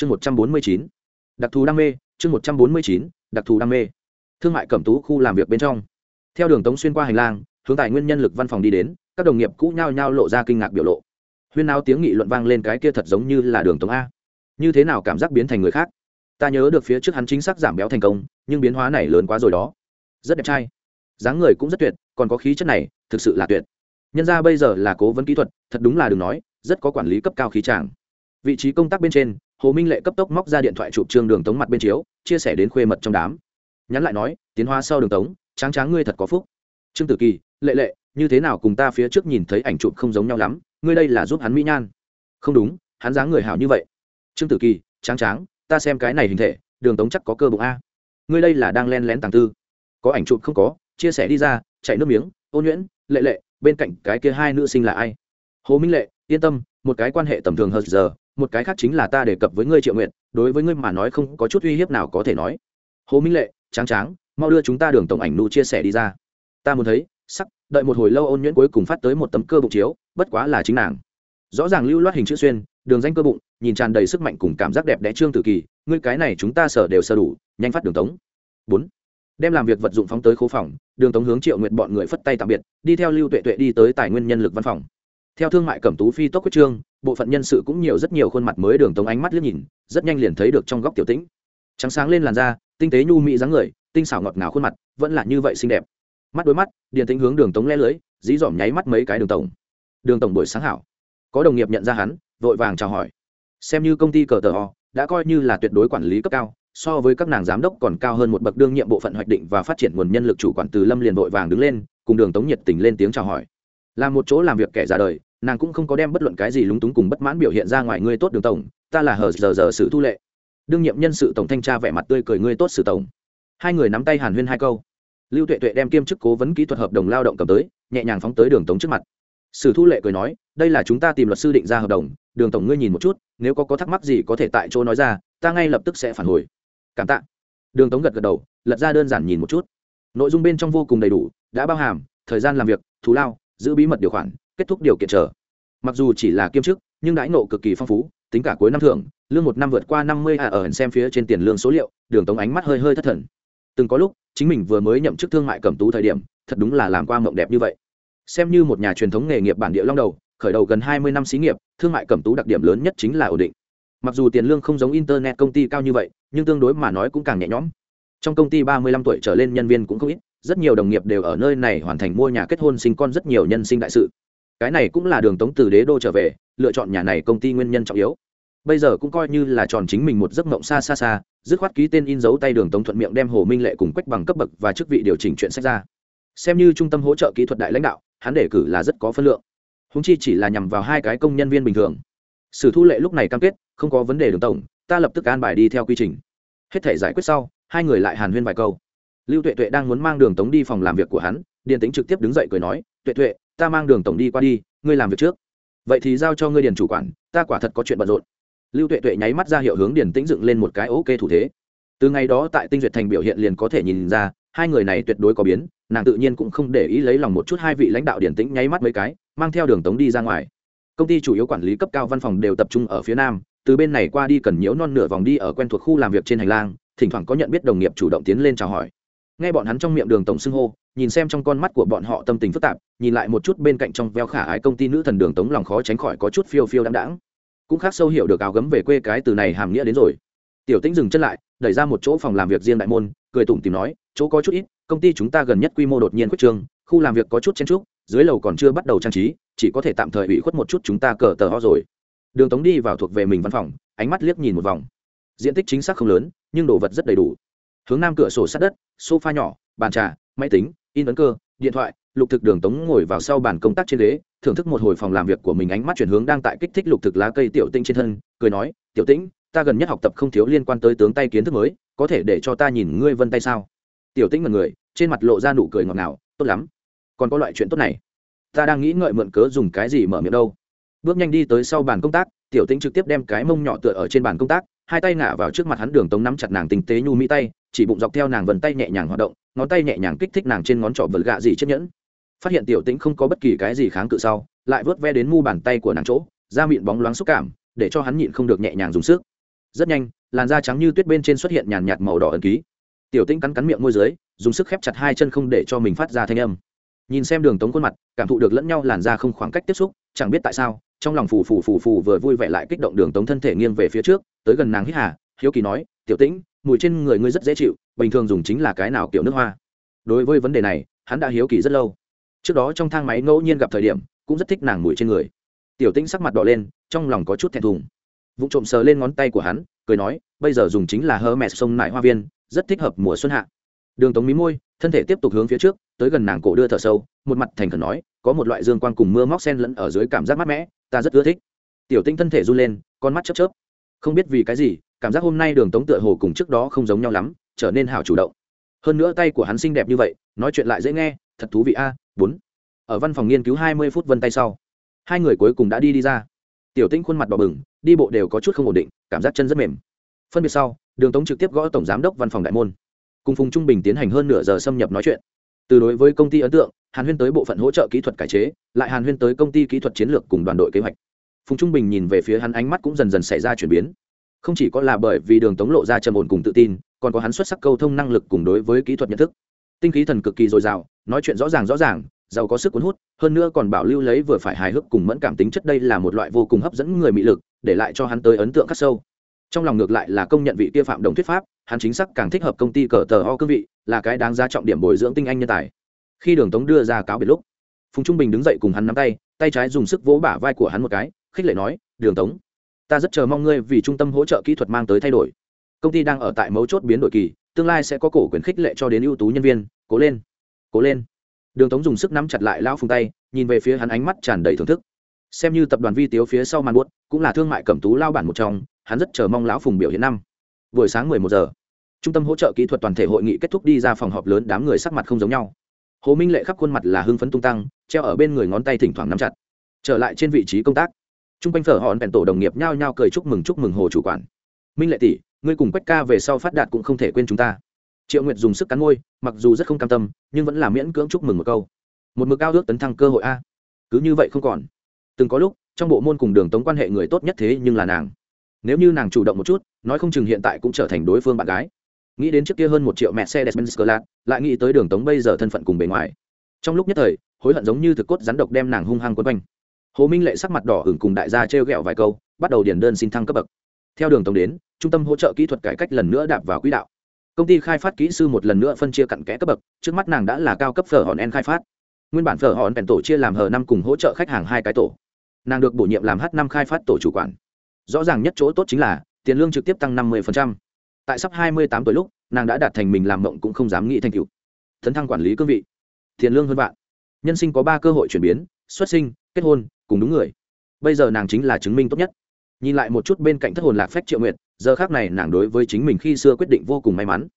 chương một trăm bốn mươi chín. Đặc thù đam mê, chương một trăm bốn mươi chín, đặc thù đam mê. Thương mại cẩm tú khu làm việc bên trong. Theo đường tống xuyên qua hành lang, hướng tài nguyên nhân lực văn phòng đi đến, các đồng nghiệp cũ nhao nhao lộ ra kinh ngạc biểu lộ. Huyên náo tiếng nghị luận vang lên cái kia thật giống như là đường tống a. Như thế nào cảm giác biến thành người khác? Ta nhớ được phía trước hắn chính xác giảm béo thành công, nhưng biến hóa này lớn quá rồi đó. Rất đẹp trai. Dáng người cũng rất tuyệt, còn có khí chất này, thực sự là tuyệt. Nhân ra bây giờ là cố vấn kỹ thuật, thật đúng là đừng nói, rất có quản lý cấp cao khí tràng. Vị trí công tác bên trên hồ minh lệ cấp tốc móc ra điện thoại chụp trương đường tống mặt bên chiếu, chia sẻ đến khuê mật trong đám. Nhắn lại nói, tiến hóa sau đường tống, tráng tráng ngươi thật có phúc. Trương tử kỳ, lệ lệ, như thế nào cùng ta phía trước nhìn thấy ảnh chụp không giống nhau lắm, ngươi đây là giúp hắn mỹ nhan. Không đúng, hắn dáng người hảo như vậy. Trương tử kỳ, tráng tráng, ta xem cái này hình thể, đường tống chắc có cơ bụng a. Ngươi đây là đang len lén tàng tư. Có ảnh chụp không có, chia sẻ đi ra, chạy nước miếng ôn nhuyễn, lệ lệ, bên cạnh cái kia hai nữ sinh là ai? Hồ minh lệ, yên tâm, một cái quan hệ tầm thường hơn giờ một cái khác chính là ta đề cập với ngươi triệu nguyện đối với ngươi mà nói không có chút uy hiếp nào có thể nói. Hồ minh lệ, tráng tráng, mau đưa chúng ta đường tổng ảnh nu chia sẻ đi ra. Ta muốn thấy, sắc, đợi một hồi lâu ôn nhuyễn cuối cùng phát tới một tấm cơ bụng chiếu, bất quá là chính nàng. Rõ ràng lưu loát hình chữ xuyên, đường danh cơ bụng, nhìn tràn đầy sức mạnh cùng cảm giác đẹp đẽ trương tự kỳ, ngươi cái này chúng ta sở đều sơ đủ, nhanh phát đường tống. Bốn, đem làm việc vật dụng phóng tới khố phòng, đường tống hướng triệu nguyện bọn người phất tay tạm biệt, đi theo lưu tuệ tuệ đi tới tài nguyên nhân lực văn phòng theo thương mại cẩm tú phi tốc quyết trương, bộ phận nhân sự cũng nhiều rất nhiều khuôn mặt mới đường tống ánh mắt liếc nhìn, rất nhanh liền thấy được trong góc tiểu tĩnh. Trắng sáng lên làn da, tinh tế nhu mỹ dáng người, tinh xảo ngọt ngào khuôn mặt, vẫn là như vậy xinh đẹp. Mắt đôi mắt, điền tĩnh hướng đường tống le lưới, dí dỏm nháy mắt mấy cái đường tổng. Đường tổng buổi sáng hảo. Có đồng nghiệp nhận ra hắn, vội vàng chào hỏi. Xem như công ty cờ tờ ho đã coi như là tuyệt đối quản lý cấp cao, so với các nàng giám đốc còn cao hơn một bậc đương nhiệm bộ phận hoạch định và phát triển nguồn nhân lực chủ quản từ lâm liền vội vàng đứng lên, cùng đường tống nhiệt tình lên tiếng chào hỏi là một chỗ làm việc kẻ ra đời, nàng cũng không có đem bất luận cái gì lúng túng cùng bất mãn biểu hiện ra ngoài ngươi tốt đường tổng, ta là hờ giờ giờ sự thu lệ. Đương nhiệm nhân sự tổng thanh tra vẻ mặt tươi cười ngươi tốt sử tổng. Hai người nắm tay hàn huyên hai câu. Lưu tuệ tuệ đem kiêm chức cố vấn kỹ thuật hợp đồng lao động cầm tới, nhẹ nhàng phóng tới đường tống trước mặt. Sử thu lệ cười nói, đây là chúng ta tìm luật sư định ra hợp đồng, đường tổng ngươi nhìn một chút, nếu có có thắc mắc gì có thể tại chỗ nói ra, ta ngay lập tức sẽ phản hồi. Cảm tạ. Đường tống gật gật đầu, lật ra đơn giản nhìn một chút. Nội dung bên trong vô cùng đầy đủ, đã bao hàm, thời gian làm việc, thù lao giữ bí mật điều khoản, kết thúc điều kiện chờ. Mặc dù chỉ là kiêm chức, nhưng đãi nộ cực kỳ phong phú, tính cả cuối năm thưởng, lương một năm vượt qua năm mươi a ở hẳn xem phía trên tiền lương số liệu, đường tống ánh mắt hơi hơi thất thần. Từng có lúc, chính mình vừa mới nhậm chức thương mại cẩm tú thời điểm, thật đúng là làm qua mộng đẹp như vậy. Xem như một nhà truyền thống nghề nghiệp bản địa long đầu, khởi đầu gần hai mươi năm xí nghiệp, thương mại cẩm tú đặc điểm lớn nhất chính là ổn định. Mặc dù tiền lương không giống internet công ty cao như vậy, nhưng tương đối mà nói cũng càng nhẹ nhõm. Trong công ty ba mươi lăm tuổi trở lên nhân viên cũng không ít rất nhiều đồng nghiệp đều ở nơi này hoàn thành mua nhà kết hôn sinh con rất nhiều nhân sinh đại sự. Cái này cũng là đường tống từ đế đô trở về, lựa chọn nhà này công ty nguyên nhân trọng yếu. Bây giờ cũng coi như là tròn chính mình một giấc mộng xa xa xa, dứt khoát ký tên in dấu tay đường tống thuận miệng đem hồ minh lệ cùng quách bằng cấp bậc và chức vị điều chỉnh chuyện sách ra. Xem như trung tâm hỗ trợ kỹ thuật đại lãnh đạo, hắn đề cử là rất có phân lượng. Húng chi chỉ là nhằm vào hai cái công nhân viên bình thường. Sử thu lệ lúc này cam kết, không có vấn đề đường tổng, ta lập tức an bài đi theo quy trình. Hết thể giải quyết sau, hai người lại hàn huyên vài câu lưu tuệ tuệ đang muốn mang đường tống đi phòng làm việc của hắn, điền tính trực tiếp đứng dậy cười nói, tuệ tuệ, ta mang đường tổng đi qua đi, ngươi làm việc trước. Vậy thì giao cho ngươi điền chủ quản, ta quả thật có chuyện bận rộn. Lưu tuệ tuệ nháy mắt ra hiệu hướng điền tĩnh dựng lên một cái ok thủ thế. Từ ngày đó tại tinh duyệt thành biểu hiện liền có thể nhìn ra, hai người này tuyệt đối có biến, nàng tự nhiên cũng không để ý lấy lòng một chút hai vị lãnh đạo điển tĩnh nháy mắt mấy cái, mang theo đường tống đi ra ngoài. Công ty chủ yếu quản lý cấp cao văn phòng đều tập trung ở phía nam, từ bên này qua đi cần nhiễu non nửa vòng đi ở quen thuộc khu làm việc trên hành lang, thỉnh thoảng có nhận biết đồng nghiệp chủ động tiến lên chào hỏi nghe bọn hắn trong miệng đường tổng xưng hô, nhìn xem trong con mắt của bọn họ tâm tình phức tạp, nhìn lại một chút bên cạnh trong veo khả ái công ty nữ thần đường tống lòng khó tránh khỏi có chút phiêu phiêu đáng đáng cũng khác sâu hiểu được áo gấm về quê cái từ này hàm nghĩa đến rồi. Tiểu tĩnh dừng chân lại, đẩy ra một chỗ phòng làm việc riêng đại môn, cười tủm tìm nói, chỗ có chút ít, công ty chúng ta gần nhất quy mô đột nhiên quyết trương, khu làm việc có chút chen trúc dưới lầu còn chưa bắt đầu trang trí, chỉ có thể tạm thời ủy khuất một chút chúng ta cờ tờ ho rồi. Đường tống đi vào thuộc về mình văn phòng, ánh mắt liếc nhìn một vòng. Diện tích chính xác không lớn, nhưng đồ vật rất đầy đủ hướng nam cửa sổ sát đất, sofa nhỏ, bàn trà, máy tính, in ấn cơ, điện thoại, lục thực đường tống ngồi vào sau bàn công tác trên ghế, thưởng thức một hồi phòng làm việc của mình ánh mắt chuyển hướng đang tại kích thích lục thực lá cây tiểu tinh trên thân, cười nói, tiểu tĩnh, ta gần nhất học tập không thiếu liên quan tới tướng tay kiến thức mới, có thể để cho ta nhìn ngươi vân tay sao? Tiểu tĩnh mật người, trên mặt lộ ra nụ cười ngọt ngào, tốt lắm. Còn có loại chuyện tốt này. Ta đang nghĩ ngợi mượn cớ dùng cái gì mở miệng đâu. Bước nhanh đi tới sau bàn công tác, tiểu tĩnh trực tiếp đem cái mông nhỏ tựa ở trên bàn công tác hai tay ngả vào trước mặt hắn đường tống nắm chặt nàng tinh tế nhu mỹ tay, chỉ bụng dọc theo nàng vần tay nhẹ nhàng hoạt động, ngón tay nhẹ nhàng kích thích nàng trên ngón trỏ vật gạ gì chiếc nhẫn. Phát hiện tiểu tĩnh không có bất kỳ cái gì kháng cự sau, lại vớt ve đến mu bàn tay của nàng chỗ, da miệng bóng loáng xúc cảm, để cho hắn nhịn không được nhẹ nhàng dùng sức. Rất nhanh, làn da trắng như tuyết bên trên xuất hiện nhàn nhạt màu đỏ ẩn ký. Tiểu tĩnh cắn cắn miệng môi dưới, dùng sức khép chặt hai chân không để cho mình phát ra thanh âm. Nhìn xem đường tống khuôn mặt, cảm thụ được lẫn nhau làn da không khoảng cách tiếp xúc, chẳng biết tại sao trong lòng phù phù phù phù vừa vui vẻ lại kích động đường tống thân thể nghiêng về phía trước, tới gần nàng hít hà, hiếu kỳ nói, tiểu tĩnh, mùi trên người ngươi rất dễ chịu, bình thường dùng chính là cái nào kiểu nước hoa? Đối với vấn đề này, hắn đã hiếu kỳ rất lâu. Trước đó trong thang máy ngẫu nhiên gặp thời điểm, cũng rất thích nàng mùi trên người. Tiểu tĩnh sắc mặt đỏ lên, trong lòng có chút thẹn thùng. Vụ trộm sờ lên ngón tay của hắn, cười nói, bây giờ dùng chính là hơ mẹ sông nải hoa viên, rất thích hợp mùa xuân hạ. Đường tống mí môi, thân thể tiếp tục hướng phía trước, tới gần nàng cổ đưa thở sâu, một mặt thành khẩn nói có một loại dương quang cùng mưa móc sen lẫn ở dưới cảm giác mát mẻ, ta rất ưa thích. Tiểu tinh thân thể run lên, con mắt chớp chớp. Không biết vì cái gì, cảm giác hôm nay đường tống tựa hồ cùng trước đó không giống nhau lắm, trở nên hào chủ động. Hơn nữa tay của hắn xinh đẹp như vậy, nói chuyện lại dễ nghe, thật thú vị a, bốn. Ở văn phòng nghiên cứu hai mươi phút vân tay sau, hai người cuối cùng đã đi đi ra. Tiểu tinh khuôn mặt đỏ bừng, đi bộ đều có chút không ổn định, cảm giác chân rất mềm. Phân biệt sau, đường tống trực tiếp gõ tổng giám đốc văn phòng đại môn. Cùng phùng trung bình tiến hành hơn nửa giờ xâm nhập nói chuyện từ đối với công ty ấn tượng, hàn huyên tới bộ phận hỗ trợ kỹ thuật cải chế, lại hàn huyên tới công ty kỹ thuật chiến lược cùng đoàn đội kế hoạch. Phùng trung bình nhìn về phía hắn ánh mắt cũng dần dần xảy ra chuyển biến. Không chỉ có là bởi vì đường tống lộ ra trầm ổn cùng tự tin, còn có hắn xuất sắc câu thông năng lực cùng đối với kỹ thuật nhận thức. Tinh khí thần cực kỳ dồi dào, nói chuyện rõ ràng rõ ràng, giàu có sức cuốn hút, hơn nữa còn bảo lưu lấy vừa phải hài hước cùng mẫn cảm tính chất đây là một loại vô cùng hấp dẫn người mị lực, để lại cho hắn tới ấn tượng khắc sâu. Trong lòng ngược lại là công nhận vị kia phạm đồng thuyết pháp hắn chính xác càng thích hợp công ty cờ tờ ho cương vị, là cái đáng giá trọng điểm bồi dưỡng tinh anh nhân tài. Khi đường tống đưa ra cáo biệt lúc, phùng trung bình đứng dậy cùng hắn nắm tay tay trái dùng sức vỗ bả vai của hắn một cái, khích lệ nói, đường tống, ta rất chờ mong ngươi vì trung tâm hỗ trợ kỹ thuật mang tới thay đổi. Công ty đang ở tại mấu chốt biến đổi kỳ, tương lai sẽ có cổ quyền khích lệ cho đến ưu tú nhân viên, cố lên cố lên. Đường tống dùng sức nắm chặt lại lão phùng tay, nhìn về phía hắn ánh mắt tràn đầy thưởng thức. Xem như tập đoàn vi tiếu phía sau màn buốt, cũng là thương mại cẩm tú lao bản một trong, hắn rất chờ mong lão phùng biểu hiện năm buổi sáng mười một giờ. Trung tâm hỗ trợ kỹ thuật toàn thể hội nghị kết thúc đi ra phòng họp lớn, đám người sắc mặt không giống nhau. Hồ minh lệ khắp khuôn mặt là hưng phấn tung tăng, treo ở bên người ngón tay thỉnh thoảng nắm chặt. Trở lại trên vị trí công tác. T r u n g quanh phở hòn bèn tổ đồng nghiệp nhao nhao cười chúc mừng chúc mừng hồ chủ quản. Minh lệ tỷ, ngươi cùng quách ca về sau phát đạt cũng không thể quên chúng ta. Triệu nguyệt dùng sức cắn môi, mặc dù rất không cam tâm, nhưng vẫn là miễn cưỡng chúc mừng một câu. Một mực cao ước tấn thăng cơ hội a. Cứ như vậy không còn. Từng có lúc, trong bộ môn cùng đường tống quan hệ người tốt nhất thế nhưng là nàng nếu như nàng chủ động một chút, nói không chừng hiện tại cũng trở thành đối phương bạn gái. Nghĩ đến trước kia hơn một triệu mẹ xe despenz clat lại nghĩ tới đường tống bây giờ thân phận cùng bề ngoài. Trong lúc nhất thời, hối hận giống như thực cốt rắn độc đem nàng hung hăng quấn quanh. Hồ minh lệ sắc mặt đỏ hửng cùng đại gia t r vài câu, bắt đầu điền đơn xin thăng cấp bậc. Theo đường tống đến, trung tâm hỗ trợ kỹ thuật cải cách lần nữa đạp vào quỹ đạo. Công ty khai phát kỹ sư một lần nữa phân chia cặn kẽ cấp bậc, trước mắt nàng đã là cao cấp phở hòn en khai phát. Nguyên bản phở hòn bèn tổ chia làm hờ năm cùng hỗ trợ khách hàng hai cái tổ. Nàng được bổ nhiệm làm h năm khai phát tổ chủ quản rõ ràng nhất chỗ tốt chính là, tiền lương trực tiếp tăng năm mươi tại sắp hai mươi tám tuổi lúc, nàng đã đạt thành mình làm mộng cũng không dám nghĩ thành cựu thấn thăng quản lý cương vị. Tiền lương hơn vạn. Nhân sinh có ba cơ hội chuyển biến, xuất sinh, kết hôn, cùng đúng người. Bây giờ nàng chính là chứng minh tốt nhất. Nhìn lại một chút bên cạnh thất hồn lạc phách triệu nguyện giờ khác này nàng đối với chính mình khi xưa quyết định vô cùng may mắn.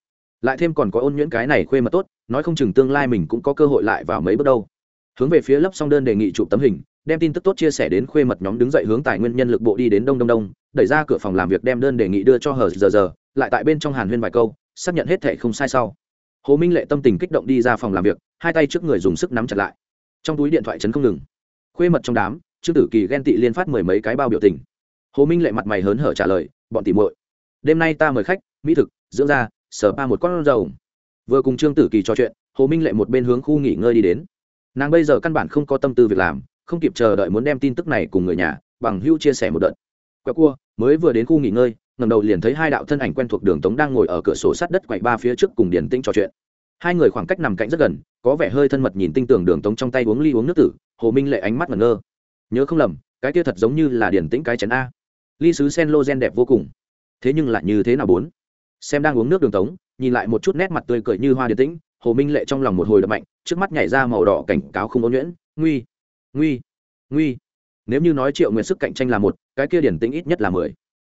Lại thêm còn có ôn nhuyễn cái này khuê mà tốt, nói không chừng tương lai mình cũng có cơ hội lại vào mấy bước đâu. Hướng về phía lớp song đơn đề nghị chụp tấm hình đem tin tức tốt chia sẻ đến khuê mật nhóm đứng dậy hướng tài nguyên nhân lực bộ đi đến đông đông đông, đẩy ra cửa phòng làm việc đem đơn đề nghị đưa cho hờ giờ giờ, lại tại bên trong hàn huyên vài câu, xác nhận hết thệ không sai sau. Hồ minh lệ tâm tình kích động đi ra phòng làm việc, hai tay trước người dùng sức nắm chặt lại. Trong túi điện thoại chấn không ngừng. Khuê mật trong đám, trương tử kỳ ghen tị liên phát mười mấy cái bao biểu tình. Hồ minh lệ mặt mày hớn hở trả lời, bọn tỉ muội, đêm nay ta mời khách, mỹ thực, dưỡng da, sở ba một con dầu vừa cùng trương tử kỳ trò chuyện, hồ minh lệ một bên hướng khu nghỉ ngơi đi đến. Nàng bây giờ căn bản không có tâm tư việc làm không kịp chờ đợi muốn đem tin tức này cùng người nhà, bằng hữu chia sẻ một đợt. Quẹo cua, mới vừa đến khu nghỉ ngơi ngầm đầu liền thấy hai đạo thân ảnh quen thuộc đường tống đang ngồi ở cửa sổ sát đất quậy ba phía trước cùng điền tĩnh trò chuyện. Hai người khoảng cách nằm cạnh rất gần, có vẻ hơi thân mật nhìn tinh tường đường tống trong tay uống ly uống nước tử, hồ minh lệ ánh mắt ngẩn ngơ. Nhớ không lầm, cái kia thật giống như là điển tĩnh cái chén a. Ly sứ sen lô gen đẹp vô cùng. Thế nhưng lại như thế nào bốn? Xem đang uống nước đường tống, nhìn lại một chút nét mặt tươi cười như hoa điển tĩnh, hồ minh lệ trong lòng một hồi đập mạnh, trước mắt nhảy ra màu đỏ cảnh cáo không ôn nhuyễn, nguy nguy. Nguy. Nếu như nói triệu nguyện sức cạnh tranh là một, cái kia điển tĩnh ít nhất là mười.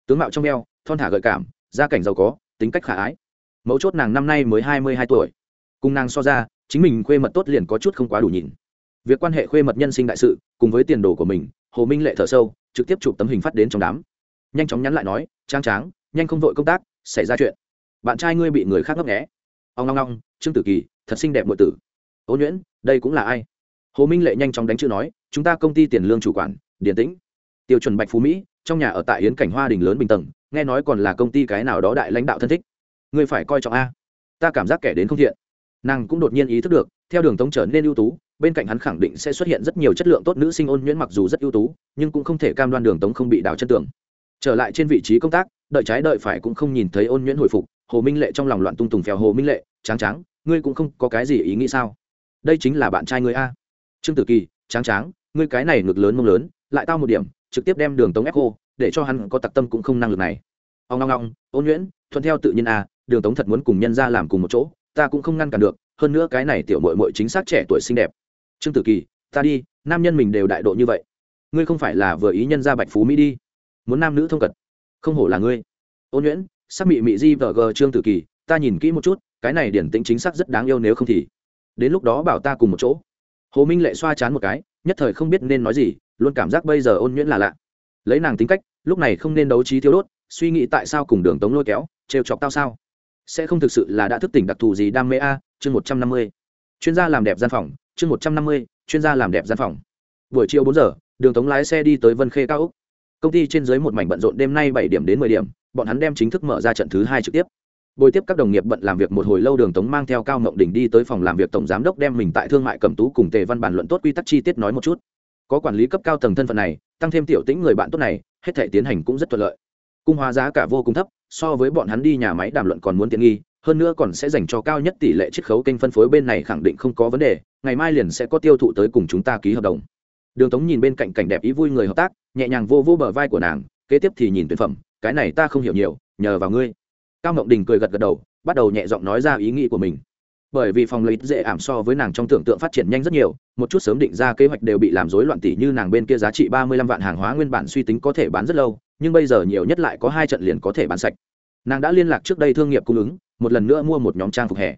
Tướng mạo trong eo, thon thả gợi cảm, gia cảnh giàu có, tính cách khả ái. Mấu chốt nàng năm nay mới hai mươi hai tuổi. Cùng nàng so ra, chính mình khuê mật tốt liền có chút không quá đủ nhìn. Việc quan hệ khuê mật nhân sinh đại sự, cùng với tiền đồ của mình, hồ minh lệ thở sâu, trực tiếp chụp tấm hình phát đến trong đám. Nhanh chóng nhắn lại nói, trang tráng, nhanh không vội công tác, xảy ra chuyện. Bạn trai ngươi bị người khác ngấp nghẽ ông long long, trương tử kỳ, thật xinh đẹp nội tử. Ô nhuyễn, đây cũng là ai? Hồ minh lệ nhanh chóng đánh chữ nói chúng ta công ty tiền lương chủ quản điển tĩnh tiêu chuẩn bạch phú mỹ trong nhà ở tại yến cảnh hoa đình lớn bình tầng nghe nói còn là công ty cái nào đó đại lãnh đạo thân thích người phải coi trọng a ta cảm giác kẻ đến không thiện nàng cũng đột nhiên ý thức được theo đường tống trở nên ưu tú bên cạnh hắn khẳng định sẽ xuất hiện rất nhiều chất lượng tốt nữ sinh ôn nhuyễn mặc dù rất ưu tú nhưng cũng không thể cam đoan đường tống không bị đào chân tưởng trở lại trên vị trí công tác đợi trái đợi phải cũng không nhìn thấy ôn nhuyễn hồi phục hồ minh lệ trong lòng loạn tung tùng phèo hồ minh lệ tráng tráng ngươi cũng không có cái gì ý nghĩ sao đây chính là bạn trai ngươi a trương tử kỳ tráng tráng ngươi cái này ngực lớn mông lớn lại tao một điểm trực tiếp đem đường tống ép khô để cho hắn có tặc tâm cũng không năng lực này. Ông ngong ngong ôn nhuyễn thuận theo tự nhiên à, đường tống thật muốn cùng nhân ra làm cùng một chỗ ta cũng không ngăn cản được hơn nữa cái này tiểu mội mội chính xác trẻ tuổi xinh đẹp. Trương tử kỳ ta đi nam nhân mình đều đại độ như vậy. Ngươi không phải là vừa ý nhân ra bạch phú mỹ đi. Muốn nam nữ thông cật. Không hổ là ngươi. Ôn nhuyễn sắc mị mị di vờ gờ trương tử kỳ ta nhìn kỹ một chút cái này điển tĩnh chính xác rất đáng yêu nếu không thì. Đến lúc đó bảo ta cùng một chỗ hồ minh lệ xoa chán một cái, nhất thời không biết nên nói gì, luôn cảm giác bây giờ ôn nhuyễn là lạ. Lấy nàng tính cách, lúc này không nên đấu trí thiếu đốt, suy nghĩ tại sao cùng đường tống lôi kéo, trêu chọc tao sao. Sẽ không thực sự là đã thức tỉnh đặc thù gì đam mê a, chương một trăm năm mươi. Chuyên gia làm đẹp gian phòng, chương một trăm năm mươi, chuyên gia làm đẹp gian phòng. Buổi chiều bốn giờ, đường tống lái xe đi tới vân khê cao úc công ty trên dưới một mảnh bận rộn đêm nay bảy điểm đến mười điểm, bọn hắn đem chính thức mở ra trận thứ hai trực tiếp bồi tiếp các đồng nghiệp bận làm việc một hồi lâu Đường Tống mang theo Cao Ngộng Đình đi tới phòng làm việc tổng giám đốc đem mình tại thương mại cầm tú cùng Tề Văn bản luận tốt quy tắc chi tiết nói một chút. Có quản lý cấp cao tầng thân phận này, tăng thêm tiểu tĩnh người bạn tốt này, hết thể tiến hành cũng rất thuận lợi. Cung hóa giá cả vô cùng thấp, so với bọn hắn đi nhà máy đàm luận còn muốn tiện nghi, hơn nữa còn sẽ dành cho cao nhất tỷ lệ chiết khấu kênh phân phối bên này khẳng định không có vấn đề, ngày mai liền sẽ có tiêu thụ tới cùng chúng ta ký hợp đồng. Đường Tống nhìn bên cạnh cảnh đẹp ý vui người hợp tác, nhẹ nhàng vô vô bờ vai của nàng, kế tiếp thì nhìn tuyển phẩm, cái này ta không hiểu nhiều, nhờ vào ngươi. Cao Ngộng Đình cười gật gật đầu, bắt đầu nhẹ giọng nói ra ý nghĩ của mình. Bởi vì phòng lấy dễ ảm so với nàng trong tưởng tượng phát triển nhanh rất nhiều một chút sớm định ra kế hoạch đều bị làm rối loạn tỷ như nàng bên kia giá trị ba mươi lăm vạn hàng hóa nguyên bản suy tính có thể bán rất lâu nhưng bây giờ nhiều nhất lại có hai trận liền có thể bán sạch. Nàng đã liên lạc trước đây thương nghiệp cung ứng một lần nữa mua một nhóm trang phục hè.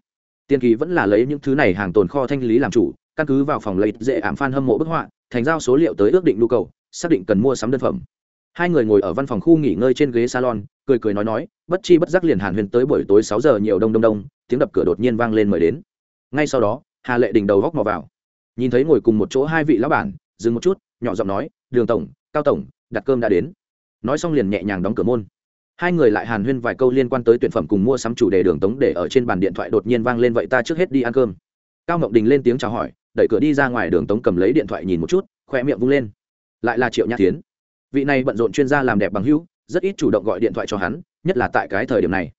Tiền kỳ vẫn là lấy những thứ này hàng tồn kho thanh lý làm chủ căn cứ vào phòng lấy dễ ảm fan hâm mộ bức họa thành giao số liệu tới ước định nhu cầu xác định cần mua sắm đơn phẩm hai người ngồi ở văn phòng khu nghỉ ngơi trên ghế salon, cười cười nói nói, bất chi bất giác liền hàn huyền tới buổi tối sáu giờ nhiều đông đông đông, tiếng đập cửa đột nhiên vang lên mời đến. Ngay sau đó, hà lệ đình đầu góc mò vào. Nhìn thấy ngồi cùng một chỗ hai vị lão bản, dừng một chút, nhỏ giọng nói, đường tổng, cao tổng, đặt cơm đã đến. Nói xong liền nhẹ nhàng đóng cửa môn. Hai người lại hàn huyên vài câu liên quan tới tuyển phẩm cùng mua sắm chủ đề đường tống để ở trên bàn điện thoại đột nhiên vang lên, vậy ta trước hết đi ăn cơm. Cao ngọc đình lên tiếng chào hỏi, đẩy cửa đi ra ngoài, đường tống cầm lấy điện thoại nhìn một chút khoe miệng vung lên. Lại là triệu nhã tiến vị này bận rộn chuyên gia làm đẹp bằng hữu, rất ít chủ động gọi điện thoại cho hắn, nhất là tại cái thời điểm này.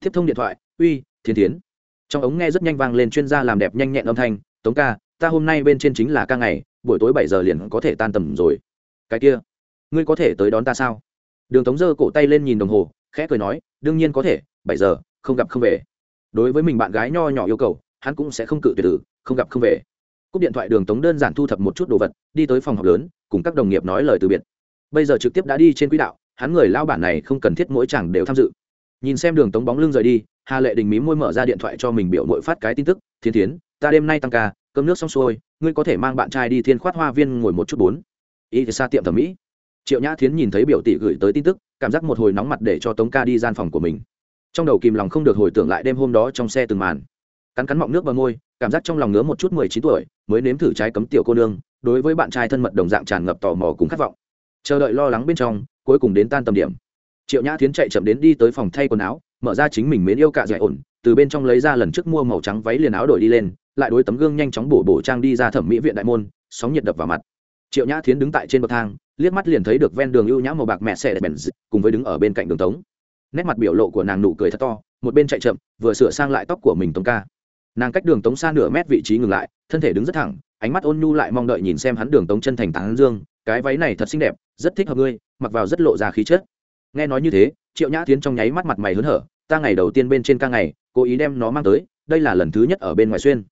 Tiếp thông điện thoại, uy thiên tiến trong ống nghe rất nhanh vang lên chuyên gia làm đẹp nhanh nhẹn âm thanh, tống ca, ta hôm nay bên trên chính là ca ngày, buổi tối bảy giờ liền có thể tan tầm rồi. Cái kia, ngươi có thể tới đón ta sao? Đường tống giơ cổ tay lên nhìn đồng hồ, khẽ cười nói, đương nhiên có thể, bảy giờ, không gặp không về. Đối với mình bạn gái nho nhỏ yêu cầu, hắn cũng sẽ không cự tuyệt tử không gặp không về. Cúp điện thoại, đường tống đơn giản thu thập một chút đồ vật, đi tới phòng học lớn, cùng các đồng nghiệp nói lời từ biệt bây giờ trực tiếp đã đi trên quỹ đạo, hắn người lao bản này không cần thiết mỗi chàng đều tham dự. Nhìn xem đường tống bóng lưng rời đi, hà lệ đình mí môi mở ra điện thoại cho mình biểu mội phát cái tin tức, thiên tiến ta đêm nay tăng ca, cơm nước xong xuôi, ngươi có thể mang bạn trai đi thiên khoát hoa viên ngồi một chút bốn. Y thì xa tiệm thẩm mỹ. Triệu nhã thiến nhìn thấy biểu tỷ gửi tới tin tức, cảm giác một hồi nóng mặt để cho tống ca đi gian phòng của mình. Trong đầu kìm lòng không được hồi tưởng lại đêm hôm đó trong xe từng màn. Cắn cắn mọng nước vào môi, cảm giác trong lòng ngứa một chút mười chín tuổi, mới nếm thử trái cấm tiểu cô nương, đối với bạn trai thân mật đồng dạng tràn ngập tò mò cùng khát vọng chờ đợi lo lắng bên trong, cuối cùng đến tan tầm điểm. Triệu nhã tiến chạy chậm đến đi tới phòng thay quần áo, mở ra chính mình mến yêu cạ dạy ổn, từ bên trong lấy ra lần trước mua màu trắng váy liền áo đổi đi lên, lại đối tấm gương nhanh chóng bổ bổ trang đi ra thẩm mỹ viện đại môn, sóng nhiệt đập vào mặt. Triệu nhã tiến đứng tại trên bậc thang, liếc mắt liền thấy được ven đường ưu nhã màu bạc mẹ xe đẹp bèn cùng với đứng ở bên cạnh đường tống. Nét mặt biểu lộ của nàng nụ cười thật to, một bên chạy chậm, vừa sửa sang lại tóc của mình tống ca. Nàng cách đường tống xa nửa mét vị trí ngừng lại, thân thể đứng rất thẳng, ánh mắt ôn nhu lại mong đợi nhìn xem hắn đường tống chân thành tán dương cái váy này thật xinh đẹp, rất thích hợp ngươi, mặc vào rất lộ ra khí chất. Nghe nói như thế, triệu nhã tiến trong nháy mắt mặt mày hớn hở, ta ngày đầu tiên bên trên ca ngày, cố ý đem nó mang tới, đây là lần thứ nhất ở bên ngoài xuyên.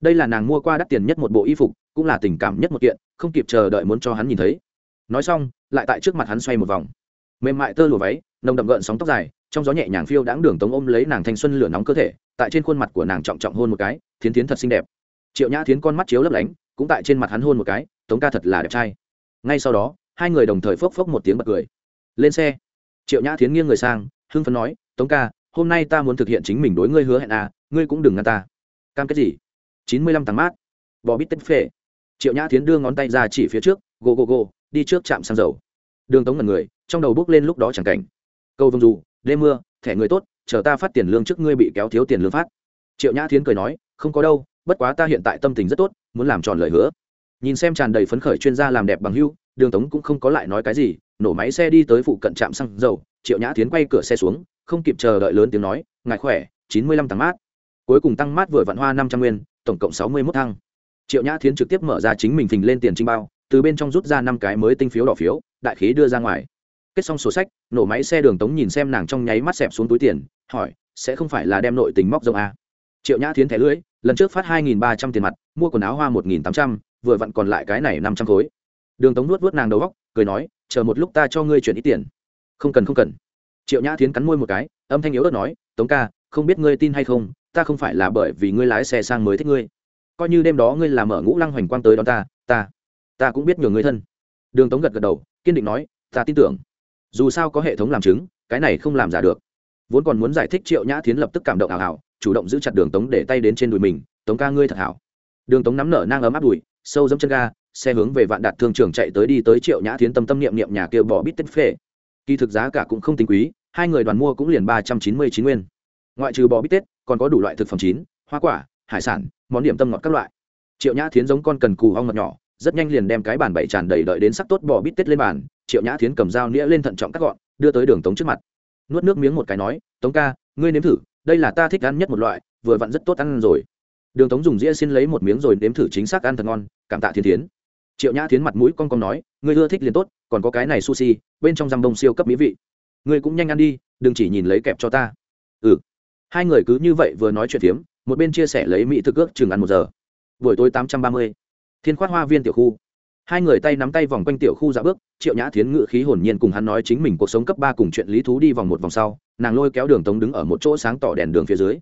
Đây là nàng mua qua đắt tiền nhất một bộ y phục, cũng là tình cảm nhất một kiện, không kịp chờ đợi muốn cho hắn nhìn thấy. Nói xong, lại tại trước mặt hắn xoay một vòng. Mềm mại tơ lụa váy, nồng đậm gợn sóng tóc dài, trong gió nhẹ nhàng phiêu đáng đường tống ôm lấy nàng thanh xuân lửa nóng cơ thể, tại trên khuôn mặt của nàng trọng trọng hôn một cái, thiến thiến thật xinh đẹp. Triệu nhã thiến con mắt chiếu lấp lánh, cũng tại trên mặt hắn hôn một cái, tống ca thật là đẹp trai ngay sau đó, hai người đồng thời phốc phốc một tiếng bật cười. Lên xe. Triệu nhã thiến nghiêng người sang, hưng phấn nói, tống ca, hôm nay ta muốn thực hiện chính mình đối ngươi hứa hẹn à ngươi cũng đừng ngăn ta. Cam kết gì? Chín mươi lăm tháng mát. Bò bít tết phê. Triệu nhã thiến đưa ngón tay ra chỉ phía trước go go go đi trước trạm xăng dầu. Đường tống ngần người, trong đầu bước lên lúc đó chẳng cảnh. Câu vông dù, đêm mưa, thẻ người tốt, chờ ta phát tiền lương trước ngươi bị kéo thiếu tiền lương phát. Triệu nhã thiến cười nói, không có đâu, bất quá ta hiện tại tâm tình rất tốt, muốn làm tròn lời hứa nhìn xem tràn đầy phấn khởi chuyên gia làm đẹp bằng hưu, đường tống cũng không có lại nói cái gì, nổ máy xe đi tới phụ cận trạm xăng dầu, triệu nhã tiến quay cửa xe xuống, không kịp chờ đợi lớn tiếng nói ngại khỏe, chín mươi lăm tăng mát. Cuối cùng tăng mát vừa vạn hoa năm trăm nguyên, tổng cộng sáu mươi mốt thăng triệu nhã tiến trực tiếp mở ra chính mình phình lên tiền trinh bao, từ bên trong rút ra năm cái mới tinh phiếu đỏ phiếu, đại khí đưa ra ngoài. Kết xong sổ sách, nổ máy xe đường tống nhìn xem nàng trong nháy mắt xẹp xuống túi tiền, hỏi, sẽ không phải là đem nội tình móc rộng a triệu nhã tiến thẻ lưỡi, lần trước phát hai nghìn ba trăm tiền mặt, mua quần áo hoa một nghìn tám trăm vừa vặn còn lại cái này năm trăm khối. Đường tống nuốt vớt nàng đầu góc cười nói, chờ một lúc ta cho ngươi chuyển ít tiền. Không cần không cần. Triệu nhã tiến cắn môi một cái, âm thanh yếu ớt nói, tống ca, không biết ngươi tin hay không, ta không phải là bởi vì ngươi lái xe sang mới thích ngươi. Coi như đêm đó ngươi làm mở ngũ lăng hoành quang tới đón ta ta ta cũng biết nhường ngươi thân. Đường tống gật gật đầu, kiên định nói, ta tin tưởng. Dù sao có hệ thống làm chứng, cái này không làm giả được. Vốn còn muốn giải thích, triệu nhã tiến lập tức cảm động ảo ảo, chủ động giữ chặt đường tống để tay đến trên đùi mình, tống ca ngươi thật hảo. Đường tống nắm nở nang ấm áp đùi sâu dẫm chân ga, xe hướng về vạn đạt thương trường chạy tới đi tới triệu nhã thiến tâm tâm niệm niệm nhà kia bỏ bít tết phê. Kỳ thực giá cả cũng không tính quý, hai người đoàn mua cũng liền ba trăm chín mươi chín nguyên. Ngoại trừ bò bít tết, còn có đủ loại thực phẩm chín, hoa quả, hải sản, món điểm tâm ngọt các loại. Triệu nhã thiến giống con cần cù hong mật nhỏ, rất nhanh liền đem cái bàn bậy tràn đầy đợi đến sắc tốt bò bít tết lên bàn, triệu nhã thiến cầm dao nĩa lên thận trọng cắt gọn, đưa tới đường tống trước mặt. Nuốt nước miếng một cái nói, tống ca, ngươi nếm thử, đây là ta thích ăn nhất một loại, vừa vặn rất tốt ăn rồi đường tống dùng dĩa xin lấy một miếng rồi nếm thử chính xác ăn thật ngon, cảm tạ thiên thiến. Triệu nhã thiến mặt mũi con con nói, ngươi ưa thích liền tốt, còn có cái này sushi, bên trong răm đông siêu cấp mỹ vị. Ngươi cũng nhanh ăn đi, đừng chỉ nhìn lấy kẹp cho ta. Ừ. Hai người cứ như vậy vừa nói chuyện phiếm, một bên chia sẻ lấy mỹ thực ước chừng ăn một giờ. Buổi tối tám trăm ba mươi, thiên khoát hoa viên tiểu khu. Hai người tay nắm tay vòng quanh tiểu khu dạ bước, triệu nhã thiến ngự khí hồn nhiên cùng hắn nói chính mình cuộc sống cấp ba cùng chuyện lý thú đi vòng một vòng sau, nàng lôi kéo đường tống đứng ở một chỗ sáng tỏ đèn đường phía dưới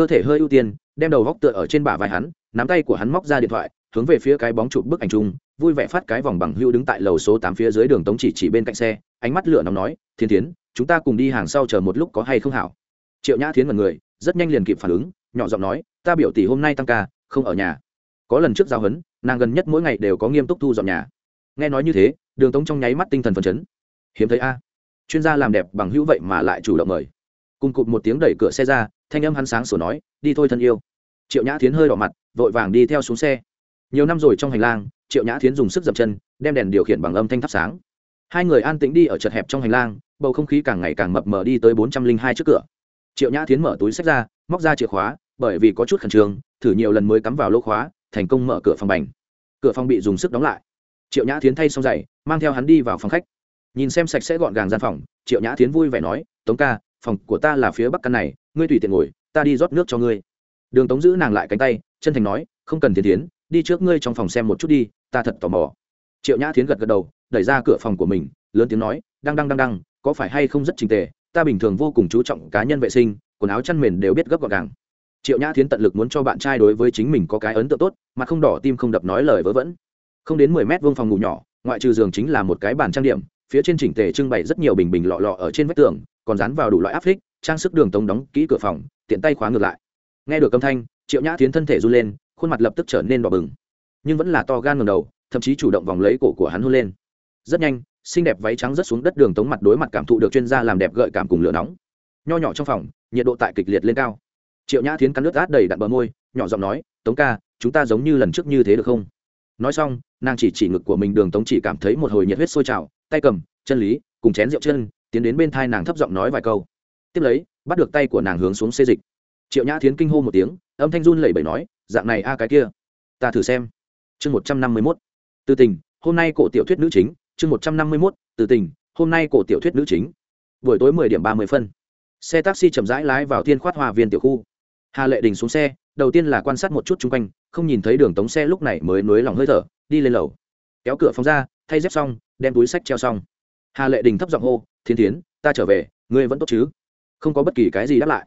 cơ thể hơi ưu tiên, đem đầu góc tựa ở trên bả vai hắn, nắm tay của hắn móc ra điện thoại, hướng về phía cái bóng chụp bức ảnh chung, vui vẻ phát cái vòng bằng hưu đứng tại lầu số tám phía dưới đường tống chỉ chỉ bên cạnh xe, ánh mắt lửa nóng nói, thiên tiến chúng ta cùng đi hàng sau chờ một lúc có hay không hảo? Triệu nhã thiến mật người, rất nhanh liền kịp phản ứng, nhỏ giọng nói, ta biểu tỷ hôm nay tăng ca, không ở nhà. Có lần trước giao hấn, nàng gần nhất mỗi ngày đều có nghiêm túc thu dọn nhà. Nghe nói như thế, đường tống trong nháy mắt tinh thần phấn chấn. Hiếm thấy a, chuyên gia làm đẹp bằng hữu vậy mà lại chủ động mời cùng cụt một tiếng đẩy cửa xe ra, thanh âm hắn sáng sủa nói, đi thôi thân yêu. Triệu nhã thiến hơi đỏ mặt, vội vàng đi theo xuống xe. Nhiều năm rồi trong hành lang, triệu nhã thiến dùng sức dậm chân, đem đèn điều khiển bằng âm thanh thắp sáng. Hai người an tĩnh đi ở chật hẹp trong hành lang, bầu không khí càng ngày càng mập mờ đi tới bốn trăm linh hai trước cửa. Triệu nhã thiến mở túi sách ra, móc ra chìa khóa, bởi vì có chút khẩn trương, thử nhiều lần mới cắm vào lỗ khóa, thành công mở cửa phòng bành. Cửa phòng bị dùng sức đóng lại. Triệu nhã thiến thay xong giày, mang theo hắn đi vào phòng khách. Nhìn xem sạch sẽ gọn gàng gian phòng, triệu nhã thiến vui vẻ nói, tống ca phòng của ta là phía bắc căn này, ngươi tùy tiện ngồi, ta đi rót nước cho ngươi. Đường tống giữ nàng lại cánh tay, chân thành nói, không cần tiến tiến, đi trước ngươi trong phòng xem một chút đi, ta thật tò mò. Triệu nhã thiến gật gật đầu, đẩy ra cửa phòng của mình, lớn tiếng nói đang đang đang đang có phải hay không rất trình tề, ta bình thường vô cùng chú trọng cá nhân vệ sinh, quần áo chăn mền đều biết gấp gọn gàng. Triệu nhã thiến tận lực muốn cho bạn trai đối với chính mình có cái ấn tượng tốt, mà không đỏ tim không đập nói lời vớ vẩn. Không đến mười mét vuông phòng ngủ nhỏ, ngoại trừ giường chính là một cái bàn trang điểm phía trên chỉnh tề trưng bày rất nhiều bình bình lọ lọ ở trên vách tường, còn dán vào đủ loại áp phích, trang sức đường tống đóng kỹ cửa phòng, tiện tay khóa ngược lại. Nghe được âm thanh, triệu nhã tiến thân thể run lên, khuôn mặt lập tức trở nên đỏ bừng. Nhưng vẫn là to gan ngầm đầu, thậm chí chủ động vòng lấy cổ của hắn hôn lên. Rất nhanh, xinh đẹp váy trắng rớt xuống đất đường tống mặt đối mặt cảm thụ được chuyên gia làm đẹp gợi cảm cùng lửa nóng. Nho nhỏ trong phòng, nhiệt độ tại kịch liệt lên cao. Triệu nhã tiến cắn nước át đầy đặn bờ môi, nhỏ giọng nói, tống ca, chúng ta giống như lần trước như thế được không? Nói xong, nàng chỉ chỉ ngực của mình, đường tống chỉ cảm thấy một hồi nhiệt huyết sôi trào tay cầm, chân lý, cùng chén rượu chân, tiến đến bên thai nàng thấp giọng nói vài câu. Tiếp lấy, bắt được tay của nàng hướng xuống xê dịch. Triệu nhã thiến kinh hô một tiếng, âm thanh run lẩy bẩy nói, dạng này a, cái kia, ta thử xem. Chương một trăm năm mươi mốt. Từ tình, hôm nay cổ tiểu thuyết nữ chính, chương một trăm năm mươi mốt, từ tình, hôm nay cổ tiểu thuyết nữ chính. Buổi tối mười điểm ba mươi phân. Xe taxi chậm rãi lái vào thiên khoát hòa viên tiểu khu. Hà lệ đình xuống xe, đầu tiên là quan sát một chút chung quanh, không nhìn thấy đường tống xe lúc này mới nối lòng hơi thở, đi lên lầu. Kéo cửa phòng ra thay dép xong, đem túi sách treo xong. Hà lệ đình thấp giọng hô, thiên tiến ta trở về, ngươi vẫn tốt chứ? Không có bất kỳ cái gì đáp lại.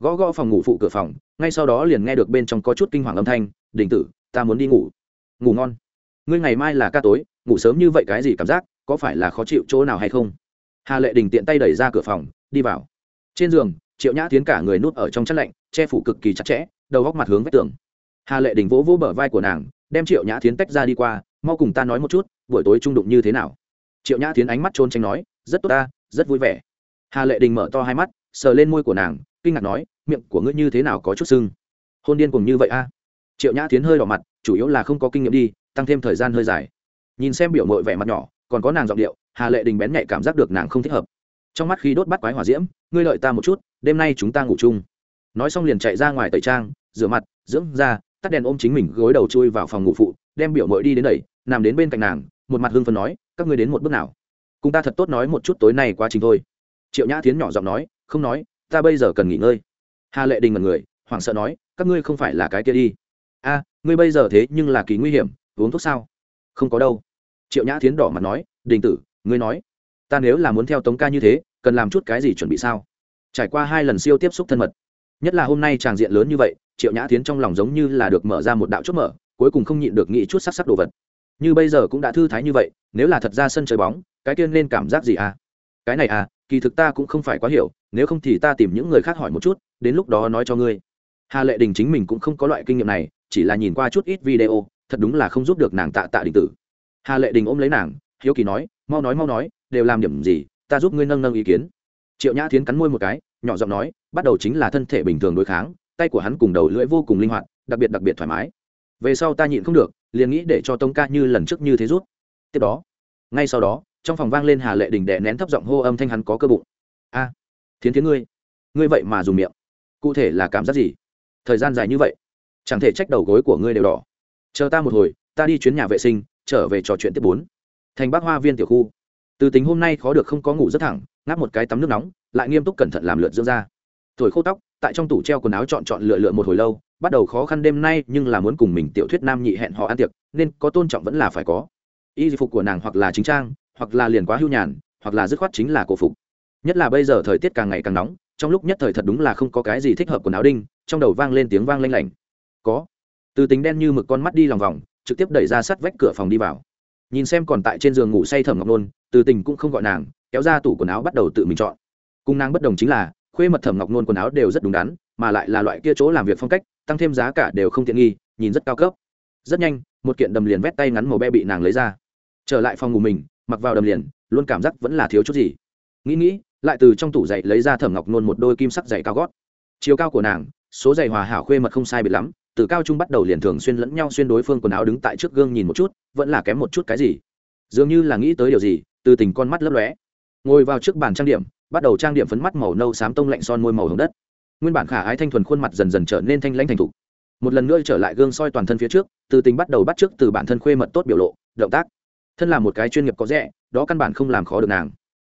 Gõ gõ phòng ngủ phụ cửa phòng, ngay sau đó liền nghe được bên trong có chút kinh hoàng âm thanh, đình tử, ta muốn đi ngủ. Ngủ ngon. Ngươi ngày mai là ca tối, ngủ sớm như vậy cái gì cảm giác, có phải là khó chịu chỗ nào hay không? Hà lệ đình tiện tay đẩy ra cửa phòng, đi vào. Trên giường, triệu nhã tiến cả người nút ở trong chất lạnh, che phủ cực kỳ chặt chẽ, đầu góc mặt hướng vách tường. Hà lệ đình vỗ vỗ bờ vai của nàng, đem triệu nhã tiến tách ra đi qua mau cùng ta nói một chút, buổi tối trung đụng như thế nào? Triệu nhã tiến ánh mắt trôn tranh nói, rất tốt ta, rất vui vẻ. Hà lệ đình mở to hai mắt, sờ lên môi của nàng, kinh ngạc nói, miệng của ngươi như thế nào có chút sưng? Hôn điên cùng như vậy a? Triệu nhã tiến hơi đỏ mặt, chủ yếu là không có kinh nghiệm đi, tăng thêm thời gian hơi dài. Nhìn xem biểu mội vẻ mặt nhỏ, còn có nàng giọng điệu, hà lệ đình bén nhạy cảm giác được nàng không thích hợp. Trong mắt khi đốt bắt quái hỏa diễm, ngươi lợi ta một chút, đêm nay chúng ta ngủ chung. Nói xong liền chạy ra ngoài tẩy trang, rửa mặt, dưỡng ra tắt đèn ôm chính mình gối đầu chui vào phòng ngủ phụ, đem biểu mội đi đến đẩy nằm đến bên cạnh nàng, một mặt hưng phần nói, các ngươi đến một bước nào? Cùng ta thật tốt nói một chút tối nay quá trình thôi. Triệu nhã tiến nhỏ giọng nói, không nói, ta bây giờ cần nghỉ ngơi. Hà lệ đình mật người, hoảng sợ nói, các ngươi không phải là cái kia đi. A, ngươi bây giờ thế nhưng là kỳ nguy hiểm, uống thuốc sao? Không có đâu. Triệu nhã tiến đỏ mặt nói, đình tử, ngươi nói, ta nếu là muốn theo tống ca như thế, cần làm chút cái gì chuẩn bị sao? Trải qua hai lần siêu tiếp xúc thân mật, nhất là hôm nay tràng diện lớn như vậy, triệu nhã tiến trong lòng giống như là được mở ra một đạo chốt mở, cuối cùng không nhịn được nghĩ chút sắc sắc đồ vật như bây giờ cũng đã thư thái như vậy, nếu là thật ra sân chơi bóng, cái tiên nên cảm giác gì à? Cái này à kỳ thực ta cũng không phải quá hiểu, nếu không thì ta tìm những người khác hỏi một chút, đến lúc đó nói cho ngươi. Hà lệ đình chính mình cũng không có loại kinh nghiệm này, chỉ là nhìn qua chút ít video, thật đúng là không giúp được nàng tạ tạ đình tử. Hà lệ đình ôm lấy nàng, hiếu kỳ nói, mau nói mau nói, đều làm điểm gì, ta giúp ngươi nâng nâng ý kiến. Triệu nhã thiến cắn môi một cái, nhỏ giọng nói, bắt đầu chính là thân thể bình thường đối kháng, tay của hắn cùng đầu lưỡi vô cùng linh hoạt, đặc biệt đặc biệt thoải mái. Về sau ta nhịn không được liền nghĩ để cho tông ca như lần trước như thế rút. Tiếp đó, ngay sau đó, trong phòng vang lên hà lệ đình đệ nén thấp giọng hô âm thanh hắn có cơ bụng. A, thiến thiến ngươi ngươi vậy mà dùng miệng. Cụ thể là cảm giác gì? Thời gian dài như vậy, chẳng thể trách đầu gối của ngươi đều đỏ. Chờ ta một hồi, ta đi chuyến nhà vệ sinh, trở về trò chuyện tiếp bốn. Thành bác hoa viên tiểu khu. Từ tính hôm nay khó được không có ngủ rất thẳng, ngáp một cái tắm nước nóng, lại nghiêm túc cẩn thận làm lượt dưỡng da. Thổi khô tóc, tại trong tủ treo quần áo chọn chọn lựa lựa một hồi lâu bắt đầu khó khăn đêm nay nhưng là muốn cùng mình tiểu thuyết nam nhị hẹn họ ăn tiệc, nên có tôn trọng vẫn là phải có. Y phục của nàng hoặc là chính trang, hoặc là liền quá hưu nhàn, hoặc là dứt khoát chính là cổ phục. Nhất là bây giờ thời tiết càng ngày càng nóng, trong lúc nhất thời thật đúng là không có cái gì thích hợp quần áo đinh, trong đầu vang lên tiếng vang lanh lảnh. Có. Từ tính đen như mực con mắt đi lòng vòng, trực tiếp đẩy ra sắt vách cửa phòng đi vào. Nhìn xem còn tại trên giường ngủ say thẩm ngọc nôn, từ tình cũng không gọi nàng, kéo ra tủ quần áo bắt đầu tự mình chọn. Cung nàng bất đồng chính là khuê mật thẩm ngọc nôn quần áo đều rất đúng đắn, mà lại là loại kia chỗ làm việc phong cách, tăng thêm giá cả đều không tiện nghi, nhìn rất cao cấp. Rất nhanh, một kiện đầm liền vét tay ngắn màu be bị nàng lấy ra. Trở lại phòng ngủ mình, mặc vào đầm liền, luôn cảm giác vẫn là thiếu chút gì. Nghĩ nghĩ, lại từ trong tủ giày lấy ra thẩm ngọc nôn một đôi kim sắc giày cao gót. Chiều cao của nàng, số giày hòa hảo khuê mật không sai biệt lắm, từ cao trung bắt đầu liền thường xuyên lẫn nhau xuyên đối phương quần áo đứng tại trước gương nhìn một chút, vẫn là kém một chút cái gì. Dường như là nghĩ tới điều gì, từ tình con mắt lấp lóe. Ngồi vào trước bàn trang điểm bắt đầu trang điểm phấn mắt màu nâu xám tông lạnh son môi màu hồng đất. Nguyên bản khả ái thanh thuần khuôn mặt dần dần trở nên thanh lãnh thành thục. Một lần nữa trở lại gương soi toàn thân phía trước, từ tính bắt đầu bắt trước từ bản thân khuê mật tốt biểu lộ, động tác. Thân là một cái chuyên nghiệp có rẻ, đó căn bản không làm khó được nàng.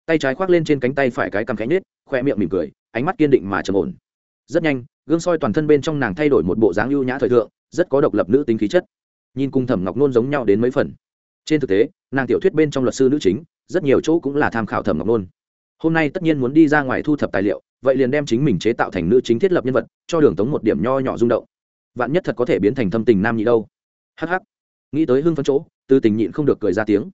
Tay trái khoác lên trên cánh tay phải cái cằm cánh nết khoe miệng mỉm cười, ánh mắt kiên định mà trầm ổn. Rất nhanh, gương soi toàn thân bên trong nàng thay đổi một bộ dáng ưu nhã thời thượng, rất có độc lập nữ tính khí chất. Nhìn cùng thẩm ngọc nôn giống nhau đến mấy phần. Trên thực tế, nàng tiểu thuyết bên trong luật sư nữ chính, rất nhiều chỗ cũng là tham khảo thẩm ngọc nôn hôm nay tất nhiên muốn đi ra ngoài thu thập tài liệu, vậy liền đem chính mình chế tạo thành nữ chính thiết lập nhân vật, cho đường tống một điểm nho nhỏ rung động. Vạn nhất thật có thể biến thành thâm tình nam nhị đâu. Hh nghĩ tới hưng phấn chỗ, tư tình nhịn không được cười ra tiếng.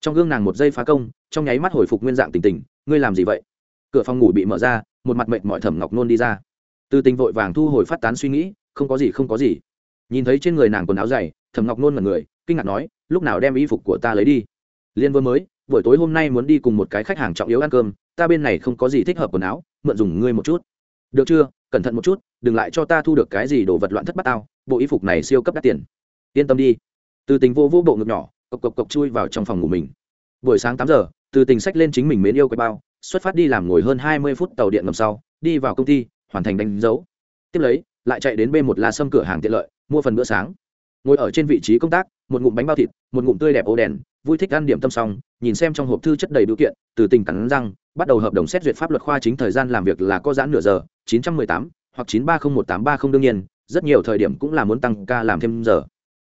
Trong gương nàng một giây phá công, trong nháy mắt hồi phục nguyên dạng tình tình, ngươi làm gì vậy? Cửa phòng ngủ bị mở ra, một mặt mệnh mọi thẩm ngọc nôn đi ra. Tư tình vội vàng thu hồi phát tán suy nghĩ, không có gì, không có gì. Nhìn thấy trên người nàng quần áo dày, thẩm ngọc nôn mật người, kinh ngạc nói, lúc nào đem y phục của ta lấy đi? Liên vừa mới, buổi tối hôm nay muốn đi cùng một cái khách hàng trọng yếu ăn cơm ta bên này không có gì thích hợp quần áo, mượn dùng ngươi một chút. Được chưa? Cẩn thận một chút, đừng lại cho ta thu được cái gì đồ vật loạn thất bát tao, bộ y phục này siêu cấp đắt tiền. Yên tâm đi. Từ tình vô vô bộ ngực nhỏ, cộc cộc cộc chui vào trong phòng ngủ mình. Buổi sáng tám giờ, từ tình sách lên chính mình mến yêu cái bao, xuất phát đi làm ngồi hơn hai mươi phút tàu điện ngầm sau, đi vào công ty, hoàn thành đánh dấu. Tiếp lấy, lại chạy đến b một la sâm cửa hàng tiện lợi, mua phần bữa sáng. Ngồi ở trên vị trí công tác, một ngụm bánh bao thịt, một ngụm tươi đẹp ô đèn, vui thích ăn điểm tâm xong, nhìn xem trong hộp thư chất đầy điều kiện, từ tình cắn răng bắt đầu hợp đồng xét duyệt pháp luật khoa chính thời gian làm việc là có giãn nửa giờ, chín trăm mười tám hoặc chín ba không một tám ba không đương nhiên, rất nhiều thời điểm cũng là muốn tăng ca làm thêm giờ.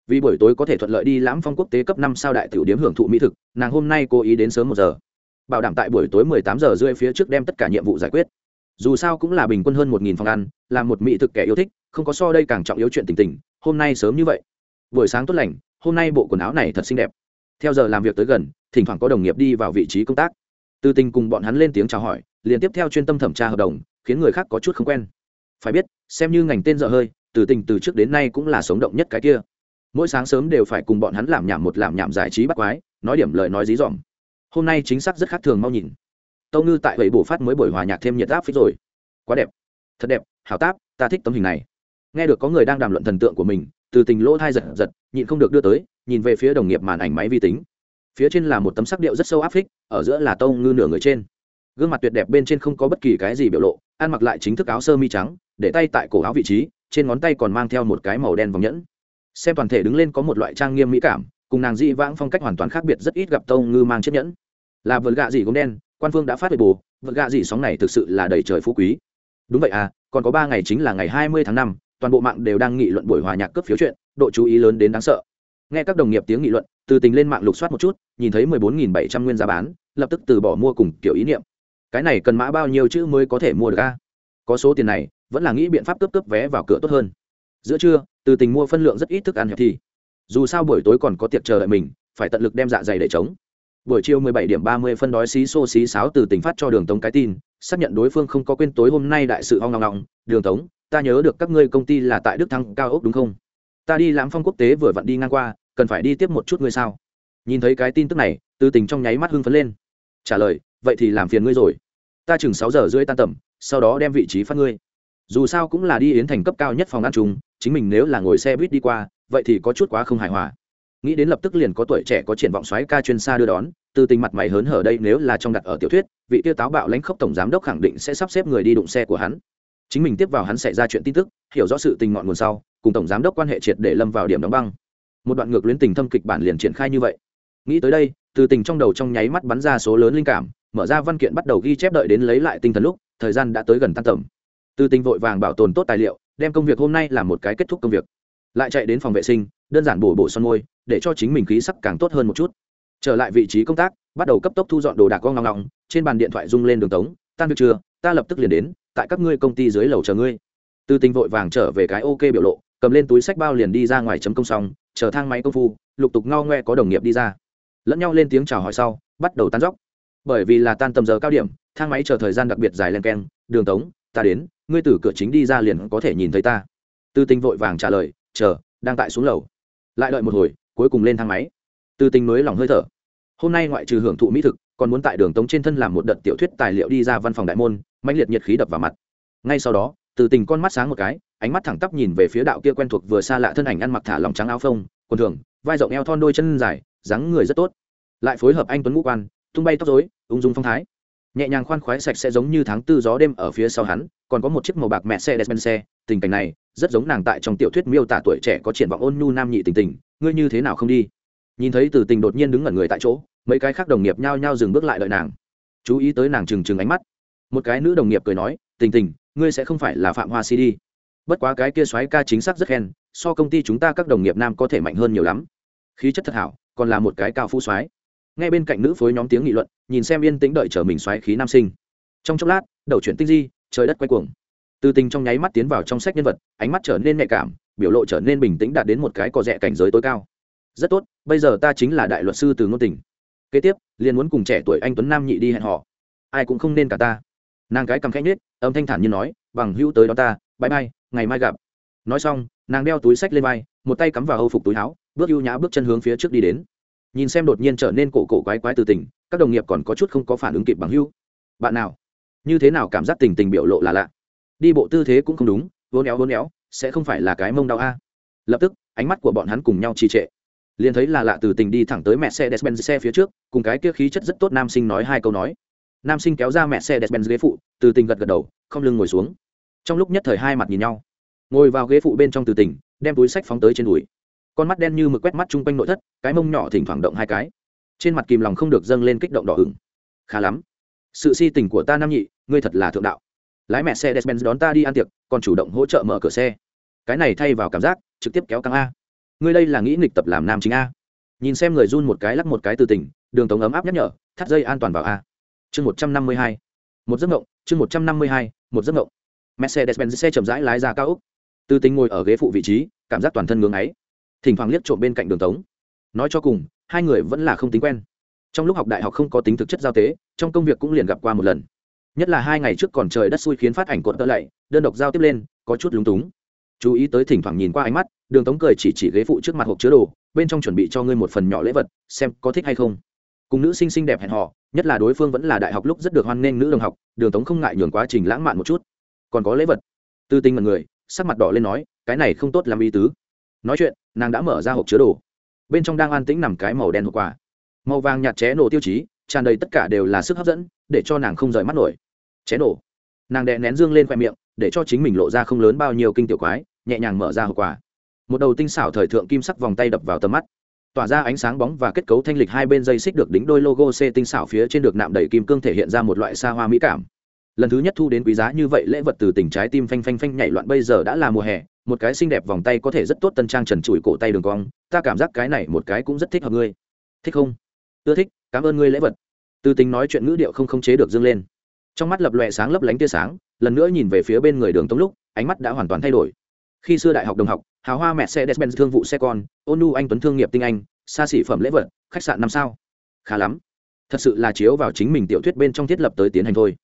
Vì buổi tối có thể thuận lợi đi lãm phong quốc tế cấp năm sao đại tiểu điếm hưởng thụ mỹ thực, nàng hôm nay cố ý đến sớm một giờ. Bảo đảm tại buổi tối mười tám giờ rưỡi phía trước đem tất cả nhiệm vụ giải quyết. Dù sao cũng là bình quân hơn một nghìn phòng ăn, là một mỹ thực kẻ yêu thích, không có so đây càng trọng yếu chuyện tình tình, hôm nay sớm như vậy. Buổi sáng tốt lành, hôm nay bộ quần áo này thật xinh đẹp. Theo giờ làm việc tới gần, thỉnh thoảng có đồng nghiệp đi vào vị trí công tác từ tình cùng bọn hắn lên tiếng chào hỏi, liền tiếp theo chuyên tâm thẩm tra hợp đồng, khiến người khác có chút không quen. Phải biết, xem như ngành tên dở hơi từ tình từ trước đến nay cũng là sống động nhất cái kia. Mỗi sáng sớm đều phải cùng bọn hắn làm nhảm một làm nhảm giải trí bắt quái, nói điểm lời nói dí dỏm. Hôm nay chính xác rất khác thường mau nhìn. Tâu ngư tại vậy bổ phát mới buổi hòa nhạc thêm nhiệt áp phích rồi. Quá đẹp. Thật đẹp, hảo táp, ta thích tấm hình này. Nghe được có người đang đàm luận thần tượng của mình từ tình lỗ thai giật giật, nhịn không được đưa tới, nhìn về phía đồng nghiệp màn ảnh máy vi tính phía trên là một tấm sắc điệu rất sâu áp phích, ở giữa là tông ngư nửa người trên. Gương mặt tuyệt đẹp bên trên không có bất kỳ cái gì biểu lộ, ăn mặc lại chính thức áo sơ mi trắng, để tay tại cổ áo vị trí, trên ngón tay còn mang theo một cái màu đen vòng nhẫn. Xem toàn thể đứng lên có một loại trang nghiêm mỹ cảm, cùng nàng dị vãng phong cách hoàn toàn khác biệt rất ít gặp tông ngư mang chiếc nhẫn. Là vượt gạ gì gốm đen, quan phương đã phát về bù vượt gạ gì sóng này thực sự là đầy trời phú quý. Đúng vậy à còn có ba ngày chính là ngày hai mươi tháng năm, toàn bộ mạng đều đang nghị luận buổi hòa nhạc cấp phiếu chuyện, độ chú ý lớn đến đáng sợ. Nghe các đồng nghiệp tiếng nghị luận từ tình lên mạng lục soát một chút, nhìn thấy mười bốn nghìn bảy trăm nguyên giá bán, lập tức từ bỏ mua cùng kiểu ý niệm. Cái này cần mã bao nhiêu chữ mới có thể mua được a? Có số tiền này, vẫn là nghĩ biện pháp cấp cấp vé vào cửa tốt hơn. Giữa trưa, từ tình mua phân lượng rất ít thức ăn hiệp thì, dù sao buổi tối còn có tiệc chờ đợi mình, phải tận lực đem dạ dày để chống buổi chiều 17 điểm 30 phân đói xí xô xí sáo từ tỉnh phát cho đường tống cái tin, xác nhận đối phương không có quên tối hôm nay đại sự hoang ngọng ngọng đường tống, ta nhớ được các ngươi công ty là tại đức thăng cao ốc đúng không? Ta đi lãm phong quốc tế vừa vặn đi ngang qua cần phải đi tiếp một chút ngươi sao? Nhìn thấy cái tin tức này, tư tình trong nháy mắt hưng phấn lên. Trả lời, vậy thì làm phiền ngươi rồi. Ta chừng sáu giờ rưỡi tan tầm, sau đó đem vị trí phát ngươi. Dù sao cũng là đi yến thành cấp cao nhất phòng ăn chúng chính mình nếu là ngồi xe buýt đi qua, vậy thì có chút quá không hài hòa. Nghĩ đến lập tức liền có tuổi trẻ có triển vọng xoáy ca chuyên xa đưa đón từ tình mặt mày hớn hở đây nếu là trong đặt ở tiểu thuyết, vị tiêu táo bạo lãnh khốc tổng giám đốc khẳng định sẽ sắp xếp người đi đụng xe của hắn. Chính mình tiếp vào hắn xảy ra chuyện tin tức, hiểu rõ sự tình ngọn nguồn sau, cùng tổng giám đốc quan hệ triệt để lâm vào điểm đóng băng một đoạn ngược luyến tình thâm kịch bản liền triển khai như vậy. Nghĩ tới đây, từ tình trong đầu trong nháy mắt bắn ra số lớn linh cảm, mở ra văn kiện bắt đầu ghi chép đợi đến lấy lại tinh thần lúc, thời gian đã tới gần tan tầm. Từ tình vội vàng bảo tồn tốt tài liệu, đem công việc hôm nay là một cái kết thúc công việc. Lại chạy đến phòng vệ sinh, đơn giản bổ bổ son môi, để cho chính mình khí sắc càng tốt hơn một chút. Trở lại vị trí công tác, bắt đầu cấp tốc thu dọn đồ đạc con ngong ngong trên bàn điện thoại rung lên đường tống, tan việc chưa? Ta lập tức liền đến, tại các ngươi công ty dưới lầu chờ ngươi. Từ tình vội vàng trở về cái ok biểu lộ, cầm lên túi sách bao liền đi ra ngoài chấm công xong chờ thang máy công phu, lục tục ngao ngoe có đồng nghiệp đi ra. Lẫn nhau lên tiếng chào hỏi sau, bắt đầu tan dóc bởi vì là tan tầm giờ cao điểm, thang máy chờ thời gian đặc biệt dài len keng, đường tống, ta đến, ngươi từ cửa chính đi ra liền có thể nhìn thấy ta. Tư tình vội vàng trả lời, chờ, đang tại xuống lầu. Lại đợi một hồi, cuối cùng lên thang máy. Tư tình mới lòng hơi thở. Hôm nay ngoại trừ hưởng thụ mỹ thực, còn muốn tại đường tống trên thân làm một đợt tiểu thuyết tài liệu đi ra văn phòng đại môn, mãnh liệt nhiệt khí đập vào mặt. Ngay sau đó từ tình con mắt sáng một cái, ánh mắt thẳng tắp nhìn về phía đạo kia quen thuộc vừa xa lạ thân ảnh ăn mặc thả lòng trắng áo phông, quần thường, vai rộng eo thon đôi chân dài, dáng người rất tốt. Lại phối hợp anh tuấn ngũ quan, tung bay tóc dối ung dung phong thái. Nhẹ nhàng khoan khoái sạch sẽ giống như tháng tư gió đêm ở phía sau hắn, còn có một chiếc màu bạc mẹ xe despen xe, tình cảnh này rất giống nàng tại trong tiểu thuyết miêu tả tuổi trẻ có triển vọng ôn nhu nam nhị tình tình, ngươi như thế nào không đi? Nhìn thấy từ tình đột nhiên đứng ngẩn người tại chỗ, mấy cái khác đồng nghiệp nhao nhao dừng bước lại đợi nàng. Chú ý tới nàng trừng trừng ánh mắt. Một cái nữ đồng nghiệp cười nói, tình tình ngươi sẽ không phải là phạm hoa si đi. Bất quá cái kia xoáy ca chính xác rất khen, so công ty chúng ta các đồng nghiệp nam có thể mạnh hơn nhiều lắm. Khí chất thật hảo, còn là một cái cao phu xoáy ngay bên cạnh nữ phối nhóm tiếng nghị luận, nhìn xem yên tĩnh đợi chờ mình xoáy khí nam sinh. Trong chốc lát, đầu chuyển tinh di, trời đất quay cuồng. Từ tình trong nháy mắt tiến vào trong sách nhân vật, ánh mắt trở nên nhạy cảm, biểu lộ trở nên bình tĩnh đạt đến một cái cò rẽ cảnh giới tối cao. Rất tốt, bây giờ ta chính là đại luật sư từ ngôn tình. Kế tiếp, liền muốn cùng trẻ tuổi anh tuấn nam nhị đi hẹn họ ai cũng không nên cả ta. Nàng cái cầm khẽ nết âm thanh thản như nói, bằng hữu tới đó ta bãi bay ngày mai gặp. Nói xong, nàng đeo túi sách lên vai, một tay cắm vào hâu phục túi áo, bước ưu nhã bước chân hướng phía trước đi đến. Nhìn xem đột nhiên trở nên cổ cổ quái quái từ tình, các đồng nghiệp còn có chút không có phản ứng kịp bằng hữu. Bạn nào? Như thế nào cảm giác tình tình biểu lộ là lạ? Đi bộ tư thế cũng không đúng vốn éo vốn éo sẽ không phải là cái mông đau a? Lập tức, ánh mắt của bọn hắn cùng nhau trì trệ. Liền thấy là lạ từ tình đi thẳng tới mẹ xe despen xe phía trước, cùng cái kia khí chất rất tốt nam sinh nói hai câu nói nam sinh kéo ra mẹ xe despen ghế phụ, từ tình gật gật đầu, không lưng ngồi xuống. Trong lúc nhất thời hai mặt nhìn nhau, ngồi vào ghế phụ bên trong từ tình, đem túi sách phóng tới trên đùi. Con mắt đen như mực quét mắt chung quanh nội thất, cái mông nhỏ thỉnh thoảng động hai cái. Trên mặt kìm lòng không được dâng lên kích động đỏ hừng khá lắm. Sự si tình của ta nam nhị, ngươi thật là thượng đạo. Lái mẹ xe despen đón ta đi ăn tiệc, còn chủ động hỗ trợ mở cửa xe. Cái này thay vào cảm giác, trực tiếp kéo căng a. Ngươi đây là nghĩ nghịch tập làm nam chính a. Nhìn xem người run một cái lắc một cái từ tỉnh đường tống ấm áp nhắc nhở, thắt dây an toàn vào a chương một trăm năm mươi hai. Một giấc ngộng chương một trăm năm mươi hai, một giấc ngộng mercedes benz xe chậm rãi lái ra cao úc từ tính ngồi ở ghế phụ vị trí, cảm giác toàn thân ngưng ấy thỉnh thoảng liếc trộm bên cạnh đường tống. Nói cho cùng, hai người vẫn là không tính quen. Trong lúc học đại học không có tính thực chất giao tế, trong công việc cũng liền gặp qua một lần. Nhất là hai ngày trước còn trời đất xui khiến phát ảnh cột tơ lạy, đơn độc giao tiếp lên, có chút lúng túng. Chú ý tới thỉnh thoảng nhìn qua ánh mắt, đường tống cười chỉ chỉ ghế phụ trước mặt hộp chứa đồ, bên trong chuẩn bị cho ngươi một phần nhỏ lễ vật, xem có thích hay không. Cùng nữ sinh xinh đẹp hẹn họ nhất là đối phương vẫn là đại học lúc rất được hoan nghênh nữ đồng học, đường tống không ngại nhường quá trình lãng mạn một chút. Còn có lễ vật. Tư tinh mật người, sắc mặt đỏ lên nói, cái này không tốt làm ý tứ. Nói chuyện, nàng đã mở ra hộp chứa đồ. Bên trong đang an tĩnh nằm cái màu đen hộp quà. Màu vàng nhạt ché nổ tiêu chí, tràn đầy tất cả đều là sức hấp dẫn, để cho nàng không rời mắt nổi. Ché nổ. Nàng đè nén dương lên khoe miệng, để cho chính mình lộ ra không lớn bao nhiêu kinh tiểu quái, nhẹ nhàng mở ra hộp quà. Một đầu tinh xảo thời thượng kim sắc vòng tay đập vào tầm mắt tỏa ra ánh sáng bóng và kết cấu thanh lịch hai bên dây xích được đính đôi logo c tinh xảo phía trên được nạm đầy kim cương thể hiện ra một loại xa hoa mỹ cảm. Lần thứ nhất thu đến quý giá như vậy lễ vật từ tỉnh trái tim phanh phanh phanh nhảy loạn bây giờ đã là mùa hè, một cái xinh đẹp vòng tay có thể rất tốt tân trang trần trụi cổ tay đường cong, ta cảm giác cái này một cái cũng rất thích hợp ngươi. Thích không? Ưa thích, cảm ơn ngươi lễ vật. Từ tính nói chuyện ngữ điệu không khống chế được dâng lên. Trong mắt lập lòe sáng lấp lánh tia sáng, lần nữa nhìn về phía bên người đường tống lúc, ánh mắt đã hoàn toàn thay đổi khi xưa đại học đồng học, hào hoa mẹ xe despen thương vụ xe con ônu anh tuấn thương nghiệp tinh anh, xa xỉ phẩm lễ vật, khách sạn năm sao. Khá lắm. Thật sự là chiếu vào chính mình tiểu thuyết bên trong thiết lập tới tiến hành thôi.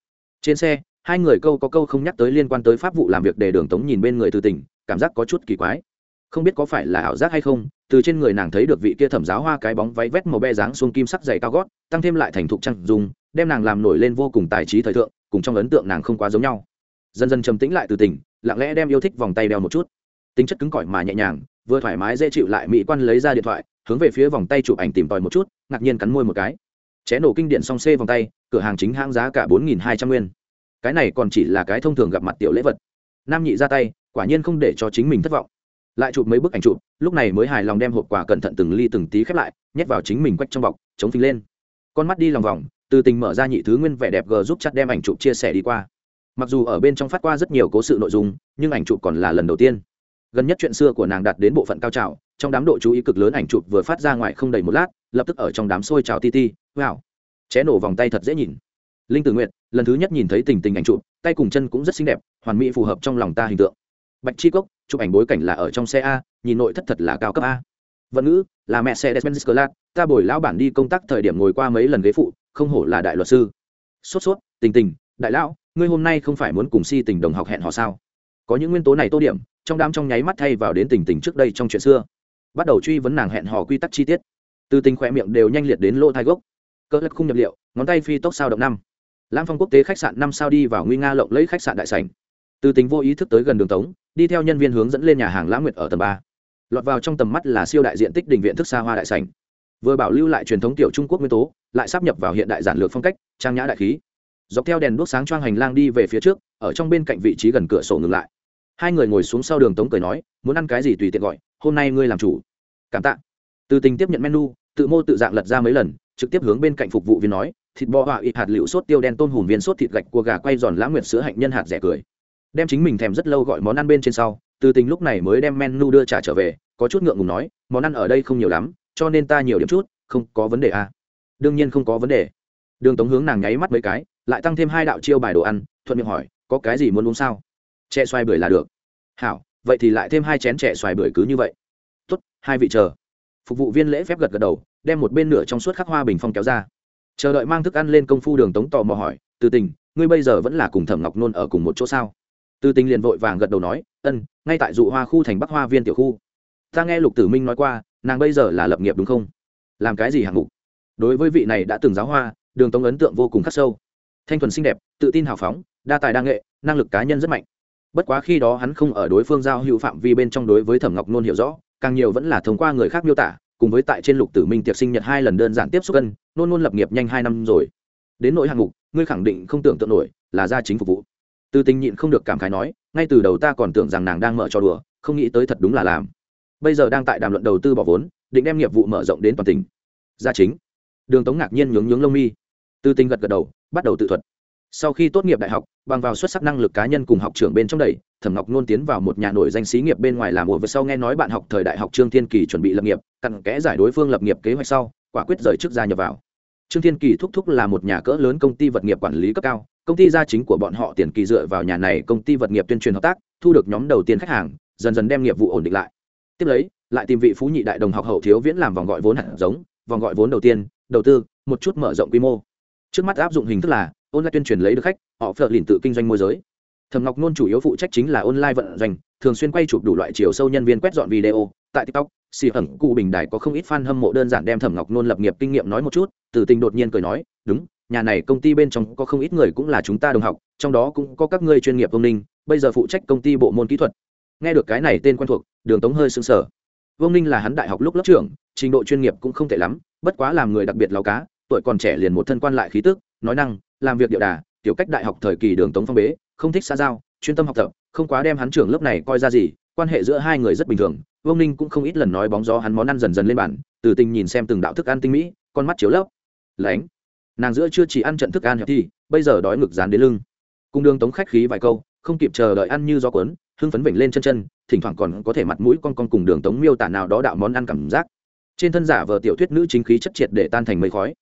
Trên xe, hai người câu có câu không nhắc tới liên quan tới pháp vụ làm việc để đường tống nhìn bên người từ tỉnh cảm giác có chút kỳ quái. Không biết có phải là ảo giác hay không, từ trên người nàng thấy được vị kia thẩm giáo hoa cái bóng váy vét màu be dáng xuông kim sắc dày cao gót, tăng thêm lại thành thục trăng dùng đem nàng làm nổi lên vô cùng tài trí thời thượng, cùng trong ấn tượng nàng không quá giống nhau. Dần dần trầm tĩnh lại từ tỉnh lặng lẽ đem yêu thích vòng tay đeo một chút. Tính chất cứng cỏi mà nhẹ nhàng, vừa thoải mái dễ chịu lại mỹ quan lấy ra điện thoại, hướng về phía vòng tay chụp ảnh tìm tòi một chút, ngạc nhiên cắn môi một cái. Ché nổ kinh điện song xê vòng tay, cửa hàng chính hãng giá cả bốn nghìn hai trăm nguyên. Cái này còn chỉ là cái thông thường gặp mặt tiểu lễ vật. Nam nhị ra tay, quả nhiên không để cho chính mình thất vọng. Lại chụp mấy bức ảnh chụp, lúc này mới hài lòng đem hộp quà cẩn thận từng ly từng tí khép lại, nhét vào chính mình quách trong bọc, chống phình lên. Con mắt đi lòng vòng, từ tình mở ra nhị thứ nguyên vẻ đẹp g giúp chặt đem ảnh chụp chia sẻ đi qua mặc dù ở bên trong phát qua rất nhiều cố sự nội dung, nhưng ảnh chụp còn là lần đầu tiên. Gần nhất chuyện xưa của nàng đạt đến bộ phận cao trào, trong đám độ chú ý cực lớn ảnh chụp vừa phát ra ngoài không đầy một lát, lập tức ở trong đám xôi trào ti ti, wow. Ché nổ vòng tay thật dễ nhìn. Linh tử nguyệt, lần thứ nhất nhìn thấy tình tình ảnh chụp, tay cùng chân cũng rất xinh đẹp, hoàn mỹ phù hợp trong lòng ta hình tượng. Bạch chi cốc, chụp ảnh bối cảnh là ở trong xe a, nhìn nội thất thật là cao cấp a. Vận ngữ, là mẹ xe Desmond clat ta bồi lão bản đi công tác thời điểm ngồi qua mấy lần ghế phụ, không hổ là đại luật sư. Sốt sốt, tình tình, đại lão ngươi hôm nay không phải muốn cùng si tình đồng học hẹn họ sao? Có những nguyên tố này tô điểm, trong đám trong nháy mắt thay vào đến tình tình trước đây trong chuyện xưa. Bắt đầu truy vấn nàng hẹn hò quy tắc chi tiết. Từ tình khỏe miệng đều nhanh liệt đến lỗ thai gốc. Cỡ lật khung nhập liệu, ngón tay phi tốc sao động năm. Lam phong quốc tế khách sạn năm sao đi vào nguy nga lộng lấy khách sạn đại sành từ tình vô ý thức tới gần đường tống, đi theo nhân viên hướng dẫn lên nhà hàng lãng nguyệt ở tầng ba. Lọt vào trong tầm mắt là siêu đại diện tích đình viện thức xa hoa đại sành vừa bảo lưu lại truyền thống tiểu trung quốc nguyên tố, lại sắp nhập vào hiện đại giản lược phong cách, trang nhã đại khí dọc theo đèn đuốc sáng choang hành lang đi về phía trước, ở trong bên cạnh vị trí gần cửa sổ ngừng lại. Hai người ngồi xuống sau đường tống cười nói, muốn ăn cái gì tùy tiện gọi, hôm nay ngươi làm chủ. Cảm tạ. Từ tình tiếp nhận menu, tự mô tự dạng lật ra mấy lần, trực tiếp hướng bên cạnh phục vụ viên nói, thịt bò họa ít hạt liệu sốt tiêu đen tôm hùm viên sốt thịt gạch cua gà quay giòn lãng nguyệt sữa hạnh nhân hạt rẻ cười. Đem chính mình thèm rất lâu gọi món ăn bên trên sau, từ tình lúc này mới đem menu đưa trả trở về, có chút ngượng ngùng nói, món ăn ở đây không nhiều lắm, cho nên ta nhiều điểm chút, không có vấn đề à. đương nhiên không có vấn đề. Đường tống hướng nàng nháy mắt mấy cái lại tăng thêm hai đạo chiêu bài đồ ăn, thuận miệng hỏi, có cái gì muốn uống sao? Chè xoài bưởi là được. Hảo, vậy thì lại thêm hai chén chè xoài bưởi cứ như vậy. Tốt, hai vị chờ. Phục vụ viên lễ phép gật gật đầu, đem một bên nửa trong suốt khắc hoa bình phong kéo ra. Chờ đợi mang thức ăn lên công phu đường tống tò mò hỏi, từ tình, ngươi bây giờ vẫn là cùng thẩm ngọc nôn ở cùng một chỗ sao? Từ tình liền vội vàng gật đầu nói, ân, ngay tại dụ hoa khu thành bắc hoa viên tiểu khu. Ta nghe lục tử minh nói qua, nàng bây giờ là lập nghiệp đúng không? Làm cái gì hạng mục? Đối với vị này đã từng giáo hoa, đường tống ấn tượng vô cùng khắc sâu thanh thuần xinh đẹp, tự tin hào phóng, đa tài đa nghệ, năng lực cá nhân rất mạnh. Bất quá khi đó hắn không ở đối phương giao hữu phạm vi bên trong đối với thẩm ngọc nôn hiểu rõ, càng nhiều vẫn là thông qua người khác miêu tả, cùng với tại trên lục tử minh tiệc sinh nhật hai lần đơn giản tiếp xúc cân, nôn nôn lập nghiệp nhanh hai năm rồi. Đến nỗi hạng mục, ngươi khẳng định không tưởng tượng nổi, là gia chính phục vụ. Từ tình nhịn không được cảm khái nói, ngay từ đầu ta còn tưởng rằng nàng đang mở trò đùa, không nghĩ tới thật đúng là làm. Bây giờ đang tại đàm luận đầu tư bỏ vốn, định đem nghiệp vụ mở rộng đến toàn tỉnh. Gia chính. Đường tống ngạc nhiên nhướng nhướng lông mi. Từ tình gật gật đầu bắt đầu tự thuật. Sau khi tốt nghiệp đại học, bằng vào xuất sắc năng lực cá nhân cùng học trưởng bên trong đầy, thẩm ngọc nôn tiến vào một nhà nổi danh xí nghiệp bên ngoài làm ổ Vừa sau nghe nói bạn học thời đại học trương thiên kỳ chuẩn bị lập nghiệp, cặn kẽ giải đối phương lập nghiệp kế hoạch sau, quả quyết rời trước gia nhập vào. Trương thiên kỳ thúc thúc là một nhà cỡ lớn công ty vật nghiệp quản lý cấp cao, công ty gia chính của bọn họ tiền kỳ dựa vào nhà này công ty vật nghiệp tuyên truyền hợp tác, thu được nhóm đầu tiên khách hàng, dần dần đem nghiệp vụ ổn định lại. Tiếp lấy, lại tìm vị phú nhị đại đồng học hậu thiếu viễn làm vòng gọi vốn hạt giống, vòng gọi vốn đầu tiên, đầu tư, một chút mở rộng quy mô trước mắt áp dụng hình thức là, online tuyên truyền lấy được khách, họ phở lìn tự kinh doanh môi giới. Thẩm ngọc nôn chủ yếu phụ trách chính là online vận doanh, thường xuyên quay chụp đủ loại chiều sâu nhân viên quét dọn video. Tại tiktok, xì ẩn cụ bình đài có không ít fan hâm mộ đơn giản đem thẩm ngọc nôn lập nghiệp kinh nghiệm nói một chút. Từ tình đột nhiên cười nói, đúng, nhà này công ty bên trong có không ít người cũng là chúng ta đồng học, trong đó cũng có các ngươi chuyên nghiệp công ninh, bây giờ phụ trách công ty bộ môn kỹ thuật. Nghe được cái này tên quen thuộc, đường tống hơi sững sở. vương ninh là hắn đại học lúc lớp trưởng, trình độ chuyên nghiệp cũng không tệ lắm, bất quá làm người đặc biệt lao cá tuổi còn trẻ liền một thân quan lại khí tức, nói năng, làm việc điệu đà tiểu cách đại học thời kỳ đường tống phong bế, không thích xa giao, chuyên tâm học tập, không quá đem hắn trưởng lớp này coi ra gì, quan hệ giữa hai người rất bình thường, vương ninh cũng không ít lần nói bóng gió hắn món ăn dần dần lên bản từ tình nhìn xem từng đạo thức ăn tinh mỹ, con mắt chiếu lấp. Lánh, nàng giữa chưa chỉ ăn trận thức ăn hẹp thì, bây giờ đói ngực dán đến lưng. Cung đường tống khách khí vài câu, không kịp chờ đợi ăn như gió cuốn, hưng phấn vểnh lên chân chân, thỉnh thoảng còn có thể mặt mũi con con cùng đường tống miêu tả nào đó đạo món ăn cảm giác. Trên thân giả vờ tiểu thuyết nữ chính khí chất triệt để tan thành mây khói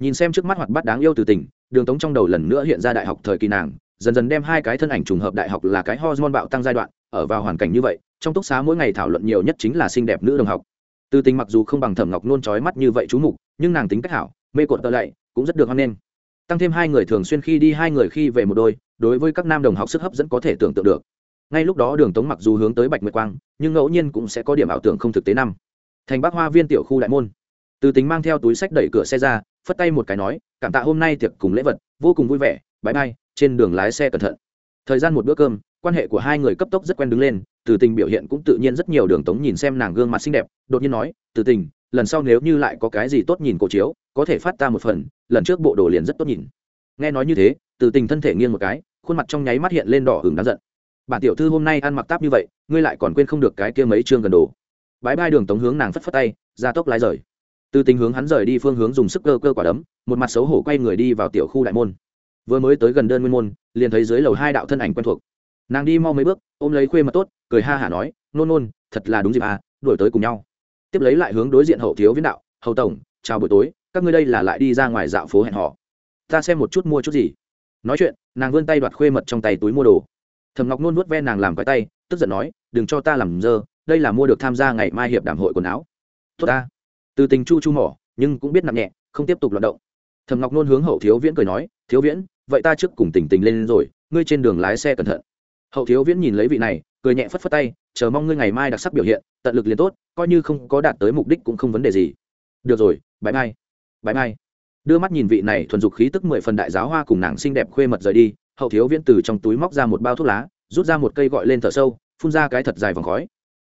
nhìn xem trước mắt hoạt bát đáng yêu từ tình, đường tống trong đầu lần nữa hiện ra đại học thời kỳ nàng, dần dần đem hai cái thân ảnh trùng hợp đại học là cái hormone bạo tăng giai đoạn, ở vào hoàn cảnh như vậy, trong túc xá mỗi ngày thảo luận nhiều nhất chính là xinh đẹp nữ đồng học. Từ tình mặc dù không bằng thẩm ngọc nôn trói mắt như vậy chú mục, nhưng nàng tính cách hảo, mê cột tơ lạy, cũng rất được hoan nghênh. Tăng thêm hai người thường xuyên khi đi, hai người khi về một đôi, đối với các nam đồng học sức hấp dẫn có thể tưởng tượng được. Ngay lúc đó đường tống mặc dù hướng tới bạch nguyệt quang, nhưng ngẫu nhiên cũng sẽ có điểm ảo tưởng không thực tế năm. Thành bác hoa viên tiểu khu đại môn. Từ tính mang theo túi sách đẩy cửa xe ra phất tay một cái nói, cảm tạ hôm nay tiệc cùng lễ vật, vô cùng vui vẻ bãi bay trên đường lái xe cẩn thận. Thời gian một bữa cơm, quan hệ của hai người cấp tốc rất quen đứng lên, từ tình biểu hiện cũng tự nhiên rất nhiều đường tống nhìn xem nàng gương mặt xinh đẹp, đột nhiên nói, từ tình, lần sau nếu như lại có cái gì tốt nhìn cổ chiếu, có thể phát ta một phần, lần trước bộ đồ liền rất tốt nhìn. Nghe nói như thế, từ tình thân thể nghiêng một cái, khuôn mặt trong nháy mắt hiện lên đỏ hừng đáng giận. Bản tiểu thư hôm nay ăn mặc táp như vậy, ngươi lại còn quên không được cái kia mấy chương gần đồ. Bãi bai đường tống hướng nàng phất phất tay, ra tốc lái rời từ tình hướng hắn rời đi phương hướng dùng sức cơ cơ quả đấm, một mặt xấu hổ quay người đi vào tiểu khu đại môn. Vừa mới tới gần đơn nguyên môn, liền thấy dưới lầu hai đạo thân ảnh quen thuộc. Nàng đi mau mấy bước, ôm lấy khuê mật tốt, cười ha hả nói, nôn nôn, thật là đúng dịp à đuổi tới cùng nhau. Tiếp lấy lại hướng đối diện hậu thiếu viễn đạo hậu tổng, chào buổi tối, các ngươi đây là lại đi ra ngoài dạo phố hẹn họ ta xem một chút mua chút gì. Nói chuyện, nàng vươn tay đoạt khuê mật trong tay túi mua đồ. Thầm ngọc nôn nuốt ven nàng làm cái tay, tức giận nói, đừng cho ta làm dơ, đây là mua được tham gia ngày mai hiệp đàm hội quần áo. Tốt ta từ tình chu chu mỏ, nhưng cũng biết nặng nhẹ, không tiếp tục loạt động. Thầm ngọc nôn hướng hậu thiếu viễn cười nói, thiếu viễn, vậy ta trước cùng tình tình lên rồi, ngươi trên đường lái xe cẩn thận. Hậu thiếu viễn nhìn lấy vị này, cười nhẹ phất phất tay, chờ mong ngươi ngày mai đặc sắc biểu hiện, tận lực liền tốt, coi như không có đạt tới mục đích cũng không vấn đề gì. Được rồi bãi mai bãi mai đưa mắt nhìn vị này thuần dục khí tức mười phần đại giáo hoa cùng nàng xinh đẹp khuê mật rời đi, hậu thiếu viễn từ trong túi móc ra một bao thuốc lá, rút ra một cây gọi lên thở sâu, phun ra cái thật dài vòng khói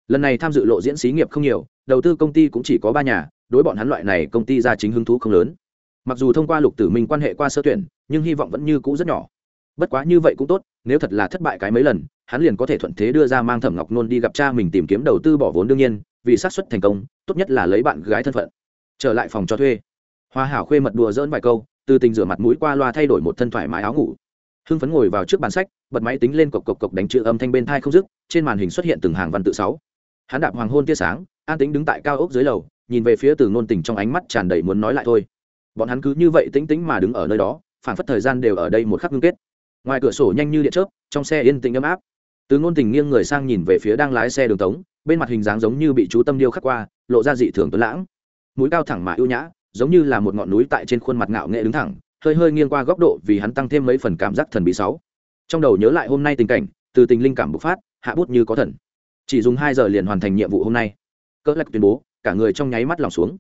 lần này tham dự lộ diễn xí nghiệp không nhiều, đầu tư công ty cũng chỉ có ba nhà, đối bọn hắn loại này công ty ra chính hứng thú không lớn. Mặc dù thông qua lục tử minh quan hệ qua sơ tuyển, nhưng hy vọng vẫn như cũ rất nhỏ. Bất quá như vậy cũng tốt, nếu thật là thất bại cái mấy lần, hắn liền có thể thuận thế đưa ra mang thẩm ngọc nôn đi gặp cha mình tìm kiếm đầu tư bỏ vốn đương nhiên, vì xác suất thành công, tốt nhất là lấy bạn gái thân phận. Trở lại phòng cho thuê. Hoa hảo khuê mật đùa dỡn vài câu, từ tình rửa mặt mũi qua loa thay đổi một thân thoải mái áo ngủ. Hưng phấn ngồi vào trước bàn sách, bật máy tính lên cộc cộc cộc đánh chữ âm thanh bên thai không dứt, trên màn hình xuất hiện từng hàng văn tự sáu hắn đạp hoàng hôn tia sáng, an tính đứng tại cao ốc dưới lầu, nhìn về phía từ ngôn tình trong ánh mắt tràn đầy muốn nói lại thôi. Bọn hắn cứ như vậy tĩnh tĩnh mà đứng ở nơi đó, phản phất thời gian đều ở đây một khắc ngưng kết. Ngoài cửa sổ nhanh như điện chớp, trong xe yên tĩnh ấm áp. Từ ngôn tình nghiêng người sang nhìn về phía đang lái xe đường tống, bên mặt hình dáng giống như bị chú tâm điêu khắc qua, lộ ra dị thường tuấn lãng. Mũi cao thẳng mà ưu nhã, giống như là một ngọn núi tại trên khuôn mặt ngạo nghệ đứng thẳng, hơi hơi nghiêng qua góc độ vì hắn tăng thêm mấy phần cảm giác thần bí sáu. Trong đầu nhớ lại hôm nay tình cảnh, từ tình linh cảm bộc phát, hạ bút như có thần chỉ dùng hai giờ liền hoàn thành nhiệm vụ hôm nay. Cỡ lạch tuyên bố, cả người trong nháy mắt lòng xuống.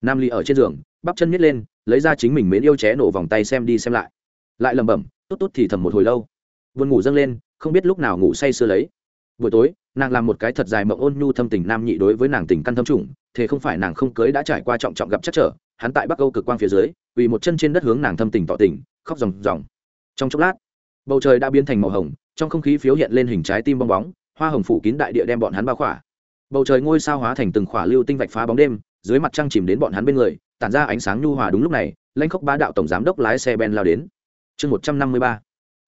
Nam ly ở trên giường, bắp chân nhét lên, lấy ra chính mình mến yêu ché nổ vòng tay xem đi xem lại. Lại lẩm bẩm, tốt tốt thì thầm một hồi lâu. Vườn ngủ dâng lên, không biết lúc nào ngủ say sưa lấy. Buổi tối, nàng làm một cái thật dài mộng ôn nhu thâm tình nam nhị đối với nàng tình căn thâm trùng, thế không phải nàng không cưới đã trải qua trọng trọng gặp chắc trở, hắn tại bắc âu cực quang phía dưới vì một chân trên đất hướng nàng thâm tình tỏ tình, khóc ròng ròng. Trong chốc lát, bầu trời đã biến thành màu hồng, trong không khí phiếu hiện lên hình trái tim bong bóng hoa hồng phủ kín đại địa đem bọn hắn bao khỏa. Bầu trời ngôi sao hóa thành từng khỏa lưu tinh vạch phá bóng đêm, dưới mặt trăng chìm đến bọn hắn bên người, tản ra ánh sáng nhu hòa đúng lúc này, lãnh khốc bá đạo tổng giám đốc lái xe ben lao đến. Chương một trăm năm mươi ba.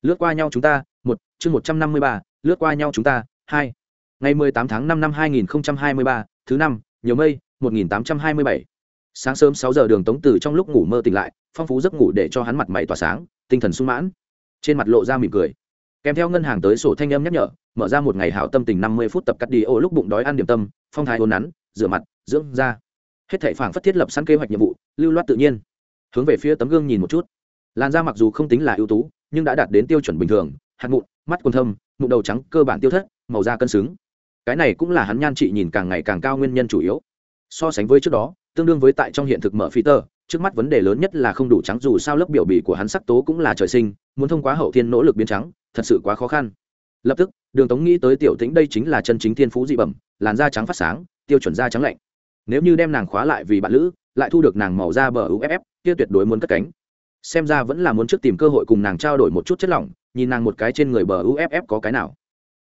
Lướt qua nhau chúng ta, một, chương một trăm năm mươi ba, lướt qua nhau chúng ta, hai. Ngày mười tám tháng năm năm hai nghìn hai mươi ba, thứ năm, nhiều mây, một nghìn tám trăm hai mươi bảy. Sáng sớm sáu giờ đường tống từ trong lúc ngủ mơ tỉnh lại, phong phú giấc ngủ để cho hắn mặt mày tỏa sáng, tinh thần sung mãn. Trên mặt lộ ra mỉm cười kèm theo ngân hàng tới sổ thanh âm nhắc nhở, mở ra một ngày hảo tâm tình năm mươi phút tập cắt đi ô lúc bụng đói ăn điểm tâm, phong thái ôn nắn, rửa mặt, dưỡng da. Hết thảy phảng phất thiết lập sẵn kế hoạch nhiệm vụ, lưu loát tự nhiên. Hướng về phía tấm gương nhìn một chút. Làn da mặc dù không tính là ưu tú, nhưng đã đạt đến tiêu chuẩn bình thường, hạt mụn, mắt quần thâm, mụn đầu trắng, cơ bản tiêu thất, màu da cân xứng. Cái này cũng là hắn nhan trị nhìn càng ngày càng cao nguyên nhân chủ yếu. So sánh với trước đó, tương đương với tại trong hiện thực mở phi tơ trước mắt vấn đề lớn nhất là không đủ trắng dù sao lớp biểu bì của hắn sắc tố cũng là trời sinh, muốn thông qua hậu thiên nỗ lực biến trắng thật sự quá khó khăn. Lập tức, đường tống nghĩ tới tiểu tĩnh đây chính là chân chính thiên phú dị bẩm, làn da trắng phát sáng, tiêu chuẩn da trắng lạnh. Nếu như đem nàng khóa lại vì bạn lữ, lại thu được nàng màu da bờ uff kia tuyệt đối muốn cất cánh. Xem ra vẫn là muốn trước tìm cơ hội cùng nàng trao đổi một chút chất lỏng, nhìn nàng một cái trên người bờ uff có cái nào.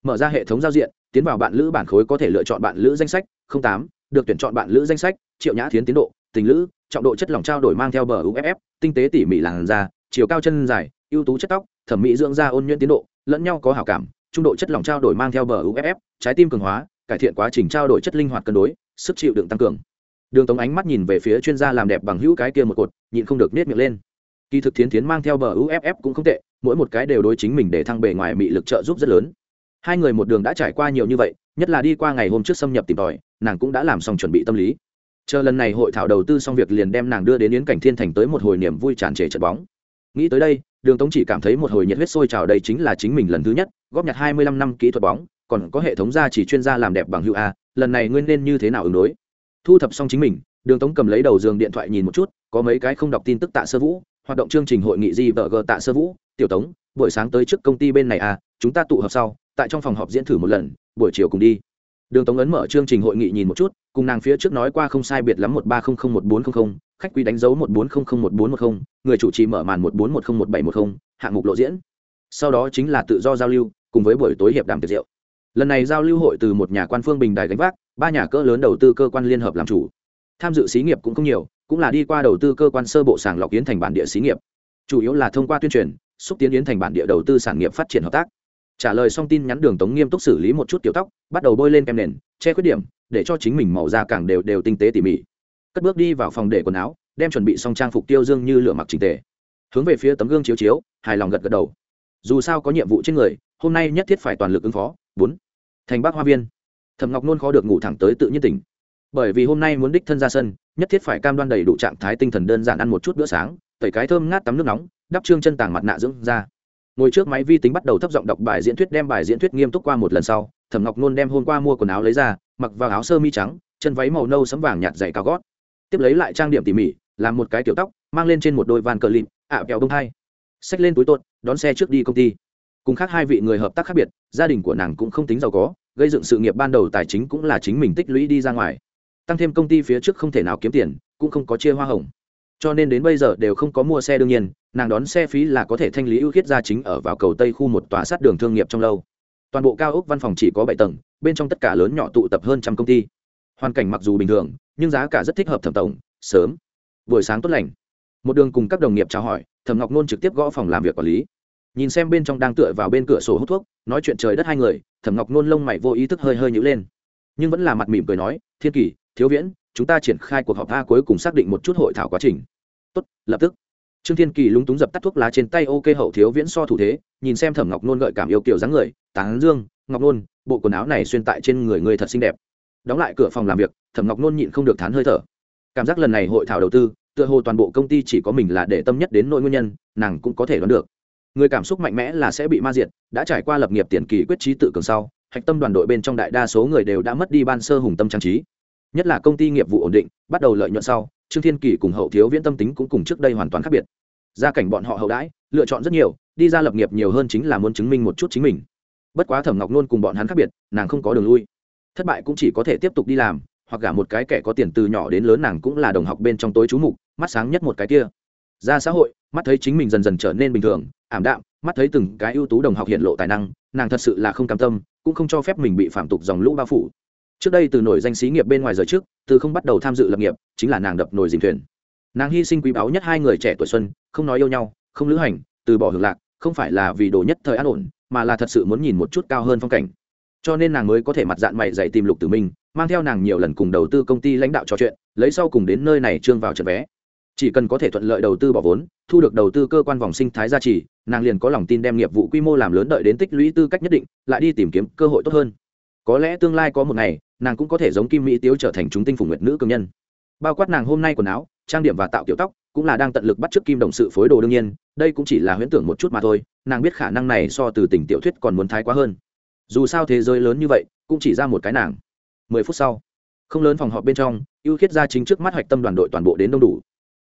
Mở ra hệ thống giao diện, tiến vào bạn lữ bản khối có thể lựa chọn bạn lữ danh sách tám, được tuyển chọn bạn lữ danh sách, triệu nhã thiến tiến độ, tình lữ, trọng độ chất lỏng trao đổi mang theo bờ uff tinh tế tỉ mỉ làn da, chiều cao chân dài, ưu tú chất tóc thẩm mỹ dưỡng da ôn nhuyễn tiến độ, lẫn nhau có hảo cảm, trung độ chất lỏng trao đổi mang theo bờ uff trái tim cường hóa, cải thiện quá trình trao đổi chất linh hoạt cân đối, sức chịu đựng tăng cường. Đường tống ánh mắt nhìn về phía chuyên gia làm đẹp bằng hữu cái kia một cột, nhịn không được nết miệng lên. Kỳ thực thiến tiến mang theo bờ uff cũng không tệ, mỗi một cái đều đối chính mình để thăng bề ngoài mị lực trợ giúp rất lớn. Hai người một đường đã trải qua nhiều như vậy, nhất là đi qua ngày hôm trước xâm nhập tìm tòi, nàng cũng đã làm xong chuẩn bị tâm lý. Chờ lần này hội thảo đầu tư xong việc liền đem nàng đưa đến yến cảnh thiên thành tới một hồi niềm vui tràn trề trận bóng. Nghĩ tới đây đường tống chỉ cảm thấy một hồi nhiệt huyết sôi trào đây chính là chính mình lần thứ nhất, góp nhặt hai mươi lăm năm kỹ thuật bóng, còn có hệ thống gia chỉ chuyên gia làm đẹp bằng hữu a, lần này nguyên nên như thế nào ứng đối? Thu thập xong chính mình, đường tống cầm lấy đầu giường điện thoại nhìn một chút, có mấy cái không đọc tin tức tạ sơ vũ, hoạt động chương trình hội nghị di vợ g tạ sơ vũ. Tiểu tống, buổi sáng tới trước công ty bên này à chúng ta tụ họp sau, tại trong phòng họp diễn thử một lần, buổi chiều cùng đi đường tống ấn mở chương trình hội nghị nhìn một chút, cùng nàng phía trước nói qua không sai biệt lắm một ba không không một bốn không không, khách quý đánh dấu một bốn không không một bốn một không, người chủ trì mở màn một bốn một không một bảy một không, hạng mục lộ diễn. Sau đó chính là tự do giao lưu, cùng với buổi tối hiệp đàm tiệc rượu. Lần này giao lưu hội từ một nhà quan phương bình đài gánh vác, ba nhà cỡ lớn đầu tư cơ quan liên hợp làm chủ. Tham dự xí nghiệp cũng không nhiều, cũng là đi qua đầu tư cơ quan sơ bộ sàng lọc yến thành bản địa xí nghiệp. Chủ yếu là thông qua tuyên truyền, xúc tiến yến thành bản địa đầu tư sản nghiệp phát triển hợp tác trả lời xong tin nhắn đường tống nghiêm túc xử lý một chút kiểu tóc, bắt đầu bôi lên kem nền, che khuyết điểm, để cho chính mình màu da càng đều đều tinh tế tỉ mỉ. Cất bước đi vào phòng để quần áo, đem chuẩn bị xong trang phục tiêu dương như lửa mặc trình tề. Hướng về phía tấm gương chiếu chiếu, hài lòng gật gật đầu. Dù sao có nhiệm vụ trên người, hôm nay nhất thiết phải toàn lực ứng phó. Bốn. Thành bắc hoa viên. Thẩm ngọc nôn khó được ngủ thẳng tới tự nhiên tỉnh. Bởi vì hôm nay muốn đích thân ra sân, nhất thiết phải cam đoan đầy đủ trạng thái tinh thần đơn giản ăn một chút bữa sáng, tẩy cái thơm ngát tắm nước nóng, đắp trương chân tàng mặt nạ dưỡng ra ngồi trước máy vi tính bắt đầu thấp giọng đọc bài diễn thuyết đem bài diễn thuyết nghiêm túc qua một lần sau, thẩm ngọc nôn đem hôm qua mua quần áo lấy ra, mặc vào áo sơ mi trắng, chân váy màu nâu sấm vàng nhạt dày cao gót. Tiếp lấy lại trang điểm tỉ mỉ, làm một cái kiểu tóc, mang lên trên một đôi van cờ lịm ạ à, kẹo bông hai. Xách lên túi tuột, đón xe trước đi công ty. Cùng khác hai vị người hợp tác khác biệt, gia đình của nàng cũng không tính giàu có, gây dựng sự nghiệp ban đầu tài chính cũng là chính mình tích lũy đi ra ngoài. Tăng thêm công ty phía trước không thể nào kiếm tiền, cũng không có chia hoa hồng cho nên đến bây giờ đều không có mua xe đương nhiên, nàng đón xe phí là có thể thanh lý ưu khiết ra chính ở vào cầu tây khu một tòa sát đường thương nghiệp trong lâu. Toàn bộ cao ốc văn phòng chỉ có bảy tầng, bên trong tất cả lớn nhỏ tụ tập hơn trăm công ty. Hoàn cảnh mặc dù bình thường, nhưng giá cả rất thích hợp thẩm tổng, sớm. Buổi sáng tốt lành. Một đường cùng các đồng nghiệp chào hỏi, thẩm ngọc nôn trực tiếp gõ phòng làm việc quản lý. Nhìn xem bên trong đang tựa vào bên cửa sổ hút thuốc, nói chuyện trời đất hai người, thẩm ngọc nôn lông mày vô ý thức hơi hơi nhữ lên. Nhưng vẫn là mặt mỉm cười nói, thiên kỳ thiếu viễn chúng ta triển khai cuộc họp a cuối cùng xác định một chút hội thảo quá trình. Tốt, lập tức. Trương thiên kỳ lúng túng dập tắt thuốc lá trên tay, ok, hậu thiếu viễn so thủ thế, nhìn xem thẩm ngọc nôn gợi cảm yêu kiểu dáng người, tán dương, ngọc nôn, bộ quần áo này xuyên tại trên người người thật xinh đẹp. Đóng lại cửa phòng làm việc, thẩm ngọc nôn nhịn không được thán hơi thở. Cảm giác lần này hội thảo đầu tư, tựa hồ toàn bộ công ty chỉ có mình là để tâm nhất đến nội nguyên nhân, nàng cũng có thể đoán được. Người cảm xúc mạnh mẽ là sẽ bị ma diệt, đã trải qua lập nghiệp tiền kỳ quyết trí tự cường sau, hạch tâm đoàn đội bên trong đại đa số người đều đã mất đi ban sơ hùng tâm trang trí nhất là công ty nghiệp vụ ổn định, bắt đầu lợi nhuận sau, trương thiên kỳ cùng hậu thiếu viễn tâm tính cũng cùng trước đây hoàn toàn khác biệt. Gia cảnh bọn họ hậu đãi, lựa chọn rất nhiều, đi ra lập nghiệp nhiều hơn chính là muốn chứng minh một chút chính mình. Bất quá thẩm ngọc nôn cùng bọn hắn khác biệt, nàng không có đường lui. Thất bại cũng chỉ có thể tiếp tục đi làm, hoặc gả một cái kẻ có tiền từ nhỏ đến lớn nàng cũng là đồng học bên trong tối chú mục, mắt sáng nhất một cái kia. Ra xã hội, mắt thấy chính mình dần dần trở nên bình thường, ảm đạm, mắt thấy từng cái ưu tú đồng học hiện lộ tài năng, nàng thật sự là không cam tâm, cũng không cho phép mình bị phạm tục dòng lũ bao phủ trước đây từ nổi danh xí nghiệp bên ngoài rời trước, từ không bắt đầu tham dự lập nghiệp, chính là nàng đập nổi dìm thuyền. Nàng hy sinh quý báu nhất hai người trẻ tuổi xuân, không nói yêu nhau, không lữ hành, từ bỏ hưởng lạc, không phải là vì đồ nhất thời an ổn, mà là thật sự muốn nhìn một chút cao hơn phong cảnh. Cho nên nàng mới có thể mặt dạng mày dạy tìm lục tử minh, mang theo nàng nhiều lần cùng đầu tư công ty lãnh đạo trò chuyện, lấy sau cùng đến nơi này trương vào trận vé. Chỉ cần có thể thuận lợi đầu tư bỏ vốn, thu được đầu tư cơ quan vòng sinh thái gia trì, nàng liền có lòng tin đem nghiệp vụ quy mô làm lớn đợi đến tích lũy tư cách nhất định, lại đi tìm kiếm cơ hội tốt hơn. Có lẽ tương lai có một ngày nàng cũng có thể giống kim mỹ tiếu trở thành chúng tinh phủ nguyệt nữ cường nhân. Bao quát nàng hôm nay quần áo, trang điểm và tạo kiểu tóc, cũng là đang tận lực bắt chước kim đồng sự phối đồ đương nhiên, đây cũng chỉ là huyễn tưởng một chút mà thôi, nàng biết khả năng này so từ tình tiểu thuyết còn muốn thái quá hơn. Dù sao thế giới lớn như vậy, cũng chỉ ra một cái nàng. Mười phút sau, không lớn phòng họp bên trong, ưu khiết gia chính trước mắt hoạch tâm đoàn đội toàn bộ đến đông đủ.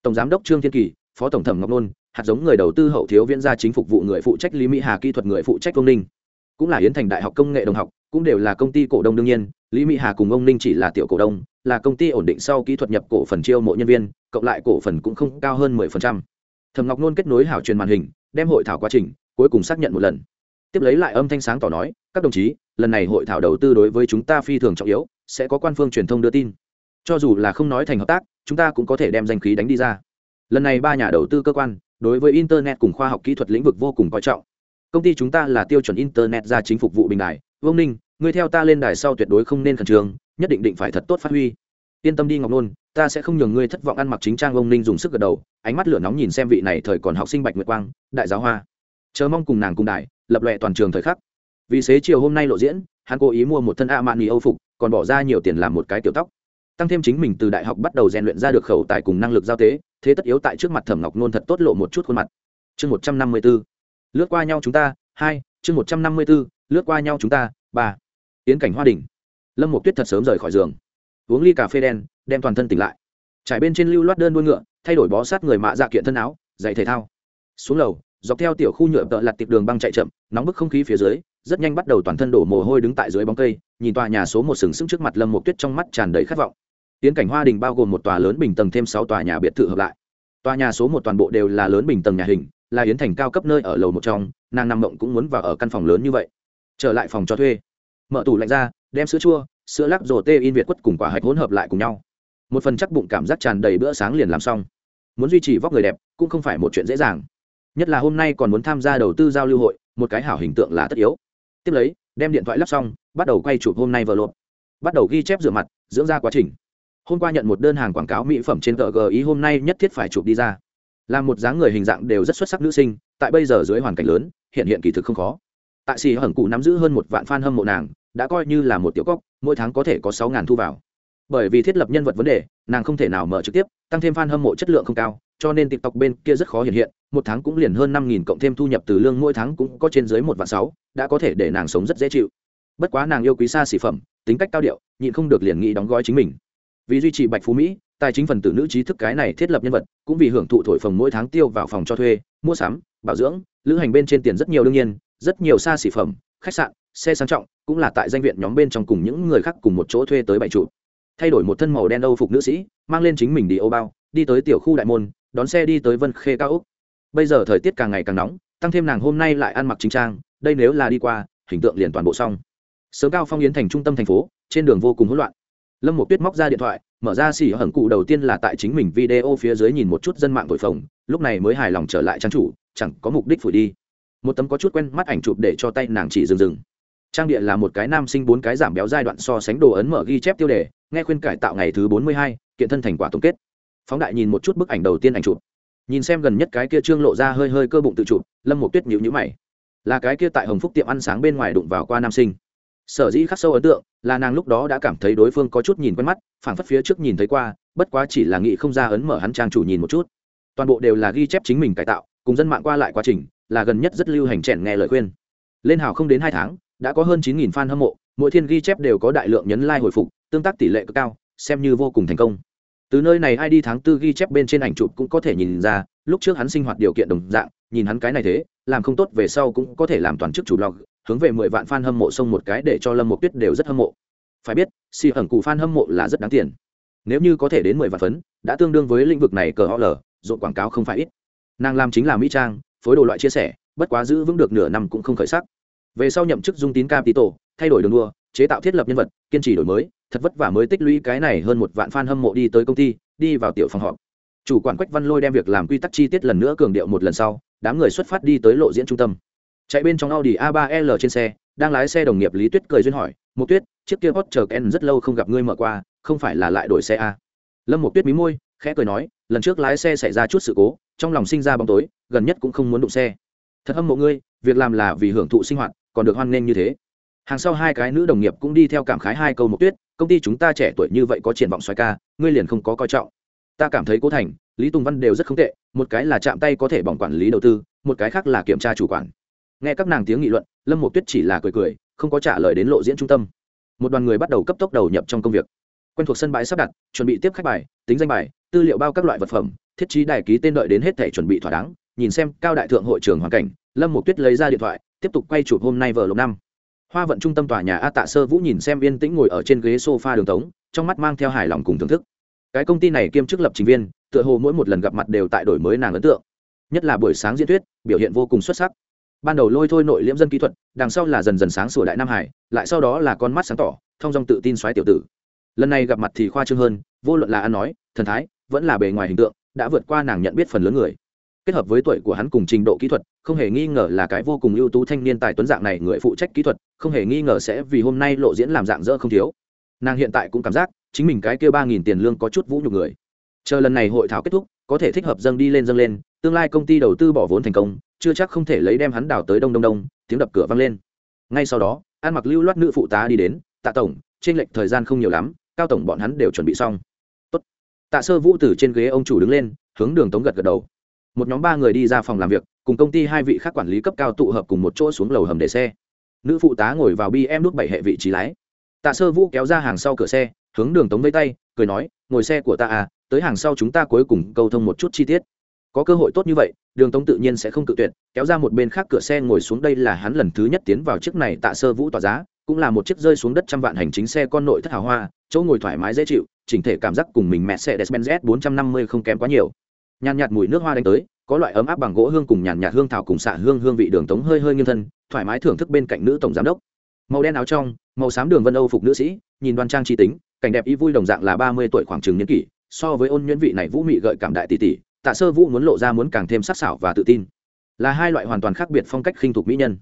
Tổng giám đốc trương thiên kỳ, phó tổng thẩm ngọc nôn, hạt giống người đầu tư hậu thiếu viễn gia chính phục vụ người phụ trách lý mỹ hà kỹ thuật người phụ trách công ninh. Cũng là yến thành đại học công nghệ đồng học, cũng đều là công ty cổ đông đương nhiên lý mỹ hà cùng ông ninh chỉ là tiểu cổ đông, là công ty ổn định sau kỹ thuật nhập cổ phần chiêu mộ nhân viên, cộng lại cổ phần cũng không cao hơn mười phần trăm. Thẩm ngọc nôn kết nối hảo truyền màn hình, đem hội thảo quá trình cuối cùng xác nhận một lần. Tiếp lấy lại âm thanh sáng tỏ nói, các đồng chí, lần này hội thảo đầu tư đối với chúng ta phi thường trọng yếu, sẽ có quan phương truyền thông đưa tin. Cho dù là không nói thành hợp tác, chúng ta cũng có thể đem danh khí đánh đi ra. Lần này ba nhà đầu tư cơ quan, đối với internet cùng khoa học kỹ thuật lĩnh vực vô cùng coi trọng. Công ty chúng ta là tiêu chuẩn internet ra chính phục vụ bình đài. Vương ninh ngươi theo ta lên đài sau tuyệt đối không nên khẩn trương, nhất định định phải thật tốt phát huy. Yên tâm đi, ngọc nôn, ta sẽ không nhường ngươi thất vọng ăn mặc chính trang ông ninh dùng sức gật đầu, ánh mắt lửa nóng nhìn xem vị này thời còn học sinh bạch nguyệt quang, đại giáo hoa. Chờ mong cùng nàng cùng đài, lập lệ toàn trường thời khắc. Vì xế chiều hôm nay lộ diễn, hắn cố ý mua một thân a mạn nghỉ âu phục, còn bỏ ra nhiều tiền làm một cái tiểu tóc. Tăng thêm chính mình từ đại học bắt đầu rèn luyện ra được khẩu tài cùng năng lực giao tế, thế tất yếu tại trước mặt thẩm ngọc nôn thật tốt lộ một chút khuôn mặt. Chương một trăm năm mươi b ố lướt qua nhau chúng ta, hai, chương một trăm năm mươi b ố lướt qua nhau chúng ta, ba yến cảnh hoa đình. Lâm một tuyết thật sớm rời khỏi giường. Uống ly cà phê đen, đem toàn thân tỉnh lại. Trải bên trên lưu loát đơn đuôi ngựa, thay đổi bó sát người mạ dạ kiện thân áo, giày thể thao. Xuống lầu, dọc theo tiểu khu nhựa tợ lặt tiệp đường băng chạy chậm, nóng bức không khí phía dưới, rất nhanh bắt đầu toàn thân đổ mồ hôi đứng tại dưới bóng cây, nhìn tòa nhà số một sừng sững trước mặt lâm một tuyết trong mắt tràn đầy khát vọng. Tiến cảnh hoa đình bao gồm một tòa lớn bình tầng thêm sáu tòa nhà biệt thự hợp lại. Tòa nhà số một toàn bộ đều là lớn bình tầng nhà hình, là yến thành cao cấp nơi ở lầu một trong, nàng nằm mộng cũng muốn vào ở căn phòng lớn như vậy. Trở lại phòng cho thuê mở tủ lạnh ra, đem sữa chua, sữa lắc rổ tê in việt quất cùng quả hạch hỗn hợp lại cùng nhau. Một phần chắc bụng cảm giác tràn đầy bữa sáng liền làm xong. Muốn duy trì vóc người đẹp cũng không phải một chuyện dễ dàng. Nhất là hôm nay còn muốn tham gia đầu tư giao lưu hội, một cái hảo hình tượng là tất yếu. Tiếp lấy, đem điện thoại lắp xong, bắt đầu quay chụp hôm nay vợ lộp. Bắt đầu ghi chép rửa mặt, dưỡng ra quá trình. Hôm qua nhận một đơn hàng quảng cáo mỹ phẩm trên tờ g ý hôm nay nhất thiết phải chụp đi ra. Là một dáng người hình dạng đều rất xuất sắc nữ sinh, tại bây giờ dưới hoàn cảnh lớn, hiện hiện kỳ thực không khó. Tại xì hởng cụ nắm giữ hơn một vạn f a n hâm mộ nàng đã coi như là một tiểu cóc mỗi tháng có thể có sáu ngàn thu vào. Bởi vì thiết lập nhân vật vấn đề, nàng không thể nào mở trực tiếp, tăng thêm f a n hâm mộ chất lượng không cao, cho nên tiktok bên kia rất khó hiện hiện, một tháng cũng liền hơn năm nghìn cộng thêm thu nhập từ lương mỗi tháng cũng có trên dưới một vạn sáu, đã có thể để nàng sống rất dễ chịu. Bất quá nàng yêu quý xa xỉ phẩm, tính cách cao điệu, nhịn không được liền nghĩ đóng gói chính mình. Vì duy trì bạch phú mỹ, tài chính phần tử nữ trí thức cái này thiết lập nhân vật, cũng vì hưởng thụ thổi phồng mỗi tháng tiêu vào phòng cho thuê, mua sắm, bảo dưỡng, lữ hành bên trên tiền rất nhiều đương nhiên, rất nhiều xa xỉ phẩm khách sạn, xe sang trọng, cũng là tại danh viện nhóm bên trong cùng những người khác cùng một chỗ thuê tới bảy trụ. Thay đổi một thân màu đen âu phục nữ sĩ, mang lên chính mình đi ô bao, đi tới tiểu khu đại môn, đón xe đi tới vân khê cao úc. Bây giờ thời tiết càng ngày càng nóng, tăng thêm nàng hôm nay lại ăn mặc chính trang, đây nếu là đi qua, hình tượng liền toàn bộ xong. Sớm cao phong yến thành trung tâm thành phố, trên đường vô cùng hỗn loạn. Lâm một tuyết móc ra điện thoại, mở ra xỉ hẩn cụ đầu tiên là tại chính mình video phía dưới nhìn một chút dân mạng thổi phồng, lúc này mới hài lòng trở lại trang chủ, chẳng có mục đích phủi đi một tấm có chút quen mắt ảnh chụp để cho tay nàng chỉ dừng dừng trang địa là một cái nam sinh bốn cái giảm béo giai đoạn so sánh đồ ấn mở ghi chép tiêu đề, nghe khuyên cải tạo ngày thứ bốn mươi hai, kiện thân thành quả tổng kết. Phóng đại nhìn một chút bức ảnh đầu tiên ảnh chụp. Nhìn xem gần nhất cái kia trương lộ ra hơi hơi cơ bụng tự chụp, lâm một tuyết nhịu nhữ mày. Là cái kia tại hồng phúc tiệm ăn sáng bên ngoài đụng vào qua nam sinh. Sở dĩ khắc sâu ấn tượng, là nàng lúc đó đã cảm thấy đối phương có chút nhìn quen mắt, phảng phất phía trước nhìn thấy qua, bất quá chỉ là nghĩ không ra ấn mở hắn trang chủ nhìn một chút. Toàn bộ đều là ghi chép chính mình cải tạo, cùng dân mạng qua lại quá trình là gần nhất rất lưu hành trẻn nghe lời khuyên. Lên hào không đến hai tháng, đã có hơn chín nghìn fan hâm mộ, mỗi thiên ghi chép đều có đại lượng nhấn like hồi phục, tương tác tỷ lệ cực cao, xem như vô cùng thành công. Từ nơi này ai đi tháng tư ghi chép bên trên ảnh chụp cũng có thể nhìn ra, lúc trước hắn sinh hoạt điều kiện đồng dạng, nhìn hắn cái này thế, làm không tốt về sau cũng có thể làm toàn chức chủ blog hướng về mười vạn fan hâm mộ xông một cái để cho lâm một tuyết đều rất hâm mộ. Phải biết xì ẩn cụ fan hâm mộ là rất đáng tiền. Nếu như có thể đến mười vạn phấn, đã tương đương với lĩnh vực này cờ ho lờ dội quảng cáo không phải ít. Nàng làm chính là mỹ trang phối đồ loại chia sẻ, bất quá giữ vững được nửa năm cũng không khởi sắc. Về sau nhậm chức dung tín capital thay đổi đường đua, chế tạo thiết lập nhân vật, kiên trì đổi mới, thật vất vả mới tích lũy cái này hơn một vạn fan hâm mộ đi tới công ty, đi vào tiểu phòng họp. Chủ quản quách văn lôi đem việc làm quy tắc chi tiết lần nữa cường điệu một lần sau, đám người xuất phát đi tới lộ diễn trung tâm. Chạy bên trong audi a 3 l trên xe, đang lái xe đồng nghiệp lý tuyết cười duyên hỏi một tuyết, chiếc kia hot chờ ken rất lâu không gặp ngươi mở qua, không phải là lại đổi xe a à? lâm một tuyết mí môi, khẽ cười nói, lần trước lái xe xảy ra chút sự cố trong lòng sinh ra bóng tối, gần nhất cũng không muốn đụng xe. Thật hâm mộ ngươi, việc làm là vì hưởng thụ sinh hoạt, còn được hoan nghênh như thế. Hàng sau hai cái nữ đồng nghiệp cũng đi theo cảm khái hai câu một tuyết, công ty chúng ta trẻ tuổi như vậy có triển vọng xoài ca, ngươi liền không có coi trọng. Ta cảm thấy cố thành, lý tùng văn đều rất không tệ, một cái là chạm tay có thể bỏng quản lý đầu tư, một cái khác là kiểm tra chủ quản. Nghe các nàng tiếng nghị luận, lâm một tuyết chỉ là cười cười, không có trả lời đến lộ diễn trung tâm. Một đoàn người bắt đầu cấp tốc đầu nhập trong công việc quen thuộc sân bãi sắp đặt, chuẩn bị tiếp khách bài, tính danh bài, tư liệu bao các loại vật phẩm, thiết trí đài ký tên đợi đến hết thể chuẩn bị thỏa đáng, nhìn xem cao đại thượng hội trưởng hoàn cảnh, lâm một tuyết lấy ra điện thoại, tiếp tục quay chụp hôm nay vợ lộc năm. Hoa vận trung tâm tòa nhà a tạ sơ vũ nhìn xem yên tĩnh ngồi ở trên ghế sofa đường tống, trong mắt mang theo hài lòng cùng thưởng thức. Cái công ty này kiêm chức lập trình viên, tựa hồ mỗi một lần gặp mặt đều tại đổi mới nàng ấn tượng. Nhất là buổi sáng diễn thuyết, biểu hiện vô cùng xuất sắc. Ban đầu lôi thôi nội liễm dân kỹ thuật, đằng sau là dần dần sáng sủa đại nam hải, lại sau đó là con mắt sáng tỏ, thông dong tự tin xoáy tiểu tử lần này gặp mặt thì khoa trương hơn, vô luận là ăn nói, thần thái, vẫn là bề ngoài hình tượng, đã vượt qua nàng nhận biết phần lớn người. Kết hợp với tuổi của hắn cùng trình độ kỹ thuật, không hề nghi ngờ là cái vô cùng ưu tú thanh niên tài tuấn dạng này người phụ trách kỹ thuật, không hề nghi ngờ sẽ vì hôm nay lộ diễn làm dạng dỡ không thiếu. Nàng hiện tại cũng cảm giác, chính mình cái kia ba nghìn tiền lương có chút vũ nhục người. Chờ lần này hội thảo kết thúc, có thể thích hợp dâng đi lên dâng lên, tương lai công ty đầu tư bỏ vốn thành công, chưa chắc không thể lấy đem hắn đào tới đông đông đông, tiếng đập cửa vang lên. Ngay sau đó an mặc lưu loát nữ phụ tá đi đến, tạ tổng trên lệch thời gian không nhiều lắm cao tổng bọn hắn đều chuẩn bị xong. Tốt. tạ sơ vũ từ trên ghế ông chủ đứng lên, hướng đường tống gật gật đầu. Một nhóm ba người đi ra phòng làm việc, cùng công ty hai vị khác quản lý cấp cao tụ hợp cùng một chỗ xuống lầu hầm để xe. Nữ phụ tá ngồi vào bi em nút bảy hệ vị trí lái. Tạ sơ vũ kéo ra hàng sau cửa xe, hướng đường tống vây tay, cười nói, ngồi xe của ta à tới hàng sau chúng ta cuối cùng câu thông một chút chi tiết. Có cơ hội tốt như vậy, đường tống tự nhiên sẽ không cự tuyệt. Kéo ra một bên khác cửa xe ngồi xuống, đây là hắn lần thứ nhất tiến vào chiếc này tạ sơ vũ tỏa giá cũng là một chiếc rơi xuống đất trăm vạn hành chính xe con nội thất hào hoa, chỗ ngồi thoải mái dễ chịu, chỉnh thể cảm giác cùng mình mẹ xe despenz s 450 không kém quá nhiều. Nhàn nhạt mùi nước hoa đánh tới, có loại ấm áp bằng gỗ hương cùng nhàn nhạt hương thảo cùng xạ hương hương vị đường tống hơi hơi nghiêng thân, thoải mái thưởng thức bên cạnh nữ tổng giám đốc. Màu đen áo trong, màu xám đường vân âu phục nữ sĩ, nhìn đoan trang tri tính, cảnh đẹp y vui đồng dạng là ba mươi tuổi khoảng chừng niên kỷ, so với ôn nhuyễn vị này vũ mị gợi cảm đại tỷ tỷ, tạ sơ vũ muốn lộ ra muốn càng thêm sắc sảo và tự tin. Là hai loại hoàn toàn khác biệt phong cách khinh thục mỹ nhân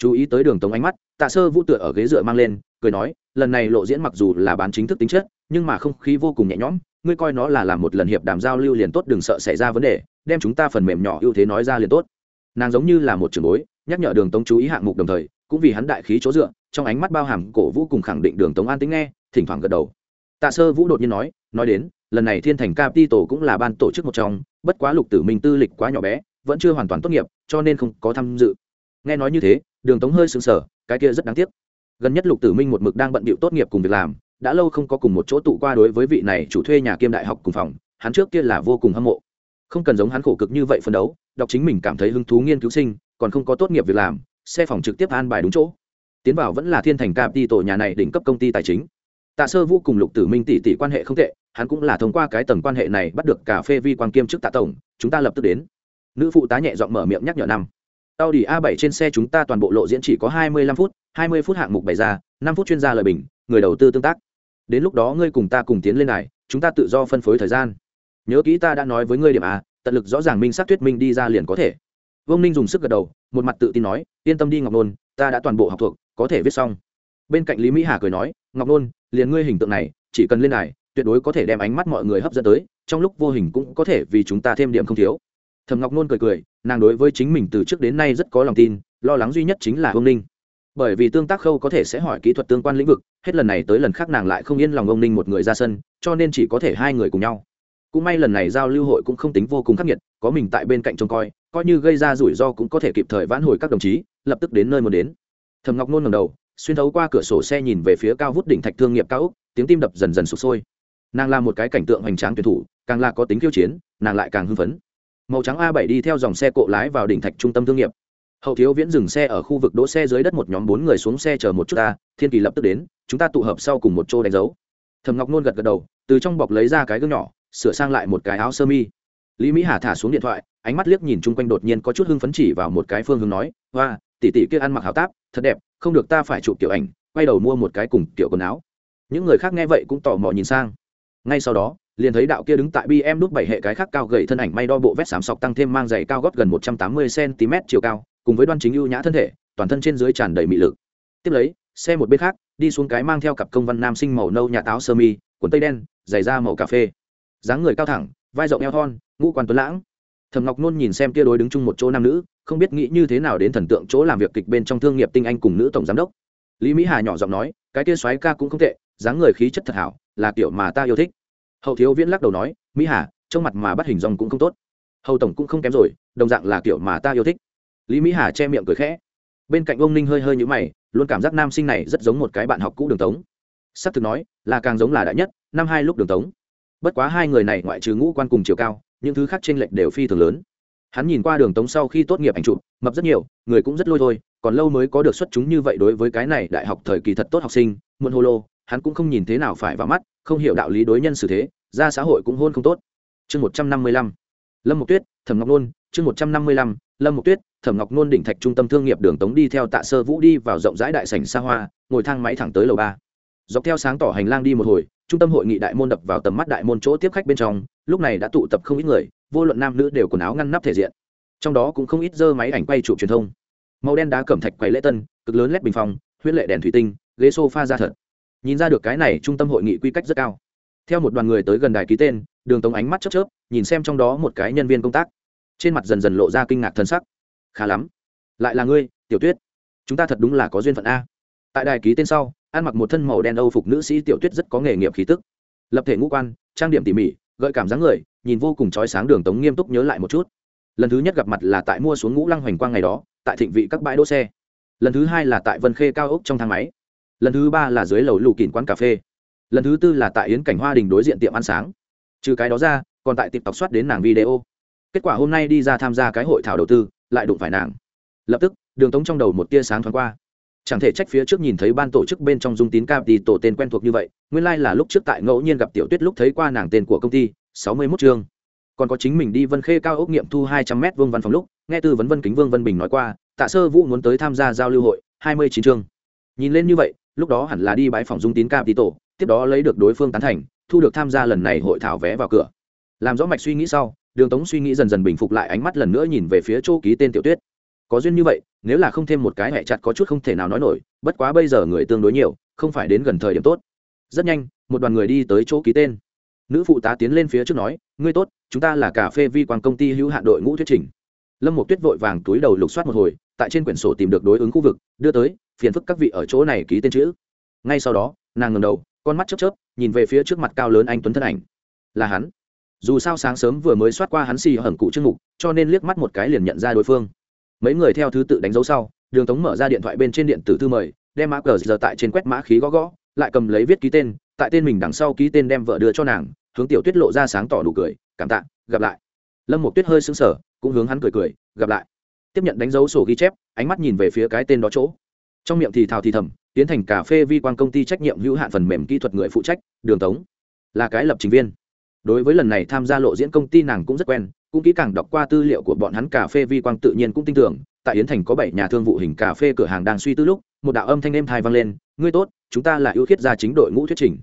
chú ý tới đường tống ánh mắt, tạ sơ vũ tựa ở ghế dựa mang lên, cười nói, lần này lộ diễn mặc dù là bán chính thức tính chất, nhưng mà không khí vô cùng nhẹ nhõm, ngươi coi nó là làm một lần hiệp đàm giao lưu liền tốt, đừng sợ xảy ra vấn đề, đem chúng ta phần mềm nhỏ ưu thế nói ra liền tốt. Nàng giống như là một trường bối, nhắc nhở đường tống chú ý hạng mục đồng thời, cũng vì hắn đại khí chỗ dựa, trong ánh mắt bao hàm cổ vũ cùng khẳng định đường tống an tính nghe, thỉnh thoảng gật đầu. Tạ sơ vũ đột nhiên nói nói đến, lần này thiên thành capital cũng là ban tổ chức một trong, bất quá lục tử minh tư lịch quá nhỏ bé, vẫn chưa hoàn toàn tốt nghiệp, cho nên không có tham dự. Nghe nói như thế đường tống hơi sững sờ, cái kia rất đáng tiếc. Gần nhất lục tử minh một mực đang bận bịu tốt nghiệp cùng việc làm, đã lâu không có cùng một chỗ tụ qua đối với vị này chủ thuê nhà kiêm đại học cùng phòng, hắn trước kia là vô cùng hâm mộ. Không cần giống hắn khổ cực như vậy phân đấu, đọc chính mình cảm thấy hứng thú nghiên cứu sinh, còn không có tốt nghiệp việc làm, xe phòng trực tiếp an bài đúng chỗ. Tiến vào vẫn là thiên thành cap đi tổ nhà này đỉnh cấp công ty tài chính. Tạ sơ vũ cùng lục tử minh tỷ tỷ quan hệ không tệ, hắn cũng là thông qua cái tầng quan hệ này bắt được cà phê vi quan kiêm chức tạ tổng, chúng ta lập tức đến. Nữ phụ tá nhẹ giọng mở miệng nhắc nhở năm tàu đi a 7 trên xe chúng ta toàn bộ lộ diễn chỉ có 25 phút 20 phút hạng mục bày ra 5 phút chuyên gia lời bình, người đầu tư tương tác. Đến lúc đó ngươi cùng ta cùng tiến lên này chúng ta tự do phân phối thời gian. Nhớ kỹ ta đã nói với ngươi điểm a, tận lực rõ ràng minh xác thuyết minh đi ra liền có thể. Vương ninh dùng sức gật đầu, một mặt tự tin nói, yên tâm đi ngọc nôn, ta đã toàn bộ học thuộc, có thể viết xong. Bên cạnh lý mỹ hà cười nói, ngọc nôn, liền ngươi hình tượng này, chỉ cần lên này tuyệt đối có thể đem ánh mắt mọi người hấp dẫn tới, trong lúc vô hình cũng có thể vì chúng ta thêm điểm không thiếu thầm ngọc nôn cười cười, nàng đối với chính mình từ trước đến nay rất có lòng tin, lo lắng duy nhất chính là ông ninh. Bởi vì tương tác khâu có thể sẽ hỏi kỹ thuật tương quan lĩnh vực, hết lần này tới lần khác nàng lại không yên lòng ông ninh một người ra sân, cho nên chỉ có thể hai người cùng nhau. Cũng may lần này giao lưu hội cũng không tính vô cùng khắc nghiệt, có mình tại bên cạnh trông coi coi như gây ra rủi ro cũng có thể kịp thời vãn hồi các đồng chí, lập tức đến nơi muốn đến. Thầm ngọc nôn ngầm đầu, xuyên thấu qua cửa sổ xe nhìn về phía cao vút đỉnh thạch thương nghiệp cao úc, tiếng tim đập dần dần sụp sôi. Nàng là một cái cảnh tượng hoành tráng tuyển thủ, càng là có tính khiêu chiến, nàng lại càng hưng phấn màu trắng a 7 đi theo dòng xe cộ lái vào đỉnh thạch trung tâm thương nghiệp. Hậu thiếu viễn dừng xe ở khu vực đỗ xe dưới đất một nhóm bốn người xuống xe chờ một chút ta, thiên kỳ lập tức đến, chúng ta tụ hợp sau cùng một chỗ đánh dấu. Thầm ngọc nôn gật gật đầu, từ trong bọc lấy ra cái gương nhỏ, sửa sang lại một cái áo sơ mi. Lý mỹ hà thả xuống điện thoại, ánh mắt liếc nhìn chung quanh đột nhiên có chút hưng phấn chỉ vào một cái phương hướng nói hoa tỷ tỷ kia ăn mặc hào táp, thật đẹp, không được ta phải chụp kiểu ảnh, quay đầu mua một cái cùng kiểu quần áo. Những người khác nghe vậy cũng tò mò nhìn sang. Ngay sau đó liền thấy đạo kia đứng tại bm nút bảy hệ cái khác cao gầy thân ảnh may đo bộ vét sám sọc tăng thêm mang giày cao gót gần một trăm tám mươi cm chiều cao, cùng với đoan chính ưu nhã thân thể, toàn thân trên dưới tràn đầy mị lực. Tiếp lấy, xe một bên khác, đi xuống cái mang theo cặp công văn nam sinh màu nâu nhà táo sơ mi, quần tây đen, giày da màu cà phê. Dáng người cao thẳng, vai rộng eo thon, ngũ quan tuấn lãng. Thầm ngọc nôn nhìn xem kia đối đứng chung một chỗ nam nữ, không biết nghĩ như thế nào đến thần tượng chỗ làm việc kịch bên trong thương nghiệp tinh anh cùng nữ tổng giám đốc. Lý mỹ hà nhỏ giọng nói, cái kia soái ca cũng không tệ, dáng người khí chất thật hảo, là kiểu mà ta yêu thích hậu thiếu viễn lắc đầu nói, mỹ hà trong mặt mà bắt hình dòng cũng không tốt. Hầu tổng cũng không kém rồi, đồng dạng là kiểu mà ta yêu thích. Lý mỹ hà che miệng cười khẽ. Bên cạnh ông ninh hơi hơi nhũ mày, luôn cảm giác nam sinh này rất giống một cái bạn học cũ đường tống. S thực nói, là càng giống là đại nhất, năm hai lúc đường tống. Bất quá hai người này ngoại trừ ngũ quan cùng chiều cao, những thứ khác t r ê n lệch đều phi thường lớn. Hắn nhìn qua đường tống sau khi tốt nghiệp ảnh chụp, mập rất nhiều, người cũng rất lôi thôi, còn lâu mới có được xuất chúng như vậy đối với cái này đại học thời kỳ thật tốt học sinh muôn hô lô, hắn cũng không nhìn thế nào phải vào mắt không hiểu đạo lý đối nhân xử thế, ra xã hội cũng hôn không tốt. Chương một trăm năm mươi lăm, lâm mục tuyết, thẩm ngọc nôn, chương một trăm năm mươi lăm, lâm mục tuyết, thẩm ngọc nôn đỉnh thạch trung tâm thương nghiệp đường tống đi theo tạ sơ vũ đi vào rộng rãi đại sảnh xa hoa, ngồi thang máy thẳng tới lầu ba. Dọc theo sáng tỏ hành lang đi một hồi, trung tâm hội nghị đại môn đập vào tầm mắt đại môn chỗ tiếp khách bên trong, lúc này đã tụ tập không ít người, vô luận nam nữ đều quần áo ngăn nắp thể diện. Trong đó cũng không ít dơ máy ảnh quay chụp truyền thông. Màu đen đá cẩm thạch quầy lễ tân, cực lớn lét bình phong, huyết lệ đèn thủy tinh, ghế sofa ra thật nhìn ra được cái này trung tâm hội nghị quy cách rất cao. Theo một đoàn người tới gần đài ký tên, đường tống ánh mắt chớp chớp, nhìn xem trong đó một cái nhân viên công tác. Trên mặt dần dần lộ ra kinh ngạc thân sắc. Khá lắm. Lại là ngươi, tiểu tuyết. Chúng ta thật đúng là có duyên phận a. Tại đài ký tên sau, ăn mặc một thân màu đen âu phục nữ sĩ tiểu tuyết rất có nghề nghiệp khí tức. Lập thể ngũ quan, trang điểm tỉ mỉ, gợi cảm dáng người, nhìn vô cùng trói sáng đường tống nghiêm túc nhớ lại một chút. Lần thứ nhất gặp mặt là tại mua xuống ngũ lăng hoành quang ngày đó, tại thịnh vị các bãi đỗ xe. Lần thứ hai là tại vân khê cao ốc trong thang máy lần thứ ba là dưới lầu lù kìn quán cà phê. Lần thứ tư là tại yến cảnh hoa đình đối diện tiệm ăn sáng. Trừ cái đó ra, còn tại tiệm tọc soát đến nàng video. Kết quả hôm nay đi ra tham gia cái hội thảo đầu tư, lại đụng phải nàng. Lập tức, đường tống trong đầu một tia sáng thoáng qua. Chẳng thể trách phía trước nhìn thấy ban tổ chức bên trong dung tín cap thì tổ tên quen thuộc như vậy, nguyên lai、like、là lúc trước tại ngẫu nhiên gặp tiểu tuyết lúc thấy qua nàng tên của công ty, sáu mươi mốt chương. Còn có chính mình đi vân khê cao ốc nghiệm thu hai trăm m vương văn phòng lúc, nghe tư vấn vân kính vương vân bình nói qua, tạ sơ vũ muốn tới tham gia giao lưu hội, hai mươi chín chương. Nhìn lên như vậy lúc đó hẳn là đi bãi phòng dung tín cap thì tổ, tiếp đó lấy được đối phương tán thành, thu được tham gia lần này hội thảo vé vào cửa. Làm rõ mạch suy nghĩ sau, đường tống suy nghĩ dần dần bình phục lại ánh mắt lần nữa nhìn về phía chỗ ký tên tiểu tuyết. Có duyên như vậy, nếu là không thêm một cái hẹ chặt có chút không thể nào nói nổi, bất quá bây giờ người tương đối nhiều, không phải đến gần thời điểm tốt. Rất nhanh, một đoàn người đi tới chỗ ký tên. Nữ phụ tá tiến lên phía trước nói, ngươi tốt, chúng ta là cà phê vi quan công ty hữu hạn đội ngũ thuyết trình. Lâm một tuyết vội vàng túi đầu lục soát một hồi, tại trên quyển sổ tìm được đối ứng khu vực, đưa tới phiền phức các vị ở chỗ này ký tên chữ. Ngay sau đó, nàng ngầm đầu, con mắt chớp chớp, nhìn về phía trước mặt cao lớn anh tuấn thân ảnh. Là hắn. Dù sao sáng sớm vừa mới soát qua hắn xì hởng cụ chương mục, cho nên liếc mắt một cái liền nhận ra đối phương. Mấy người theo thứ tự đánh dấu sau, đường tống mở ra điện thoại bên trên điện tử thư mời, đem mã cờ giờ tại trên quét mã khí gõ gõ, lại cầm lấy viết ký tên, tại tên mình đằng sau ký tên đem vợ đưa cho nàng, hướng tiểu tuyết lộ ra sáng tỏ đủ cười, cảm tạ, gặp lại. Lâm một tuyết hơi xứng sở cũng hướng hắn cười cười, gặp lại. Tiếp nhận đánh dấu sổ ghi chép, ánh mắt nhìn về phía cái tên đó chỗ trong miệng thì thào thì thầm, tiến thành cà phê vi quan công ty trách nhiệm hữu hạn phần mềm kỹ thuật người phụ trách, đường tống, là cái lập trình viên. Đối với lần này tham gia lộ diễn công ty nàng cũng rất quen, cũng kỹ càng đọc qua tư liệu của bọn hắn cà phê vi quang tự nhiên cũng tin tưởng, tại yến thành có bảy nhà thương vụ hình cà phê cửa hàng đang suy tư lúc, một đạo âm thanh êm thai vang lên, ngươi tốt, chúng ta là ưu khiết gia chính đội ngũ thuyết trình.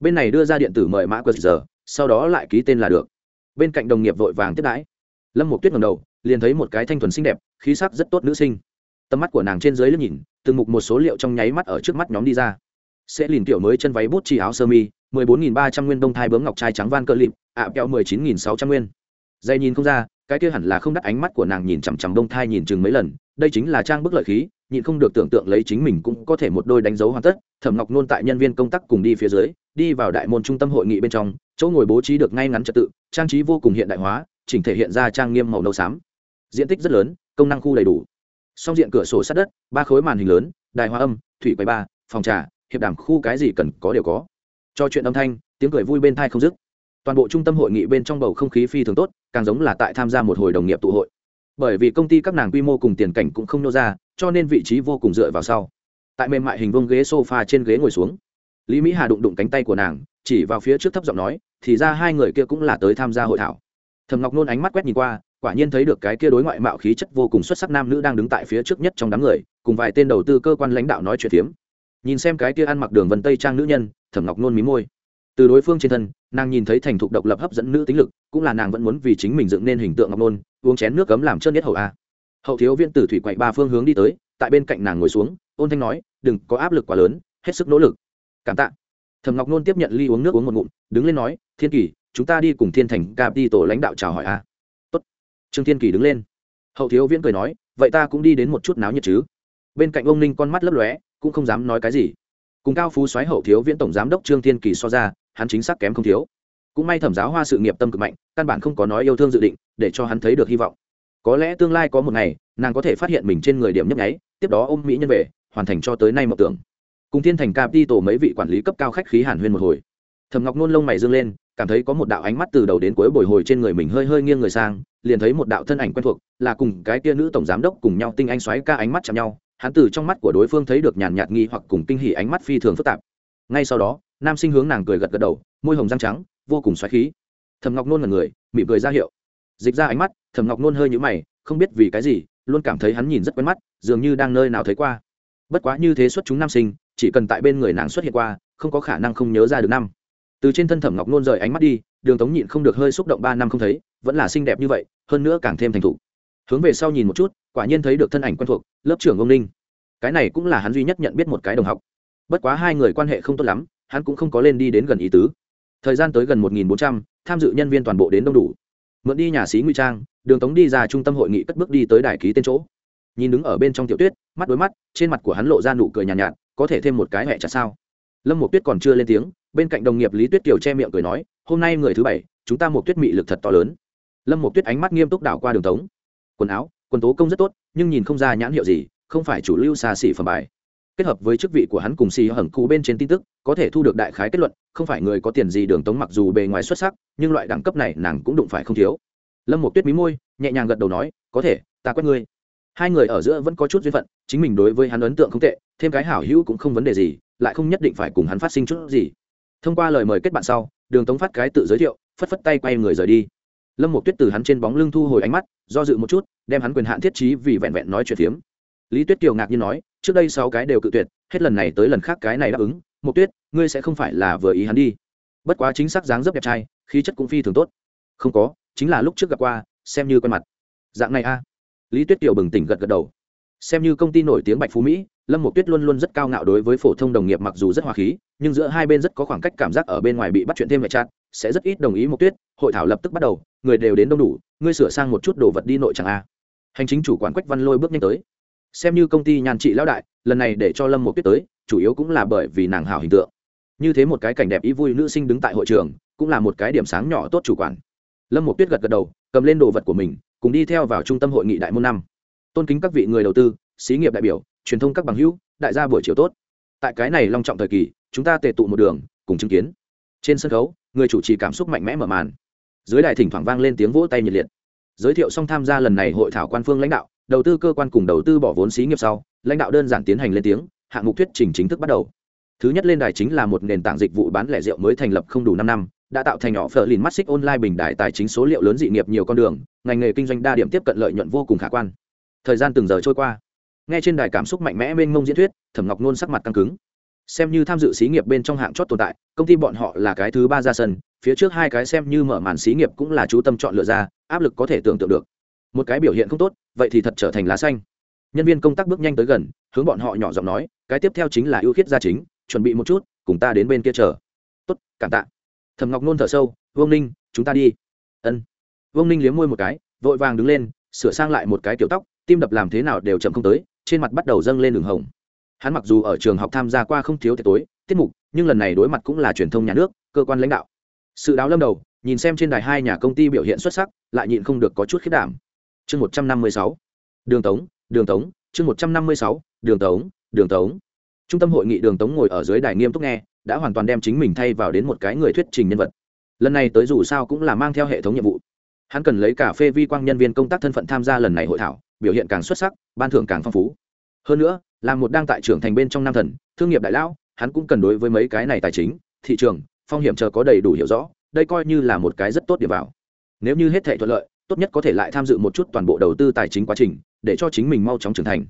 Bên này đưa ra điện tử mời mã qr giờ, sau đó lại ký tên là được. Bên cạnh đồng nghiệp vội vàng tiếp đãi. Lâm một tuyết ngầm đầu, liền thấy một cái thanh thuần xinh đẹp, khí sắc rất tốt nữ sinh. Tầm mắt của nàng trên dưới liếc nhìn từng mục một số liệu trong nháy mắt ở trước mắt nhóm đi ra. Sẽ liền tiểu mới chân váy bút chi áo sơ mi, mười bốn nghìn ba trăm nguyên đông thai bướm ngọc trai trắng van cơ lịp, ạ, kẹo mười chín nghìn sáu trăm nguyên. Dây nhìn không ra, cái kia hẳn là không đắt ánh mắt của nàng nhìn chằm chằm đông thai nhìn chừng mấy lần, đây chính là trang bức lợi khí, nhịn không được tưởng tượng lấy chính mình cũng có thể một đôi đánh dấu hoàn tất. Thẩm ngọc nôn tại nhân viên công tác cùng đi phía dưới, đi vào đại môn trung tâm hội nghị bên trong, chỗ ngồi bố trí được ngay ngắn trật tự, trang trí vô cùng hiện đại hóa, chỉnh thể hiện ra trang nghiêm màu nâu xám. Diện tích rất lớn, công năng khu đầy đủ song diện cửa sổ sát đất, ba khối màn hình lớn, đài hoa âm, thủy quầy ba, phòng trà, hiệp đàm khu cái gì cần có đều có. Cho chuyện âm thanh, tiếng cười vui bên thai không dứt. Toàn bộ trung tâm hội nghị bên trong bầu không khí phi thường tốt, càng giống là tại tham gia một hồi đồng nghiệp tụ hội. Bởi vì công ty các nàng quy mô cùng tiền cảnh cũng không nô ra, cho nên vị trí vô cùng dựa vào sau. Tại mềm mại hình vông ghế sofa trên ghế ngồi xuống, lý mỹ hà đụng đụng cánh tay của nàng, chỉ vào phía trước thấp giọng nói, thì ra hai người kia cũng là tới tham gia hội thảo. Thầm ngọc nôn ánh mắt quét nhìn qua quả nhiên thấy được cái kia đối ngoại mạo khí chất vô cùng xuất sắc nam nữ đang đứng tại phía trước nhất trong đám người, cùng vài tên đầu tư cơ quan lãnh đạo nói chuyện phiếm. Nhìn xem cái kia ăn mặc đường vân tây trang nữ nhân, thẩm ngọc nôn mí môi. Từ đối phương trên thân, nàng nhìn thấy thành thục độc lập hấp dẫn nữ tính lực, cũng là nàng vẫn muốn vì chính mình dựng nên hình tượng ngọc nôn, uống chén nước cấm làm chân nhất hậu a. Hậu thiếu viên tử thủy quậy ba phương hướng đi tới, tại bên cạnh nàng ngồi xuống, ôn thanh nói, đừng có áp lực quá lớn, hết sức nỗ lực. Cảm tạ. Thẩm ngọc nôn tiếp nhận ly uống nước uống một ngụm, đứng lên nói, thiên kỳ, chúng ta đi cùng thiên thành cap đi tổ lãnh đạo chào hỏi a trương thiên kỳ đứng lên. Hậu thiếu viễn cười nói, vậy ta cũng đi đến một chút náo nhiệt chứ? Bên cạnh ông ninh con mắt lấp lóe, cũng không dám nói cái gì. Cùng cao phú soái hậu thiếu viễn tổng giám đốc trương thiên kỳ so ra, hắn chính xác kém không thiếu. Cũng may thẩm giáo hoa sự nghiệp tâm cực mạnh, căn bản không có nói yêu thương dự định, để cho hắn thấy được hy vọng. Có lẽ tương lai có một ngày, nàng có thể phát hiện mình trên người điểm nhấp nháy, tiếp đó ôm mỹ nhân về, hoàn thành cho tới nay mộng tưởng. Cùng thiên thành cap đi tổ mấy vị quản lý cấp cao khách khí hàn huyên một hồi. Thầm ngọc nôn lông mày dương lên, cảm thấy có một đạo ánh mắt từ đầu đến cuối bồi hồi trên người mình hơi hơi nghiêng người sang liền thấy một đạo thân ảnh quen thuộc, là cùng cái tia nữ tổng giám đốc cùng nhau tinh anh xoáy ca ánh mắt chạm nhau, hắn từ trong mắt của đối phương thấy được nhàn nhạt nghi hoặc cùng kinh hỉ ánh mắt phi thường phức tạp. Ngay sau đó, nam sinh hướng nàng cười gật gật đầu, môi hồng răng trắng, vô cùng xoáy khí. Thầm ngọc nôn là người, mỉm cười ra hiệu. Dịch ra ánh mắt thầm ngọc nôn hơi nhũ mày, không biết vì cái gì, luôn cảm thấy hắn nhìn rất quen mắt, dường như đang nơi nào thấy qua. Bất quá như thế xuất chúng nam sinh, chỉ cần tại bên người nàng xuất hiện qua, không có khả năng không nhớ ra được năm từ trên thân thẩm ngọc nôn rời ánh mắt đi đường tống nhịn không được hơi xúc động ba năm không thấy vẫn là xinh đẹp như vậy hơn nữa càng thêm thành thục. Hướng về sau nhìn một chút quả nhiên thấy được thân ảnh quen thuộc lớp trưởng ông ninh. Cái này cũng là hắn duy nhất nhận biết một cái đồng học. Bất quá hai người quan hệ không tốt lắm hắn cũng không có lên đi đến gần ý tứ. Thời gian tới gần một nghìn bốn trăm tham dự nhân viên toàn bộ đến đông đủ. Mượn đi nhà sĩ nguy trang đường tống đi ra trung tâm hội nghị cất bước đi tới đài ký tên chỗ. Nhìn đứng ở bên trong tiểu tuyết mắt đối mắt trên mặt của hắn lộ ra nụ cười nhàn nhạt, nhạt có thể thêm một cái hẹ chặt sao. Lâm một tuyết còn chưa lên tiếng bên cạnh đồng nghiệp lý tuyết kiều che miệng cười nói, hôm nay người thứ bảy, chúng ta một tuyết mị lực thật to lớn. Lâm một tuyết ánh mắt nghiêm túc đảo qua đường tống. Quần áo, quần tố công rất tốt, nhưng nhìn không ra nhãn hiệu gì, không phải chủ lưu xa xỉ phẩm bài. Kết hợp với chức vị của hắn cùng xì hởng cụ bên trên tin tức, có thể thu được đại khái kết luận, không phải người có tiền gì đường tống mặc dù bề ngoài xuất sắc, nhưng loại đẳng cấp này nàng cũng đụng phải không thiếu. Lâm một tuyết mí môi, nhẹ nhàng gật đầu nói, có thể, ta quét ngươi. Hai người ở giữa vẫn có chút duyên phận, chính mình đối với hắn ấn tượng không tệ, thêm cái hảo hữu cũng không vấn đề gì, lại không nhất định phải cùng hắn phát sinh chút gì thông qua lời mời kết bạn sau, đường tống phát cái tự giới thiệu, phất phất tay quay người rời đi. Lâm một tuyết từ hắn trên bóng lưng thu hồi ánh mắt, do dự một chút, đem hắn quyền hạn thiết trí vì vẹn vẹn nói chuyện phiếm. Lý tuyết kiều ngạc nhiên nói, trước đây sáu cái đều cự tuyệt, hết lần này tới lần khác cái này đáp ứng. Một tuyết, ngươi sẽ không phải là vừa ý hắn đi. Bất quá chính xác dáng dấp đẹp trai, khí chất cũng phi thường tốt. Không có, chính là lúc trước gặp qua, xem như quen mặt. Dạng này a. Lý tuyết kiều bừng tỉnh gật gật đầu xem như công ty nổi tiếng bạch phú mỹ, lâm một tuyết luôn luôn rất cao ngạo đối với phổ thông đồng nghiệp mặc dù rất hòa khí, nhưng giữa hai bên rất có khoảng cách cảm giác ở bên ngoài bị bắt chuyện thêm vệ chặt sẽ rất ít đồng ý một tuyết, hội thảo lập tức bắt đầu, người đều đến đông đủ, ngươi sửa sang một chút đồ vật đi nội chẳng a. Hành chính chủ quản quách văn lôi bước nhanh tới. Xem như công ty nhàn trị lão đại, lần này để cho lâm một tuyết tới, chủ yếu cũng là bởi vì nàng hảo hình tượng. Như thế một cái cảnh đẹp ý vui nữ sinh đứng tại hội trường, cũng là một cái điểm sáng nhỏ tốt chủ quản. Lâm một tuyết gật gật đầu, cầm lên đồ vật của mình, cùng đi theo vào trung tâm hội nghị đại môn năm tôn kính các vị người đầu tư, xí nghiệp đại biểu, truyền thông các bằng hữu, đại gia buổi chiều tốt. Tại cái này long trọng thời kỳ, chúng ta tề tụ một đường, cùng chứng kiến. Trên sân khấu, người chủ trì cảm xúc mạnh mẽ mở màn. Dưới đài thỉnh thoảng vang lên tiếng vỗ tay nhiệt liệt. Giới thiệu xong tham gia lần này hội thảo quan phương lãnh đạo, đầu tư cơ quan cùng đầu tư bỏ vốn xí nghiệp sau, lãnh đạo đơn giản tiến hành lên tiếng, hạng mục thuyết trình chính thức bắt đầu. Thứ nhất lên đài chính là một nền tảng dịch vụ bán lẻ rượu mới thành lập không đủ năm năm, đã tạo thành nhỏ phở lìn mắt xích online bình đại tài chính số liệu lớn dị nghiệp nhiều con đường, ngành nghề kinh doanh đa điểm tiếp cận lợi nhuận vô cùng khả quan thời gian từng giờ trôi qua. Nghe trên đài cảm xúc mạnh mẽ mênh mông diễn thuyết, thẩm ngọc nôn sắc mặt căng cứng. Xem như tham dự xí nghiệp bên trong hạng chót tồn tại, công ty bọn họ là cái thứ ba ra sân, phía trước hai cái xem như mở màn xí nghiệp cũng là chú tâm chọn lựa ra, áp lực có thể tưởng tượng được. Một cái biểu hiện không tốt, vậy thì thật trở thành lá xanh. Nhân viên công tác bước nhanh tới gần, hướng bọn họ nhỏ giọng nói, cái tiếp theo chính là ưu khiết gia chính, chuẩn bị một chút, cùng ta đến bên kia chờ. Tốt, cảm tạ. Thầm ngọc nôn thở sâu, vương ninh, chúng ta đi. Ân. Vương ninh liếm môi một cái, vội vàng đứng lên, sửa sang lại một cái kiểu tóc tim đập làm thế nào đều chậm không tới, trên mặt bắt đầu dâng lên đường hồng. Hắn mặc dù ở trường học tham gia qua không thiếu tiệc tối, tiết mục, nhưng lần này đối mặt cũng là truyền thông nhà nước, cơ quan lãnh đạo. Sự đáo lâm đầu, nhìn xem trên đài hai nhà công ty biểu hiện xuất sắc, lại nhịn không được có chút khiết đảm. Chương một trăm năm mươi sáu. Đường tống đường tống, chương một trăm năm mươi sáu. Đường tống đường tống. Trung tâm hội nghị đường tống ngồi ở dưới đài nghiêm túc nghe, đã hoàn toàn đem chính mình thay vào đến một cái người thuyết trình nhân vật. Lần này tới dù sao cũng là mang theo hệ thống nhiệm vụ hắn cần lấy cà phê vi quang nhân viên công tác thân phận tham gia lần này hội thảo, biểu hiện càng xuất sắc, ban thưởng càng phong phú. Hơn nữa, là một đang tại trưởng thành bên trong nam thần, thương nghiệp đại lão, hắn cũng cần đối với mấy cái này tài chính, thị trường, phong hiểm chờ có đầy đủ hiểu rõ, đây coi như là một cái rất tốt điểm vào. Nếu như hết thể thuận lợi, tốt nhất có thể lại tham dự một chút toàn bộ đầu tư tài chính quá trình, để cho chính mình mau chóng trưởng thành.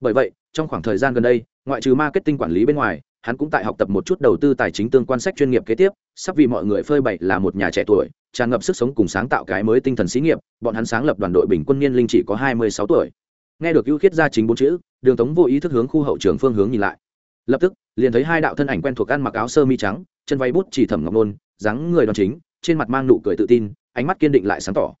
Bởi vậy, trong khoảng thời gian gần đây, ngoại trừ marketing quản lý bên ngoài, hắn cũng tại học tập một chút đầu tư tài chính tương quan sách chuyên nghiệp kế tiếp, sắp vì mọi người phơi bày là một nhà trẻ tuổi tràn ngập sức sống cùng sáng tạo cái mới tinh thần xí nghiệp, bọn hắn sáng lập đoàn đội bình quân niên linh chỉ có hai mươi sáu tuổi. Nghe được ưu khiết ra chính bốn chữ, đường tống vô ý thức hướng khu hậu trường phương hướng nhìn lại. Lập tức, liền thấy hai đạo thân ảnh quen thuộc ăn mặc áo sơ mi trắng, chân váy bút chỉ thẩm ngọc nôn, dáng người đoan chính, trên mặt mang nụ cười tự tin, ánh mắt kiên định lại sáng tỏ.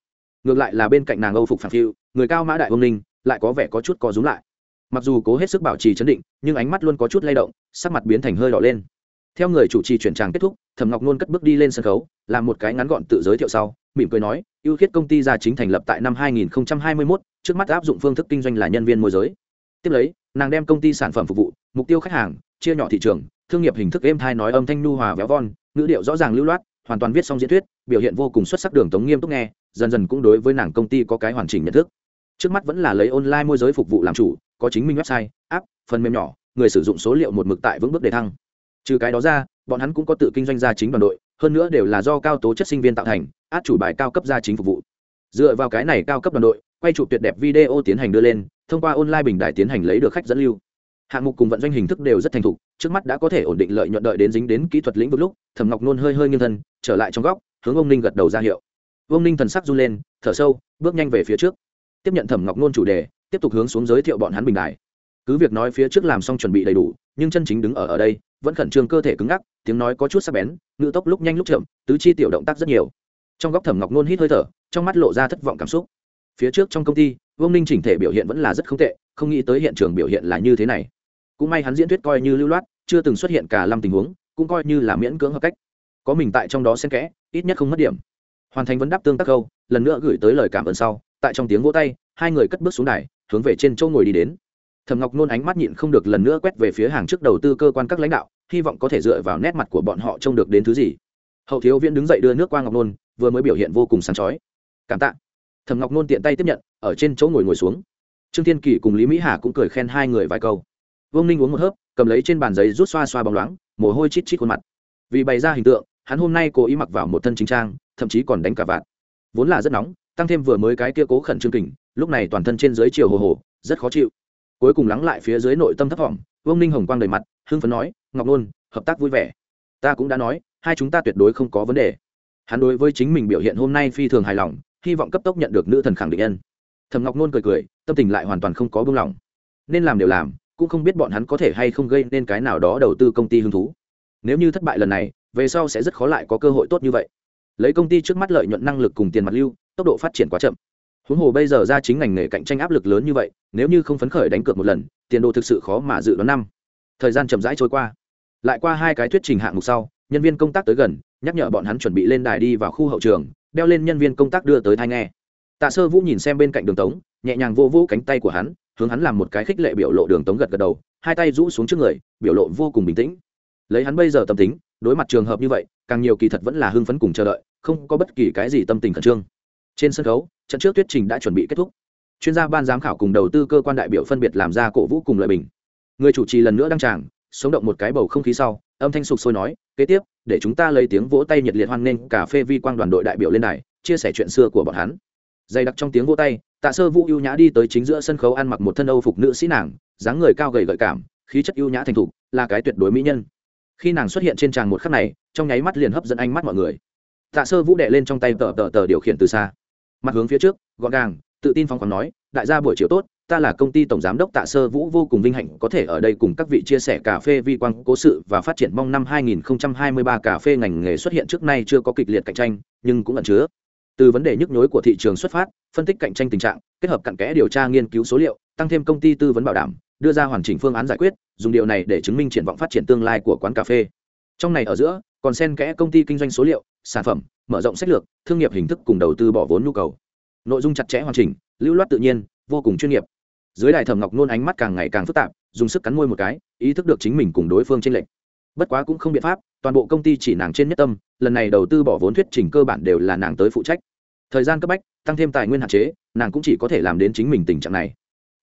Ngược lại là bên cạnh nàng âu phục phản phiu, người cao mã đại ông ninh, lại có vẻ có chút co rúm lại. Mặc dù cố hết sức bảo trì chấn định, nhưng ánh mắt luôn có chút lay động, sắc mặt biến thành hơi đỏ lên. Theo người chủ trì chuyển tràng kết thúc, thẩm ngọc nôn cất bước đi lên sân khấu làm một cái ngắn gọn tự giới thiệu sau mỉm cười nói ưu khiết công ty gia chính thành lập tại năm 2021, trước mắt áp dụng phương thức kinh doanh là nhân viên môi giới. Tiếp lấy nàng đem công ty sản phẩm phục vụ mục tiêu khách hàng chia nhỏ thị trường thương nghiệp hình thức êm thai nói âm thanh nu hòa véo von ngữ điệu rõ ràng lưu loát hoàn toàn viết xong diễn thuyết biểu hiện vô cùng xuất sắc đường tống nghiêm túc nghe dần dần cũng đối với nàng công ty có cái hoàn chỉnh nhận thức. Trước mắt vẫn là lấy online môi giới phục vụ làm chủ có chính minh website app phần mềm nhỏ người sử dụng số liệu một mực tại vững bước đề thăng. Trừ cái đó ra bọn hắn cũng có tự kinh doanh gia chính đoàn đội hơn nữa đều là do cao tố chất sinh viên tạo thành, át chủ bài cao cấp gia chính phục vụ. Dựa vào cái này cao cấp đoàn đội, quay chụp tuyệt đẹp video tiến hành đưa lên, thông qua online bình đại tiến hành lấy được khách dẫn lưu. Hạng mục cùng vận doanh hình thức đều rất thành thục, trước mắt đã có thể ổn định lợi nhuận đợi đến dính đến kỹ thuật lĩnh vực lúc, thẩm ngọc nôn hơi hơi nghiêng thân, trở lại trong góc, hướng ông ninh gật đầu ra hiệu. Ông ninh thần sắc run lên, thở sâu, bước nhanh về phía trước. Tiếp nhận thẩm ngọc nôn chủ đề, tiếp tục hướng xuống giới thiệu bọn hắn bình đại cứ việc nói phía trước làm xong chuẩn bị đầy đủ, nhưng chân chính đứng ở ở đây vẫn khẩn trương cơ thể cứng ngắc, tiếng nói có chút sắc bén ngự tốc lúc nhanh lúc chậm, tứ chi tiểu động tác rất nhiều. Trong góc thẩm ngọc nôn hít hơi thở, trong mắt lộ ra thất vọng cảm xúc. Phía trước trong công ty, vương ninh chỉnh thể biểu hiện vẫn là rất không tệ, không nghĩ tới hiện trường biểu hiện là như thế này. Cũng may hắn diễn thuyết coi như lưu loát, chưa từng xuất hiện cả năm tình huống, cũng coi như là miễn cưỡng hợp cách. Có mình tại trong đó xen kẽ, ít nhất không mất điểm. Hoàn thành vấn đáp tương tác câu, lần nữa gửi tới lời cảm ơn sau, tại trong tiếng vỗ tay, hai người cất bước xuống đài, hướng về trên chỗ ngồi đi đến thầm ngọc nôn ánh mắt nhịn không được lần nữa quét về phía hàng trước đầu tư cơ quan các lãnh đạo, hy vọng có thể dựa vào nét mặt của bọn họ trông được đến thứ gì. Hậu thiếu viễn đứng dậy đưa nước qua ngọc nôn, vừa mới biểu hiện vô cùng sáng chói. Cảm tạ. Thầm ngọc nôn tiện tay tiếp nhận, ở trên chỗ ngồi ngồi xuống. Trương thiên kỳ cùng lý mỹ hà cũng cười khen hai người vài câu. Vương ninh uống một hớp, cầm lấy trên bàn giấy rút xoa xoa bóng loáng, mồ hôi chít chít khuôn mặt. Vì bày ra hình tượng, hắn hôm nay cố ý mặc vào một thân chính trang, thậm chí còn đánh cả vạt. Vốn là rất nóng, tăng thêm vừa mới cái kia cố khẩn trương kình, lúc này toàn thân trên dưới chiều hồ hồ, rất khó chịu cuối cùng lắng lại phía dưới nội tâm thấp thỏm, vương ninh hồng quang đầy mặt, hưng phấn nói, ngọc nôn, hợp tác vui vẻ. Ta cũng đã nói, hai chúng ta tuyệt đối không có vấn đề. Hắn đối với chính mình biểu hiện hôm nay phi thường hài lòng, hy vọng cấp tốc nhận được nữ thần khẳng định nhân thầm ngọc nôn cười cười, tâm tình lại hoàn toàn không có buông lỏng. Nên làm đều làm, cũng không biết bọn hắn có thể hay không gây nên cái nào đó đầu tư công ty hứng thú. Nếu như thất bại lần này, về sau sẽ rất khó lại có cơ hội tốt như vậy. Lấy công ty trước mắt lợi nhuận năng lực cùng tiền mặt lưu, tốc độ phát triển quá chậm huống hồ bây giờ ra chính ngành nghề cạnh tranh áp lực lớn như vậy, nếu như không phấn khởi đánh cược một lần, tiền đồ thực sự khó mà dự đoán năm. Thời gian chậm rãi trôi qua. Lại qua hai cái thuyết trình hạng mục sau, nhân viên công tác tới gần, nhắc nhở bọn hắn chuẩn bị lên đài đi vào khu hậu trường, đeo lên nhân viên công tác đưa tới thai nghe. Tạ sơ vũ nhìn xem bên cạnh đường tống, nhẹ nhàng vô vô cánh tay của hắn, hướng hắn làm một cái khích lệ biểu lộ đường tống gật gật đầu, hai tay rũ xuống trước người, biểu lộ vô cùng bình tĩnh. Lấy hắn bây giờ tâm tính, đối mặt trường hợp như vậy, càng nhiều kỳ thật vẫn là hưng phấn cùng chờ đợi, không có bất kỳ cái gì tâm tình khẩn trương trên sân khấu, trận trước thuyết trình đã chuẩn bị kết thúc. Chuyên gia ban giám khảo cùng đầu tư cơ quan đại biểu phân biệt làm ra cổ vũ cùng lợi bình. Người chủ trì lần nữa đăng tràng, sống động một cái bầu không khí sau, âm thanh sục sôi nói, kế tiếp, để chúng ta lấy tiếng vỗ tay nhiệt liệt hoan nghênh cà phê vi quang đoàn đội đại biểu lên đài, chia sẻ chuyện xưa của bọn hắn. Dày đặc trong tiếng vỗ tay, tạ sơ vũ ưu nhã đi tới chính giữa sân khấu ăn mặc một thân âu phục nữ sĩ nàng, dáng người cao gầy gợi cảm, khí chất ưu nhã thành thục, là cái tuyệt đối mỹ nhân. Khi nàng xuất hiện trên tràng một khắc này, trong nháy mắt liền hấp dẫn ánh mắt mọi người. Tạ sơ vũ đệ lên trong tay tờ tờ tờ điều khiển từ xa mặt hướng phía trước, gọn gàng, tự tin phong khoáng nói, đại gia buổi chiều tốt, ta là công ty tổng giám đốc tạ sơ vũ vô cùng vinh hạnh có thể ở đây cùng các vị chia sẻ cà phê vi quang cố sự và phát triển mong năm 2023 cà phê ngành nghề xuất hiện trước nay chưa có kịch liệt cạnh tranh, nhưng cũng ẩn chứa. Từ vấn đề nhức nhối của thị trường xuất phát, phân tích cạnh tranh tình trạng, kết hợp cặn kẽ điều tra nghiên cứu số liệu, tăng thêm công ty tư vấn bảo đảm, đưa ra hoàn chỉnh phương án giải quyết, dùng điều này để chứng minh triển vọng phát triển tương lai của quán cà phê. Trong này ở giữa, còn xen kẽ công ty kinh doanh số liệu sản phẩm, mở rộng sách lược, thương nghiệp hình thức cùng đầu tư bỏ vốn nhu cầu. Nội dung chặt chẽ hoàn chỉnh, lưu loát tự nhiên, vô cùng chuyên nghiệp. Dưới đài thẩm ngọc nôn ánh mắt càng ngày càng phức tạp, dùng sức cắn môi một cái, ý thức được chính mình cùng đối phương trên lệnh bất quá cũng không biện pháp, toàn bộ công ty chỉ nàng trên nhất tâm, lần này đầu tư bỏ vốn thuyết trình cơ bản đều là nàng tới phụ trách. Thời gian cấp bách, tăng thêm tài nguyên hạn chế, nàng cũng chỉ có thể làm đến chính mình tình trạng này.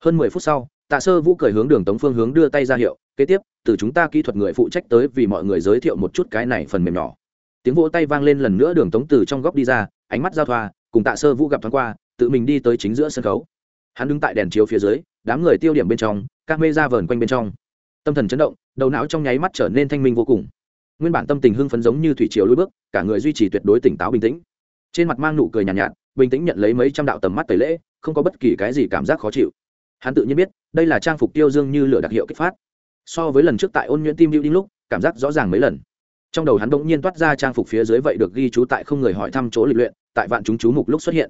Hơn mười phút sau, tạ sơ vũ cười hướng đường tống phương hướng đưa tay ra hiệu, kế tiếp, từ chúng ta kỹ thuật người phụ trách tới vì mọi người giới thiệu một chút cái này phần mềm nhỏ tiếng vỗ tay vang lên lần nữa đường tống từ trong góc đi ra ánh mắt giao thoa cùng tạ sơ vũ gặp thoáng qua tự mình đi tới chính giữa sân khấu. Hắn đứng tại đèn chiếu phía dưới đám người tiêu điểm bên trong các mê ra vờn quanh bên trong. Tâm thần chấn động đầu não trong nháy mắt trở nên thanh minh vô cùng. Nguyên bản tâm tình hưng phấn giống như thủy triều lôi bước cả người duy trì tuyệt đối tỉnh táo bình tĩnh. Trên mặt mang nụ cười nhàn nhạt, nhạt bình tĩnh nhận lấy mấy trăm đạo tầm mắt tẩy lễ không có bất kỳ cái gì cảm giác khó chịu. Hắn tự nhiên biết đây là trang phục tiêu dương như lửa đặc hiệu kích phát. So với lần trước tại ôn nhuyễn tim điệu đinh lúc cảm giác rõ ràng mấy lần trong đầu hắn bỗng nhiên toát ra trang phục phía dưới vậy được ghi chú tại không người hỏi thăm chỗ lịch luyện, tại vạn chúng chú mục lúc xuất hiện.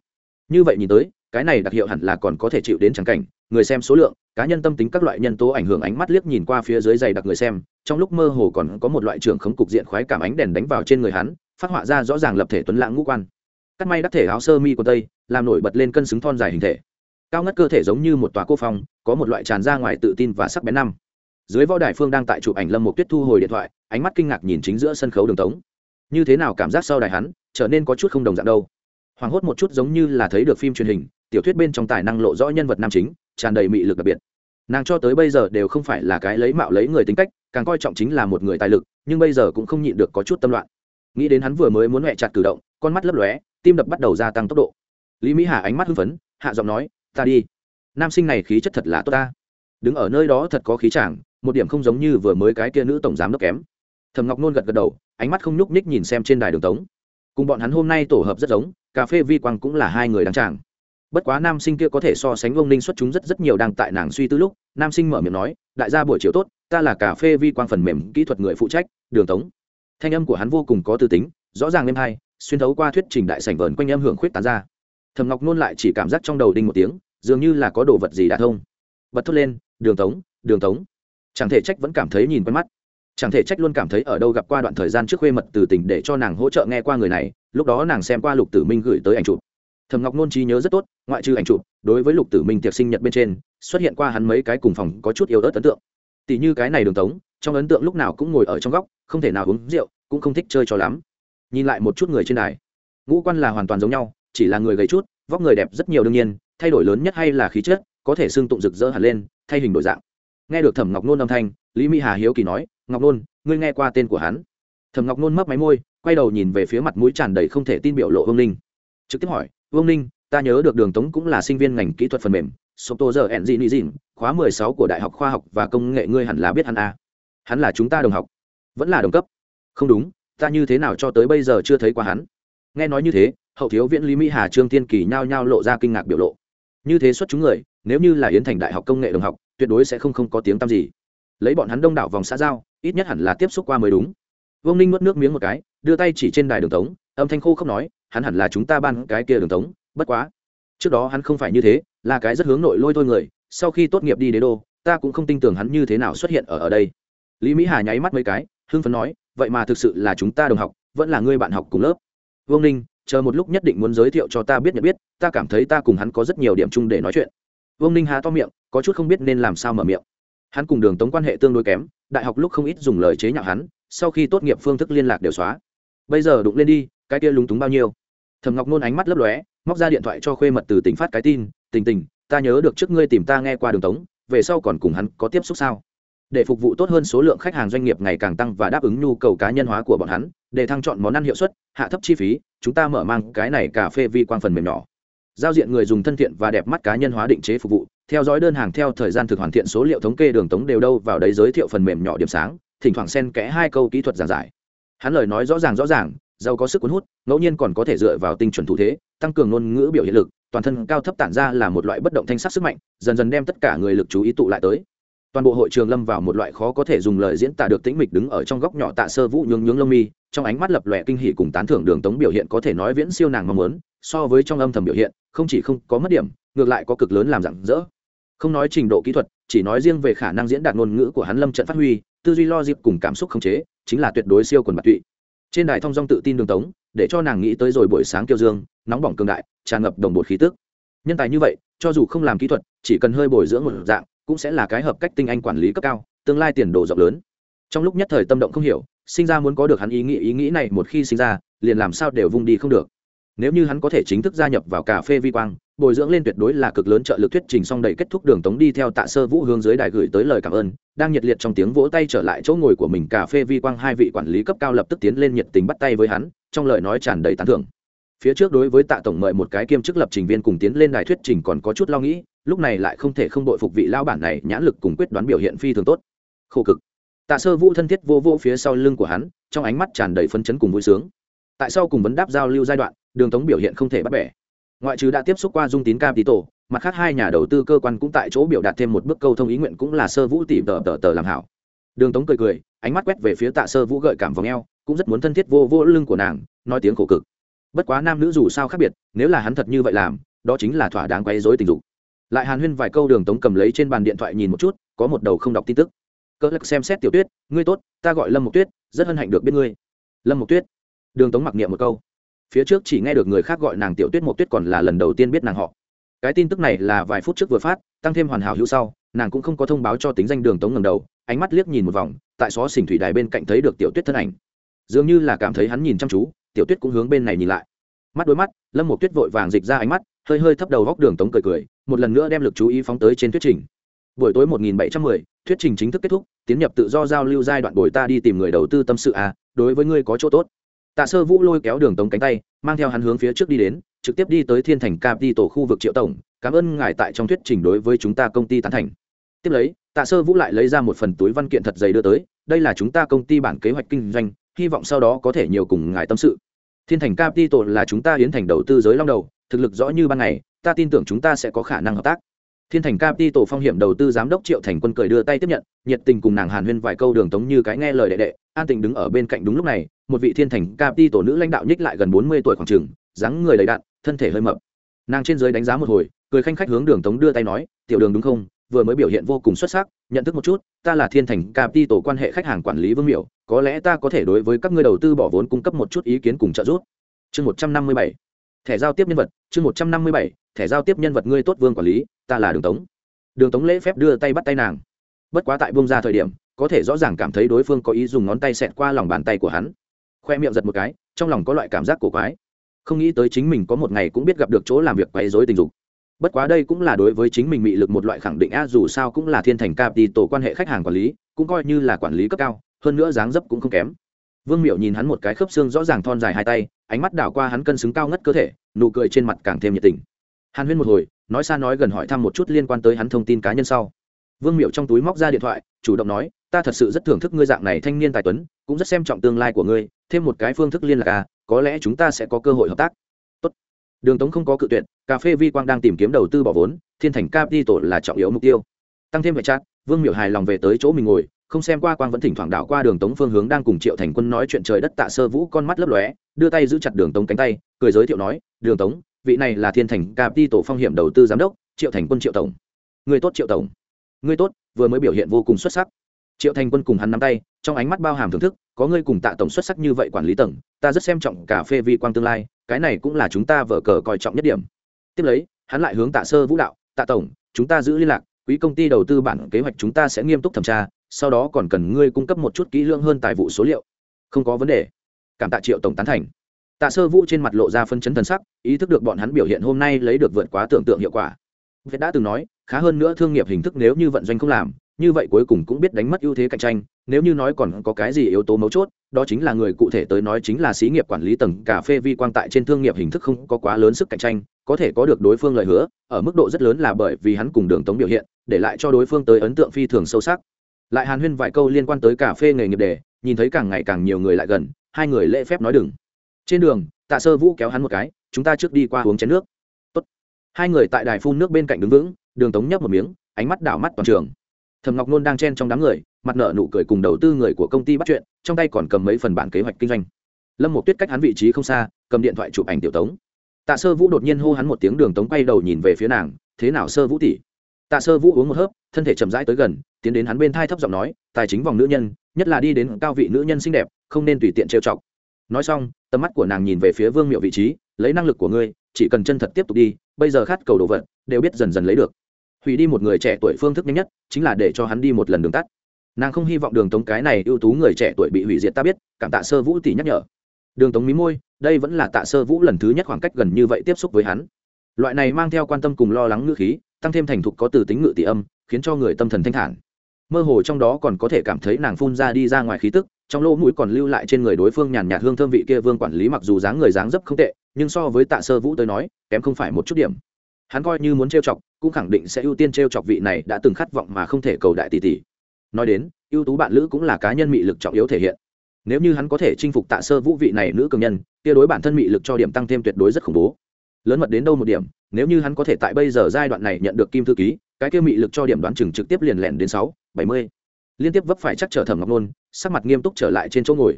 Như vậy nhìn tới, cái này đặc hiệu hẳn là còn có thể chịu đến trắng cảnh, người xem số lượng, cá nhân tâm tính các loại nhân tố ảnh hưởng ánh mắt liếc nhìn qua phía dưới dày đặc người xem, trong lúc mơ hồ còn có một loại trưởng khống cục diện khoái cảm ánh đèn đánh vào trên người hắn, phát họa ra rõ ràng lập thể tuấn lãng ngũ quan. Cắt may đắc thể áo sơ mi của tây, làm nổi bật lên cân xứng thon dài hình thể. Cao ngất cơ thể giống như một tòa cô phong, có một loại tràn ra ngoài tự tin và sắc bén năm dưới võ đài phương đang tại chụp ảnh lâm một tuyết thu hồi điện thoại, ánh mắt kinh ngạc nhìn chính giữa sân khấu đường tống. Như thế nào cảm giác sau đài hắn, trở nên có chút không đồng dạng đâu. Hoảng hốt một chút giống như là thấy được phim truyền hình, tiểu thuyết bên trong tài năng lộ rõ nhân vật nam chính, tràn đầy mị lực đặc biệt. Nàng cho tới bây giờ đều không phải là cái lấy mạo lấy người tính cách, càng coi trọng chính là một người tài lực, nhưng bây giờ cũng không nhịn được có chút tâm loạn. Nghĩ đến hắn vừa mới muốn mẹ chặt cử động, con mắt lấp lóe, tim đập bắt đầu gia tăng tốc độ. Lý mỹ hà ánh mắt hưng phấn, hạ giọng nói, ta đi. Nam sinh này khí chất thật là tốt ta. Đứng ở nơi đó thật có khí chàng một điểm không giống như vừa mới cái kia nữ tổng giám đốc kém. Thầm ngọc nôn gật gật đầu, ánh mắt không nhúc nhích nhìn xem trên đài đường tống. Cùng bọn hắn hôm nay tổ hợp rất giống, cà phê vi quang cũng là hai người đăng tràng. Bất quá nam sinh kia có thể so sánh ông ninh xuất chúng rất rất nhiều đang tại nàng suy tư lúc, nam sinh mở miệng nói, đại gia buổi chiều tốt, ta là cà phê vi quang phần mềm kỹ thuật người phụ trách, đường tống. Thanh âm của hắn vô cùng có tư tính, rõ ràng êm hay, xuyên thấu qua thuyết trình đại sảnh vờn quanh âm hưởng khuyết tán ra. Thầm ngọc nôn lại chỉ cảm giác trong đầu đinh một tiếng, dường như là có đồ vật gì đã thông. Bật thốt lên, đường tống đường tống chẳng thể trách vẫn cảm thấy nhìn quen mắt. Chẳng thể trách luôn cảm thấy ở đâu gặp qua đoạn thời gian trước khuê mật từ tỉnh để cho nàng hỗ trợ nghe qua người này, lúc đó nàng xem qua lục tử minh gửi tới ảnh chụp. Thầm ngọc nôn trí nhớ rất tốt, ngoại trừ ảnh chụp, đối với lục tử minh tiệc sinh nhật bên trên, xuất hiện qua hắn mấy cái cùng phòng có chút yếu ớt ấn tượng. Tỷ như cái này đường tống, trong ấn tượng lúc nào cũng ngồi ở trong góc, không thể nào uống rượu, cũng không thích chơi cho lắm. Nhìn lại một chút người trên đài, ngũ quan là hoàn toàn giống nhau, chỉ là người gầy chút, vóc người đẹp rất nhiều đương nhiên, thay đổi lớn nhất hay là khí chất, có thể xương tụng rực rỡ hẳn lên, thay hình đổi dạng nghe được thẩm ngọc nôn âm thanh, lý mỹ hà hiếu kỳ nói, ngọc nôn, ngươi nghe qua tên của hắn? Thẩm ngọc nôn mấp máy môi, quay đầu nhìn về phía mặt mũi tràn đầy không thể tin biểu lộ vương ninh. Trực tiếp hỏi, vương ninh, ta nhớ được đường tống cũng là sinh viên ngành kỹ thuật phần mềm sộp tô giờ engineering khóa mười sáu của đại học khoa học và công nghệ, ngươi hẳn là biết hắn a à. hắn là chúng ta đồng học. Vẫn là đồng cấp. Không đúng, ta như thế nào cho tới bây giờ chưa thấy qua hắn? Nghe nói như thế, hậu thiếu viễn lý mỹ hà, trương tiên kỳ nhao nhao lộ ra kinh ngạc biểu lộ. Như thế xuất chúng người, nếu như là yến thành đại học công nghệ đồng học tuyệt đối sẽ không không có tiếng tăm gì. Lấy bọn hắn đông đảo vòng xã giao, ít nhất hẳn là tiếp xúc qua mới đúng. Vương ninh nuốt nước miếng một cái, đưa tay chỉ trên đài đường tống, âm thanh khô không nói, hắn hẳn là chúng ta ban cái kia đường tống, bất quá. Trước đó hắn không phải như thế, là cái rất hướng nội lôi thôi người, sau khi tốt nghiệp đi đế đô, ta cũng không tin tưởng hắn như thế nào xuất hiện ở ở đây. Lý mỹ hà nháy mắt mấy cái, hưng phấn nói, vậy mà thực sự là chúng ta đồng học, vẫn là người bạn học cùng lớp. Vương ninh, chờ một lúc nhất định muốn giới thiệu cho ta biết nhận biết, ta cảm thấy ta cùng hắn có rất nhiều điểm chung để nói chuyện vương ninh há to miệng, có chút không biết nên làm sao mở miệng. Hắn cùng đường tống quan hệ tương đối kém, đại học lúc không ít dùng lời chế nhạo hắn, sau khi tốt nghiệp phương thức liên lạc đều xóa. Bây giờ đụng lên đi, cái kia lúng túng bao nhiêu? Thầm ngọc nôn ánh mắt lấp lóe, móc ra điện thoại cho khuê mật từ tỉnh phát cái tin tình tình ta nhớ được trước ngươi tìm ta nghe qua đường tống, về sau còn cùng hắn có tiếp xúc sao? Để phục vụ tốt hơn số lượng khách hàng doanh nghiệp ngày càng tăng và đáp ứng nhu cầu cá nhân hóa của bọn hắn, để thăng chọn món ăn hiệu suất, hạ thấp chi phí, chúng ta mở mang cái này cà phê vi quang phần mềm nhỏ giao diện người dùng thân thiện và đẹp mắt cá nhân hóa định chế phục vụ, theo dõi đơn hàng, theo thời gian thực hoàn thiện số liệu thống kê đường tống đều đâu vào đấy giới thiệu phần mềm nhỏ điểm sáng, thỉnh thoảng xen kẽ hai câu kỹ thuật giảng giải. Hắn lời nói rõ ràng rõ ràng, giàu có sức cuốn hút, ngẫu nhiên còn có thể dựa vào tinh chuẩn thủ thế, tăng cường ngôn ngữ biểu hiện lực, toàn thân cao thấp tản ra là một loại bất động thanh sắc sức mạnh, dần dần đem tất cả người lực chú ý tụ lại tới. Toàn bộ hội trường lâm vào một loại khó có thể dùng lời diễn tả được tĩnh mịch đứng ở trong góc nhỏ tạ sơ vũ nhướng nhướng lông mi, trong ánh mắt lập lòe kinh hỉ cùng tán thưởng đường tống biểu hiện có thể nói viễn siêu nàng mong muốn, so với trong âm thầm biểu hiện không chỉ không có mất điểm, ngược lại có cực lớn làm rạng rỡ. Không nói trình độ kỹ thuật, chỉ nói riêng về khả năng diễn đạt ngôn ngữ của hắn lâm trận phát huy, tư duy lo dịp cùng cảm xúc khống chế, chính là tuyệt đối siêu quần bạc tụy. Trên đài thông dong tự tin đường tống, để cho nàng nghĩ tới rồi buổi sáng kiêu dương, nóng bỏng cường đại, tràn ngập đồng bột khí tức. Nhân tài như vậy, cho dù không làm kỹ thuật, chỉ cần hơi bồi dưỡng một dạng, cũng sẽ là cái hợp cách tinh anh quản lý cấp cao, tương lai tiền đồ rộng lớn. Trong lúc nhất thời tâm động không hiểu, sinh ra muốn có được hắn ý nghĩ ý nghĩ này một khi sinh ra, liền làm sao đều vung đi không được nếu như hắn có thể chính thức gia nhập vào cà phê vi quang, bồi dưỡng lên tuyệt đối là cực lớn trợ lực thuyết trình xong đầy kết thúc đường tống đi theo tạ sơ vũ hướng dưới đài gửi tới lời cảm ơn, đang nhiệt liệt trong tiếng vỗ tay trở lại chỗ ngồi của mình, cà phê vi quang hai vị quản lý cấp cao lập tức tiến lên nhiệt tình bắt tay với hắn, trong lời nói tràn đầy tán thưởng. Phía trước đối với tạ tổng mời một cái kiêm chức lập trình viên cùng tiến lên đài thuyết trình còn có chút lo nghĩ, lúc này lại không thể không đội phục vị lao bản này nhãn lực cùng quyết đoán biểu hiện phi thường tốt. Khổ cực. Tạ sơ vũ thân thiết vô vô phía sau lưng của hắn, trong ánh mắt tràn đầy phấn chấn cùng vui sướng. Tại sao cùng vấn đáp giao lưu giai đoạn đường tống biểu hiện không thể bắt bẻ. Ngoại trừ đã tiếp xúc qua dung tín cam tí tổ, mặt khác hai nhà đầu tư cơ quan cũng tại chỗ biểu đạt thêm một bước câu thông ý nguyện cũng là sơ vũ tỉ tờ tờ tờ làm hảo. Đường tống cười cười, ánh mắt quét về phía tạ sơ vũ gợi cảm vòng eo, cũng rất muốn thân thiết vô vô lưng của nàng, nói tiếng khổ cực. Bất quá nam nữ dù sao khác biệt, nếu là hắn thật như vậy làm, đó chính là thỏa đáng quấy dối tình dục. Lại hàn huyên vài câu đường tống cầm lấy trên bàn điện thoại nhìn một chút, có một đầu không đọc tin tức. Cơ lắc xem xét tiểu tuyết, ngươi tốt, ta gọi lâm mộc tuyết, rất hân hạnh được biết ngươi. Lâm mộc tuyết? Đường tống mặc niệm một câu phía trước chỉ nghe được người khác gọi nàng tiểu tuyết Mộ tuyết còn là lần đầu tiên biết nàng họ. Cái tin tức này là vài phút trước vừa phát tăng thêm hoàn hảo hữu sau nàng cũng không có thông báo cho tính danh đường tống ngầm đầu ánh mắt liếc nhìn một vòng tại xó xỉnh thủy đài bên cạnh thấy được tiểu tuyết thân ảnh. Dường như là cảm thấy hắn nhìn chăm chú tiểu tuyết cũng hướng bên này nhìn lại. Mắt đôi mắt lâm một tuyết vội vàng dịch ra ánh mắt hơi hơi thấp đầu góc đường tống cười cười một lần nữa đem lực chú ý phóng tới trên thuyết trình. Buổi tối 1710, thuyết trình chính thức kết thúc tiến nhập tự do giao lưu giai đoạn buổi ta đi tìm người đầu tư tâm sự à đối với ngươi có chỗ tốt tạ sơ vũ lôi kéo đường tống cánh tay, mang theo hắn hướng phía trước đi đến, trực tiếp đi tới thiên thành cap đi tổ khu vực triệu tổng, cảm ơn ngài tại trong thuyết trình đối với chúng ta công ty tán thành. Tiếp lấy, tạ sơ vũ lại lấy ra một phần túi văn kiện thật dày đưa tới, đây là chúng ta công ty bản kế hoạch kinh doanh, hy vọng sau đó có thể nhiều cùng ngài tâm sự. Thiên thành capital là chúng ta hiến thành đầu tư giới long đầu, thực lực rõ như ban ngày, ta tin tưởng chúng ta sẽ có khả năng hợp tác. Thiên thành capital phong hiểm đầu tư giám đốc triệu thành quân cười đưa tay tiếp nhận, nhiệt tình cùng nàng hàn huyên vài câu đường tống như cái nghe lời đệ đệ, an tình đứng ở bên cạnh đúng lúc này một vị thiên thành capital nữ lãnh đạo nhích lại gần bốn mươi tuổi khoảng trường dáng người đầy đặn, thân thể hơi mập. Nàng trên dưới đánh giá một hồi, cười khanh khách hướng đường tống đưa tay nói, tiểu đường đúng không? Vừa mới biểu hiện vô cùng xuất sắc, nhận thức một chút, ta là thiên thành capital quan hệ khách hàng quản lý vương miểu, có lẽ ta có thể đối với các ngươi đầu tư bỏ vốn cung cấp một chút ý kiến cùng trợ giúp. Chương một trăm năm mươi bảy, thẻ giao tiếp nhân vật, chương một trăm năm mươi bảy, thẻ giao tiếp nhân vật ngươi tốt vương quản lý, ta là đường tống. Đường tống lễ phép đưa tay bắt tay nàng. Bất quá tại bông ra thời điểm, có thể rõ ràng cảm thấy đối phương có ý dùng ngón tay xẹt qua lòng bàn tay của hắn khoe miệng giật một cái, trong lòng có loại cảm giác cổ quái. Không nghĩ tới chính mình có một ngày cũng biết gặp được chỗ làm việc quấy dối tình dục. Bất quá đây cũng là đối với chính mình bị lực một loại khẳng định a dù sao cũng là thiên thành cap đi, tổ quan hệ khách hàng quản lý, cũng coi như là quản lý cấp cao, hơn nữa dáng dấp cũng không kém. Vương miệu nhìn hắn một cái khớp xương rõ ràng thon dài hai tay, ánh mắt đảo qua hắn cân xứng cao ngất cơ thể, nụ cười trên mặt càng thêm nhiệt tình. Hàn huyên một hồi, nói xa nói gần hỏi thăm một chút liên quan tới hắn thông tin cá nhân sau vương miệu trong túi móc ra điện thoại, chủ động nói, ta thật sự rất thưởng thức ngươi dạng này thanh niên tài tuấn, cũng rất xem trọng tương lai của ngươi, thêm một cái phương thức liên lạc à có lẽ chúng ta sẽ có cơ hội hợp tác. Tốt. đường tống không có cự tuyệt, cà phê vi quang đang tìm kiếm đầu tư bỏ vốn, thiên thành capital là trọng yếu mục tiêu. Tăng thêm vệ trát vương miệu hài lòng về tới chỗ mình ngồi, không xem qua quang vẫn thỉnh thoảng đảo qua đường tống phương hướng đang cùng triệu thành quân nói chuyện trời đất tạ sơ vũ con mắt lấp lóe, đưa tay giữ chặt đường tống cánh tay, cười giới thiệu nói, đường tống, vị này là thiên thành cap đi tổ phong hiểm đầu tư giám đốc, triệu thành quân triệu tổng. Người tốt triệu tổng. Ngươi tốt, vừa mới biểu hiện vô cùng xuất sắc. Triệu thành quân cùng hắn nắm tay, trong ánh mắt bao hàm thưởng thức, có ngươi cùng tạ tổng xuất sắc như vậy quản lý tầng, ta rất xem trọng cà phê vi quang tương lai, cái này cũng là chúng ta vở cờ coi trọng nhất điểm. Tiếp lấy, hắn lại hướng tạ sơ vũ đạo, tạ tổng, chúng ta giữ liên lạc quỹ công ty đầu tư bản kế hoạch chúng ta sẽ nghiêm túc thẩm tra, sau đó còn cần ngươi cung cấp một chút kỹ lưỡng hơn tài vụ số liệu. Không có vấn đề. Cảm tạ triệu tổng tán thành. Tạ sơ vũ trên mặt lộ ra phân chấn thần sắc, ý thức được bọn hắn biểu hiện hôm nay lấy được vượt quá tưởng tượng hiệu quả việt đã từng nói, khá hơn nữa thương nghiệp hình thức nếu như vận doanh không làm, như vậy cuối cùng cũng biết đánh mất ưu thế cạnh tranh, nếu như nói còn có cái gì yếu tố mấu chốt, đó chính là người cụ thể tới nói chính là xí nghiệp quản lý tầng cà phê vi quang tại trên thương nghiệp hình thức không có quá lớn sức cạnh tranh, có thể có được đối phương lời hứa, ở mức độ rất lớn là bởi vì hắn cùng đường tống biểu hiện, để lại cho đối phương tới ấn tượng phi thường sâu sắc. Lại hàn huyên vài câu liên quan tới cà phê nghề nghiệp đề, nhìn thấy càng ngày càng nhiều người lại gần, hai người lễ phép nói đừng. Trên đường, tạ sơ vũ kéo hắn một cái, chúng ta trước đi qua uống chén nước hai người tại đài phun nước bên cạnh đứng vững, đường tống nhấp một miếng, ánh mắt đảo mắt toàn trường. Thầm ngọc nôn đang chen trong đám người, mặt nợ nụ cười cùng đầu tư người của công ty bắt chuyện, trong tay còn cầm mấy phần bản kế hoạch kinh doanh. Lâm một tuyết cách hắn vị trí không xa, cầm điện thoại chụp ảnh tiểu tống. Tạ sơ vũ đột nhiên hô hắn một tiếng, đường tống quay đầu nhìn về phía nàng, thế nào sơ vũ tỷ? Tạ sơ vũ uống một hớp, thân thể chậm rãi tới gần, tiến đến hắn bên thai thấp giọng nói, tài chính vòng nữ nhân, nhất là đi đến cao vị nữ nhân xinh đẹp, không nên tùy tiện trêu chọc. Nói xong, tầm mắt của nàng nhìn về phía vương miệu vị trí, lấy năng lực của ngươi chỉ cần chân thật tiếp tục đi, bây giờ khát cầu đồ vật đều biết dần dần lấy được. Hủy đi một người trẻ tuổi phương thức nhanh nhất chính là để cho hắn đi một lần đường tắt. Nàng không hy vọng đường tống cái này ưu tú người trẻ tuổi bị hủy diệt ta biết, cảm tạ sơ vũ tỷ nhắc nhở. Đường tống mí môi, đây vẫn là tạ sơ vũ lần thứ nhất khoảng cách gần như vậy tiếp xúc với hắn. Loại này mang theo quan tâm cùng lo lắng ngữ khí, tăng thêm thành thục có từ tính ngự tỷ âm, khiến cho người tâm thần thanh thản. Mơ hồ trong đó còn có thể cảm thấy nàng phun ra đi ra ngoài khí tức, trong lỗ mũi còn lưu lại trên người đối phương nhàn nhạt hương thơm vị kia vương quản lý mặc dù dáng người dáng dấp không tệ nhưng so với tạ sơ vũ tới nói, kém không phải một chút điểm. Hắn coi như muốn trêu chọc, cũng khẳng định sẽ ưu tiên trêu chọc vị này đã từng khát vọng mà không thể cầu đại tỷ tỷ. Nói đến, ưu tú bạn lữ cũng là cá nhân mị lực trọng yếu thể hiện. Nếu như hắn có thể chinh phục tạ sơ vũ vị này nữ cường nhân tia đối bản thân mị lực cho điểm tăng thêm tuyệt đối rất khủng bố. Lớn mật đến đâu một điểm, nếu như hắn có thể tại bây giờ giai đoạn này nhận được kim thư ký, cái kia mị lực cho điểm đoán chừng trực tiếp liền lẻn đến sáu, bảy mươi. Liên tiếp vấp phải chắc trở thẩm ngọc nôn, sắc mặt nghiêm túc trở lại trên chỗ ngồi.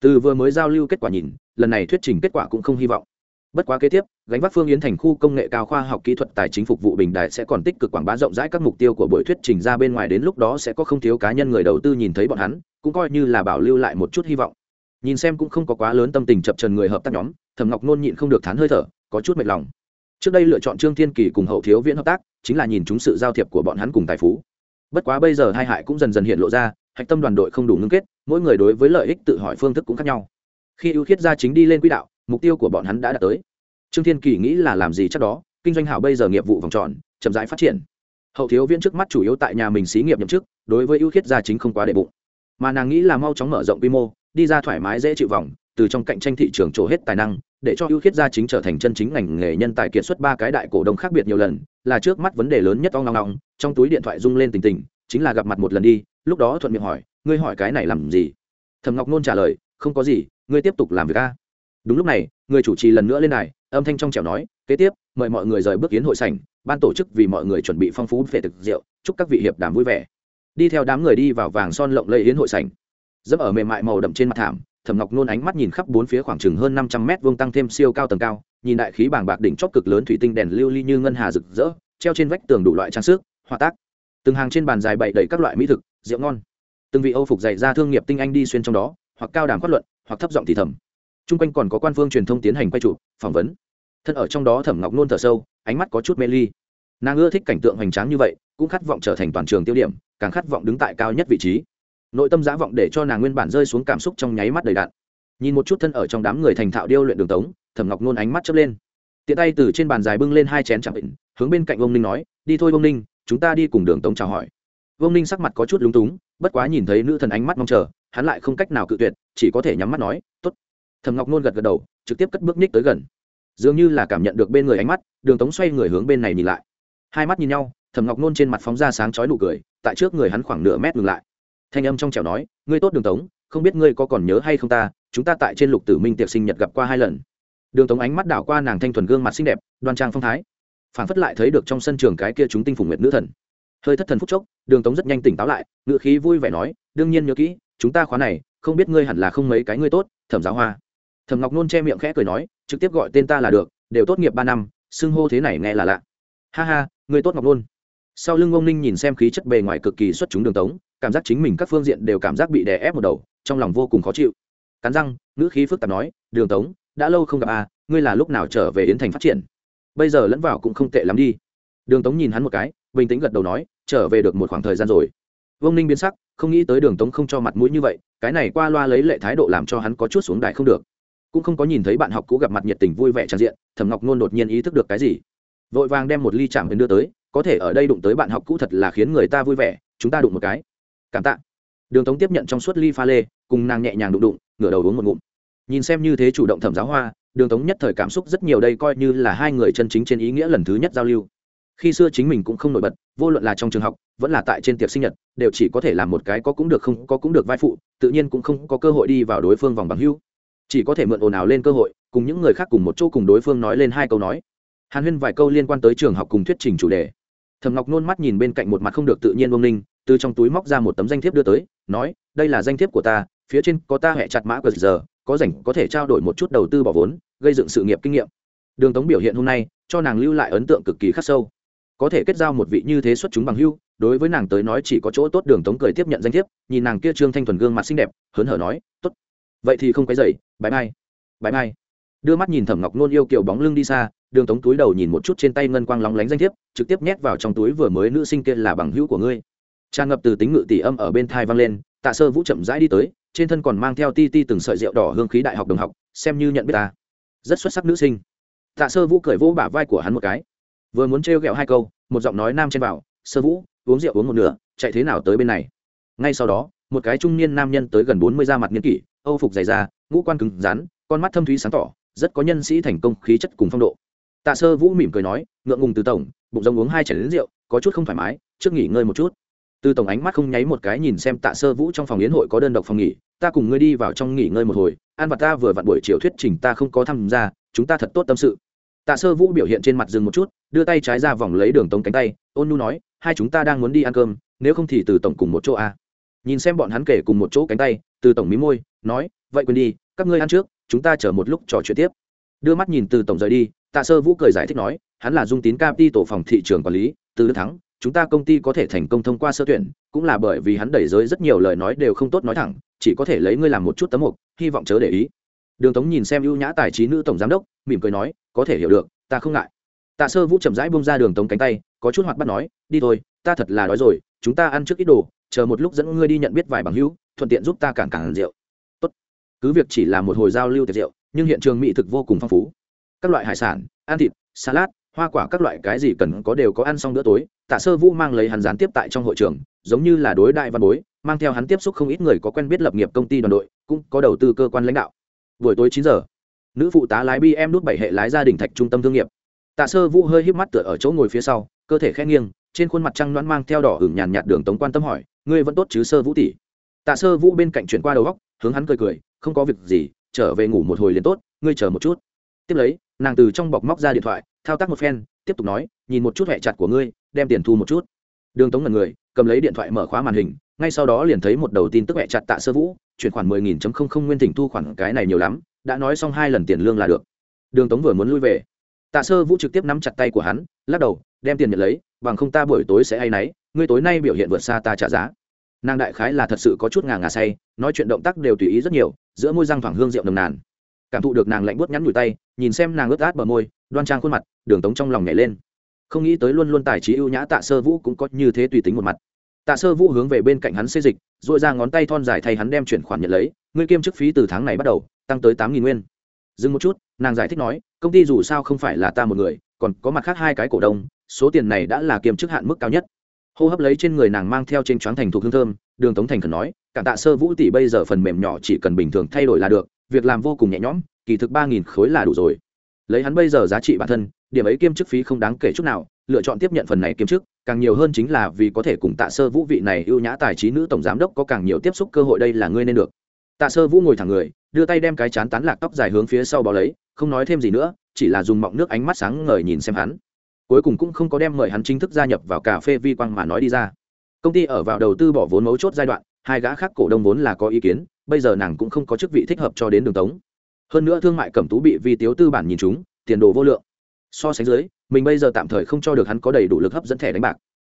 Từ vừa mới giao lưu kết quả nhìn, lần này thuyết trình kết quả cũng không hy vọng bất quá kế tiếp, gánh vác phương yến thành khu công nghệ cao khoa học kỹ thuật tài chính phục vụ bình đại sẽ còn tích cực quảng bá rộng rãi các mục tiêu của buổi thuyết trình ra bên ngoài đến lúc đó sẽ có không thiếu cá nhân người đầu tư nhìn thấy bọn hắn, cũng coi như là bảo lưu lại một chút hy vọng. Nhìn xem cũng không có quá lớn tâm tình chập trần người hợp tác nhóm, thẩm ngọc nôn nhịn không được thán hơi thở, có chút mệt lòng. Trước đây lựa chọn trương thiên kỳ cùng hậu thiếu viễn hợp tác, chính là nhìn chúng sự giao thiệp của bọn hắn cùng tài phú. Bất quá bây giờ hai hại cũng dần dần hiện lộ ra, hạch tâm đoàn đội không đủ ngưng kết, mỗi người đối với lợi ích tự hỏi phương thức cũng khác nhau. Khi ưu khiết gia chính đi lên quỹ đạo mục tiêu của bọn hắn đã đạt tới. Trương thiên kỳ nghĩ là làm gì chắc đó, kinh doanh hảo bây giờ nghiệp vụ vòng tròn, chậm rãi phát triển. Hậu thiếu viên trước mắt chủ yếu tại nhà mình xí nghiệp nhậm chức, đối với ưu khiết gia chính không quá đệ bụng. Mà nàng nghĩ là mau chóng mở rộng quy mô, đi ra thoải mái dễ chịu vòng, từ trong cạnh tranh thị trường trổ hết tài năng, để cho ưu khiết gia chính trở thành chân chính ngành nghề nhân tài kiệt xuất ba cái đại cổ đông khác biệt nhiều lần, là trước mắt vấn đề lớn nhất ong ngong ngong trong túi điện thoại rung lên tình tình, chính là gặp mặt một lần đi, lúc đó thuận miệng hỏi, ngươi hỏi cái này làm gì? Thầm ngọc nôn trả lời, không có gì, ngươi tiếp tục làm việc a đúng lúc này, người chủ trì lần nữa lên này âm thanh trong trẻo nói, kế tiếp, mời mọi người rời bước kiến hội sảnh, ban tổ chức vì mọi người chuẩn bị phong phú về thực rượu, chúc các vị hiệp đàm vui vẻ. Đi theo đám người đi vào vàng son lộng lẫy hiến hội sảnh. Dẫm ở mềm mại màu đậm trên mặt thảm, thẩm ngọc nôn ánh mắt nhìn khắp bốn phía khoảng chừng hơn năm trăm mét vuông tăng thêm siêu cao tầng cao, nhìn đại khí bảng bạc đỉnh chóp cực lớn thủy tinh đèn lưu ly như ngân hà rực rỡ, treo trên vách tường đủ loại trang sức hoa tác. Từng hàng trên bàn dài bậy đầy các loại mỹ thực, rượu ngon. Từng vị âu phục dày ra thương nghiệp tinh anh đi xuyên trong đó, hoặc cao đàm phát luận, hoặc thấp giọng thì thầm chung quanh còn có quan phương truyền thông tiến hành quay chụp, phỏng vấn. Thân ở trong đó thẩm ngọc nôn thở sâu, ánh mắt có chút mê ly. Nàng ưa thích cảnh tượng hoành tráng như vậy, cũng khát vọng trở thành toàn trường tiêu điểm, càng khát vọng đứng tại cao nhất vị trí. Nội tâm giả vọng để cho nàng nguyên bản rơi xuống cảm xúc trong nháy mắt đầy đạn nhìn một chút thân ở trong đám người thành thạo điêu luyện đường tống, thẩm ngọc nôn ánh mắt chớp lên. Tiện tay từ trên bàn dài bưng lên hai chén chạm bệnh hướng bên cạnh ông ninh nói, đi thôi ông ninh, chúng ta đi cùng đường tống chào hỏi. Ông ninh sắc mặt có chút lúng túng, bất quá nhìn thấy nữ thần ánh mắt mong chờ, hắn lại không cách nào cự tuyệt, chỉ có thể nhắm mắt nói t ố t thầm ngọc nôn gật gật đầu, trực tiếp cất bước ních tới gần. Dường như là cảm nhận được bên người ánh mắt, đường tống xoay người hướng bên này nhìn lại. Hai mắt nhìn nhau thầm ngọc nôn trên mặt phóng ra sáng chói nụ cười, tại trước người hắn khoảng nửa mét ngừng lại. Thanh âm trong trẻo nói, ngươi tốt đường tống, không biết ngươi có còn nhớ hay không ta, chúng ta tại trên lục tử minh tiệc sinh nhật gặp qua hai lần. Đường tống ánh mắt đảo qua nàng thanh thuần gương mặt xinh đẹp, đoan trang phong thái. Phản phất lại thấy được trong sân trường cái kia chúng tinh phủ nguyệt nữ thần. Hơi thất thần phúc chốc, đường tống rất nhanh tỉnh táo lại ngựa khí vui vẻ nói, đương nhiên nhớ kỹ, chúng ta khóa này, không biết ngươi hẳn là không mấy cái ngươi tốt, thẩm giáo hoa thẩm ngọc nôn che miệng khẽ cười nói, trực tiếp gọi tên ta là được, đều tốt nghiệp ba năm, xưng hô thế này nghe là lạ. Ha ha, người tốt ngọc nôn. Sau lưng ông ninh nhìn xem khí chất bề ngoài cực kỳ xuất chúng đường tống, cảm giác chính mình các phương diện đều cảm giác bị đè ép một đầu, trong lòng vô cùng khó chịu. Cắn răng, ngữ khí phức tạp nói, đường tống, đã lâu không gặp à ngươi là lúc nào trở về yến thành phát triển? Bây giờ lẫn vào cũng không tệ lắm đi. Đường tống nhìn hắn một cái, bình tĩnh gật đầu nói, trở về được một khoảng thời gian rồi. Vông ninh biến sắc, không nghĩ tới đường tống không cho mặt mũi như vậy, cái này qua loa lấy lệ thái độ làm cho hắn có chút xuống đài không được cũng không có nhìn thấy bạn học cũ gặp mặt nhiệt tình vui vẻ tràn diện, thẩm ngọc nôn đột nhiên ý thức được cái gì. Vội vàng đem một ly chạm đến đưa tới, có thể ở đây đụng tới bạn học cũ thật là khiến người ta vui vẻ, chúng ta đụng một cái. Cảm tạ. Đường tống tiếp nhận trong suốt ly pha lê, cùng nàng nhẹ nhàng đụng đụng, ngửa đầu uống một ngụm. Nhìn xem như thế chủ động thẩm giáo hoa, đường tống nhất thời cảm xúc rất nhiều đây coi như là hai người chân chính trên ý nghĩa lần thứ nhất giao lưu. Khi xưa chính mình cũng không nổi bật, vô luận là trong trường học, vẫn là tại trên tiệc sinh nhật, đều chỉ có thể làm một cái có cũng được không có cũng được vai phụ, tự nhiên cũng không có cơ hội đi vào đối phương vòng bằng hưu chỉ có thể mượn ồn ào lên cơ hội, cùng những người khác cùng một chỗ cùng đối phương nói lên hai câu nói. Hàn huyên vài câu liên quan tới trường học cùng thuyết trình chủ đề. Thầm ngọc nôn mắt nhìn bên cạnh một mặt không được tự nhiên ông ninh, từ trong túi móc ra một tấm danh thiếp đưa tới, nói, đây là danh thiếp của ta, phía trên có ta hẹ chặt mã cờ giờ, có rảnh có thể trao đổi một chút đầu tư bỏ vốn, gây dựng sự nghiệp kinh nghiệm. Đường tống biểu hiện hôm nay, cho nàng lưu lại ấn tượng cực kỳ khắc sâu. Có thể kết giao một vị như thế xuất chúng bằng hưu, đối với nàng tới nói chỉ có chỗ tốt, đường tống cười tiếp nhận danh thiếp, nhìn nàng kia trương thanh thuần gương mặt xinh đẹp, hớn hở nói, tốt vậy thì không quấy dậy bãi mai bãi mai đưa mắt nhìn thẩm ngọc nôn yêu kiểu bóng lưng đi xa, đường tống túi đầu nhìn một chút trên tay ngân quang lóng lánh danh thiếp, trực tiếp nhét vào trong túi vừa mới nữ sinh kia là bằng hữu của ngươi. Tràn ngập từ tính ngự tỷ âm ở bên thai vang lên, tạ sơ vũ chậm rãi đi tới, trên thân còn mang theo ti ti từng sợi rượu đỏ hương khí đại học đồng học, xem như nhận biết ta. Rất xuất sắc nữ sinh. Tạ sơ vũ cười vỗ bả vai của hắn một cái. Vừa muốn trêu ghẹo hai câu, một giọng nói nam trên vào sơ vũ, uống rượu uống một nửa, chạy thế nào tới bên này? Ngay sau đó, một cái trung niên nam nhân tới gần bốn mươi da mặt nghiên kỷ âu phục dày da, ngũ quan cứng rắn, con mắt thâm thúy sáng tỏ, rất có nhân sĩ thành công khí chất cùng phong độ. Tạ sơ vũ mỉm cười nói, ngượng ngùng từ tổng, bụng rông uống hai chảy đến rượu, có chút không thoải mái, trước nghỉ ngơi một chút. Từ tổng ánh mắt không nháy một cái nhìn xem tạ sơ vũ trong phòng yến hội có đơn độc phòng nghỉ, ta cùng ngươi đi vào trong nghỉ ngơi một hồi an và ta vừa vặn buổi chiều thuyết trình ta không có tham gia, chúng ta thật tốt tâm sự. Tạ sơ vũ biểu hiện trên mặt dừng một chút, đưa tay trái ra vòng lấy đường tống cánh tay, ôn nu nói, hai chúng ta đang muốn đi ăn cơm, nếu không thì từ tổng cùng một chỗ a. À. nhìn xem bọn hắn kể cùng một chỗ cánh tay, từ tổng mí môi nói, vậy quên đi, các ngươi ăn trước, chúng ta chờ một lúc trò chuyện tiếp. Đưa mắt nhìn từ tổng rời đi, tạ sơ vũ cười giải thích nói, hắn là dung tín cap đi tổ phòng thị trường quản lý, từ đức thắng, chúng ta công ty có thể thành công thông qua sơ tuyển, cũng là bởi vì hắn đẩy giới rất nhiều lời nói đều không tốt nói thẳng, chỉ có thể lấy ngươi làm một chút tấm mục, hy vọng chớ để ý. Đường tống nhìn xem ưu nhã tài trí nữ tổng giám đốc, mỉm cười nói, có thể hiểu được, ta không ngại. Tạ sơ vũ chậm rãi bông ra đường tống cánh tay, có chút hoạt bắt nói, đi thôi, ta thật là đói rồi, chúng ta ăn trước ít đồ, chờ một lúc dẫn ngươi đi nhận biết vài bằng hữu, thuận tiện giúp ta cản cản rượu cứ việc chỉ là một hồi giao lưu tiệc rượu nhưng hiện trường mỹ thực vô cùng phong phú. Các loại hải sản, ăn thịt, salad, hoa quả các loại cái gì cần có đều có ăn xong bữa tối, tạ sơ vũ mang lấy hắn gián tiếp tại trong hội trường, giống như là đối đại văn bối, mang theo hắn tiếp xúc không ít người có quen biết lập nghiệp công ty đoàn đội, cũng có đầu tư cơ quan lãnh đạo. Buổi tối chín giờ, nữ phụ tá lái bm nút bảy hệ lái gia đình thạch trung tâm thương nghiệp. Tạ sơ vũ hơi híp mắt tựa ở chỗ ngồi phía sau, cơ thể khẽ nghiêng, trên khuôn mặt trăng loãng mang theo đỏ hửng nhàn nhạt đường tống quan tâm hỏi, ngươi vẫn tốt chứ, sơ vũ tỷ? Tạ sơ vũ bên cạnh chuyển qua đầu góc, hướng hắn cười cười không có việc gì, trở về ngủ một hồi liền tốt, ngươi chờ một chút. Tiếp lấy, nàng từ trong bọc móc ra điện thoại, thao tác một phen, tiếp tục nói, nhìn một chút hẹ chặt của ngươi, đem tiền thu một chút. Đường tống là người, cầm lấy điện thoại mở khóa màn hình, ngay sau đó liền thấy một đầu tin tức hẹ chặt tạ sơ vũ, chuyển khoản mười nghìn chấm không không nguyên thỉnh thu khoản cái này nhiều lắm, đã nói xong hai lần tiền lương là được. Đường tống vừa muốn lui về, tạ sơ vũ trực tiếp nắm chặt tay của hắn, lắc đầu, đem tiền nhận lấy, bằng không ta buổi tối sẽ hay náy, ngươi tối nay biểu hiện vượt xa ta trả giá nàng đại khái là thật sự có chút ngà ngà say, nói chuyện động tác đều tùy ý rất nhiều, giữa môi răng thoảng hương rượu nồng nàn. Cảm thụ được nàng lạnh buốt nhắn nhủi tay, nhìn xem nàng ướt át bờ môi, đoan trang khuôn mặt, đường tống trong lòng nhảy lên. Không nghĩ tới luôn luôn tài trí ưu nhã tạ sơ vũ cũng có như thế tùy tính một mặt. Tạ sơ vũ hướng về bên cạnh hắn xê dịch dội ra ngón tay thon dài thay hắn đem chuyển khoản nhận lấy, ngươi kiêm chức phí từ tháng này bắt đầu, tăng tới tám nghìn nguyên. Dừng một chút, nàng giải thích nói, công ty dù sao không phải là ta một người, còn có mặt khác hai cái cổ đông, số tiền này đã là kiêm chức hạn mức cao nhất hô hấp lấy trên người nàng mang theo trên choáng thành thuộc hương thơm, đường tống thành khẩn nói, cảm tạ sơ vũ tỷ bây giờ phần mềm nhỏ chỉ cần bình thường thay đổi là được, việc làm vô cùng nhẹ nhõm, kỳ thực ba nghìn khối là đủ rồi. Lấy hắn bây giờ giá trị bản thân, điểm ấy kiêm chức phí không đáng kể chút nào, lựa chọn tiếp nhận phần này kiêm chức, càng nhiều hơn chính là vì có thể cùng tạ sơ vũ vị này ưu nhã tài trí nữ tổng giám đốc có càng nhiều tiếp xúc cơ hội đây là ngươi nên được. Tạ sơ vũ ngồi thẳng người, đưa tay đem cái chán tán lạc tóc dài hướng phía sau bò lấy, không nói thêm gì nữa, chỉ là dùng mọng nước ánh mắt sáng ngời nhìn xem hắn cuối cùng cũng không có đem mời hắn chính thức gia nhập vào cà phê vi quang mà nói đi ra. Công ty ở vào đầu tư bỏ vốn mấu chốt giai đoạn, hai gã khác cổ đông vốn là có ý kiến, bây giờ nàng cũng không có chức vị thích hợp cho đến đường tống. Hơn nữa thương mại cẩm tú bị vi tiếu tư bản nhìn chúng, tiền đồ vô lượng. So sánh dưới, mình bây giờ tạm thời không cho được hắn có đầy đủ lực hấp dẫn thẻ đánh bạc.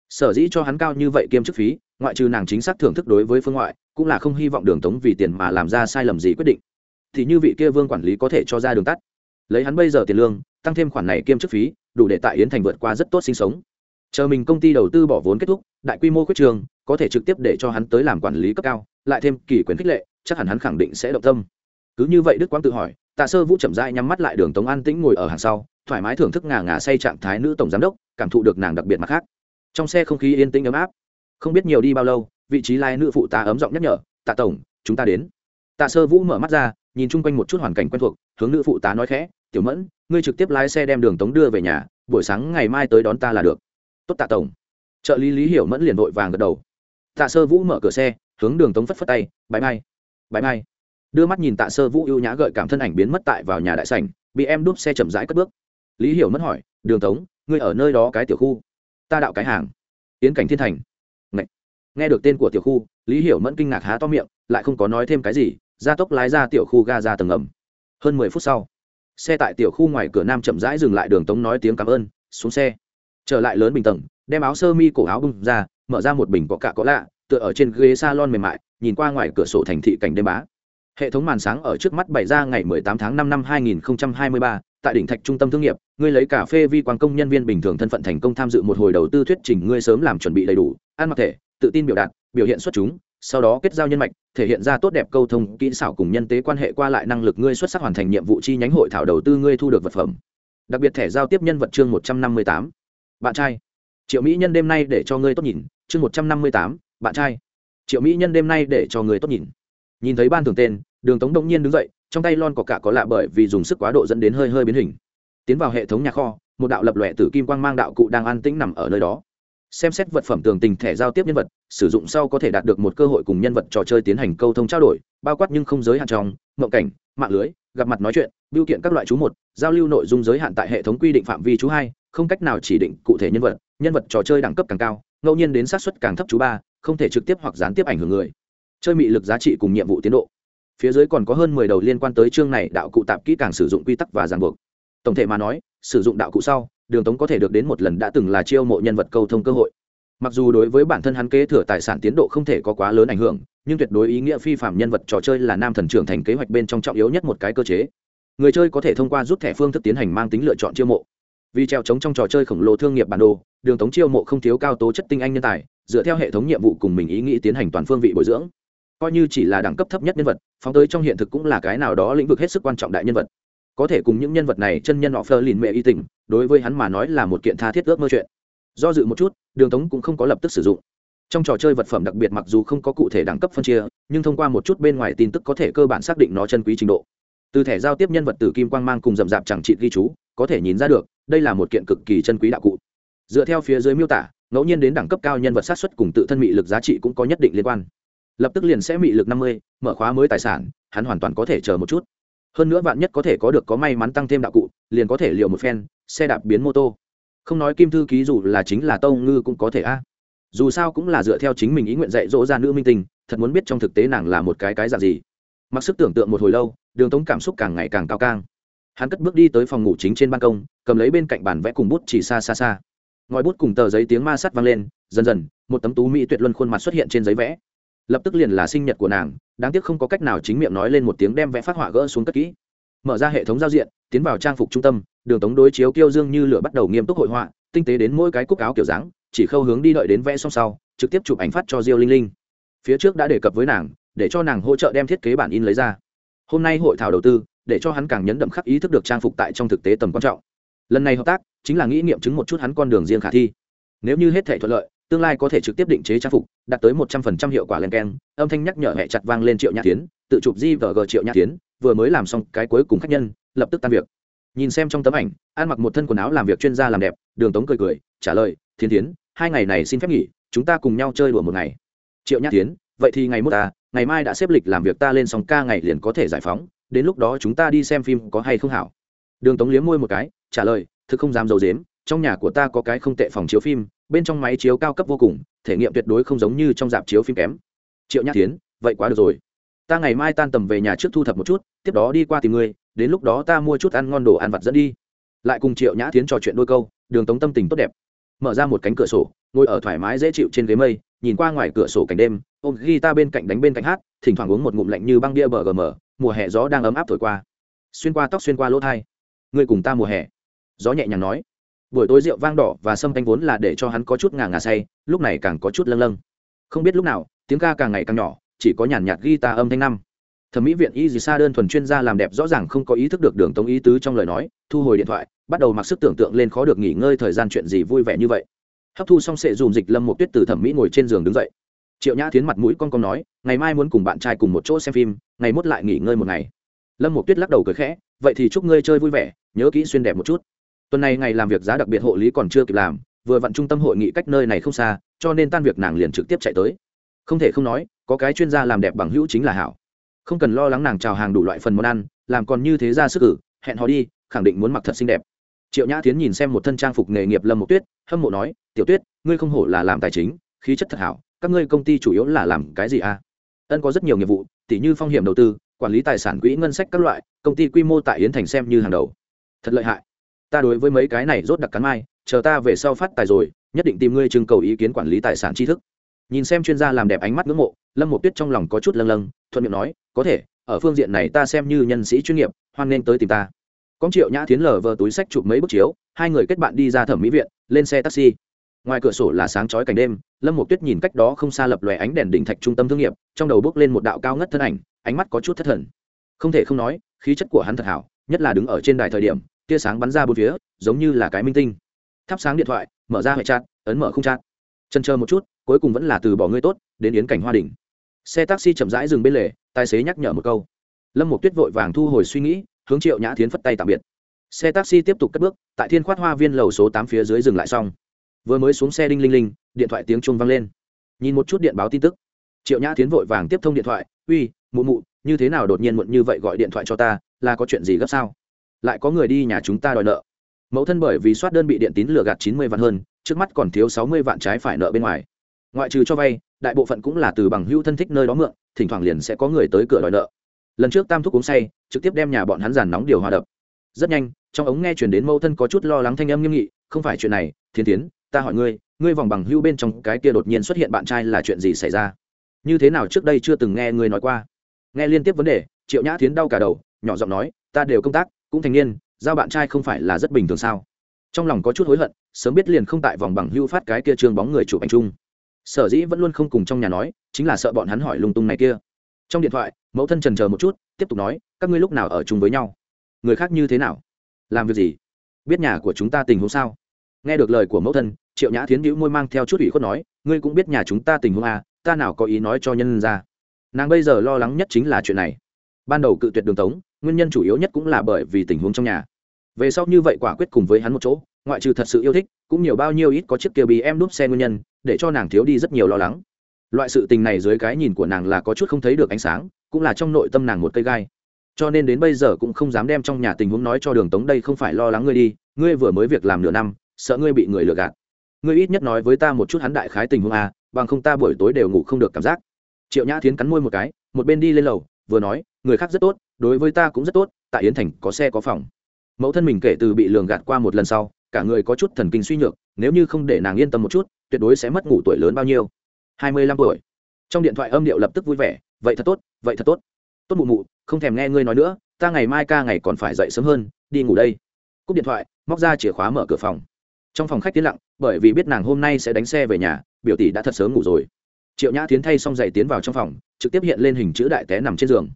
Sở dĩ cho hắn cao như vậy kiêm chức phí, ngoại trừ nàng chính xác thưởng thức đối với phương ngoại, cũng là không hy vọng đường tống vì tiền mà làm ra sai lầm gì quyết định. Thì như vị kia vương quản lý có thể cho ra đường tắt. Lấy hắn bây giờ tiền lương, tăng thêm khoản này kiêm chức phí đủ để tại yến thành vượt qua rất tốt sinh sống. Chờ mình công ty đầu tư bỏ vốn kết thúc, đại quy mô quyết trường, có thể trực tiếp để cho hắn tới làm quản lý cấp cao, lại thêm kỳ quyền khích lệ, chắc hẳn hắn khẳng định sẽ động tâm. Cứ như vậy đức quang tự hỏi, tạ sơ vũ chậm rãi nhắm mắt lại đường tống an tĩnh ngồi ở hàng sau, thoải mái thưởng thức ngà ngà say trạng thái nữ tổng giám đốc, cảm thụ được nàng đặc biệt mặt khác. Trong xe không khí yên tĩnh ấm áp. Không biết nhiều đi bao lâu, vị trí lai nữ phụ tá ấm giọng nhắc nhở, tạ tổng, chúng ta đến. Tạ sơ vũ mở mắt ra, nhìn chung quanh một chút hoàn cảnh quen thuộc, hướng nữ phụ tá nói khẽ tiểu mẫn, ngươi trực tiếp lái xe đem đường tống đưa về nhà, buổi sáng ngày mai tới đón ta là được. Tốt tạ tổng. Trợ lý lý hiểu mẫn liền vội vàng gật đầu. Tạ sơ vũ mở cửa xe, hướng đường tống phất phất tay, bãi mai bãi mai. Đưa mắt nhìn tạ sơ vũ ưu nhã gợi cảm thân ảnh biến mất tại vào nhà đại sảnh, bị em đúp xe chậm rãi cất bước. Lý hiểu mẫn hỏi, đường tống, ngươi ở nơi đó cái tiểu khu? Ta đạo cái hàng. Tiến cảnh thiên thành. Ngậy. nghe được tên của tiểu khu, lý hiểu mẫn kinh ngạc há to miệng, lại không có nói thêm cái gì, gia tốc lái ra tiểu khu ga ra tầng ngầm. Hơn mười phút sau xe tại tiểu khu ngoài cửa nam chậm rãi dừng lại đường tống nói tiếng cảm ơn xuống xe. Trở lại lớn bình tầng đem áo sơ mi cổ áo bung ra mở ra một bình có cạ có lạ tựa ở trên ghế salon mềm mại nhìn qua ngoài cửa sổ thành thị cảnh đêm bá. Hệ thống màn sáng ở trước mắt bày ra ngày 18 tháng 5 năm 2023, tại đỉnh thạch trung tâm thương nghiệp ngươi lấy cà phê vi quang công nhân viên bình thường thân phận thành công tham dự một hồi đầu tư thuyết trình ngươi sớm làm chuẩn bị đầy đủ ăn mặc thể tự tin biểu đạt biểu hiện xuất chúng sau đó kết giao nhân mạch thể hiện ra tốt đẹp câu thông kỹ xảo cùng nhân tế quan hệ qua lại năng lực ngươi xuất sắc hoàn thành nhiệm vụ chi nhánh hội thảo đầu tư ngươi thu được vật phẩm. Đặc biệt thẻ giao tiếp nhân vật chương 158. bạn trai. Triệu mỹ nhân đêm nay để cho ngươi tốt nhìn chương 158, bạn trai. Triệu mỹ nhân đêm nay để cho ngươi tốt nhìn. Nhìn thấy ban thường tên đường tống đông nhiên đứng dậy trong tay lon có cả có lạ bởi vì dùng sức quá độ dẫn đến hơi hơi biến hình. Tiến vào hệ thống nhà kho một đạo lập lòe tử kim quang mang đạo cụ đang an tĩnh nằm ở nơi đó xem xét vật phẩm tường tình thẻ giao tiếp nhân vật, sử dụng sau có thể đạt được một cơ hội cùng nhân vật trò chơi tiến hành câu thông trao đổi, bao quát nhưng không giới hạn trong, mộng cảnh, mạng lưới, gặp mặt nói chuyện biểu kiện các loại chú một, giao lưu nội dung giới hạn tại hệ thống quy định phạm vi chú hai, không cách nào chỉ định cụ thể nhân vật nhân vật trò chơi đẳng cấp càng cao, ngẫu nhiên đến sát xuất càng thấp chú ba, không thể trực tiếp hoặc gián tiếp ảnh hưởng người. Chơi mị lực giá trị cùng nhiệm vụ tiến độ. Phía dưới còn có hơn mười đầu liên quan tới chương này đạo cụ tạp kỹ càng sử dụng quy tắc và ràng buộc. Tổng thể mà nói, sử dụng đạo cụ sau đường tống có thể được đến một lần đã từng là chiêu mộ nhân vật câu thông cơ hội. Mặc dù đối với bản thân hắn kế thừa tài sản tiến độ không thể có quá lớn ảnh hưởng, nhưng tuyệt đối ý nghĩa phi phạm nhân vật trò chơi là nam thần trưởng thành kế hoạch bên trong trọng yếu nhất một cái cơ chế. Người chơi có thể thông qua rút thẻ phương thức tiến hành mang tính lựa chọn chiêu mộ. Vì treo trống trong trò chơi khổng lồ thương nghiệp bản đồ, đường tống chiêu mộ không thiếu cao tố chất tinh anh nhân tài, dựa theo hệ thống nhiệm vụ cùng mình ý nghĩ tiến hành toàn phương vị bồi dưỡng. Coi như chỉ là đẳng cấp thấp nhất nhân vật, phóng tới trong hiện thực cũng là cái nào đó lĩnh vực hết sức quan trọng đại nhân vật. Có thể cùng những nhân vật này chân nhân họ phơ lìn mẹ y tình đối với hắn mà nói là một kiện tha thiết ước mơ chuyện. Do dự một chút, đường tống cũng không có lập tức sử dụng. Trong trò chơi vật phẩm đặc biệt mặc dù không có cụ thể đẳng cấp phân chia, nhưng thông qua một chút bên ngoài tin tức có thể cơ bản xác định nó chân quý trình độ. Từ thẻ giao tiếp nhân vật từ kim quang mang cùng rậm rạp chẳng trị ghi chú, có thể nhìn ra được, đây là một kiện cực kỳ chân quý đạo cụ. Dựa theo phía dưới miêu tả, ngẫu nhiên đến đẳng cấp cao nhân vật sát xuất cùng tự thân mị lực giá trị cũng có nhất định liên quan. Lập tức liền sẽ mị lực năm mươi, mở khóa mới tài sản, hắn hoàn toàn có thể chờ một chút. Hơn nữa bạn nhất có thể có được có may mắn tăng thêm đạo cụ, liền có thể liệu một phen xe đạp biến mô tô. Không nói kim thư ký dù là chính là tâu ngư cũng có thể a. Dù sao cũng là dựa theo chính mình ý nguyện dạy dỗ ra nữ minh tình thật muốn biết trong thực tế nàng là một cái cái dạng gì. Mặc sức tưởng tượng một hồi lâu, đường tống cảm xúc càng ngày càng cao càng hắn cất bước đi tới phòng ngủ chính trên ban công, cầm lấy bên cạnh bàn vẽ cùng bút chỉ xa xa xa. Ngòi bút cùng tờ giấy tiếng ma sắt vang lên, dần dần, một tấm tú mỹ tuyệt luân khuôn mặt xuất hiện trên giấy vẽ. Lập tức liền là sinh nhật của nàng, đáng tiếc không có cách nào chính miệng nói lên một tiếng đem vẽ phát họa gỡ xuống cất kỹ. Mở ra hệ thống giao diện tiến vào trang phục trung tâm, đường tống đối chiếu kiêu dương như lửa bắt đầu nghiêm túc hội họa, tinh tế đến mỗi cái cúc áo kiểu dáng, chỉ khâu hướng đi đợi đến vẽ xong sau, trực tiếp chụp ảnh phát cho diêu linh linh. Phía trước đã đề cập với nàng, để cho nàng hỗ trợ đem thiết kế bản in lấy ra. Hôm nay hội thảo đầu tư, để cho hắn càng nhấn đậm khắc ý thức được trang phục tại trong thực tế tầm quan trọng. Lần này hợp tác, chính là nghĩ nghiệm chứng một chút hắn con đường riêng khả thi. Nếu như hết thể thuận lợi, tương lai có thể trực tiếp định chế trang phục, đạt tới một trăm phần trăm hiệu quả len keng, âm thanh nhắc nhở hẹ chặt vang lên triệu nhã tiến, tự chụp di và g triệu nhã tiến, vừa mới làm xong cái cuối cùng khách nhân lập tức tan việc. Nhìn xem trong tấm ảnh ăn mặc một thân quần áo làm việc chuyên gia làm đẹp, đường tống cười cười, trả lời thiên tiến hai ngày này xin phép nghỉ, chúng ta cùng nhau chơi đùa một ngày. Triệu nhã tiến vậy thì ngày mốt ta, ngày mai đã xếp lịch làm việc ta lên sòng ca ngày liền có thể giải phóng, đến lúc đó chúng ta đi xem phim có hay không hảo. Đường tống liếm môi một cái, trả lời, thực không dám d i ấ u dếm trong nhà của ta có cái không tệ phòng chiếu phim, bên trong máy chiếu cao cấp vô cùng, thể nghiệm tuyệt đối không giống như trong dạp chiếu phim kém. Triệu nhã tiến vậy quá được rồi. Ta ngày mai tan tầm về nhà trước thu thập một chút, tiếp đó đi qua tìm ngươi đến lúc đó ta mua chút ăn ngon đồ ăn vặt dẫn đi. Lại cùng triệu nhã tiến trò chuyện đôi câu, đường tống tâm tình tốt đẹp. Mở ra một cánh cửa sổ, ngồi ở thoải mái dễ chịu trên ghế mây, nhìn qua ngoài cửa sổ cảnh đêm, ôm ghi ta bên cạnh đánh bên cạnh hát, thỉnh thoảng uống một ngụm lạnh như băng bia bờ gm mùa hè gió đang ấm áp thổi qua. Xuyên qua tóc xuyên qua lỗ thai. Người cùng ta mùa hè. Gió nhẹ nhàng nói. Buổi tối rượu vang đỏ và sâm canh vốn là để cho hắn có chút ngà ngà say, lúc này càng có chút lâng lâng. Không biết lúc nào, tiếng ca càng ngày càng nhỏ, chỉ có nhàn nhạt ghi ta âm thanh năm thẩm mỹ viện y dì sa đơn thuần chuyên gia làm đẹp rõ ràng không có ý thức được đường tống ý tứ trong lời nói, thu hồi điện thoại, bắt đầu mặc sức tưởng tượng lên khó được nghỉ ngơi thời gian chuyện gì vui vẻ như vậy. Hấp thu xong sệ dùm dịch lâm một tuyết từ thẩm mỹ ngồi trên giường đứng dậy. Triệu nhã tiến mặt mũi con con nói, ngày mai muốn cùng bạn trai cùng một chỗ xem phim, ngày mốt lại nghỉ ngơi một ngày. Lâm một tuyết lắc đầu cười khẽ, vậy thì chúc ngươi chơi vui vẻ, nhớ kỹ xuyên đẹp một chút. Tuần này ngày làm việc giá đặc biệt hộ lý còn chưa kịp làm, vừa vặn trung tâm hội nghị cách nơi này không xa, cho nên tan việc nàng liền trực tiếp chạy tới. Không thể không nói, có cái chuyên gia làm đẹp bằng hữu chính là hảo không cần lo lắng nàng chào hàng đủ loại phần món ăn, làm còn như thế ra sức cử hẹn họ đi, khẳng định muốn mặc thật xinh đẹp. Triệu nhã tiến nhìn xem một thân trang phục nghề nghiệp lâm một tuyết, hâm mộ nói, tiểu tuyết, ngươi không hổ là làm tài chính, khí chất thật hảo, các ngươi công ty chủ yếu là làm cái gì a à? ân có rất nhiều nghiệp vụ tỷ như phong hiểm đầu tư, quản lý tài sản quỹ ngân sách các loại, công ty quy mô tại yến thành xem như hàng đầu. Thật lợi hại. Ta đối với mấy cái này rốt đặc cắn mai, chờ ta về sau phát tài rồi, nhất định tìm ngươi trưng cầu ý kiến quản lý tài sản tri thức nhìn xem chuyên gia làm đẹp ánh mắt ngưỡng mộ, lâm một tuyết trong lòng có chút lâng lâng, thuận miệng nói, có thể, ở phương diện này ta xem như nhân sĩ chuyên nghiệp, hoan nên tới tìm ta. Có triệu nhã tiến lờ vờ túi sách chụp mấy bức chiếu, hai người kết bạn đi ra thẩm mỹ viện, lên xe taxi. Ngoài cửa sổ là sáng chói cảnh đêm, lâm một tuyết nhìn cách đó không xa lập lòe ánh đèn đỉnh thạch trung tâm thương nghiệp, trong đầu bước lên một đạo cao ngất thân ảnh, ánh mắt có chút thất thần. Không thể không nói, khí chất của hắn thật hảo, nhất là đứng ở trên đài thời điểm, tia sáng bắn ra bốn phía, giống như là cái minh tinh. Thắp sáng điện thoại, mở ra hệ chặt ấn mở không chặt chân chờ một chút cuối cùng vẫn là từ bỏ ngươi tốt, đến yến cảnh hoa đình xe taxi chậm rãi dừng bên lề, tài xế nhắc nhở một câu. Lâm một tuyết vội vàng thu hồi suy nghĩ, hướng triệu nhã tiến phất tay tạm biệt. Xe taxi tiếp tục cất bước, tại thiên khoát hoa viên lầu số tám phía dưới dừng lại xong. Vừa mới xuống xe đinh linh linh, điện thoại tiếng chuông vang lên. Nhìn một chút điện báo tin tức. Triệu nhã tiến vội vàng tiếp thông điện thoại, uy, mụ mụ, như thế nào đột nhiên muộn như vậy gọi điện thoại cho ta, là có chuyện gì gấp sao? Lại có người đi nhà chúng ta đòi nợ. Mẫu thân bởi vì soát đơn bị điện tín lừa gạt chín mươi vạn hơn, trước mắt còn thiếu sáu mươi vạn trái phải nợ bên ngoài ngoại trừ cho vay, đại bộ phận cũng là từ bằng hữu thân thích nơi đó mượn, thỉnh thoảng liền sẽ có người tới cửa đòi nợ. Lần trước tam thúc uống say, trực tiếp đem nhà bọn hắn giàn nóng điều hòa đập. Rất nhanh, trong ống nghe chuyển đến Mâu thân có chút lo lắng thanh âm nghiêm nghị, không phải chuyện này, thiên tiến ta hỏi ngươi ngươi vòng bằng hữu bên trong cái kia đột nhiên xuất hiện bạn trai là chuyện gì xảy ra? Như thế nào trước đây chưa từng nghe ngươi nói qua? Nghe liên tiếp vấn đề, triệu nhã tiến đau cả đầu, nhỏ giọng nói, ta đều công tác, cũng thành niên, giao bạn trai không phải là rất bình thường sao? Trong lòng có chút hối hận, sớm biết liền không tại vòng bằng hưu phát cái kia trường bóng người chụp ảnh chung sở dĩ vẫn luôn không cùng trong nhà nói, chính là sợ bọn hắn hỏi lung tung này kia. Trong điện thoại, mẫu thân trần chờ một chút, tiếp tục nói, các ngươi lúc nào ở chung với nhau? Người khác như thế nào? Làm việc gì? Biết nhà của chúng ta tình huống sao? Nghe được lời của mẫu thân, triệu nhã thiến hữu môi mang theo chút ủy khuất nói, ngươi cũng biết nhà chúng ta tình huống à ta nào có ý nói cho nhân ra. Nàng bây giờ lo lắng nhất chính là chuyện này. Ban đầu cự tuyệt đường tống, nguyên nhân chủ yếu nhất cũng là bởi vì tình huống trong nhà. Về sau như vậy quả quyết cùng với hắn một chỗ ngoại trừ thật sự yêu thích, cũng nhiều bao nhiêu ít có chiếc kia bị em đúp xe nguyên nhân, để cho nàng thiếu đi rất nhiều lo lắng. Loại sự tình này dưới cái nhìn của nàng là có chút không thấy được ánh sáng, cũng là trong nội tâm nàng một cây gai. Cho nên đến bây giờ cũng không dám đem trong nhà tình huống nói cho đường tống đây không phải lo lắng ngươi đi, ngươi vừa mới việc làm nửa năm, sợ ngươi bị người lừa gạt. Ngươi ít nhất nói với ta một chút hắn đại khái tình huống à bằng không ta buổi tối đều ngủ không được cảm giác. Triệu nhã thiến cắn môi một cái, một bên đi lên lầu, vừa nói, người khác rất tốt, đối với ta cũng rất tốt, tại yến thành có xe có phòng. Mẫu thân mình kể từ bị lường gạt qua một lần sau cả người có chút thần kinh suy nhược, nếu như không để nàng yên tâm một chút, tuyệt đối sẽ mất ngủ tuổi lớn bao nhiêu? Hai mươi lăm tuổi. Trong điện thoại âm điệu lập tức vui vẻ, vậy thật tốt, vậy thật tốt. Tốt mụ mụ, không thèm nghe ngươi nói nữa, ta ngày mai ca ngày còn phải dậy sớm hơn, đi ngủ đây. Cúp điện thoại, móc ra chìa khóa mở cửa phòng. Trong phòng khách tiến lặng, bởi vì biết nàng hôm nay sẽ đánh xe về nhà, biểu tỷ đã thật sớm ngủ rồi. Triệu nhã tiến thay xong giày tiến vào trong phòng, trực tiếp hiện lên hình chữ đại té nằm trên giường.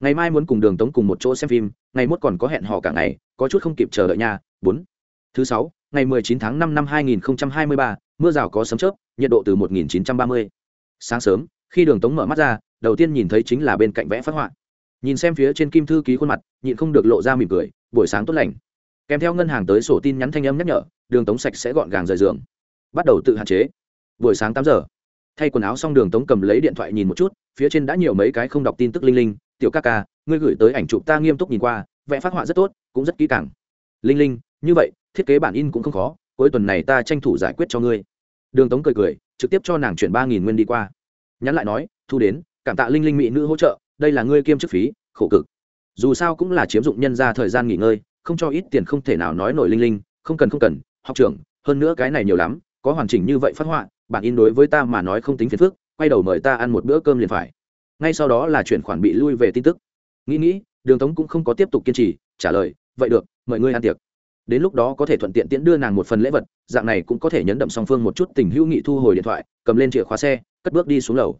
Ngày mai muốn cùng đường tống cùng một chỗ xem phim, ngày mốt còn có hẹn hò cả ngày, có chút không kịp chờ đợi nhà bốn thứ sáu, ngày mười chín tháng năm năm hai nghìn hai mươi ba, mưa rào có sấm chớp, nhiệt độ từ một nghìn chín trăm ba mươi. Sáng sớm, khi đường tống mở mắt ra, đầu tiên nhìn thấy chính là bên cạnh vẽ phát họa. Nhìn xem phía trên kim thư ký khuôn mặt, nhịn không được lộ ra mỉm cười, buổi sáng tốt lành. Kèm theo ngân hàng tới sổ tin nhắn thanh âm nhắc nhở, đường tống sạch sẽ gọn gàng rời giường. Bắt đầu tự hạn chế. Buổi sáng tám giờ, thay quần áo xong đường tống cầm lấy điện thoại nhìn một chút, phía trên đã nhiều mấy cái không đọc tin tức linh linh, tiểu ca ca, ngươi gửi tới ảnh chụp ta nghiêm túc nhìn qua, vẽ phát họa rất tốt, cũng rất kỹ càng. Linh linh, như vậy thiết kế bản in cũng không khó, cuối tuần này ta tranh thủ giải quyết cho ngươi. Đường tống cười cười, trực tiếp cho nàng chuyển ba nghìn nguyên đi qua. Nhắn lại nói, thu đến, cảm tạ linh linh mỹ nữ hỗ trợ, đây là ngươi kiêm chức phí, khổ cực. Dù sao cũng là chiếm dụng nhân ra thời gian nghỉ ngơi, không cho ít tiền không thể nào nói nổi linh linh, không cần không cần, học trưởng, hơn nữa cái này nhiều lắm, có hoàn chỉnh như vậy phát họa, bản in đối với ta mà nói không tính phiền phức, quay đầu mời ta ăn một bữa cơm liền phải. Ngay sau đó là chuyển khoản bị lui về tin tức. Nghĩ nghĩ, đường tống cũng không có tiếp tục kiên trì, trả lời, vậy được, mời ngươi ăn tiệc đến lúc đó có thể thuận tiện tiễn đưa nàng một phần lễ vật, dạng này cũng có thể nhấn đậm song phương một chút tình hữu nghị thu hồi điện thoại, cầm lên chìa khóa xe, cất bước đi xuống lầu.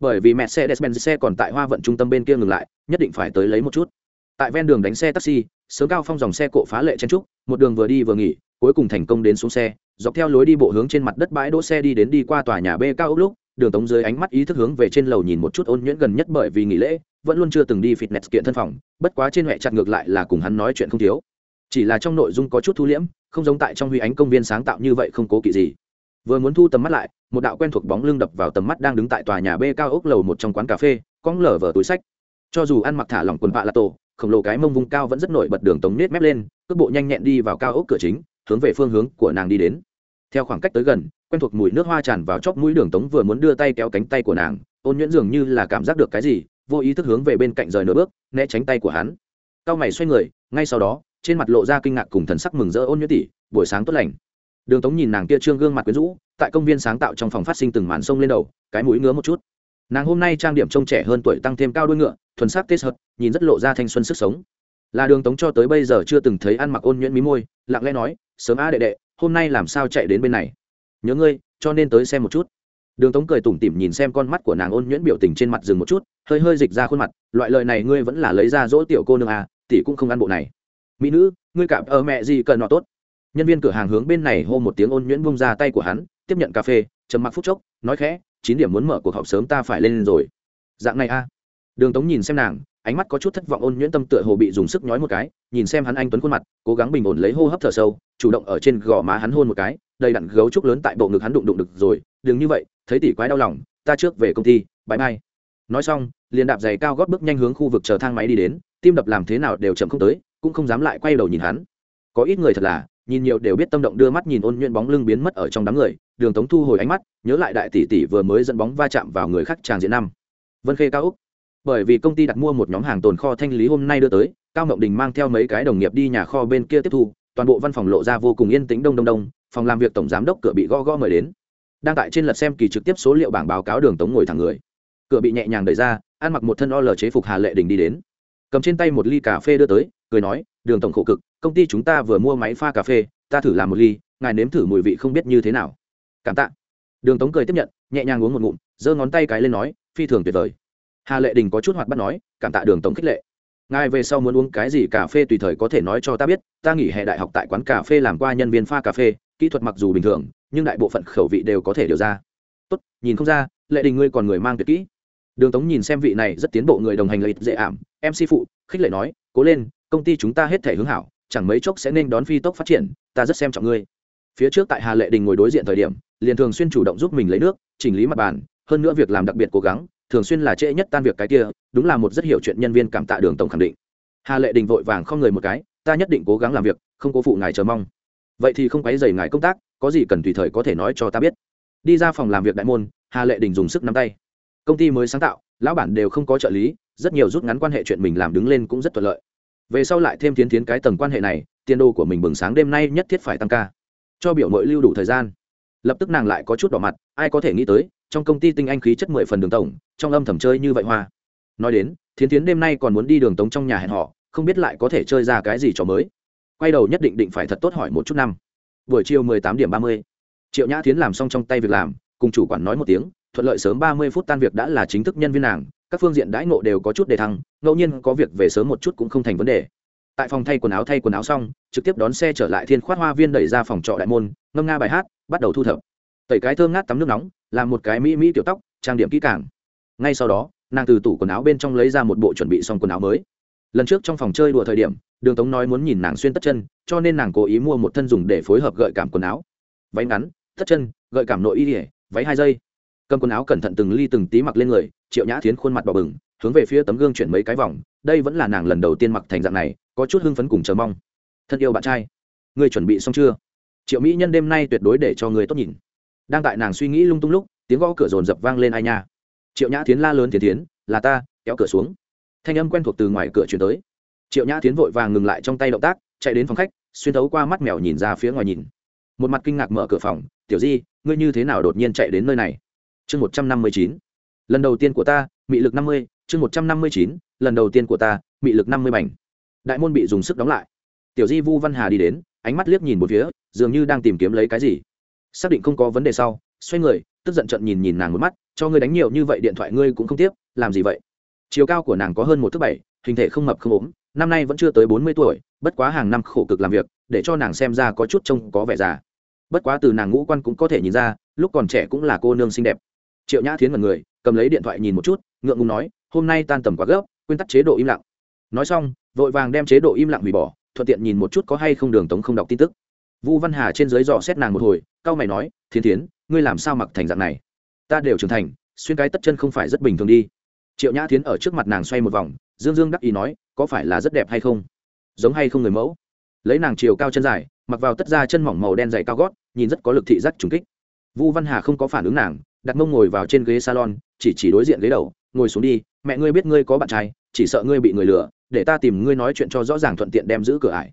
Bởi vì mẹ xe despen xe còn tại hoa vận trung tâm bên kia ngừng lại, nhất định phải tới lấy một chút. Tại ven đường đánh xe taxi, sớm cao phong dòng xe cộ phá lệ chen trúc, một đường vừa đi vừa nghỉ, cuối cùng thành công đến xuống xe, dọc theo lối đi bộ hướng trên mặt đất bãi đỗ xe đi đến đi qua tòa nhà b cao ốc lúc, đường tống dưới ánh mắt ý thức hướng về trên lầu nhìn một chút ôn nhuyễn gần nhất bởi vì nghỉ lễ, vẫn luôn chưa từng đi fitness kiện thân phòng, bất quá trên huệ chặt ngược lại là cùng hắn nói chuyện không thiếu chỉ là trong nội dung có chút thu liễm, không giống tại trong huy ánh công viên sáng tạo như vậy không cố kỵ gì. Vừa muốn thu tầm mắt lại, một đạo quen thuộc bóng lưng đập vào tầm mắt đang đứng tại tòa nhà b cao ốc lầu một trong quán cà phê, cong lở vở túi sách. Cho dù ăn mặc thả lỏng quần vạ là tổ, khổng lồ cái mông vùng cao vẫn rất nổi bật đường tống nết mép lên, cước bộ nhanh nhẹn đi vào cao ốc cửa chính, hướng về phương hướng của nàng đi đến. Theo khoảng cách tới gần, quen thuộc mùi nước hoa tràn vào chóp mũi đường tống vừa muốn đưa tay kéo cánh tay của nàng, ôn nhuyễn dường như là cảm giác được cái gì, vô ý thức hướng về bên cạnh rời nửa bước, né tránh tay của hắn. Cao mày xoay người, ngay sau đó trên mặt lộ ra kinh ngạc cùng thần sắc mừng rỡ ôn nhuyễn tỷ buổi sáng tốt lành. Đường tống nhìn nàng kia trương gương mặt quyến rũ, tại công viên sáng tạo trong phòng phát sinh từng màn sông lên đầu, cái mũi ngứa một chút. Nàng hôm nay trang điểm trông trẻ hơn tuổi tăng thêm cao đuôi ngựa, thuần sắc tết hợt nhìn rất lộ ra thanh xuân sức sống. Là đường tống cho tới bây giờ chưa từng thấy ăn mặc ôn nhuyễn mí môi, lặng lẽ nói, sớm a đệ đệ, hôm nay làm sao chạy đến bên này? Nhớ ngươi, cho nên tới xem một chút. Đường tống cười tủm tỉm nhìn xem con mắt của nàng ôn nhuyễn biểu tình trên mặt dừng một chút, hơi hơi dịch ra khuôn mặt, loại lời này ngươi vẫn là lấy ra dỗ tiểu cô nương à tỷ cũng không ăn bộ này mỹ nữ, ngươi cảm ở mẹ gì cần nọ tốt? Nhân viên cửa hàng hướng bên này hô một tiếng ôn nhuyễn bông ra tay của hắn, tiếp nhận cà phê chấm mặc phút chốc, nói khẽ, chín điểm muốn mở cuộc họp sớm ta phải lên rồi. Dạng này a đường tống nhìn xem nàng, ánh mắt có chút thất vọng ôn nhuyễn tâm tựa hồ bị dùng sức nhói một cái, nhìn xem hắn anh tuấn khuôn mặt, cố gắng bình ổn lấy hô hấp thở sâu, chủ động ở trên gò má hắn hôn một cái, đầy đặn gấu trúc lớn tại bộ ngực hắn đụng đụng được rồi, đừng như vậy, thấy tỷ quái đau lòng, ta trước về công ty bãi mai nói xong, liền đạp giày cao gót bước nhanh hướng khu vực chờ thang máy đi đến, tim đập làm thế nào đều chậm không tới cũng không dám lại quay đầu nhìn hắn. Có ít người thật là, nhìn nhiều đều biết tâm động đưa mắt nhìn ôn nhuận bóng lưng biến mất ở trong đám người, đường tống thu hồi ánh mắt, nhớ lại đại tỷ tỷ vừa mới dẫn bóng va chạm vào người khác tràng diện năm. Vân khê cao úc. Bởi vì công ty đặt mua một nhóm hàng tồn kho thanh lý hôm nay đưa tới, cao mộng đình mang theo mấy cái đồng nghiệp đi nhà kho bên kia tiếp thu, toàn bộ văn phòng lộ ra vô cùng yên tĩnh đông đông đông, phòng làm việc tổng giám đốc cửa bị gõ gõ mời đến. Đang tại trên lật xem kỳ trực tiếp số liệu bảng báo cáo đường tống ngồi thẳng người. Cửa bị nhẹ nhàng đẩy ra, ăn mặc một thân o lờ chế phục hà lệ đình đi đến. Cầm trên tay một ly cà phê đưa tới cười nói, đường tổng khổ cực, công ty chúng ta vừa mua máy pha cà phê, ta thử làm một ly, ngài nếm thử mùi vị không biết như thế nào. Cảm tạ. Đường tống cười tiếp nhận, nhẹ nhàng uống một ngụm, giơ ngón tay cái lên nói, phi thường tuyệt vời. Hà lệ đình có chút hoạt bắt nói, cảm tạ đường tống khích lệ. Ngài về sau muốn uống cái gì cà phê tùy thời có thể nói cho ta biết, ta nghỉ hè đại học tại quán cà phê làm qua nhân viên pha cà phê, kỹ thuật mặc dù bình thường, nhưng đại bộ phận khẩu vị đều có thể điều ra. Tốt, nhìn không ra, lệ đình ngươi còn người mang tuyệt kỹ. Đường tống nhìn xem vị này rất tiến bộ người đồng hành lợi dễ ảm, em si phụ, khích lệ nói, cố lên công ty chúng ta hết thể hướng hảo, chẳng mấy chốc sẽ nên đón phi tốc phát triển, ta rất xem trọng ngươi. Phía trước tại hà lệ đình ngồi đối diện thời điểm, liền thường xuyên chủ động giúp mình lấy nước, chỉnh lý mặt bàn, hơn nữa việc làm đặc biệt cố gắng, thường xuyên là trễ nhất tan việc cái kia, đúng là một rất hiểu chuyện nhân viên cảm tạ đường tổng khẳng định. Hà lệ đình vội vàng không người một cái, ta nhất định cố gắng làm việc, không cố phụ ngài chờ mong. Vậy thì không quấy dày ngài công tác, có gì cần tùy thời có thể nói cho ta biết. Đi ra phòng làm việc đại môn, hà lệ đình dùng sức nắm tay. Công ty mới sáng tạo, lão bản đều không có trợ lý, rất nhiều rút ngắn quan hệ chuyện mình làm đứng lên cũng rất thuận lợi về sau lại thêm tiến tiến cái tầng quan hệ này, tiền đồ của mình bừng sáng đêm nay nhất thiết phải tăng ca. Cho biểu mội lưu đủ thời gian. Lập tức nàng lại có chút đỏ mặt, ai có thể nghĩ tới, trong công ty tinh anh khí chất mười phần đường tổng, trong âm thầm chơi như vậy hoa. Nói đến thiến tiến đêm nay còn muốn đi đường tống trong nhà hẹn họ không biết lại có thể chơi ra cái gì cho mới. Quay đầu nhất định định phải thật tốt hỏi một chút năm. Buổi chiều mười tám điểm ba mươi. Triệu nhã tiến làm xong trong tay việc làm, cùng chủ quản nói một tiếng, thuận lợi sớm ba mươi phút tan việc đã là chính thức nhân viên nàng các phương diện đãi ngộ đều có chút đề thăng, ngẫu nhiên có việc về sớm một chút cũng không thành vấn đề. Tại phòng thay quần áo thay quần áo xong, trực tiếp đón xe trở lại thiên khoát hoa viên đẩy ra phòng trọ đại môn, ngâm nga bài hát, bắt đầu thu thập. Tẩy cái thơm ngát tắm nước nóng, làm một cái mỹ mỹ tiểu tóc, trang điểm kỹ càng. Ngay sau đó, nàng từ tủ quần áo bên trong lấy ra một bộ chuẩn bị xong quần áo mới. Lần trước trong phòng chơi đùa thời điểm, đường tống nói muốn nhìn nàng xuyên tất chân, cho nên nàng cố ý mua một thân dùng để phối hợp gợi cảm quần áo. Váy ngắn, tất chân, gợi cảm nội y ỉa váy hai giây cầm quần áo cẩn thận từng ly từng tí mặc lên người triệu nhã thiến khuôn mặt đỏ bừng, hướng về phía tấm gương chuyển mấy cái vòng, đây vẫn là nàng lần đầu tiên mặc thành dạng này, có chút hưng phấn cùng chờ mong. Thân yêu bạn trai người chuẩn bị xong chưa? Triệu mỹ nhân đêm nay tuyệt đối để cho người tốt nhìn. Đang tại nàng suy nghĩ lung tung lúc, tiếng gõ cửa rồn rập vang lên ai nha. Triệu nhã tiến la lớn tiến tiến là ta, kéo cửa xuống. Thanh âm quen thuộc từ ngoài cửa chuyển tới. Triệu nhã tiến vội vàng ngừng lại trong tay động tác, chạy đến phòng khách, xuyên thấu qua mắt mèo nhìn ra phía ngoài nhìn. Một mặt kinh ngạc mở cửa phòng, tiểu di, ngươi như thế nào đột nhiên chạy đến nơi này? Chương một trăm năm mươi chín lần đầu tiên của ta, mị lực năm mươi, chương một trăm năm mươi chín, lần đầu tiên của ta, mị lực năm mươi mảnh. Đại môn bị dùng sức đóng lại. Tiểu di vu văn hà đi đến, ánh mắt liếc nhìn một phía, dường như đang tìm kiếm lấy cái gì. Xác định không có vấn đề sau, xoay người, tức giận trận nhìn nhìn nàng một mắt, cho ngươi đánh nhiều như vậy điện thoại ngươi cũng không tiếp, làm gì vậy? Chiều cao của nàng có hơn một thước bảy, hình thể không mập không ốm, năm nay vẫn chưa tới bốn mươi tuổi, bất quá hàng năm khổ cực làm việc, để cho nàng xem ra có chút trông có vẻ già. Bất quá từ nàng ngũ quan cũng có thể nhìn ra, lúc còn trẻ cũng là cô nương xinh đẹp. Triệu nhã thiến mật người cầm lấy điện thoại nhìn một chút, ngượng ngùng nói, hôm nay tan tầm quá gấp, quên tắt chế độ im lặng. Nói xong, vội vàng đem chế độ im lặng hủy bỏ, thuận tiện nhìn một chút có hay không đường tống không đọc tin tức. Vu văn hà trên dưới dò xét nàng một hồi, cau mày nói thiên thiến, ngươi làm sao mặc thành dạng này? Ta đều trưởng thành, xuyên cái tất chân không phải rất bình thường đi. Triệu nhã thiến ở trước mặt nàng xoay một vòng, dương dương đắc ý nói, có phải là rất đẹp hay không? Giống hay không người mẫu? Lấy nàng chiều cao chân dài, mặc vào tất ra chân mỏng màu đen dày cao gót, nhìn rất có lực thị giác trùng kích. Vu văn hà không có phản ứng nàng, đặt mông ngồi vào trên ghế salon chỉ chỉ đối diện ghế đầu, ngồi xuống đi, mẹ ngươi biết ngươi có bạn trai, chỉ sợ ngươi bị người lừa, để ta tìm ngươi nói chuyện cho rõ ràng thuận tiện đem giữ cửa ải.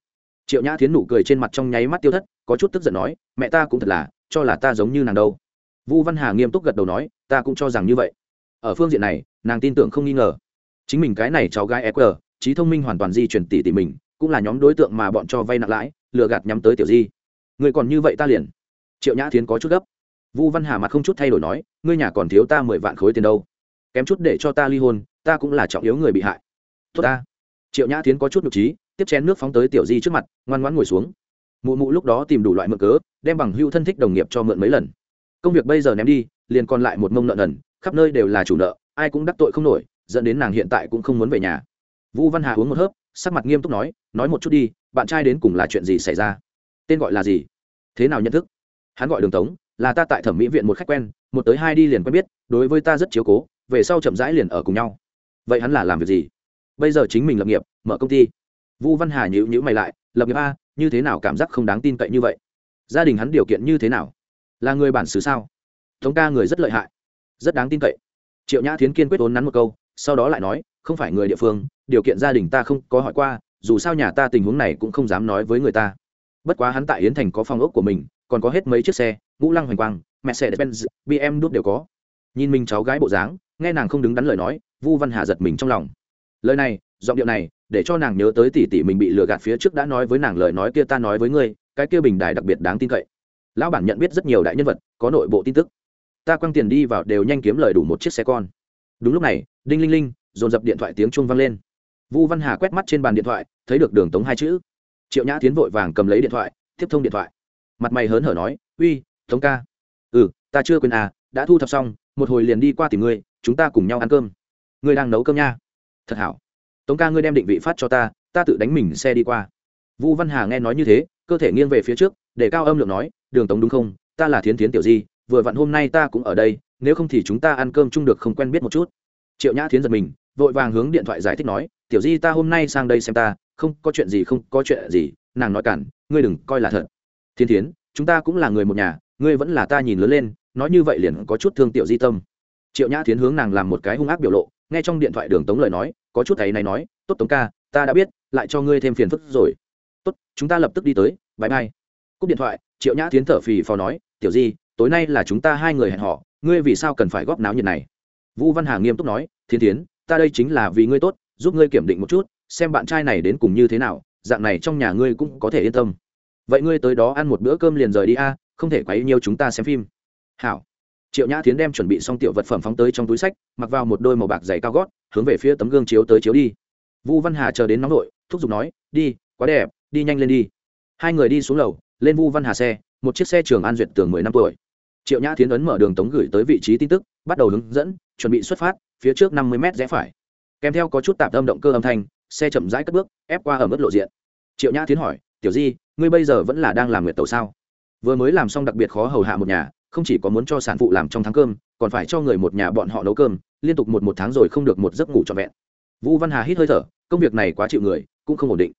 Triệu nhã thiến nụ cười trên mặt trong nháy mắt tiêu thất, có chút tức giận nói, mẹ ta cũng thật là, cho là ta giống như nàng đâu. Vu văn hà nghiêm túc gật đầu nói, ta cũng cho rằng như vậy. Ở phương diện này, nàng tin tưởng không nghi ngờ. Chính mình cái này cháu gái eq trí thông minh hoàn toàn di chuyển tỷ tỷ mình, cũng là nhóm đối tượng mà bọn cho vay nặng lãi, lừa gạt nhắm tới tiểu di. Người còn như vậy ta liền. Triệu nhã thiến có chút gấp vu văn hà mặt không chút thay đổi nói, ngươi nhà còn thiếu ta mười vạn khối tiền đâu. Kém chút để cho ta ly hôn, ta cũng là trọng yếu người bị hại. Tốt ta. Triệu nhã Tiến có chút nhục trí, tiếp chén nước phóng tới tiểu di trước mặt, ngoan ngoãn ngồi xuống. Mụ mụ lúc đó tìm đủ loại mượn cớ, đem bằng hưu thân thích đồng nghiệp cho mượn mấy lần. Công việc bây giờ ném đi, liền còn lại một mông nợ nần, khắp nơi đều là chủ nợ, ai cũng đắc tội không nổi, dẫn đến nàng hiện tại cũng không muốn về nhà. Vũ văn hà uống một hớp, sắc mặt nghiêm túc nói nói một chút đi, bạn trai đến cùng là chuyện gì xảy ra? Tên gọi là gì? Thế nào nhận thức? Hắn gọi đường tống là ta tại thẩm mỹ viện một khách quen, một tới hai đi liền quen biết, đối với ta rất chiếu cố, về sau chậm rãi liền ở cùng nhau. Vậy hắn là làm việc gì? Bây giờ chính mình lập nghiệp, mở công ty. Vũ văn hà nhữ nhữ mày lại, lập nghiệp a, như thế nào cảm giác không đáng tin cậy như vậy? Gia đình hắn điều kiện như thế nào? Là người bản xứ sao? Thống ca người rất lợi hại, rất đáng tin cậy. Triệu nhã thiến kiên quyết ốn nắn một câu, sau đó lại nói, không phải người địa phương, điều kiện gia đình ta không có hỏi qua, dù sao nhà ta tình huống này cũng không dám nói với người ta. Bất quá hắn tại yến thành có phòng ốc của mình, còn có hết mấy chiếc xe ngũ lăng hoành quang mercedes benz bm đốt đều có. Nhìn mình cháu gái bộ dáng, nghe nàng không đứng đắn lời nói, vu văn hà giật mình trong lòng. Lời này, giọng điệu này, để cho nàng nhớ tới tỷ tỷ mình bị lừa gạt phía trước đã nói với nàng lời nói kia ta nói với ngươi, cái kia bình đài đặc biệt đáng tin cậy. Lão bản nhận biết rất nhiều đại nhân vật, có nội bộ tin tức. Ta quăng tiền đi vào đều nhanh kiếm lời đủ một chiếc xe con. Đúng lúc này, đinh linh linh, dồn dập điện thoại tiếng chuông vang lên. Vu văn hà quét mắt trên bàn điện thoại, thấy được đường tống hai chữ. Triệu nhã tiến vội vàng cầm lấy điện thoại, tiếp thông điện thoại. Mặt mày hớn hở nói, uy tống ca. Ừ ta chưa quên à đã thu thập xong, một hồi liền đi qua tìm ngươi, chúng ta cùng nhau ăn cơm. Ngươi đang nấu cơm nha. Thật hảo. Tống ca ngươi đem định vị phát cho ta ta tự đánh mình xe đi qua. Vu văn hà nghe nói như thế, cơ thể nghiêng về phía trước, để cao âm lượng nói, đường tống đúng không? Ta là thiến thiến tiểu di, vừa vặn hôm nay ta cũng ở đây, nếu không thì chúng ta ăn cơm chung được không quen biết một chút. Triệu nhã thiến giật mình, vội vàng hướng điện thoại giải thích nói, tiểu di ta hôm nay sang đây xem ta, không có chuyện gì, không có chuyện gì, nàng nói cản, ngươi đừng coi là thật. Thiên thiến, chúng ta cũng là người một nhà ngươi vẫn là ta nhìn lớn lên, nói như vậy liền có chút thương tiểu di tâm. Triệu nhã thiến hướng nàng làm một cái hung ác biểu lộ, nghe trong điện thoại đường tống lời nói, có chút ấy này nói, tốt tống ca, ta đã biết, lại cho ngươi thêm phiền phức rồi. Tốt, chúng ta lập tức đi tới bãi mai cúp điện thoại, triệu nhã tiến thở phì phò nói, tiểu di, tối nay là chúng ta hai người hẹn họ ngươi vì sao cần phải góp náo nhiệt này? Vũ văn hà nghiêm túc nói thiên tiến ta đây chính là vì ngươi tốt, giúp ngươi kiểm định một chút, xem bạn trai này đến cùng như thế nào, dạng này trong nhà ngươi cũng có thể yên tâm. Vậy ngươi tới đó ăn một bữa cơm liền rời đi a không thể quấy nhiều chúng ta xem phim. Hảo. Triệu nhã tiến đem chuẩn bị xong tiểu vật phẩm phóng tới trong túi sách, mặc vào một đôi màu bạc dày cao gót, hướng về phía tấm gương chiếu tới chiếu đi. Vu văn hà chờ đến nóng nội, thúc giục nói, đi, quá đẹp, đi nhanh lên đi. Hai người đi xuống lầu, lên vu văn hà xe, một chiếc xe trường an duyệt tường mười năm tuổi. Triệu nhã tiến ấn mở đường tống gửi tới vị trí tin tức, bắt đầu hướng dẫn, chuẩn bị xuất phát, phía trước năm mươi m rẽ phải. Kèm theo có chút tạp âm động cơ âm thanh, xe chậm rãi cất bước, ép qua ở mức lộ diện. Triệu nhã tiến hỏi, tiểu di, ngươi bây giờ vẫn là đang làm nguyệt tàu sao? Vừa mới làm xong đặc biệt khó hầu hạ một nhà, không chỉ có muốn cho sản phụ làm trong tháng cơm, còn phải cho người một nhà bọn họ nấu cơm, liên tục một một tháng rồi không được một giấc ngủ trọn vẹn. Vũ văn hà hít hơi thở, công việc này quá chịu người, cũng không ổn định.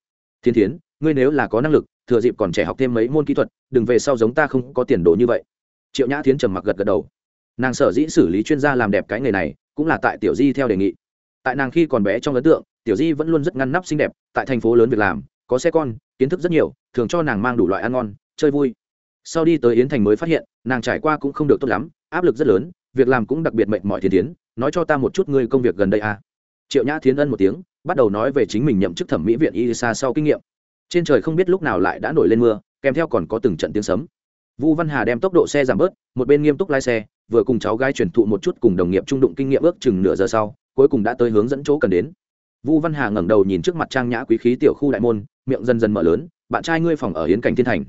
Thiên thiến, ngươi nếu là có năng lực, thừa dịp còn trẻ học thêm mấy môn kỹ thuật, đừng về sau giống ta không có tiền đồ như vậy. Triệu nhã thiến trầm mặc gật gật đầu. Nàng sở dĩ xử lý chuyên gia làm đẹp cái nghề này, cũng là tại tiểu di theo đề nghị. Tại nàng khi còn bé trong ấn tượng, tiểu di vẫn luôn rất ngăn nắp xinh đẹp, tại thành phố lớn việc làm, có xe con, kiến thức rất nhiều, thường cho nàng mang đủ loại ăn ngon, chơi vui sau đi tới yến thành mới phát hiện, nàng trải qua cũng không được tốt lắm, áp lực rất lớn, việc làm cũng đặc biệt mệnh mọi thiên tiến nói cho ta một chút ngươi công việc gần đây à. triệu nhã thiến ân một tiếng, bắt đầu nói về chính mình nhậm chức thẩm mỹ viện y sa sau kinh nghiệm. Trên trời không biết lúc nào lại đã nổi lên mưa, kèm theo còn có từng trận tiếng sấm. Vu văn hà đem tốc độ xe giảm bớt, một bên nghiêm túc lái xe, vừa cùng cháu gái truyền thụ một chút cùng đồng nghiệp trung đụng kinh nghiệm ước chừng nửa giờ sau, cuối cùng đã tới hướng dẫn chỗ cần đến. Vu văn hà ngẩng đầu nhìn trước mặt trang nhã quý khí tiểu khu đại môn, miệng dần dần mở lớn, bạn trai ngươi phòng ở yến cảnh thiên thành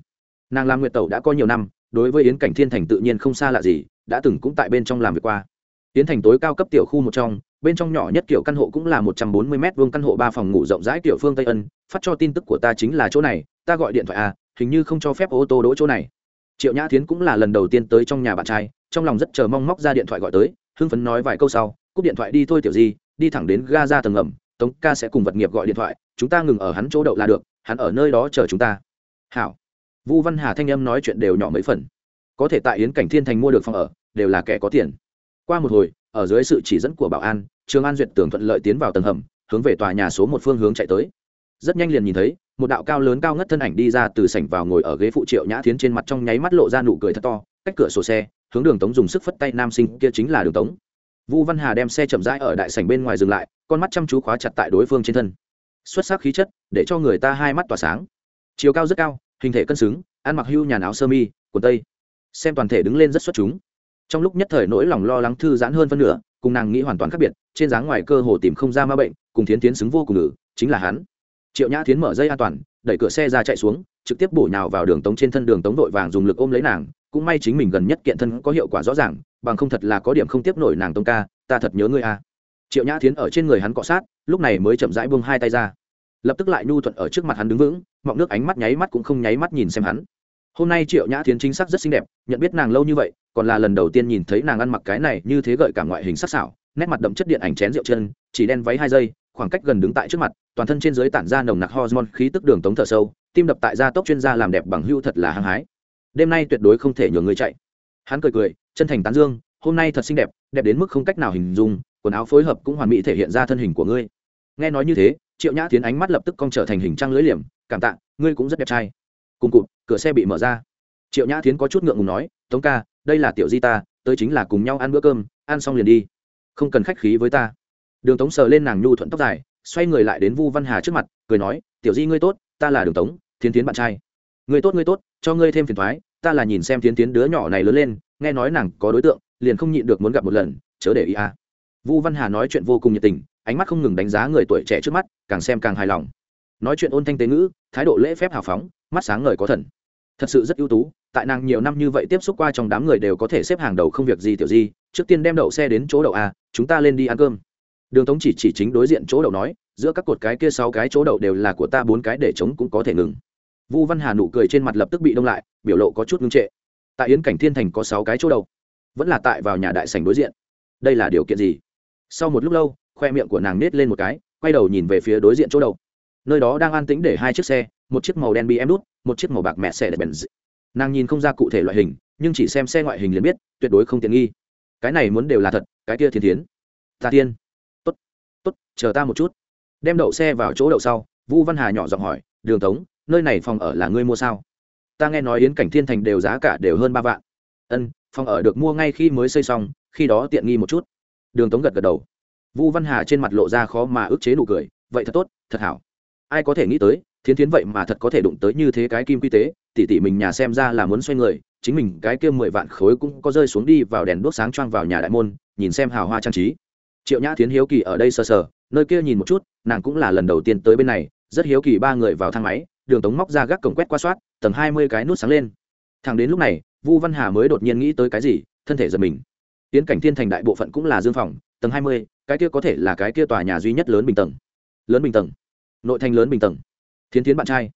nàng làm nguyệt tẩu đã có nhiều năm, đối với yến cảnh thiên thành tự nhiên không xa lạ gì, đã từng cũng tại bên trong làm việc qua. Yến thành tối cao cấp tiểu khu một trong, bên trong nhỏ nhất kiểu căn hộ cũng là một trăm bốn mươi m vuông căn hộ ba phòng ngủ rộng rãi kiểu phương tây ân. Phát cho tin tức của ta chính là chỗ này, ta gọi điện thoại à hình như không cho phép ô tô đỗ chỗ này. Triệu nhã tiến cũng là lần đầu tiên tới trong nhà bạn trai, trong lòng rất chờ mong móc ra điện thoại gọi tới, hưng phấn nói vài câu sau, cúp điện thoại đi thôi tiểu di, đi thẳng đến ga ra tầng ngầm, tống ca sẽ cùng vật nghiệp gọi điện thoại, chúng ta ngừng ở hắn chỗ đậu là được, hắn ở nơi đó chờ chúng ta. Hảo vu văn hà thanh âm nói chuyện đều nhỏ mấy phần. Có thể tại yến cảnh thiên thành mua được phòng ở, đều là kẻ có tiền. Qua một hồi, ở dưới sự chỉ dẫn của bảo an, trường an duyệt tưởng thuận lợi tiến vào tầng hầm, hướng về tòa nhà số một phương hướng chạy tới. Rất nhanh liền nhìn thấy, một đạo cao lớn cao ngất thân ảnh đi ra từ sảnh vào ngồi ở ghế phụ triệu nhã thiến trên mặt trong nháy mắt lộ ra nụ cười thật to, cách cửa sổ xe, hướng đường tống dùng sức phất tay nam sinh kia chính là đường tống. Vu văn hà đem xe chậm rãi ở đại sảnh bên ngoài dừng lại, con mắt chăm chú khóa chặt tại đối phương trên thân. Xuất sắc khí chất, để cho người ta hai mắt tỏa sáng. Chiều cao rất cao hình thể cân xứng, ăn mặc hưu nhà áo sơ mi, quần tây. Xem toàn thể đứng lên rất xuất chúng. Trong lúc nhất thời nỗi lòng lo lắng thư giãn hơn phân nửa, cùng nàng nghĩ hoàn toàn khác biệt, trên dáng ngoài cơ hồ tìm không ra ma bệnh, cùng thiến tiến xứng vô cùng ngự, chính là hắn. Triệu nhã tiến mở dây an toàn, đẩy cửa xe ra chạy xuống, trực tiếp bổ nhào vào đường tống trên thân, đường tống vội vàng dùng lực ôm lấy nàng, cũng may chính mình gần nhất kiện thân có hiệu quả rõ ràng, bằng không thật là có điểm không tiếp nổi nàng tông ca, ta thật nhớ ngươi a. Triệu nhã tiến ở trên người hắn cọ sát, lúc này mới chậm rãi buông hai tay ra lập tức lại nhu thuận ở trước mặt hắn đứng vững, mọng nước ánh mắt nháy mắt cũng không nháy mắt nhìn xem hắn. Hôm nay triệu nhã thiến chính xác rất xinh đẹp, nhận biết nàng lâu như vậy, còn là lần đầu tiên nhìn thấy nàng ăn mặc cái này như thế gợi cả ngoại hình sắc sảo, nét mặt đậm chất điện ảnh chén rượu chân, chỉ đen váy hai giây khoảng cách gần đứng tại trước mặt, toàn thân trên dưới tản ra nồng nặc hormone khí tức đường tống thở sâu, tim đập tại gia tốc chuyên gia làm đẹp bằng hưu thật là hăng hái. Đêm nay tuyệt đối không thể nhường người chạy. Hắn cười cười, chân thành tán dương, hôm nay thật xinh đẹp đẹp đến mức không cách nào hình dung, quần áo phối hợp cũng hoàn mỹ thể hiện ra thân hình của ngươi. Nghe nói như thế triệu nhã tiến ánh mắt lập tức cong trở thành hình trăng lưỡi liềm, cảm tạ, ngươi cũng rất đẹp trai. Cùng cụt, cửa xe bị mở ra. Triệu nhã tiến có chút ngượng ngùng nói, tống ca, đây là tiểu di ta, tới chính là cùng nhau ăn bữa cơm, ăn xong liền đi. Không cần khách khí với ta. Đường tống sờ lên nàng nhu thuận tóc dài, xoay người lại đến vu văn hà trước mặt, cười nói, tiểu di ngươi tốt, ta là đường tống, thiến tiến bạn trai. Người tốt, ngươi tốt, cho ngươi thêm phiền thoái ta là nhìn xem Thiến tiến đứa nhỏ này lớn lên, nghe nói nàng có đối tượng, liền không nhịn được muốn gặp một lần, chớ để ý à vu văn hà nói chuyện vô cùng nhiệt tình, ánh mắt không ngừng đánh giá người tuổi trẻ trước mắt, càng xem càng hài lòng. Nói chuyện ôn thanh tế ngữ, thái độ lễ phép hào phóng, mắt sáng ngời có thần. Thật sự rất ưu tú, tại nàng nhiều năm như vậy tiếp xúc qua trong đám người đều có thể xếp hàng đầu không việc gì tiểu gì trước tiên đem đậu xe đến chỗ đậu a, chúng ta lên đi ăn cơm. Đường tống chỉ chỉ chính đối diện chỗ đậu nói, giữa các cột cái kia sáu cái chỗ đậu đều là của ta bốn cái để chống cũng có thể ngừng. Vu văn hà nụ cười trên mặt lập tức bị đông lại, biểu lộ có chút ngưng trệ. Tại yến cảnh thiên thành có sáu cái chỗ đậu, vẫn là tại vào nhà đại sảnh đối diện. Đây là điều kiện gì? Sau một lúc lâu, khoe miệng của nàng nết lên một cái, quay đầu nhìn về phía đối diện chỗ đậu nơi đó đang an tĩnh để hai chiếc xe, một chiếc màu đen bm em đút, một chiếc màu bạc mẹ xe để bèn dị. nàng nhìn không ra cụ thể loại hình, nhưng chỉ xem xe ngoại hình liền biết, tuyệt đối không tiện nghi. Cái này muốn đều là thật, cái kia thiên tiến ta tiên. Tốt tốt, chờ ta một chút. Đem đậu xe vào chỗ đậu sau vũ văn hà nhỏ giọng hỏi, đường tống, nơi này phòng ở là ngươi mua sao? Ta nghe nói yến cảnh thiên thành đều giá cả đều hơn ba vạn. Ân, phòng ở được mua ngay khi mới xây xong, khi đó tiện nghi một chút đường tống gật gật đầu. Vũ văn hà trên mặt lộ ra khó mà ức chế nụ cười, vậy thật tốt, thật hảo. Ai có thể nghĩ tới, thiến thiến vậy mà thật có thể đụng tới như thế cái kim quy tế, tỉ tỉ mình nhà xem ra là muốn xoay người, chính mình cái kia mười vạn khối cũng có rơi xuống đi vào đèn đuốc sáng choang vào nhà đại môn, nhìn xem hào hoa trang trí. Triệu nhã thiến hiếu kỳ ở đây sờ sờ, nơi kia nhìn một chút, nàng cũng là lần đầu tiên tới bên này, rất hiếu kỳ ba người vào thang máy, đường tống móc ra gác cổng quét qua soát, tầng hai mươi cái nút sáng lên. Thẳng đến lúc này, vu văn hà mới đột nhiên nghĩ tới cái gì, thân thể giật mình tiến cảnh thiên thành đại bộ phận cũng là dương phòng, tầng hai mươi, cái kia có thể là cái kia tòa nhà duy nhất lớn bình tầng. Lớn bình tầng. Nội thành lớn bình tầng. Thiến tiến bạn trai.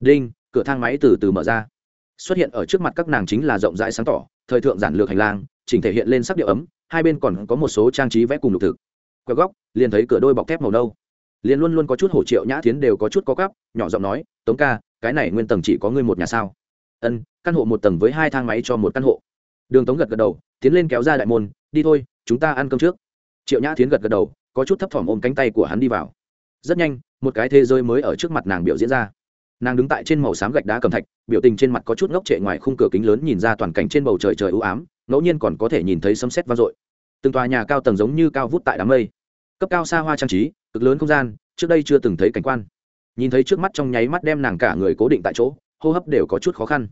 Đinh, cửa thang máy từ từ mở ra. Xuất hiện ở trước mặt các nàng chính là rộng rãi sáng tỏ, thời thượng giản lược hành lang, chỉnh thể hiện lên sắc điệu ấm, hai bên còn có một số trang trí vẽ cùng lục thực. Quẹo góc, liền thấy cửa đôi bọc thép màu nâu. Liền luôn luôn có chút hổ triệu nhã tiến đều có chút có cắp nhỏ giọng nói, tống ca, cái này nguyên tầng chỉ có ngươi một nhà sao? Ân, căn hộ một tầng với hai thang máy cho một căn hộ. Đường tống gật gật đầu tiến lên kéo ra đại môn, đi thôi, chúng ta ăn cơm trước. Triệu nhã tiến gật gật đầu, có chút thấp thỏm ôm cánh tay của hắn đi vào. Rất nhanh, một cái thế giới mới ở trước mặt nàng biểu diễn ra. Nàng đứng tại trên màu xám gạch đá cầm thạch, biểu tình trên mặt có chút ngốc trệ ngoài khung cửa kính lớn nhìn ra toàn cảnh trên bầu trời trời ưu ám, ngẫu nhiên còn có thể nhìn thấy sấm sét vang dội. Từng tòa nhà cao tầng giống như cao vút tại đám mây. Cấp cao xa hoa trang trí, cực lớn không gian, trước đây chưa từng thấy cảnh quan. Nhìn thấy trước mắt trong nháy mắt đem nàng cả người cố định tại chỗ, hô hấp đều có chút khó khăn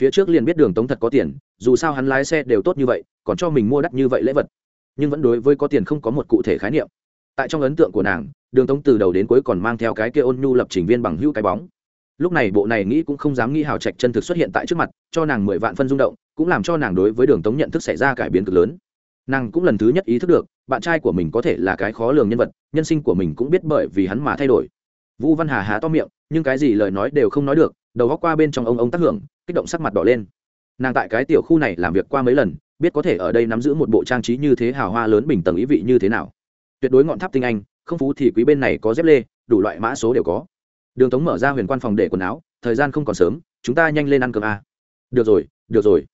phía trước liền biết đường tống thật có tiền, dù sao hắn lái xe đều tốt như vậy, còn cho mình mua đắt như vậy lễ vật. Nhưng vẫn đối với có tiền không có một cụ thể khái niệm. Tại trong ấn tượng của nàng, đường tống từ đầu đến cuối còn mang theo cái kia ôn nhu lập trình viên bằng hữu cái bóng. Lúc này bộ này nghĩ cũng không dám nghĩ hào trạch chân thực xuất hiện tại trước mặt, cho nàng mười vạn phân rung động, cũng làm cho nàng đối với đường tống nhận thức xảy ra cải biến cực lớn. Nàng cũng lần thứ nhất ý thức được, bạn trai của mình có thể là cái khó lường nhân vật, nhân sinh của mình cũng biết bởi vì hắn mà thay đổi. Vũ văn hà há to miệng, nhưng cái gì lời nói đều không nói được đầu góc qua bên trong ông ông tác hưởng, kích động sắc mặt đỏ lên. Nàng tại cái tiểu khu này làm việc qua mấy lần, biết có thể ở đây nắm giữ một bộ trang trí như thế hào hoa lớn bình tầng ý vị như thế nào. Tuyệt đối ngọn tháp tinh anh, không phú thì quý bên này có dép lê, đủ loại mã số đều có. Đường tống mở ra huyền quan phòng để quần áo, thời gian không còn sớm, chúng ta nhanh lên ăn cơm a. Được rồi được rồi.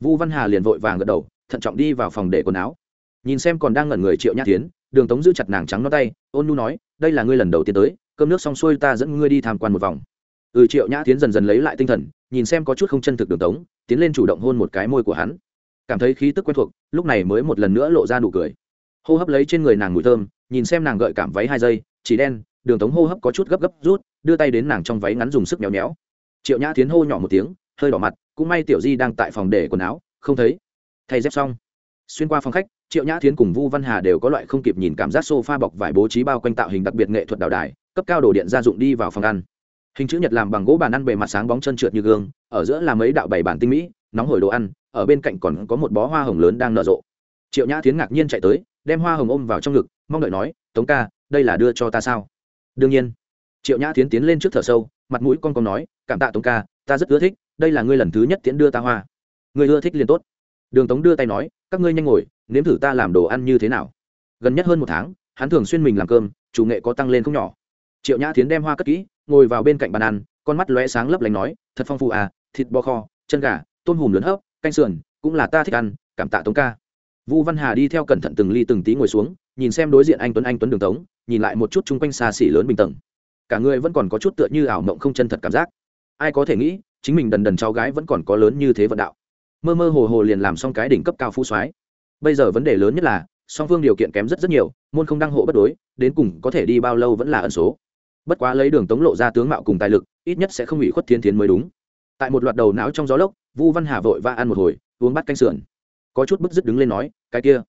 Vu văn hà liền vội vàng gật đầu, thận trọng đi vào phòng để quần áo. Nhìn xem còn đang ngẩn người triệu nhã tiến đường tống giữ chặt nàng trắng nó tay, ôn nu nói, đây là ngươi lần đầu tiên tới, cơm nước xong xuôi ta dẫn ngươi đi tham quan một vòng ừ triệu nhã tiến dần dần lấy lại tinh thần, nhìn xem có chút không chân thực đường tống, tiến lên chủ động hôn một cái môi của hắn. Cảm thấy khí tức quen thuộc, lúc này mới một lần nữa lộ ra nụ cười. Hô hấp lấy trên người nàng mùi thơm, nhìn xem nàng gợi cảm váy hai giây, chỉ đen, đường tống hô hấp có chút gấp gấp rút, đưa tay đến nàng trong váy ngắn dùng sức nhéo nhéo triệu nhã tiến hô nhỏ một tiếng, hơi đỏ mặt, cũng may tiểu di đang tại phòng để quần áo, không thấy. Thay dép xong. Xuyên qua phòng khách, triệu nhã tiến cùng vu văn hà đều có loại không kịp nhìn cảm giác s o f a bọc vải bố trí bao quanh tạo hình đặc biệt nghệ thuật đào đài, cấp cao đồ điện gia dụng đi vào phòng ăn hình chữ nhật làm bằng gỗ bàn ăn bề mặt sáng bóng chân trượt như gương, ở giữa là mấy đạo bảy bản tinh mỹ, nóng hổi đồ ăn, ở bên cạnh còn có một bó hoa hồng lớn đang nở rộ. Triệu nhã tiến ngạc nhiên chạy tới, đem hoa hồng ôm vào trong ngực, mong đợi nói, tống ca, đây là đưa cho ta sao? Đương nhiên. Triệu nhã tiến tiến lên trước thở sâu, mặt mũi con con nói, cảm tạ tống ca, ta rất ưa thích, đây là ngươi lần thứ nhất tiến đưa ta hoa. Người ưa thích liền tốt. Đường tống đưa tay nói, các ngươi nhanh ngồi, nếm thử ta làm đồ ăn như thế nào. Gần nhất hơn một tháng, hắn thường xuyên mình làm cơm, chủ nghệ có tăng lên không nhỏ. Triệu nhã tiến đem hoa cất kỹ ngồi vào bên cạnh bàn ăn, con mắt lóe sáng lấp lánh nói, thật phong phú à thịt bò kho, chân gà, tôm hùm lớn hấp, canh sườn, cũng là ta thích ăn, cảm tạ tống ca. Vu văn hà đi theo cẩn thận từng ly từng tí ngồi xuống, nhìn xem đối diện anh tuấn anh tuấn đường tống, nhìn lại một chút chung quanh xa xỉ lớn bình tầng. Cả người vẫn còn có chút tựa như ảo mộng không chân thật cảm giác. Ai có thể nghĩ, chính mình đần đần cháu gái vẫn còn có lớn như thế vận đạo. Mơ mơ hồ hồ liền làm xong cái đỉnh cấp cao phú soái. Bây giờ vấn đề lớn nhất là, song phương điều kiện kém rất rất nhiều, môn không đăng hộ bất đối, đến cùng có thể đi bao lâu vẫn là ẩn số bất quá lấy đường tống lộ ra tướng mạo cùng tài lực, ít nhất sẽ không bị khuất thiên thiến mới đúng. Tại một loạt đầu não trong gió lốc, vu văn hà vội va ăn một hồi, uống bắt canh sườn. Có chút bức dứt đứng lên nói, cái kia,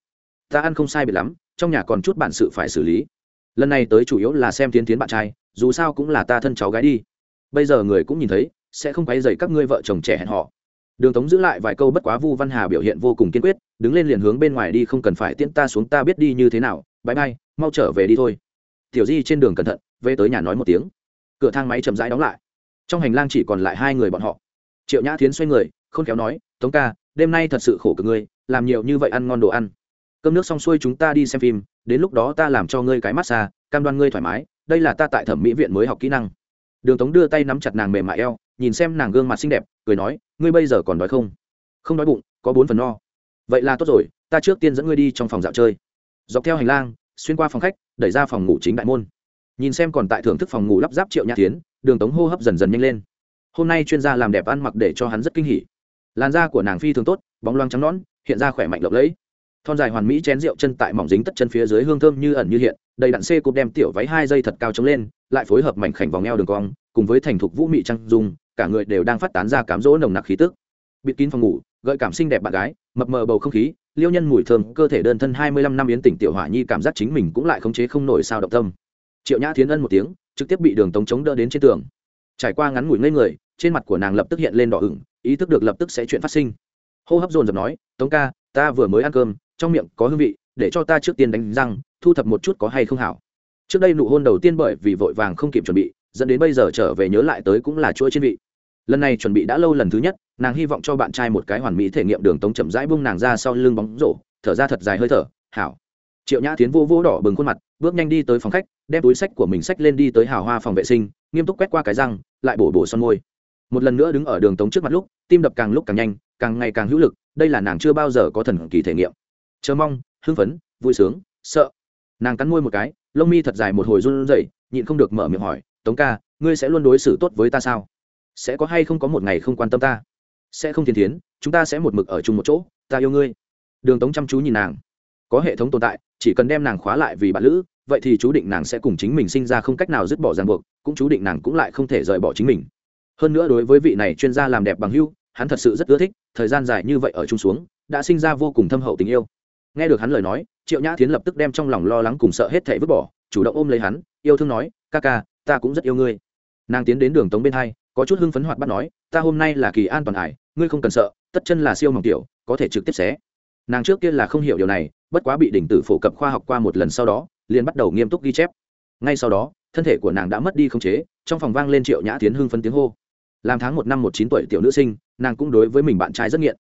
ta ăn không sai biệt lắm, trong nhà còn chút bản sự phải xử lý. Lần này tới chủ yếu là xem tiến tiến bạn trai, dù sao cũng là ta thân cháu gái đi. Bây giờ người cũng nhìn thấy, sẽ không quay dày các ngươi vợ chồng trẻ hẹn họ. Đường tống giữ lại vài câu bất quá vu văn hà biểu hiện vô cùng kiên quyết, đứng lên liền hướng bên ngoài đi, không cần phải tiễn ta xuống, ta biết đi như thế nào bãi bay mau trở về đi thôi. Tiểu di trên đường cẩn thận về tới nhà nói một tiếng. Cửa thang máy chậm rãi đóng lại. Trong hành lang chỉ còn lại hai người bọn họ. Triệu nhã tiến xoay người không kéo nói, tống ca, đêm nay thật sự khổ cực ngươi, làm nhiều như vậy ăn ngon đồ ăn. Cơm nước xong xuôi chúng ta đi xem phim, đến lúc đó ta làm cho ngươi cái massage, cam đoan ngươi thoải mái, đây là ta tại thẩm mỹ viện mới học kỹ năng. Đường tống đưa tay nắm chặt nàng mềm mại eo, nhìn xem nàng gương mặt xinh đẹp, cười nói, ngươi bây giờ còn đói không? Không đói bụng, có bốn phần no. Vậy là tốt rồi, ta trước tiên dẫn ngươi đi trong phòng dạo chơi. Dọc theo hành lang, xuyên qua phòng khách, đẩy ra phòng ngủ chính đại môn nhìn xem còn tại thưởng thức phòng ngủ lắp ráp triệu nhã tiến đường tống hô hấp dần dần nhanh lên. Hôm nay chuyên gia làm đẹp ăn mặc để cho hắn rất kinh hỉ. Làn da của nàng phi thường tốt, bóng loang trắng nõn, hiện ra khỏe mạnh lộng lẫy. Thon dài hoàn mỹ chén rượu chân tại mỏng dính tất chân phía dưới hương thơm như ẩn như hiện, đầy đặn xê cụp đem tiểu váy hai dây thật cao trống lên, lại phối hợp mảnh khảnh vòng eo đường cong, cùng với thành thục vũ mị trăng dung, cả người đều đang phát tán ra cám rỗ nồng nặc khí tức. Bịt kín phòng ngủ, gợi cảm xinh đẹp bạn gái, mập mờ bầu không khí, liêu nhân mùi thơm, cơ thể đơn thân hai mươi lăm năm yến tỉnh tiểu hỏa nhi cảm giác chính mình cũng lại khống chế không nổi sao động tâm triệu nhã thiến ân một tiếng, trực tiếp bị đường tống chống đỡ đến trên tường. Trải qua ngắn ngủi ngây người, trên mặt của nàng lập tức hiện lên đỏ ửng, ý thức được lập tức sẽ chuyện phát sinh. Hô hấp dồn dập nói, tống ca, ta vừa mới ăn cơm, trong miệng có hương vị, để cho ta trước tiên đánh răng, thu thập một chút có hay không hảo. Trước đây nụ hôn đầu tiên bởi vì vội vàng không kịp chuẩn bị, dẫn đến bây giờ trở về nhớ lại tới cũng là chuỗi trên vị. Lần này chuẩn bị đã lâu lần thứ nhất, nàng hy vọng cho bạn trai một cái hoàn mỹ thể nghiệm đường tống chậm rãi bung nàng ra sau lưng bóng rổ, thở ra thật dài hơi thở, hảo triệu nhã tiến vô vô đỏ bừng khuôn mặt, bước nhanh đi tới phòng khách, đem túi sách của mình sách lên đi tới hào hoa phòng vệ sinh, nghiêm túc quét qua cái răng, lại bổ bổ son môi. Một lần nữa đứng ở đường tống trước mặt lúc, tim đập càng lúc càng nhanh, càng ngày càng hữu lực, đây là nàng chưa bao giờ có thần kỳ thể nghiệm. Chờ mong, hưng phấn, vui sướng, sợ. Nàng cắn môi một cái, lông mi thật dài một hồi run rẩy, nhịn không được mở miệng hỏi, tống ca, ngươi sẽ luôn đối xử tốt với ta sao? Sẽ có hay không có một ngày không quan tâm ta? Sẽ không thiên thiến, chúng ta sẽ một mực ở chung một chỗ, ta yêu ngươi. Đường tống chăm chú nhìn nàng. Có hệ thống tồn tại chỉ cần đem nàng khóa lại vì bạn lữ, vậy thì chú định nàng sẽ cùng chính mình sinh ra không cách nào dứt bỏ ràng buộc, cũng chú định nàng cũng lại không thể rời bỏ chính mình. Hơn nữa đối với vị này chuyên gia làm đẹp bằng hưu hắn thật sự rất ưa thích, thời gian dài như vậy ở chung xuống, đã sinh ra vô cùng thâm hậu tình yêu. Nghe được hắn lời nói, triệu nhã tiến lập tức đem trong lòng lo lắng cùng sợ hết thể vứt bỏ, chủ động ôm lấy hắn, yêu thương nói, ca ca, ta cũng rất yêu ngươi. Nàng tiến đến đường tống bên hai, có chút hưng phấn hoạt bắt nói, ta hôm nay là kỳ an toàn hải ngươi không cần sợ, tất chân là siêu mỏng tiểu, có thể trực tiếp xé nàng trước kia là không hiểu điều này, bất quá bị đỉnh tử phổ cập khoa học qua một lần sau đó, liền bắt đầu nghiêm túc ghi chép. Ngay sau đó, thân thể của nàng đã mất đi khống chế, trong phòng vang lên triệu nhã tiến hưng phấn tiếng hô. Làm tháng một năm một chín tuổi tiểu nữ sinh, nàng cũng đối với mình bạn trai rất nghiện.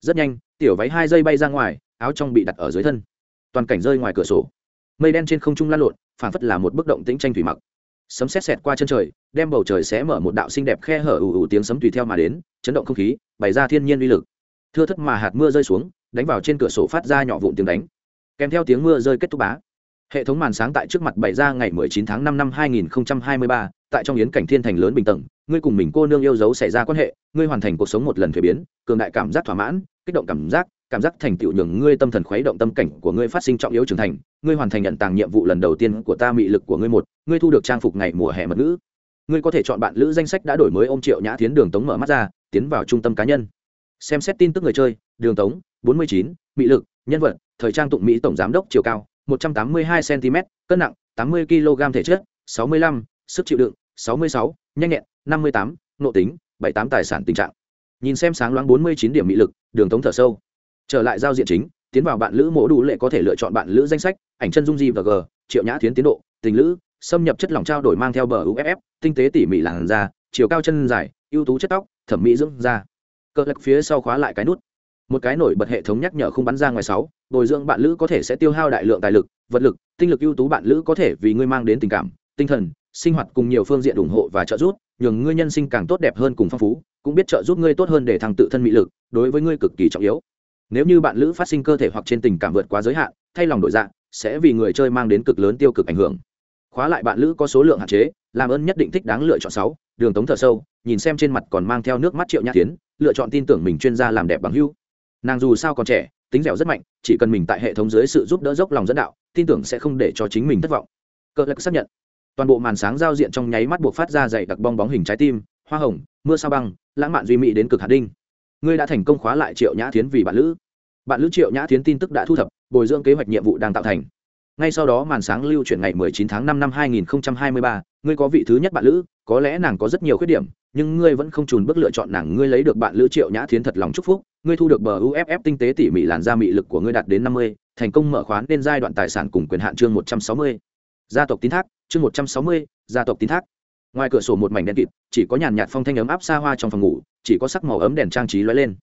Rất nhanh, tiểu váy hai dây bay ra ngoài, áo trong bị đặt ở dưới thân. Toàn cảnh rơi ngoài cửa sổ. Mây đen trên không trung lan lộn phản phất là một bức động tĩnh tranh thủy mặc. Sấm xét xẹt qua chân trời, đem bầu trời sẽ mở một đạo xinh đẹp khe hở ủ ủ tiếng sấm tùy theo mà đến, chấn động không khí, bày ra thiên nhiên uy lực. Thưa thất mà hạt mưa rơi xuống đánh vào trên cửa sổ phát ra nhỏ vụn tiếng đánh. Kèm theo tiếng mưa rơi kết thúc bá. Hệ thống màn sáng tại trước mặt bày ra ngày 19 tháng 5 năm 2023, tại trong yến cảnh thiên thành lớn bình tầng ngươi cùng mình cô nương yêu dấu xảy ra quan hệ ngươi hoàn thành cuộc sống một lần thuế biến cường đại cảm giác thỏa mãn kích động cảm giác cảm giác thành tựu nhường ngươi tâm thần khuấy động tâm cảnh của ngươi phát sinh trọng yếu trưởng thành ngươi hoàn thành nhận tàng nhiệm vụ lần đầu tiên của ta mị lực của ngươi một ngươi thu được trang phục ngày mùa hè mật ngữ. Ngươi có thể chọn bạn lữ danh sách đã đổi mới ông triệu nhã tiến đường tống mở mắt ra tiến vào trung tâm cá nhân. Xem xét tin tức người chơi đường tống 49, Mỹ lực nhân vật thời trang tụng mỹ tổng giám đốc chiều cao 182 cm cân nặng 80 kg thể chất 65, sức chịu đựng 66, nhanh nhẹn 58, nộ tính 78 tài sản tình trạng. Nhìn xem sáng loáng 49 điểm mỹ lực đường tống thở sâu. Trở lại giao diện chính tiến vào bạn lữ mổ đủ lệ có thể lựa chọn bạn lữ danh sách ảnh chân dung di và g triệu nhã tiến tiến độ tình lữ xâm nhập chất lỏng trao đổi mang theo bờ uff tinh tế tỉ mỉ làn da chiều cao chân dài ưu tú chất tóc thẩm mỹ dưỡng da. Cờ lực phía sau khóa lại cái nút một cái nổi bật hệ thống nhắc nhở không bắn ra ngoài sáu, bồi dưỡng bạn lữ có thể sẽ tiêu hao đại lượng tài lực, vật lực, tinh lực ưu tú bạn lữ có thể vì ngươi mang đến tình cảm, tinh thần, sinh hoạt cùng nhiều phương diện ủng hộ và trợ giúp, nhường ngươi nhân sinh càng tốt đẹp hơn cùng phong phú, cũng biết trợ giúp ngươi tốt hơn để thăng tự thân mỹ lực, đối với ngươi cực kỳ trọng yếu. Nếu như bạn lữ phát sinh cơ thể hoặc trên tình cảm vượt quá giới hạn, thay lòng đổi dạng sẽ vì người chơi mang đến cực lớn tiêu cực ảnh hưởng. Khóa lại bạn lữ có số lượng hạn chế, làm ơn nhất định thích đáng lựa chọn sáu, đường tống thở sâu, nhìn xem trên mặt còn mang theo nước mắt triệu nhã tiến, lựa chọn tin tưởng mình chuyên gia làm đẹp bằng hưu nàng dù sao còn trẻ tính dẻo rất mạnh chỉ cần mình tại hệ thống dưới sự giúp đỡ dốc lòng dẫn đạo tin tưởng sẽ không để cho chính mình thất vọng. Cờ lạc xác nhận. Toàn bộ màn sáng giao diện trong nháy mắt buộc phát ra dày đặc bong bóng hình trái tim hoa hồng mưa sao băng lãng mạn duy mỹ đến cực hạt đinh. Ngươi đã thành công khóa lại triệu nhã thiến vì bạn lữ. Bạn lữ triệu nhã thiến tin tức đã thu thập bồi dưỡng kế hoạch nhiệm vụ đang tạo thành. Ngay sau đó màn sáng lưu chuyển ngày 19 tháng 5 năm 2023, ngươi có vị thứ nhất bạn lữ có lẽ nàng có rất nhiều khuyết điểm nhưng ngươi vẫn không chùn bước lựa chọn nàng. Ngươi lấy được bạn lữ triệu nhã thiến thật lòng chúc phúc ngươi thu được bờ uff tinh tế tỉ mỉ làn da mị lực của ngươi đạt đến 50, thành công mở khoán nên giai đoạn tài sản cùng quyền hạn chương 160. gia tộc tín thác chương 160, gia tộc tín thác. Ngoài cửa sổ một mảnh đen kịt chỉ có nhàn nhạt phong thanh ấm áp xa hoa trong phòng ngủ chỉ có sắc màu ấm đèn trang trí lóe lên.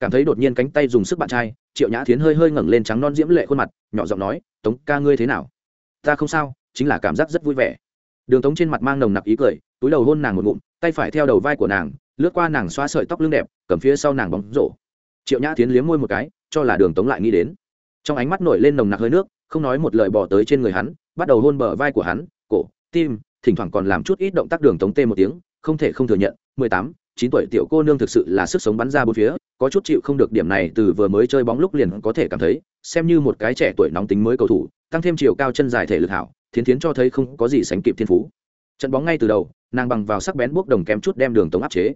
Cảm thấy đột nhiên cánh tay dùng sức bạn trai triệu nhã thiến hơi hơi ngẩng lên trắng non diễm lệ khuôn mặt nhỏ giọng nói tống ca ngươi thế nào? Ta không sao chính là cảm giác rất vui vẻ. Đường tống trên mặt mang nồng nặc ý cười túi đầu hôn nàng một ngụm tay phải theo đầu vai của nàng lướt qua nàng xoa sợi tóc lưng đẹp cầm phía sau nàng bóng rổ triệu nhã tiến liếm môi một cái, cho là đường tống lại nghĩ đến. Trong ánh mắt nổi lên nồng nặc hơi nước, không nói một lời bỏ tới trên người hắn, bắt đầu hôn bờ vai của hắn, cổ, tim, thỉnh thoảng còn làm chút ít động tác đường tống tê một tiếng, không thể không thừa nhận, mười tám, chín tuổi tiểu cô nương thực sự là sức sống bắn ra bốn phía, có chút chịu không được điểm này từ vừa mới chơi bóng lúc liền có thể cảm thấy, xem như một cái trẻ tuổi nóng tính mới cầu thủ, tăng thêm chiều cao chân dài thể lực hảo, thiến thiến cho thấy không có gì sánh kịp thiên phú. Trận bóng ngay từ đầu, nàng bằng vào sắc bén bốc đồng kém chút đem đường tống áp chế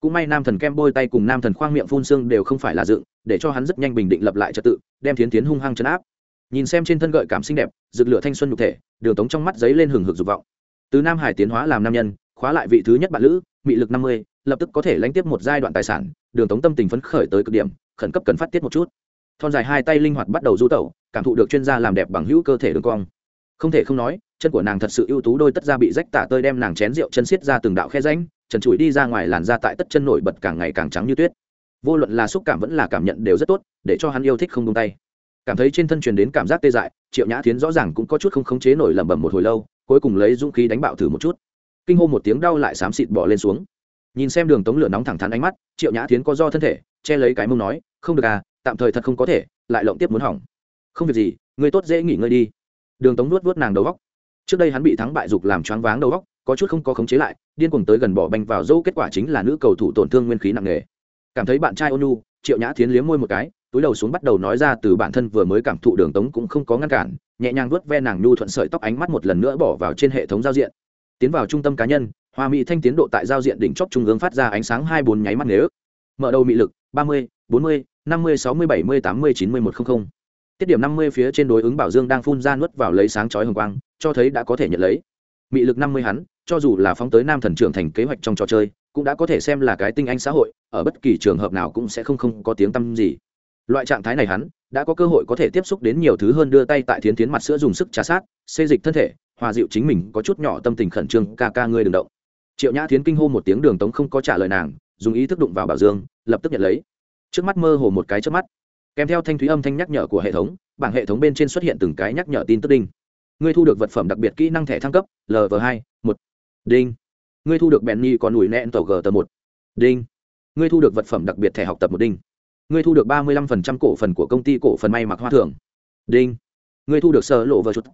cũng may nam thần kem bôi tay cùng nam thần khoang miệng phun xương đều không phải là dựng, để cho hắn rất nhanh bình định lập lại trật tự, đem thiến thiến hung hăng chấn áp. Nhìn xem trên thân gợi cảm xinh đẹp, rực lửa thanh xuân nhục thể, đường tống trong mắt giấy lên hừng hực dục vọng. Từ nam hải tiến hóa làm nam nhân, khóa lại vị thứ nhất bạn lữ, mị lực năm mươi, lập tức có thể lãnh tiếp một giai đoạn tài sản, đường tống tâm tình phấn khởi tới cực điểm, khẩn cấp cần phát tiết một chút. Thon dài hai tay linh hoạt bắt đầu du tẩu, cảm thụ được chuyên gia làm đẹp bằng hữu cơ thể đường cong. Không thể không nói, chân của nàng thật sự ưu tú đôi tất ra bị rách tả tơi đem nàng chén rượu chân xiết ra từng đạo khe ránh trần trụi đi ra ngoài làn da tại tất chân nổi bật càng ngày càng trắng như tuyết. Vô luận là xúc cảm vẫn là cảm nhận đều rất tốt, để cho hắn yêu thích không tung tay. Cảm thấy trên thân truyền đến cảm giác tê dại, triệu nhã tiến rõ ràng cũng có chút không khống chế nổi lẩm bẩm một hồi lâu, cuối cùng lấy dũng khí đánh bạo thử một chút. Kinh hô một tiếng đau lại xám xịt bỏ lên xuống. Nhìn xem đường tống lửa nóng thẳng thắn ánh mắt, triệu nhã tiến có do thân thể, che lấy cái mông nói, không được à tạm thời thật không có thể, lại lộng tiếp muốn hỏng. Không việc gì người tốt dễ nghỉ ngơi đi. Đường tống nuốt vuốt nàng đầu góc trước đây hắn bị thắng bại dục làm choáng váng đầu góc có chút không có khống chế lại, điên cuồng tới gần bỏ banh vào dâu kết quả chính là nữ cầu thủ tổn thương nguyên khí nặng nề. Cảm thấy bạn trai ônu triệu nhã tiến liếm môi một cái, túi đầu xuống bắt đầu nói ra từ bản thân vừa mới cảm thụ đường tống cũng không có ngăn cản, nhẹ nhàng vuốt ve nàng nhu thuận sợi tóc ánh mắt một lần nữa bỏ vào trên hệ thống giao diện. Tiến vào trung tâm cá nhân, hoa mỹ thanh tiến độ tại giao diện đỉnh chóp trung ương phát ra ánh sáng hai bốn nháy mắt nếu. Mở đầu mị lực, ba mươi, bốn mươi, năm mươi, sáu mươi bảy mươi, tám mươi, chín mươi, một trăm linh tiết điểm năm mươi phía trên đối ứng bảo dương đang phun ra nuốt vào lấy sáng chói hồng quang, cho thấy đã có thể nhận lấy. Mị lực năm mươi hắn cho dù là phóng tới nam thần trưởng thành kế hoạch trong trò chơi, cũng đã có thể xem là cái tinh anh xã hội, ở bất kỳ trường hợp nào cũng sẽ không không có tiếng tăm gì. Loại trạng thái này hắn, đã có cơ hội có thể tiếp xúc đến nhiều thứ hơn đưa tay tại thiến tiến mặt sữa dùng sức trà sát, xê dịch thân thể, hòa dịu chính mình, có chút nhỏ tâm tình khẩn trương, ca ca ngươi đừng động. Triệu nhã thiến kinh hô một tiếng đường tống không có trả lời nàng, dùng ý thức đụng vào bảo dương, lập tức nhận lấy. Trước mắt mơ hồ một cái trước mắt. Kèm theo thanh thúy âm thanh nhắc nhở của hệ thống, bảng hệ thống bên trên xuất hiện từng cái nhắc nhở tin tức đinh. Ngươi thu được vật phẩm đặc biệt kỹ năng thẻ thăng cấp lv hai đinh. Ngươi thu được bèn nhi còn ủi nẹn tổ g tờ một. Đinh. Ngươi thu được vật phẩm đặc biệt thẻ học tập một đinh. Ngươi thu được ba mươi lăm phần trăm cổ phần của công ty cổ phần may mặc hoa thưởng. Đinh. Ngươi thu được sơ lộ vợ chút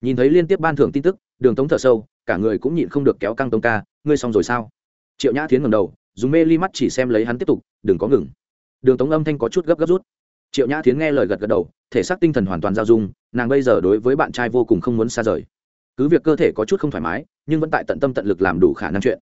nhìn thấy liên tiếp ban thưởng tin tức, đường tống thở sâu, cả người cũng nhịn không được kéo căng tông ca, ngươi xong rồi sao? Triệu nhã tiến ngầm đầu, dùng mê ly mắt chỉ xem lấy hắn tiếp tục, đừng có ngừng. Đường tống âm thanh có chút gấp gấp rút. Triệu nhã tiến nghe lời gật gật đầu, thể xác tinh thần hoàn toàn giao dung, nàng bây giờ đối với bạn trai vô cùng không muốn xa rời cứ việc cơ thể có chút không thoải mái, nhưng vẫn tại tận tâm tận lực làm đủ khả năng chuyện.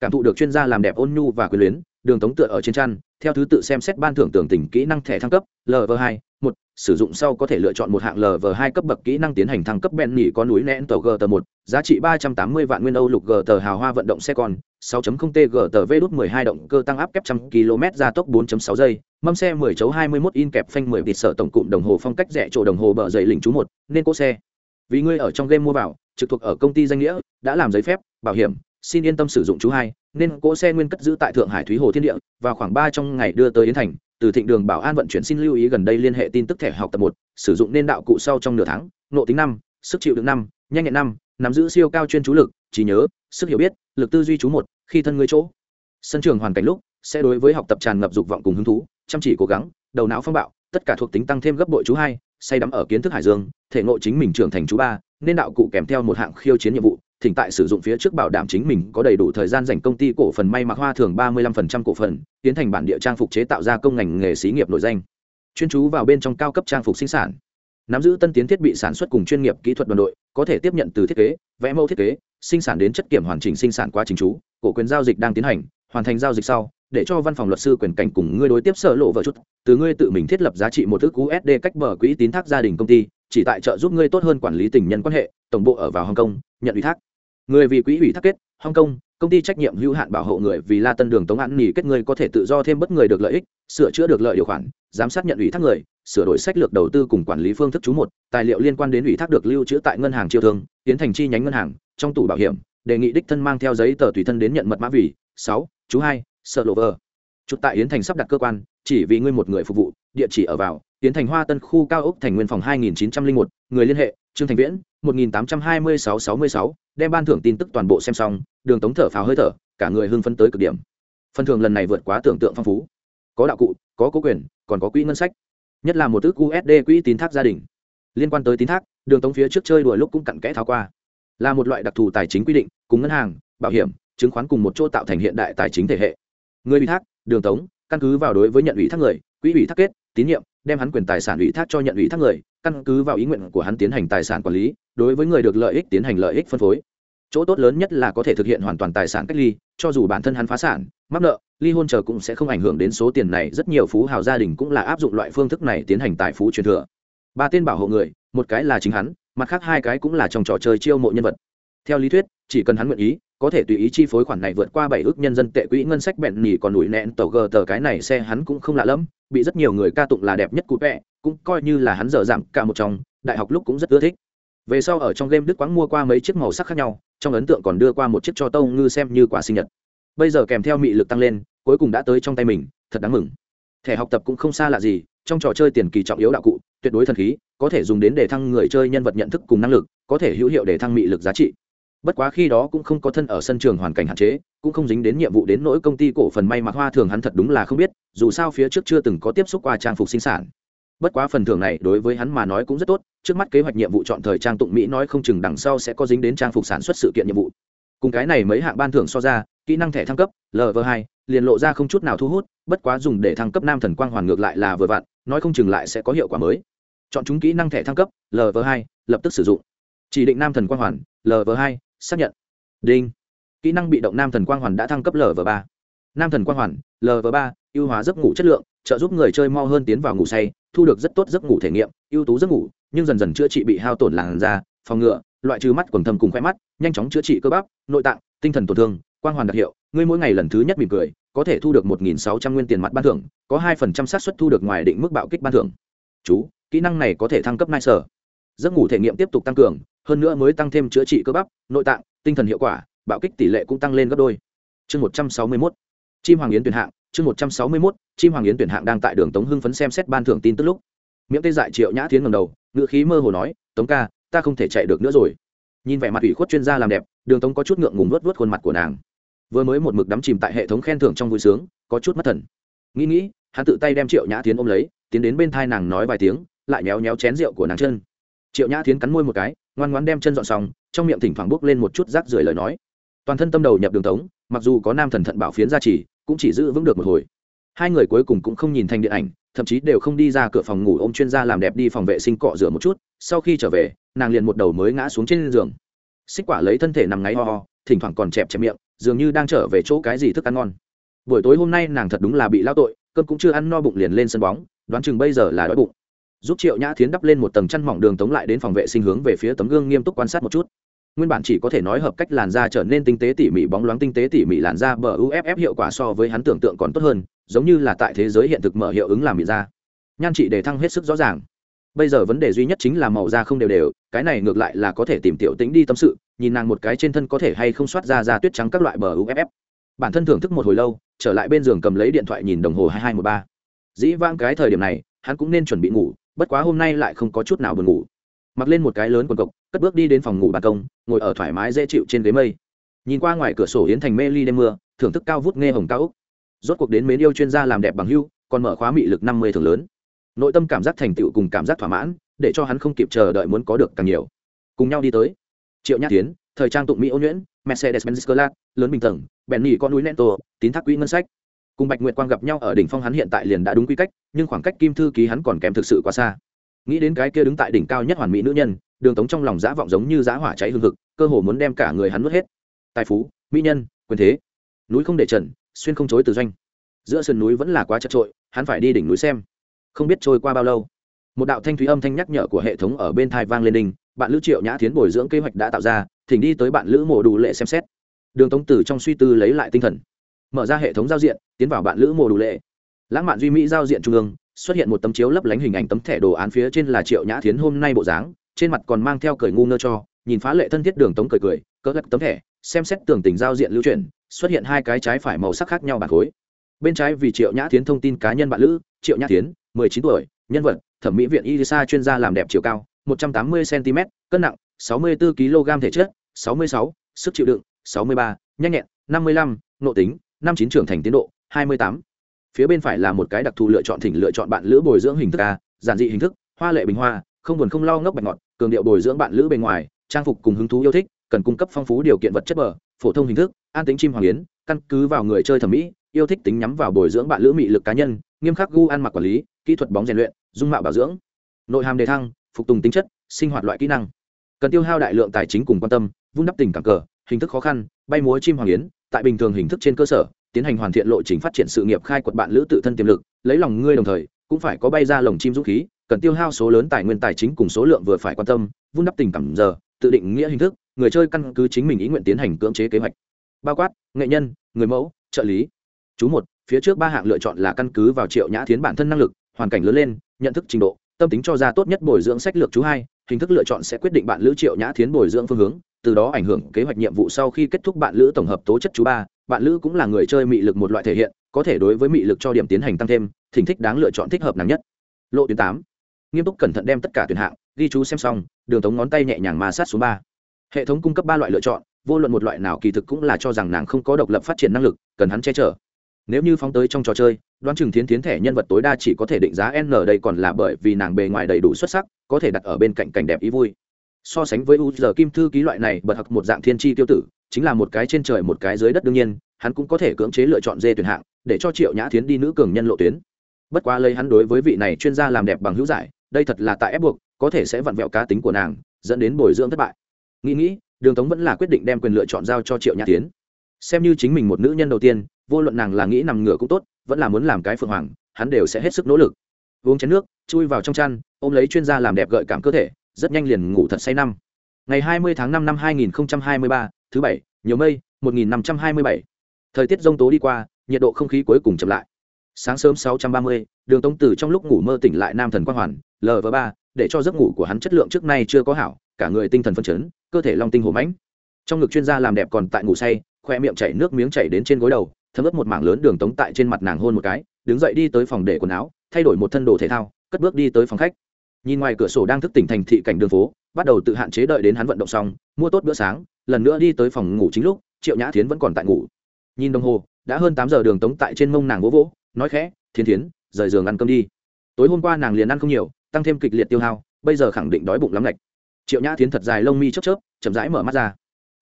Cảm thụ được chuyên gia làm đẹp ôn nhu và quyền luyến, đường tống tựa ở trên chăn, theo thứ tự xem xét ban thưởng tưởng tình kỹ năng thẻ thăng cấp lv hai, một, sử dụng sau có thể lựa chọn một hạng lv hai cấp bậc kỹ năng tiến hành thăng cấp bèn nỉ có núi nén tàu g tờ một, giá trị ba trăm tám mươi vạn nguyên âu lục g tờ hào hoa vận động xe con 6.0 tg tờ v đút 12 động cơ tăng áp kép trăm km gia tốc 4.6 giây, mâm xe 10 chấu 21 in kẹp phanh 10 vịt sở tổng cụm đồng hồ phong cách rẻ chỗ đồng hồ bờ dày lỉnh chú một, nên cố xe. Vì ngươi ở trong game mua vào trực thuộc ở công ty danh nghĩa, đã làm giấy phép, bảo hiểm, xin yên tâm sử dụng chú hai, nên cỗ xe nguyên cất giữ tại thượng hải thúy hồ thiên địa và khoảng ba trong ngày đưa tới yến thành, từ thịnh đường bảo an vận chuyển xin lưu ý gần đây liên hệ tin tức thẻ học tập một, sử dụng nên đạo cụ sau trong nửa tháng, nộ tính năm, sức chịu được năm, nhanh nhẹn năm, nắm giữ siêu cao chuyên chú lực, trí nhớ, sức hiểu biết, lực tư duy chú một, khi thân ngươi chỗ. Sân trường hoàn cảnh lúc, sẽ đối với học tập tràn ngập dục vọng cùng hứng thú, chăm chỉ cố gắng, đầu não phong bạo, tất cả thuộc tính tăng thêm gấp bội chú hai say đắm ở kiến thức hải dương, thể ngộ chính mình trưởng thành chú ba, nên đạo cụ kèm theo một hạng khiêu chiến nhiệm vụ, thỉnh tại sử dụng phía trước bảo đảm chính mình có đầy đủ thời gian dành công ty cổ phần may mặc hoa thường ba mươi 35% cổ phần, tiến thành bản địa trang phục chế tạo ra công ngành nghề xí nghiệp nổi danh. Chuyên chú vào bên trong cao cấp trang phục sinh sản. Nắm giữ tân tiến thiết bị sản xuất cùng chuyên nghiệp kỹ thuật đoàn đội, có thể tiếp nhận từ thiết kế, vẽ mẫu thiết kế, sinh sản đến chất kiểm hoàn chỉnh sinh sản quá trình chú, cổ quyền giao dịch đang tiến hành, hoàn thành giao dịch sau để cho văn phòng luật sư quyền cảnh cùng ngươi đối tiếp sở lộ vợ chút. Từ ngươi tự mình thiết lập giá trị một ước usd cách bờ quỹ tín thác gia đình công ty, chỉ tại trợ giúp ngươi tốt hơn quản lý tình nhân quan hệ, tổng bộ ở vào hồng kông, nhận ủy thác. Người vì quỹ ủy thác kết, hồng kông, công ty trách nhiệm hữu hạn bảo hộ người vì la tân đường tống án nghỉ kết người có thể tự do thêm bất người được lợi ích, sửa chữa được lợi điều khoản, giám sát nhận ủy thác người, sửa đổi sách lược đầu tư cùng quản lý phương thức chú một, tài liệu liên quan đến ủy thác được lưu trữ tại ngân hàng triều thương, tiến thành chi nhánh ngân hàng, trong tủ bảo hiểm, đề nghị đích thân mang theo giấy tờ tùy thân đến nhận mật mã vì sáu, chú hai sợ lộ vờ. Chụt tại yến thành sắp đặt cơ quan chỉ vì ngươi một người phục vụ địa chỉ ở vào yến thành hoa tân khu cao ốc thành nguyên phòng 2901, người liên hệ trương thành viễn 1826-66, đem ban thưởng tin tức toàn bộ xem xong đường tống thở phào hơi thở cả người hưng phấn tới cực điểm. Phần thưởng lần này vượt quá tưởng tượng phong phú. Có đạo cụ có cố quyền còn có quỹ ngân sách. Nhất là một ước usd quỹ tín thác gia đình. Liên quan tới tín thác đường tống phía trước chơi đùa lúc cũng cặn kẽ tháo qua. Là một loại đặc thù tài chính quy định cùng ngân hàng bảo hiểm chứng khoán cùng một chỗ tạo thành hiện đại tài chính thể hệ người ủy thác, đường tống, căn cứ vào đối với nhận ủy thác người, quỹ ủy thác kết, tín nhiệm, đem hắn quyền tài sản ủy thác cho nhận ủy thác người, căn cứ vào ý nguyện của hắn tiến hành tài sản quản lý, đối với người được lợi ích tiến hành lợi ích phân phối. Chỗ tốt lớn nhất là có thể thực hiện hoàn toàn tài sản cách ly, cho dù bản thân hắn phá sản, mắc nợ, ly hôn chờ cũng sẽ không ảnh hưởng đến số tiền này. Rất nhiều phú hào gia đình cũng là áp dụng loại phương thức này tiến hành tài phú truyền thừa. Ba tên bảo hộ người, một cái là chính hắn, mặt khác hai cái cũng là trong trò chơi chiêu mộ nhân vật. Theo lý thuyết, chỉ cần hắn nguyện ý có thể tùy ý chi phối khoản này vượt qua bảy ước nhân dân tệ quỹ ngân sách bẹn nhỉ còn nổi nẹn tàu gờ tờ cái này xe hắn cũng không lạ lẫm, bị rất nhiều người ca tụng là đẹp nhất cụ vẹ cũng coi như là hắn dở giảm cả một trong, đại học lúc cũng rất ưa thích. Về sau ở trong game đức quáng mua qua mấy chiếc màu sắc khác nhau, trong ấn tượng còn đưa qua một chiếc cho tâu ngư xem như quả sinh nhật. Bây giờ kèm theo mị lực tăng lên, cuối cùng đã tới trong tay mình, thật đáng mừng. Thẻ học tập cũng không xa lạ gì, trong trò chơi tiền kỳ trọng yếu đạo cụ, tuyệt đối thần khí, có thể dùng đến để thăng người chơi nhân vật nhận thức cùng năng lực, có thể hữu hiệu để thăng mị lực giá trị bất quá khi đó cũng không có thân ở sân trường hoàn cảnh hạn chế, cũng không dính đến nhiệm vụ đến nỗi công ty cổ phần may mặc hoa thường hắn thật đúng là không biết, dù sao phía trước chưa từng có tiếp xúc qua trang phục sinh sản. Bất quá phần thưởng này đối với hắn mà nói cũng rất tốt, trước mắt kế hoạch nhiệm vụ chọn thời trang tụng mỹ nói không chừng đằng sau sẽ có dính đến trang phục sản xuất sự kiện nhiệm vụ. Cùng cái này mấy hạng ban thưởng so ra, kỹ năng thẻ thăng cấp lv hai, liền lộ ra không chút nào thu hút, bất quá dùng để thăng cấp nam thần quang hoàn ngược lại là vừa vặn, nói không chừng lại sẽ có hiệu quả mới. Chọn chúng kỹ năng thẻ thăng cấp lv hai, lập tức sử dụng. Chỉ định nam thần quang hoàn lv hai xác nhận. Đinh. Kỹ năng bị động nam thần quang hoàn đã thăng cấp lv ba. Nam thần quang hoàn lv ba, ưu hóa giấc ngủ chất lượng, trợ giúp người chơi mo hơn tiến vào ngủ say, thu được rất tốt giấc ngủ thể nghiệm, ưu tú giấc ngủ, nhưng dần dần chữa trị bị hao tổn làn da, phòng ngựa, loại trừ mắt quần thâm cùng khoe mắt, nhanh chóng chữa trị cơ bắp, nội tạng, tinh thần tổn thương, quang hoàn đặc hiệu, ngươi mỗi ngày lần thứ nhất mỉm cười, có thể thu được một nghìn sáu trăm nguyên tiền mặt ban thưởng, có hai phần trăm xác suất thu được ngoài định mức bạo kích ban thưởng. Chú, kỹ năng này có thể thăng cấp nai sở giấc ngủ thể nghiệm tiếp tục tăng cường hơn nữa mới tăng thêm chữa trị cơ bắp, nội tạng, tinh thần hiệu quả, bạo kích tỷ lệ cũng tăng lên gấp đôi. Chương một trăm sáu mươi mốt. Chim hoàng yến tuyển hạng. Chương một trăm sáu mươi mốt. Chim hoàng yến tuyển hạng đang tại đường tống hưng phấn xem xét ban thưởng tin tức lúc. Miệng tê dại triệu nhã thiến ngầm đầu ngự khí mơ hồ nói, tống ca, ta không thể chạy được nữa rồi. Nhìn vẻ mặt ủy khuất chuyên gia làm đẹp, đường tống có chút ngượng ngùng vớt vớt khuôn mặt của nàng. Vừa mới một mực đắm chìm tại hệ thống khen thưởng trong vui sướng, có chút mất thần. Nghĩ nghĩ, hắn tự tay đem triệu nhã thiến ôm lấy, tiến đến bên thai nàng nói vài tiếng, lại méo méo chén rượu của nàng chân. Triệu nhã thiến cắn môi một cái ngoan ngoan đem chân dọn xong trong miệng thỉnh thoảng bốc lên một chút rác rưởi lời nói. Toàn thân tâm đầu nhập đường tống mặc dù có nam thần thận bảo phiến ra chỉ, cũng chỉ giữ vững được một hồi. Hai người cuối cùng cũng không nhìn thành điện ảnh thậm chí đều không đi ra cửa phòng ngủ ôm chuyên gia làm đẹp đi phòng vệ sinh cọ rửa một chút sau khi trở về nàng liền một đầu mới ngã xuống trên giường. Xích quả lấy thân thể nằm ngáy ho ho thỉnh thoảng còn chẹp chẹp miệng dường như đang trở về chỗ cái gì thức ăn ngon. Buổi tối hôm nay nàng thật đúng là bị lao tội cơm cũng chưa ăn no bụng liền lên sân bóng đoán chừng bây giờ là đói bụng giúp triệu nhã thiến đắp lên một tầng chăn mỏng đường tống lại đến phòng vệ sinh hướng về phía tấm gương nghiêm túc quan sát một chút. Nguyên bản chỉ có thể nói hợp cách làn da trở nên tinh tế tỉ mỉ, bóng loáng tinh tế tỉ mỉ làn da bờ uff hiệu quả so với hắn tưởng tượng còn tốt hơn, giống như là tại thế giới hiện thực mở hiệu ứng làm mịn da. Nhan trị để thăng hết sức rõ ràng. Bây giờ vấn đề duy nhất chính là màu da không đều đều, cái này ngược lại là có thể tìm tiểu tính đi tâm sự, nhìn nàng một cái trên thân có thể hay không soát ra da tuyết trắng các loại bờ uff bản thân thưởng thức một hồi lâu, trở lại bên giường cầm lấy điện thoại nhìn đồng hồ hai hai một ba. Dĩ vãng cái thời điểm này, hắn cũng nên chuẩn bị ngủ bất quá hôm nay lại không có chút nào buồn ngủ. Mặc lên một cái lớn quần cộc, cất bước đi đến phòng ngủ ban công, ngồi ở thoải mái dễ chịu trên ghế mây. Nhìn qua ngoài cửa sổ yến thành mê ly đêm mưa, thưởng thức cao vút nghe hồng cao úc. Rốt cuộc đến mến yêu chuyên gia làm đẹp bằng hưu, còn mở khóa mị lực năm mươi thường lớn. Nội tâm cảm giác thành tựu cùng cảm giác thỏa mãn, để cho hắn không kịp chờ đợi muốn có được càng nhiều. Cùng nhau đi tới. Triệu nhã tiến, thời trang tụng mỹ ô nhuyễn mercedes benz class lớn bình tầng bèn nhì con núi neto tín thác quỹ ngân sách. Cùng bạch nguyệt quang gặp nhau ở đỉnh phong hắn hiện tại liền đã đúng quy cách nhưng khoảng cách kim thư ký hắn còn kém thực sự quá xa. Nghĩ đến cái kia đứng tại đỉnh cao nhất hoàn mỹ nữ nhân, đường tống trong lòng dã vọng giống như dã hỏa cháy hương thực cơ hồ muốn đem cả người hắn nuốt hết. Tài phú, mỹ nhân, quyền thế. Núi không để trần, xuyên không chối từ doanh. Giữa sườn núi vẫn là quá chật trội, hắn phải đi đỉnh núi xem. Không biết trôi qua bao lâu, một đạo thanh thúy âm thanh nhắc nhở của hệ thống ở bên thai vang lên đình bạn lữ triệu nhã tiến bồi dưỡng kế hoạch đã tạo ra, thỉnh đi tới bạn lữ mổ đủ lệ xem xét. Đường tống tử trong suy tư lấy lại tinh thần, mở ra hệ thống giao diện, tiến vào bạn lữ mổ đủ lệ lãng mạn duy mỹ giao diện trung ương, xuất hiện một tấm chiếu lấp lánh hình ảnh tấm thẻ đồ án phía trên là triệu nhã thiến hôm nay bộ dáng, trên mặt còn mang theo cười ngu ngơ cho, nhìn phá lệ thân thiết đường tống cười cười, cỡ gật tấm thẻ, xem xét tường tình giao diện lưu chuyển, xuất hiện hai cái trái phải màu sắc khác nhau bản khối. Bên trái vì triệu nhã thiến thông tin cá nhân bạn lữ, triệu nhã thiến, mười chín tuổi, nhân vật, thẩm mỹ viện Elisa chuyên gia làm đẹp chiều cao, một trăm tám mươi cm cân nặng, sáu mươi bốn kg thể chất, sáu mươi sáu, sức chịu đựng, sáu mươi ba, nhanh nhẹn, năm mươi lăm nộ tính, năm chín trưởng thành tiến độ, hai mươi tám phía bên phải là một cái đặc thù lựa chọn thỉnh lựa chọn bạn lữ bồi dưỡng hình thức a, giản dị hình thức, hoa lệ bình hoa, không buồn không lo, ngốc bạch ngọt, cường điệu bồi dưỡng bạn lữ bên ngoài, trang phục cùng hứng thú yêu thích, cần cung cấp phong phú điều kiện vật chất bờ, phổ thông hình thức, an tính chim hoàng yến, căn cứ vào người chơi thẩm mỹ, yêu thích tính nhắm vào bồi dưỡng bạn lữ mị lực cá nhân, nghiêm khắc gu ăn mặc quản lý, kỹ thuật bóng rèn luyện, dung mạo bảo dưỡng. Nội hàm đề thăng, phục tùng tính chất, sinh hoạt loại kỹ năng. Cần tiêu hao đại lượng tài chính cùng quan tâm, vun đắp tình cảm cờ, hình thức khó khăn, bay múa chim hoàng yến tại bình thường hình thức trên cơ sở, tiến hành hoàn thiện lộ trình phát triển sự nghiệp khai quật bạn lữ tự thân tiềm lực, lấy lòng ngươi đồng thời, cũng phải có bay ra lồng chim dũng khí, cần tiêu hao số lớn tài nguyên tài chính cùng số lượng vừa phải quan tâm, vun đắp tình cảm giờ, tự định nghĩa hình thức, người chơi căn cứ chính mình ý nguyện tiến hành cưỡng chế kế hoạch. Bao quát, nghệ nhân, người mẫu, trợ lý. Chú một, phía trước ba hạng lựa chọn là căn cứ vào triệu nhã thiến bản thân năng lực, hoàn cảnh lớn lên, nhận thức trình độ, tâm tính cho ra tốt nhất bồi dưỡng sách lược. Chú hai, hình thức lựa chọn sẽ quyết định bạn lữ triệu nhã thiến bồi dưỡng phương hướng từ đó ảnh hưởng kế hoạch nhiệm vụ sau khi kết thúc bạn lữ tổng hợp tố chất chú ba, bạn lữ cũng là người chơi mị lực một loại thể hiện, có thể đối với mị lực cho điểm tiến hành tăng thêm, thỉnh thích đáng lựa chọn thích hợp nặng nhất. Lộ tuyến tám, nghiêm túc cẩn thận đem tất cả tuyển hạng, ghi chú xem xong, đường tống ngón tay nhẹ nhàng ma sát xuống ba. Hệ thống cung cấp ba loại lựa chọn, vô luận một loại nào kỳ thực cũng là cho rằng nàng không có độc lập phát triển năng lực, cần hắn che chở. Nếu như phóng tới trong trò chơi, đoán chừng thiến tiến thẻ nhân vật tối đa chỉ có thể định giá n đây còn là bởi vì nàng bề ngoài đầy đủ xuất sắc, có thể đặt ở bên cạnh cảnh đẹp ý vui so sánh với u giờ kim thư ký loại này bật học một dạng thiên tri tiêu tử, chính là một cái trên trời một cái dưới đất đương nhiên, hắn cũng có thể cưỡng chế lựa chọn dê tuyển hạng, để cho triệu nhã thiến đi nữ cường nhân lộ tuyến. Bất quá lấy hắn đối với vị này chuyên gia làm đẹp bằng hữu giải, đây thật là tại ép buộc, có thể sẽ vặn vẹo cá tính của nàng, dẫn đến bồi dưỡng thất bại. Nghĩ nghĩ, đường tống vẫn là quyết định đem quyền lựa chọn giao cho triệu nhã tiến xem như chính mình một nữ nhân đầu tiên, vô luận nàng là nghĩ nằm ngửa cũng tốt, vẫn là muốn làm cái phượng hoàng, hắn đều sẽ hết sức nỗ lực. Uống chén nước, chui vào trong chăn, ôm lấy chuyên gia làm đẹp gợi cảm cơ thể rất nhanh liền ngủ thật say năm. Ngày hai mươi tháng 5 năm hai nghìn hai mươi ba, thứ bảy, nhiều mây, một nghìn năm trăm hai mươi bảy. Thời tiết rông tố đi qua, nhiệt độ không khí cuối cùng chậm lại. Sáng sớm sáu trăm ba mươi, đường tống tử trong lúc ngủ mơ tỉnh lại nam thần quang hoàn lv ba, để cho giấc ngủ của hắn chất lượng trước nay chưa có hảo, cả người tinh thần phân chấn, cơ thể long tinh hổ mãnh. Trong ngực chuyên gia làm đẹp còn tại ngủ say, khoe miệng chảy nước miếng chảy đến trên gối đầu, thấm ướt một mảng lớn đường tống tại trên mặt nàng hôn một cái, đứng dậy đi tới phòng để quần áo, thay đổi một thân đồ thể thao, cất bước đi tới phòng khách nhìn ngoài cửa sổ đang thức tỉnh thành thị cảnh đường phố, bắt đầu tự hạn chế đợi đến hắn vận động xong, mua tốt bữa sáng, lần nữa đi tới phòng ngủ chính lúc, triệu nhã thiến vẫn còn tại ngủ. Nhìn đồng hồ, đã hơn tám giờ đường tống tại trên mông nàng vỗ vỗ, nói khẽ thiên thiến, rời giường ăn cơm đi. Tối hôm qua nàng liền ăn không nhiều, tăng thêm kịch liệt tiêu hao, bây giờ khẳng định đói bụng lắm lạch triệu nhã thiến thật dài lông mi chớp chớp, chậm rãi mở mắt ra.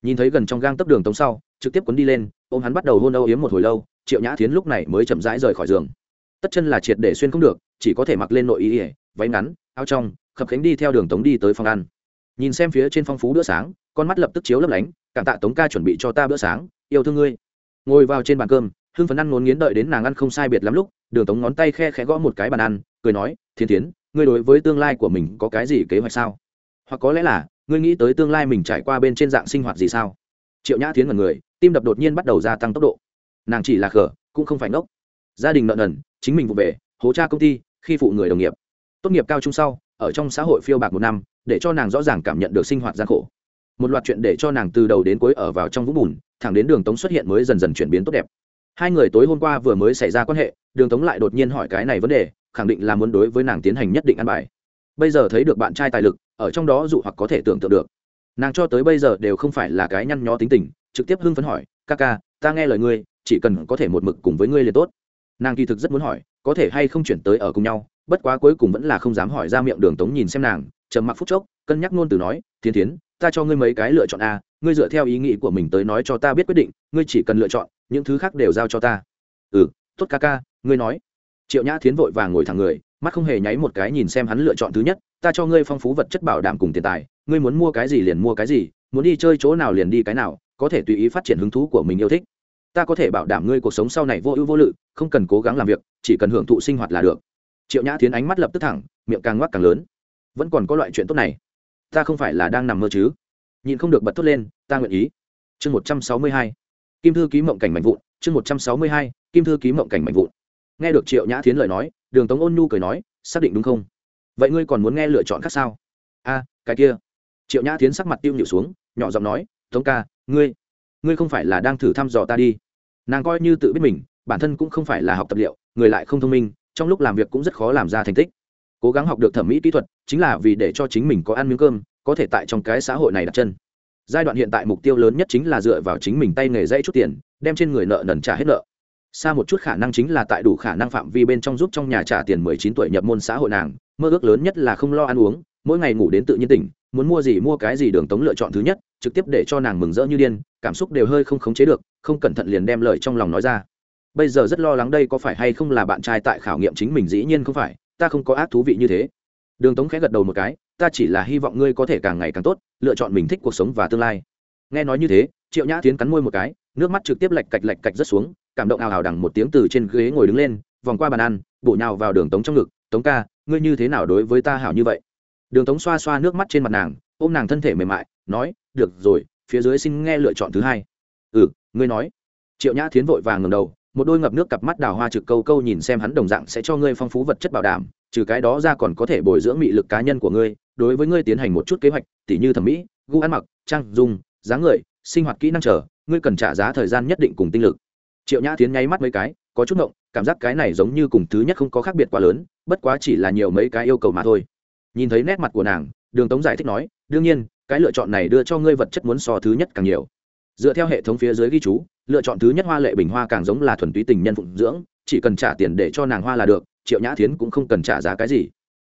Nhìn thấy gần trong gang tấp đường tống sau, trực tiếp quấn đi lên, ôm hắn bắt đầu hôn âu yếm một hồi lâu, triệu nhã thiến lúc này mới chậm rãi rời khỏi giường. Tất chân là triệt để xuyên không được, chỉ có thể mặc lên nội ý ỉa váy ngắn áo trong, khập khánh đi theo đường tống đi tới phòng ăn. Nhìn xem phía trên phong phú bữa sáng, con mắt lập tức chiếu lấp lánh, cảm tạ tống ca chuẩn bị cho ta bữa sáng, yêu thương ngươi. Ngồi vào trên bàn cơm, hưng phấn ăn ngốn nghiến đợi đến nàng ăn không sai biệt lắm lúc, đường tống ngón tay khe khẽ gõ một cái bàn ăn, cười nói thiên tiến ngươi đối với tương lai của mình có cái gì kế hoạch sao? Hoặc có lẽ là, ngươi nghĩ tới tương lai mình trải qua bên trên dạng sinh hoạt gì sao? Triệu nhã tiến mật người, tim đập đột nhiên bắt đầu gia tăng tốc độ. Nàng chỉ là khở cũng không phải ngốc. Gia đình nợ nần, chính mình vụ về, hố cha công ty, khi phụ người đồng nghiệp tốt nghiệp cao trung sau, ở trong xã hội phiêu bạc một năm, để cho nàng rõ ràng cảm nhận được sinh hoạt gian khổ. Một loạt chuyện để cho nàng từ đầu đến cuối ở vào trong vũng bùn, thẳng đến đường tống xuất hiện mới dần dần chuyển biến tốt đẹp. Hai người tối hôm qua vừa mới xảy ra quan hệ, đường tống lại đột nhiên hỏi cái này vấn đề, khẳng định là muốn đối với nàng tiến hành nhất định ăn bài. Bây giờ thấy được bạn trai tài lực, ở trong đó dụ hoặc có thể tưởng tượng được. Nàng cho tới bây giờ đều không phải là cái nhăn nhó tính tình, trực tiếp hưng phấn hỏi, ca ca, ta nghe lời ngươi, chỉ cần có thể một mực cùng với ngươi liền tốt. Nàng kỳ thực rất muốn hỏi, có thể hay không chuyển tới ở cùng nhau? Bất quá cuối cùng vẫn là không dám hỏi ra miệng đường tống nhìn xem nàng, trầm mặc phút chốc, cân nhắc ngôn từ nói thiên tiến ta cho ngươi mấy cái lựa chọn a, ngươi dựa theo ý nghĩ của mình tới nói cho ta biết quyết định, ngươi chỉ cần lựa chọn, những thứ khác đều giao cho ta. Ừ tốt ca ca, ngươi nói. Triệu nhã thiến vội vàng ngồi thẳng người, mắt không hề nháy một cái nhìn xem hắn lựa chọn thứ nhất, ta cho ngươi phong phú vật chất bảo đảm cùng tiền tài, ngươi muốn mua cái gì liền mua cái gì, muốn đi chơi chỗ nào liền đi cái nào, có thể tùy ý phát triển hứng thú của mình yêu thích. Ta có thể bảo đảm ngươi cuộc sống sau này vô ưu vô lự, không cần cố gắng làm việc, chỉ cần hưởng thụ sinh hoạt là được triệu nhã tiến ánh mắt lập tức thẳng, miệng càng ngoắc càng lớn. Vẫn còn có loại chuyện tốt này. Ta không phải là đang nằm mơ chứ? Nhìn không được bật thốt lên, ta nguyện ý. Chương một trăm sáu mươi hai. Kim thư ký mộng cảnh mạnh vụn, chương một trăm sáu mươi hai, kim thư ký mộng cảnh mạnh vụn. Nghe được triệu nhã tiến lời nói, đường tống ôn nhu cười nói, xác định đúng không? Vậy ngươi còn muốn nghe lựa chọn khác sao? A, cái kia. Triệu nhã tiến sắc mặt tiêu nhịu xuống, nhỏ giọng nói, tống ca, ngươi ngươi không phải là đang thử thăm dò ta đi. Nàng coi như tự biết mình, bản thân cũng không phải là học tập liệu, người lại không thông minh trong lúc làm việc cũng rất khó làm ra thành tích. Cố gắng học được thẩm mỹ kỹ thuật, chính là vì để cho chính mình có ăn miếng cơm, có thể tại trong cái xã hội này đặt chân. Giai đoạn hiện tại mục tiêu lớn nhất chính là dựa vào chính mình tay nghề dãy chút tiền, đem trên người nợ nần trả hết nợ. Xa một chút khả năng chính là tại đủ khả năng phạm vi bên trong giúp trong nhà trả tiền mười chín tuổi nhập môn xã hội nàng, mơ ước lớn nhất là không lo ăn uống, mỗi ngày ngủ đến tự nhiên tỉnh, muốn mua gì mua cái gì đường tống lựa chọn thứ nhất, trực tiếp để cho nàng mừng rỡ như điên, cảm xúc đều hơi không khống chế được, không cẩn thận liền đem lời trong lòng nói ra bây giờ rất lo lắng đây có phải hay không là bạn trai tại khảo nghiệm chính mình dĩ nhiên không phải, ta không có ác thú vị như thế. Đường tống khẽ gật đầu một cái, ta chỉ là hy vọng ngươi có thể càng ngày càng tốt, lựa chọn mình thích cuộc sống và tương lai. Nghe nói như thế, triệu nhã tiến cắn môi một cái, nước mắt trực tiếp lạch cạch lạch cạch rất xuống, cảm động ào ào đằng một tiếng từ trên ghế ngồi đứng lên, vòng qua bàn ăn, bổ nhào vào đường tống trong ngực, tống ca, ngươi như thế nào đối với ta hảo như vậy? Đường tống xoa xoa nước mắt trên mặt nàng, ôm nàng thân thể mềm mại, nói, được rồi, phía dưới xin nghe lựa chọn thứ hai. Ừ ngươi nói. Triệu nhã tiến vội vàng ngầm đầu một đôi ngập nước cặp mắt đào hoa trực câu câu nhìn xem hắn đồng dạng sẽ cho ngươi phong phú vật chất bảo đảm, trừ cái đó ra còn có thể bồi dưỡng mị lực cá nhân của ngươi, đối với ngươi tiến hành một chút kế hoạch, tỉ như thẩm mỹ, gu ăn mặc, trang dung, dáng người, sinh hoạt kỹ năng trở ngươi cần trả giá thời gian nhất định cùng tinh lực. Triệu nhã tiến nháy mắt mấy cái, có chút ngộng, cảm giác cái này giống như cùng thứ nhất không có khác biệt quá lớn, bất quá chỉ là nhiều mấy cái yêu cầu mà thôi. Nhìn thấy nét mặt của nàng, đường tống giải thích nói, đương nhiên, cái lựa chọn này đưa cho ngươi vật chất muốn so thứ nhất càng nhiều dựa theo hệ thống phía dưới ghi chú, lựa chọn thứ nhất hoa lệ bình hoa càng giống là thuần túy tình nhân phụng dưỡng, chỉ cần trả tiền để cho nàng hoa là được, triệu nhã thiến cũng không cần trả giá cái gì.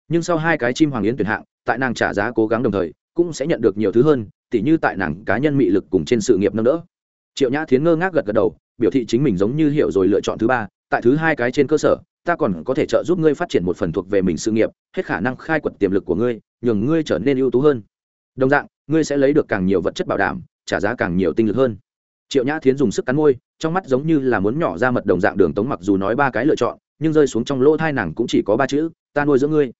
Nhưng sau hai cái chim hoàng yến tuyển hạng, tại nàng trả giá cố gắng đồng thời, cũng sẽ nhận được nhiều thứ hơn, tỉ như tại nàng cá nhân mị lực cùng trên sự nghiệp nâng đỡ. Triệu nhã thiến ngơ ngác gật gật đầu, biểu thị chính mình giống như hiểu rồi lựa chọn thứ ba, tại thứ hai cái trên cơ sở, ta còn có thể trợ giúp ngươi phát triển một phần thuộc về mình sự nghiệp, hết khả năng khai quật tiềm lực của ngươi, nhường ngươi trở nên ưu tú hơn. Đồng dạng, ngươi sẽ lấy được càng nhiều vật chất bảo đảm trả giá càng nhiều tinh lực hơn. Triệu nhã thiến dùng sức cắn môi, trong mắt giống như là muốn nhỏ ra mật đồng dạng đường tống mặc dù nói ba cái lựa chọn, nhưng rơi xuống trong lỗ thai nàng cũng chỉ có ba chữ, ta nuôi dưỡng ngươi.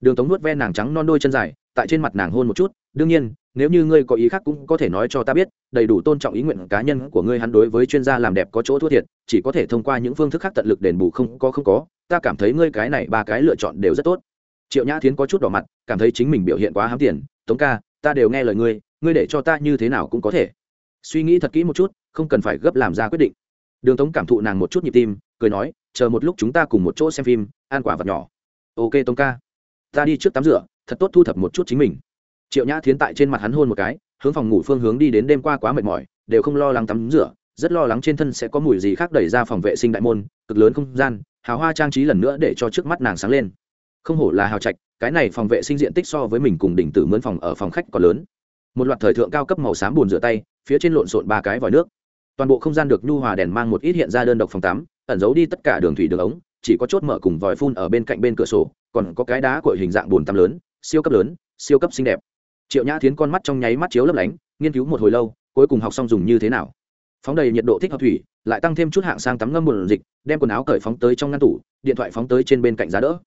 Đường tống nuốt ve nàng trắng non đôi chân dài, tại trên mặt nàng hôn một chút, đương nhiên, nếu như ngươi có ý khác cũng có thể nói cho ta biết, đầy đủ tôn trọng ý nguyện cá nhân của ngươi hắn đối với chuyên gia làm đẹp có chỗ thua thiệt, chỉ có thể thông qua những phương thức khác tận lực đền bù không có không có, ta cảm thấy ngươi cái này ba cái lựa chọn đều rất tốt. Triệu nhã thiến có chút đỏ mặt, cảm thấy chính mình biểu hiện quá hám tiền, tống ca, ta đều nghe lời ngươi ngươi để cho ta như thế nào cũng có thể. Suy nghĩ thật kỹ một chút, không cần phải gấp làm ra quyết định. Đường tống cảm thụ nàng một chút nhịp tim, cười nói, chờ một lúc chúng ta cùng một chỗ xem phim, ăn quả vật nhỏ. Ok tống ca. Ta đi trước tắm rửa, thật tốt thu thập một chút chính mình. Triệu nhã thiến tại trên mặt hắn hôn một cái, hướng phòng ngủ phương hướng đi đến đêm qua quá mệt mỏi, đều không lo lắng tắm rửa, rất lo lắng trên thân sẽ có mùi gì khác đẩy ra phòng vệ sinh đại môn, cực lớn không gian, hào hoa trang trí lần nữa để cho trước mắt nàng sáng lên. Không hổ là hào trạch, cái này phòng vệ sinh diện tích so với mình cùng đỉnh tử mướn phòng ở phòng khách còn lớn một loạt thời thượng cao cấp màu xám bùn rửa tay, phía trên lộn xộn ba cái vòi nước. Toàn bộ không gian được nhu hòa đèn mang một ít hiện ra đơn độc phòng tắm, ẩn giấu đi tất cả đường thủy đường ống, chỉ có chốt mở cùng vòi phun ở bên cạnh bên cửa sổ, còn có cái đá của hình dạng bùn tắm lớn, siêu cấp lớn, siêu cấp xinh đẹp. Triệu nhã thiến con mắt trong nháy mắt chiếu lấp lánh, nghiên cứu một hồi lâu, cuối cùng học xong dùng như thế nào. Phóng đầy nhiệt độ thích hợp thủy, lại tăng thêm chút hạng sang tắm ngâm bùn dịch, đem quần áo cởi phóng tới trong ngăn tủ, điện thoại phóng tới trên bên cạnh giá đỡ.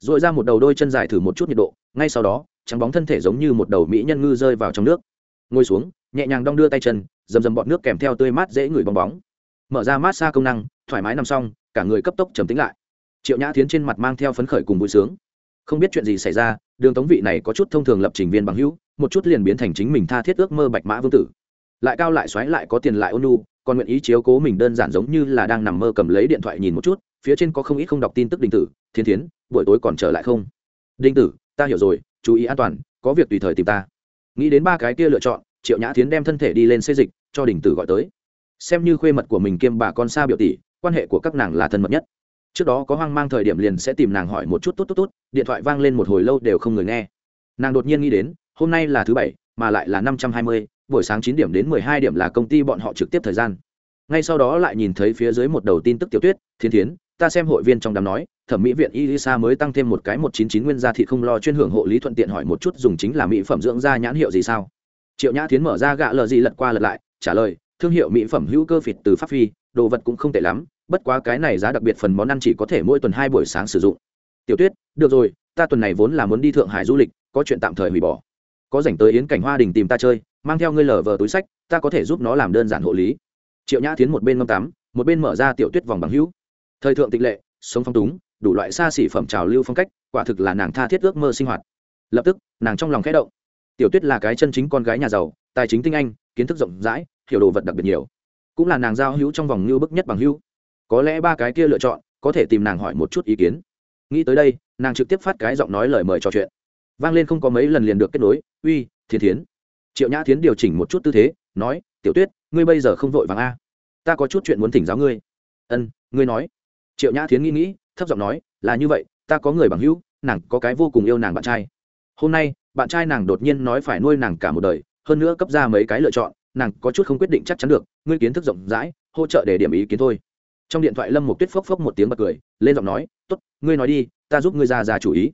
R ra một đầu đôi chân dài thử một chút nhiệt độ, ngay sau đó trắng bóng thân thể giống như một đầu mỹ nhân ngư rơi vào trong nước. Ngồi xuống, nhẹ nhàng đong đưa tay chân, dầm dầm bọt nước kèm theo tươi mát dễ ngửi bong bóng. Mở ra mát xa công năng, thoải mái nằm xong, cả người cấp tốc trầm tính lại. Triệu nhã tiến trên mặt mang theo phấn khởi cùng vui sướng. Không biết chuyện gì xảy ra, đường tống vị này có chút thông thường lập trình viên bằng hữu, một chút liền biến thành chính mình tha thiết ước mơ bạch mã vương tử. Lại cao lại xoáy lại có tiền lại ôn nu còn nguyện ý chiếu cố mình đơn giản giống như là đang nằm mơ cầm lấy điện thoại nhìn một chút, phía trên có không ít không đọc tin tức đình tử thiên thiến, buổi tối còn trở lại không? Đinh tử, ta hiểu rồi chú ý an toàn, có việc tùy thời tìm ta. Nghĩ đến ba cái kia lựa chọn, triệu nhã tiến đem thân thể đi lên xây dịch, cho đình tử gọi tới. Xem như khuê mật của mình kiêm bà con xa biểu tỷ, quan hệ của các nàng là thân mật nhất. Trước đó có hoang mang thời điểm liền sẽ tìm nàng hỏi một chút tốt tốt tốt, điện thoại vang lên một hồi lâu đều không người nghe. Nàng đột nhiên nghĩ đến, hôm nay là thứ bảy, mà lại là năm trăm hai mươi, buổi sáng chín điểm đến mười hai điểm là công ty bọn họ trực tiếp thời gian. Ngay sau đó lại nhìn thấy phía dưới một đầu tin tức tiểu tuyết thiên thiến ta xem hội viên trong đám nói, thẩm mỹ viện Elisa mới tăng thêm một cái một chín chín nguyên gia thị không lo chuyên hưởng hộ lý thuận tiện hỏi một chút dùng chính là mỹ phẩm dưỡng da nhãn hiệu gì sao? Triệu nhã thiến mở ra gạ lờ gì lật qua lật lại, trả lời, thương hiệu mỹ phẩm hữu cơ phịt từ pháp phi, đồ vật cũng không tệ lắm, bất quá cái này giá đặc biệt phần món ăn chỉ có thể mỗi tuần hai buổi sáng sử dụng. Tiểu tuyết, được rồi, ta tuần này vốn là muốn đi thượng hải du lịch, có chuyện tạm thời hủy bỏ. Có dành tới yến cảnh hoa đình tìm ta chơi, mang theo ngươi lờ vờ túi sách, ta có thể giúp nó làm đơn giản hộ lý. Triệu nhã tiến một bên ngâm tắm, một bên mở ra tiểu tuyết vòng bằng hữu thời thượng tịch lệ, sống phong túng, đủ loại xa xỉ phẩm trào lưu phong cách, quả thực là nàng tha thiết ước mơ sinh hoạt. Lập tức, nàng trong lòng khẽ động. Tiểu tuyết là cái chân chính con gái nhà giàu, tài chính tinh anh, kiến thức rộng rãi, hiểu đồ vật đặc biệt nhiều. Cũng là nàng giao hữu trong vòng như bức nhất bằng hữu. Có lẽ ba cái kia lựa chọn, có thể tìm nàng hỏi một chút ý kiến. Nghĩ tới đây, nàng trực tiếp phát cái giọng nói lời mời trò chuyện. Vang lên không có mấy lần liền được kết nối, uy thiên thiến. Triệu nhã thiến điều chỉnh một chút tư thế, nói, tiểu tuyết, ngươi bây giờ không vội vàng a. Ta có chút chuyện muốn thỉnh giáo ngươi. Ân, ngươi nói triệu nhã thiến nghĩ nghĩ, thấp giọng nói, là như vậy, ta có người bằng hữu, nàng có cái vô cùng yêu nàng bạn trai. Hôm nay, bạn trai nàng đột nhiên nói phải nuôi nàng cả một đời, hơn nữa cấp ra mấy cái lựa chọn, nàng có chút không quyết định chắc chắn được, ngươi kiến thức rộng rãi, hỗ trợ để điểm ý kiến thôi. Trong điện thoại lâm một tuyết phốc phốc một tiếng bật cười, lên giọng nói t ố t ngươi nói đi, ta giúp ngươi ra ra chủ ý.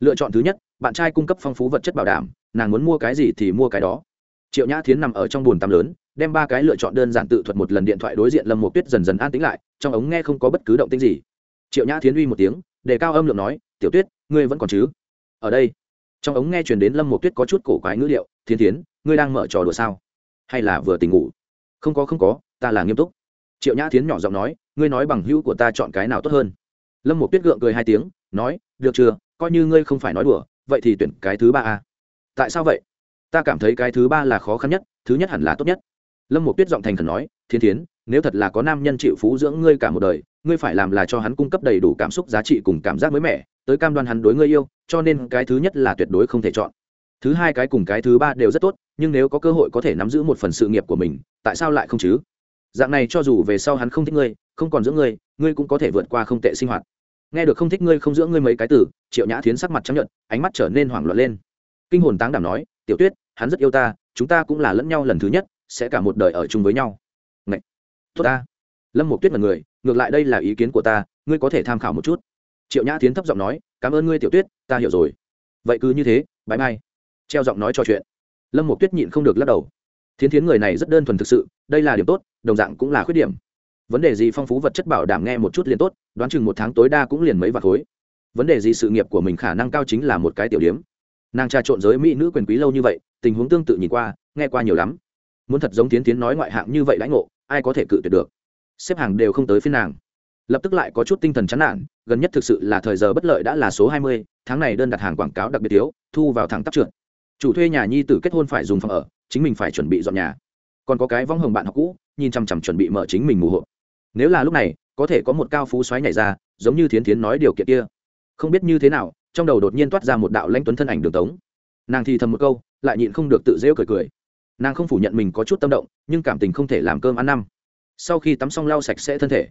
Lựa chọn thứ nhất, bạn trai cung cấp phong phú vật chất bảo đảm, nàng muốn mua cái gì thì mua cái đó. Triệu nhã thiến nằm ở trong bồn tắm lớn đem ba cái lựa chọn đơn giản tự thuật một lần điện thoại đối diện lâm một tuyết dần dần an tĩnh lại, trong ống nghe không có bất cứ động tĩnh gì. Triệu nhã thiến uy một tiếng đề cao âm lượng nói, tiểu tuyết, ngươi vẫn còn chứ? Ở đây. Trong ống nghe chuyển đến lâm một tuyết có chút cổ quái ngữ liệu thiên thiến, ngươi đang mở trò đùa sao? Hay là vừa tỉnh ngủ? Không có không có, ta là nghiêm túc. Triệu nhã thiến nhỏ giọng nói, ngươi nói bằng hữu của ta chọn cái nào tốt hơn? Lâm một tuyết gượng cười hai tiếng, nói, được chưa, coi như ngươi không phải nói đùa, vậy thì tuyển cái thứ ba a. Tại sao vậy? Ta cảm thấy cái thứ ba là khó khăn nhất, thứ nhất hẳn là tốt nhất lâm một tuyết giọng thành khẩn nói, thiên thiến, nếu thật là có nam nhân chịu phú dưỡng ngươi cả một đời, ngươi phải làm là cho hắn cung cấp đầy đủ cảm xúc giá trị cùng cảm giác mới mẻ, tới cam đoan hắn đối ngươi yêu, cho nên cái thứ nhất là tuyệt đối không thể chọn. Thứ hai cái cùng cái thứ ba đều rất tốt, nhưng nếu có cơ hội có thể nắm giữ một phần sự nghiệp của mình, tại sao lại không chứ? Dạng này cho dù về sau hắn không thích ngươi, không còn giữ ngươi ngươi cũng có thể vượt qua không tệ sinh hoạt. Nghe được không thích ngươi không giữ ngươi mấy cái từ, triệu nhã thiến sắc mặt chấp nhận ánh mắt trở nên hoảng loạn lên. Kinh hồn táng đảm nói, tiểu tuyết, hắn rất yêu ta, chúng ta cũng là lẫn nhau lần thứ nhất sẽ cả một đời ở chung với nhau. Ngậy! tốt ta. Lâm một tuyết là người, ngược lại đây là ý kiến của ta, ngươi có thể tham khảo một chút. Triệu nhã tiến thấp giọng nói, cảm ơn ngươi tiểu tuyết, ta hiểu rồi. Vậy cứ như thế bãi mai treo giọng nói trò chuyện. Lâm một tuyết nhịn không được lắc đầu. Thiến thiến người này rất đơn thuần thực sự, đây là điểm tốt, đồng dạng cũng là khuyết điểm. Vấn đề gì phong phú vật chất bảo đảm nghe một chút liền tốt, đoán chừng một tháng tối đa cũng liền mấy vạt khối. Vấn đề gì sự nghiệp của mình khả năng cao chính là một cái tiểu điếm nàng trà trộn giới mỹ nữ quyền quý lâu như vậy, tình huống tương tự nhìn qua, nghe qua nhiều lắm muốn thật giống tiến tiến nói ngoại hạng như vậy lãnh ngộ, ai có thể cự tuyệt được? Xếp hàng đều không tới phiên nàng. Lập tức lại có chút tinh thần chán nản, gần nhất thực sự là thời giờ bất lợi đã là số hai mươi, tháng này đơn đặt hàng quảng cáo đặc biệt thiếu, thu vào thẳng tắp trượt. Chủ thuê nhà nhi tử kết hôn phải dùng phòng ở, chính mình phải chuẩn bị dọn nhà. Còn có cái vong hồng bạn học cũ, nhìn chằm chằm chuẩn bị mở chính mình mù hộ nếu là lúc này, có thể có một cao phú xoáy nhảy ra, giống như thiến thiến nói điều kiện kia. Không biết như thế nào, trong đầu đột nhiên toát ra một đạo lãnh tuấn thân ảnh đường tống. Nàng thì thầm một câu, lại nhịn không được tự rêu cười cười nàng không phủ nhận mình có chút tâm động, nhưng cảm tình không thể làm cơm ăn năm. Sau khi tắm xong lau sạch sẽ thân thể,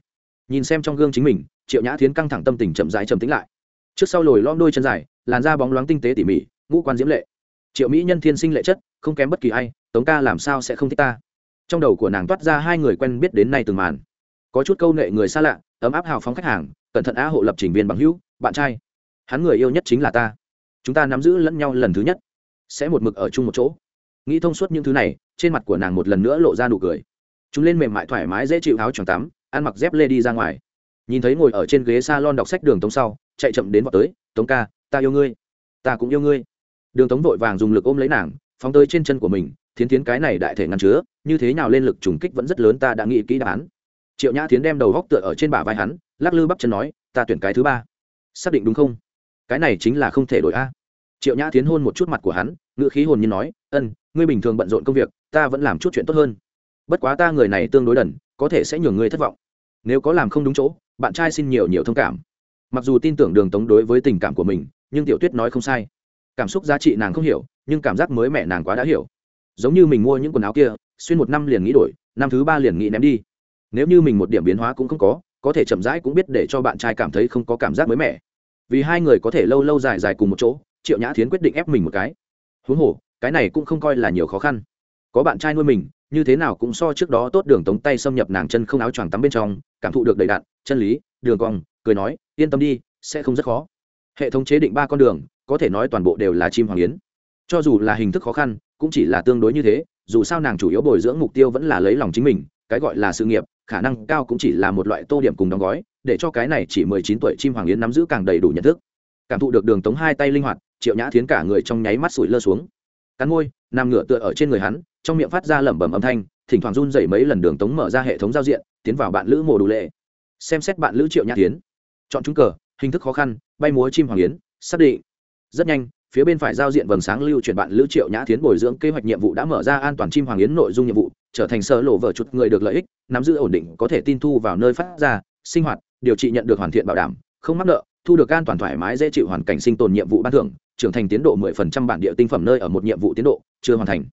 nhìn xem trong gương chính mình, triệu nhã thiến căng thẳng tâm tình chậm rãi trầm tính lại. Trước sau lồi lom đôi chân dài, làn da bóng loáng tinh tế tỉ mỉ, ngũ quan diễm lệ. Triệu mỹ nhân thiên sinh lệ chất, không kém bất kỳ ai, tống ca làm sao sẽ không thích ta? Trong đầu của nàng toát ra hai người quen biết đến nay từng màn. Có chút câu nệ người xa lạ, ấm áp hào phóng khách hàng, cẩn thận á hộ lập trình viên bằng hữu, bạn trai. Hắn người yêu nhất chính là ta. Chúng ta nắm giữ lẫn nhau lần thứ nhất. Sẽ một mực ở chung một chỗ nghĩ thông suốt những thứ này, trên mặt của nàng một lần nữa lộ ra nụ cười. Chúng lên mềm mại thoải mái dễ chịu áo choàng tắm, ăn mặc dép lê đi ra ngoài. Nhìn thấy ngồi ở trên ghế s a lon đọc sách đường tống sau, chạy chậm đến vào tới, tống ca, ta yêu ngươi. Ta cũng yêu ngươi. Đường tống vội vàng dùng lực ôm lấy nàng, phóng tới trên chân của mình, thiến tiến cái này đại thể ngăn chứa, như thế nào lên lực trùng kích vẫn rất lớn, ta đã nghĩ kỹ đáp án. Triệu nhã tiến đem đầu góc tựa ở trên bả vai hắn, lắc lư bắp chân nói, ta tuyển cái thứ ba. Xác định đúng không? Cái này chính là không thể đổi a. Triệu nhã tiến hôn một chút mặt của hắn ngựa khí hồn như nói, ân ngươi bình thường bận rộn công việc, ta vẫn làm chút chuyện tốt hơn. Bất quá ta người này tương đối đần, có thể sẽ nhường ngươi thất vọng. Nếu có làm không đúng chỗ, bạn trai xin nhiều nhiều thông cảm. Mặc dù tin tưởng đường tống đối với tình cảm của mình, nhưng tiểu tuyết nói không sai. Cảm xúc giá trị nàng không hiểu, nhưng cảm giác mới mẹ nàng quá đã hiểu. Giống như mình mua những quần áo kia, xuyên một năm liền nghĩ đổi, năm thứ ba liền nghĩ ném đi. Nếu như mình một điểm biến hóa cũng không có có thể chậm rãi cũng biết để cho bạn trai cảm thấy không có cảm giác mới mẻ. Vì hai người có thể lâu lâu dài dài cùng một chỗ, triệu nhã thiến quyết định ép mình một cái. Huống hồ cái này cũng không coi là nhiều khó khăn. Có bạn trai nuôi mình, như thế nào cũng so trước đó tốt đường tống tay xâm nhập nàng chân không áo choàng tắm bên trong, cảm thụ được đầy đạn chân lý, đường cong, cười nói, yên tâm đi, sẽ không rất khó. Hệ thống chế định ba con đường, có thể nói toàn bộ đều là chim hoàng yến. Cho dù là hình thức khó khăn, cũng chỉ là tương đối như thế, dù sao nàng chủ yếu bồi dưỡng mục tiêu vẫn là lấy lòng chính mình, cái gọi là sự nghiệp, khả năng cao cũng chỉ là một loại tô điểm cùng đóng gói, để cho cái này chỉ mười chín tuổi chim hoàng yến nắm giữ càng đầy đủ nhận thức. Cảm thụ được đường tống hai tay linh hoạt, triệu nhã thiến cả người trong nháy mắt sủi lơ xuống cắn môi, nằm ngửa tựa ở trên người hắn, trong miệng phát ra lẩm bẩm âm thanh, thỉnh thoảng run dậy mấy lần đường tống mở ra hệ thống giao diện, tiến vào bạn lữ mồ đủ lệ. Xem xét bạn lữ triệu nhã tiến. Chọn trúng cờ, hình thức khó khăn, bay múa chim hoàng yến, xác định. Rất nhanh, phía bên phải giao diện vầng sáng lưu chuyển bạn lữ triệu nhã tiến bồi dưỡng kế hoạch nhiệm vụ đã mở ra an toàn chim hoàng yến nội dung nhiệm vụ, trở thành sơ lộ vợ chút người được lợi ích, nắm giữ ổn định, có thể tin thu vào nơi phát ra, sinh hoạt, điều trị nhận được hoàn thiện bảo đảm, không mắc nợ, thu được an toàn thoải mái dễ chịu hoàn cảnh sinh tồn nhiệm vụ ban thưởng trưởng thành tiến độ 10% bản địa tinh phẩm nơi ở một nhiệm vụ tiến độ chưa hoàn thành.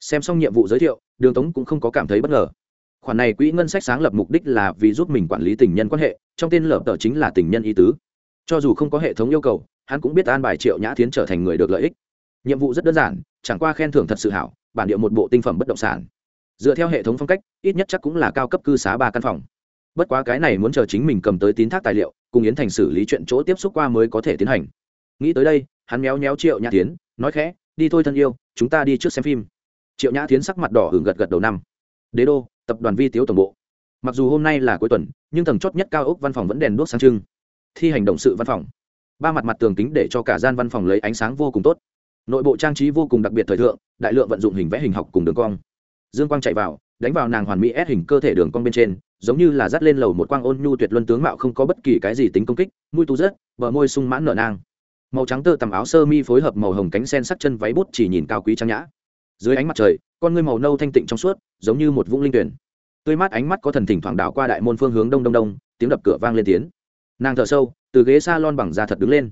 Xem xong nhiệm vụ giới thiệu, đường tống cũng không có cảm thấy bất ngờ. Khoản này quỹ ngân sách sáng lập mục đích là vì giúp mình quản lý tình nhân quan hệ, trong tên lở tờ chính là tình nhân y tứ. Cho dù không có hệ thống yêu cầu, hắn cũng biết an bài triệu nhã thiến trở thành người được lợi ích. Nhiệm vụ rất đơn giản, chẳng qua khen thưởng thật sự hảo, bản địa một bộ tinh phẩm bất động sản. Dựa theo hệ thống phong cách, ít nhất chắc cũng là cao cấp cư xá ba căn phòng. Bất quá cái này muốn chờ chính mình cầm tới tín thác tài liệu, cùng yến thành xử lý chuyện chỗ tiếp xúc qua mới có thể tiến hành nghĩ tới đây, hắn méo méo triệu nhã tiến nói khẽ, đi thôi thân yêu, chúng ta đi trước xem phim. Triệu nhã tiến sắc mặt đỏ hưởng gật gật đầu năm. Đế đô, tập đoàn vi tiếu tổng bộ. Mặc dù hôm nay là cuối tuần, nhưng tầng chót nhất cao ốc văn phòng vẫn đèn đuốc sáng trưng. Thi hành động sự văn phòng. Ba mặt mặt tường kính để cho cả gian văn phòng lấy ánh sáng vô cùng tốt. Nội bộ trang trí vô cùng đặc biệt thời thượng, đại lượng vận dụng hình vẽ hình học cùng đường cong. Dương quang chạy vào, đánh vào nàng hoàn mỹ ép hình cơ thể đường cong bên trên, giống như là dắt lên lầu một quang ôn nhu tuyệt luân tướng mạo không có bất kỳ cái gì tính công kích, mũi tú rớt, bờ môi sung mãn nở nang màu trắng tơ tằm áo sơ mi phối hợp màu hồng cánh sen sắc chân váy bút chỉ nhìn cao quý trang nhã. Dưới ánh mặt trời, con ngươi màu nâu thanh tịnh trong suốt, giống như một vũng linh tuyển. Tươi mát ánh mắt có thần thỉnh thoảng đảo qua đại môn phương hướng đông đông đông, tiếng đập cửa vang lên tiếng. Nàng thở sâu, từ ghế s a lon bằng da thật đứng lên.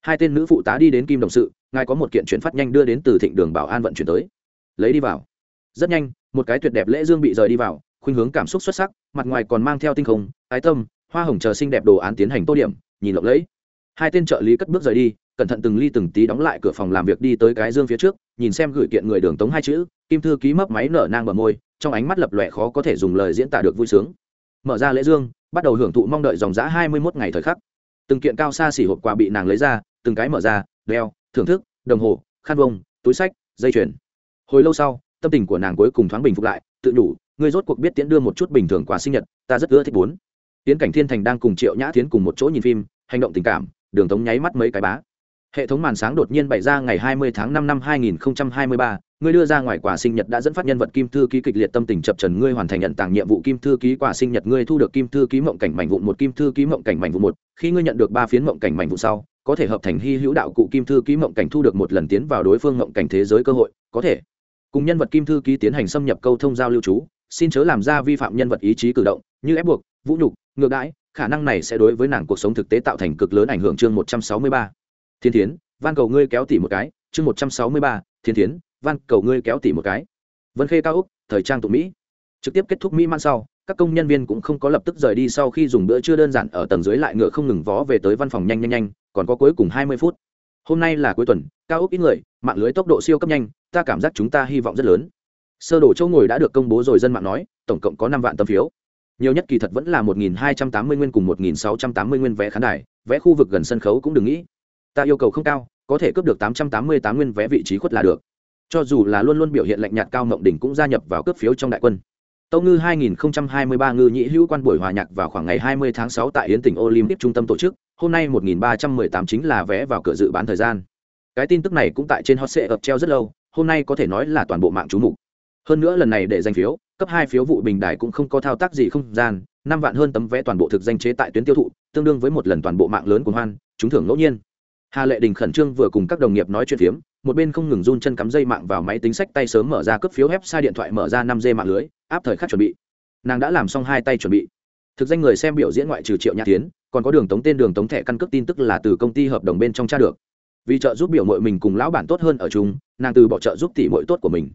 Hai tên nữ phụ tá đi đến kim đồng sự, ngài có một kiện chuyển phát nhanh đưa đến từ thịnh đường bảo an vận chuyển tới. Lấy đi vào. Rất nhanh, một cái tuyệt đẹp lễ dương bị rời đi vào, khuynh hướng cảm xúc xuất sắc, mặt ngoài còn mang theo tinh không, ái tâm, hoa hồng chờ xinh đẹp đồ án tiến hành tô điểm, nhìn lộng lẫy. Hai tên trợ lý cất bước rời đi cẩn thận từng ly từng tí đóng lại cửa phòng làm việc đi tới cái dương phía trước, nhìn xem gửi kiện người đường tống hai chữ, kim thư ký mấp máy nở nang bờ môi, trong ánh mắt lập lòe khó có thể dùng lời diễn tả được vui sướng. Mở ra lễ dương, bắt đầu hưởng thụ mong đợi dòng giã hai mươi mốt ngày thời khắc. Từng kiện cao xa xỉ hộp quà bị nàng lấy ra, từng cái mở ra, đeo, thưởng thức, đồng hồ, khăn vông, túi sách, dây chuyền. Hồi lâu sau, tâm tình của nàng cuối cùng thoáng bình phục lại, tự đủ, ngươi rốt cuộc biết tiễn đưa một chút bình thường quà sinh nhật, ta rất ưa thích bốn. Tiến cảnh thiên thành đang cùng triệu nhã tiến cùng một chỗ nhìn phim, hành động tình cảm, đường tống nháy mắt mấy cái bá hệ thống màn sáng đột nhiên bày ra ngày 20 tháng 5 năm 2023, ngươi đưa ra ngoài quà sinh nhật đã dẫn phát nhân vật kim thư ký kịch liệt tâm tình chập trần ngươi hoàn thành nhận tặng nhiệm vụ kim thư ký quà sinh nhật ngươi thu được kim thư ký mộng cảnh mảnh vụn một kim thư ký mộng cảnh mảnh vụn một khi ngươi nhận được ba phiến mộng cảnh mảnh vụn sau có thể hợp thành hy hữu đạo cụ kim thư ký mộng cảnh thu được một lần tiến vào đối phương mộng cảnh thế giới cơ hội có thể cùng nhân vật kim thư ký tiến hành xâm nhập câu thông giao lưu trú xin chớ làm ra vi phạm nhân vật ý chí cử động như ép buộc vũ nhục ngược đãi khả năng này sẽ đối với nàng cuộc sống thực tế tạo thành cực lớn ảnh hưởng chương 163 thiên thiến, van cầu ngươi kéo tỉ một cái, chương 163. thiên thiến, van cầu ngươi kéo tỉ một cái. Vân khê cao úc thời trang tụ mỹ. Trực tiếp kết thúc mỹ man sau, các công nhân viên cũng không có lập tức rời đi sau khi dùng bữa trưa đơn giản ở tầng dưới lại ngựa không ngừng vó về tới văn phòng nhanh nhanh nhanh, còn có cuối cùng hai mươi phút. Hôm nay là cuối tuần, cao úc ít người, mạng lưới tốc độ siêu cấp nhanh, ta cảm giác chúng ta hy vọng rất lớn. Sơ đồ châu ngồi đã được công bố rồi dân mạng nói, tổng cộng có năm vạn tấm phiếu. Nhiều nhất kỳ thật vẫn là một nghìn hai trăm tám mươi nguyên cùng một nghìn sáu trăm tám mươi nguyên vé khán đài, vé khu vực gần sân khấu cũng đừng nghĩ ta yêu cầu không cao có thể cướp được tám trăm tám mươi tám nguyên vé vị trí khuất là được cho dù là luôn luôn biểu hiện lạnh nhạt cao mộng đỉnh cũng gia nhập vào cướp phiếu trong đại quân Tâu Ngư 2023 ngư nhị hữu quan buổi hòa nhạc vào khoảng ngày 20 tháng 6 tại Yến tỉnh Olympic trung tâm tổ chức, hôm nay 1318 chính là vé vào cửa dự bán thời gian. Cái tin tức này cũng tại trên hot ập treo rất lâu, hôm nay có thể nói là toàn bộ mạng chú mục. Hơn nữa lần này để giành phiếu, cấp hai phiếu vụ bình đài cũng không có thao tác gì không gian, năm vạn hơn tấm vé toàn bộ thực danh chế tại tuyến tiêu thụ, tương đương với một lần toàn bộ mạng lớn của Hoan, chúng thưởng ngẫu nhiên. Hà Lệ Đình khẩn trương vừa cùng các đồng nghiệp nói chuyện phiếm, một bên không ngừng run chân cắm dây mạng vào máy tính sách tay sớm mở ra cấp phiếu sai điện thoại mở ra năm dây mạng lưới, áp thời khắc chuẩn bị. Nàng đã làm xong hai tay chuẩn bị. Thực danh người xem biểu diễn ngoại trừ Triệu Nhã Tiến, còn có đường tống tên đường tống thẻ căn cước tin tức là từ công ty hợp đồng bên trong tra được. Vì trợ giúp biểu muội mình cùng lão bản tốt hơn ở chung, nàng từ bỏ trợ giúp tỷ muội tốt của mình.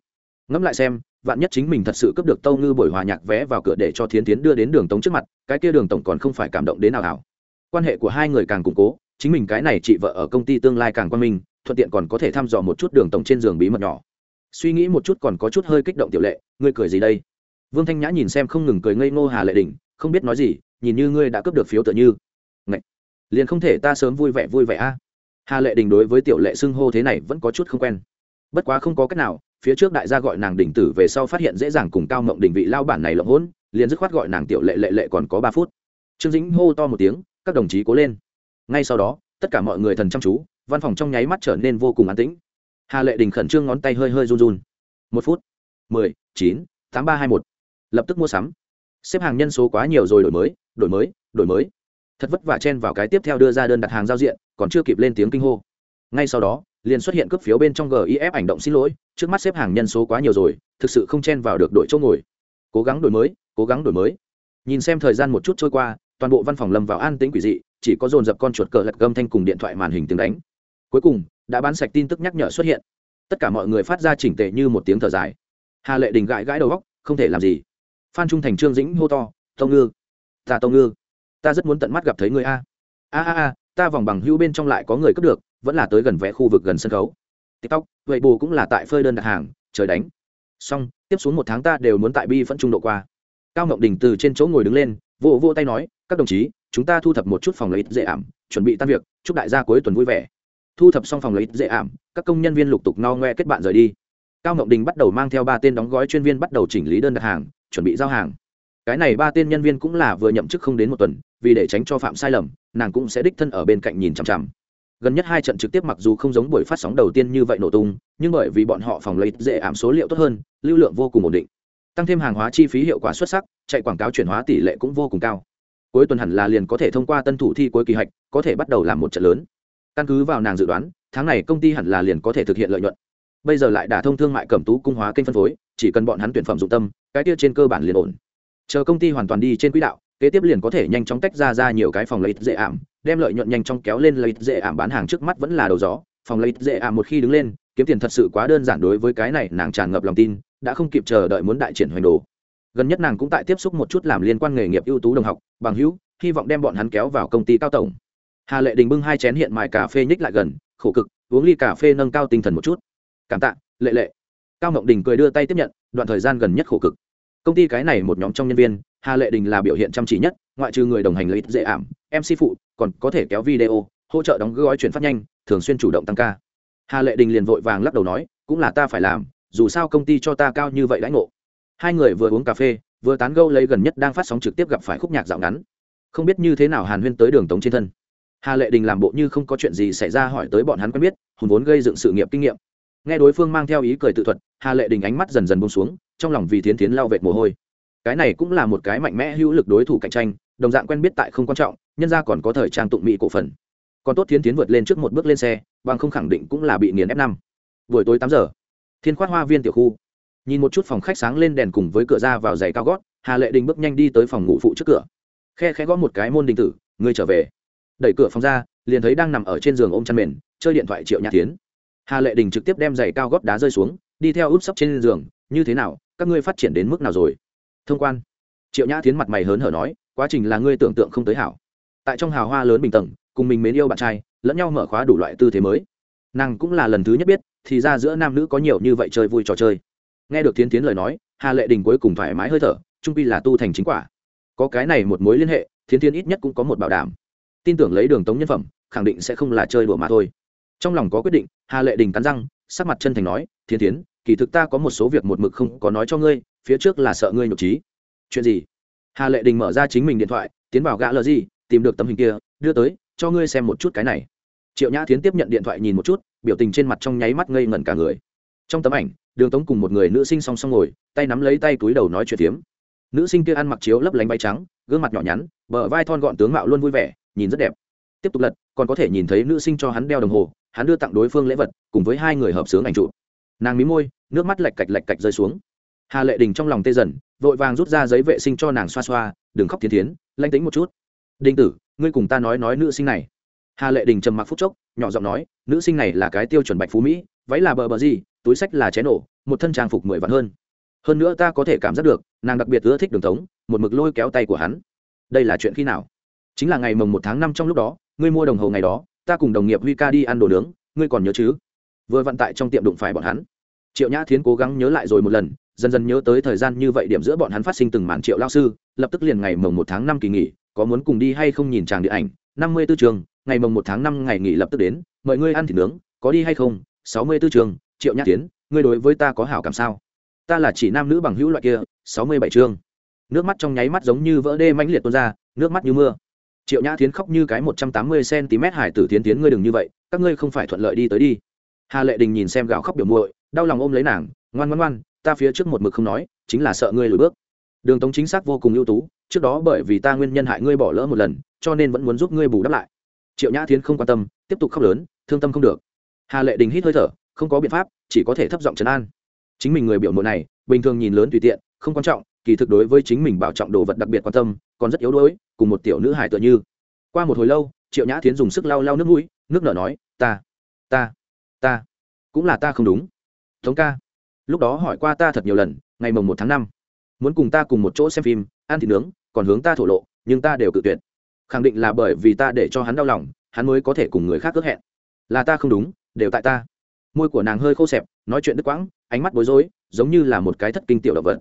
Ngẫm lại xem, vạn nhất chính mình thật sự cướp được Tâu Ngư buổi hòa nhạc vé vào cửa để cho Thiến Thiến đưa đến đường tống trước mặt, cái kia đường tổng còn không phải cảm động đến nào hảo. Quan hệ của hai người càng củng cố, chính mình cái này chị vợ ở công ty tương lai càng quan minh, thuận tiện còn có thể thăm dò một chút đường tổng trên giường bí mật nhỏ. Suy nghĩ một chút còn có chút hơi kích động tiểu lệ, ngươi cười gì đây? Vương thanh nhã nhìn xem không ngừng cười ngây ngô hà lệ đình không biết nói gì, nhìn như ngươi đã cướp được phiếu tựa như. Ngậy! liền không thể ta sớm vui vẻ vui vẻ a. Hà lệ đình đối với tiểu lệ xưng hô thế này vẫn có chút không quen. Bất quá không có cách nào, phía trước đại gia gọi nàng đỉnh tử về sau phát hiện dễ dàng cùng cao mộng đỉnh vị lao bản này lộng hỗn liền dứt khoát gọi nàng tiểu lệ lệ lệ còn có ba phút. Trương dĩnh hô to một tiếng, các đồng chí cố lên ngay sau đó, tất cả mọi người thần chăm chú, văn phòng trong nháy mắt trở nên vô cùng an tĩnh. Hà lệ đình khẩn trương ngón tay hơi hơi run run. Một phút, mười, chín, tám, ba, hai, một. Lập tức mua sắm. Xếp hàng nhân số quá nhiều rồi đổi mới đổi mới đổi mới. Thật vất vả chen vào cái tiếp theo đưa ra đơn đặt hàng giao diện, còn chưa kịp lên tiếng kinh hô. Ngay sau đó, liền xuất hiện cướp phiếu bên trong gif ảnh động xin lỗi, trước mắt xếp hàng nhân số quá nhiều rồi, thực sự không chen vào được đội chỗ ngồi. Cố gắng đổi mới, cố gắng đổi mới. Nhìn xem thời gian một chút trôi qua, toàn bộ văn phòng lâm vào an tĩnh quỷ dị chỉ có dồn dập con chuột cờ lật gâm thanh cùng điện thoại màn hình tiếng đánh. Cuối cùng, đã bán sạch tin tức nhắc nhở xuất hiện. Tất cả mọi người phát ra chỉnh tệ như một tiếng thở dài. Hà lệ đình gãi gãi đầu góc, không thể làm gì. Phan trung thành, trương dĩnh hô to, tông ngư, ta tông ngư, ta rất muốn tận mắt gặp thấy người a. A a a, ta vòng bằng hữu bên trong lại có người cướp được, vẫn là tới gần vẽ khu vực gần sân khấu. Tiktok vậy bù cũng là tại phơi đơn đặt hàng, trời đánh. Xong, tiếp xuống một tháng ta đều muốn tại bi vẫn trung độ qua. Cao ngọc đình từ trên chỗ ngồi đứng lên, vỗ vỗ tay nói, các đồng chí chúng ta thu thập một chút phòng lấy dễ ảm, chuẩn bị tan việc, chúc đại gia cuối tuần vui vẻ. Thu thập xong phòng lấy dễ ảm, các công nhân viên lục tục no ngoe kết bạn rời đi. Cao ngọc đình bắt đầu mang theo ba tên đóng gói chuyên viên bắt đầu chỉnh lý đơn đặt hàng, chuẩn bị giao hàng. Cái này ba tên nhân viên cũng là vừa nhậm chức không đến một tuần, vì để tránh cho phạm sai lầm, nàng cũng sẽ đích thân ở bên cạnh nhìn chằm chằm. Gần nhất hai trận trực tiếp mặc dù không giống buổi phát sóng đầu tiên như vậy nổ tung, nhưng bởi vì bọn họ phòng lấy dễ ảm số liệu tốt hơn, lưu lượng vô cùng ổn định. Tăng thêm hàng hóa chi phí hiệu quả xuất sắc, chạy quảng cáo chuyển hóa tỷ lệ cũng vô cùng cao cuối tuần hẳn là liền có thể thông qua tân thủ thi cuối kỳ hạch có thể bắt đầu làm một trận lớn. Căn cứ vào nàng dự đoán, tháng này công ty hẳn là liền có thể thực hiện lợi nhuận. Bây giờ lại đả thông thương mại cẩm tú cung hóa kênh phân phối, chỉ cần bọn hắn tuyển phẩm dụng tâm, cái tiết trên cơ bản liền ổn. Chờ công ty hoàn toàn đi trên quỹ đạo, kế tiếp liền có thể nhanh chóng tách ra ra nhiều cái phòng lấy dễ ảm, đem lợi nhuận nhanh chóng kéo lên lấy dễ ảm bán hàng trước mắt vẫn là đầu gió. Phòng lấy dễ ảm một khi đứng lên, kiếm tiền thật sự quá đơn giản đối với cái này nàng tràn ngập lòng tin, đã không kịp chờ đợi muốn đại triển hoành đồ gần nhất nàng cũng tại tiếp xúc một chút làm liên quan nghề nghiệp ưu tú đồng học, bằng hữu, hy vọng đem bọn hắn kéo vào công ty cao tổng. Hà lệ đình bưng hai chén hiện mại cà phê nhích lại gần, khổ cực, uống ly cà phê nâng cao tinh thần một chút. Cảm tạ, lệ lệ. Cao ngọc đình cười đưa tay tiếp nhận, đoạn thời gian gần nhất khổ cực. Công ty cái này một nhóm trong nhân viên, hà lệ đình là biểu hiện chăm chỉ nhất, ngoại trừ người đồng hành lấy dễ ảm mc phụ, còn có thể kéo video, hỗ trợ đóng gói chuyển phát nhanh, thường xuyên chủ động tăng ca. Hà lệ đình liền vội vàng lắc đầu nói, cũng là ta phải làm, dù sao công ty cho ta cao như vậy đãi ngộ hai người vừa uống cà phê, vừa tán gâu lấy gần nhất đang phát sóng trực tiếp gặp phải khúc nhạc dạo ngắn. Không biết như thế nào hàn huyên tới đường tống trên thân. Hà lệ đình làm bộ như không có chuyện gì xảy ra hỏi tới bọn hắn quen biết hùng vốn gây dựng sự nghiệp kinh nghiệm. Nghe đối phương mang theo ý cười tự thuật, hà lệ đình ánh mắt dần dần bông xuống, trong lòng vì thiến tiến lao vệt mồ hôi. Cái này cũng là một cái mạnh mẽ hữu lực đối thủ cạnh tranh, đồng dạng quen biết tại không quan trọng, nhân ra còn có thời trang tụng mỹ cổ phần. Còn tốt thiến tiến vượt lên trước một bước lên xe, bằng không khẳng định cũng là bị nghiền f năm. Buổi tối tám giờ, thiên khoát hoa viên tiểu khu nhìn một chút phòng khách sáng lên đèn cùng với cửa ra vào giày cao gót, hà lệ đình bước nhanh đi tới phòng ngủ phụ trước cửa. Khe khẽ gõ một cái môn đình tử, ngươi trở về. Đẩy cửa phòng ra, liền thấy đang nằm ở trên giường ôm chăn mền, chơi điện thoại triệu nhã tiến. Hà lệ đình trực tiếp đem giày cao gót đá rơi xuống, đi theo úp sấp trên giường, như thế nào, các ngươi phát triển đến mức nào rồi? Thông quan. Triệu nhã tiến mặt mày hớn hở nói, quá trình là ngươi tưởng tượng không tới hảo. Tại trong hào hoa lớn bình tầng, cùng mình mến yêu bạn trai, lẫn nhau mở khóa đủ loại tư thế mới. Nàng cũng là lần thứ nhất biết, thì ra giữa nam nữ có nhiều như vậy chơi vui trò chơi nghe được tiến tiến lời nói, hà lệ đình cuối cùng thoải mái hơi thở, trung pi là tu thành chính quả. Có cái này một mối liên hệ, thiến tiến ít nhất cũng có một bảo đảm. Tin tưởng lấy đường tống nhân phẩm, khẳng định sẽ không là chơi đùa mà thôi. Trong lòng có quyết định, hà lệ đình cắn răng, sắc mặt chân thành nói thiên tiến kỳ thực ta có một số việc một mực không có nói cho ngươi, phía trước là sợ ngươi nhục trí. Chuyện gì? Hà lệ đình mở ra chính mình điện thoại, tiến vào gã lờ gì, tìm được tấm hình kia, đưa tới, cho ngươi xem một chút cái này. Triệu nhã tiến tiếp nhận điện thoại nhìn một chút, biểu tình trên mặt trong nháy mắt ngây ngẩn cả người. Trong tấm ảnh đường tống cùng một người nữ sinh song song ngồi, tay nắm lấy tay túi đầu nói chuyện phiếm. Nữ sinh kia ăn mặc chiếu lấp lánh bay trắng, gương mặt nhỏ nhắn, bờ vai thon gọn tướng mạo luôn vui vẻ, nhìn rất đẹp. Tiếp tục lật, còn có thể nhìn thấy nữ sinh cho hắn đeo đồng hồ, hắn đưa tặng đối phương lễ vật, cùng với hai người hợp sướng ảnh trụ nàng mí môi, nước mắt lạch cạch lạch cạch rơi xuống. Hà lệ đình trong lòng tê dần, vội vàng rút ra giấy vệ sinh cho nàng xoa xoa, đừng khóc thiên thiến, lanh tính một chút. Đinh tử, ngươi cùng ta nói nói nữ sinh này. Hà lệ đình trầm mặc phúc chốc, nhỏ giọng nói, nữ sinh này là cái tiêu chuẩn bạch phú mỹ, váy là bờ bờ gì túi sách là chén nổ một thân trang phục mười vạn hơn. Hơn nữa ta có thể cảm giác được, nàng đặc biệt ưa thích đường tống, một mực lôi kéo tay của hắn. Đây là chuyện khi nào? Chính là ngày mồng một tháng năm trong lúc đó, ngươi mua đồng hồ ngày đó, ta cùng đồng nghiệp huy ca đi ăn đồ nướng, ngươi còn nhớ chứ? Vừa vận tại trong tiệm đụng phải bọn hắn. Triệu nhã thiến cố gắng nhớ lại rồi một lần, dần dần nhớ tới thời gian như vậy điểm giữa bọn hắn phát sinh từng màn triệu lao sư, lập tức liền ngày mồng một tháng năm kỳ nghỉ, có muốn cùng đi hay không nhìn tràng điện ảnh, năm mươi b ố trường, ngày mồng một tháng năm ngày nghỉ lập tức đến, mời ngươi ăn thịt nướng, có đi hay không, sáu mươi b ố trường triệu nhã tiến, ngươi đối với ta có hảo cảm sao? Ta là chỉ nam nữ bằng hữu loại kia, sáu mươi bảy chương. Nước mắt trong nháy mắt giống như vỡ đê mãnh liệt tuôn ra, nước mắt như mưa. Triệu nhã tiến khóc như cái một trăm tám mươi cm hải tử tiến tiến ngươi đừng như vậy, các ngươi không phải thuận lợi đi tới đi. Hà lệ đình nhìn xem gạo khóc biểu muội, đau lòng ôm lấy nàng, ngoan ngoan ngoan, ta phía trước một mực không nói, chính là sợ ngươi lùi bước. Đường tống chính xác vô cùng ưu tú, trước đó bởi vì ta nguyên nhân hại ngươi bỏ lỡ một lần, cho nên vẫn muốn giúp ngươi bù đắp lại. Triệu nhã tiến không quan tâm, tiếp tục khóc lớn, thương tâm không được. Hà lệ đình hít hơi thở không có biện pháp, chỉ có thể thấp giọng trấn an. Chính mình người biểu mộ này, bình thường nhìn lớn tùy tiện, không quan trọng, kỳ thực đối với chính mình bảo trọng đồ vật đặc biệt quan tâm, còn rất yếu đuối, cùng một tiểu nữ hài tựa như. Qua một hồi lâu, triệu nhã tiến dùng sức lau lau nước mũi, nước nở nói, ta ta ta, cũng là ta không đúng. Tống ca. Lúc đó hỏi qua ta thật nhiều lần, ngày mồng một tháng năm. Muốn cùng ta cùng một chỗ xem phim, ăn thịt nướng, còn hướng ta thổ lộ, nhưng ta đều cự tuyệt. Khẳng định là bởi vì ta để cho hắn đau lòng, hắn mới có thể cùng người khác ước hẹn. Là ta không đúng, đều tại ta môi của nàng hơi khô xẹp nói chuyện đứt quãng ánh mắt bối rối giống như là một cái thất kinh tiểu động vật.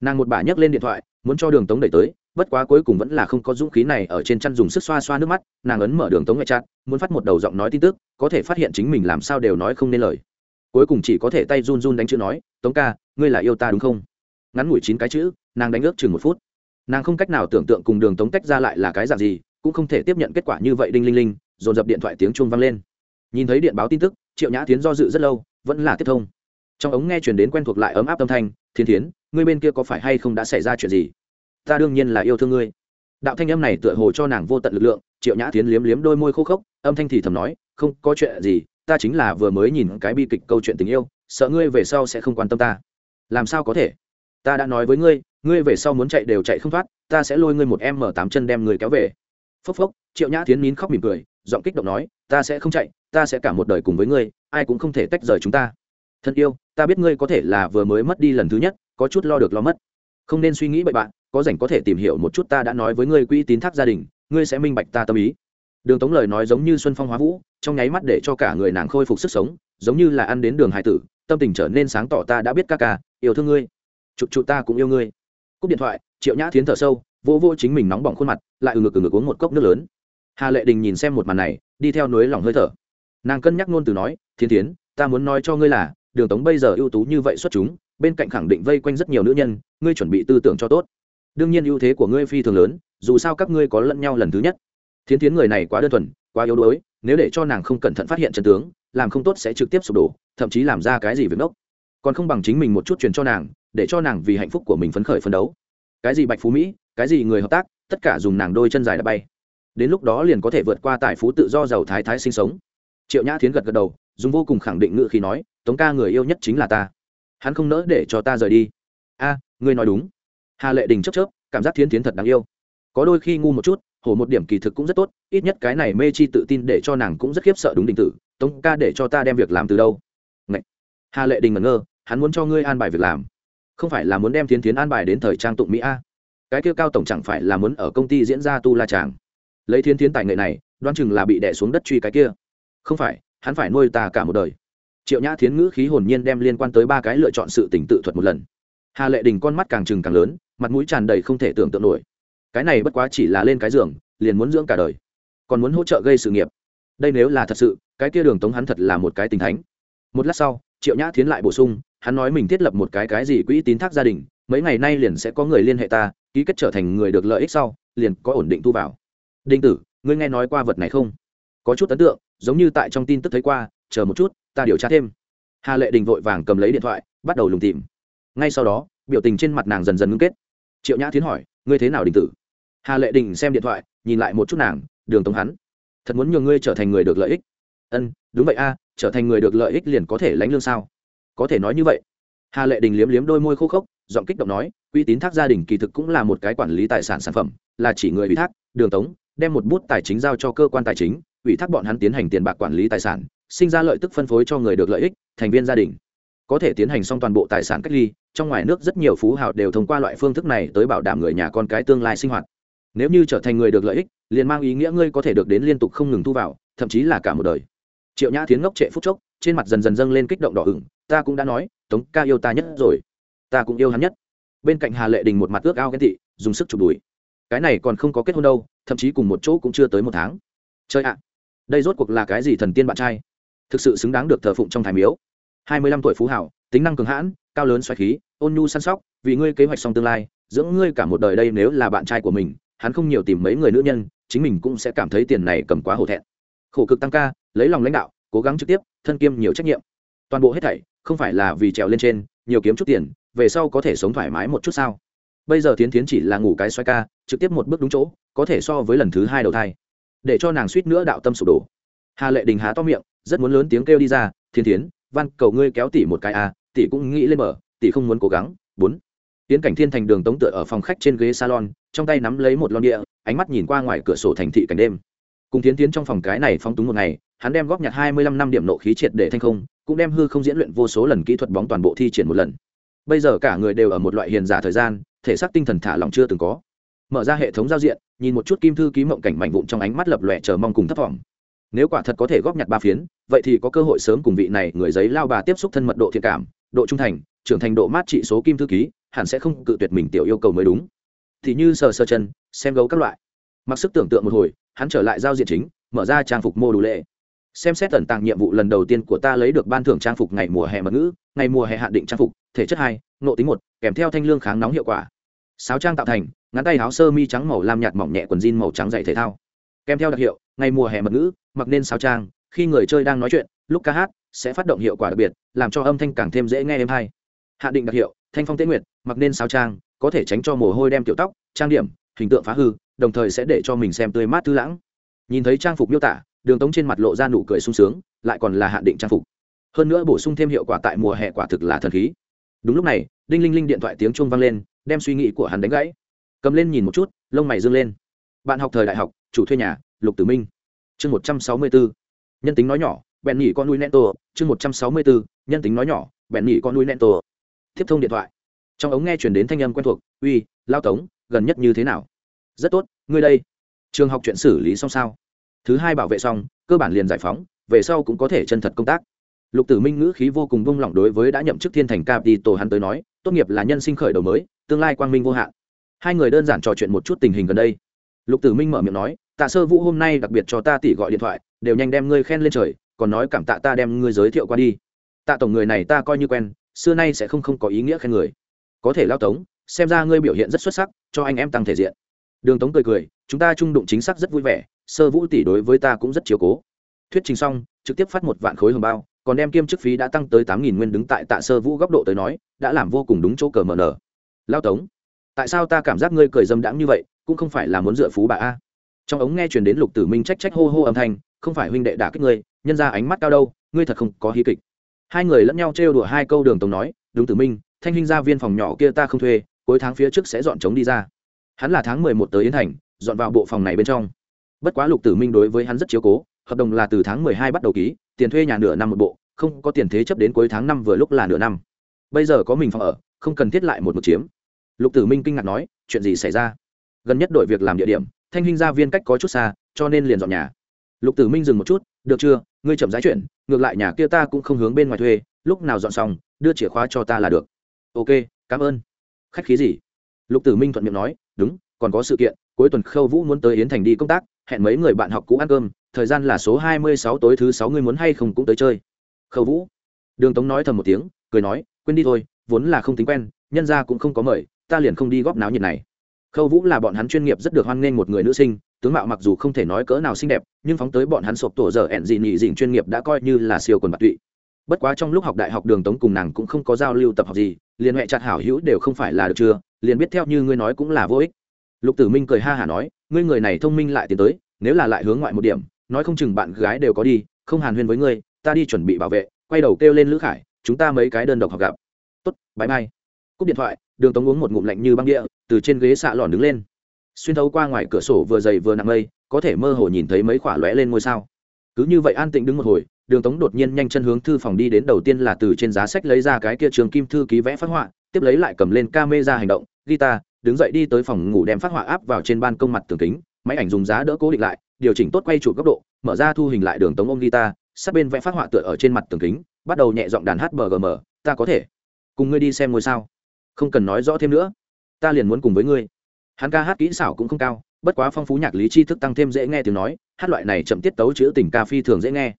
Nàng một bà nhấc lên điện thoại muốn cho đường tống đẩy tới bất quá cuối cùng vẫn là không có dũng khí này ở trên chăn dùng sức xoa xoa nước mắt nàng ấn mở đường tống ngoại chặn, muốn phát một đầu giọng nói tin tức có thể phát hiện chính mình làm sao đều nói không nên lời. Cuối cùng chỉ có thể tay run run đánh chữ nói tống ca ngươi là yêu ta đúng không? Ngắn ngủi chín cái chữ nàng đánh ước chừng một phút. Nàng không cách nào tưởng tượng cùng đường tống tách ra lại là cái dạng gì cũng không thể tiếp nhận kết quả như vậy đinh linh linh dồn dập điện thoại tiếng chuông vang lên. Nhìn thấy điện báo tin tức triệu nhã tiến do dự rất lâu, vẫn là tiếp thông. Trong ống nghe chuyển đến quen thuộc lại ấm áp tâm thanh thiên thiến, ngươi bên kia có phải hay không đã xảy ra chuyện gì? Ta đương nhiên là yêu thương ngươi. Đạo thanh âm này tựa hồ cho nàng vô tận lực lượng, triệu nhã tiến liếm liếm đôi môi khô khốc, âm thanh thì thầm nói, không có chuyện gì, ta chính là vừa mới nhìn cái bi kịch câu chuyện tình yêu, sợ ngươi về sau sẽ không quan tâm ta. Làm sao có thể? Ta đã nói với ngươi ngươi về sau muốn chạy đều chạy không thoát, ta sẽ lôi ngươi một em mở tám chân đem người kéo về. Phốc phốc, triệu nhã tiến nín khóc mỉm cười, giọng kích động nói, ta sẽ không chạy ta sẽ cả một đời cùng với ngươi, ai cũng không thể tách rời chúng ta. Thân yêu, ta biết ngươi có thể là vừa mới mất đi lần thứ nhất, có chút lo được lo mất. Không nên suy nghĩ bậy bạn, có rảnh có thể tìm hiểu một chút ta đã nói với ngươi quỹ tín thác gia đình, ngươi sẽ minh bạch ta tâm ý. Đường tống lời nói giống như xuân phong hóa vũ, trong nháy mắt để cho cả người nàng khôi phục sức sống, giống như là ăn đến đường hải tử, tâm tình trở nên sáng tỏ ta đã biết ca ca, yêu thương ngươi. Chụp chụp ta cũng yêu ngươi. Cúp điện thoại, triệu nhã thiến thở sâu, vô vô chính mình nóng bỏng khuôn mặt, lại ừ ngực ừ ngực uống một cốc nước lớn. Hà lệ đình nhìn xem một màn này, đi theo núi lòng hơi thở nàng cân nhắc ngôn từ nói, thiên tiến ta muốn nói cho ngươi là, đường tống bây giờ ưu tú như vậy xuất chúng, bên cạnh khẳng định vây quanh rất nhiều nữ nhân, ngươi chuẩn bị tư tưởng cho tốt. Đương nhiên ưu thế của ngươi phi thường lớn, dù sao các ngươi có lẫn nhau lần thứ nhất. Thiến tiến người này quá đơn thuần, quá yếu đuối, nếu để cho nàng không cẩn thận phát hiện chân tướng, làm không tốt sẽ trực tiếp sụp đổ, thậm chí làm ra cái gì việc ngốc. Còn không bằng chính mình một chút truyền cho nàng, để cho nàng vì hạnh phúc của mình phấn khởi phấn đấu. Cái gì bạch phú mỹ, cái gì người hợp tác, tất cả dùng nàng đôi chân dài đã bay. Đến lúc đó liền có thể vượt qua tài phú tự do giàu thái thái sinh sống triệu nhã thiến gật gật đầu, dùng vô cùng khẳng định ngự khi nói, tống ca người yêu nhất chính là ta. Hắn không nỡ để cho ta rời đi. A, ngươi nói đúng. Hà lệ đình chấp chớp, cảm giác thiến thiến thật đáng yêu. Có đôi khi ngu một chút, hổ một điểm kỳ thực cũng rất tốt, ít nhất cái này mê chi tự tin để cho nàng cũng rất khiếp sợ đúng đình tử. Tống ca để cho ta đem việc làm từ đâu? Ngậy. hà lệ đình ngẩn ngơ, hắn muốn cho ngươi an bài việc làm. Không phải là muốn đem thiến thiến an bài đến thời trang tụng mỹ a. Cái kêu cao tổng chẳng phải là muốn ở công ty diễn ra tu la tràng lấy thiên thiến tài nghệ này, đoán chừng là bị đẻ xuống đất truy cái kia không phải, hắn phải nuôi ta cả một đời. Triệu nhã thiến ngữ khí hồn nhiên đem liên quan tới ba cái lựa chọn sự tỉnh tự thuật một lần. Hà lệ đình con mắt càng trừng càng lớn, mặt mũi tràn đầy không thể tưởng tượng nổi. Cái này bất quá chỉ là lên cái giường, liền muốn dưỡng cả đời. Còn muốn hỗ trợ gây sự nghiệp. Đây nếu là thật sự, cái kia đường tống hắn thật là một cái tình thánh. Một lát sau, triệu nhã thiến lại bổ sung, hắn nói mình thiết lập một cái cái gì quỹ tín thác gia đình, mấy ngày nay liền sẽ có người liên hệ ta, ký kết trở thành người được lợi ích sau, liền có ổn định thu vào. Đinh tử, ngươi nghe nói qua vật này không? Có chút ấn tượng, giống như tại trong tin tức thấy qua, chờ một chút, ta điều tra thêm. Hà lệ đình vội vàng cầm lấy điện thoại, bắt đầu lùng tìm. Ngay sau đó, biểu tình trên mặt nàng dần dần ngưng kết. Triệu nhã tiến hỏi, ngươi thế nào đình tử? Hà lệ đình xem điện thoại, nhìn lại một chút nàng, đường tống hắn, thật muốn nhường ngươi trở thành người được lợi ích. Ân, đúng vậy a, trở thành người được lợi ích liền có thể lãnh lương sao? Có thể nói như vậy. Hà lệ đình liếm liếm đôi môi khô khốc, giọng kích động nói uy tín thác gia đình kỳ thực cũng là một cái quản lý tài sản sản phẩm, là chỉ người ủy thác, đường tống, đem một bút tài chính giao cho cơ quan tài chính ủy thác bọn hắn tiến hành tiền bạc quản lý tài sản, sinh ra lợi tức phân phối cho người được lợi ích, thành viên gia đình. Có thể tiến hành xong toàn bộ tài sản cách ly, trong ngoài nước rất nhiều phú hào đều thông qua loại phương thức này tới bảo đảm người nhà con cái tương lai sinh hoạt. Nếu như trở thành người được lợi ích, liền mang ý nghĩa ngươi có thể được đến liên tục không ngừng thu vào, thậm chí là cả một đời. Triệu nhã tiến ngốc trệ phút chốc, trên mặt dần dần dâng lên kích động đỏ ửng, ta cũng đã nói, tống ca yêu ta nhất rồi. Ta cũng yêu hắn nhất. Bên cạnh hà lệ đình một mặt ước ao ghen tị, dùng sức chụp đùi. Cái này còn không có kết hôn đâu, thậm chí cùng một chỗ cũng chưa tới một tháng. Chơi ạ đây rốt cuộc là cái gì thần tiên bạn trai? Thực sự xứng đáng được thờ phụng trong thái miếu. Hai mươi lăm tuổi phú hảo, tính năng cường hãn, cao lớn xoáy khí, ôn nhu săn sóc, vì ngươi kế hoạch xong tương lai, dưỡng ngươi cả một đời đây nếu là bạn trai của mình, hắn không nhiều tìm mấy người nữ nhân, chính mình cũng sẽ cảm thấy tiền này cầm quá hổ thẹn. Khổ cực tăng ca, lấy lòng lãnh đạo, cố gắng trực tiếp, thân kiêm nhiều trách nhiệm. Toàn bộ hết thảy, không phải là vì trèo lên trên, nhiều kiếm chút tiền, về sau có thể sống thoải mái một chút sao? Bây giờ tiến tiến chỉ là ngủ cái xoay ca, trực tiếp một bước đúng chỗ, có thể so với lần thứ hai đầu thai để cho nàng suýt nữa đạo tâm sụp đổ. Hà lệ đình há to miệng rất muốn lớn tiếng kêu đi ra thiên tiến văn cầu ngươi kéo tỷ một cái a à, tỷ cũng nghĩ lên mở tỷ không muốn cố gắng. Bốn. Tiến cảnh thiên thành đường tống tựa ở phòng khách trên ghế salon trong tay nắm lấy một lon địa ánh mắt nhìn qua ngoài cửa sổ thành thị cảnh đêm. Cùng tiến tiến trong phòng cái này phong túng một ngày hắn đem góp nhặt hai mươi lăm năm điểm nộ khí triệt để thanh không cũng đem hư không diễn luyện vô số lần kỹ thuật bóng toàn bộ thi triển một lần. Bây giờ cả người đều ở một loại hiền giả thời gian thể xác tinh thần thả lòng chưa từng có mở ra hệ thống giao diện, nhìn một chút kim thư ký mộng cảnh mảnh vụn trong ánh mắt lập lòe chờ mong cùng thấp thỏm nếu quả thật có thể góp nhặt ba phiến, vậy thì có cơ hội sớm cùng vị này người giấy lao bà tiếp xúc thân mật độ thiện cảm, độ trung thành, trưởng thành độ mát trị số kim thư ký, hẳn sẽ không cự tuyệt mình tiểu yêu cầu mới đúng. Thì như sờ sờ chân, xem gấu các loại. Mặc sức tưởng tượng một hồi, hắn trở lại giao diện chính, mở ra trang phục mô đủ lệ. Xem xét tận tàng nhiệm vụ lần đầu tiên của ta lấy được ban thưởng trang phục ngày mùa hè mật ngữ, ngày mùa hè hạn định trang phục, thể chất hai nộ tính một, kèm theo thanh lương kháng nóng hiệu quả. Sáo trang tạo thành ngắn tay áo sơ mi trắng màu lam nhạt mỏng nhẹ quần jean màu trắng dày thể thao. Kèm theo đặc hiệu, ngày mùa hè mật ngữ, mặc nên sáo trang, khi người chơi đang nói chuyện, lúc ca hát, sẽ phát động hiệu quả đặc biệt, làm cho âm thanh càng thêm dễ nghe êm hay. Hạn định đặc hiệu, thanh phong tế nguyệt, mặc nên sáo trang, có thể tránh cho mồ hôi đem tiểu tóc, trang điểm, hình tượng phá hư, đồng thời sẽ để cho mình xem tươi mát thư lãng. Nhìn thấy trang phục miêu tả, đường tống trên mặt lộ ra nụ cười sung sướng, lại còn là hạn định trang phục. Hơn nữa bổ sung thêm hiệu quả tại mùa hè quả thực là thần khí. Đúng lúc này, đinh linh linh điện thoại tiếng chuông vang lên, đem suy nghĩ của hắn đánh gãy cầm lên nhìn một chút, lông mày dương lên. Bạn học thời đại học, chủ thuê nhà, lục tử minh. Chương một trăm sáu mươi bốn nhân tính nói nhỏ, bèn nhỉ con nuôi nẹn tổ chương một trăm sáu mươi bốn nhân tính nói nhỏ, bèn nhỉ con nuôi nẹn tổ tiếp thông điện thoại. Trong ống nghe chuyển đến thanh âm quen thuộc, uy, lao tống, gần nhất như thế nào? Rất tốt, ngươi đây. Trường học chuyện xử lý xong sao? Thứ hai bảo vệ xong, cơ bản liền giải phóng, về sau cũng có thể chân thật công tác. Lục tử minh ngữ khí vô cùng vung lòng đối với đã nhậm chức thiên thành cap đi tổ hắn tới nói, tốt nghiệp là nhân sinh khởi đầu mới, tương lai quang minh vô hạn hai người đơn giản trò chuyện một chút tình hình gần đây. Lục tử minh mở miệng nói, tạ sơ vũ hôm nay đặc biệt cho ta tỉ gọi điện thoại, đều nhanh đem ngươi khen lên trời, còn nói cảm tạ ta đem ngươi giới thiệu qua đi. Tạ tổng người này ta coi như quen, xưa nay sẽ không không có ý nghĩa khen người. Có thể lao tống, xem ra ngươi biểu hiện rất xuất sắc, cho anh em tăng thể diện. Đường tống cười cười, chúng ta trung đụng chính xác rất vui vẻ, sơ vũ tỷ đối với ta cũng rất chiều cố. Thuyết trình xong, trực tiếp phát một vạn khối hồng bao, còn đem kiêm chức phí đã tăng tới tám nghìn nguyên đứng tại tạ sơ vũ góc độ tới nói, đã làm vô cùng đúng chỗ cờ mờ nở. Lao tống tại sao ta cảm giác ngươi cười dâm đãng như vậy, cũng không phải là muốn dựa phú bà a? Trong ống nghe truyền đến lục tử minh trách trách hô hô âm thanh, không phải huynh đệ đả kích ngươi, nhân ra ánh mắt cao đâu, ngươi thật không có hí kịch. Hai người lẫn nhau trêu đùa hai câu đường tống nói, đúng tử minh, thanh huynh ra viên phòng nhỏ kia ta không thuê, cuối tháng phía trước sẽ dọn trống đi ra. Hắn là tháng mười một tới yến thành, dọn vào bộ phòng này bên trong. Bất quá lục tử minh đối với hắn rất chiếu cố, hợp đồng là từ tháng mười hai bắt đầu ký, tiền thuê nhà nửa năm một bộ, không có tiền thế chấp đến cuối tháng năm vừa lúc là nửa năm. Bây giờ có mình phòng ở, không cần thiết lại một một chiếm lục tử minh kinh ngạc nói, chuyện gì xảy ra? Gần nhất đổi việc làm địa điểm, thanh Hinh gia viên cách có chút xa, cho nên liền dọn nhà. Lục tử minh dừng một chút, được chưa, ngươi chậm giải chuyện ngược lại nhà kia ta cũng không hướng bên ngoài thuê, lúc nào dọn xong, đưa chìa khóa cho ta là được. Ok, cảm ơn. Khách khí gì? Lục tử minh thuận miệng nói, đúng, còn có sự kiện, cuối tuần khâu vũ muốn tới yến thành đi công tác, hẹn mấy người bạn học cũ ăn cơm, thời gian là số hai mươi sáu tối thứ sáu ngươi muốn hay không cũng tới chơi. Khâu vũ? Đường tống nói thầm một tiếng, cười nói, quên đi thôi, vốn là không tính quen, nhân ra cũng không có mời ta liền không đi góp náo nhiệt này. Khâu vũ là bọn hắn chuyên nghiệp rất được hoan nghênh một người nữ sinh, tướng mạo mặc dù không thể nói cỡ nào xinh đẹp, nhưng phóng tới bọn hắn sộp tổ giờ ẹn dị nhị dịnh chuyên nghiệp đã coi như là siêu quần bạc tụy. Bất quá trong lúc học đại học đường tống cùng nàng cũng không có giao lưu tập học gì, liền huệ chặt hảo hữu đều không phải là được chưa, liền biết theo như ngươi nói cũng là vô ích. Lục tử minh cười ha hả nói, ngươi người này thông minh lại tiến tới, nếu là lại hướng ngoại một điểm, nói không chừng bạn gái đều có đi, không hàn huyên với ngươi, ta đi chuẩn bị bảo vệ, quay đầu kêu lên lữ khải, chúng ta mấy cái đơn độc học gặp. Tốt bãi mai cúp điện thoại đường tống uống một ngụm lạnh như băng địa, từ trên ghế xạ lòn đứng lên. Xuyên thấu qua ngoài cửa sổ vừa dày vừa nặng mây, có thể mơ hồ nhìn thấy mấy khỏa lóe lên ngôi sao. Cứ như vậy an tĩnh đứng một hồi, đường tống đột nhiên nhanh chân hướng thư phòng đi đến, đầu tiên là từ trên giá sách lấy ra cái kia trường kim thư ký vẽ phát họa, tiếp lấy lại cầm lên ca mê ra hành động guitar đứng dậy đi tới phòng ngủ đem phát họa áp vào trên ban công mặt tường kính, máy ảnh dùng giá đỡ cố định lại, điều chỉnh tốt quay chụp góc độ, mở ra thu hình lại đường tống ôm guitar sát bên vẽ phát họa tựa ở trên mặt tường kính, bắt đầu nhẹ giọng đàn hát bgm ta có thể cùng ngươi đi xem ngôi sao không cần nói rõ thêm nữa. Ta liền muốn cùng với ngươi. Hắn ca hát kỹ xảo cũng không cao, bất quá phong phú nhạc lý tri thức tăng thêm dễ nghe tiếng nói, hát loại này chậm tiết tấu chữ tình ca phi thường dễ nghe.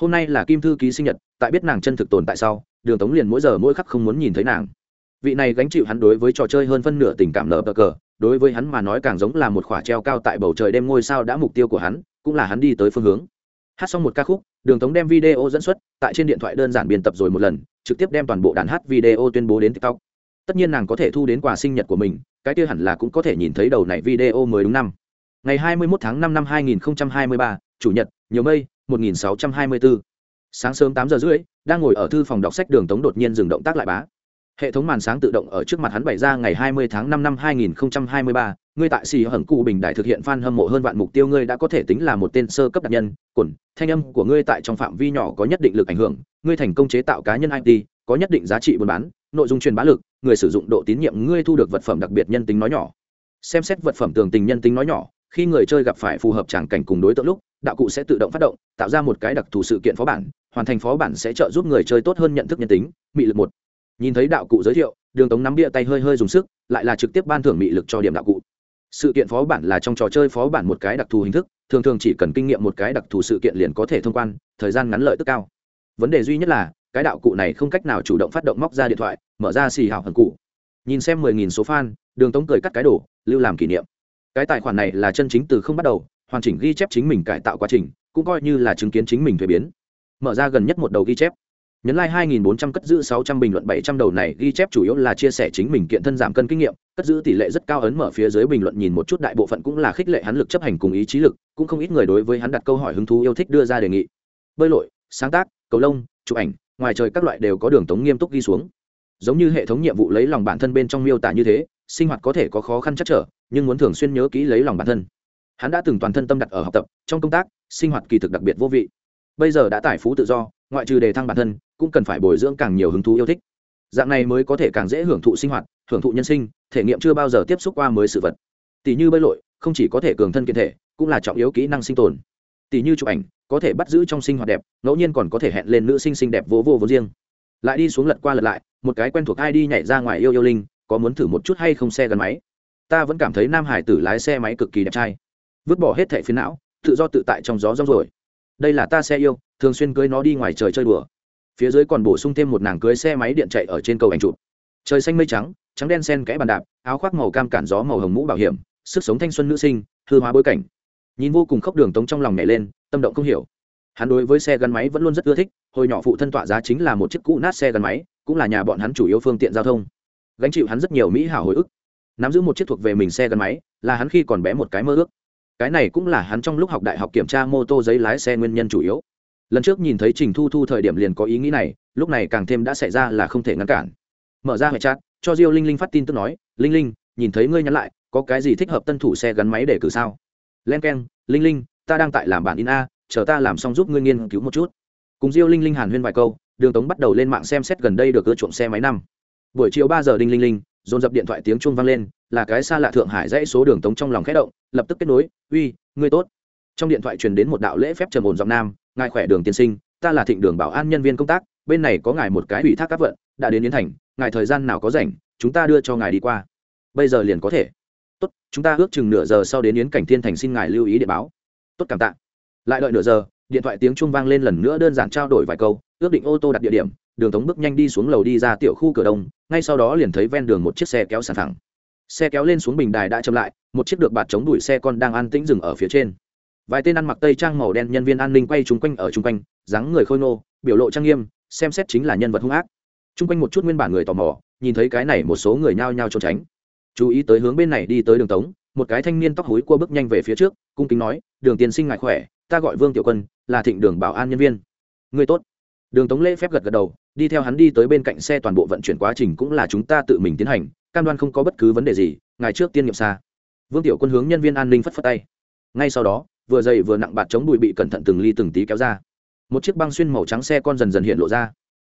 Hôm nay là kim thư ký sinh nhật, tại biết nàng chân thực tồn tại sau, đường tống liền mỗi giờ mỗi khắc không muốn nhìn thấy nàng. Vị này gánh chịu hắn đối với trò chơi hơn phân nửa tình cảm nở bờ cờ, đối với hắn mà nói càng giống là một khỏa treo cao tại bầu trời đêm ngôi sao đã mục tiêu của hắn, cũng là hắn đi tới phương hướng. Hát xong một ca khúc, đường tống đem video dẫn xuất, tại trên điện thoại đơn giản biên tập rồi một lần, trực tiếp đem toàn bộ đàn hát video tuyên bố đến tiktok tất nhiên nàng có thể thu đến quà sinh nhật của mình cái kia hẳn là cũng có thể nhìn thấy đầu này video mới đúng năm ngày 21 tháng 5 năm 2023, chủ nhật nhiều mây 1624. sáng sớm 8 giờ rưỡi đang ngồi ở thư phòng đọc sách đường tống đột nhiên dừng động tác lại bá hệ thống màn sáng tự động ở trước mặt hắn bày ra ngày 20 tháng 5 năm 2023, ngươi tại xì hởng cụ bình đại thực hiện fan hâm mộ hơn vạn mục tiêu ngươi đã có thể tính là một tên sơ cấp đặc nhân cồn thanh âm của ngươi tại trong phạm vi nhỏ có nhất định lực ảnh hưởng ngươi thành công chế tạo cá nhân it có nhất định giá trị buôn bán nội dung truyền bá lực người sử dụng độ tín nhiệm ngươi thu được vật phẩm đặc biệt nhân tính nói nhỏ. Xem xét vật phẩm tường tình nhân tính nói nhỏ, khi người chơi gặp phải phù hợp tràng cảnh cùng đối tượng lúc, đạo cụ sẽ tự động phát động, tạo ra một cái đặc thù sự kiện phó bản, hoàn thành phó bản sẽ trợ giúp người chơi tốt hơn nhận thức nhân tính, mị lực một. Nhìn thấy đạo cụ giới thiệu, đường tống nắm bia tay hơi hơi dùng sức, lại là trực tiếp ban thưởng mị lực cho điểm đạo cụ. Sự kiện phó bản là trong trò chơi phó bản một cái đặc thù hình thức, thường thường chỉ cần kinh nghiệm một cái đặc thù sự kiện liền có thể thông quan, thời gian ngắn lợi tức cao. Vấn đề duy nhất là cái đạo cụ này không cách nào chủ động phát động móc ra điện thoại, mở ra xì hào hần cụ. Nhìn xem mười nghìn số fan, đường tống cười cắt cái đổ lưu làm kỷ niệm. Cái tài khoản này là chân chính từ không bắt đầu, hoàn chỉnh ghi chép chính mình cải tạo quá trình, cũng coi như là chứng kiến chính mình thuế biến. Mở ra gần nhất một đầu ghi chép. Nhấn like 2400 cất giữ 600 bình luận 700 đầu này, ghi chép chủ yếu là chia sẻ chính mình kiện thân giảm cân kinh nghiệm, cất giữ tỷ lệ rất cao ấn mở phía dưới bình luận nhìn một chút đại bộ phận cũng là khích lệ hắn lực chấp hành cùng ý chí lực, cũng không ít người đối với hắn đặt câu hỏi hứng thú yêu thích đưa ra đề nghị. Bơi lội, sáng tác, cầu lông, chụp ảnh ngoài trời các loại đều có đường tống nghiêm túc ghi xuống. Giống như hệ thống nhiệm vụ lấy lòng bản thân bên trong miêu tả như thế, sinh hoạt có thể có khó khăn chắc trở, nhưng muốn thường xuyên nhớ kỹ lấy lòng bản thân. Hắn đã từng toàn thân tâm đặt ở học tập, trong công tác, sinh hoạt kỳ thực đặc biệt vô vị. Bây giờ đã tải phú tự do, ngoại trừ đề thăng bản thân, cũng cần phải bồi dưỡng càng nhiều hứng thú yêu thích. Dạng này mới có thể càng dễ hưởng thụ sinh hoạt, hưởng thụ nhân sinh, thể nghiệm chưa bao giờ tiếp xúc qua mới sự vật. Tỷ như bơi lội, không chỉ có thể cường thân kiện thể, cũng là trọng yếu kỹ năng sinh tồn tỷ như chụp ảnh, có thể bắt giữ trong sinh hoạt đẹp, ngẫu nhiên còn có thể hẹn lên nữ sinh xinh đẹp vô vô vô riêng. Lại đi xuống lật qua lật lại, một cái quen thuộc ai đi nhảy ra ngoài yêu yêu linh, có muốn thử một chút hay không xe gắn máy? Ta vẫn cảm thấy nam hải tử lái xe máy cực kỳ đẹp trai. Vứt bỏ hết thẻ phiến não, tự do tự tại trong gió rong rồi. Đây là ta xe yêu, thường xuyên cưới nó đi ngoài trời chơi đùa. Phía dưới còn bổ sung thêm một nàng cưới xe máy điện chạy ở trên cầu ảnh chụp. Trời xanh mây trắng trắng đen sen kẽ bàn đạp, áo khoác màu cam cản gió màu hồng mũ bảo hiểm, sức sống thanh xuân nữ sinh, hư hóa bối cảnh nhìn vô cùng khốc đường tống trong lòng nhảy lên, tâm động không hiểu. Hắn đối với xe gắn máy vẫn luôn rất ưa thích, hồi nhỏ phụ thân tọa giá chính là một chiếc cũ nát xe gắn máy, cũng là nhà bọn hắn chủ yếu phương tiện giao thông. Gánh chịu hắn rất nhiều mỹ hảo hồi ức. Nắm giữ một chiếc thuộc về mình xe gắn máy, là hắn khi còn bé một cái mơ ước. Cái này cũng là hắn trong lúc học đại học kiểm tra mô tô giấy lái xe nguyên nhân chủ yếu. Lần trước nhìn thấy trình thu thu thời điểm liền có ý nghĩ này, lúc này càng thêm đã xảy ra là không thể ngăn cản. Mở ra hệ chat, cho diêu linh linh phát tin tức nói, linh linh, nhìn thấy ngươi nhắn lại, có cái gì thích hợp tân thủ xe gắn máy để cử sao? Len k e n linh linh, ta đang tại làm bản in a, chờ ta làm xong giúp ngươi nghiên cứu một chút. Cùng diêu linh linh hàn huyên vài câu, đường tống bắt đầu lên mạng xem xét gần đây được ưa chuộng xe máy năm. Buổi chiều ba giờ đinh linh linh, dồn dập điện thoại tiếng chuông vang lên, là cái xa lạ thượng hải dãy số đường tống trong lòng khẽ động, lập tức kết nối, uy, ngươi tốt. Trong điện thoại truyền đến một đạo lễ phép trầm ổn giọng nam, ngài khỏe đường tiên sinh, ta là thịnh đường bảo an nhân viên công tác, bên này có ngài một cái ủy thác các vận, đã đến yến thành, ngài thời gian nào có rảnh, chúng ta đưa cho ngài đi qua. Bây giờ liền có thể tốt chúng ta ước chừng nửa giờ sau đến yến cảnh thiên thành xin ngài lưu ý để báo. Tốt cảm tạ. Lại đợi nửa giờ điện thoại tiếng chuông vang lên lần nữa đơn giản trao đổi vài câu ước định ô tô đặt địa điểm đường tống bước nhanh đi xuống lầu đi ra tiểu khu cửa đông ngay sau đó liền thấy ven đường một chiếc xe kéo sàn thẳng. Xe kéo lên xuống bình đài đã chậm lại một chiếc được bạt chống đuổi xe con đang an tĩnh dừng ở phía trên. Vài tên ăn mặc tây trang màu đen nhân viên an ninh quay chung quanh ở chung quanh dáng người khôi nô, biểu lộ trang nghiêm xem xét chính là nhân vật hung ác. Chung quanh một chút nguyên bản người tò mò nhìn thấy cái này một số người nhao nhao trốn tránh chú ý tới hướng bên này đi tới đường tống, một cái thanh niên tóc hối cua bước nhanh về phía trước, cung kính nói, đường tiên sinh ngại khỏe, ta gọi vương tiểu quân, là thịnh đường bảo an nhân viên. Người tốt. Đường tống lễ phép gật gật đầu, đi theo hắn đi tới bên cạnh xe toàn bộ vận chuyển quá trình cũng là chúng ta tự mình tiến hành, cam đoan không có bất cứ vấn đề gì ngày trước tiên nghiệm xa vương tiểu quân hướng nhân viên an ninh phất phất tay. Ngay sau đó, vừa dày vừa nặng bạt chống bụi bị cẩn thận từng ly từng tí kéo ra. Một chiếc băng xuyên màu trắng xe con dần dần hiện lộ ra.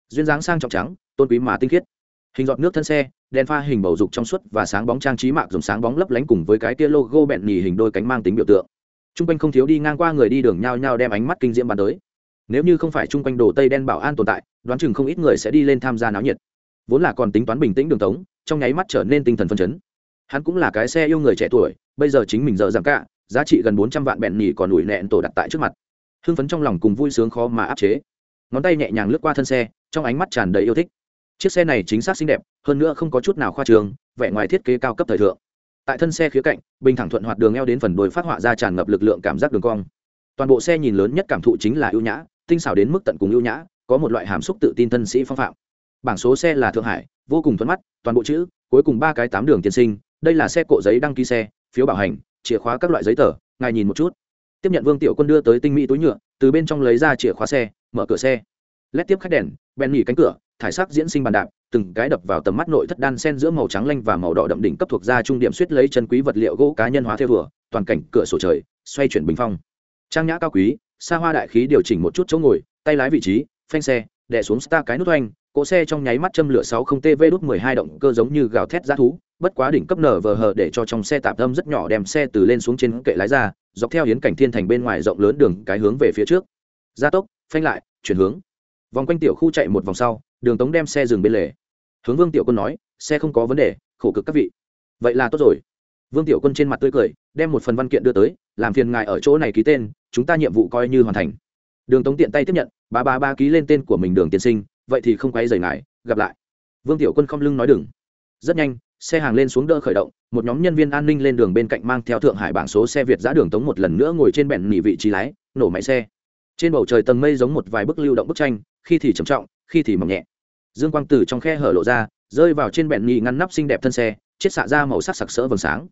Duyên dáng sang trọng trắng, tôn quý mà tinh khiết hình giọt nước thân xe, đèn pha hình bầu dục trong suốt và sáng bóng trang trí mạc dùng sáng bóng lấp lánh cùng với cái tia logo bẹn nhì hình đôi cánh mang tính biểu tượng. T r u n g quanh không thiếu đi ngang qua người đi đường nhao nhao đem ánh mắt kinh diễm bàn tới. Nếu như không phải t r u n g quanh đồ tây đen bảo an tồn tại, đoán chừng không ít người sẽ đi lên tham gia náo nhiệt. Vốn là còn tính toán bình tĩnh đường tống, trong nháy mắt trở nên tinh thần phân chấn. Hắn cũng là cái xe yêu người trẻ tuổi, bây giờ chính mình dợ giảm cả, giá trị gần bốn trăm vạn bẹn nhì còn ủi nẹn tổ đặt tại trước mặt. Hưng phấn trong lòng cùng vui sướng khó mà áp chế. Ngón tay nhẹ nhàng lướt qua thân xe, trong ánh mắt tràn đầy yêu thích chiếc xe này chính xác xinh đẹp, hơn nữa không có chút nào khoa trường vẻ ngoài thiết kế cao cấp thời thượng. Tại thân xe khía cạnh, bình thẳng thuận hoạt đường eo đến phần đồi phát họa ra tràn ngập lực lượng cảm giác đường cong. Toàn bộ xe nhìn lớn nhất cảm thụ chính là ưu nhã, tinh xảo đến mức tận cùng ưu nhã, có một loại hàm xúc tự tin thân sĩ phong phạm. Bảng số xe là thượng hải, vô cùng thuận mắt, toàn bộ chữ, cuối cùng ba cái tám đường tiên sinh, đây là xe cộ giấy đăng ký xe, phiếu bảo hành, chìa khóa các loại giấy tờ, ngài nhìn một chút. Tiếp nhận vương tiểu quân đưa tới tinh mỹ túi nhựa, từ bên trong lấy ra chìa khóa xe, mở cửa xe. Lét tiếp khách đèn, bèn nghỉ cánh cửa thải sắc diễn sinh bàn đạp, từng cái đập vào tầm mắt nội thất đan sen giữa màu trắng lanh và màu đỏ đậm đỉnh cấp thuộc ra trung điểm suýt lấy chân quý vật liệu gỗ cá nhân hóa theo vừa toàn cảnh cửa sổ trời, xoay chuyển bình phong. Trang nhã cao quý, xa hoa đại khí điều chỉnh một chút chỗ ngồi, tay lái vị trí, phanh xe, đè xuống star cái nút oanh cỗ xe trong nháy mắt châm lửa 60 tv đút 12 động cơ giống như gào thét giá thú, bất quá đỉnh cấp nở vờ hờ để cho trong xe tạp âm rất nhỏ đem xe từ lên xuống trên kệ lái ra, dọc theo hiến cảnh thiên thành bên ngoài rộng lớn đường cái hướng về phía trước. Gia tốc, phanh lại, chuyển hướng. Vòng quanh tiểu khu chạy một vòng sau đường tống đem xe dừng bên lề. Hướng vương tiểu quân nói, xe không có vấn đề, khổ cực các vị. Vậy là tốt rồi. Vương tiểu quân trên mặt tươi cười, đem một phần văn kiện đưa tới, làm phiền ngài ở chỗ này ký tên, chúng ta nhiệm vụ coi như hoàn thành. Đường tống tiện tay tiếp nhận, ba ba ba ký lên tên của mình đường tiên sinh, vậy thì không quay rời ngài, gặp lại. Vương tiểu quân không lưng nói đừng. Rất nhanh, xe hàng lên xuống đỡ khởi động, một nhóm nhân viên an ninh lên đường bên cạnh mang theo thượng hải bảng số xe việt giã đường tống một lần nữa ngồi trên bẹn nỉ vị trí lái, nổ máy xe. Trên bầu trời tầng mây giống một vài bức lưu động bức tranh, khi thì trầm trọng khi thì mỏng nhẹ. Dương quang từ trong khe hở lộ ra, rơi vào trên bẹn nhì ngăn nắp xinh đẹp thân xe, chiết xạ ra màu sắc sặc sỡ vầng sáng.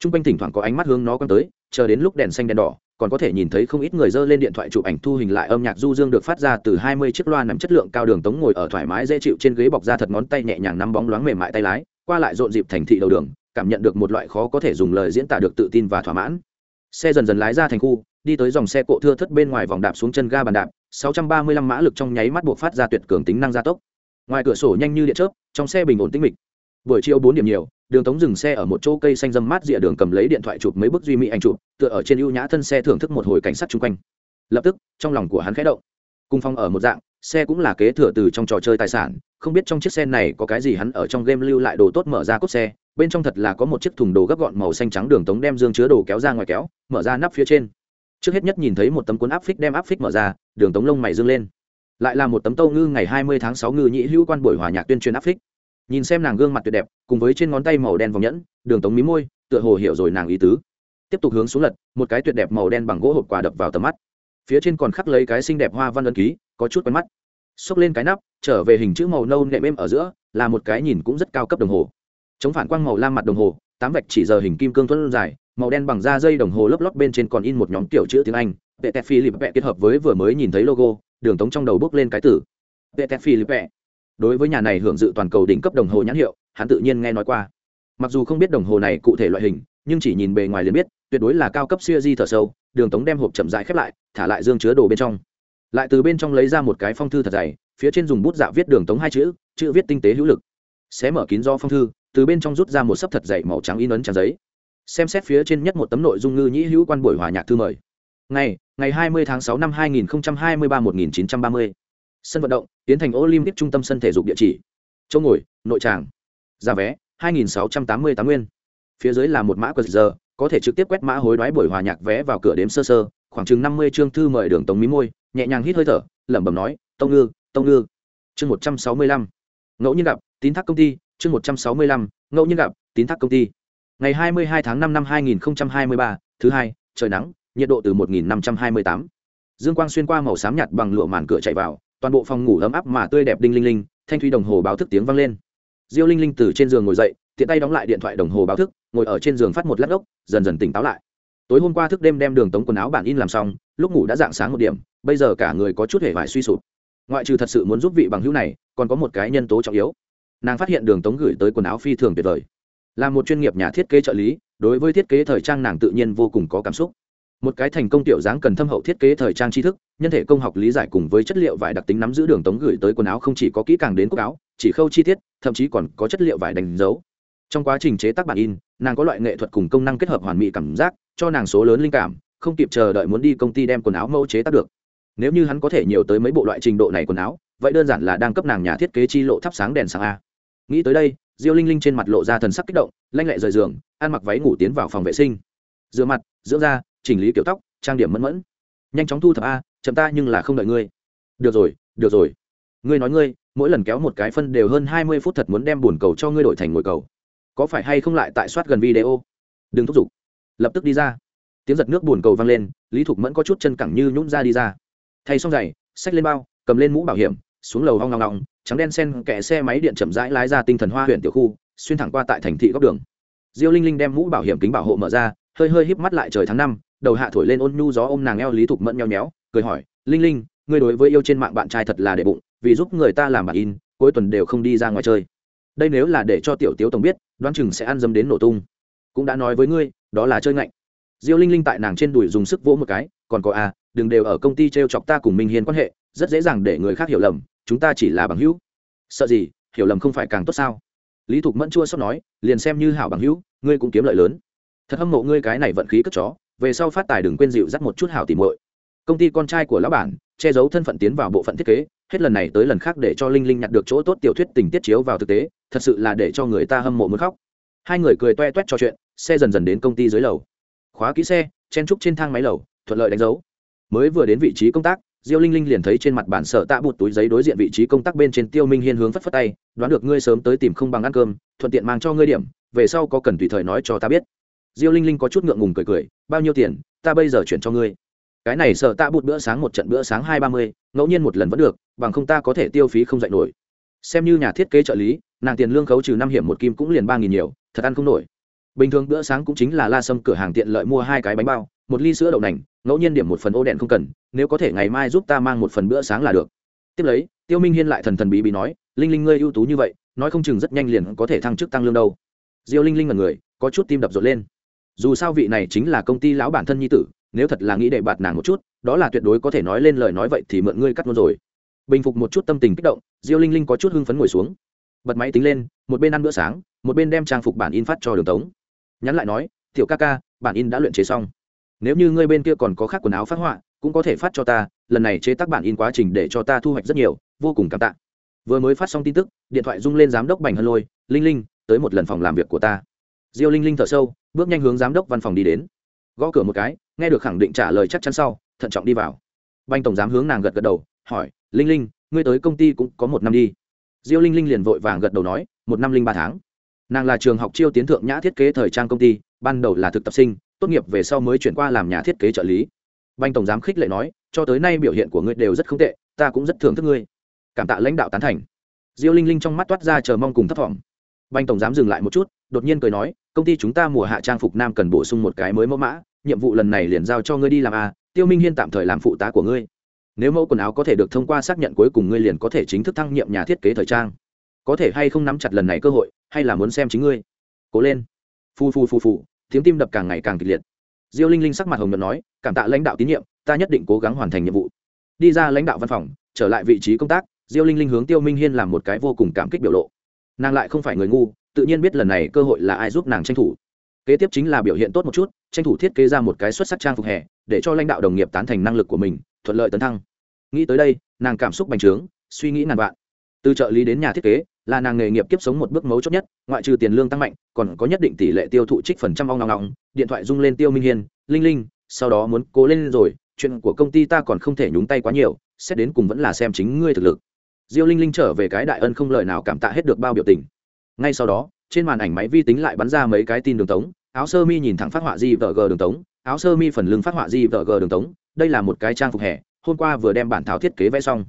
T r u n g quanh thỉnh thoảng có ánh mắt hướng nó quăng tới, chờ đến lúc đèn xanh đèn đỏ, còn có thể nhìn thấy không ít người dơ lên điện thoại chụp ảnh thu hình lại âm nhạc du dương được phát ra từ hai mươi chiếc loa nằm chất lượng cao đường tống ngồi ở thoải mái dễ chịu trên ghế bọc da thật ngón tay nhẹ nhàng nắm bóng loáng mềm mại tay lái, qua lại rộn dịp thành thị đầu đường, cảm nhận được một loại khó có thể dùng lời diễn tả được tự tin và thỏa mãn. Xe dần dần lái ra thành khu, đi tới dòng xe cộ thưa thất bên ngoài vòng đạp xuống chân ga bàn đạp 635 mã lực trong nháy mắt buộc phát ra tuyệt cường tính năng gia tốc. Ngoài cửa sổ nhanh như điện chớp, trong xe bình ổn tĩnh mịch. Buổi chiều bốn điểm nhiều, đường tống dừng xe ở một chỗ cây xanh dâm mát rìa đường cầm lấy điện thoại chụp mấy bức duy mỹ ảnh chụp, tựa ở trên ưu nhã thân xe thưởng thức một hồi cảnh sát chung quanh. Lập tức, trong lòng của hắn khẽ động. Cung phong ở một dạng, xe cũng là kế thừa từ trong trò chơi tài sản, không biết trong chiếc xe này có cái gì hắn ở trong game lưu lại đồ tốt mở ra cốt xe, bên trong thật là có một chiếc thùng đồ gấp gọn màu xanh trắng đường tống đem dương chứa đồ kéo ra ngoài kéo, mở ra nắp phía trên trước hết nhất nhìn thấy một tấm cuốn áp phích đem áp phích mở ra, đường tống lông mày dương lên. Lại là một tấm tâu ngư ngày hai mươi tháng sáu ngư nhĩ hữu quan buổi hòa nhạc tuyên truyền áp phích. Nhìn xem nàng gương mặt tuyệt đẹp, cùng với trên ngón tay màu đen vòng nhẫn, đường tống mí môi, tựa hồ hiểu rồi nàng ý tứ. Tiếp tục hướng xuống lật, một cái tuyệt đẹp màu đen bằng gỗ hộp quà đập vào tầm mắt. Phía trên còn khắc lấy cái xinh đẹp hoa văn ân ký, có chút quen mắt. Xốc lên cái nắp, trở về hình chữ màu nâu nệm êm ở giữa, là một cái nhìn cũng rất cao cấp đồng hồ. Chống phản quang màu lam mặt đồng hồ, tám vạch chỉ giờ hình kim cương thuẫn dài màu đen bằng da dây đồng hồ lấp lót bên trên còn in một nhóm kiểu chữ tiếng anh. Vệ tẹt philippe kết hợp với vừa mới nhìn thấy logo, đường tống trong đầu bước lên cái tử vệ tẹt philippe đối với nhà này hưởng dự toàn cầu đỉnh cấp đồng hồ nhãn hiệu, hắn tự nhiên nghe nói qua. Mặc dù không biết đồng hồ này cụ thể loại hình, nhưng chỉ nhìn bề ngoài liền biết, tuyệt đối là cao cấp siêu di thở sâu, đường tống đem hộp chậm dại khép lại, thả lại dương chứa đồ bên trong. Lại từ bên trong lấy ra một cái phong thư thật dày, phía trên dùng bút dạ viết đường tống hai chữ chữ viết tinh tế hữu lực. Xé mở kín do phong thư, từ bên trong rút ra một sấp thật dày màu trắng in ấn trang giấy xem xét phía trên nhất một tấm nội dung ngư nhĩ hữu quan buổi hòa nhạc thư mời. Ngày ngày 20 tháng 6 năm 2023 1930 sân vận động, tiến thành olympic trung tâm sân thể dục địa chỉ. Chỗ ngồi, nội tràng. Giá vé 2.688 nguyên. Phía dưới là một mã qr giờ, có thể trực tiếp quét mã hối đoái buổi hòa nhạc vé vào cửa đếm sơ sơ, khoảng chừng 50 chương thư mời đường tống mí môi, nhẹ nhàng hít hơi thở, lẩm bẩm nói, tông ngư tông ngư. Chương 165 ngẫu nhiên gặp, tín thác công ty. Chương 165 ngẫu nhiên gặp, tín thác công ty ngày 22 tháng 5 năm 2023, thứ hai trời nắng nhiệt độ từ 1528. dương quang xuyên qua màu xám nhạt bằng lụa màn cửa chạy vào toàn bộ phòng ngủ ấm áp mà tươi đẹp đinh linh linh thanh thủy đồng hồ báo thức tiếng vang lên. Diêu linh linh từ trên giường ngồi dậy tiện tay đóng lại điện thoại đồng hồ báo thức ngồi ở trên giường phát một lát ốc dần dần tỉnh táo lại. Tối hôm qua thức đêm đem đường tống quần áo bản in làm xong lúc ngủ đã dạng sáng một điểm bây giờ cả người có chút hề vải suy sụp. Ngoại trừ thật sự muốn giúp vị bằng hữu này còn có một cái nhân tố trọng yếu. Nàng phát hiện đường tống gửi tới quần áo phi thường tuyệt vời là một chuyên nghiệp nhà thiết kế trợ lý, đối với thiết kế thời trang nàng tự nhiên vô cùng có cảm xúc. Một cái thành công tiểu dáng cần thâm hậu thiết kế thời trang tri thức, nhân thể công học lý giải cùng với chất liệu vải đặc tính nắm giữ đường tống gửi tới quần áo không chỉ có kỹ càng đến cúc áo, chỉ khâu chi tiết, thậm chí còn có chất liệu vải đánh dấu. Trong quá trình chế tác bản in, nàng có loại nghệ thuật cùng công năng kết hợp hoàn mỹ cảm giác, cho nàng số lớn linh cảm, không kịp chờ đợi muốn đi công ty đem quần áo mẫu chế tác được. Nếu như hắn có thể nhiều tới mấy bộ loại trình độ này quần áo, vậy đơn giản là đang cấp nàng nhà thiết kế chi lộ thắp sáng đèn sáng a. Nghĩ tới đây diêu linh linh trên mặt lộ ra thần sắc kích động, lanh lẹ rời giường, ăn mặc váy ngủ tiến vào phòng vệ sinh. Rửa mặt, dưỡng da, chỉnh lý kiểu tóc, trang điểm mẫn mẫn. Nhanh chóng thu thập a, chậm ta nhưng là không đợi ngươi. Được rồi được rồi. Ngươi nói ngươi, mỗi lần kéo một cái phân đều hơn hai mươi phút thật muốn đem bồn cầu cho ngươi đổi thành ngồi cầu. Có phải hay không lại tại soát gần video? Đừng thúc giục. Lập tức đi ra. Tiếng giật nước bồn cầu vang lên, lý thục mẫn có chút chân cẳng như nhún ra đi ra. Thay xong giày, xách lên bao, cầm lên mũ bảo hiểm, xuống lầu hoang ngong ngong trắng đen sen kẹ xe máy điện chậm rãi lái ra tinh thần hoa huyện tiểu khu, xuyên thẳng qua tại thành thị góc đường. Diêu linh linh đem mũ bảo hiểm kính bảo hộ mở ra, hơi hơi híp mắt lại trời tháng năm, đầu hạ thổi lên ôn nhu gió ôm nàng eo lý thục mẫn nheo nhéo, cười hỏi, linh linh, ngươi đối với yêu trên mạng bạn trai thật là để bụng, vì giúp người ta làm bản in, cuối tuần đều không đi ra ngoài chơi. Đây nếu là để cho tiểu tiếu tổng biết, đoán chừng sẽ ăn dâm đến nổ tung. Cũng đã nói với ngươi, đó là chơi ngạnh. Diêu linh linh tại nàng trên đùi dùng sức vỗ một cái, còn có à đừng đều ở công ty t r e o chọc ta cùng minh hiền quan hệ, rất dễ dàng để người khác hiểu lầm chúng ta chỉ là bằng hữu. Sợ gì, hiểu lầm không phải càng tốt sao? Lý thục mẫn chua sót nói, liền xem như hảo bằng hữu, ngươi cũng kiếm lợi lớn. Thật hâm mộ ngươi cái này vận khí cất chó, về sau phát tài đừng quên dịu dắt một chút hảo tìm muội. Công ty con trai của lão bản, che giấu thân phận tiến vào bộ phận thiết kế, hết lần này tới lần khác để cho linh linh nhặt được chỗ tốt tiểu thuyết tình tiết chiếu vào thực tế, thật sự là để cho người ta hâm mộ muốn khóc. Hai người cười toe toét trò chuyện, xe dần dần đến công ty dưới lầu. Khóa kỹ xe, chen trúc trên thang máy lầu, thuận lợi đánh dấu. Mới vừa đến vị trí công tác diêu linh linh liền thấy trên mặt bản sở tạ bụt túi giấy đối diện vị trí công tác bên trên tiêu minh hiên hướng phất phất tay, đoán được ngươi sớm tới tìm không bằng ăn cơm, thuận tiện mang cho ngươi điểm, về sau có cần tùy thời nói cho ta biết. Diêu linh linh có chút ngượng ngùng cười cười, bao nhiêu tiền, ta bây giờ chuyển cho ngươi. Cái này sở tạ bụt bữa sáng một trận bữa sáng hai ba mươi, ngẫu nhiên một lần vẫn được, bằng không ta có thể tiêu phí không dạy nổi. Xem như nhà thiết kế trợ lý, nàng tiền lương khấu trừ năm hiểm một kim cũng liền ba nghìn nhiều, thật ăn không nổi. Bình thường bữa sáng cũng chính là la sâm cửa hàng tiện lợi mua hai cái bánh bao, một ly sữa đậu nành ngẫu nhiên điểm một phần ô đèn không cần, nếu có thể ngày mai giúp ta mang một phần bữa sáng là được. Tiếp lấy, tiêu minh hiên lại thần thần bí bí nói, linh linh ngươi ưu tú như vậy, nói không chừng rất nhanh liền có thể thăng chức tăng lương đâu. Diêu linh linh là người, có chút tim đập rộn lên. Dù sao vị này chính là công ty lão bản thân nhi tử, nếu thật là nghĩ để bạt nàng một chút, đó là tuyệt đối có thể nói lên lời nói vậy thì mượn ngươi cắt luôn rồi. Bình phục một chút tâm tình kích động, diêu linh linh có chút hưng phấn ngồi xuống. Bật máy tính lên, một bên ăn bữa sáng, một bên đem trang phục bản in phát cho đường tống. Nhắn lại nói, tiểu ca ca, bản in đã luyện chế xong nếu như ngươi bên kia còn có khác quần áo phát họa, cũng có thể phát cho ta, lần này chế tác bản in quá trình để cho ta thu hoạch rất nhiều, vô cùng cảm tạ. Vừa mới phát xong tin tức, điện thoại rung lên giám đốc bành hân lôi, linh linh, tới một lần phòng làm việc của ta. Diêu linh linh thở sâu, bước nhanh hướng giám đốc văn phòng đi đến. Gõ cửa một cái, nghe được khẳng định trả lời chắc chắn sau, thận trọng đi vào. Banh tổng giám hướng nàng gật gật đầu, hỏi, linh linh, ngươi tới công ty cũng có một năm đi. Diêu linh linh liền vội vàng gật đầu nói, một năm linh ba tháng. Nàng là trường học chiêu tiến thượng nhã thiết kế thời trang công ty, ban đầu là thực tập sinh tốt nghiệp về sau mới chuyển qua làm nhà thiết kế trợ lý. Banh tổng giám khích lệ nói, cho tới nay biểu hiện của ngươi đều rất không tệ, ta cũng rất thưởng thức ngươi. Cảm tạ lãnh đạo tán thành. Diêu linh linh trong mắt toát ra chờ mong cùng thất vọng. Banh tổng giám dừng lại một chút, đột nhiên cười nói, công ty chúng ta mùa hạ trang phục nam cần bổ sung một cái mới mẫu mã, nhiệm vụ lần này liền giao cho ngươi đi làm a tiêu minh hiên tạm thời làm phụ tá của ngươi. Nếu mẫu quần áo có thể được thông qua xác nhận cuối cùng ngươi liền có thể chính thức thăng nhiệm nhà thiết kế thời trang. Có thể hay không nắm chặt lần này cơ hội, hay là muốn xem chính ngươi. Cố lên. Phu phu phu phu tiếng tim đập càng ngày càng kịch liệt. Diêu linh linh sắc mặt hồng nhuận nói, cảm tạ lãnh đạo tín nhiệm, ta nhất định cố gắng hoàn thành nhiệm vụ. Đi ra lãnh đạo văn phòng, trở lại vị trí công tác, diêu linh linh hướng tiêu minh hiên làm một cái vô cùng cảm kích biểu lộ. Nàng lại không phải người ngu, tự nhiên biết lần này cơ hội là ai giúp nàng tranh thủ. Kế tiếp chính là biểu hiện tốt một chút, tranh thủ thiết kế ra một cái xuất sắc trang phục hè, để cho lãnh đạo đồng nghiệp tán thành năng lực của mình, thuận lợi tấn thăng. Nghĩ tới đây, nàng cảm xúc bành trướng, suy nghĩ ngàn vạn. Từ trợ lý đến nhà thiết kế là nàng nghề nghiệp kiếp sống một bước mấu chốt nhất, ngoại trừ tiền lương tăng mạnh, còn có nhất định tỷ lệ tiêu thụ trích phần trăm ong ngong ngong điện thoại rung lên tiêu minh hiên, linh linh, sau đó muốn cố lên rồi, chuyện của công ty ta còn không thể nhúng tay quá nhiều, xét đến cùng vẫn là xem chính ngươi thực lực. Diêu linh linh trở về cái đại ân không lời nào cảm tạ hết được bao biểu tình. Ngay sau đó, trên màn ảnh máy vi tính lại bắn ra mấy cái tin đường tống, áo sơ mi nhìn thẳng phát họa di vợ g đường tống, áo sơ mi phần lưng phát họa di vợ g đường tống, đây là một cái trang phục hè, hôm qua vừa đem bản thảo thiết kế vẽ xong.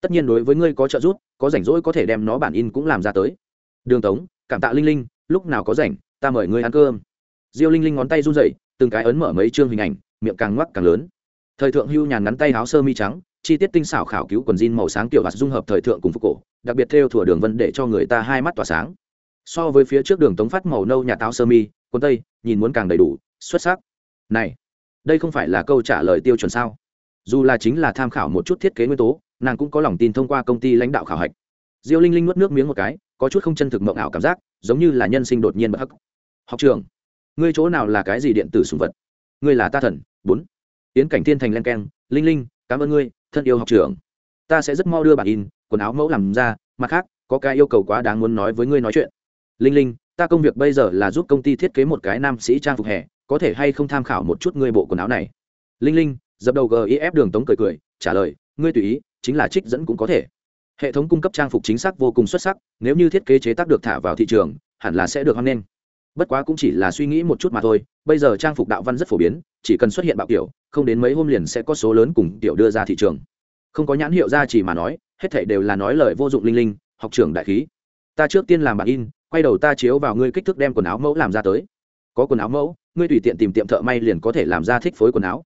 Tất nhiên đối với ngươi có trợ giúp có rảnh rỗi có thể đem nó bản in cũng làm ra tới. Đường tống, cảm tạ linh linh, lúc nào có rảnh, ta mời ngươi ăn cơm. Diêu linh linh ngón tay run rẩy, từng cái ấn mở mấy chương hình ảnh, miệng càng ngoắc càng lớn. Thời thượng hưu nhàn ngắn tay áo sơ mi trắng, chi tiết tinh xảo khảo cứu quần jean màu sáng kiểu và dung hợp thời thượng cùng phục cổ, đặc biệt theo thủa đường vân để cho người ta hai mắt tỏa sáng. So với phía trước đường tống phát màu nâu nhà táo sơ mi, quần tây, nhìn muốn càng đầy đủ, xuất sắc. Này, đây không phải là câu trả lời tiêu chuẩn sao? Dù là chính là tham khảo một chút thiết kế nguyên tố nàng cũng có lòng tin thông qua công ty lãnh đạo khảo hạch. Diêu linh linh nuốt nước miếng một cái, có chút không chân thực mộng ảo cảm giác, giống như là nhân sinh đột nhiên bất hắc. Học trường ngươi chỗ nào là cái gì điện tử sùng vật? Ngươi là ta thần, bốn. Yến cảnh thiên thành len keng, linh linh, cảm ơn ngươi, thân yêu học trưởng. Ta sẽ rất mau đưa bản in, quần áo mẫu làm ra, mặt khác, có cái yêu cầu quá đáng muốn nói với ngươi nói chuyện. Linh linh, ta công việc bây giờ là giúp công ty thiết kế một cái nam sĩ trang phục hè, có thể hay không tham khảo một chút ngươi bộ quần áo này? Linh linh, dập đầu gif đường tống cười cười, trả lời, ngươi tùy ý chính là trích dẫn cũng có thể. Hệ thống cung cấp trang phục chính xác vô cùng xuất sắc, nếu như thiết kế chế tác được thả vào thị trường, hẳn là sẽ được hoan nghênh. Bất quá cũng chỉ là suy nghĩ một chút mà thôi, bây giờ trang phục đạo văn rất phổ biến, chỉ cần xuất hiện bạo kiểu, không đến mấy hôm liền sẽ có số lớn cùng tiểu đưa ra thị trường. Không có nhãn hiệu ra chỉ mà nói, hết thảy đều là nói lời vô dụng linh linh, học trưởng đại khí. Ta trước tiên làm bản in, quay đầu ta chiếu vào ngươi kích thước đem quần áo mẫu làm ra tới. Có quần áo mẫu, ngươi tùy tiện tìm tiệm thợ may liền có thể làm ra thích phối quần áo.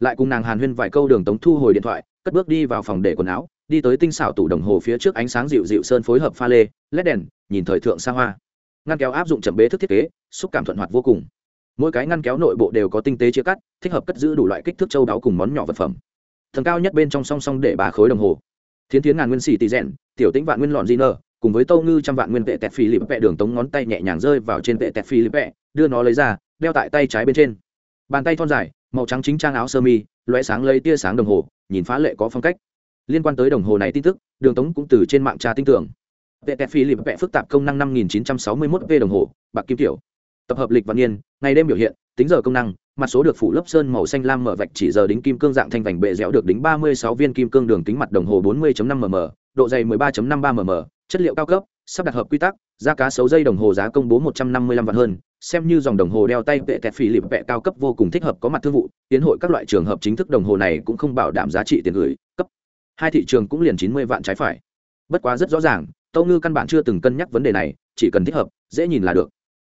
Lại cùng nàng hàn huyên vài câu đường tống thu hồi điện thoại cất bước đi vào phòng để quần áo, đi tới tinh xảo tủ đồng hồ phía trước ánh sáng dịu dịu sơn phối hợp pha lê led đèn, nhìn thời thượng xa hoa. Ngăn kéo áp dụng chậm bế thức thiết kế, xúc cảm thuận hoạt vô cùng. Mỗi cái ngăn kéo nội bộ đều có tinh tế chia cắt, thích hợp cất giữ đủ loại kích thước châu đáo cùng món nhỏ vật phẩm. Thần cao nhất bên trong song song để bà khối đồng hồ. Thiến tiến ngàn nguyên xì tì rèn, tiểu tĩnh vạn nguyên lọn di nơ cùng với tâu ngư trăm vạn nguyên vệ tẹt phi lịp vẹ đường tống ngón tay nhẹ nhàng rơi vào trên vệ tẹt phi lịp vẹ, đưa nó lấy ra, đeo tại tay trái bên trên. Bàn tay thon dài, màu trắng chính trang áo sơ mi loé sáng lấy tia sáng đồng hồ, nhìn phá lệ có phong cách. Liên quan tới đồng hồ này tin tức, đường tống cũng từ trên mạng tra tin tưởng. Vệ tẹt phi lịp vẹ phức tạp công năng năm nghìn chín trăm sáu mươi mốt v đồng hồ, bạc kim tiểu. Tập hợp lịch văn niên, ngày đêm biểu hiện, tính giờ công năng mặt số được phủ lớp sơn màu xanh lam mở vạch chỉ giờ đính kim cương dạng thanh vành bệ dẻo được đính ba mươi sáu viên kim cương đường kính mặt đồng hồ bốn mươi năm mm độ dày 13.53 mm chất liệu cao cấp, sắp đặt hợp quy tắc, giá cá sấu dây đồng hồ giá công bố 155 vạn hơn xem như dòng đồng hồ đeo tay vệ tẹt phi lịp vệ cao cấp vô cùng thích hợp có mặt thương vụ, tiến hội các loại trường hợp chính thức đồng hồ này cũng không bảo đảm giá trị tiền gửi, cấp. Hai thị trường cũng liền 90 vạn trái phải. Bất quá rất rõ ràng, tâu ngư căn bản chưa từng cân nhắc vấn đề này, chỉ cần thích hợp, dễ nhìn là được.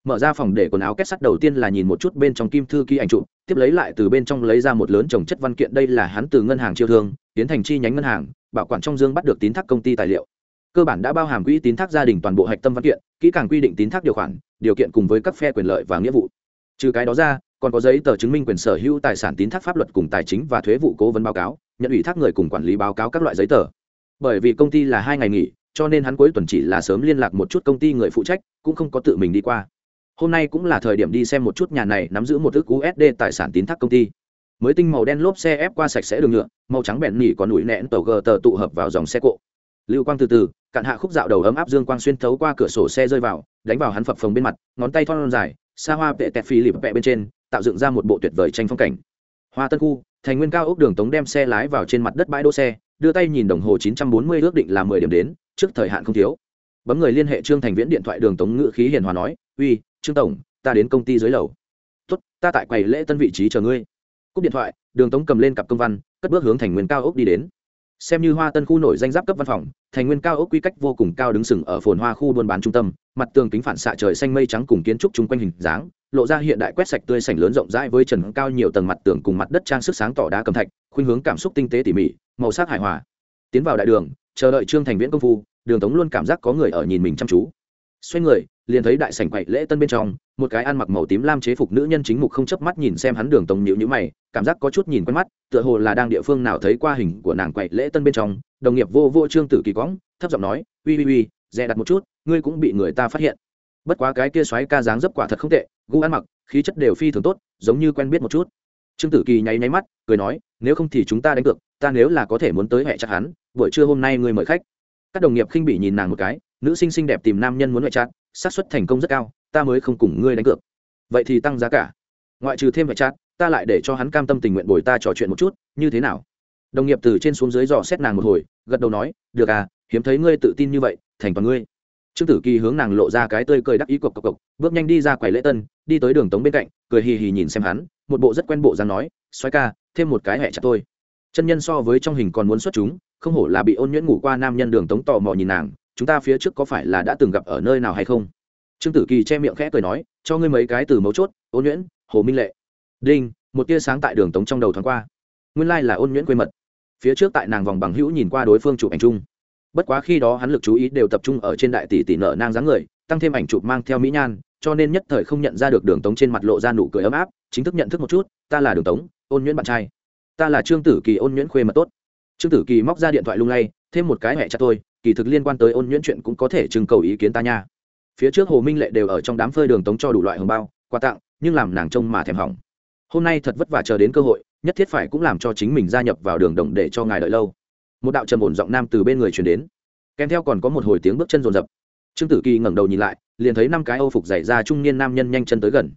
Mở ra phòng để quần áo kết sắt đầu tiên là nhìn một chút bên trong kim thư ký ảnh chụp, tiếp lấy lại từ bên trong lấy ra một lớn trồng chất văn kiện, đây là hắn từ ngân hàng chiêu thương, tiến thành chi nhánh ngân hàng, bảo quản trong dương bắt được tín thác công ty tài liệu cơ bản đã bao hàm quỹ tín thác gia đình toàn bộ hạch tâm văn kiện, kỹ càng quy định tín thác điều khoản, điều kiện cùng với các phe quyền lợi và nghĩa vụ. Trừ cái đó ra, còn có giấy tờ chứng minh quyền sở hữu tài sản tín thác pháp luật cùng tài chính và thuế vụ cố vấn báo cáo, nhận ủy thác người cùng quản lý báo cáo các loại giấy tờ. Bởi vì công ty là hai ngày nghỉ, cho nên hắn cuối tuần chỉ là sớm liên lạc một chút công ty người phụ trách, cũng không có tự mình đi qua. Hôm nay cũng là thời điểm đi xem một chút nhà này nắm giữ một ước usd tài sản tín thác công ty. Mới tinh màu đen lốp xe ép qua sạch sẽ đường nhựa, màu trắng bẹn nỉ còn ủi nẹn tàu gờ tờ tụ hợp vào dòng xe cộ lưu quang từ từ, cạn hạ khúc dạo đầu ấm áp dương quang xuyên thấu qua cửa sổ xe rơi vào, đánh vào hắn phập phồng bên mặt, ngón tay thon dài, xa hoa vệ tẹt phi lịp vẹ bên trên, tạo dựng ra một bộ tuyệt vời tranh phong cảnh. Hoa tân khu, thành nguyên cao ốc đường tống đem xe lái vào trên mặt đất bãi đỗ xe, đưa tay nhìn đồng hồ 940 ước định là 10 điểm đến, trước thời hạn không thiếu. Bấm người liên hệ trương thành viễn điện thoại đường tống ngự khí hiền hòa nói, uy, trương tổng, ta đến công ty dưới lầu. Tuất ta tại quầy lễ tân vị trí chờ ngươi. Cúp điện thoại, đường tống cầm lên cặp công văn, cất bước hướng thành nguyên cao ốc đi đến xem như hoa tân khu nổi danh giáp cấp văn phòng, thành nguyên cao ốc quy cách vô cùng cao đứng sừng ở phồn hoa khu buôn bán trung tâm, mặt tường kính phản xạ trời xanh mây trắng cùng kiến trúc chung quanh hình dáng, lộ ra hiện đại quét sạch tươi sảnh lớn rộng rãi với trần cao nhiều tầng mặt tường cùng mặt đất trang sức sáng tỏ đá cầm thạch, khuynh hướng cảm xúc tinh tế tỉ mỉ, màu sắc hài hòa. Tiến vào đại đường, chờ đợi trương thành viễn công phu, đường tống luôn cảm giác có người ở nhìn mình chăm chú. Xoay người, liền thấy đại sảnh quậy lễ tân bên trong một cái ăn mặc màu tím lam chế phục nữ nhân chính mục không chớp mắt nhìn xem hắn đường tống nhữ nhữ mày, cảm giác có chút nhìn quen mắt, tựa hồ là đang địa phương nào thấy qua hình của nàng quậy lễ tân bên trong, đồng nghiệp vô vô trương tử kỳ quõng thấp giọng nói, uy uy uy, dè đặt một chút, ngươi cũng bị người ta phát hiện. Bất quá cái kia xoáy ca dáng dấp quả thật không tệ, gu ăn mặc, khí chất đều phi thường tốt, giống như quen biết một chút. Trương tử kỳ nháy nháy mắt, cười nói, nếu không thì chúng ta đánh cược, ta nếu là có thể muốn tới hẹ chắc hắn, buổi trưa hôm nay ngươi mời khách. Các đồng nghiệp khinh bị nhìn nàng một cái, nữ sinh xinh đẹp tìm nam nhân muốn ngoại chát xác suất thành công rất cao ta mới không cùng ngươi đánh cược. Vậy thì tăng giá cả. Ngoại trừ thêm ngoại chát, ta lại để cho hắn cam tâm tình nguyện bồi ta trò chuyện một chút, như thế nào? Đồng nghiệp từ trên xuống dưới dò xét nàng một hồi, gật đầu nói, được à hiếm thấy ngươi tự tin như vậy, thành toàn ngươi. Trương tử kỳ hướng nàng lộ ra cái tươi cười đắc ý cộc cộc cộc, bước nhanh đi ra quầy lễ tân, đi tới đường tống bên cạnh, cười hì hì nhìn xem hắn, một bộ rất quen bộ dáng nói xoay ca, thêm một cái hẹ chặt tôi chân nhân so với trong hình còn muốn xuất chúng, không hổ là bị ôn nhuyễn ngủ qua nam nhân đường tống tò mò nhìn nàng, chúng ta phía trước có phải là đã từng gặp ở nơi nào hay không? Trương tử kỳ che miệng khẽ cười nói, cho ngươi mấy cái từ mấu chốt, ôn nhuyễn, hồ minh lệ. Đinh, một tia sáng tại đường tống trong đầu thoáng qua. Nguyên lai、like、là ôn nhuyễn quê mật. Phía trước tại nàng vòng bằng hữu nhìn qua đối phương chụp ảnh chung. Bất quá khi đó hắn lực chú ý đều tập trung ở trên đại tỷ tỷ nợ nang dáng người, tăng thêm ảnh chụp mang theo mỹ nhan, cho nên nhất thời không nhận ra được đường tống trên mặt lộ ra nụ cười ấm áp, chính thức nhận thức một chút, ta là đường tống, ôn nhuyễn bạn trai. Ta là trương tử kỳ, ôn nhuyễn khuê mật tốt. Trương tử kỳ móc ra điện thoại lung lay, thêm một cái hẹ chặt tôi, kỳ thực liên quan tới ôn nhuyễn chuyện cũng có thể trưng cầu ý kiến ta nha phía trước hồ minh lệ đều ở trong đám phơi đường tống cho đủ loại hồng bao, quà tặng, nhưng làm nàng trông mà thèm hỏng. Hôm nay thật vất vả chờ đến cơ hội, nhất thiết phải cũng làm cho chính mình gia nhập vào đường đồng để cho ngài đợi lâu. Một đạo trầm ổn giọng nam từ bên người truyền đến. Kèm theo còn có một hồi tiếng bước chân rồn rập. Trương tử kỳ ngẩng đầu nhìn lại, liền thấy năm cái âu phục dày ra trung niên nam nhân nhanh chân tới gần.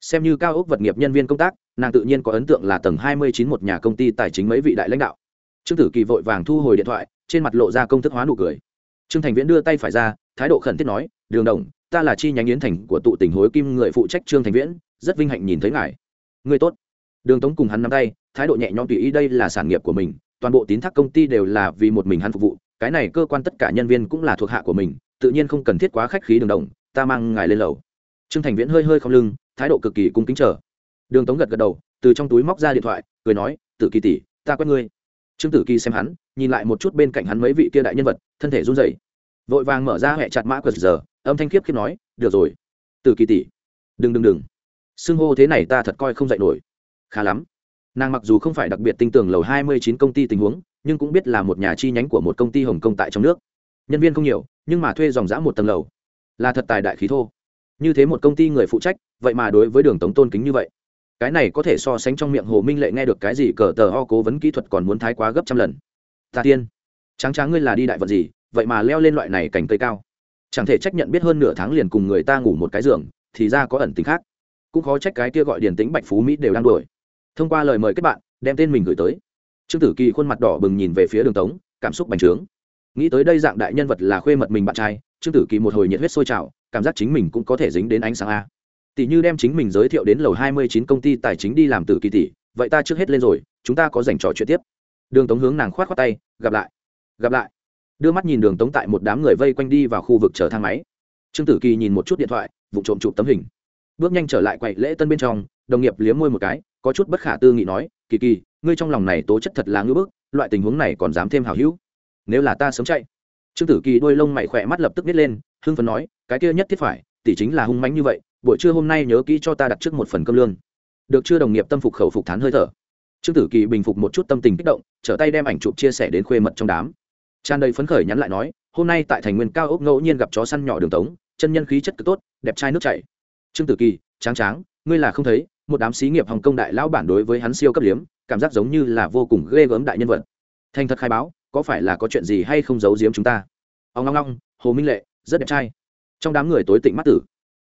Xem như cao ốc vật nghiệp nhân viên công tác, nàng tự nhiên có ấn tượng là tầng hai mươi chín một nhà công ty tài chính mấy vị đại lãnh đạo. Trương tử kỳ vội vàng thu hồi điện thoại, trên mặt lộ ra công thức hóa nụ cười. Trương thành viễn đưa tay phải ra thái độ khẩn thiết nói, đường đồng, ta là chi nhánh yến thành của tụ tỉnh hối kim người phụ trách trương thành viễn, rất vinh hạnh nhìn thấy ngài. Người tốt. Đường tống cùng hắn nắm tay, thái độ nhẹ nhõm tùy ý, đây là sản nghiệp của mình, toàn bộ tín thác công ty đều là vì một mình hắn phục vụ, cái này cơ quan tất cả nhân viên cũng là thuộc hạ của mình, tự nhiên không cần thiết quá khách khí, đường đồng, ta mang ngài lên lầu. Trương thành viễn hơi hơi không lưng, thái độ cực kỳ cung kính chờ. Đường tống gật gật đầu, từ trong túi móc ra điện thoại, cười nói, tử kỳ tỷ, ta quét ngươi. Trương tử kỳ xem hắn, nhìn lại một chút bên cạnh hắn mấy vị kia đại nhân vật, thân thể run rẩy vội vàng mở ra hệ chặt mã quật giờ, âm thanh khiếp khiếp nói, được rồi từ kỳ tỷ, đừng đừng đừng. Xưng hô thế này ta thật coi không dạy nổi. Khá lắm. Nàng mặc dù không phải đặc biệt tin tưởng lầu hai mươi chín công ty tình huống, nhưng cũng biết là một nhà chi nhánh của một công ty hồng kông tại trong nước. Nhân viên không nhiều, nhưng mà thuê dòng giã một tầng lầu. Là thật tài đại khí thô. Như thế một công ty người phụ trách, vậy mà đối với đường tống tôn kính như vậy. Cái này có thể so sánh trong miệng hồ minh lệ nghe được cái gì cờ tờ ho cố vấn kỹ thuật còn muốn thái quá gấp trăm lần. Ta tiên, tráng tráng ngươi là đi đại vật gì vậy mà leo lên loại này cành cây cao. Chẳng thể trách nhận biết hơn nửa tháng liền cùng người ta ngủ một cái giường, thì ra có ẩn tính khác. Cũng khó trách cái kia gọi điển tính bạch phú mỹ đều đang đuổi. Thông qua lời mời kết bạn, đem tên mình gửi tới. Trương tử kỳ khuôn mặt đỏ bừng nhìn về phía đường tống, cảm xúc bành trướng. Nghĩ tới đây dạng đại nhân vật là khuê mật mình bạn trai, trương tử kỳ một hồi nhiệt huyết sôi trào, cảm giác chính mình cũng có thể dính đến ánh sáng a. Tỷ như đem chính mình giới thiệu đến lầu hai mươi chín công ty tài chính đi làm tử kỳ tỷ, vậy ta trước hết lên rồi, chúng ta có dành trò chuyện tiếp. Đường tống hướng nàng khoát khoát tay, gặp lại. Gặp lại đưa mắt nhìn đường tống tại một đám người vây quanh đi vào khu vực chở thang máy. Trương tử kỳ nhìn một chút điện thoại vụ trộm chụp tấm hình. Bước nhanh trở lại quậy lễ tân bên trong, đồng nghiệp liếm môi một cái, có chút bất khả tư nghị nói, kỳ kỳ, ngươi trong lòng này tố chất thật là ngưỡng bức, loại tình huống này còn dám thêm hào hữu. Nếu là ta sớm chạy. Trương tử kỳ đôi lông mày khỏe mắt lập tức nít lên, hưng phấn nói, cái kia nhất thiết phải, tỷ chính là hung mánh như vậy, buổi trưa hôm nay nhớ kỹ cho ta đặt trước một phần cơm lương. Được chưa đồng nghiệp tâm phục khẩu phục thán hơi thở. Trương tử kỳ bình phục một chút tâm tình kích động, trở tay đem ảnh chụp chia sẻ đến khuê mật trong đám tràn đầy phấn khởi nhắn lại nói, hôm nay tại thành nguyên cao ốc ngẫu nhiên gặp chó săn nhỏ đường tống, chân nhân khí chất cực tốt, đẹp trai nước chảy. Trương tử kỳ, tráng tráng, ngươi là không thấy, một đám xí nghiệp hồng công đại lão bản đối với hắn siêu cấp liếm, cảm giác giống như là vô cùng ghê gớm đại nhân vật. Thành thật khai báo, có phải là có chuyện gì hay không giấu giếm chúng ta? Ông ngong ngong, hồ minh lệ, rất đẹp trai. Trong đám người tối tịnh mắt tử.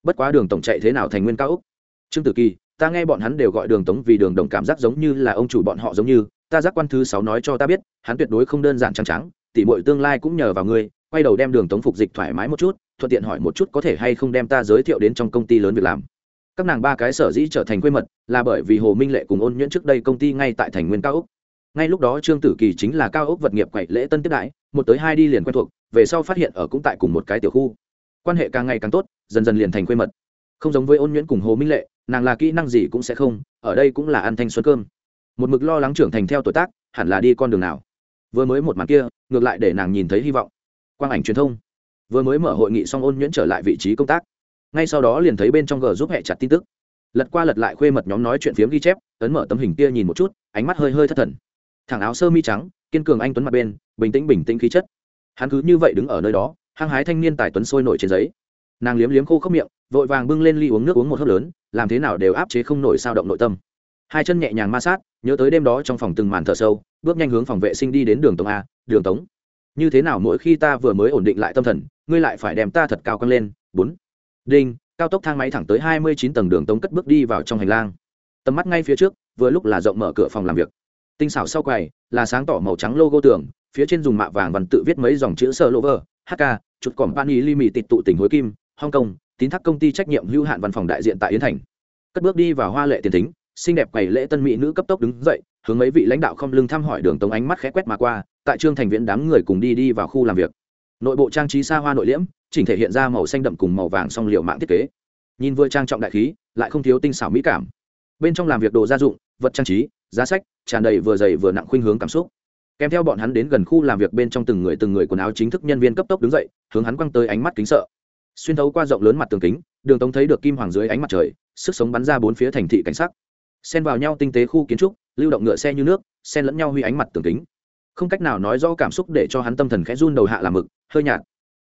Bất quá đường tổng chạy thế nào thành nguyên cao úc trương tử kỳ, ta nghe bọn hắn đều gọi đường tống vì đường đồng cảm giác giống như là ông chủ bọn họ giống như, ta giác quan thứ sáu nói cho ta biết, hắn tuyệt đối không đơn giản trắng trắng Tỷ muội tương lai cũng nhờ vào ngươi, quay đầu đem đường tống phục dịch thoải mái một chút, thuận tiện hỏi một chút có thể hay không đem ta giới thiệu đến trong công ty lớn việc làm. Các nàng ba cái sở dĩ trở thành quê mật, là bởi vì hồ minh lệ cùng ôn nhuyễn trước đây công ty ngay tại thành nguyên cao úc. Ngay lúc đó trương tử kỳ chính là cao ốc vật nghiệp quậy lễ tân tiếp đãi, một tới hai đi liền quen thuộc, về sau phát hiện ở cũng tại cùng một cái tiểu khu. Quan hệ càng ngày càng tốt, dần dần liền thành quê mật. Không giống với ôn nhuyễn cùng hồ minh lệ, nàng là kỹ năng gì cũng sẽ không, ở đây cũng là ăn thanh xuân cơm. Một mực lo lắng trưởng thành theo tuổi tác, hẳn là đi con đường nào vừa mới một màn kia, ngược lại để nàng nhìn thấy hy vọng. Quang ảnh truyền thông. Vừa mới mở hội nghị xong ôn nhuyễn trở lại vị trí công tác. Ngay sau đó liền thấy bên trong g giúp hẹ chặt tin tức. Lật qua lật lại khuê mật nhóm nói chuyện phiếm ghi chép, ấn mở tấm hình kia nhìn một chút, ánh mắt hơi hơi thất thần. Thẳng áo sơ mi trắng, kiên cường anh tuấn mặt bên, bình tĩnh bình tĩnh khí chất. Hắn cứ như vậy đứng ở nơi đó, hăng hái thanh niên tài tuấn sôi nổi trên giấy. Nàng liếm liếm khô khốc miệng, vội vàng bưng lên ly uống nước uống một hớp lớn, làm thế nào đều áp chế không nổi sao động nội tâm. Hai chân nhẹ nhàng ma sát, nhớ tới đêm đó trong phòng từng màn thở sâu bước nhanh hướng phòng vệ sinh đi đến đường tống a, đường tống. Như thế nào mỗi khi ta vừa mới ổn định lại tâm thần, ngươi lại phải đem ta thật cao căng lên? Bốn. Đinh, cao tốc thang máy thẳng tới hai mươi chín tầng đường tống cất bước đi vào trong hành lang. Tầm mắt ngay phía trước, vừa lúc là rộng mở cửa phòng làm việc. Tinh xảo sau quầy, là sáng tỏ màu trắng logo tường, phía trên dùng mạ vàng văn tự viết mấy dòng chữ sơ lover hk chút cỏm pani limi tịt tụ tỉnh hối kim, hong kong, tín thác công ty trách nhiệm hữu hạn văn phòng đại diện tại yến thành. Cất bước đi vào hoa lệ tiền thính, xinh đẹp quầy lễ tân mỹ nữ cấp tốc đứng dậy hướng mấy vị lãnh đạo không lưng thăm hỏi đường tống ánh mắt khẽ quét mà qua, tại trương thành viễn đám người cùng đi đi vào khu làm việc. Nội bộ trang trí xa hoa nội liễm, chỉnh thể hiện ra màu xanh đậm cùng màu vàng song liệu mạng thiết kế. Nhìn vừa trang trọng đại khí, lại không thiếu tinh xảo mỹ cảm. Bên trong làm việc đồ gia dụng, vật trang trí, giá sách, tràn đầy vừa dày vừa nặng khuynh hướng cảm xúc. Kèm theo bọn hắn đến gần khu làm việc bên trong từng người từng người quần áo chính thức nhân viên cấp tốc đứng dậy, hướng hắn quăng tới ánh mắt kính sợ. Xuyên thấu qua rộng lớn mặt tường kính, đường tống thấy được kim hoàng dưới ánh mặt trời, sức sống bắn ra bốn phía thành thị cảnh sắc xen vào nhau tinh tế khu kiến trúc, lưu động ngựa xe như nước, xen lẫn nhau huy ánh mặt tường kính. Không cách nào nói rõ cảm xúc để cho hắn tâm thần khẽ run đầu hạ làm mực, hơi nhạt.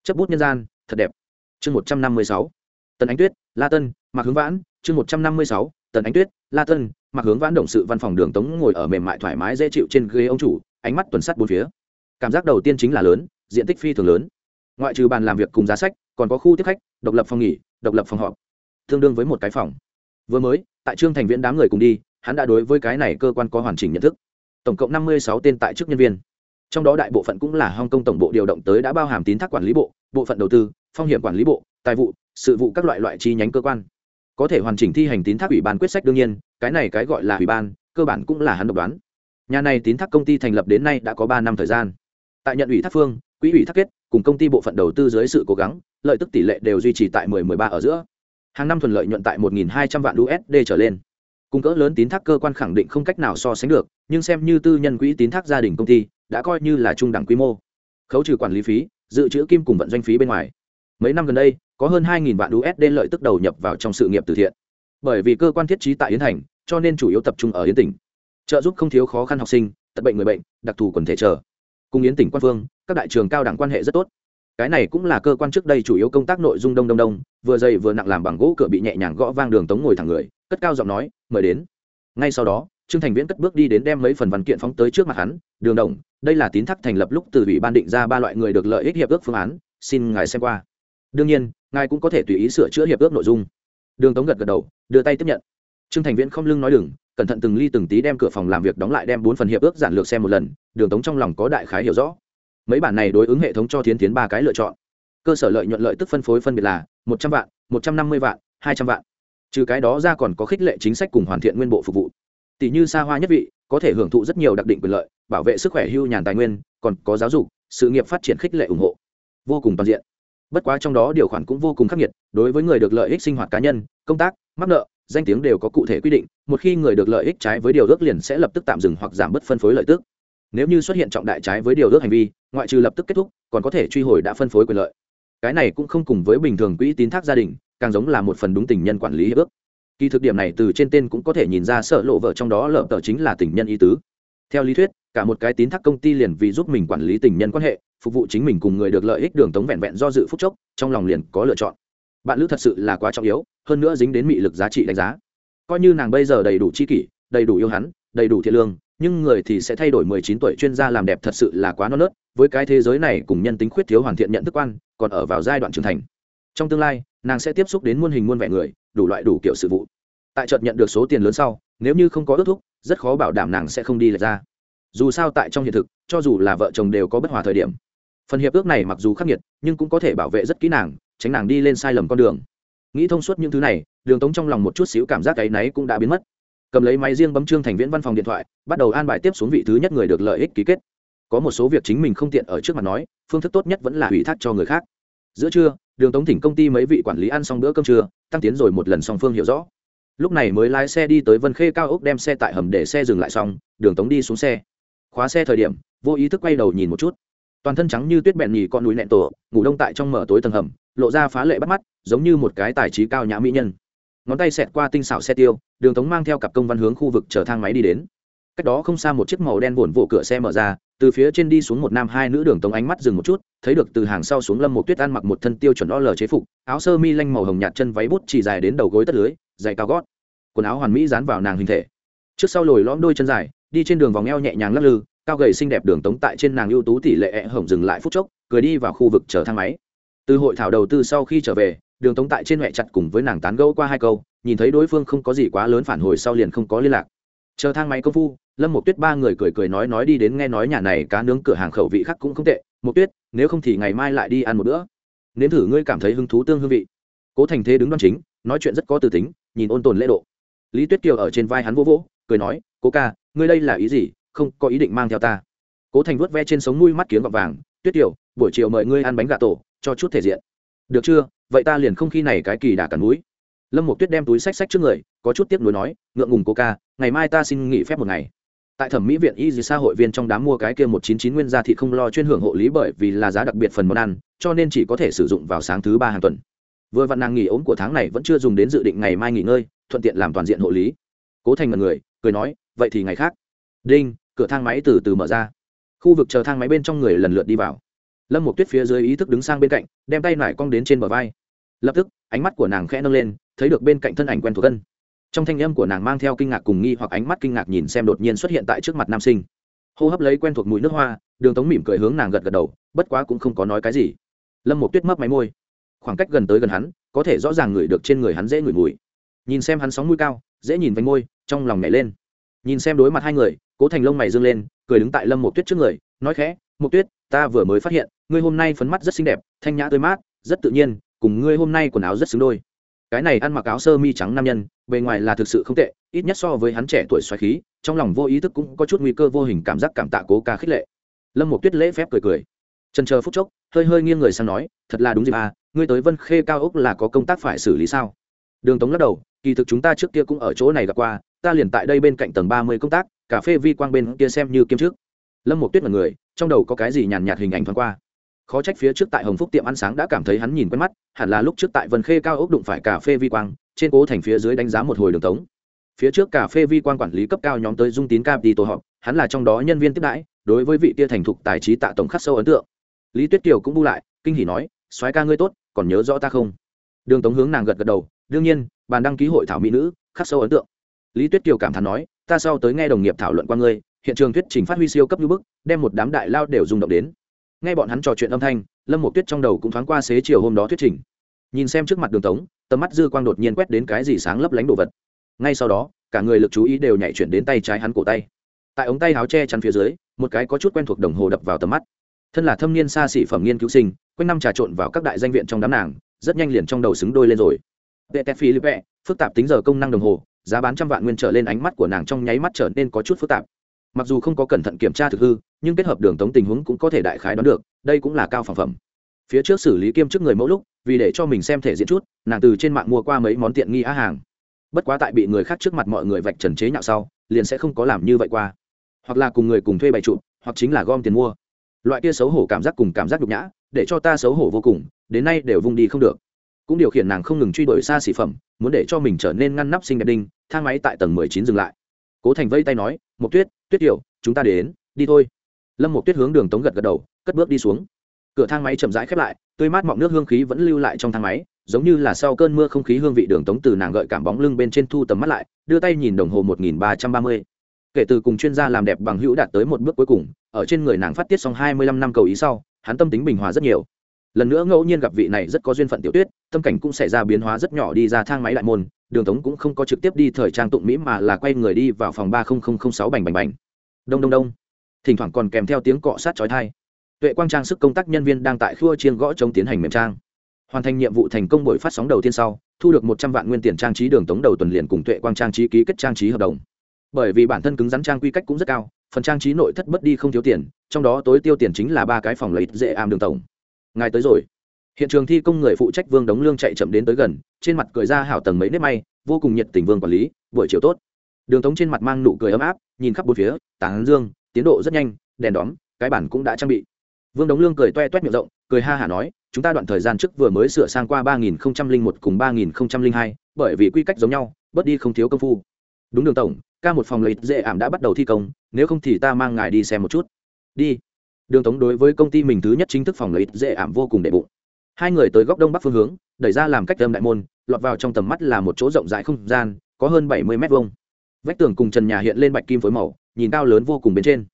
Chấp bút nhân gian, thật đẹp. Chương một trăm năm mươi sáu. Tần ánh tuyết, la tân, mạc hướng vãn, chương một trăm năm mươi sáu. Tần ánh tuyết, la tân, mạc hướng vãn động sự văn phòng đường tống ngồi ở mềm mại thoải mái dễ chịu trên ghế ông chủ, ánh mắt tuần sắt bốn phía. Cảm giác đầu tiên chính là lớn, diện tích phi thường lớn. Ngoại trừ bàn làm việc cùng giá sách, còn có khu tiếp khách, độc lập phòng nghỉ, độc lập phòng họp. Tương đương với một cái phòng. Vừa mới tại trương thành viễn đám người cùng đi, hắn đã đối với cái này cơ quan có hoàn chỉnh nhận thức. Tổng cộng năm mươi sáu tên tại chức nhân viên. Trong đó đại bộ phận cũng là hong kong tổng bộ điều động tới đã bao hàm tín thác quản lý bộ bộ phận đầu tư, phong hiểm quản lý bộ, tài vụ, sự vụ các loại loại chi nhánh cơ quan. Có thể hoàn chỉnh thi hành tín thác ủy ban quyết sách đương nhiên, cái này cái gọi là ủy ban, cơ bản cũng là hắn độc đoán. Nhà này tín thác công ty thành lập đến nay đã có ba năm thời gian. Tại nhận ủy thác phương, quỹ ủy thác kết, cùng công ty bộ phận đầu tư dưới sự cố gắng, lợi tức tỷ lệ đều duy trì tại 10-13 ở giữa hàng năm thuần lợi nhuận tại 1.200 vạn usd trở lên. Cung cỡ lớn tín thác cơ quan khẳng định không cách nào so sánh được, nhưng xem như tư nhân quỹ tín thác gia đình công ty, đã coi như là trung đẳng quy mô. Khấu trừ quản lý phí, dự trữ kim cùng vận doanh phí bên ngoài. Mấy năm gần đây, có hơn 2.000 vạn usd lợi tức đầu nhập vào trong sự nghiệp từ thiện. Bởi vì cơ quan thiết trí tại yến thành, cho nên chủ yếu tập trung ở yến tỉnh. Trợ giúp không thiếu khó khăn học sinh tật bệnh người bệnh, đặc thù quần thể chờ. Cùng yến tỉnh quan phương, các đại trường cao đẳng quan hệ rất tốt cái này cũng là cơ quan trước đây chủ yếu công tác nội dung đông đông đông, vừa dày vừa nặng làm bằng gỗ cửa bị nhẹ nhàng gõ vang đường tống ngồi thẳng người, cất cao giọng nói, mời đến. Ngay sau đó, trương thành viễn cất bước đi đến đem mấy phần văn kiện phóng tới trước mặt hắn, đường đồng, đây là tín thác thành lập lúc từ ủy ban định ra ba loại người được lợi ích hiệp ước phương án, xin ngài xem qua. Đương nhiên, ngài cũng có thể tùy ý sửa chữa hiệp ước nội dung. Đường tống gật gật đầu, đưa tay tiếp nhận. Trương thành viễn không lưng nói đừng, cẩn thận từng ly từng tí đem cửa phòng làm việc đóng lại đem bốn phần hiệp ước giản lược xem một lần, đường tống trong lòng có đại khái hiểu rõ mấy bản này đối ứng hệ thống cho thiến tiến ba cái lựa chọn. Cơ sở lợi nhuận lợi tức phân phối phân biệt là một trăm vạn, một trăm năm mươi vạn, hai trăm vạn. Trừ cái đó ra còn có khích lệ chính sách cùng hoàn thiện nguyên bộ phục vụ. Tỷ như xa hoa nhất vị, có thể hưởng thụ rất nhiều đặc định quyền lợi, bảo vệ sức khỏe hưu nhàn tài nguyên, còn có giáo dục, sự nghiệp phát triển khích lệ ủng hộ. Vô cùng toàn diện. Bất quá trong đó điều khoản cũng vô cùng khắc nghiệt, đối với người được lợi ích sinh hoạt cá nhân, công tác, mắc nợ, danh tiếng đều có cụ thể quy định, một khi người được lợi ích trái với điều ước liền sẽ lập tức tạm dừng hoặc giảm bớt phân phối lợi tức. Nếu như xuất hiện trọng đại trái với điều ước hành vi ngoại trừ lập tức kết thúc, còn có thể truy hồi đã phân phối quyền lợi. Cái này cũng không cùng với bình thường quỹ tín thác gia đình, càng giống là một phần đúng tình nhân quản lý hiệp ước. Kỳ thực điểm này từ trên tên cũng có thể nhìn ra sợ lộ vợ trong đó lợm tờ chính là tình nhân ý tứ. Theo lý thuyết, cả một cái tín thác công ty liền vì giúp mình quản lý tình nhân quan hệ, phục vụ chính mình cùng người được lợi ích đường tống vẹn vẹn do dự phúc chốc, trong lòng liền có lựa chọn. Bạn lữ thật sự là quá trọng yếu, hơn nữa dính đến mị lực giá trị đánh giá. Coi như nàng bây giờ đầy đủ chi kỷ, đầy đủ yêu hắn, đầy đủ thiện lương nhưng người thì sẽ thay đổi mười chín tuổi chuyên gia làm đẹp thật sự là quá non nớt, với cái thế giới này cùng nhân tính khuyết thiếu hoàn thiện nhận thức quan, còn ở vào giai đoạn trưởng thành. Trong tương lai, nàng sẽ tiếp xúc đến muôn hình muôn vẻ người, đủ loại đủ kiểu sự vụ. Tại chợt nhận được số tiền lớn sau, nếu như không có ước thúc, rất khó bảo đảm nàng sẽ không đi lệch ra. Dù sao tại trong hiện thực, cho dù là vợ chồng đều có bất hòa thời điểm. Phần hiệp ước này mặc dù khắc nghiệt, nhưng cũng có thể bảo vệ rất kỹ nàng, tránh nàng đi lên sai lầm con đường. Nghĩ thông suốt những thứ này, đường tống trong lòng một chút xíu cảm giác cái náy cũng đã biến mất cầm lấy máy riêng bấm trương thành viễn văn phòng điện thoại, bắt đầu an bài tiếp xuống vị thứ nhất người được lợi ích ký kết. Có một số việc chính mình không tiện ở trước mặt nói, phương thức tốt nhất vẫn là ủy thác cho người khác. Giữa trưa, đường tống thỉnh công ty mấy vị quản lý ăn xong bữa cơm trưa, tăng tiến rồi một lần song phương hiểu rõ. Lúc này mới lái xe đi tới vân khê cao ốc đem xe tại hầm để xe dừng lại xong, đường tống đi xuống xe. Khóa xe thời điểm, vô ý thức quay đầu nhìn một chút. Toàn thân trắng như tuyết bẹn nhì con núi nẹn tổ, ngủ đông tại trong mở tối tầng hầm, lộ ra phá lệ bắt mắt, giống như một cái tài trí cao nhã mỹ nhân ngón tay xẹt qua tinh xảo xe tiêu, đường tống mang theo cặp công văn hướng khu vực chở thang máy đi đến. Cách đó không xa một chiếc màu đen vồn vỗ cửa xe mở ra, từ phía trên đi xuống một nam hai nữ đường tống ánh mắt dừng một chút, thấy được từ hàng sau xuống lâm một tuyết ăn mặc một thân tiêu chuẩn o lờ chế phục, áo sơ mi lanh màu hồng nhạt chân váy bút chỉ dài đến đầu gối tất lưới dày cao gót. Quần áo hoàn mỹ dán vào nàng hình thể. Trước sau lồi lõm đôi chân dài, đi trên đường vòng eo nhẹ nhàng lắc lư, cao gầy xinh đẹp đường tống tại trên nàng ưu tú tỷ lệ ẹ hồng dừng lại phút chốc, cười đi vào khu vực chở thang máy. Từ hội thảo đầu tư sau khi trở về đường tống tại trên huệ chặt cùng với nàng tán gẫu qua hai câu, nhìn thấy đối phương không có gì quá lớn phản hồi sau liền không có liên lạc. Chờ thang máy công phu, lâm một tuyết ba người cười cười nói nói đi đến nghe nói nhà này cá nướng cửa hàng khẩu vị khác cũng không tệ. Một tuyết, nếu không thì ngày mai lại đi ăn một bữa. Nếm thử ngươi cảm thấy hứng thú tương hương vị. Cố thành thế đứng đoan chính, nói chuyện rất có từ tính, nhìn ôn tồn lễ độ. Lý tuyết kiều ở trên vai hắn vỗ vỗ, cười nói, cố ca, ngươi đây là ý gì? Không có ý định mang theo ta. Cố thành vuốt ve trên sống mũi mắt kiếm gọt vàng, tuyết kiều, buổi chiều mời ngươi ăn bánh gà tổ, cho chút thể diện. Được chưa? Vậy ta liền không khi này cái kỳ đà cắn núi. Lâm một tuyết đem túi sách sách trước người, có chút tiếc nuối nói, ngượng ngùng cố ca, ngày mai ta xin nghỉ phép một ngày. Tại thẩm mỹ viện y dì xã hội viên trong đám mua cái kia một chín chín nguyên gia thị không lo chuyên hưởng hộ lý bởi vì là giá đặc biệt phần món ăn, cho nên chỉ có thể sử dụng vào sáng thứ ba hàng tuần. Vừa vặn nàng nghỉ ốm của tháng này vẫn chưa dùng đến dự định ngày mai nghỉ ngơi, thuận tiện làm toàn diện hộ lý. Cố thành mật người, cười nói, vậy thì ngày khác. Đinh, cửa thang máy từ từ mở ra. Khu vực chờ thang máy bên trong người lần lượt đi vào. Lâm một tuyết phía dưới ý thức đứng sang bên cạnh, đem tay nải cong đến trên bờ vai lập tức, ánh mắt của nàng khẽ nâng lên, thấy được bên cạnh thân ảnh quen thuộc thân. trong thanh âm của nàng mang theo kinh ngạc cùng nghi hoặc ánh mắt kinh ngạc nhìn xem đột nhiên xuất hiện tại trước mặt nam sinh. Hô hấp lấy quen thuộc mùi nước hoa, đường tống mỉm cười hướng nàng gật gật đầu, bất quá cũng không có nói cái gì. Lâm một tuyết mấp máy môi. Khoảng cách gần tới gần hắn, có thể rõ ràng ngửi được trên người hắn dễ ngửi mùi. Nhìn xem hắn sóng mũi cao, dễ nhìn vánh môi, trong lòng nhảy lên. Nhìn xem đối mặt hai người, cố thành lông mày dâng lên, cười đứng tại lâm một tuyết trước người, nói khẽ một tuyết, ta vừa mới phát hiện, ngươi hôm nay phấn mắt rất xinh đẹp, thanh nhã tươi mát, rất tự nhiên cùng ngươi hôm nay quần áo rất xứng đôi. Cái này ăn mặc áo sơ mi trắng nam nhân, bề ngoài là thực sự không tệ, ít nhất so với hắn trẻ tuổi xoáy khí, trong lòng vô ý thức cũng có chút nguy cơ, vô hình cảm giác cảm tạ cố ca khích lệ. Lâm một tuyết lễ phép cười cười. Trần chờ phút chốc, hơi hơi nghiêng người sang nói, thật là đúng dịp à ngươi tới vân khê cao ốc là có công tác phải xử lý sao? Đường tống lắc đầu, kỳ thực chúng ta trước kia cũng ở chỗ này gặp qua, ta liền tại đây bên cạnh tầng ba mươi công tác, cà phê vi quang bên kia xem như kiêm trước lâm một tuyết là người, trong đầu có cái gì nhàn nhạt hình ảnh thoáng qua khó trách phía trước tại hồng phúc tiệm ăn sáng đã cảm thấy hắn nhìn quen mắt, hẳn là lúc trước tại vân khê cao ốc đụng phải cà phê vi quang, trên cố thành phía dưới đánh giá một hồi đường tống. Phía trước cà phê vi quang quản lý cấp cao nhóm tới dung tín cap đi tổ họp, hắn là trong đó nhân viên tiếp đãi, đối với vị tia thành thục tài trí tạ tổng khắc sâu ấn tượng. Lý tuyết kiều cũng bu lại, kinh hỉ nói, soái ca ngươi tốt, còn nhớ rõ ta không? Đường tống hướng nàng gật gật đầu, đương nhiên, bàn đăng ký hội thảo mỹ nữ, khắc sâu ấn tượng. Lý tuyết kiều cảm thán nói, ta sau tới nghe đồng nghiệp thảo luận qua ngươi, hiện trường thuyết trình phát huy siêu cấp như bức, đem một đám đại lao đều rung động đến nghe bọn hắn trò chuyện âm thanh, lâm một tuyết trong đầu cũng thoáng qua xế chiều hôm đó thuyết trình. Nhìn xem trước mặt đường tống, tầm mắt dư quang đột nhiên quét đến cái gì sáng lấp lánh đồ vật. Ngay sau đó, cả người lực chú ý đều nhảy chuyển đến tay trái hắn cổ tay. Tại ống tay áo che chắn phía dưới, một cái có chút quen thuộc đồng hồ đập vào tầm mắt. Thân là thâm niên xa xỉ phẩm nghiên cứu sinh, quanh năm trà trộn vào các đại danh viện trong đám nàng, rất nhanh liền trong đầu xứng đôi lên rồi. Pt philippe, phức tạp tính giờ công năng đồng hồ, giá bán trăm vạn nguyên trở lên ánh mắt của nàng trong nháy mắt trở nên có chút phức tạp mặc dù không có cẩn thận kiểm tra thực hư, nhưng kết hợp đường tống tình huống cũng có thể đại khái đoán được, đây cũng là cao phẳng phẩm. Phía trước xử lý kiêm chức người mẫu lúc, vì để cho mình xem thể diện chút, nàng từ trên mạng mua qua mấy món tiện nghi á hàng. Bất quá tại bị người khác trước mặt mọi người vạch trần chế nhạo sau, liền sẽ không có làm như vậy qua. Hoặc là cùng người cùng thuê bày trụ, hoặc chính là gom tiền mua. Loại kia xấu hổ cảm giác cùng cảm giác nhục nhã, để cho ta xấu hổ vô cùng, đến nay đều vung đi không được. Cũng điều khiển nàng không ngừng truy đuổi xa xỉ phẩm, muốn để cho mình trở nên ngăn nắp xinh đẹp đinh, thang máy tại tầng mười chín dừng lại. Cố thành vây tay nói một tuyết tuyết tiểu, chúng ta đến, đi thôi. Lâm một tuyết hướng đường tống gật gật đầu, cất bước đi xuống. Cửa thang máy chậm rãi khép lại, tươi mát mọng nước hương khí vẫn lưu lại trong thang máy, giống như là sau cơn mưa không khí hương vị đường tống từ nàng gợi cảm bóng lưng bên trên thu tầm mắt lại, đưa tay nhìn đồng hồ một nghìn ba trăm ba mươi. Kể từ cùng chuyên gia làm đẹp bằng hữu đạt tới một bước cuối cùng, ở trên người nàng phát tiết xong hai mươi lăm năm cầu ý sau, hắn tâm tính bình hòa rất nhiều. Lần nữa ngẫu nhiên gặp vị này rất có duyên phận tiểu tuyết, tâm cảnh cũng xảy ra biến hóa rất nhỏ đi ra thang máy lại môn đường tống cũng không có trực tiếp đi thời trang tụng mỹ mà là quay người đi vào phòng ba nghìn sáu bành bành bành. Đông đông đông. Thỉnh thoảng còn kèm theo tiếng cọ sát chói thai tuệ quang trang sức công tác nhân viên đang tại khua chiên gõ chống tiến hành mềm trang. Hoàn thành nhiệm vụ thành công buổi phát sóng đầu tiên sau, thu được một trăm vạn nguyên tiền trang trí đường tống đầu tuần liền cùng tuệ quang trang trí ký kết trang trí hợp đồng. Bởi vì bản thân cứng rắn trang quy cách cũng rất cao, phần trang trí nội thất bất đi không thiếu tiền, trong đó tối tiêu tiền chính là ba cái phòng lấy dễ am đường tổng. Ngài tới rồi hiện trường thi công người phụ trách vương đống lương chạy chậm đến tới gần, trên mặt cười ra hảo tầng mấy nếp may, vô cùng nhiệt tình vương quản lý, buổi chiều tốt. Đường tống trên mặt mang nụ cười ấm áp, nhìn khắp bốn phía, tán dương, tiến độ rất nhanh, đèn đóm, cái bản cũng đã trang bị. Vương đống lương cười toe toét miệng rộng, cười ha hả nói, chúng ta đoạn thời gian trước vừa mới sửa sang qua ba nghìn một cùng ba nghìn hai, bởi vì quy cách giống nhau, bớt đi không thiếu công phu. Đúng đường tổng, ca một phòng lấy dễ ảm đã bắt đầu thi công, nếu không thì ta mang ngài đi xem một chút. Đi. Đường tống đối với công ty mình thứ nhất chính thức phòng lấy dễ ảm vô cùng đệ bụng hai người tới góc đông bắc phương hướng, đẩy ra làm cách âm đại môn, lọt vào trong tầm mắt là một chỗ rộng rãi không gian, có hơn bảy mươi m hai vách tường cùng trần nhà hiện lên bạch kim phối màu, nhìn cao lớn vô cùng bên trên.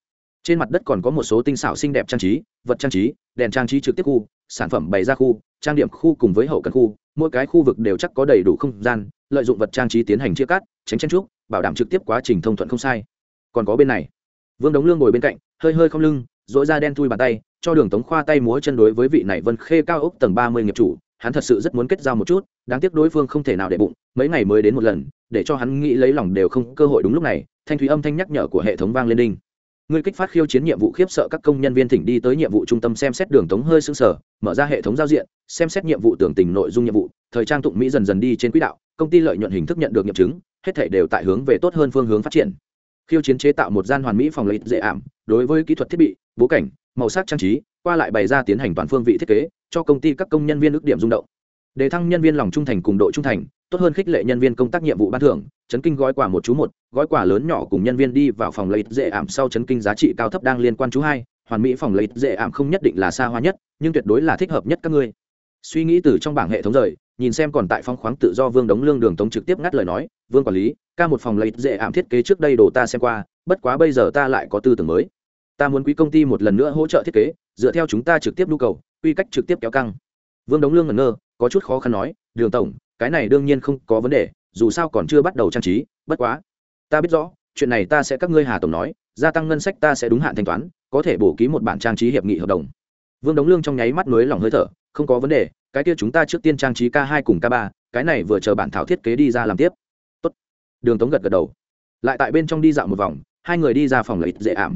Trên mặt đất còn có một số tinh xảo xinh đẹp trang trí, vật trang trí, đèn trang trí trực tiếp khu, sản phẩm bày ra khu, trang điểm khu cùng với hậu cần khu, mỗi cái khu vực đều chắc có đầy đủ không gian, lợi dụng vật trang trí tiến hành chia cắt, tránh chen trúc, bảo đảm trực tiếp quá trình thông thuận không sai. Còn có bên này, vương đống lương ngồi bên cạnh, hơi hơi không lưng dỗi ra đen thui bàn tay, cho đường tống khoa tay múa chân đối với vị này vân khê cao ốc tầng ba mươi nghiệp chủ, hắn thật sự rất muốn kết giao một chút, đáng tiếc đối phương không thể nào để bụng, mấy ngày mới đến một lần, để cho hắn nghĩ lấy lòng đều không cơ hội đúng lúc này, thanh thúy âm thanh nhắc nhở của hệ thống vang lên đinh. Ngươi kích phát khiêu chiến nhiệm vụ khiếp sợ các công nhân viên thỉnh đi tới nhiệm vụ trung tâm xem xét đường tống hơi xứng sở mở ra hệ thống giao diện, xem xét nhiệm vụ tưởng tình nội dung nhiệm vụ, thời trang tụng mỹ dần dần đi trên quỹ đạo, công ty lợi nhuận hình thức nhận được nghiệm chứng, hết thể đều tại hướng về tốt hơn phương hướng phát triển khiêu chiến chế tạo một gian hoàn mỹ phòng lợi dễ ảm, đối với kỹ thuật thiết bị, bố cảnh, màu sắc trang trí, qua lại bày ra tiến hành toàn phương vị thiết kế, cho công ty các công nhân viên ước điểm rung động. Đề thăng nhân viên lòng trung thành cùng độ trung thành, tốt hơn khích lệ nhân viên công tác nhiệm vụ ban thưởng, chấn kinh gói quà một chú một, gói quà lớn nhỏ cùng nhân viên đi vào phòng lấy dễ ảm sau chấn kinh giá trị cao thấp đang liên quan chú hai, hoàn mỹ phòng lấy dễ ảm không nhất định là xa hoa nhất, nhưng tuyệt đối là thích hợp nhất các ngươi. Suy nghĩ từ trong bảng hệ thống rời nhìn xem còn tại phong khoáng tự do vương đống lương đường tống trực tiếp ngắt lời nói, vương quản lý, ca một phòng lấy dễ ảm thiết kế trước đây đồ ta xem qua, bất quá bây giờ ta lại có tư tưởng mới. Ta muốn quý công ty một lần nữa hỗ trợ thiết kế, dựa theo chúng ta trực tiếp nhu cầu, quy cách trực tiếp kéo căng. Vương đống lương ngẩn ngơ, có chút khó khăn nói, đường tổng, cái này đương nhiên không có vấn đề, dù sao còn chưa bắt đầu trang trí, bất quá. Ta biết rõ, chuyện này ta sẽ các ngươi hà tổng nói, gia tăng ngân sách ta sẽ đúng hạn thanh toán, có thể bổ ký một bản trang trí hiệp nghị hợp đồng. Vương đống lương trong nháy mắt nối lòng hơi thở, không có vấn đề cái kia chúng ta trước tiên trang trí k hai cùng k ba, cái này vừa chờ bản thảo thiết kế đi ra làm tiếp. Tốt. đường tống gật gật đầu. Lại tại bên trong đi dạo một vòng, hai người đi ra phòng lợi dễ ảm.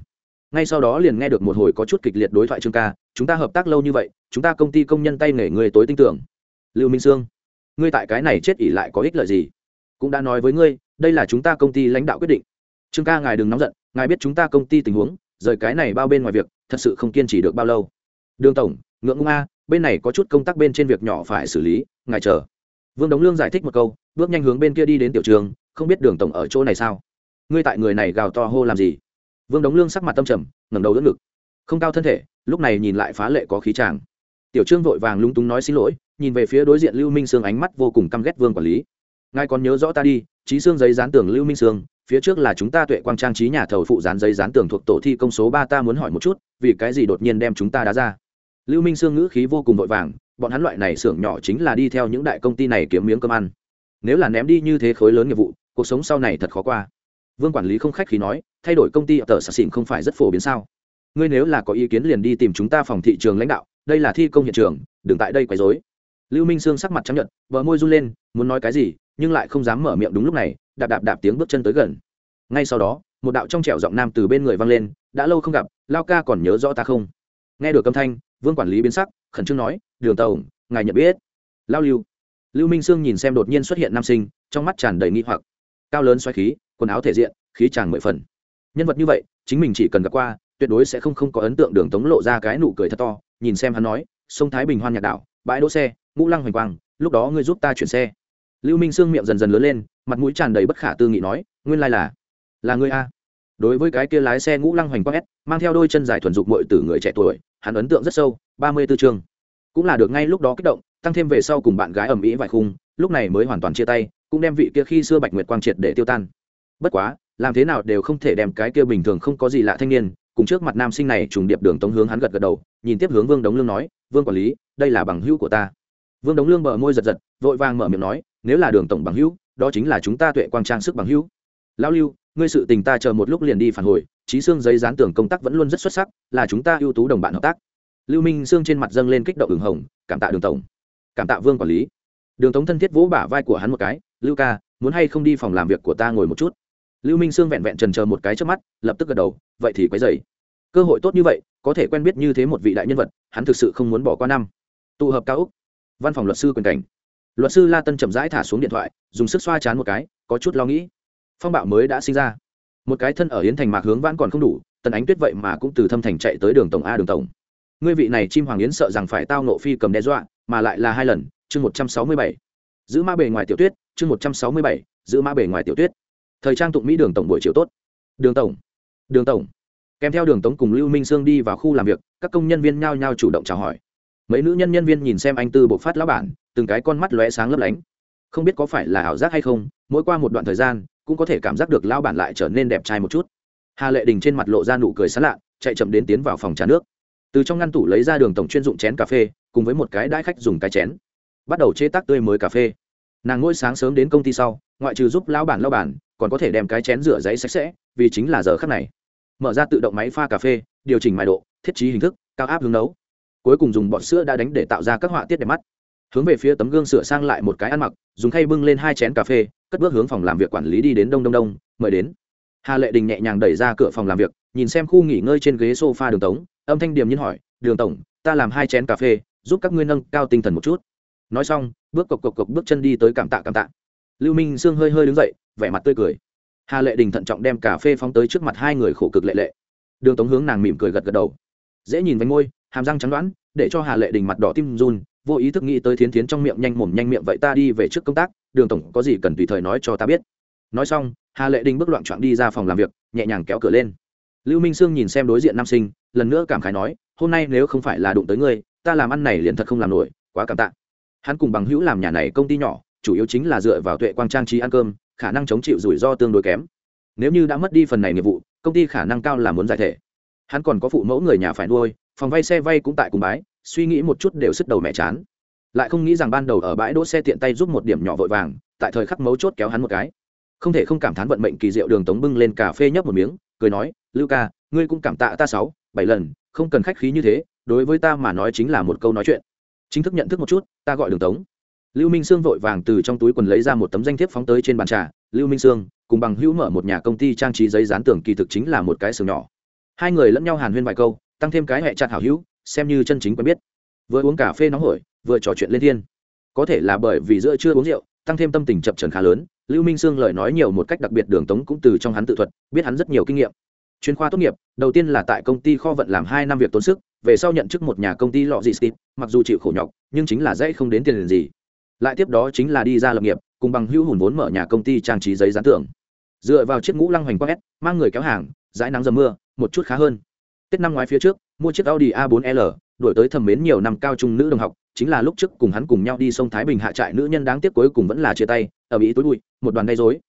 Ngay sau đó liền nghe được một hồi có chút kịch liệt đối thoại trương ca, chúng ta hợp tác lâu như vậy, chúng ta công ty công nhân tay nghề người tối tin tưởng. Lưu minh sương, ngươi tại cái này chết ỉ lại có ích lợi gì? Cũng đã nói với ngươi, đây là chúng ta công ty lãnh đạo quyết định. Trương ca ngài đừng nóng giận, ngài biết chúng ta công ty tình huống, rời cái này bao bên ngoài việc, thật sự không kiên trì được bao lâu. Đường tổng, ngượng ngung a bên này có chút công tác bên trên việc nhỏ phải xử lý, ngài chờ. Vương đống lương giải thích một câu, bước nhanh hướng bên kia đi đến tiểu trường, không biết đường tổng ở chỗ này sao. Ngươi tại người này gào to hô làm gì? Vương đống lương sắc mặt tâm trầm, ngẩng đầu đỡ ngực. Không cao thân thể, lúc này nhìn lại phá lệ có khí tràng tiểu trương vội vàng lung túng nói xin lỗi, nhìn về phía đối diện lưu minh sương ánh mắt vô cùng căm ghét vương quản lý. Ngài còn nhớ rõ ta đi trí xương giấy dán tường lưu minh sương, phía trước là chúng ta tuệ quang trang trí nhà thầu phụ dán giấy dán tường thuộc tổ thi công số ba ta muốn hỏi một chút, vì cái gì đột nhiên đem chúng ta đá ra? Lưu minh sương ngữ khí vô cùng vội vàng, bọn hắn loại này xưởng nhỏ chính là đi theo những đại công ty này kiếm miếng cơm ăn. Nếu là ném đi như thế khối lớn nghiệp vụ, cuộc sống sau này thật khó qua. Vương quản lý không khách khí nói, thay đổi công ty ở tờ sạc xỉn không phải rất phổ biến sao? Ngươi nếu là có ý kiến liền đi tìm chúng ta phòng thị trường lãnh đạo, đây là thi công hiện trường, đừng tại đây quấy rối. lưu minh sương sắc mặt chấp nhận vợ môi run lên, muốn nói cái gì, nhưng lại không dám mở miệng đúng lúc này, đạp đạp đạp tiếng bước chân tới gần. Ngay sau đó, một đạo trong trẻo giọng nam từ bên người vang lên, đã lâu không gặp, lao ca còn nhớ rõ ta không? Nghe được âm thanh vương quản lý biến sắc, khẩn trương nói, đường tàu ngài nhận biết. Lao lưu. Lưu minh sương nhìn xem đột nhiên xuất hiện nam sinh, trong mắt tràn đầy nghi hoặc. Cao lớn xoáy khí, quần áo thể diện, khí tràn mười phần. Nhân vật như vậy, chính mình chỉ cần gặp qua, tuyệt đối sẽ không không có ấn tượng đường tống lộ ra cái nụ cười thật to, nhìn xem hắn nói, sông thái bình hoan nhạc đảo, bãi đỗ xe, ngũ lăng hoành quang, lúc đó ngươi giúp ta chuyển xe. Lưu minh sương miệng dần dần lớn lên, mặt mũi tràn đầy bất khả tư nghị nói, nguyên lai là là ngươi a đối với cái kia lái xe ngũ lăng hoành quang s, mang theo đôi chân dài thuần dục mội từ người trẻ tuổi, hắn ấn tượng rất sâu, ba mươi tư chương. Cũng là được ngay lúc đó kích động, tăng thêm về sau cùng bạn gái ầm ĩ vài khung, lúc này mới hoàn toàn chia tay, cũng đem vị kia khi xưa bạch nguyệt quang triệt để tiêu tan. Bất quá, làm thế nào đều không thể đem cái kia bình thường không có gì lạ thanh niên, cùng trước mặt nam sinh này trùng điệp đường tống hướng hắn gật gật đầu, nhìn tiếp hướng vương đống lương nói, vương quản lý, đây là bằng hữu của ta. Vương đống lương bờ môi giật giật, vội vàng mở miệng nói, nếu là đường tổng bằng hữu, đó chính là chúng ta tuệ quang trang sức bằng hữu lão lưu, ngươi sự tình ta chờ một lúc liền đi phản hồi trí xương giấy dán tưởng công tác vẫn luôn rất xuất sắc, là chúng ta ưu tú đồng bạn hợp tác. Lưu minh xương trên mặt dâng lên kích động ửng hồng, cảm tạ đường tổng, cảm tạ vương quản lý. Đường tống thân thiết vỗ bả vai của hắn một cái, lưu ca, muốn hay không đi phòng làm việc của ta ngồi một chút? Lưu minh sương vẹn vẹn trần chờ một cái trước mắt, lập tức gật đầu, vậy thì quấy dày cơ hội tốt như vậy, có thể quen biết như thế một vị đại nhân vật, hắn thực sự không muốn bỏ qua năm. Tụ hợp cao úc, văn phòng luật sư quyền cảnh. Luật sư la tân chậm rãi thả xuống điện thoại, dùng sức xoa chán một cái, có chút lo nghĩ phong bạo mới đã sinh ra. Một cái thân ở yến thành mạc hướng vãn còn không đủ, tần ánh tuyết vậy mà cũng từ thâm thành chạy tới đường tổng a đường tổng. Ngươi vị này chim hoàng yến sợ rằng phải tao nộ phi cầm đe dọa, mà lại là hai lần, chương một trăm sáu mươi bảy. Giữ mã bề ngoài tiểu tuyết, chương một trăm sáu mươi bảy, giữ mã bề ngoài tiểu tuyết. Thời trang tụng mỹ đường tổng buổi chiều tốt. Đường tổng đường tổng. Kèm theo đường tống cùng lưu minh sương đi vào khu làm việc, các công nhân viên nhao nhao chủ động chào hỏi. Mấy nữ nhân nhân viên nhìn xem anh tư bộ phát lão bản, từng cái con mắt lóe sáng lấp lánh. Không biết có phải là ảo giác hay không, mỗi qua một đoạn thời gian cũng có thể cảm giác được lão bản lại trở nên đẹp trai một chút. Hà lệ đình trên mặt lộ ra nụ cười sán lạ, chạy chậm đến tiến vào phòng trà nước. Từ trong ngăn tủ lấy ra đường tổng chuyên dụng chén cà phê, cùng với một cái đãi khách dùng cái chén. Bắt đầu chế tác tươi mới cà phê. Nàng ngôi sáng sớm đến công ty sau, ngoại trừ giúp lão bản lao bản còn có thể đem cái chén rửa giấy sạch sẽ, vì chính là giờ khắc này. Mở ra tự động máy pha cà phê, điều chỉnh mài độ, thiết trí hình thức, cao áp hướng nấu. Cuối cùng dùng bọt sữa đã đánh để tạo ra các họa tiết đẹp mắt hướng về phía tấm gương sửa sang lại một cái ăn mặc, dùng khay bưng lên hai chén cà phê, cất bước hướng phòng làm việc quản lý đi đến đông đông đông, mời đến. Hà lệ đình nhẹ nhàng đẩy ra cửa phòng làm việc, nhìn xem khu nghỉ ngơi trên ghế s o f a đường tống, âm thanh điềm nhiên hỏi, đường tổng, ta làm hai chén cà phê, giúp các ngươi nâng cao tinh thần một chút. Nói xong, bước cộc cộc cộc bước chân đi tới cảm tạ cảm tạ. Lưu minh sương hơi hơi đứng dậy, vẻ mặt tươi cười. Hà lệ đình thận trọng đem cà phê phóng tới trước mặt hai người khổ cực lệ lệ. Đường tống hướng nàng mỉm cười gật gật đầu. Dễ nhìn vánh môi, hàm răng trắng đoán, để cho hà lệ đình mặt đỏ tim run vô ý thức nghĩ tới thiến thiến trong miệng nhanh mồm nhanh miệng vậy ta đi về trước công tác, đường tổng có gì cần tùy thời nói cho ta biết. Nói xong, hà lệ đình bước loạn trọn đi ra phòng làm việc, nhẹ nhàng kéo cửa lên. Lưu minh sương nhìn xem đối diện nam sinh, lần nữa cảm khái nói, hôm nay nếu không phải là đụng tới ngươi, ta làm ăn này liền thật không làm nổi, quá cảm tạ. Hắn cùng bằng hữu làm nhà này công ty nhỏ, chủ yếu chính là dựa vào tuệ quang trang trí ăn cơm, khả năng chống chịu rủi ro tương đối kém. Nếu như đã mất đi phần này nghiệp vụ, công ty khả năng cao là muốn giải thể. Hắn còn có phụ mẫu người nhà phải nuôi, phòng vay xe vay cũng tại cùng bái suy nghĩ một chút đều sức đầu mẹ chán. Lại không nghĩ rằng ban đầu ở bãi đỗ xe tiện tay giúp một điểm nhỏ vội vàng, tại thời khắc mấu chốt kéo hắn một cái. Không thể không cảm thán vận mệnh kỳ diệu đường tống bưng lên cà phê nhấp một miếng, cười nói, lưu ca, ngươi cũng cảm tạ ta sáu, bảy lần, không cần khách khí như thế, đối với ta mà nói chính là một câu nói chuyện. Chính thức nhận thức một chút, ta gọi đường tống. Lưu minh sương vội vàng từ trong túi quần lấy ra một tấm danh thiếp phóng tới trên bàn trà. Lưu minh sương, cùng bằng hữu mở một nhà công ty trang trí giấy dán tường kỳ thực chính là một cái sừng nhỏ. Hai người lẫn nhau hàn huyên vài câu, tăng thêm cái hệ chặt hảo hữu xem như chân chính quen biết. Vừa uống cà phê nóng hổi, vừa trò chuyện lên thiên. Có thể là bởi vì giữa chưa uống rượu, tăng thêm tâm tình chập trần khá lớn, lưu minh sương lời nói nhiều một cách đặc biệt đường tống cũng từ trong hắn tự thuật, biết hắn rất nhiều kinh nghiệm. Chuyên khoa tốt nghiệp, đầu tiên là tại công ty kho vận làm hai năm việc tốn sức, về sau nhận chức một nhà công ty lọ dị steve mặc dù chịu khổ nhọc, nhưng chính là dễ không đến tiền gì. Lại tiếp đó chính là đi ra lập nghiệp, cùng bằng hữu hùn vốn mở nhà công ty trang trí giấy dán tường. Dựa vào chiếc ngũ lăng hoành quét mang người kéo hàng, dãi nắng dầm mưa, một chút khá hơn tết năm ngoái phía trước, mua chiếc audi a 4 l, đuổi tới thầm mến nhiều năm cao trung nữ đồng học, chính là lúc trước cùng hắn cùng nhau đi sông thái bình hạ trại nữ nhân đáng tiếc cuối cùng vẫn là chia tay, ở mỹ tối bụi, một đoàn gây rối.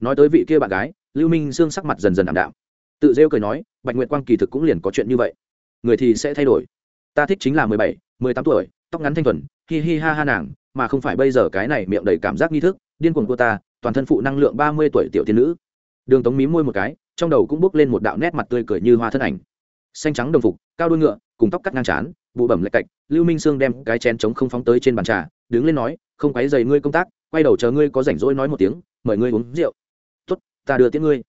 nói tới vị kia bạn gái, lưu minh Dương sắc mặt dần dần ảm đạm. Tự rêu cười nói, bạch nguyệt quang kỳ thực cũng liền có chuyện như vậy. Người thì sẽ thay đổi. Ta thích chính là mười bảy, mười tám tuổi, tóc ngắn thanh thuần, hi hi ha ha nàng, mà không phải bây giờ cái này miệng đầy cảm giác nghi thức, điên cuồng cô ta, toàn thân phụ năng lượng ba mươi tuổi tiểu tiên nữ. Đường tống mí môi một cái, trong đầu cũng bước lên một đạo nét mặt tươi cười như hoa thân ảnh xanh trắng đồng phục, cao đuôi ngựa, cùng tóc cắt ngang trán, bụ bẩm lệch cạch, lưu minh sương đem cái chén trống không phóng tới trên bàn trà, đứng lên nói, không quấy dày ngươi công tác, quay đầu chờ ngươi có rảnh rỗi nói một tiếng, mời ngươi uống rượu. Tốt, ta đưa tiễn ngươi.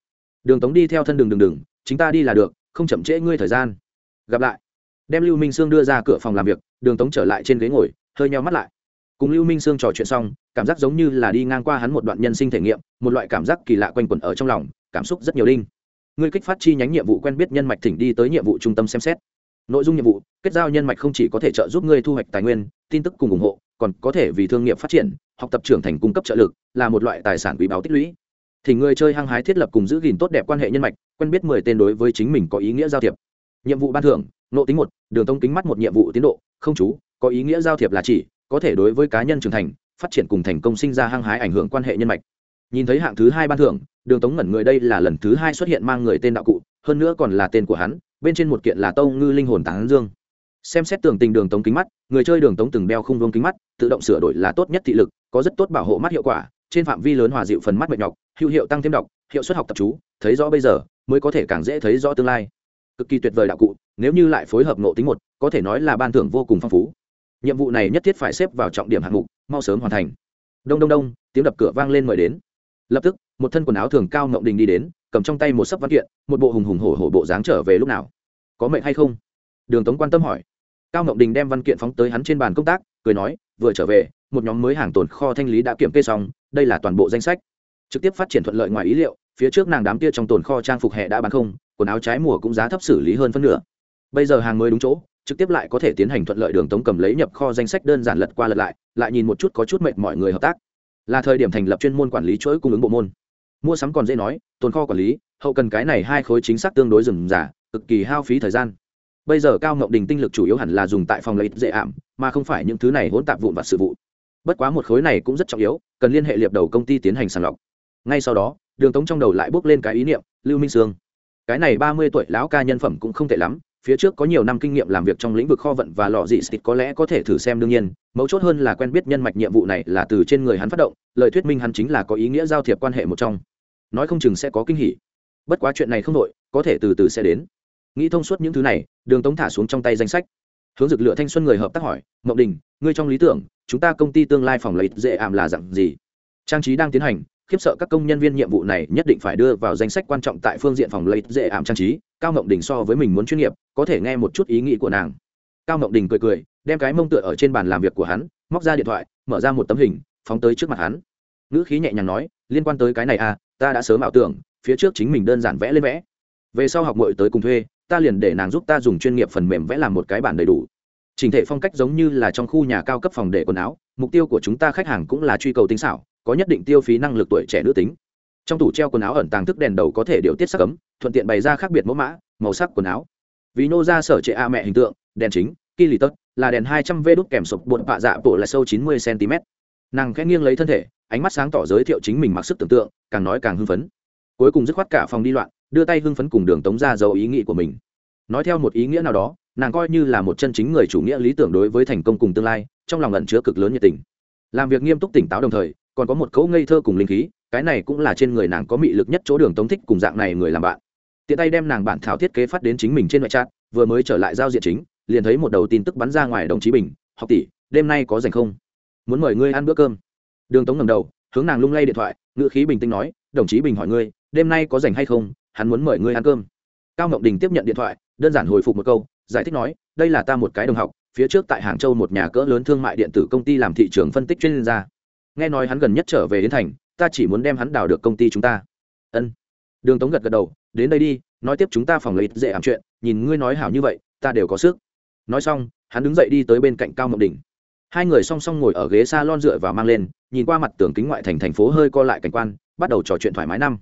Đường tống đi theo thân đường đường đường, chính ta đi là được, không chậm trễ ngươi thời gian. Gặp lại, đem lưu minh sương đưa ra cửa phòng làm việc, đường tống trở lại trên ghế ngồi, hơi nheo mắt lại. Cùng lưu minh sương trò chuyện xong, cảm giác giống như là đi ngang qua hắn một đoạn nhân sinh thể nghiệm, một loại cảm giác kỳ lạ quanh quẩn ở trong lòng, cảm xúc rất nhiều đinh ngươi kích phát chi nhánh nhiệm vụ quen biết nhân mạch thỉnh đi tới nhiệm vụ trung tâm xem xét. Nội dung nhiệm vụ, kết giao nhân mạch không chỉ có thể trợ giúp ngươi thu hoạch tài nguyên, tin tức cùng ủng hộ, còn có thể vì thương nghiệp phát triển, học tập trưởng thành cung cấp trợ lực, là một loại tài sản quý báu tích lũy. Thì người chơi hăng hái thiết lập cùng giữ gìn tốt đẹp quan hệ nhân mạch, quen biết mười tên đối với chính mình có ý nghĩa giao thiệp. Nhiệm vụ ban thưởng nộ tính một, đường tông kính mắt một nhiệm vụ tiến độ, không chú, có ý nghĩa giao thiệp là chỉ, có thể đối với cá nhân trưởng thành, phát triển cùng thành công sinh ra hăng hái ảnh hưởng quan hệ nhân mạch nhìn thấy hạng thứ hai ban thưởng, đường tống ngẩn người đây là lần thứ hai xuất hiện mang người tên đạo cụ, hơn nữa còn là tên của hắn, bên trên một kiện là tâu ngư linh hồn tán dương. Xem xét tường tình đường tống kính mắt, người chơi đường tống từng đeo khung vương kính mắt, tự động sửa đổi là tốt nhất thị lực, có rất tốt bảo hộ mắt hiệu quả, trên phạm vi lớn hòa dịu phần mắt mệt nhọc, hữu hiệu tăng thêm đọc, hiệu suất học tập chú, thấy rõ bây giờ, mới có thể càng dễ thấy rõ tương lai. Cực kỳ tuyệt vời đạo cụ, nếu như lại phối hợp nộ tính một, có thể nói là ban thưởng vô cùng phong phú. Nhiệm vụ này nhất thiết phải xếp vào trọng điểm hạng mục, mau sớm hoàn thành. Đông đông đông, tiếng đập cửa vang lên mời đến lập tức, một thân quần áo thường cao ngộng đình đi đến, cầm trong tay một sấp văn kiện, một bộ hùng hùng hổ hổ bộ dáng trở về lúc nào? Có mệnh hay không? Đường tống quan tâm hỏi. Cao ngộng đình đem văn kiện phóng tới hắn trên bàn công tác, cười nói, vừa trở về, một nhóm mới hàng tồn kho thanh lý đã kiểm kê xong, đây là toàn bộ danh sách. Trực tiếp phát triển thuận lợi ngoài ý liệu, phía trước nàng đám kia trong tồn kho trang phục hè đã bán không, quần áo trái mùa cũng giá thấp xử lý hơn phân nửa. Bây giờ hàng mới đúng chỗ, trực tiếp lại có thể tiến hành thuận lợi đường tống cầm lấy nhập kho danh sách đơn giản lật qua lật lại lại nhìn một chút có chút mệt mọi người hợp tác là thời điểm thành lập chuyên môn quản lý chuỗi cung ứng bộ môn. Mua sắm còn dễ nói, tồn kho quản lý, hậu cần cái này hai khối chính xác tương đối rườm giả cực kỳ hao phí thời gian. Bây giờ cao ngọc đình tinh lực chủ yếu hẳn là dùng tại phòng lấy dễ ảm, mà không phải những thứ này hỗn tạp vụn và sự vụ. Bất quá một khối này cũng rất trọng yếu, cần liên hệ liệp đầu công ty tiến hành sàng lọc. Ngay sau đó, đường tống trong đầu lại bước lên cái ý niệm, lưu minh sương. Cái này ba mươi tuổi lão ca nhân phẩm cũng không tệ lắm phía trước có nhiều năm kinh nghiệm làm việc trong lĩnh vực kho vận và lò dị xịt có lẽ có thể thử xem đương nhiên, mấu chốt hơn là quen biết nhân mạch nhiệm vụ này là từ trên người hắn phát động, lời thuyết minh hắn chính là có ý nghĩa giao thiệp quan hệ một trong. Nói không chừng sẽ có kinh hỉ. Bất quá chuyện này không đội có thể từ từ sẽ đến. Nghĩ thông suốt những thứ này, đường tống thả xuống trong tay danh sách. Hướng dực lựa thanh xuân người hợp tác hỏi mậu đình, ngươi trong lý tưởng, chúng ta công ty tương lai phòng lợi dễ ảm là dặn gì? Trang trí đang tiến hành khiếp sợ các công nhân viên nhiệm vụ này nhất định phải đưa vào danh sách quan trọng tại phương diện phòng lấy dễ ảm trang trí. Cao mộng đình so với mình muốn chuyên nghiệp, có thể nghe một chút ý nghĩ của nàng. Cao mộng đình cười cười, đem cái mông tựa ở trên bàn làm việc của hắn, móc ra điện thoại, mở ra một tấm hình, phóng tới trước mặt hắn. Ngữ khí nhẹ nhàng nói, liên quan tới cái này à ta đã sớm ảo tưởng, phía trước chính mình đơn giản vẽ lên vẽ. Về sau học mội tới cùng thuê, ta liền để nàng giúp ta dùng chuyên nghiệp phần mềm vẽ làm một cái bản đầy đủ. Trình thể phong cách giống như là trong khu nhà cao cấp phòng để quần áo, mục tiêu của chúng ta khách hàng cũng là truy cầu tinh xảo có nhất định tiêu phí năng lực tuổi trẻ nữ tính. Trong tủ treo quần áo ẩn tàng thức đèn đầu có thể điều tiết sắc cấm thuận tiện bày ra khác biệt mẫu mã, màu sắc quần áo. Vì nô ra sở trệ a mẹ hình tượng, đèn chính kỳ lì tất là đèn hai trăm v đúc kèm sụp bột bạ dạ bộ là sâu chín mươi cm nàng khẽ nghiêng lấy thân thể, ánh mắt sáng tỏ giới thiệu chính mình mặc sức tưởng tượng, càng nói càng hưng phấn. Cuối cùng dứt khoát cả phòng đi loạn, đưa tay hưng phấn cùng đường tống ra dấu ý nghĩ của mình. Nói theo một ý nghĩa nào đó, nàng coi như là một chân chính người chủ nghĩa lý tưởng đối với thành công cùng tương lai, trong lòng ẩn chứa cực lớn nhiệt tình. Làm việc nghiêm túc tỉnh táo đồng thời còn có một cấu ngây thơ cùng linh khí, cái này cũng là trên người nàng có mị lực nhất chỗ đường tống thích cùng dạng này người làm bạn. Tiện tay đem nàng bản thảo thiết kế phát đến chính mình trên ngoại trát vừa mới trở lại giao diện chính, liền thấy một đầu tin tức bắn ra ngoài đồng chí bình, học tỷ, đêm nay có dành không? Muốn mời ngươi ăn bữa cơm. Đường tống ngầm đầu, hướng nàng lung lay điện thoại, ngữ khí bình tĩnh nói, đồng chí bình hỏi ngươi, đêm nay có dành hay không? Hắn muốn mời ngươi ăn cơm. Cao ngọc đình tiếp nhận điện thoại, đơn giản hồi phục một câu, giải thích nói, đây là ta một cái đồng học, phía trước tại hàng châu một nhà cỡ lớn thương mại điện tử công ty làm thị trường phân tích chuyên gia nghe nói hắn gần nhất trở về đến thành ta chỉ muốn đem hắn đào được công ty chúng ta ân đường tống gật gật đầu đến đây đi nói tiếp chúng ta phòng lấy dễ ảm chuyện nhìn ngươi nói hảo như vậy ta đều có sức nói xong hắn đứng dậy đi tới bên cạnh cao ngọc Đỉnh. hai người song song ngồi ở ghế s a lon dựa và mang lên nhìn qua mặt tường kính ngoại thành thành phố hơi co lại cảnh quan bắt đầu trò chuyện thoải mái năm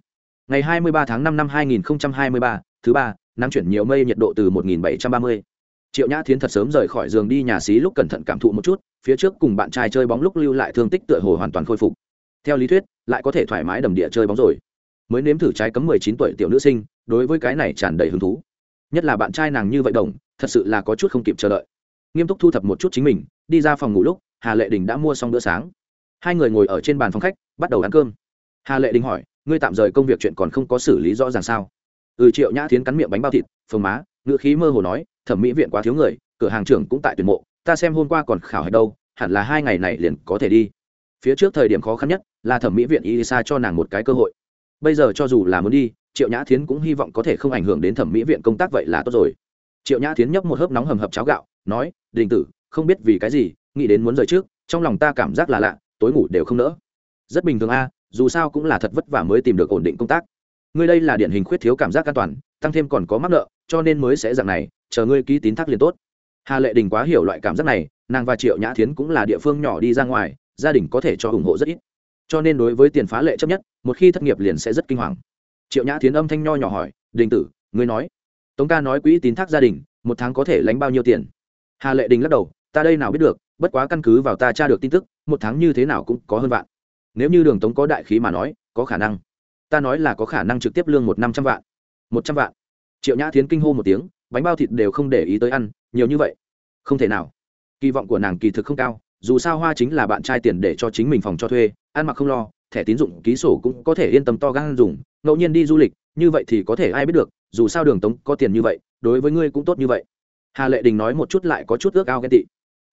ngày 23 tháng 5 năm 2023, thứ ba nắng chuyển nhiều mây nhiệt độ từ 1730 triệu nhã thiến thật sớm rời khỏi giường đi nhà xí lúc cẩn thận cảm thụ một chút, phía trước cùng bạn trai chơi bóng lúc lưu lại thương tích tựa hồ hoàn toàn khôi phục. Theo lý thuyết, lại có thể thoải mái đầm địa chơi bóng rồi. Mới nếm thử trái cấm 19 tuổi tiểu nữ sinh, đối với cái này tràn đầy hứng thú. Nhất là bạn trai nàng như vậy đồng, thật sự là có chút không kịp chờ đợi. Nghiêm túc thu thập một chút chính mình, đi ra phòng ngủ lúc, hà lệ đình đã mua xong bữa sáng. Hai người ngồi ở trên bàn phòng khách, bắt đầu ăn cơm. Hà lệ đình hỏi, ngươi tạm rời công việc chuyện còn không có xử lý rõ ràng sao? Ừ triệu nhã tiến cắn miệng bánh bao thịt, phồng má ngựa khí mơ hồ nói, thẩm mỹ viện quá thiếu người, cửa hàng trưởng cũng tại tuyển mộ, ta xem hôm qua còn khảo hạch đâu, hẳn là hai ngày này liền có thể đi. Phía trước thời điểm khó khăn nhất là thẩm mỹ viện isa cho nàng một cái cơ hội. Bây giờ cho dù là muốn đi, triệu nhã thiến cũng hy vọng có thể không ảnh hưởng đến thẩm mỹ viện công tác vậy là tốt rồi. Triệu nhã thiến nhấp một hớp nóng hầm hập cháo gạo, nói, đình tử, không biết vì cái gì, nghĩ đến muốn rời trước, trong lòng ta cảm giác là lạ, tối ngủ đều không nỡ. Rất bình thường a, dù sao cũng là thật vất vả mới tìm được ổn định công tác. Ngươi đây là điển hình khuyết thiếu cảm giác an toàn, tăng thêm còn có mắc nợ cho nên mới sẽ dạng này, chờ ngươi ký tín thác liền tốt. Hà lệ đình quá hiểu loại cảm giác này, nàng và triệu nhã thiến cũng là địa phương nhỏ đi ra ngoài, gia đình có thể cho ủng hộ rất ít. Cho nên đối với tiền phá lệ chấp nhất, một khi thất nghiệp liền sẽ rất kinh hoàng. Triệu nhã thiến âm thanh nho nhỏ hỏi, đình tử, ngươi nói, tống ca nói quỹ tín thác gia đình, một tháng có thể lánh bao nhiêu tiền? Hà lệ đình lắc đầu, ta đây nào biết được, bất quá căn cứ vào ta tra được tin tức, một tháng như thế nào cũng có hơn vạn. Nếu như đường tống có đại khí mà nói, có khả năng. Ta nói là có khả năng trực tiếp lương một năm trăm vạn. Một trăm vạn triệu nhã thiến kinh hô một tiếng, bánh bao thịt đều không để ý tới ăn, nhiều như vậy. Không thể nào. Kỳ vọng của nàng kỳ thực không cao, dù sao hoa chính là bạn trai tiền để cho chính mình phòng cho thuê, ăn mặc không lo, thẻ tín dụng, ký sổ cũng có thể yên tâm to gan dùng, ngẫu nhiên đi du lịch, như vậy thì có thể ai biết được, dù sao đường tống có tiền như vậy, đối với ngươi cũng tốt như vậy. Hà lệ đình nói một chút lại có chút ước ao ghen tị.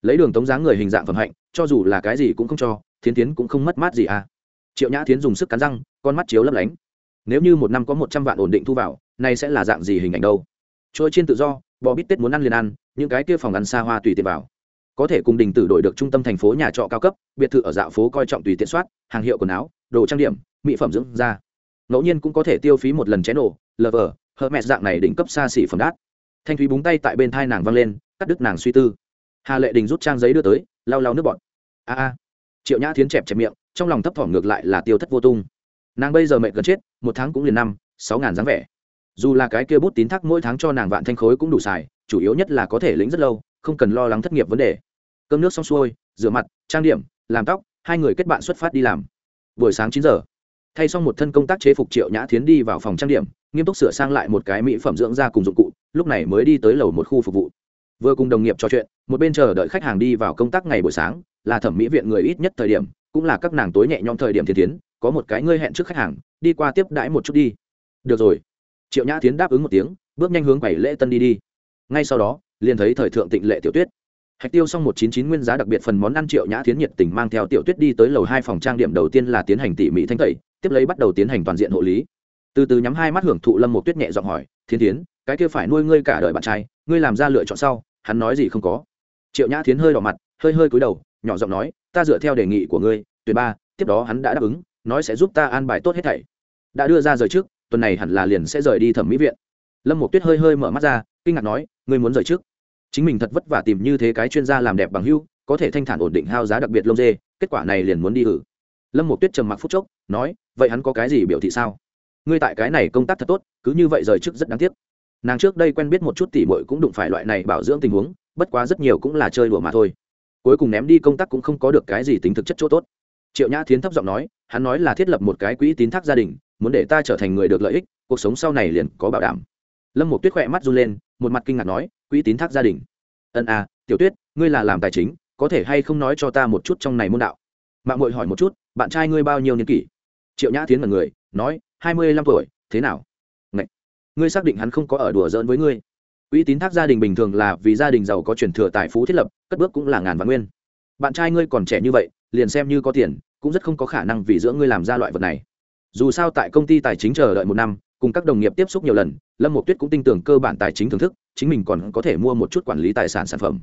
Lấy đường tống dáng người hình dạng phẩm hạnh, cho dù là cái gì cũng không cho, thiến tiến cũng không mất mát gì à. Triệu nhã tiến dùng sức cắn răng, con mắt chiếu lấp lánh. Nếu như một năm có một trăm vạn ổn định thu vào nay sẽ là dạng gì hình ảnh đâu? Trôi trên tự do, bò bít tết muốn ăn liền ăn, những cái kia phòng ăn xa hoa tùy tiện vào. Có thể cùng đình tử đổi được trung tâm thành phố nhà trọ cao cấp, biệt thự ở dạo phố coi trọng tùy tiện soát, hàng hiệu quần áo, đồ trang điểm, mỹ phẩm dưỡng da. Ngẫu nhiên cũng có thể tiêu phí một lần chén nổ lờ vờ, hờ mẹ dạng này đỉnh cấp xa xỉ phẩm đắt. Thanh thúy búng tay tại bên thai nàng văng lên, cắt đứt nàng suy tư. Hà lệ đình rút trang giấy đưa tới, lau lau nước bọt. A a. Triệu nhã thiến chẹp chẹp miệng, trong lòng thấp thỏm ngược lại là tiêu thất vô tung. Nàng bây giờ mẹ gần chết, một tháng cũng liền năm, sáu ngàn dáng vẻ dù là cái kia bút tín thác mỗi tháng cho nàng vạn thanh khối cũng đủ xài, chủ yếu nhất là có thể lĩnh rất lâu, không cần lo lắng thất nghiệp vấn đề. Cơm nước xong xuôi, rửa mặt, trang điểm, làm tóc, hai người kết bạn xuất phát đi làm. Buổi sáng chín giờ, thay xong một thân công tác chế phục triệu nhã thiến đi vào phòng trang điểm, nghiêm túc sửa sang lại một cái mỹ phẩm dưỡng da cùng dụng cụ, lúc này mới đi tới lầu một khu phục vụ. Vừa cùng đồng nghiệp trò chuyện, một bên chờ đợi khách hàng đi vào công tác ngày buổi sáng, là thẩm mỹ viện người ít nhất thời điểm, cũng là các nàng tối nhẹ nhõm thời điểm thiên tiến, có một cái ngươi hẹn trước khách hàng, đi qua tiếp đãi một chút đi. Được rồi triệu nhã tiến đáp ứng một tiếng, bước nhanh hướng bảy lễ tân đi đi. Ngay sau đó, liền thấy thời thượng tịnh lệ tiểu tuyết. Hạch tiêu xong một chín chín nguyên giá đặc biệt phần món ăn, triệu nhã tiến nhiệt tình mang theo tiểu tuyết đi tới lầu hai phòng trang điểm đầu tiên là tiến hành tỉ mỉ thanh tẩy, tiếp lấy bắt đầu tiến hành toàn diện hộ lý. Từ từ nhắm hai mắt hưởng thụ lâm một tuyết nhẹ giọng hỏi thiên tiến cái kia phải nuôi ngươi cả đời bạn trai, ngươi làm ra lựa chọn sau, hắn nói gì không có? Triệu nhã tiến hơi đỏ mặt, hơi hơi cúi đầu, nhỏ giọng nói, ta dựa theo đề nghị của ngươi tuyệt ba, tiếp đó hắn đã đáp ứng, nói sẽ giúp ta an bài tốt hết thảy. Đã đưa ra rời trước tuần này hẳn là liền sẽ rời đi thẩm mỹ viện. Lâm một tuyết hơi hơi mở mắt ra, kinh ngạc nói, ngươi muốn rời trước? Chính mình thật vất vả tìm như thế cái chuyên gia làm đẹp bằng hưu có thể thanh thản ổn định hao giá đặc biệt lông dê, kết quả này liền muốn đi hử. Lâm một tuyết trầm mặc phút chốc, nói, vậy hắn có cái gì biểu thị sao? Ngươi tại cái này công tác thật tốt, cứ như vậy rời trước rất đáng tiếc. Nàng trước đây quen biết một chút tỉ mội cũng đụng phải loại này bảo dưỡng tình huống, bất quá rất nhiều cũng là chơi đùa mà thôi. Cuối cùng ném đi công tác cũng không có được cái gì tính thực chất chỗ tốt. Triệu nhã thiến thấp giọng nói, hắn nói là thiết lập một cái quỹ tín thác gia đình muốn để ta trở thành người được lợi ích, cuộc sống sau này liền có bảo đảm. Lâm một tuyết khỏe mắt run lên, một mặt kinh ngạc nói, quỹ tín thác gia đình. Ân à tiểu tuyết, ngươi là làm tài chính, có thể hay không nói cho ta một chút trong này môn đạo? Mạng hội hỏi một chút, bạn trai ngươi bao nhiêu niên kỷ? Triệu nhã tiến là người nói, hai mươi lăm tuổi, thế nào? Ngậy! ngươi xác định hắn không có ở đùa giỡn với ngươi. Quỹ tín thác gia đình bình thường là vì gia đình giàu có truyền thừa tài phú thiết lập, cất bước cũng là ngàn vạn nguyên. Bạn trai ngươi còn trẻ như vậy, liền xem như có tiền, cũng rất không có khả năng vì giữa ngươi làm ra loại vật này dù sao tại công ty tài chính chờ đợi một năm, cùng các đồng nghiệp tiếp xúc nhiều lần, lâm một tuyết cũng tin tưởng cơ bản tài chính thưởng thức, chính mình còn có thể mua một chút quản lý tài sản sản phẩm.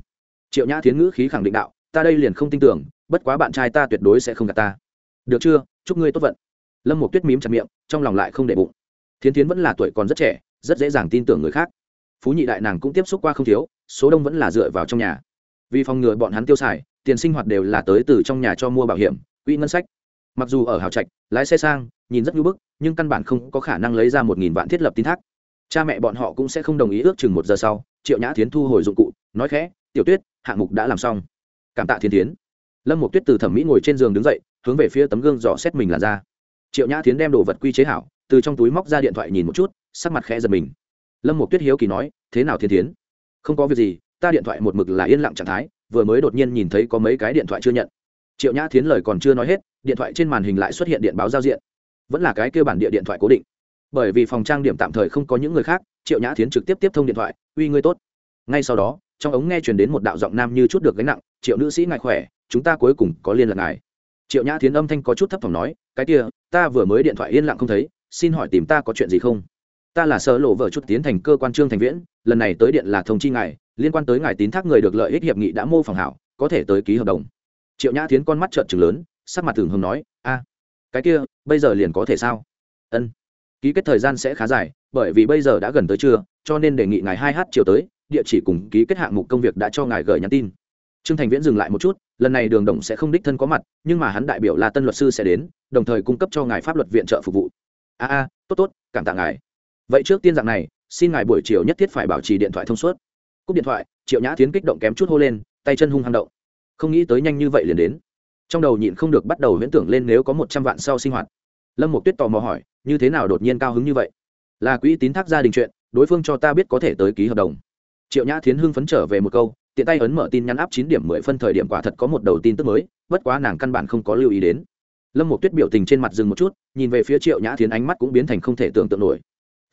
Triệu nhã thiến ngữ khí khẳng định đạo, ta đây liền không tin tưởng, bất quá bạn trai ta tuyệt đối sẽ không gạt ta. Được chưa? Chúc ngươi tốt vận. Lâm một tuyết mím chặt miệng, trong lòng lại không để bụng. Thiến thiến vẫn là tuổi còn rất trẻ, rất dễ dàng tin tưởng người khác. Phú nhị đại nàng cũng tiếp xúc qua không thiếu, số đông vẫn là dựa vào trong nhà. Vì phòng ngừa bọn hắn tiêu xài, tiền sinh hoạt đều là tới từ trong nhà cho mua bảo hiểm, quỹ ngân sách mặc dù ở hào trạch, lái xe sang, nhìn rất nhu bức, nhưng căn bản không có khả năng lấy ra một nghìn vạn thiết lập tín thác. Cha mẹ bọn họ cũng sẽ không đồng ý ước chừng một giờ sau, triệu nhã tiến thu hồi dụng cụ, nói khẽ, tiểu tuyết, hạng mục đã làm xong. Cảm tạ thiên tiến lâm một tuyết từ thẩm mỹ ngồi trên giường đứng dậy, hướng về phía tấm gương dò xét mình là ra triệu nhã tiến đem đồ vật quy chế hảo, từ trong túi móc ra điện thoại nhìn một chút, sắc mặt khẽ giật mình. Lâm một tuyết hiếu kỳ nói, thế nào thiên tiến không có việc gì, ta điện thoại một mực là yên lặng trạng thái, vừa mới đột nhiên nhìn thấy có mấy cái điện thoại chưa nhận triệu nhã tiến lời còn chưa nói hết, điện thoại trên màn hình lại xuất hiện điện báo giao diện. Vẫn là cái kêu bản địa điện thoại cố định. Bởi vì phòng trang điểm tạm thời không có những người khác, triệu nhã tiến trực tiếp tiếp thông điện thoại, uy, ngươi tốt. Ngay sau đó, trong ống nghe chuyển đến một đạo giọng nam như chút được gánh nặng, triệu nữ sĩ ngài khỏe, chúng ta cuối cùng có liên lạc ngài. Triệu nhã tiến âm thanh có chút thấp thỏm nói, cái kia, ta vừa mới điện thoại yên lặng không thấy, xin hỏi tìm ta có chuyện gì không? Ta là sở lộ vợ chút tiến thành cơ quan trương thành viễn, lần này tới điện là thông chi ngài, liên quan tới ngài tín thác người được lợi ích hiệp nghị đã mô phỏng hảo, có thể tới ký hợp đồng triệu nhã tiến con mắt trợn trừng lớn, sắc mặt thường hồng nói, a, cái kia, bây giờ liền có thể sao? Ân, ký kết thời gian sẽ khá dài, bởi vì bây giờ đã gần tới trưa, cho nên đề nghị ngài hai h chiều tới, địa chỉ cùng ký kết hạng mục công việc đã cho ngài gửi nhắn tin. Trương thành viễn dừng lại một chút, lần này đường đồng sẽ không đích thân có mặt, nhưng mà hắn đại biểu là tân luật sư sẽ đến, đồng thời cung cấp cho ngài pháp luật viện trợ phục vụ. A a, tốt tốt, cảm tạ ngài. Vậy trước tiên dạng này, xin ngài buổi chiều nhất thiết phải bảo trì điện thoại thông suốt. Cúp điện thoại, triệu nhã tiến kích động kém chút hô lên, tay chân hung hăng động không nghĩ tới nhanh như vậy liền đến. Trong đầu nhịn không được bắt đầu huyễn tưởng lên nếu có một trăm vạn sau sinh hoạt. Lâm một tuyết tò mò hỏi, như thế nào đột nhiên cao hứng như vậy? Là quỹ tín thác gia đình chuyện, đối phương cho ta biết có thể tới ký hợp đồng. Triệu nhã thiến hưng phấn trở về một câu, tiện tay ấn mở tin nhắn áp chín điểm mười phân thời điểm quả thật có một đầu tin tức mới, bất quá nàng căn bản không có lưu ý đến. Lâm một tuyết biểu tình trên mặt dừng một chút, nhìn về phía triệu nhã thiến ánh mắt cũng biến thành không thể tưởng tượng nổi.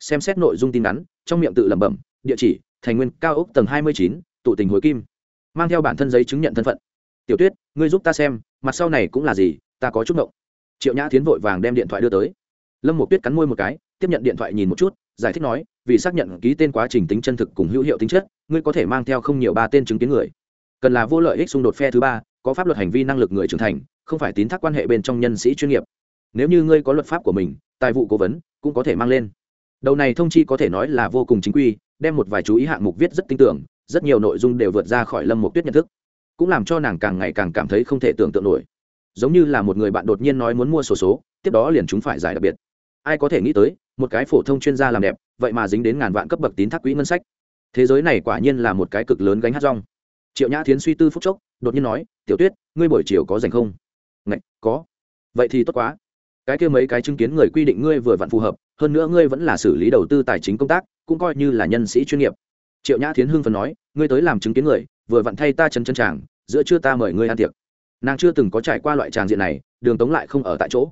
Xem xét nội dung tin nhắn, trong miệng tự lẩm bẩm, địa chỉ, thành nguyên cao ốc tầng hai mươi chín, tụ tình hối kim. Mang theo bản thân giấy chứng nhận thân phận tiểu tuyết, ngươi giúp ta xem, mặt sau này cũng là gì, ta có chút ngộng. Triệu nhã tiến vội vàng đem điện thoại đưa tới. Lâm một tuyết cắn môi một cái, tiếp nhận điện thoại nhìn một chút, giải thích nói, vì xác nhận ký tên quá trình tính chân thực cùng hữu hiệu tính chất, ngươi có thể mang theo không nhiều ba tên chứng kiến người. Cần là vô lợi ích xung đột phe thứ ba, có pháp luật hành vi năng lực người trưởng thành, không phải tín thác quan hệ bên trong nhân sĩ chuyên nghiệp. Nếu như ngươi có luật pháp của mình, tài vụ cố vấn cũng có thể mang lên. Đầu này thông chi có thể nói là vô cùng chính quy, đem một vài chú ý hạng mục viết rất tin tưởng rất nhiều nội dung đều vượt ra khỏi lâm một tuyết nhận thức cũng làm cho nàng càng ngày càng cảm thấy không thể tưởng tượng nổi. Giống như là một người bạn đột nhiên nói muốn mua sổ số, số tiếp đó liền chúng phải giải đặc biệt. Ai có thể nghĩ tới một cái phổ thông chuyên gia làm đẹp vậy mà dính đến ngàn vạn cấp bậc tín thác quỹ ngân sách. Thế giới này quả nhiên là một cái cực lớn gánh hát rong. Triệu nhã thiến suy tư phúc chốc đột nhiên nói tiểu tuyết ngươi buổi chiều có dành không? Ngạch có. Vậy thì tốt quá. Cái kia mấy cái chứng kiến người quy định ngươi vừa vặn phù hợp hơn nữa ngươi vẫn là xử lý đầu tư tài chính công tác cũng coi như là nhân sĩ chuyên nghiệp. Triệu nhã thiến hưng phần nói ngươi tới làm chứng kiến người vừa vặn thay ta chân chân chàng, giữa trưa ta mời ngươi ăn tiệc. Nàng chưa từng có trải qua loại tràng diện này đường tống lại không ở tại chỗ.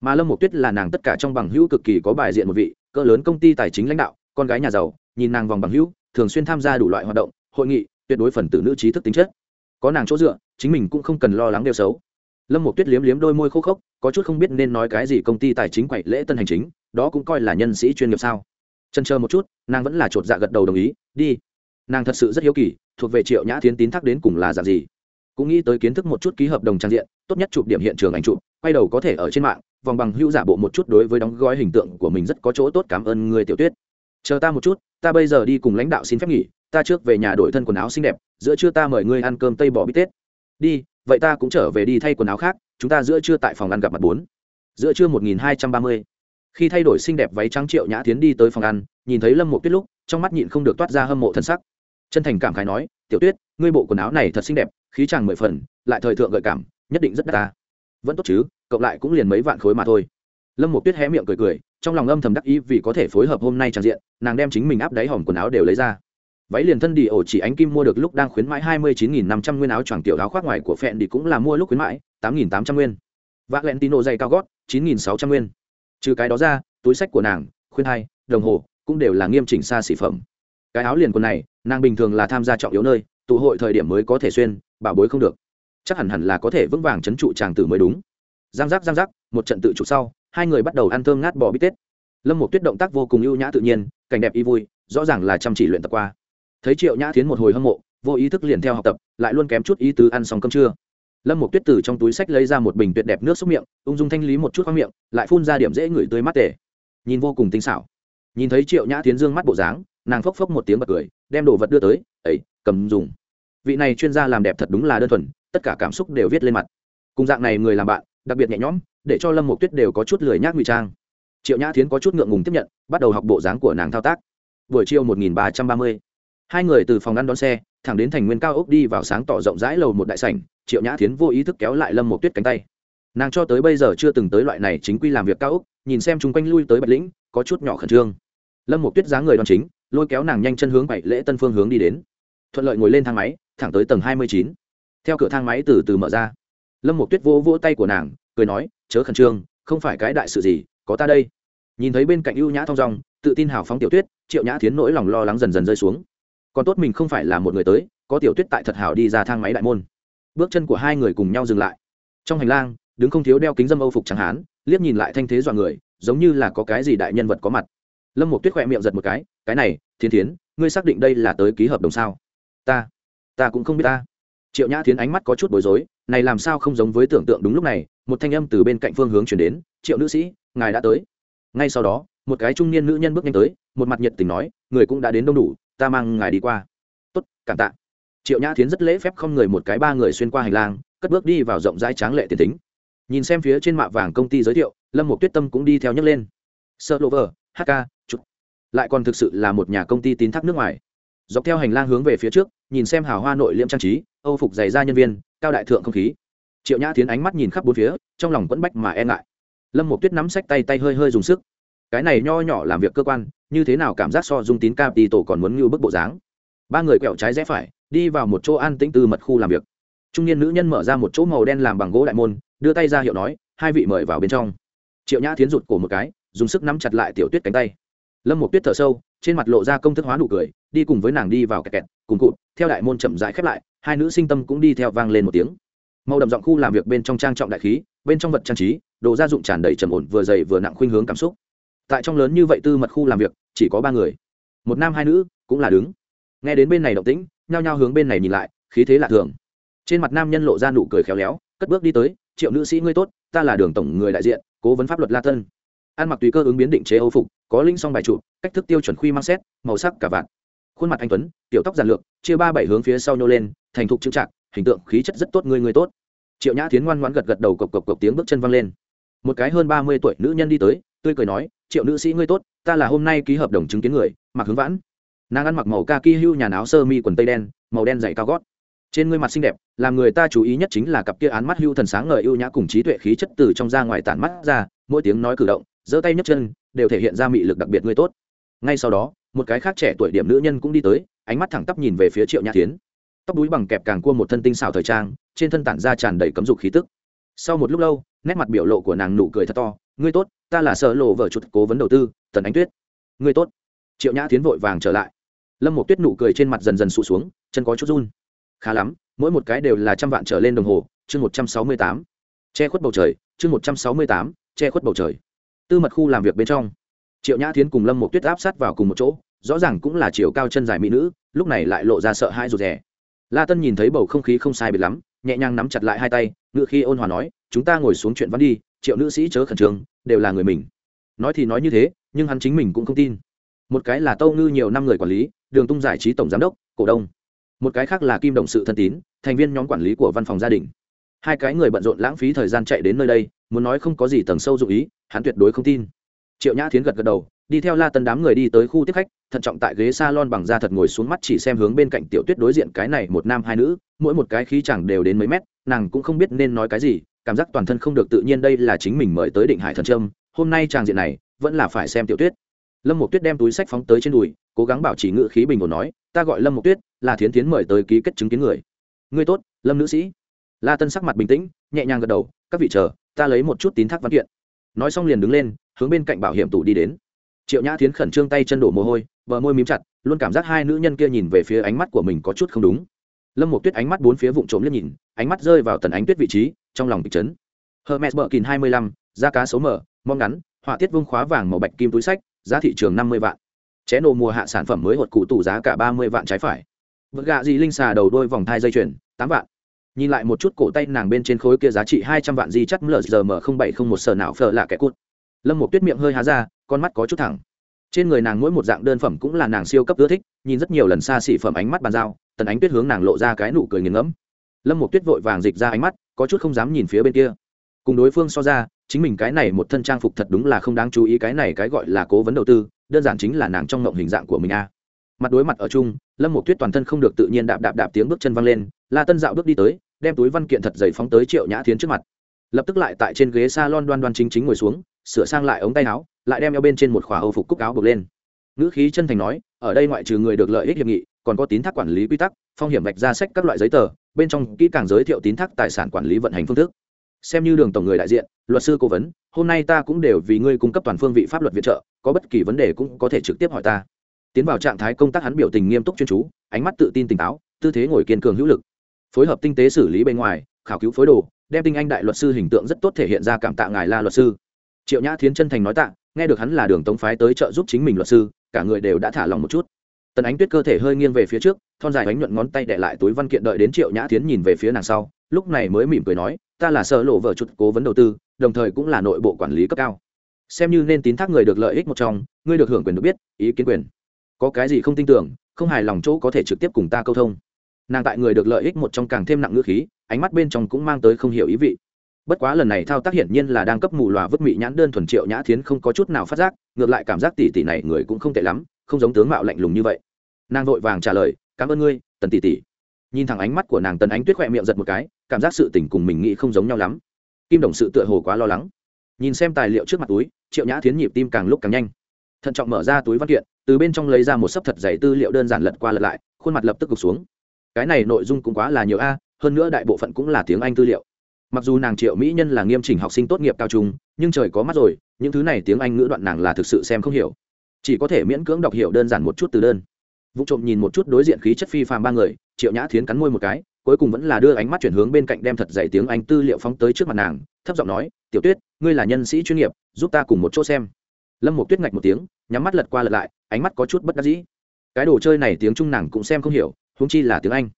Mà lâm mộc tuyết là nàng tất cả trong bằng hữu cực kỳ có bài diện một vị cỡ lớn công ty tài chính lãnh đạo con gái nhà giàu nhìn nàng vòng bằng hữu thường xuyên tham gia đủ loại hoạt động hội nghị tuyệt đối phần tử nữ trí thức tính chất. Có nàng chỗ dựa chính mình cũng không cần lo lắng điều xấu. Lâm một tuyết liếm liếm đôi môi khô khốc có chút không biết nên nói cái gì công ty tài chính quậy lễ tân hành chính đó cũng coi là nhân sĩ chuyên nghiệp sao? Chân chờ một chút nàng vẫn là chột dạ gật đầu đồng ý đi nàng thật sự rất hiếu kỳ, thuộc về triệu nhã thiến tín thác đến cùng là dạng gì. Cũng nghĩ tới kiến thức một chút ký hợp đồng trang diện, tốt nhất chụp điểm hiện trường ảnh chụp, quay đầu có thể ở trên mạng, vòng bằng hữu giả bộ một chút đối với đóng gói hình tượng của mình rất có chỗ tốt, cảm ơn người tiểu tuyết. Chờ ta một chút, ta bây giờ đi cùng lãnh đạo xin phép nghỉ, ta trước về nhà đổi thân quần áo xinh đẹp, giữa trưa ta mời ngươi ăn cơm tây bò bít tết. Đi, vậy ta cũng trở về đi thay quần áo khác, chúng ta giữa trưa tại phòng ăn gặp mặt bốn. Giữa trưa một nghìn hai trăm ba mươi. Khi thay đổi xinh đẹp váy trắng triệu nhã tiến đi tới phòng ăn, nhìn thấy lâm một tuyết lúc, trong mắt nhịn không được toát ra hâm mộ thân sắc chân thành cảm khái nói, tiểu tuyết, ngươi bộ quần áo này thật xinh đẹp, khí chàng mười phần, lại thời thượng gợi cảm, nhất định rất đắt ta. Vẫn tốt chứ cộng lại cũng liền mấy vạn khối mà thôi. Lâm một tuyết hé miệng cười cười, trong lòng âm thầm đắc ý vì có thể phối hợp hôm nay tràn diện, nàng đem chính mình áp đáy hòm quần áo đều lấy ra. Váy liền thân đi, ổ chỉ ánh kim mua được lúc đang khuyến mãi hai mươi chín nghìn năm trăm nguyên áo choàng tiểu áo khoác ngoài của phẹn đi cũng là mua lúc khuyến mãi, tám nghìn tám trăm nguyên. Valentino dày cao gót, chín nghìn sáu trăm nguyên. Trừ cái đó ra, túi sách của nàng, khuyên hai, đồng hồ, cũng đều là nghiêm chỉnh xa xỉ phẩm. Cái áo liền quần này nàng bình thường là tham gia trọng yếu nơi, tụ hội thời điểm mới có thể xuyên bảo bối không được. Chắc hẳn hẳn là có thể vững vàng c h ấ n trụ tràng tử mới đúng. Giang giác giang giác, một trận tự trụ sau, hai người bắt đầu ăn thơm ngát bò bít tết. Lâm một tuyết động tác vô cùng ưu nhã tự nhiên, cảnh đẹp y vui, rõ ràng là chăm chỉ luyện tập qua. Thấy triệu nhã tiến một hồi hâm mộ, vô ý thức liền theo học tập, lại luôn kém chút ý tứ ăn xong cơm trưa. Lâm một tuyết từ trong túi sách lấy ra một bình tuyệt đẹp nước xúc miệng, ung dung thanh lý một chút khoang miệng, lại phun ra điểm dễ ngửi tươi mắt tể nhìn vô cùng tinh xảo. Nhìn thấy triệu nhã tiến dương mắt bộ dáng, nàng phốc phốc một tiếng bật cười đem đồ vật đưa tới ấy cầm dùng. Vị này chuyên gia làm đẹp thật đúng là đơn thuần, tất cả cảm xúc đều viết lên mặt. Cùng dạng này người làm bạn, đặc biệt nhẹ nhõm, để cho lâm một tuyết đều có chút lười nhác ngụy trang. Triệu nhã tiến có chút ngượng ngùng tiếp nhận, bắt đầu học bộ dáng của nàng thao tác. Buổi chiều một nghìn ba trăm ba mươi, hai người từ phòng ăn đón xe, thẳng đến thành nguyên cao ốc đi vào sáng tỏ rộng rãi lầu một đại sảnh, triệu nhã tiến vô ý thức kéo lại lâm một tuyết cánh tay. Nàng cho tới bây giờ chưa từng tới loại này chính quy làm việc cao ốc, nhìn xem chung quanh lui tới bạch lĩnh, có chút nhỏ khẩn trương. Lâm một tuyết dáng người đoan chính lôi kéo nàng nhanh chân hướng bảy lễ tân phương hướng đi đến. Thuận lợi ngồi lên thang máy, thẳng tới tầng hai mươi chín. Theo cửa thang máy từ từ mở ra. Lâm một tuyết vỗ vỗ tay của nàng, cười nói, chớ khẩn trương, không phải cái đại sự gì, có ta đây. Nhìn thấy bên cạnh ưu nhã thong dong, tự tin hào phóng tiểu tuyết, triệu nhã tiến nỗi lòng lo lắng dần dần rơi xuống. Còn tốt mình không phải là một người tới, có tiểu tuyết tại thật hảo đi ra thang máy đại môn. Bước chân của hai người cùng nhau dừng lại. Trong hành lang, đứng không thiếu đeo kính dâm âu phục chẳng hán, liếc nhìn lại thanh thế dọa người, giống như là có cái gì đại nhân vật có mặt lâm một tuyết khỏe miệng giật một cái cái này thiên thiến, ngươi xác định đây là tới ký hợp đồng sao? Ta ta cũng không biết ta. Triệu nhã thiến ánh mắt có chút bối rối, này làm sao không giống với tưởng tượng đúng lúc này, một thanh âm từ bên cạnh phương hướng chuyển đến, triệu nữ sĩ, ngài đã tới. Ngay sau đó, một cái trung niên nữ nhân bước nhanh tới, một mặt nhiệt tình nói, người cũng đã đến đông đủ, ta mang ngài đi qua. Tốt, cảm tạ. Triệu nhã thiến rất lễ phép không người một cái ba người xuyên qua hành lang, cất bước đi vào rộng rãi tráng lệ tiền tính nhìn xem phía trên mạ vàng công ty giới thiệu, lâm một tuyết tâm cũng đi theo nhấc lên. Sợ lộ vờ hk lại còn thực sự là một nhà công ty tín thác nước ngoài. Dọc theo hành lang hướng về phía trước, nhìn xem hào hoa nội liễm trang trí, âu phục dày ra nhân viên, cao đại thượng không khí. Triệu nhã tiến ánh mắt nhìn khắp bốn phía, trong lòng quẫn bách mà e ngại. Lâm một tuyết nắm sách tay tay hơi hơi dùng sức. Cái này nho nhỏ làm việc cơ quan, như thế nào cảm giác so dung tín cap đi tổ còn muốn như bức bộ dáng? Ba người quẹo trái rẽ phải, đi vào một chỗ an tĩnh từ mật khu làm việc. Trung niên nữ nhân mở ra một chỗ màu đen làm bằng gỗ đại môn, đưa tay ra hiệu nói, hai vị mời vào bên trong. Triệu nhã tiến rụt cổ một cái, dùng sức nắm chặt lại tiểu tuyết cánh tay lâm một tuyết thở sâu, trên mặt lộ ra công thức hóa nụ cười, đi cùng với nàng đi vào kẹt kẹt, cùng cụt, theo đại môn chậm rãi khép lại, hai nữ sinh tâm cũng đi theo vang lên một tiếng. Màu đậm giọng khu làm việc bên trong trang trọng đại khí, bên trong vật trang trí, đồ gia dụng tràn đầy trầm ổn vừa dày vừa nặng khuynh hướng cảm xúc. Tại trong lớn như vậy tư mật khu làm việc, chỉ có ba người. Một nam hai nữ, cũng là đứng. Nghe đến bên này động tĩnh, nhao nhao hướng bên này nhìn lại, khí thế lạ thường. Trên mặt nam nhân lộ ra nụ cười khéo léo, cất bước đi tới, triệu nữ sĩ ngươi tốt, ta là đường tổng người đại diện, cố vấn pháp luật la tân ăn mặc tùy cơ ứng biến định chế âu phục có linh song bài trụ, cách thức tiêu chuẩn khuy mang xét, màu sắc cả vạn. Khuôn mặt anh tuấn, tiểu tóc giản lược, chia ba bảy hướng phía sau nhô lên, thành thục chững chạc, hình tượng, khí chất rất tốt, người người tốt. Triệu nhã tiến ngoan ngoãn gật gật đầu cộc cộc cộc tiếng bước chân văng lên. Một cái hơn ba mươi tuổi nữ nhân đi tới, tươi cười nói, triệu nữ sĩ ngươi tốt, ta là hôm nay ký hợp đồng chứng kiến người, mặc hướng vãn. Nàng ăn mặc màu kaki hưu nhà áo sơ mi quần tây đen, màu đen dày cao gót. Trên người mặt xinh đẹp, làm người ta chú ý nhất chính là cặp kia án mắt hưu thần sáng ngời ưu nhã cùng trí tuệ khí chất từ trong ra ngoài tản mắt ra, mỗi tiếng nói cử động giơ tay nhấc chân, đều thể hiện ra mị lực đặc biệt người tốt. Ngay sau đó, một cái khác trẻ tuổi điểm nữ nhân cũng đi tới, ánh mắt thẳng tắp nhìn về phía triệu nhã tiến tóc đuôi bằng kẹp càng cua một thân tinh xảo thời trang, trên thân tản ra tràn đầy cấm dục khí tức. Sau một lúc lâu, nét mặt biểu lộ của nàng nụ cười thật to, ngươi tốt, ta là sợ lộ vợ chuột cố vấn đầu tư, tần ánh tuyết. Ngươi tốt. Triệu nhã tiến vội vàng trở lại. Lâm một tuyết nụ cười trên mặt dần dần sụt xuống, chân có chút run. Khá lắm, mỗi một cái đều là trăm vạn trở lên đồng hồ, chương một trăm sáu mươi tám, che khuất bầu trời, chương một trăm sáu mươi tám, che khuất bầu trời tư mật khu làm việc bên trong. Triệu nhã tiến cùng lâm một tuyết áp sát vào cùng một chỗ, rõ ràng cũng là chiều cao chân dài mỹ nữ, lúc này lại lộ ra sợ hãi rụt rè. La tân nhìn thấy bầu không khí không sai biệt lắm, nhẹ nhàng nắm chặt lại hai tay, ngựa khi ôn hòa nói, chúng ta ngồi xuống chuyện văn đi, triệu nữ sĩ chớ khẩn trương, đều là người mình. Nói thì nói như thế, nhưng hắn chính mình cũng không tin. Một cái là tâu ngư nhiều năm người quản lý, đường tung giải trí tổng giám đốc, cổ đông. Một cái khác là kim đồng sự thân tín, thành viên nhóm quản lý của văn phòng gia đình. Hai cái người bận rộn lãng phí thời gian chạy đến nơi đây muốn nói không có gì tầng sâu dụng ý, hắn tuyệt đối không tin. Triệu nhã thiến gật gật đầu, đi theo la tân đám người đi tới khu tiếp khách, thận trọng tại ghế s a lon bằng da thật ngồi xuống mắt chỉ xem hướng bên cạnh tiểu tuyết đối diện cái này một nam hai nữ, mỗi một cái khí chẳng đều đến mấy mét, nàng cũng không biết nên nói cái gì, cảm giác toàn thân không được tự nhiên đây là chính mình mời tới định hải thần trâm, hôm nay tràng diện này, vẫn là phải xem tiểu tuyết. Lâm một tuyết đem túi sách phóng tới trên đùi, cố gắng bảo trì ngự khí bình ổn nói, ta gọi lâm một tuyết, là thiến tiến mời tới ký kết chứng kiến người. Người tốt, lâm nữ sĩ. La tân sắc mặt bình tĩnh, nhẹ nhàng gật đầu, các vị chờ ta lấy một chút tín thác văn kiện. Nói xong liền đứng lên, hướng bên cạnh bảo hiểm tủ đi đến. Triệu nhã tiến khẩn trương tay chân đổ mồ hôi, bờ môi mím chặt, luôn cảm giác hai nữ nhân kia nhìn về phía ánh mắt của mình có chút không đúng. Lâm một tuyết ánh mắt bốn phía vụn trộm liếc nhìn, ánh mắt rơi vào tần ánh tuyết vị trí, trong lòng kịch chấn. Hermes bờ kín hai mươi lăm da cá số mở, mong ngắn, họa tiết vương khóa vàng màu bạch kim túi sách, giá thị trường năm mươi vạn. Ché nổ mùa hạ sản phẩm mới hột cụ tủ giá cả ba mươi vạn trái phải. Vật gạ gì linh xà đầu đôi vòng thai dây chuyền, tám vạn nhìn lại một chút cổ tay nàng bên trên khối kia giá trị hai trăm vạn di chất mờ giờ mở không bảy không một sở nào phở là kẻ cút lâm một tuyết miệng hơi há ra, con mắt có chút thẳng. Trên người nàng mỗi một dạng đơn phẩm cũng là nàng siêu cấp ưa thích, nhìn rất nhiều lần xa xỉ phẩm ánh mắt bàn giao, tần ánh tuyết hướng nàng lộ ra cái nụ cười nghiền ngẫm. Lâm một tuyết vội vàng dịch ra ánh mắt, có chút không dám nhìn phía bên kia. Cùng đối phương so ra, chính mình cái này một thân trang phục thật đúng là không đáng chú ý cái này cái gọi là cố vấn đầu tư, đơn giản chính là nàng trong ngộng hình dạng của mình a. Mặt đối mặt ở chung, lâm một tuyết toàn thân không được tự nhiên đạp đạp đạp tiếng bước chân văng lên la tân dạo bước đi tới, đem túi văn kiện thật dày phóng tới triệu nhã thiến trước mặt. Lập tức lại tại trên ghế s a lon đoan đoan chính chính ngồi xuống, sửa sang lại ống tay áo, lại đem eo bên trên một khỏa âu phục cúc áo bực lên. Ngữ khí chân thành nói, ở đây ngoại trừ người được lợi ích hiệp nghị, còn có tín thác quản lý quy tắc, phong hiểm vạch ra sách các loại giấy tờ, bên trong kỹ càng giới thiệu tín thác tài sản quản lý vận hành phương thức. Xem như đường tổng người đại diện, luật sư cố vấn, hôm nay ta cũng đều vì ngươi cung cấp toàn phương vị pháp luật viện trợ, có bất kỳ vấn đề cũng có thể trực tiếp hỏi ta. Tiến vào trạng thái công tác hắn biểu tình nghiêm túc chuyên chú, ánh mắt tự tin tỉnh táo, tư thế ngồi kiên cường hữu lực phối hợp tinh tế xử lý bên ngoài, khảo cứu phối đồ, đem tinh anh đại luật sư hình tượng rất tốt thể hiện ra cảm tạ ngài la luật sư. Triệu nhã thiến chân thành nói tạ, nghe được hắn là đường tống phái tới trợ giúp chính mình luật sư, cả người đều đã thả lòng một chút. Tần ánh tuyết cơ thể hơi nghiêng về phía trước, thon dài bánh nhuận ngón tay đệ lại túi văn kiện đợi đến triệu nhã thiến nhìn về phía nàng sau, lúc này mới mỉm cười nói, ta là sợ lộ vợ chút cố vấn đầu tư, đồng thời cũng là nội bộ quản lý cấp cao. Xem như nên tín thác người được lợi ích một trong, ngươi được hưởng quyền được biết, ý kiến quyền. Có cái gì không tin tưởng, không hài lòng chỗ có thể trực tiếp cùng ta câu thông nàng tại người được lợi ích một trong càng thêm nặng ngữ khí, ánh mắt bên trong cũng mang tới không hiểu ý vị. Bất quá lần này thao tác hiển nhiên là đang cấp mù lòa vứt mị nhãn đơn thuần triệu nhã thiến không có chút nào phát giác, ngược lại cảm giác tỷ tỷ này người cũng không tệ lắm, không giống tướng mạo lạnh lùng như vậy. Nàng vội vàng trả lời, cảm ơn ngươi, tần tỷ tỷ. Nhìn thẳng ánh mắt của nàng tần ánh tuyết khoe miệng giật một cái, cảm giác sự tình cùng mình nghĩ không giống nhau lắm. Kim đồng sự tựa hồ quá lo lắng. Nhìn xem tài liệu trước mặt túi, triệu nhã thiến nhịp tim càng lúc càng nhanh. Thận trọng mở ra túi văn kiện, từ bên trong lấy ra một sấp thật dày tư liệu đơn giản lật qua lật lại, khuôn mặt lập tức gục xuống cái này nội dung cũng quá là nhiều a, hơn nữa đại bộ phận cũng là tiếng anh tư liệu. Mặc dù nàng triệu mỹ nhân là nghiêm chỉnh học sinh tốt nghiệp cao trung, nhưng trời có mắt rồi, những thứ này tiếng anh ngữ đoạn nàng là thực sự xem không hiểu. Chỉ có thể miễn cưỡng đọc hiểu đơn giản một chút từ đơn. Vụ trộm nhìn một chút đối diện khí chất phi phàm ba người, triệu nhã thiến cắn môi một cái, cuối cùng vẫn là đưa ánh mắt chuyển hướng bên cạnh đem thật dạy tiếng anh tư liệu phóng tới trước mặt nàng, thấp giọng nói, tiểu tuyết, ngươi là nhân sĩ chuyên nghiệp, giúp ta cùng một chỗ xem. Lâm một tuyết ngạch một tiếng, nhắm mắt lật qua lật lại, ánh mắt có chút bất đắc dĩ. Cái đồ chơi này tiếng trung nàng cũng xem không hiểu huống chi là tiếng anh.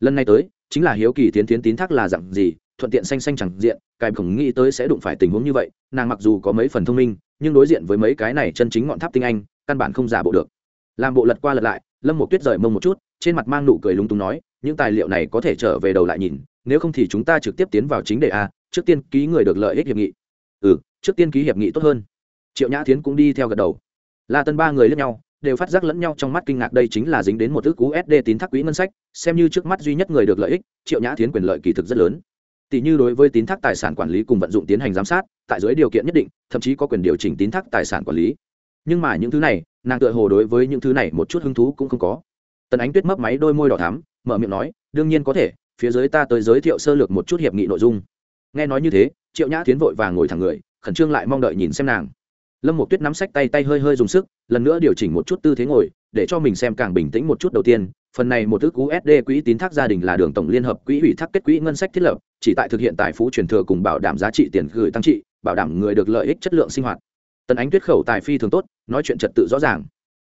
Lần này tới, chính là hiếu kỳ tiến tiến tín thác là dặn gì, thuận tiện xanh xanh chẳng diện cài khổng nghĩ tới sẽ đụng phải tình huống như vậy, nàng mặc dù có mấy phần thông minh, nhưng đối diện với mấy cái này chân chính ngọn tháp tinh anh, căn bản không giả bộ được. Làm bộ lật qua lật lại, lâm một tuyết rời mông một chút, trên mặt mang nụ cười lúng túng nói, những tài liệu này có thể trở về đầu lại nhìn, nếu không thì chúng ta trực tiếp tiến vào chính đề a, trước tiên ký người được lợi ích hiệp nghị. Ừ trước tiên ký hiệp nghị tốt hơn. Triệu nhã thiến cũng đi theo gật đầu. La tân ba người lẫn nhau đều phát giác lẫn nhau trong mắt kinh ngạc đây chính là dính đến một ước cú sd tín thác quỹ ngân sách, xem như trước mắt duy nhất người được lợi ích, triệu nhã thiến quyền lợi kỳ thực rất lớn. Tỷ như đối với tín thác tài sản quản lý cùng vận dụng tiến hành giám sát, tại dưới điều kiện nhất định, thậm chí có quyền điều chỉnh tín thác tài sản quản lý. Nhưng mà những thứ này, nàng tựa hồ đối với những thứ này một chút hứng thú cũng không có. Tần ánh tuyết mấp máy đôi môi đỏ thắm, mở miệng nói, đương nhiên có thể, phía dưới ta tới giới thiệu sơ lược một chút hiệp nghị nội dung. Nghe nói như thế, triệu nhã tiến vội và ngồi thẳng người, khẩn trương lại mong đợi nhìn xem nàng lâm một tuyết nắm sách tay tay hơi hơi dùng sức, lần nữa điều chỉnh một chút tư thế ngồi, để cho mình xem càng bình tĩnh một chút đầu tiên. Phần này một ước usd quỹ tín thác gia đình là đường tổng liên hợp quỹ ủy thác kết quỹ ngân sách thiết lập, chỉ tại thực hiện tài phú truyền thừa cùng bảo đảm giá trị tiền gửi tăng trị, bảo đảm người được lợi ích chất lượng sinh hoạt. Tần ánh tuyết khẩu tài phi thường tốt, nói chuyện trật tự rõ ràng.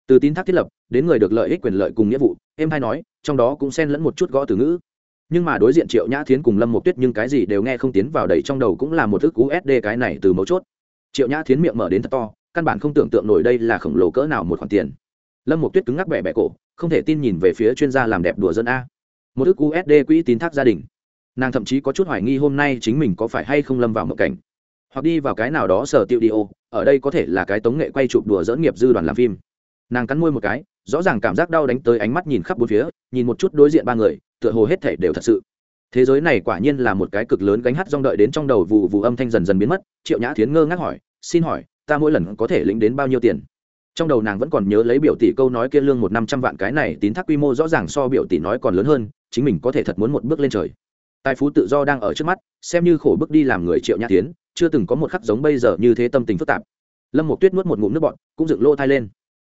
Từ tín thác thiết lập, đến người được lợi ích quyền lợi cùng nghĩa vụ, em hay nói, trong đó cũng xen lẫn một chút gõ từ ngữ. Nhưng mà đối diện triệu nhã thiến cùng lâm một tuyết nhưng cái gì đều nghe không tiến vào đầy, trong đầu cũng là một thức usd cái này từ mấu chốt triệu nhã thiến miệng mở đến thật to, căn bản không tưởng tượng nổi đây là khổng lồ cỡ nào một khoản tiền. Lâm một tuyết cứng ngắc bẻ bẻ cổ, không thể tin nhìn về phía chuyên gia làm đẹp đùa dân a. Một ước usd quỹ tín thác gia đình. Nàng thậm chí có chút hoài nghi hôm nay chính mình có phải hay không lâm vào một cảnh. Hoặc đi vào cái nào đó sở tiệu đi ô, ở đây có thể là cái tống nghệ quay chụp đùa dỡ nghiệp dư đoàn làm phim. Nàng cắn môi một cái, rõ ràng cảm giác đau đánh tới ánh mắt nhìn khắp bốn phía, nhìn một chút đối diện ba người, tựa hồ hết thể đều thật sự thế giới này quả nhiên là một cái cực lớn gánh hát rong đợi đến trong đầu vụ vụ âm thanh dần dần biến mất, triệu nhã thiến ngơ ngác hỏi, xin hỏi, ta mỗi lần có thể lĩnh đến bao nhiêu tiền? Trong đầu nàng vẫn còn nhớ lấy biểu tỷ câu nói kia lương một năm trăm vạn cái này, tín thác quy mô rõ ràng so biểu tỷ nói còn lớn hơn, chính mình có thể thật muốn một bước lên trời. Tài phú tự do đang ở trước mắt, xem như khổ bước đi làm người triệu nhã tiến chưa từng có một khắc giống bây giờ như thế tâm tình phức tạp. Lâm một tuyết nuốt một ngụm nước bọn cũng dựng lô thai lên.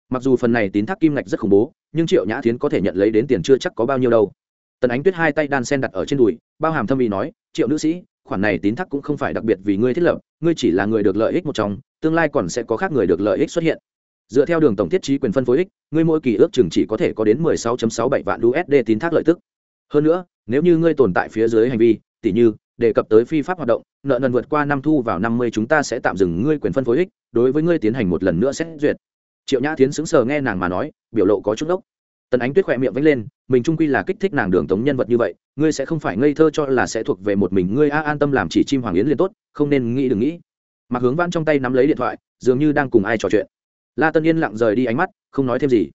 Mặc dù phần này tín thác kim ngạch rất khủng bố, nhưng triệu nhã thiến có thể nhận lấy đến tiền chưa chắc có bao nhiêu đâu tần ánh tuyết hai tay đan sen đặt ở trên đùi, bao hàm thâm ý nói, triệu nữ sĩ, khoản này tín thác cũng không phải đặc biệt vì ngươi thiết lập, ngươi chỉ là người được lợi ích một trong, tương lai còn sẽ có khác người được lợi ích xuất hiện. Dựa theo đường tổng thiết trí quyền phân phối ích, ngươi mỗi kỳ ước chừng chỉ có thể có đến 16.67 vạn usd tín thác lợi tức. Hơn nữa, nếu như ngươi tồn tại phía dưới hành vi, tỉ như, đề cập tới phi pháp hoạt động, nợ nần vượt qua năm thu vào năm mươi chúng ta sẽ tạm dừng ngươi quyền phân phối ích, đối với ngươi tiến hành một lần nữa xét duyệt. Triệu nhã tiến xứng sờ nghe nàng mà nói, biểu lộ có chút đốc tần ánh tuyết khỏe miệng vẫy lên, mình trung quy là kích thích nàng đường tống nhân vật như vậy, ngươi sẽ không phải ngây thơ cho là sẽ thuộc về một mình ngươi, a, an tâm làm chỉ chim hoàng yến liền tốt, không nên nghĩ, đừng nghĩ. Mặc hướng văn trong tay nắm lấy điện thoại, dường như đang cùng ai trò chuyện. La tân yên lặng rời đi ánh mắt, không nói thêm gì.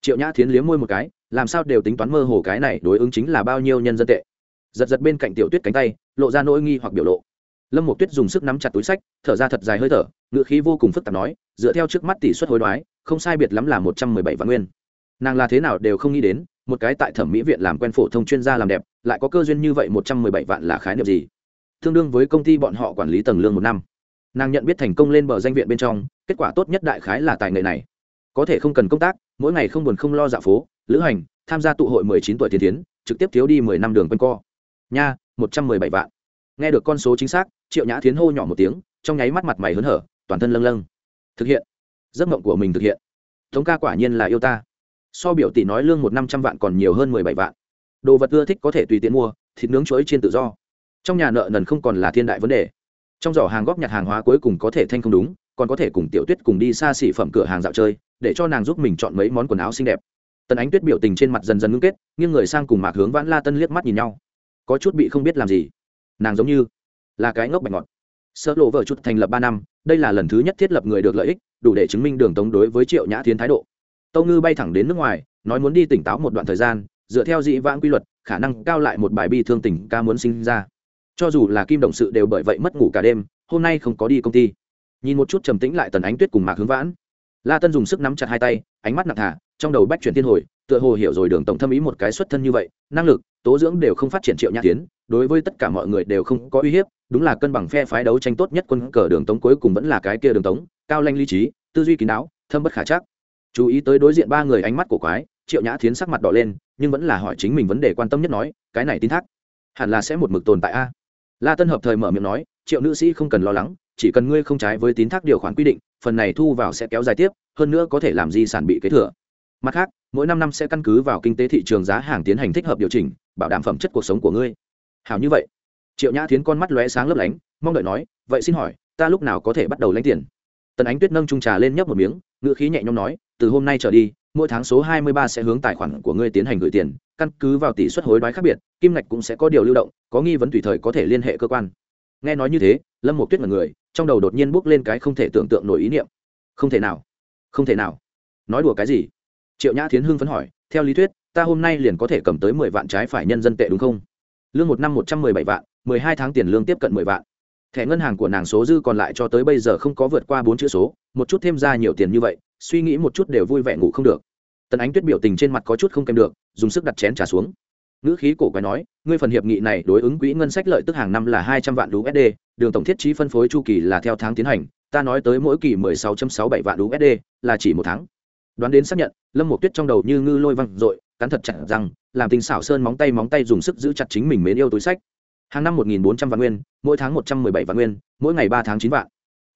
Triệu nhã thiến liếm môi một cái, làm sao đều tính toán mơ hồ cái này đối ứng chính là bao nhiêu nhân dân tệ. Giật giật bên cạnh tiểu tuyết cánh tay, lộ ra nỗi nghi hoặc biểu lộ. Lâm một tuyết dùng sức nắm chặt túi sách, thở ra thật dài hơi thở ngựa khí vô cùng phức tạp nói, dựa theo trước mắt tỷ suất hối đoái, không sai biệt lắm là một trăm mười bảy vạn nguyên nàng là thế nào đều không nghĩ đến, một cái tại thẩm mỹ viện làm quen phổ thông chuyên gia làm đẹp, lại có cơ duyên như vậy một trăm mười bảy vạn là khái niệm gì? Tương đương với công ty bọn họ quản lý tầng lương một năm. Nàng nhận biết thành công lên bờ danh viện bên trong, kết quả tốt nhất đại khái là tài nghệ này. Có thể không cần công tác, mỗi ngày không buồn không lo dạ phố, lữ hành, tham gia tụ hội mười chín tuổi tiên tiến, trực tiếp thiếu đi mười năm đường quanh co. Nha, một trăm mười bảy vạn. Nghe được con số chính xác, triệu nhã thiến hô nhỏ một tiếng, trong nháy mắt mặt mày hớn hở, toàn thân lâng lâng. Thực hiện. Giấc mộng của mình thực hiện. Tống ca quả nhiên là yêu ta so biểu tỷ nói lương một năm trăm vạn còn nhiều hơn mười bảy vạn. Đồ vật ưa thích có thể tùy tiện mua, thịt nướng chuối trên tự do. Trong nhà nợ nần không còn là thiên đại vấn đề. Trong giỏ hàng góp nhặt hàng hóa cuối cùng có thể thanh không đúng, còn có thể cùng tiểu tuyết cùng đi xa xỉ phẩm cửa hàng dạo chơi, để cho nàng giúp mình chọn mấy món quần áo xinh đẹp. Tần ánh tuyết biểu tình trên mặt dần dần ngưng kết, nghiêng người sang cùng mạc hướng vãn la tân liếc mắt nhìn nhau. Có chút bị không biết làm gì. Nàng giống như là cái ngốc bạch ngọt. Sơ lộ vợ chút thành lập ba năm, đây là lần thứ nhất thiết lập người được lợi ích, đủ để chứng minh đường tống đối với triệu nhã tiến thái độ tâu ngư bay thẳng đến nước ngoài, nói muốn đi tỉnh táo một đoạn thời gian, dựa theo dĩ vãng quy luật, khả năng cao lại một bài bi thương tình ca muốn sinh ra. Cho dù là kim đồng sự đều bởi vậy mất ngủ cả đêm, hôm nay không có đi công ty. Nhìn một chút trầm tĩnh lại tần ánh tuyết cùng mạc hướng vãn. La tân dùng sức nắm chặt hai tay, ánh mắt nặng thả, trong đầu bách chuyển thiên hồi, tựa hồ hiểu rồi đường tổng thâm ý một cái xuất thân như vậy, năng lực, tố dưỡng đều không phát triển triệu nhã tiến, đối với tất cả mọi người đều không có uy hiếp, đúng là cân bằng phe phái đấu tranh tốt nhất quân cờ đường tống cuối cùng vẫn là cái kia đường tống, cao lanh lý trí, tư duy kín đáo, thâm bất khả chắc chú ý tới đối diện ba người ánh mắt của quái, triệu nhã thiến sắc mặt đỏ lên, nhưng vẫn là hỏi chính mình vấn đề quan tâm nhất nói, cái này tin thác, hẳn là sẽ một mực tồn tại a? La tân hợp thời mở miệng nói, triệu nữ sĩ không cần lo lắng, chỉ cần ngươi không trái với tín thác điều khoản quy định, phần này thu vào sẽ kéo dài tiếp, hơn nữa có thể làm di sản bị kế thừa. Mặt khác, mỗi năm năm sẽ căn cứ vào kinh tế thị trường giá hàng tiến hành thích hợp điều chỉnh, bảo đảm phẩm chất cuộc sống của ngươi. Hảo như vậy. Triệu nhã thiến con mắt lóe sáng lấp lánh, mong đợi nói, vậy xin hỏi, ta lúc nào có thể bắt đầu lấy tiền? Tần ánh tuyết nâng trung trà lên nhấp một miếng ngựa khí nhẹ nhõm nói từ hôm nay trở đi, mỗi tháng số hai mươi ba sẽ hướng tài khoản của ngươi tiến hành gửi tiền, căn cứ vào tỷ suất hối đoái khác biệt, kim ngạch cũng sẽ có điều lưu động, có nghi vấn tùy thời có thể liên hệ cơ quan. Nghe nói như thế, lâm một tuyết mật người, trong đầu đột nhiên bước lên cái không thể tưởng tượng nổi ý niệm. Không thể nào, không thể nào. Nói đùa cái gì? Triệu nhã thiến hưng phấn hỏi, theo lý thuyết, ta hôm nay liền có thể cầm tới mười vạn trái phải nhân dân tệ đúng không? Lương một năm một trăm mười bảy vạn, mười hai tháng tiền lương tiếp cận mười vạn. Thẻ ngân hàng của nàng số dư còn lại cho tới bây giờ không có vượt qua bốn chữ số, một chút thêm ra nhiều tiền như vậy suy nghĩ một chút đều vui vẻ ngủ không được. Tần ánh tuyết biểu tình trên mặt có chút không kèm được, dùng sức đặt chén trả xuống. Ngữ khí cổ quái nói, ngươi phần hiệp nghị này đối ứng quỹ ngân sách lợi tức hàng năm là hai trăm vạn usd đường tổng thiết trí phân phối chu kỳ là theo tháng tiến hành, ta nói tới mỗi kỳ mười sáu sáu bảy vạn usd là chỉ một tháng. Đoán đến xác nhận, lâm một tuyết trong đầu như ngư lôi văng r cắn thật chặt rằng, làm tình xảo sơn móng tay móng tay dùng sức giữ chặt chính mình mến yêu túi sách. Hàng năm một nghìn bốn trăm vạn nguyên, mỗi tháng một trăm mười bảy vạn nguyên, mỗi ngày ba tháng chín vạn.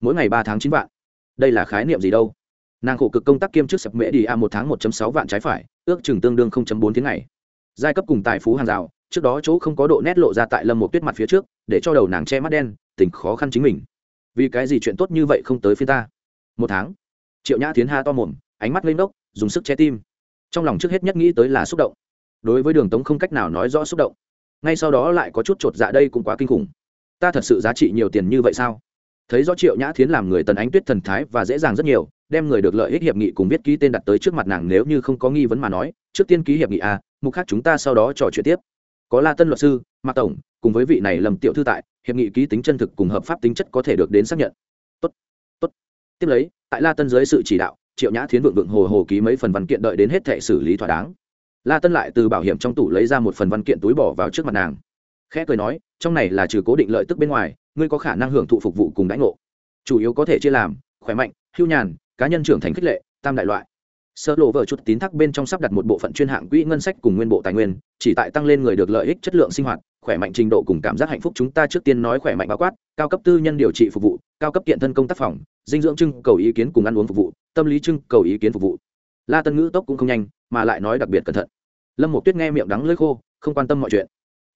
Mỗi ngày ba tháng chín vạn. Đây là khái niệm gì đâu? Nàng khổ cực công tác kiêm chức sập mễ đi a một tháng một sáu vạn trái phải, ước chừng tương đương bốn tiếng ngày. Giai cấp cùng tài phú hàng rào, trước đó chỗ không có độ nét lộ ra tại lâm một tuyết mặt phía trước, để cho đầu nàng che mắt đen, tình khó khăn chính mình. Vì cái gì chuyện tốt như vậy không tới phía ta? Một tháng. Triệu nhã tiến ha to mồm, ánh mắt lên đốc dùng sức che tim. Trong lòng trước hết nhất nghĩ tới là xúc động. Đối với đường tống không cách nào nói rõ xúc động. Ngay sau đó lại có chút chột dạ đây cũng quá kinh khủng. Ta thật sự giá trị nhiều tiền như vậy sao? Thấy rõ triệu nhã thiến làm người tần ánh tuyết thần thái và dễ dàng rất nhiều đem người được lợi ích hiệp nghị cùng viết ký tên đặt tới trước mặt nàng nếu như không có nghi vấn mà nói, trước tiên ký hiệp nghị a, mục khác chúng ta sau đó trò chuyện tiếp. Có la tân luật sư mạc tổng, cùng với vị này lầm tiểu thư tại, hiệp nghị ký tính chân thực cùng hợp pháp tính chất có thể được đến xác nhận. Tốt tốt. Tiếp lấy, tại la tân dưới sự chỉ đạo, triệu nhã thiến vượng vượng hồ hồ ký mấy phần văn kiện đợi đến hết thệ xử lý thỏa đáng. La tân lại từ bảo hiểm trong tủ lấy ra một phần văn kiện túi bỏ vào trước mặt nàng. Khẽ cười nói, trong này là trừ cố định lợi tức bên ngoài, ngươi có khả năng hưởng thụ phục vụ cùng đãi ngộ. Chủ yếu có thể chia làm, khỏe mạnh, hưu nhàn cá nhân trưởng thành khích lệ, tam đại loại. Sơ lộ vợ chút tín thác bên trong sắp đặt một bộ phận chuyên hạng quỹ ngân sách cùng nguyên bộ tài nguyên, chỉ tại tăng lên người được lợi ích chất lượng sinh hoạt, khỏe mạnh trình độ cùng cảm giác hạnh phúc chúng ta trước tiên nói khỏe mạnh bao quát, cao cấp tư nhân điều trị phục vụ, cao cấp kiện thân công tác phòng, dinh dưỡng trưng cầu ý kiến cùng ăn uống phục vụ, tâm lý trưng cầu ý kiến phục vụ. La tân ngữ tốc cũng không nhanh, mà lại nói đặc biệt cẩn thận. Lâm một tuyết nghe miệng đắng lưỡi khô, không quan tâm mọi chuyện.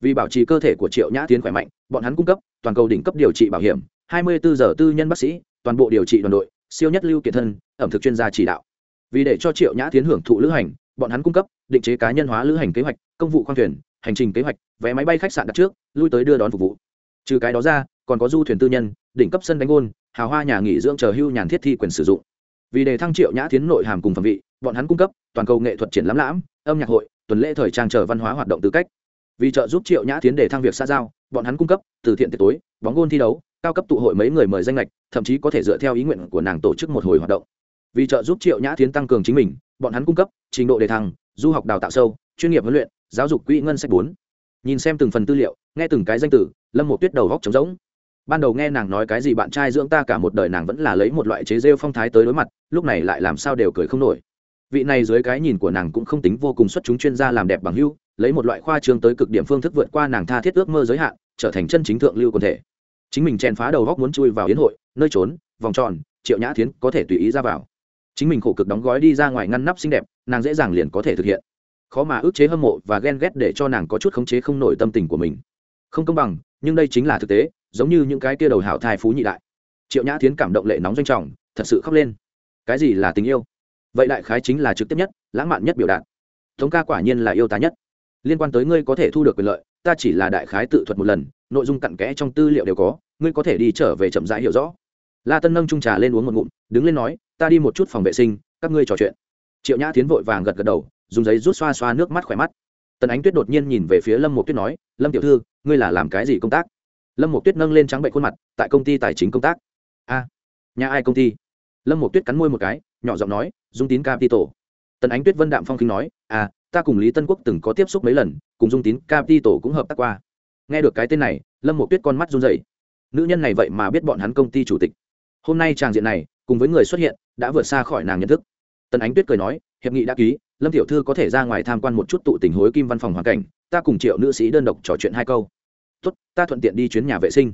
Vì bảo trì cơ thể của triệu nhã tiến khỏe mạnh, bọn hắn cung cấp toàn cầu đỉnh cấp điều trị bảo hiểm 24 giờ tư nhân bác sĩ, toàn bộ điều trị đoàn đội siêu nhất lưu kiệt thân, ẩm thực chuyên gia chỉ đạo. Vì để cho triệu nhã tiến hưởng thụ lữ hành, bọn hắn cung cấp, định chế cá nhân hóa lữ hành kế hoạch, công vụ khoang thuyền, hành trình kế hoạch, vé máy bay khách sạn đặt trước, lui tới đưa đón phục vụ. Trừ cái đó ra, còn có du thuyền tư nhân, đỉnh cấp sân đánh ôn hào hoa nhà nghỉ dưỡng chờ hưu nhàn thiết thi quyền sử dụng. Vì để thăng triệu nhã tiến nội hàm cùng phẩm vị, bọn hắn cung cấp, toàn cầu nghệ thuật triển lãm lãm, âm nhạc hội, tuần lễ thời trang chờ văn hóa hoạt động tư cách. Vì trợ giúp triệu nhã tiến để thăng việc xa giao, bọn hắn cung cấp, từ thiện tiệc tối, bóng gôn thi đấu cao cấp tụ hội mấy người mời danh lệch thậm chí có thể dựa theo ý nguyện của nàng tổ chức một hồi hoạt động. Vì trợ giúp triệu nhã tiến tăng cường chính mình, bọn hắn cung cấp trình độ đề thăng, du học đào tạo sâu, chuyên nghiệp huấn luyện, giáo dục quỹ ngân sách bốn. Nhìn xem từng phần tư liệu, nghe từng cái danh từ, lâm một tuyết đầu góc trống rỗng. Ban đầu nghe nàng nói cái gì bạn trai dưỡng ta cả một đời nàng vẫn là lấy một loại chế rêu phong thái tới đối mặt, lúc này lại làm sao đều cười không nổi. Vị này dưới cái nhìn của nàng cũng không tính vô cùng xuất chúng chuyên gia làm đẹp bằng hưu lấy một loại khoa trương tới cực điểm phương thức vượt qua nàng tha thiết ước mơ giới hạn, trở thành chân chính thượng lưu quần thể chính mình chèn phá đầu góc muốn chui vào yến hội, nơi trốn, vòng tròn, triệu nhã thiến có thể tùy ý ra vào. Chính mình khổ cực đóng gói đi ra ngoài ngăn nắp xinh đẹp, nàng dễ dàng liền có thể thực hiện. Khó mà ước chế hâm mộ và ghen ghét để cho nàng có chút khống chế không nổi tâm tình của mình. Không công bằng, nhưng đây chính là thực tế, giống như những cái kia đầu hảo thai phú nhị đại. Triệu nhã thiến cảm động lệ nóng doanh trọng, thật sự khóc lên. Cái gì là tình yêu? Vậy đại khái chính là trực tiếp nhất, lãng mạn nhất biểu đạt. Tống ca quả nhiên là yêu tá nhất. Liên quan tới ngươi có thể thu được quyền lợi ta chỉ là đại khái tự thuật một lần, nội dung cặn kẽ trong tư liệu đều có, ngươi có thể đi trở về chậm rãi hiểu rõ. La tân nâng trung trà lên uống một ngụm, đứng lên nói, ta đi một chút phòng vệ sinh, các ngươi trò chuyện. Triệu nhã tiến vội vàng gật gật đầu, dùng giấy rút xoa xoa nước mắt khỏe mắt. Tần ánh tuyết đột nhiên nhìn về phía lâm một tuyết nói, lâm tiểu thư, ngươi là làm cái gì công tác? Lâm một tuyết nâng lên trắng bệnh khuôn mặt, tại công ty tài chính công tác. A, nhà ai công ty? Lâm một tuyết cắn môi một cái, nhỏ giọng nói, dung tín capital. Tần ánh tuyết vân đạm phong khinh nói à ta cùng lý tân quốc từng có tiếp xúc mấy lần, cùng dung tín capital cũng hợp tác qua. Nghe được cái tên này, lâm một tuyết con mắt run dậy nữ nhân này vậy mà biết bọn hắn công ty chủ tịch. Hôm nay tràng diện này, cùng với người xuất hiện, đã vượt xa khỏi nàng nhận thức. Tần ánh tuyết cười nói, hiệp nghị đã ký, lâm tiểu thư có thể ra ngoài tham quan một chút tụ tình hối kim văn phòng hoàn cảnh, ta cùng triệu nữ sĩ đơn độc trò chuyện hai câu. Tốt, ta thuận tiện đi chuyến nhà vệ sinh.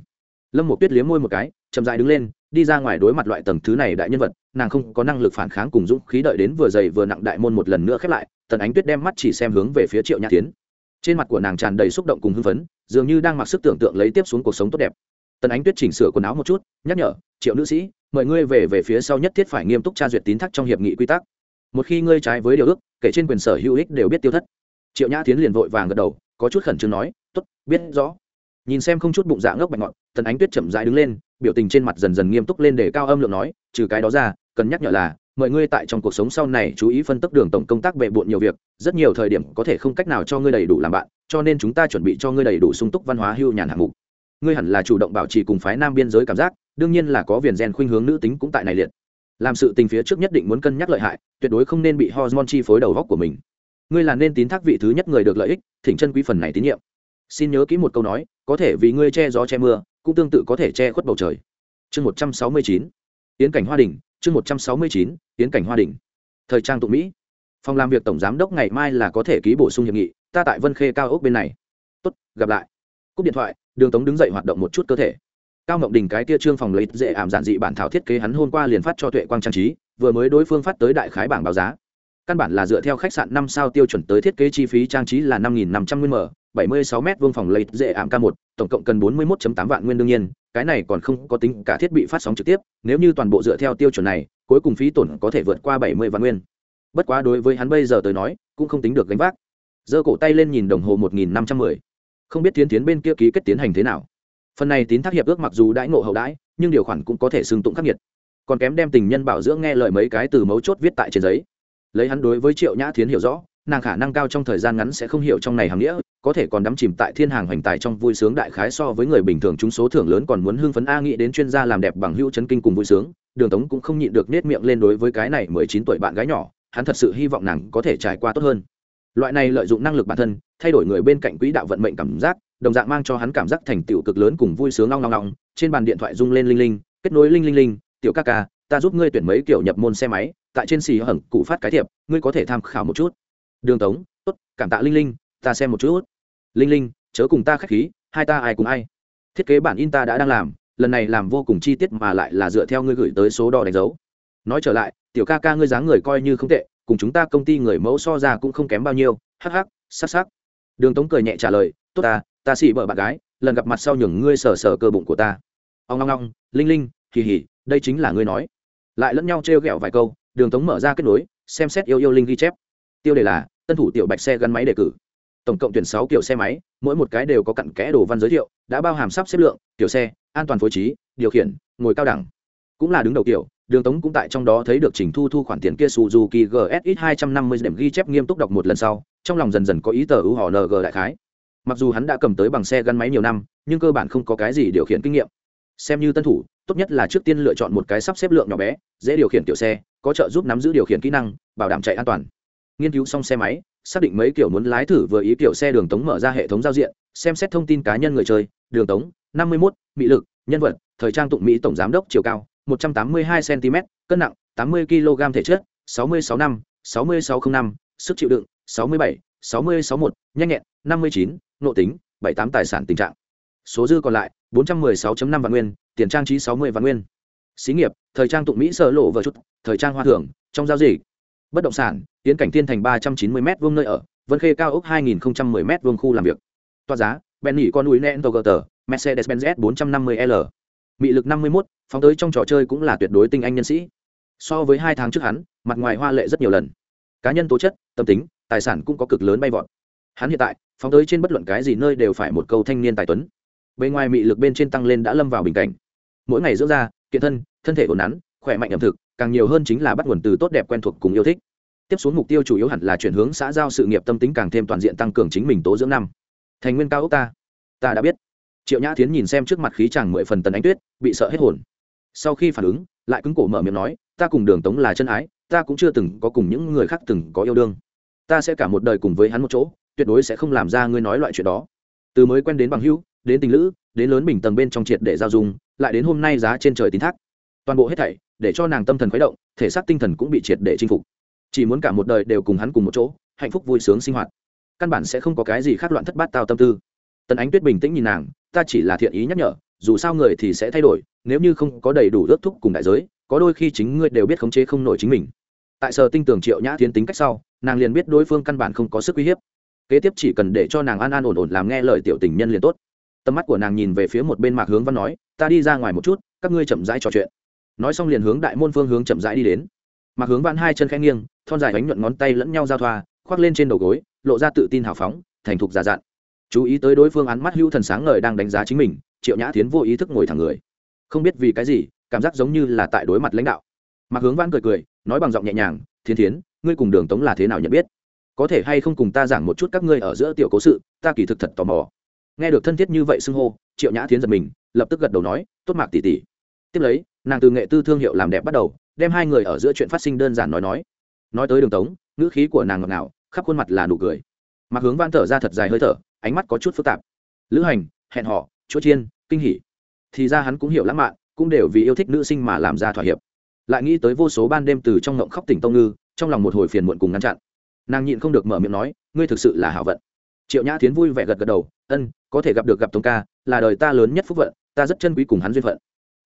Lâm một tuyết liếm môi một cái, chậm dại đứng lên, đi ra ngoài đối mặt loại tầng thứ này đại nhân vật, nàng không có năng lực phản kháng cùng dũng khí đợi đến vừa dày vừa nặng đại môn một lần nữa khép lại tần ánh tuyết đem mắt chỉ xem hướng về phía triệu nhã tiến. Trên mặt của nàng tràn đầy xúc động cùng hưng phấn, dường như đang mặc sức tưởng tượng lấy tiếp xuống cuộc sống tốt đẹp. Tần ánh tuyết chỉnh sửa quần áo một chút, nhắc nhở, triệu nữ sĩ, mời ngươi về về phía sau nhất thiết phải nghiêm túc tra duyệt tín thác trong hiệp nghị quy tắc. Một khi ngươi trái với điều ước, kể trên quyền sở hữu ích đều biết tiêu thất. Triệu nhã tiến liền vội vàng gật đầu, có chút khẩn trương nói t ố t biết rõ. Nhìn xem không chút bụng dạ ngốc bạch ngọt tần ánh tuyết chậm rãi đứng lên, biểu tình trên mặt dần dần nghiêm túc lên để cao âm lượng nói, trừ cái đó ra, cần nhắc nhở là mời ngươi tại trong cuộc sống sau này chú ý phân tích đường tổng công tác bệ bộn nhiều việc, rất nhiều thời điểm có thể không cách nào cho ngươi đầy đủ làm bạn, cho nên chúng ta chuẩn bị cho ngươi đầy đủ sung túc văn hóa hưu nhàn hạng mục. Ngươi hẳn là chủ động bảo trì cùng phái nam biên giới cảm giác, đương nhiên là có viền gen khuynh hướng nữ tính cũng tại này liệt. Làm sự tình phía trước nhất định muốn cân nhắc lợi hại, tuyệt đối không nên bị hormone chi phối đầu góc của mình. Ngươi là nên tín thác vị thứ nhất người được lợi ích, thỉnh chân quý phần này tín nhiệm. Xin nhớ kỹ một câu nói, có thể vì ngươi che gió che mưa, cũng tương tự có thể che khuất bầu trời. Chương một trăm sáu mươi chín. Tiến cảnh hoa đình chương một trăm sáu mươi chín tiến cảnh hoa đỉnh, thời trang tụ mỹ. Phòng làm việc tổng giám đốc ngày mai là có thể ký bổ sung hiệp nghị ta tại vân khê cao ốc bên này. Tốt gặp lại. Cúp điện thoại đường tống đứng dậy hoạt động một chút cơ thể. Cao ngọc đình cái tia trương phòng lấy dễ ảm giản dị bản thảo thiết kế hắn hôm qua liền phát cho tuệ quang trang trí vừa mới đối phương phát tới đại khái bảng báo giá. Căn bản là dựa theo khách sạn năm sao tiêu chuẩn tới thiết kế chi phí trang trí là năm nghìn năm trăm nguyên mở 76 mét vuông phòng lấy dễ ảm K1, tổng cộng cần 41.8 vạn nguyên đương nhiên, cái này còn không có tính cả thiết bị phát sóng trực tiếp, nếu như toàn bộ dựa theo tiêu chuẩn này, cuối cùng phí tổn có thể vượt qua 70 vạn nguyên. Bất quá đối với hắn bây giờ tới nói, cũng không tính được gánh vác. Giơ cổ tay lên nhìn đồng hồ 1510. Không biết tiến tiến bên kia ký kết tiến hành thế nào. Phần này tín thác hiệp ước mặc dù đãi ngộ hậu đãi, nhưng điều khoản cũng có thể xưng tụng khắc nghiệt. Còn kém đem tình nhân bảo dưỡng nghe lời mấy cái từ mấu chốt viết tại trên giấy. Lấy hắn đối với Triệu Nhã Thiến hiểu rõ, nàng khả năng cao trong thời gian ngắn sẽ không hiểu trong này hàm nghĩa có thể còn đắm chìm tại thiên hàng hoành tài trong vui sướng đại khái so với người bình thường chúng số thưởng lớn còn muốn hưng phấn a nghĩ đến chuyên gia làm đẹp bằng hữu chấn kinh cùng vui sướng, đường tống cũng không nhịn được nết miệng lên đối với cái này mười chín tuổi bạn gái nhỏ, hắn thật sự hy vọng nàng có thể trải qua tốt hơn. Loại này lợi dụng năng lực bản thân, thay đổi người bên cạnh quỹ đạo vận mệnh cảm giác, đồng dạng mang cho hắn cảm giác thành tựu cực lớn cùng vui sướng long long long trên bàn điện thoại rung lên linh linh, kết nối linh linh linh, tiểu ca ca, ta giúp ngươi tuyển mấy kiểu nhập môn xe máy, tại trên xì hởng cụ phát cái thiệp, ngươi có thể tham khảo một chút. Đường tống, tốt, cảm tạ linh linh, ta xem một chút linh linh, chớ cùng ta k h á c h khí, hai ta ai cùng ai? Thiết kế bản in ta đã đang làm, lần này làm vô cùng chi tiết mà lại là dựa theo ngươi gửi tới số đo đánh dấu. Nói trở lại, tiểu ca ca ngươi dáng người coi như không tệ, cùng chúng ta công ty người mẫu so ra cũng không kém bao nhiêu, hắc hắc, sắc sắc. Đường tống cười nhẹ trả lời, tốt ta ta xị bợ bạn gái, lần gặp mặt sau nhường ngươi sờ sờ cơ bụng của ta. Ông ngong ngong linh linh kỳ hỉ đây chính là ngươi nói. Lại lẫn nhau trêu ghẹo vài câu, đường tống mở ra kết nối, xem xét yêu yêu linh ghi chép. Tiêu đề là, tân thủ tiểu bạch xe gắn máy đề cử tổng cộng tuyển sáu kiểu xe máy, mỗi một cái đều có cặn kẽ đồ văn giới thiệu, đã bao hàm sắp xếp lượng, kiểu xe, an toàn phối trí, điều khiển, ngồi cao đẳng. Cũng là đứng đầu kiểu, đường tống cũng tại trong đó thấy được trình thu thu khoản tiền kia suzuki gsx hai trăm năm mươi điểm ghi chép nghiêm túc đọc một lần sau, trong lòng dần dần có ý tờ ưu họ ng đại khái. Mặc dù hắn đã cầm tới bằng xe gắn máy nhiều năm, nhưng cơ bản không có cái gì điều khiển kinh nghiệm. Xem như tân thủ, tốt nhất là trước tiên lựa chọn một cái sắp xếp lượng nhỏ bé, dễ điều khiển tiểu xe, có trợ giúp nắm giữ điều khiển kỹ năng, bảo đảm chạy an toàn. Nghiên cứu xong xe máy xác định mấy kiểu muốn lái thử vừa ý kiểu xe đường tống mở ra hệ thống giao diện, xem xét thông tin cá nhân người chơi, đường tống, năm mươi một mỹ lực, nhân vật, thời trang tụng mỹ tổng giám đốc chiều cao, một trăm tám mươi hai cm cân nặng, tám mươi kg thể chất, sáu mươi sáu năm, sáu mươi sáu t năm, sức chịu đựng, sáu mươi bảy, sáu mươi sáu một nhanh nhẹn, năm mươi chín nộ tính, bảy tám tài sản tình trạng. Số dư còn lại, bốn trăm m ư ơ i sáu năm vạn nguyên, tiền trang trí sáu mươi vạn nguyên. Xí nghiệp, thời trang tụng mỹ sơ lộ vợ chút, thời trang hoa thưởng, trong giao dịch bất động sản tiến cảnh thiên thành ba trăm chín mươi m vuông nơi ở vân khê cao ốc hai nghìn một mươi m vuông khu làm việc. Toa giá bèn nghỉ con núi nen tờ tờ mercedes benz s bốn trăm năm mươi l. Mị lực năm mươi một phóng tới trong trò chơi cũng là tuyệt đối tinh anh nhân sĩ. So với hai tháng trước hắn mặt ngoài hoa lệ rất nhiều lần. Cá nhân tố chất tâm tính tài sản cũng có cực lớn bay vọt. Hắn hiện tại phóng tới trên bất luận cái gì nơi đều phải một câu thanh niên tài tuấn. Bề ngoài mị lực bên trên tăng lên đã lâm vào bình cảnh. Mỗi ngày dưỡng da, kiện thân thân thể ổn nắn khỏe mạnh ẩm thực càng nhiều hơn chính là bắt nguồn từ tốt đẹp quen thuộc cùng yêu thích tiếp xuống mục tiêu chủ yếu hẳn là chuyển hướng xã giao sự nghiệp tâm tính càng thêm toàn diện tăng cường chính mình tố dưỡng năm. Thành nguyên cao ốc ta. Ta đã biết. Triệu nhã tiến nhìn xem trước mặt khí chàng mười phần tần ánh tuyết, bị sợ hết hồn. Sau khi phản ứng, lại cứng cổ mở miệng nói, ta cùng đường tống là chân ái, ta cũng chưa từng có cùng những người khác từng có yêu đương. Ta sẽ cả một đời cùng với hắn một chỗ, tuyệt đối sẽ không làm ra ngươi nói loại chuyện đó. Từ mới quen đến bằng hữu, đến tình lữ, đến lớn bình tầng bên trong triệt để giao dung, lại đến hôm nay giá trên trời tín thác. Toàn bộ hết thảy, để cho nàng tâm thần khuấy động, thể xác tinh thần cũng bị triệt để chinh phục chỉ muốn cả một đời đều cùng hắn cùng một chỗ, hạnh phúc vui sướng sinh hoạt. Căn bản sẽ không có cái gì khác loạn thất bát tao tâm tư. Tần ánh tuyết bình tĩnh nhìn nàng, ta chỉ là thiện ý nhắc nhở, dù sao người thì sẽ thay đổi, nếu như không có đầy đủ ước thúc cùng đại giới, có đôi khi chính ngươi đều biết khống chế không nổi chính mình. Tại sở tinh tường triệu nhã tiến tính cách sau, nàng liền biết đối phương căn bản không có sức uy hiếp. Kế tiếp chỉ cần để cho nàng an an ổn ổn làm nghe lời tiểu tình nhân liền tốt. Tầm mắt của nàng nhìn về phía một bên mạc hướng văn nói, ta đi ra ngoài một chút, các ngươi chậm rãi trò chuyện. Nói xong liền hướng đại môn phương hướng chậm rãi đi đến mặc hướng văn hai chân khẽ nghiêng, thon dài bánh nhuận ngón tay lẫn nhau giao thoa, khoác lên trên đầu gối, lộ ra tự tin hào phóng, thành thục giả dặn chú ý tới đối phương ánh mắt hưu thần sáng ngời đang đánh giá chính mình, triệu nhã tiến vô ý thức ngồi thẳng người. Không biết vì cái gì, cảm giác giống như là tại đối mặt lãnh đạo. Mặc hướng văn cười cười, nói bằng giọng nhẹ nhàng thiên thiến, ngươi cùng đường tống là thế nào nhận biết? Có thể hay không cùng ta giảng một chút các ngươi ở giữa tiểu cố sự, ta kỳ thực thật tò mò. Nghe được thân thiết như vậy xưng hô, triệu nhã tiến giật mình, lập tức gật đầu nói, tốt mạc tỷ tỷ. Tiếp lấy, nàng từ nghệ tư thương hiệu làm đẹp bắt đầu đem hai người ở giữa chuyện phát sinh đơn giản nói nói. Nói tới đường tống, ngữ khí của nàng ngọt ngào, khắp khuôn mặt là nụ cười. Mặc hướng van thở ra thật dài hơi thở, ánh mắt có chút phức tạp. Lữ hành, hẹn họ chúa chiên, kinh hỉ. Thì ra hắn cũng hiểu lãng mạn, cũng đều vì yêu thích nữ sinh mà làm ra thỏa hiệp. Lại nghĩ tới vô số ban đêm từ trong ngộng khóc tỉnh tông ngư, trong lòng một hồi phiền muộn cùng ngăn chặn. Nàng nhịn không được mở miệng nói, ngươi thực sự là hảo vận. Triệu nhã tiến vui vẻ gật gật đầu, ân, có thể gặp được gặp tống ca, là đời ta lớn nhất phúc vận, ta rất chân quý cùng hắn duyên phận.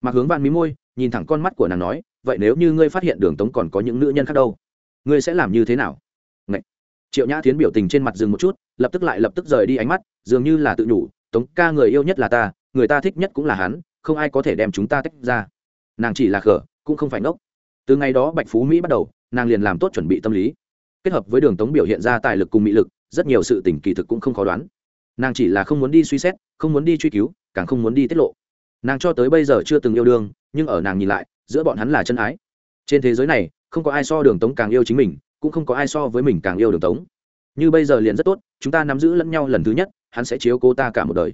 Mặc hướng van mí môi, nhìn thẳng con mắt của nàng nói vậy nếu như ngươi phát hiện đường tống còn có những nữ nhân khác đâu, ngươi sẽ làm như thế nào? Ngậy. triệu nhã tiến biểu tình trên mặt dừng một chút, lập tức lại lập tức rời đi ánh mắt, dường như là tự nhủ, tống ca người yêu nhất là ta, người ta thích nhất cũng là hắn, không ai có thể đem chúng ta tách ra. Nàng chỉ là khở cũng không phải ngốc. Từ ngày đó bạch phú mỹ bắt đầu, nàng liền làm tốt chuẩn bị tâm lý. Kết hợp với đường tống biểu hiện ra tài lực cùng mỹ lực, rất nhiều sự tình kỳ thực cũng không khó đoán. Nàng chỉ là không muốn đi suy xét, không muốn đi truy cứu, càng không muốn đi tiết lộ. Nàng cho tới bây giờ chưa từng yêu đương nhưng ở nàng nhìn lại, giữa bọn hắn là chân ái. Trên thế giới này, không có ai so đường tống càng yêu chính mình, cũng không có ai so với mình càng yêu đường tống. Như bây giờ liền rất tốt, chúng ta nắm giữ lẫn nhau lần thứ nhất, hắn sẽ chiếu cô ta cả một đời.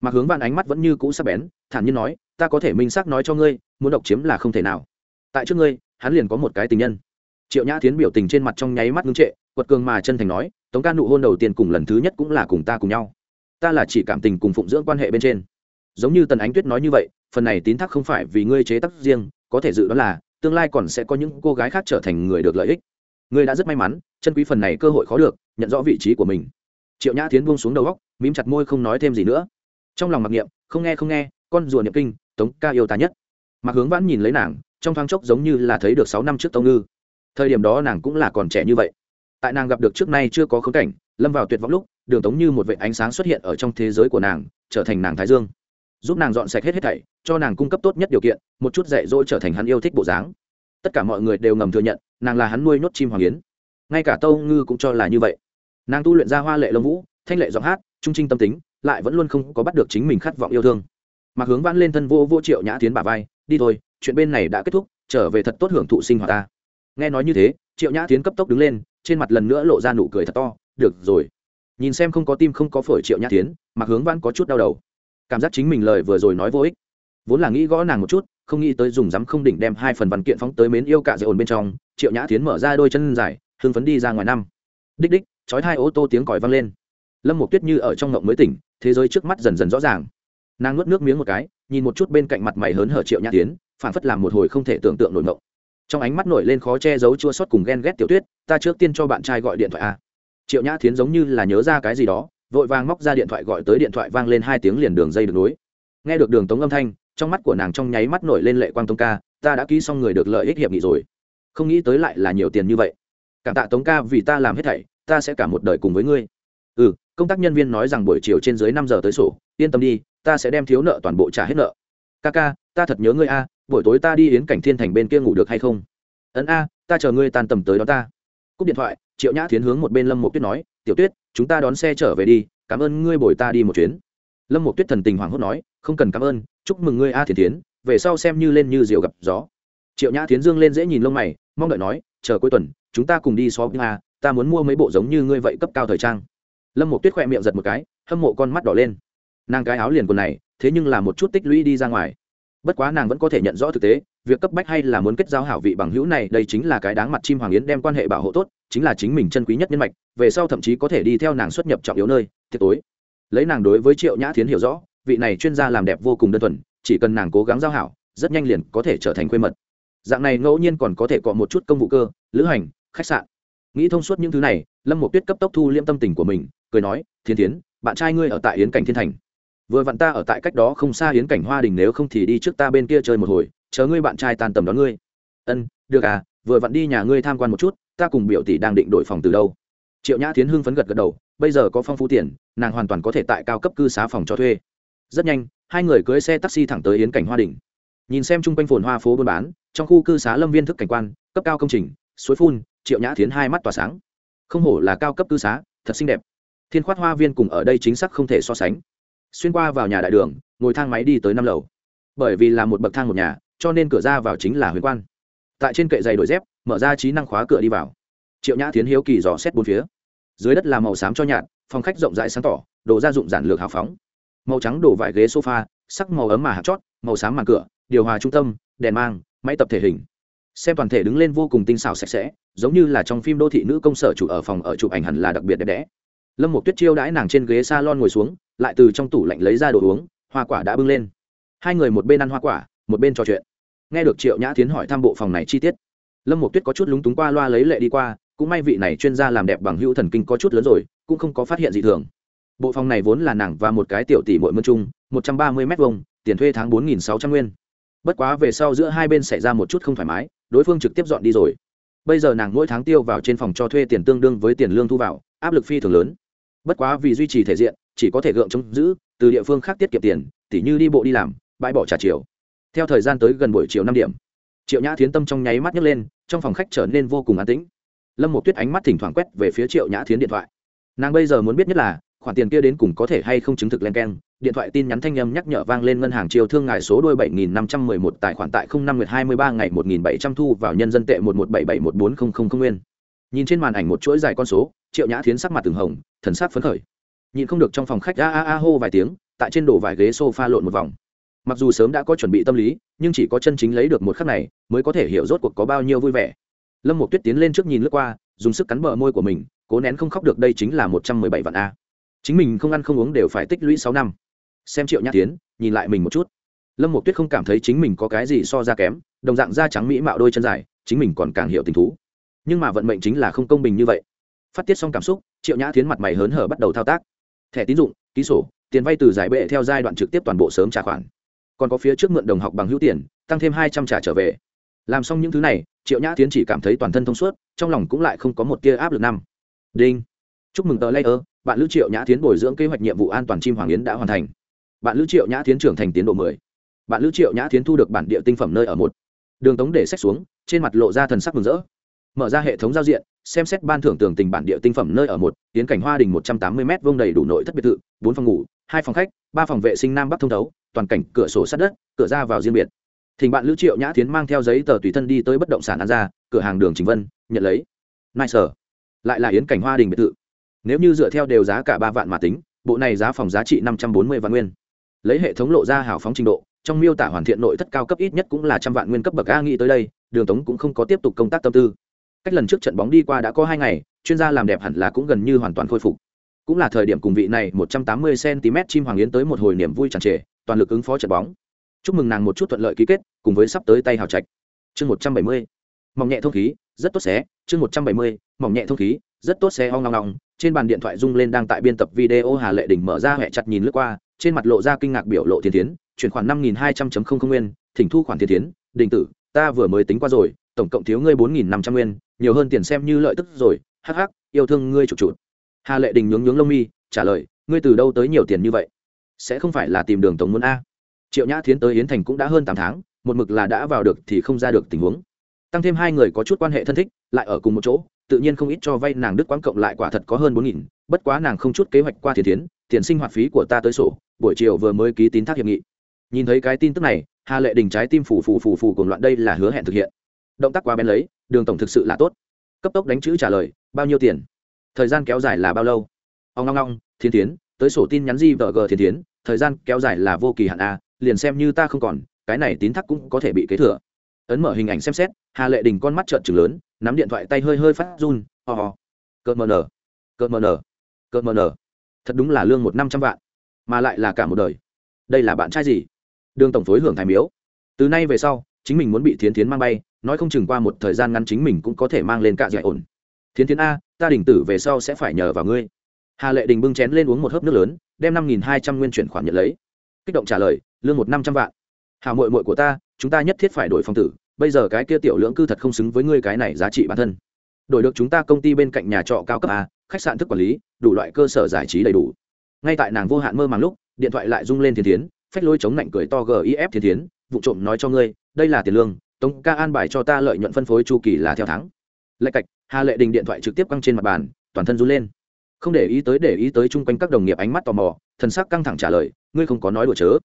Mặc hướng vạn ánh mắt vẫn như cũ sắc bén, thản nhiên nói, ta có thể minh xác nói cho ngươi, muốn độc chiếm là không thể nào. Tại trước ngươi, hắn liền có một cái tình nhân. Triệu nhã tiến biểu tình trên mặt trong nháy mắt ngưng trệ, quật cường mà chân thành nói, tống ca nụ hôn đầu tiên cùng lần thứ nhất cũng là cùng ta cùng nhau. Ta là chỉ cảm tình cùng phụng dưỡng quan hệ bên trên. Giống như tần ánh tuyết nói như vậy phần này tín thác không phải vì ngươi chế tác riêng, có thể dự đoán là, tương lai còn sẽ có những cô gái khác trở thành người được lợi ích. Ngươi đã rất may mắn, chân quý phần này cơ hội khó được, nhận rõ vị trí của mình. Triệu nhã tiến buông xuống đầu góc mím chặt môi không nói thêm gì nữa. Trong lòng mặc niệm, không nghe không nghe, con rùa niệm kinh, tống ca yêu ta nhất. Mặc hướng vãn nhìn lấy nàng, trong thoáng chốc giống như là thấy được sáu năm trước tông ngư. Thời điểm đó nàng cũng là còn trẻ như vậy. Tại nàng gặp được trước nay chưa có khống cảnh, lâm vào tuyệt vọng lúc, đường tống như một vệ ánh sáng xuất hiện ở trong thế giới của nàng, trở thành nàng thái dương giúp nàng dọn sạch hết hết thảy, cho nàng cung cấp tốt nhất điều kiện, một chút dạy dỗ trở thành hắn yêu thích bộ dáng. Tất cả mọi người đều ngầm thừa nhận, nàng là hắn nuôi nhốt chim hoàng yến. Ngay cả tâu ngư cũng cho là như vậy. Nàng tu luyện ra hoa lệ lông vũ, thanh lệ giọng hát, trung trinh tâm tính, lại vẫn luôn không có bắt được chính mình khát vọng yêu thương. Mặc hướng vãn lên thân vô vô triệu nhã tiến bà vai, đi thôi, chuyện bên này đã kết thúc, trở về thật tốt hưởng thụ sinh hoạt ta. Nghe nói như thế, triệu nhã tiến cấp tốc đứng lên, trên mặt lần nữa lộ ra nụ cười thật to, được rồi. Nhìn xem không có tim không có phổi triệu nhã tiến mặc hướng vãn có chút đau đầu cảm giác chính mình lời vừa rồi nói vô ích. Vốn là nghĩ gõ nàng một chút, không nghĩ tới dùng dám không đỉnh đem hai phần văn kiện phóng tới mến yêu cả dây ồn bên trong, triệu nhã tiến mở ra đôi chân dài, hưng phấn đi ra ngoài năm. Đích đích, chói hai ô tô tiếng còi vang lên. Lâm một tuyết như ở trong ngộng mới tỉnh, thế giới trước mắt dần dần rõ ràng. Nàng nuốt nước miếng một cái, nhìn một chút bên cạnh mặt mày hớn hở triệu nhã tiến phản phất làm một hồi không thể tưởng tượng nổi ngộng. Trong ánh mắt nổi lên khó che giấu chua sót cùng ghen ghét tiểu tuyết, ta trước tiên cho bạn trai gọi điện thoại a triệu nhã tiến giống như là nhớ ra cái gì đó vội vàng móc ra điện thoại gọi tới điện thoại vang lên hai tiếng liền đường dây được nối. Nghe được đường tống âm thanh, trong mắt của nàng trong nháy mắt nổi lên lệ quang tống ca, ta đã ký xong người được lợi ích hiệp nghị rồi. Không nghĩ tới lại là nhiều tiền như vậy. Cảm tạ tống ca vì ta làm hết thảy, ta sẽ cả một đời cùng với ngươi. Ừ công tác nhân viên nói rằng buổi chiều trên dưới năm giờ tới sổ, yên tâm đi, ta sẽ đem thiếu nợ toàn bộ trả hết nợ. Ca ca, ta thật nhớ ngươi a, buổi tối ta đi yến cảnh thiên thành bên kia ngủ được hay không? Ấn a, ta chờ ngươi tan tầm tới đó ta. Cúp điện thoại, triệu nhã tiến hướng một bên lâm một tuyết nói, tiểu tuyết chúng ta đón xe trở về đi, cảm ơn ngươi bồi ta đi một chuyến. Lâm một tuyết thần tình hoảng hốt nói, không cần cảm ơn, chúc mừng ngươi a thiền tiến về sau xem như lên như diều gặp gió. Triệu nhã tiến dương lên dễ nhìn lông mày, mong đợi nói, chờ cuối tuần, chúng ta cùng đi xó a, ta muốn mua mấy bộ giống như ngươi vậy cấp cao thời trang. Lâm một tuyết khoe miệng giật một cái, hâm mộ con mắt đỏ lên. Nàng cái áo liền quần này, thế nhưng là một chút tích lũy đi ra ngoài. Bất quá nàng vẫn có thể nhận rõ thực tế việc cấp bách hay là muốn kết giao hảo vị bằng hữu này, đây chính là cái đáng mặt chim hoàng yến đem quan hệ bảo hộ tốt, chính là chính mình chân quý nhất nhân mạch, về sau thậm chí có thể đi theo nàng xuất nhập trọng yếu nơi, tiệc tối. Lấy nàng đối với triệu nhã thiến hiểu rõ, vị này chuyên gia làm đẹp vô cùng đơn thuần, chỉ cần nàng cố gắng giao hảo, rất nhanh liền có thể trở thành quê mật. Dạng này ngẫu nhiên còn có thể có một chút công vụ cơ, lữ hành, khách sạn. Nghĩ thông suốt những thứ này, lâm một tuyết cấp tốc thu liêm tâm tình của mình, cười nói thiên tiến bạn trai ngươi ở tại yến cảnh thiên thành. Vừa vặn ta ở tại cách đó không xa yến cảnh hoa đình, nếu không thì đi trước ta bên kia chơi một hồi chờ ngươi bạn trai tan tầm đón ngươi. Ân, được à vừa vặn đi nhà ngươi tham quan một chút, ta cùng biểu tỷ đang định đổi phòng từ đâu. Triệu nhã tiến hưng phấn gật gật đầu, bây giờ có phong phú tiền, nàng hoàn toàn có thể tại cao cấp cư xá phòng cho thuê. Rất nhanh, hai người cưới xe taxi thẳng tới yến cảnh hoa đình nhìn xem chung quanh phồn hoa phố buôn bán, trong khu cư xá lâm viên thức cảnh quan, cấp cao công trình, suối phun, triệu nhã tiến hai mắt tỏa sáng. Không hổ là cao cấp cư xá, thật xinh đẹp. Thiên khoát hoa viên cùng ở đây chính xác không thể so sánh. Xuyên qua vào nhà đại đường, ngồi thang máy đi tới năm lầu. Bởi vì là một bậc thang một nhà cho nên cửa ra vào chính là huyền quan. Tại trên kệ giày đổi dép, mở ra trí năng khóa cửa đi vào. Triệu nhã tiến hiếu kỳ dò xét bốn phía. Dưới đất là màu xám cho nhạt, phòng khách rộng rãi sáng tỏ, đồ gia dụng giản lược hào phóng. Màu trắng đổ vải ghế sofa, sắc màu ấm mà hạt chót, màu xám màn cửa, điều hòa trung tâm, đèn mang, máy tập thể hình. Xem toàn thể đứng lên vô cùng tinh xảo sạch sẽ, giống như là trong phim đô thị nữ công sở chủ ở phòng ở chụp ảnh hẳn là đặc biệt đẹp đẽ. Lâm một tuyết chiêu đãi nàng trên ghế s a lon ngồi xuống, lại từ trong tủ lạnh lấy ra đồ uống, hoa quả đã bưng lên. Hai người một bên ăn hoa quả, một bên trò chuyện nghe được triệu nhã tiến hỏi thăm bộ phòng này chi tiết, lâm một tuyết có chút lúng túng qua loa lấy lệ đi qua, cũng may vị này chuyên gia làm đẹp bằng hữu thần kinh có chút lớn rồi, cũng không có phát hiện gì thường. Bộ phòng này vốn là nàng và một cái tiểu tỷ muội mơn chung, một trăm ba mươi m hai tiền thuê tháng bốn nghìn sáu trăm nguyên. Bất quá về sau giữa hai bên xảy ra một chút không thoải mái, đối phương trực tiếp dọn đi rồi. Bây giờ nàng mỗi tháng tiêu vào trên phòng cho thuê tiền tương đương với tiền lương thu vào, áp lực phi thường lớn. Bất quá vì duy trì thể diện, chỉ có thể gượng chống giữ, từ địa phương khác tiết kiệm tiền, tỉ như đi bộ đi làm, bãi bỏ trả chiều theo thời gian tới gần buổi chiều năm điểm, triệu nhã thiến tâm trong nháy mắt nhấc lên, trong phòng khách trở nên vô cùng an tĩnh. Lâm một tuyết ánh mắt thỉnh thoảng quét về phía triệu nhã thiến điện thoại. Nàng bây giờ muốn biết nhất là, khoản tiền kia đến cùng có thể hay không chứng thực len keng. Điện thoại tin nhắn thanh âm nhắc nhở vang lên ngân hàng chiều thương ngài số đôi bảy nghìn năm trăm mười một, tài khoản tại không năm nguyệt hai mươi ba ngày một nghìn bảy trăm thu vào nhân dân tệ một một bảy bảy một bốn không không không nguyên. Nhìn trên màn ảnh một chuỗi dài con số, triệu nhã thiến sắc mặt từng hồng, thần sắc phấn khởi. Nhìn không được trong phòng khách a a a hô vài tiếng, tại trên đổ vài ghế sofa lộn một vòng mặc dù sớm đã có chuẩn bị tâm lý, nhưng chỉ có chân chính lấy được một khắc này, mới có thể hiểu rốt cuộc có bao nhiêu vui vẻ. Lâm một tuyết tiến lên trước nhìn lướt qua, dùng sức cắn bờ môi của mình, cố nén không khóc được đây chính là một trăm mười bảy vạn a. Chính mình không ăn không uống đều phải tích lũy sáu năm. Xem triệu nhã tiến, nhìn lại mình một chút. Lâm một tuyết không cảm thấy chính mình có cái gì so ra kém, đồng dạng da trắng mỹ mạo đôi chân dài, chính mình còn càng hiểu tình thú. Nhưng mà vận mệnh chính là không công bình như vậy. Phát tiết xong cảm xúc, triệu nhã tiến mặt mày hớn hở bắt đầu thao tác. Thẻ tín dụng, ký sổ, tiền vay từ giải bệ theo giai đoạn trực tiếp toàn bộ sớm trả khoản còn có phía trước mượn đồng học bằng hữu tiền, tăng thêm hai trăm trả trở về. Làm xong những thứ này, triệu nhã tiến chỉ cảm thấy toàn thân thông suốt, trong lòng cũng lại không có một tia áp lực năm. Đinh. Chúc mừng tờ layer bạn lữ triệu nhã tiến bồi dưỡng kế hoạch nhiệm vụ an toàn chim hoàng yến đã hoàn thành. Bạn lữ triệu nhã tiến trưởng thành tiến độ mười. Bạn lữ triệu nhã tiến thu được bản địa tinh phẩm nơi ở một. Đường tống để sách xuống, trên mặt lộ ra thần sắc mừng rỡ. Mở ra hệ thống giao diện, xem xét ban thưởng tường tình bản địa tinh phẩm nơi ở một, tiến cảnh hoa đình một trăm tám mươi m vông đầy đủ nội thất biệt thự, bốn phòng ngủ hai phòng khách, ba phòng vệ sinh nam bắc thông thấu, toàn cảnh cửa sổ sát đất, cửa ra vào riêng biệt. Thỉnh bạn lữ triệu nhã tiến mang theo giấy tờ tùy thân đi tới bất động sản ăn ra cửa hàng đường chính vân, nhận lấy. Nai sở lại là yến cảnh hoa đình biệt thự. Nếu như dựa theo đều giá cả ba vạn mà tính, bộ này giá phòng giá trị năm trăm bốn mươi vạn nguyên. Lấy hệ thống lộ ra hào phóng trình độ, trong miêu tả hoàn thiện nội thất cao cấp ít nhất cũng là trăm vạn nguyên cấp bậc a nghĩ tới đây, đường tống cũng không có tiếp tục công tác tâm tư. Cách lần trước trận bóng đi qua đã có hai ngày, chuyên gia làm đẹp hẳn là cũng gần như hoàn toàn khôi phục cũng là thời điểm cùng vị này một trăm tám mươi cm chim hoàng yến tới một hồi niềm vui tràn trề, toàn lực ứng phó trận bóng. Chúc mừng nàng một chút thuận lợi ký kết, cùng với sắp tới tay hào trạch. Chương một trăm bảy mươi. Mỏng nhẹ thông khí, rất tốt xé. Chương một trăm bảy mươi. Mỏng nhẹ thông khí, rất tốt xé, ong ong ong. Trên bàn điện thoại rung lên đang tại biên tập video hà lệ đình mở ra hẹ chặt nhìn lướt qua, trên mặt lộ ra kinh ngạc biểu lộ thiên tiến chuyển khoản năm nghìn hai trăm linh nguyên, thỉnh thu khoản thiên tiến đình tử, ta vừa mới tính qua rồi, tổng cộng thiếu ngươi bốn nghìn năm trăm nguyên, nhiều hơn tiền xem như lợi tức rồi. Hắc hắc, yêu thương ngươi chủ chủ hà lệ đình nhướng nhướng lông mi, trả lời, ngươi từ đâu tới nhiều tiền như vậy? Sẽ không phải là tìm đường tổng muốn a. Triệu nhã thiến tới yến thành cũng đã hơn tám tháng, một mực là đã vào được thì không ra được tình huống. Tăng thêm hai người có chút quan hệ thân thích, lại ở cùng một chỗ, tự nhiên không ít cho vay nàng đức quán cộng lại quả thật có hơn bốn nghìn, bất quá nàng không chút kế hoạch qua thiền tiến tiền sinh hoạt phí của ta tới sổ, buổi chiều vừa mới ký tín thác hiệp nghị. Nhìn thấy cái tin tức này, hà lệ đình trái tim phủ phủ phủ phủ cùng loạn đây là hứa hẹn thực hiện. Động tác quá bén lấy, đường tổng thực sự là tốt. Cấp tốc đánh chữ trả lời, bao nhiêu tiền? Thời gian kéo dài là bao lâu? Ông ngong ngong thiên tiến tới sổ tin nhắn di vợ g thiên tiến thời gian kéo dài là vô kỳ hạn a, liền xem như ta không còn, cái này tín thác cũng có thể bị kế thừa. Ấn mở hình ảnh xem xét, hà lệ đình con mắt trợn trừng lớn, nắm điện thoại tay hơi hơi phát run, ho ho. Cợt mờ nở, cợt mờ nở, cợt mờ nở. Thật đúng là lương một năm trăm vạn, mà lại là cả một đời. Đây là bạn trai gì? Đường tổng phối hưởng thái miếu. Từ nay về sau, chính mình muốn bị thiến thiến mang bay, nói không chừng qua một thời gian ngắn chính mình cũng có thể mang lên cạ dạy ổn. Thiến thiến a ta đình tử về sau sẽ phải nhờ vào ngươi. Hà lệ đình bưng chén lên uống một hớp nước lớn, đem năm nghìn hai trăm nguyên chuyển khoản nhận lấy. Kích động trả lời, lương một năm trăm vạn. Hà mội mội của ta, chúng ta nhất thiết phải đổi phong tử, bây giờ cái kia tiểu lưỡng cư thật không xứng với ngươi cái này giá trị bản thân. Đổi được chúng ta công ty bên cạnh nhà trọ cao cấp a, khách sạn thức quản lý, đủ loại cơ sở giải trí đầy đủ. Ngay tại nàng vô hạn mơ màng lúc, điện thoại lại rung lên thiên tiến phách lôi chống lạnh cười to gif thiên tiến vụ trộm nói cho ngươi, đây là tiền lương, tống ca an bài cho ta lợi nhuận phân phối chu kỳ là theo tháng. Lạch cạch hà lệ đình điện thoại trực tiếp căng trên mặt bàn, toàn thân run lên. Không để ý tới, để ý tới chung quanh các đồng nghiệp ánh mắt tò mò, thần sắc căng thẳng trả lời, ngươi không có nói đùa chớ.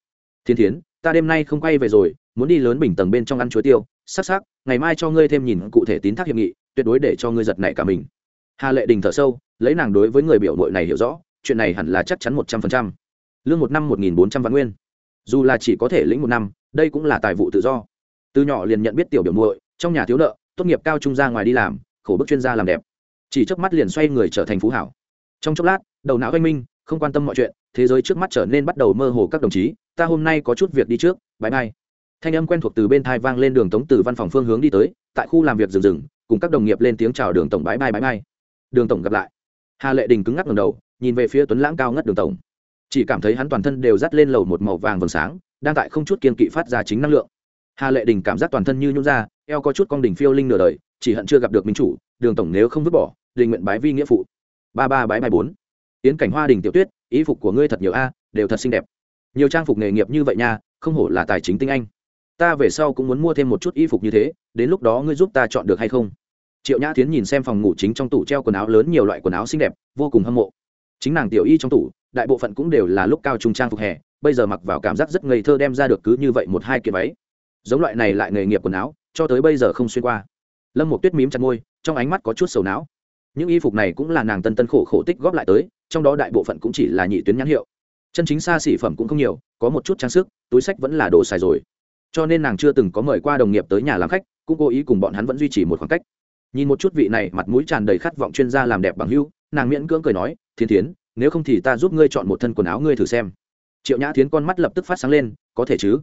Thiên thiến, ta đêm nay không quay về rồi, muốn đi lớn bình tầng bên trong ăn chuối tiêu, sắc sắc, ngày mai cho ngươi thêm nhìn cụ thể tín thác hiệp nghị, tuyệt đối để cho ngươi giật nảy cả mình. Hà lệ đình thở sâu, lấy nàng đối với người biểu mội này hiểu rõ, chuyện này hẳn là chắc chắn một trăm phần trăm. Lương một năm một nghìn bốn trăm vạn nguyên. Dù là chỉ có thể lĩnh một năm, đây cũng là tài vụ tự do. Từ nhỏ liền nhận biết tiểu biểu muội, trong nhà thiếu nợ, tốt nghiệp cao trung ra ngoài đi làm khổ bức chuyên gia làm đẹp. Chỉ trước mắt liền xoay người trở thành phú hảo. Trong chốc lát, đầu não anh minh, không quan tâm mọi chuyện, thế giới trước mắt trở nên bắt đầu mơ hồ các đồng chí, ta hôm nay có chút việc đi trước bãi mai thanh âm quen thuộc từ bên thai vang lên đường tống từ văn phòng phương hướng đi tới, tại khu làm việc rừng rừng, cùng các đồng nghiệp lên tiếng chào đường tổng bãi mai bãi mai đường tổng gặp lại. Hà lệ đình cứng ngắc ngầm đầu, nhìn về phía tuấn lãng cao ngất đường tổng. Chỉ cảm thấy hắn toàn thân đều dắt lên lầu một màu vàng vầng sáng, đang tại không chút kiên kỵ phát ra chính năng lượng. Hà lệ đình cảm giác toàn thân như nhún ra, eo có chút con đỉnh phiêu linh nửa đời chỉ hận chưa gặp được minh chủ, đường tổng nếu không vứt bỏ đình nguyện bái vi nghĩa phụ. Ba ba bái bài bốn. Yến cảnh hoa đình tiểu tuyết, ý phục của ngươi thật nhiều a, đều thật xinh đẹp. Nhiều trang phục nghề nghiệp như vậy nha, không hổ là tài chính tinh anh. Ta về sau cũng muốn mua thêm một chút y phục như thế, đến lúc đó ngươi giúp ta chọn được hay không? Triệu nhã tiến nhìn xem phòng ngủ chính trong tủ treo quần áo lớn nhiều loại quần áo xinh đẹp, vô cùng hâm mộ. Chính nàng tiểu y trong tủ, đại bộ phận cũng đều là lúc cao trung trang phục hè, bây giờ mặc vào cảm giác rất ngây thơ đem ra được cứ như vậy một hai kiện váy. Giống loại này lại nghề nghiệp quần áo, cho tới bây giờ không xuyên qua lâm một tuyết mím chặt môi, trong ánh mắt có chút sầu não. Những y phục này cũng là nàng tân tân khổ khổ tích góp lại tới, trong đó đại bộ phận cũng chỉ là nhị tuyến nhãn hiệu. Chân chính xa xỉ phẩm cũng không nhiều, có một chút trang sức, túi sách vẫn là đồ xài rồi. Cho nên nàng chưa từng có mời qua đồng nghiệp tới nhà làm khách, cũng cố ý cùng bọn hắn vẫn duy trì một khoảng cách. Nhìn một chút vị này, mặt mũi tràn đầy khát vọng chuyên gia làm đẹp bằng hưu nàng miễn cưỡng cười nói thiên thiến, nếu không thì ta giúp ngươi chọn một thân quần áo ngươi thử xem. Triệu nhã thiến con mắt lập tức phát sáng lên, có thể chứ?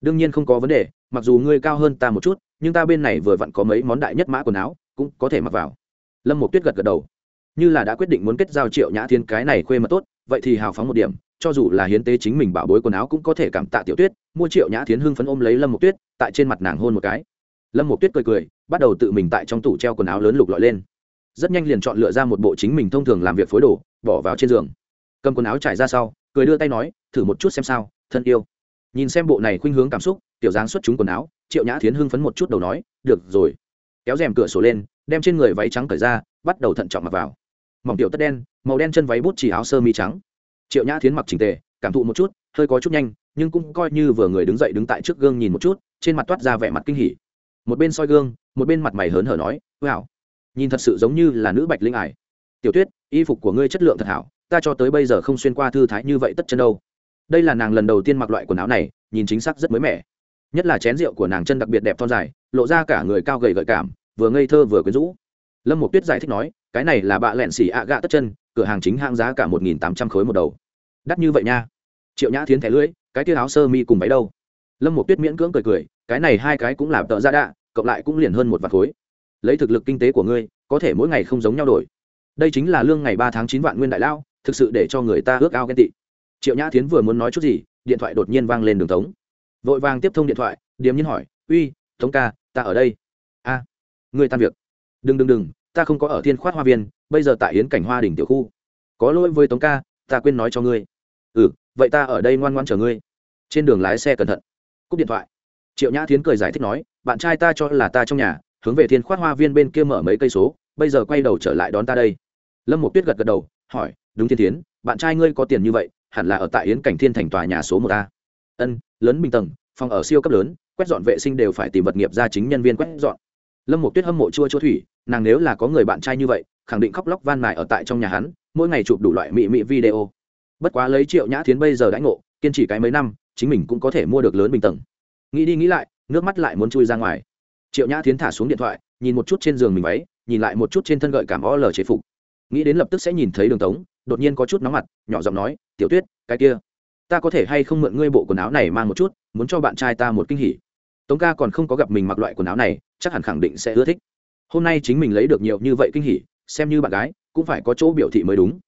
Đương nhiên không có vấn đề, mặc dù ngươi cao hơn ta một chút nhưng ta bên này vừa vặn có mấy món đại nhất mã quần áo, cũng có thể mặc vào. Lâm một tuyết gật gật đầu. Như là đã quyết định muốn kết giao triệu nhã thiên, cái này khuê mật tốt, vậy thì hào phóng một điểm, cho dù là hiến tế chính mình bảo bối quần áo cũng có thể cảm tạ tiểu tuyết, mua triệu nhã thiến hưng phấn ôm lấy lâm một tuyết, tại trên mặt nàng hôn một cái. Lâm một tuyết cười cười, bắt đầu tự mình tại trong tủ treo quần áo lớn lục lọi lên. Rất nhanh liền chọn lựa ra một bộ chính mình thông thường làm việc phối đồ, bỏ vào trên giường. Cầm quần áo trải ra sau, cười đưa tay nói, thử một chút xem sao, thân yêu. Nhìn xem bộ này khuynh hướng cảm xúc tiểu dáng xuất chúng quần áo, triệu nhã thiến hưng phấn một chút đầu nói, được rồi. Kéo rèm cửa sổ lên, đem trên người váy trắng cởi ra, bắt đầu thận trọng mặc vào. Mỏng tiểu tất đen, màu đen chân váy bút chỉ áo sơ mi trắng. Triệu nhã thiến mặc trình tề, cảm thụ một chút, hơi có chút nhanh, nhưng cũng coi như vừa người đứng dậy đứng tại trước gương nhìn một chút, trên mặt toát ra vẻ mặt kinh hỉ. Một bên soi gương, một bên mặt mày hớn hở nói, wow, nhìn thật sự giống như là nữ bạch linh ải. Tiểu tuyết, y phục của ngươi chất lượng thật hảo, ta cho tới bây giờ không xuyên qua thư thái như vậy tất chân đâu. Đây là nàng lần đầu tiên mặc loại quần áo này, nhìn chính xác rất mới mẻ nhất là chén rượu của nàng chân đặc biệt đẹp thon dài, lộ ra cả người cao gầy gợi cảm, vừa ngây thơ vừa quyến rũ. Lâm một tuyết giải thích nói, cái này là bạ lẹn xỉ ạ gạ tất chân, cửa hàng chính hãng giá cả một nghìn tám trăm khối một đầu. Đắt như vậy nha. Triệu nhã thiến thẻ lưỡi, cái tia áo sơ mi cùng váy đâu? Lâm một tuyết miễn cưỡng cười cười, cái này hai cái cũng làm tợ ra đạ, cộng lại cũng liền hơn một vạt khối. Lấy thực lực kinh tế của ngươi, có thể mỗi ngày không giống nhau đổi. Đây chính là lương ngày ba tháng chín vạn nguyên đại lao, thực sự để cho người ta ước ao ghen tị. Triệu nhã thiến vừa muốn nói chút gì, điện thoại đột nhiên vang lên đường tống vội vàng tiếp thông điện thoại điềm nhiên hỏi uy tống ca ta ở đây. A à, ngươi tan việc. Đừng đừng đừng ta không có ở thiên khoát hoa viên bây giờ tại yến cảnh hoa đỉnh tiểu khu. Có lỗi với tống ca ta quên nói cho ngươi. Ừ vậy ta ở đây ngoan ngoan chờ ngươi. Trên đường lái xe cẩn thận cúp điện thoại. Triệu nhã thiến cười giải thích nói bạn trai ta cho là ta trong nhà hướng về thiên khoát hoa viên bên kia mở mấy cây số bây giờ quay đầu trở lại đón ta đây. Lâm một tuyết gật gật đầu hỏi đúng thiên tiến bạn trai ngươi có tiền như vậy hẳn là ở tại yến cảnh thiên thành tòa nhà số một a. Ân lớn bình tầng, phòng ở siêu cấp lớn, quét dọn vệ sinh đều phải tìm vật nghiệp ra chính nhân viên quét dọn. Lâm một tuyết hâm mộ chua chua thủy, nàng nếu là có người bạn trai như vậy, khẳng định khóc lóc van mài ở tại trong nhà hắn, mỗi ngày chụp đủ loại mị mị video. Bất quá lấy triệu nhã thiến bây giờ đãi ngộ, kiên trì cái mấy năm, chính mình cũng có thể mua được lớn bình tầng. Nghĩ đi nghĩ lại, nước mắt lại muốn chui ra ngoài. Triệu nhã thiến thả xuống điện thoại, nhìn một chút trên giường mình váy, nhìn lại một chút trên thân gợi cảm o lờ chế phục. Nghĩ đến lập tức sẽ nhìn thấy đường tống, đột nhiên có chút nóng mặt, nhỏ giọng nói, tiểu tuyết, cái kia ta có thể hay không mượn ngươi bộ quần áo này mang một chút, muốn cho bạn trai ta một kinh hỉ. Tống ca còn không có gặp mình mặc loại quần áo này, chắc hẳn khẳng định sẽ ưa thích. Hôm nay chính mình lấy được nhiều như vậy kinh hỉ, xem như bạn gái, cũng phải có chỗ biểu thị mới đúng.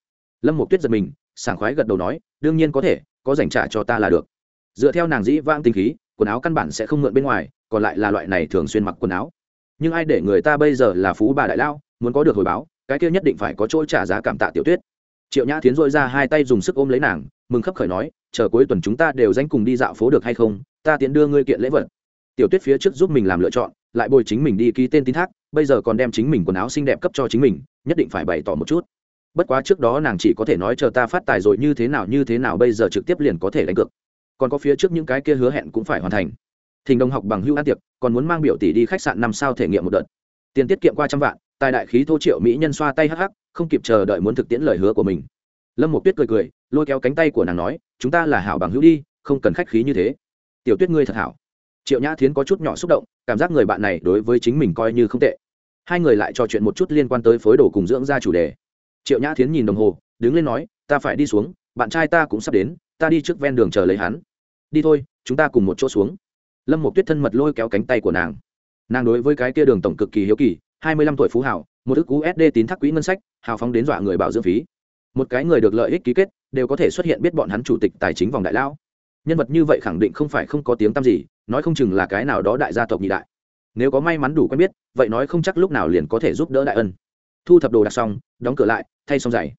Lâm một tuyết giật mình, sảng khoái gật đầu nói, đương nhiên có thể, có dành trả cho ta là được. Dựa theo nàng dĩ vang tinh khí, quần áo căn bản sẽ không mượn bên ngoài, còn lại là loại này thường xuyên mặc quần áo. Nhưng ai để người ta bây giờ là phú bà đại lao, muốn có được hồi báo, cái kia nhất định phải có chỗ trả giá cảm tạ tiểu tuyết. Triệu nhã tiến dội ra hai tay dùng sức ôm lấy nàng, mừng khấp khởi nói chờ cuối tuần chúng ta đều danh cùng đi dạo phố được hay không, ta tiện đưa ngươi kiện lễ vật. Tiểu tuyết phía trước giúp mình làm lựa chọn, lại bồi chính mình đi ký tên tín thác, bây giờ còn đem chính mình quần áo xinh đẹp cấp cho chính mình, nhất định phải bày tỏ một chút. Bất quá trước đó nàng chỉ có thể nói chờ ta phát tài rồi như thế nào như thế nào bây giờ trực tiếp liền có thể đánh cược. Còn có phía trước những cái kia hứa hẹn cũng phải hoàn thành. Thình đồng học bằng hưu ăn tiệc, còn muốn mang biểu tỷ đi khách sạn năm sao thể nghiệm một đợt. Tiền tiết kiệm qua trăm vạn, tài đại khí thô triệu mỹ nhân xoa tay hắc hắc, không kịp chờ đợi muốn thực tiễn lời hứa của mình. Lâm một tuyết cười cười, lôi kéo cánh tay của nàng nói chúng ta là hảo bằng hữu đi, không cần khách khí như thế. Tiểu tuyết ngươi thật hảo. Triệu nhã thiến có chút nhỏ xúc động, cảm giác người bạn này đối với chính mình coi như không tệ. Hai người lại trò chuyện một chút liên quan tới phối đồ cùng dưỡng ra chủ đề. Triệu nhã thiến nhìn đồng hồ, đứng lên nói, ta phải đi xuống, bạn trai ta cũng sắp đến, ta đi trước ven đường chờ lấy hắn. Đi thôi, chúng ta cùng một chỗ xuống. Lâm một tuyết thân mật lôi kéo cánh tay của nàng. Nàng đối với cái kia đường tổng cực kỳ hiếu kỳ, hai mươi lăm tuổi phú hảo, một ức usd tín thác quỹ ngân sách, hào phóng đến dọa người bảo dưỡng phí một cái người được lợi ích ký kết, đều có thể xuất hiện biết bọn hắn chủ tịch tài chính vòng đại lão. Nhân vật như vậy khẳng định không phải không có tiếng tăm gì, nói không chừng là cái nào đó đại gia tộc nhị đại. Nếu có may mắn đủ quen biết, vậy nói không chắc lúc nào liền có thể giúp đỡ đại ân. Thu thập đồ đặt xong, đóng cửa lại, thay xong giày.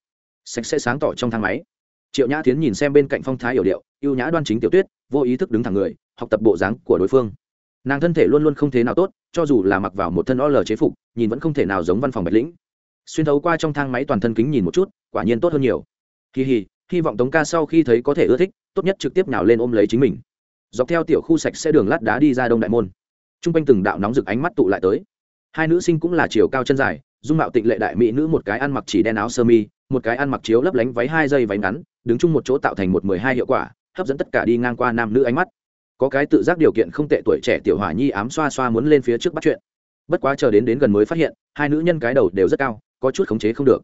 Sạch sẽ sáng tỏ trong thang máy. Triệu nhã tiến nhìn xem bên cạnh phong thái hiểu điệu, ưu nhã đoan chính tiểu tuyết, vô ý thức đứng thẳng người, học tập bộ dáng của đối phương. Nàng thân thể luôn luôn không thế nào tốt, cho dù là mặc vào một thân o lờ chế phục, nhìn vẫn không thể nào giống văn phòng bạch lĩnh xuyên thấu qua trong thang máy toàn thân kính nhìn một chút, quả nhiên tốt hơn nhiều. Kỳ hì hy vọng tống ca sau khi thấy có thể ưa thích, tốt nhất trực tiếp nào lên ôm lấy chính mình. Dọc theo tiểu khu sạch sẽ đường lát đá đi ra đông đại môn. T r u n g quanh từng đạo nóng rực ánh mắt tụ lại tới. Hai nữ sinh cũng là chiều cao chân dài, dung mạo tịnh lệ đại mỹ nữ một cái ăn mặc chỉ đen áo sơ mi, một cái ăn mặc chiếu lấp lánh váy hai dây váy ngắn, đứng chung một chỗ tạo thành một mười hai hiệu quả, hấp dẫn tất cả đi ngang qua nam nữ ánh mắt. Có cái tự giác điều kiện không tệ tuổi trẻ tiểu hỏa nhi ám xoa xoa muốn lên phía trước bắt chuyện. Bất quá chờ đến đến gần mới phát hiện, hai nữ nhân cái đầu đều rất cao có chút khống chế không được.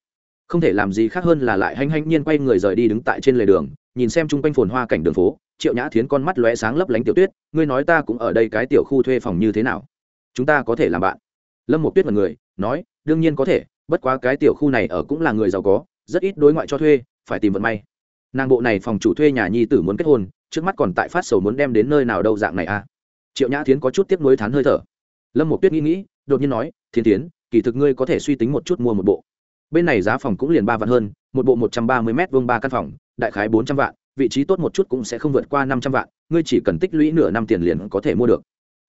Không thể làm gì khác hơn là lại hanh hanh nhiên quay người rời đi đứng tại trên lề đường, nhìn xem chung quanh phồn hoa cảnh đường phố, triệu nhã thiến con mắt lóe sáng lấp lánh tiểu tuyết, ngươi nói ta cũng ở đây cái tiểu khu thuê phòng như thế nào? Chúng ta có thể làm bạn. Lâm một tuyết là người nói, đương nhiên có thể, bất quá cái tiểu khu này ở cũng là người giàu có, rất ít đối ngoại cho thuê, phải tìm vận may. Nàng bộ này phòng chủ thuê nhà nhi tử muốn kết hôn, trước mắt còn tại phát sầu muốn đem đến nơi nào đâu dạng này à? Triệu nhã thiến có chút tiếp nối thán hơi thở. Lâm một tuyết nghĩ nghĩ, đột nhiên nói thiên tiến kỳ thực ngươi có thể suy tính một chút mua một bộ. Bên này giá phòng cũng liền ba vạn hơn, một bộ một trăm ba mươi m vông ba căn phòng, đại khái bốn trăm vạn, vị trí tốt một chút cũng sẽ không vượt qua năm trăm vạn, ngươi chỉ cần tích lũy nửa năm tiền liền có thể mua được.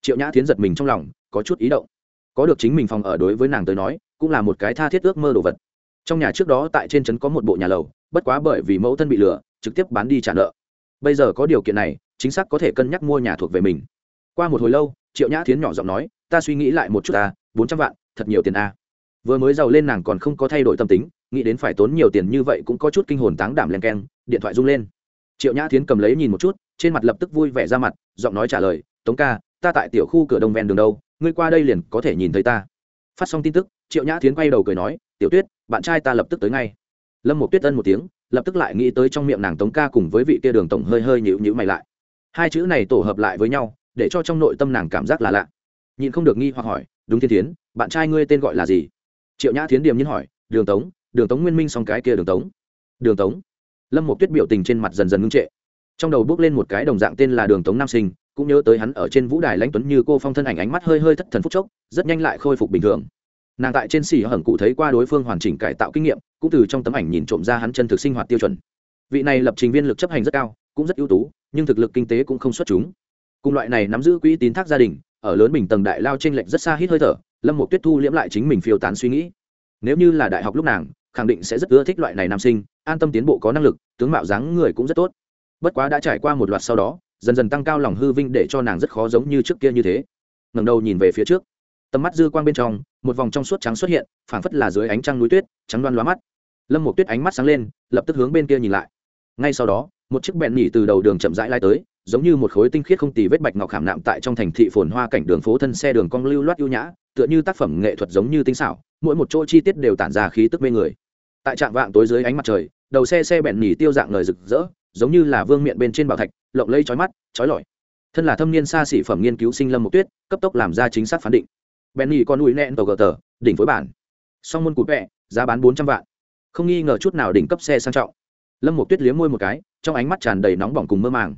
Triệu nhã thiến giật mình trong lòng, có chút ý động. Có được chính mình phòng ở đối với nàng tới nói, cũng là một cái tha thiết ước mơ đồ vật. Trong nhà trước đó tại trên trấn có một bộ nhà lầu, bất quá bởi vì mẫu thân bị lừa, trực tiếp bán đi trả nợ. Bây giờ có điều kiện này, chính xác có thể cân nhắc mua nhà thuộc về mình. Qua một hồi lâu, triệu nhã thiến nhỏ giọng nói ta suy nghĩ lại một chút ta, bốn trăm vạn, thật nhiều tiền a. Vừa mới giàu lên nàng còn không có thay đổi tâm tính, nghĩ đến phải tốn nhiều tiền như vậy cũng có chút kinh hồn táng đảm len keng, điện thoại rung lên. Triệu nhã thiến cầm lấy nhìn một chút, trên mặt lập tức vui vẻ ra mặt, giọng nói trả lời, tống ca, ta tại tiểu khu cửa đông ven đường đâu, ngươi qua đây liền có thể nhìn thấy ta. Phát xong tin tức, triệu nhã thiến quay đầu cười nói, tiểu tuyết, bạn trai ta lập tức tới ngay. Lâm một tuyết ân một tiếng, lập tức lại nghĩ tới trong miệng nàng tống ca cùng với vị kia đường tổng hơi hơi nhịu nhịu mày lại. Hai chữ này tổ hợp lại với nhau, để cho trong nội tâm nàng cảm giác là lạ nhìn không được nghi hoặc hỏi, đúng thiên tiến bạn trai ngươi tên gọi là gì? Triệu nhã thiến điềm nhiên hỏi, đường tống đường tống nguyên minh xong cái kia đường tống. Đường tống? Lâm một tuyết biểu tình trên mặt dần dần ngưng trệ. Trong đầu bước lên một cái đồng dạng tên là đường tống nam sinh, cũng nhớ tới hắn ở trên vũ đài lãnh tuấn như cô phong thân ảnh ánh mắt hơi hơi thất thần phúc chốc, rất nhanh lại khôi phục bình thường. Nàng tại trên xỉ hởng cụ thấy qua đối phương hoàn chỉnh cải tạo kinh nghiệm, cũng từ trong tấm ảnh nhìn trộm ra hắn chân thực sinh hoạt tiêu chuẩn. Vị này lập trình viên lực chấp hành rất cao, cũng rất ưu tú, nhưng thực lực kinh tế cũng không xuất chúng. Cùng loại này nắm giữ quỹ tín thác gia đình ở lớn bình tầng đại lao trên lệnh rất xa hít hơi thở, lâm một tuyết thu liễm lại chính mình phiêu tán suy nghĩ. Nếu như là đại học lúc nàng, khẳng định sẽ rất ưa thích loại này nam sinh, an tâm tiến bộ có năng lực, tướng mạo dáng người cũng rất tốt. Bất quá đã trải qua một loạt sau đó, dần dần tăng cao lòng hư vinh để cho nàng rất khó giống như trước kia như thế. Ngẩng đầu nhìn về phía trước, tầm mắt dư quang bên trong, một vòng trong suốt trắng xuất hiện, phảng phất là dưới ánh trăng núi tuyết, trắng đoan lóa mắt. Lâm một tuyết ánh mắt sáng lên, lập tức hướng bên kia nhìn lại. Ngay sau đó, một chiếc bẹn nhỉ từ đầu đường chậm rãi lai tới giống như một khối tinh khiết không tì vết bạch ngọc khảm nạm tại trong thành thị phồn hoa cảnh đường phố thân xe đường cong lưu loát ưu nhã, tựa như tác phẩm nghệ thuật giống như tinh xảo, mỗi một chỗ chi tiết đều tản ra khí tức mê người. Tại trạm vạng tối dưới ánh mặt trời, đầu xe xe bẹn nhỉ tiêu dạng lời rực rỡ, giống như là vương miện bên trên bảo thạch, lộng lây chói mắt, chói lọi. Thân là thâm niên xa xỉ phẩm nghiên cứu sinh lâm một tuyết, cấp tốc làm ra chính xác phán định. Benny con ủi nẹn tàu gờ tờ, đỉnh phối bản. Song môn cụt vẹ, giá bán bốn trăm vạn. Không nghi ngờ chút nào đỉnh cấp xe sang trọng. Lâm một tuyết liếm môi một cái, trong ánh mắt tràn đầy nóng bỏng cùng mơ màng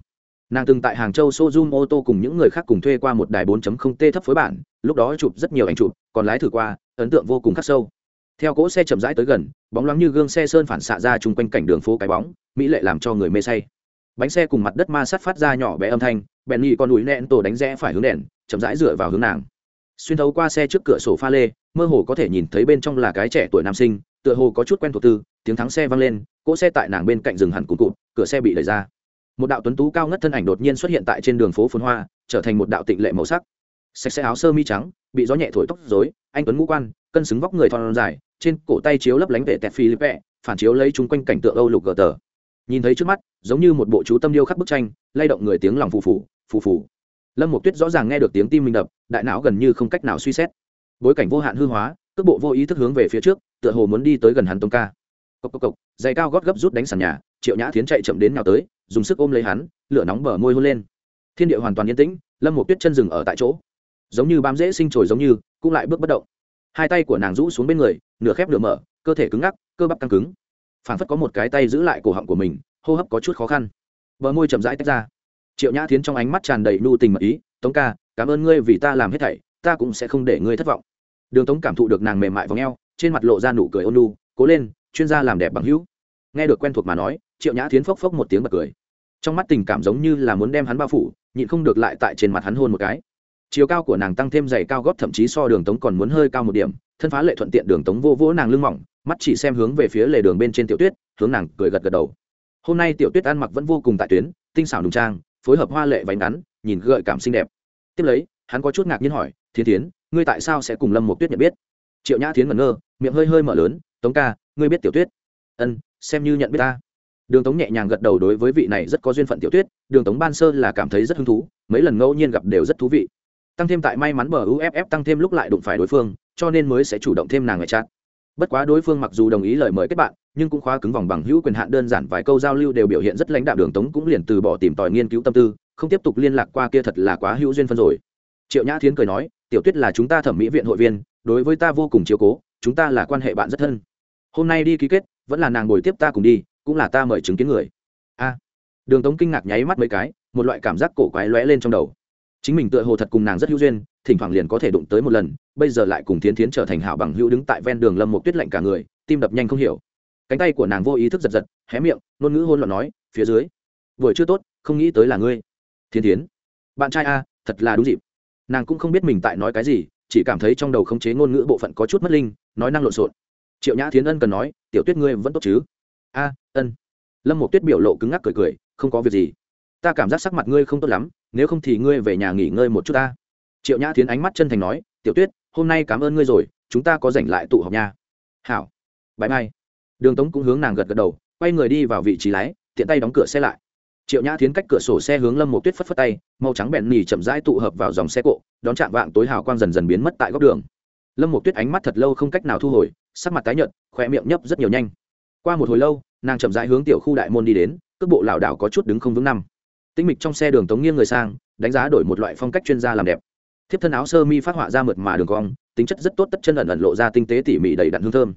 nàng từng tại hàng châu sozum ô tô cùng những người khác cùng thuê qua một đài 4.0 t thấp phối bản, lúc đó chụp rất nhiều ảnh chụp, còn lái thử qua, ấn tượng vô cùng khắc sâu. Theo cỗ xe chậm rãi tới gần, bóng loáng như gương xe sơn phản xạ ra chung quanh cảnh đường phố cái bóng, mỹ lệ làm cho người mê say. Bánh xe cùng mặt đất ma sát phát ra nhỏ bé âm thanh, bèn nhị con núi nẹn tổ đánh rẽ phải hướng đèn, chậm rãi dựa vào hướng nàng. Xuyên thấu qua xe trước cửa sổ pha lê, mơ hồ có thể nhìn thấy bên trong là cái trẻ tuổi nam sinh, tựa hồ có chút quen thuộc tư tiếng thắng xe vang lên, cỗ xe tại nàng bên cạnh rừng hẳn cụt cụt, cửa xe bị đẩy ra một đạo tuấn tú cao ngất thân ảnh đột nhiên xuất hiện tại trên đường phố phồn hoa, trở thành một đạo tịnh lệ màu sắc. Sạch sẽ áo sơ mi trắng, bị gió nhẹ thổi tóc dối anh tuấn ngũ quan, cân xứng vóc người thon dài, trên cổ tay chiếu lấp lánh vệ tẹt philippe, phản chiếu lấy chung quanh cảnh tượng âu lục gờ tờ. Nhìn thấy trước mắt, giống như một bộ chú tâm điêu khắc bức tranh, lay động người tiếng lòng phù phù phù phù. Lâm một tuyết rõ ràng nghe được tiếng tim mình đập, đại não gần như không cách nào suy xét. Bối cảnh vô hạn hư hóa, cước bộ vô ý thức hướng về phía trước, tựa hồ muốn đi tới gần hắn tông ca. Cốc cốc cốc giày cao gót gấp rút đánh sàn nhà, triệu nhã tiến chạy chậm đến nào tới dùng sức ôm lấy hắn lửa nóng bờ môi hôn lên. Thiên địa hoàn toàn yên tĩnh lâm một tuyết chân rừng ở tại chỗ. Giống như bám dễ sinh trồi giống như cũng lại bước bất động. Hai tay của nàng rũ xuống bên người nửa khép nửa mở cơ thể cứng ngắc cơ bắp căng cứng. Phản phất có một cái tay giữ lại cổ họng của mình hô hấp có chút khó khăn. Bờ môi chậm rãi tách ra. Triệu nhã thiến trong ánh mắt tràn đầy nhu tình mật ý tống ca cảm ơn ngươi vì ta làm hết thảy ta cũng sẽ không để ngươi thất vọng. Đường tống cảm thụ được nàng mềm mại v ò trên mặt lộ ra nụ cười ôn nhu, cố lên chuyên gia làm đẹp bằng hữu. Nghe được quen thuộc mà nói triệu nhã thiến phốc phốc một tiếng bật cười trong mắt tình cảm giống như là muốn đem hắn bao phủ, nhịn không được lại tại trên mặt hắn hôn một cái. Chiều cao của nàng tăng thêm giày cao gót, thậm chí so đường tống còn muốn hơi cao một điểm, thân phá lệ thuận tiện đường tống vô vỗ nàng lưng mỏng, mắt chỉ xem hướng về phía lề đường bên trên tiểu tuyết, hướng nàng cười gật gật đầu. Hôm nay tiểu tuyết ăn mặc vẫn vô cùng tại tuyến, tinh xảo đùng trang, phối hợp hoa lệ váy ngắn, nhìn gợi cảm xinh đẹp. Tiếp lấy, hắn có chút ngạc nhiên hỏi, thiên tiến ngươi tại sao sẽ cùng lâm một tuyết nhận biết? Triệu nhã tiến ngẩn ngơ, miệng hơi hơi mở lớn, tống ca, ngươi biết tiểu tuyết? Ân, xem như nhận biết ta đường tống nhẹ nhàng gật đầu đối với vị này rất có duyên phận tiểu tuyết đường tống ban sơ là cảm thấy rất hứng thú, mấy lần ngẫu nhiên gặp đều rất thú vị. Tăng thêm tại may mắn bờ uff tăng thêm lúc lại đụng phải đối phương, cho nên mới sẽ chủ động thêm nàng ngoại chat. Bất quá đối phương mặc dù đồng ý lời mời kết bạn, nhưng cũng khóa cứng vòng bằng hữu quyền hạn đơn giản vài câu giao lưu đều biểu hiện rất lãnh đạo đường tống cũng liền từ bỏ tìm tòi nghiên cứu tâm tư, không tiếp tục liên lạc qua kia thật là quá hữu duyên phân rồi. Triệu nhã thiến cười nói, tiểu tuyết là chúng ta thẩm mỹ viện hội viên, đối với ta vô cùng chiếu cố, chúng ta là quan hệ bạn rất thân. Hôm nay đi ký kết, vẫn là nàng ngồi tiếp ta cùng đi cũng là ta mời chứng kiến người. A. Đường tống kinh ngạc nháy mắt mấy cái, một loại cảm giác cổ quái lóe lên trong đầu. Chính mình tựa hồ thật cùng nàng rất hữu duyên, thỉnh thoảng liền có thể đụng tới một lần, bây giờ lại cùng tiến tiến trở thành hảo bằng hữu đứng tại ven đường lâm một tuyết lạnh cả người, tim đập nhanh không hiểu. Cánh tay của nàng vô ý thức giật giật, hé miệng, ngôn ngữ hôn loạn nói, phía dưới vừa chưa tốt, không nghĩ tới là ngươi. Thiên tiến bạn trai a, thật là đúng dịp. Nàng cũng không biết mình tại nói cái gì, chỉ cảm thấy trong đầu khống chế ngôn ngữ bộ phận có chút mất linh, nói năng lộn xộn. Triệu nhã thiến ân cần nói, tiểu tuyết ngươi vẫn tốt chứ? A ân lâm một tuyết biểu lộ cứng ngắc cười cười không có việc gì ta cảm giác sắc mặt ngươi không tốt lắm nếu không thì ngươi về nhà nghỉ ngơi một chút ta triệu nhã thiến ánh mắt chân thành nói tiểu tuyết hôm nay cảm ơn ngươi rồi chúng ta có rảnh lại tụ họp nha hảo bãi mai đường tống cũng hướng nàng gật gật đầu quay người đi vào vị trí lái tiện tay đóng cửa xe lại triệu nhã thiến cách cửa sổ xe hướng lâm một tuyết phất phất tay màu trắng bẹn nỉ chậm rãi tụ hợp vào dòng xe cộ đón chạm vạng tối hào quang dần dần biến mất tại góc đường lâm một tuyết ánh mắt thật lâu không cách nào thu hồi sắc mặt tái nhợt khoe miệng nhấp rất nhiều nhanh qua một hồi lâu nàng chậm rãi hướng tiểu khu đại môn đi đến, cước bộ lảo đảo có chút đứng không vững năm tinh mịch trong xe đường tống nghiêng người sang, đánh giá đổi một loại phong cách chuyên gia làm đẹp. Thiếp thân áo sơ mi phát họa ra mượt mà đường cong, tính chất rất tốt tất chân ẩn ẩn lộ ra tinh tế tỉ mỉ đầy đặn hương thơm.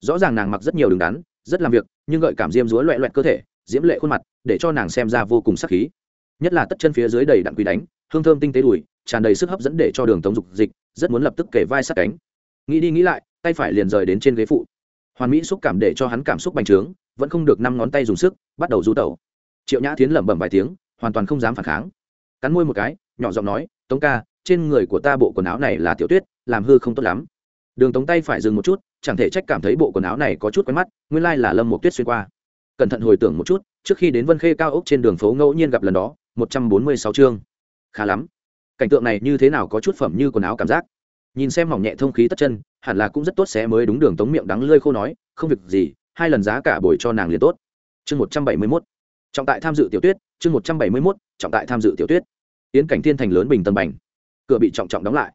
Rõ ràng nàng mặc rất nhiều đường đắn, rất làm việc, nhưng gợi cảm diêm dúa loẹ loẹt cơ thể, diễm lệ khuôn mặt, để cho nàng xem ra vô cùng sắc khí. Nhất là tất chân phía dưới đầy đặn quý đánh, hương thơm tinh tế đùi, tràn đầy sức hấp dẫn để cho đường tống dục dịch, rất muốn lập tức kể vai sát cánh. Nghĩ đi nghĩ lại, tay phải liền rời đến trên ghế phụ. Hoàn mỹ xúc cảm để cho hắn cảm xúc bành trướng vẫn không được năm ngón tay dùng sức, bắt đầu du tẩu. Triệu nhã tiến lẩm bẩm vài tiếng, hoàn toàn không dám phản kháng. Cắn môi một cái, nhỏ giọng nói, tống ca, trên người của ta bộ quần áo này là tiểu tuyết, làm hư không tốt lắm. Đường tống tay phải dừng một chút, chẳng thể trách cảm thấy bộ quần áo này có chút quen mắt, nguyên lai là lâm một tuyết xuyên qua. Cẩn thận hồi tưởng một chút, trước khi đến vân khê cao ốc trên đường phố ngẫu nhiên gặp lần đó, một trăm bốn mươi sáu chương. Khá lắm. Cảnh tượng này như thế nào có chút phẩm như quần áo cảm giác? Nhìn xem mỏng nhẹ thông khí tất chân, hẳn là cũng rất tốt sẽ mới đúng đường tống miệng đắng lơi khô nói, không việc gì hai lần giá cả bồi cho nàng liền tốt. Chương một trăm bảy mươi mốt. Trọng tại tham dự tiểu tuyết, chương một trăm bảy mươi mốt, trọng tại tham dự tiểu tuyết. Yến cảnh thiên thành lớn bình tân bành. Cửa bị trọng trọng đóng lại.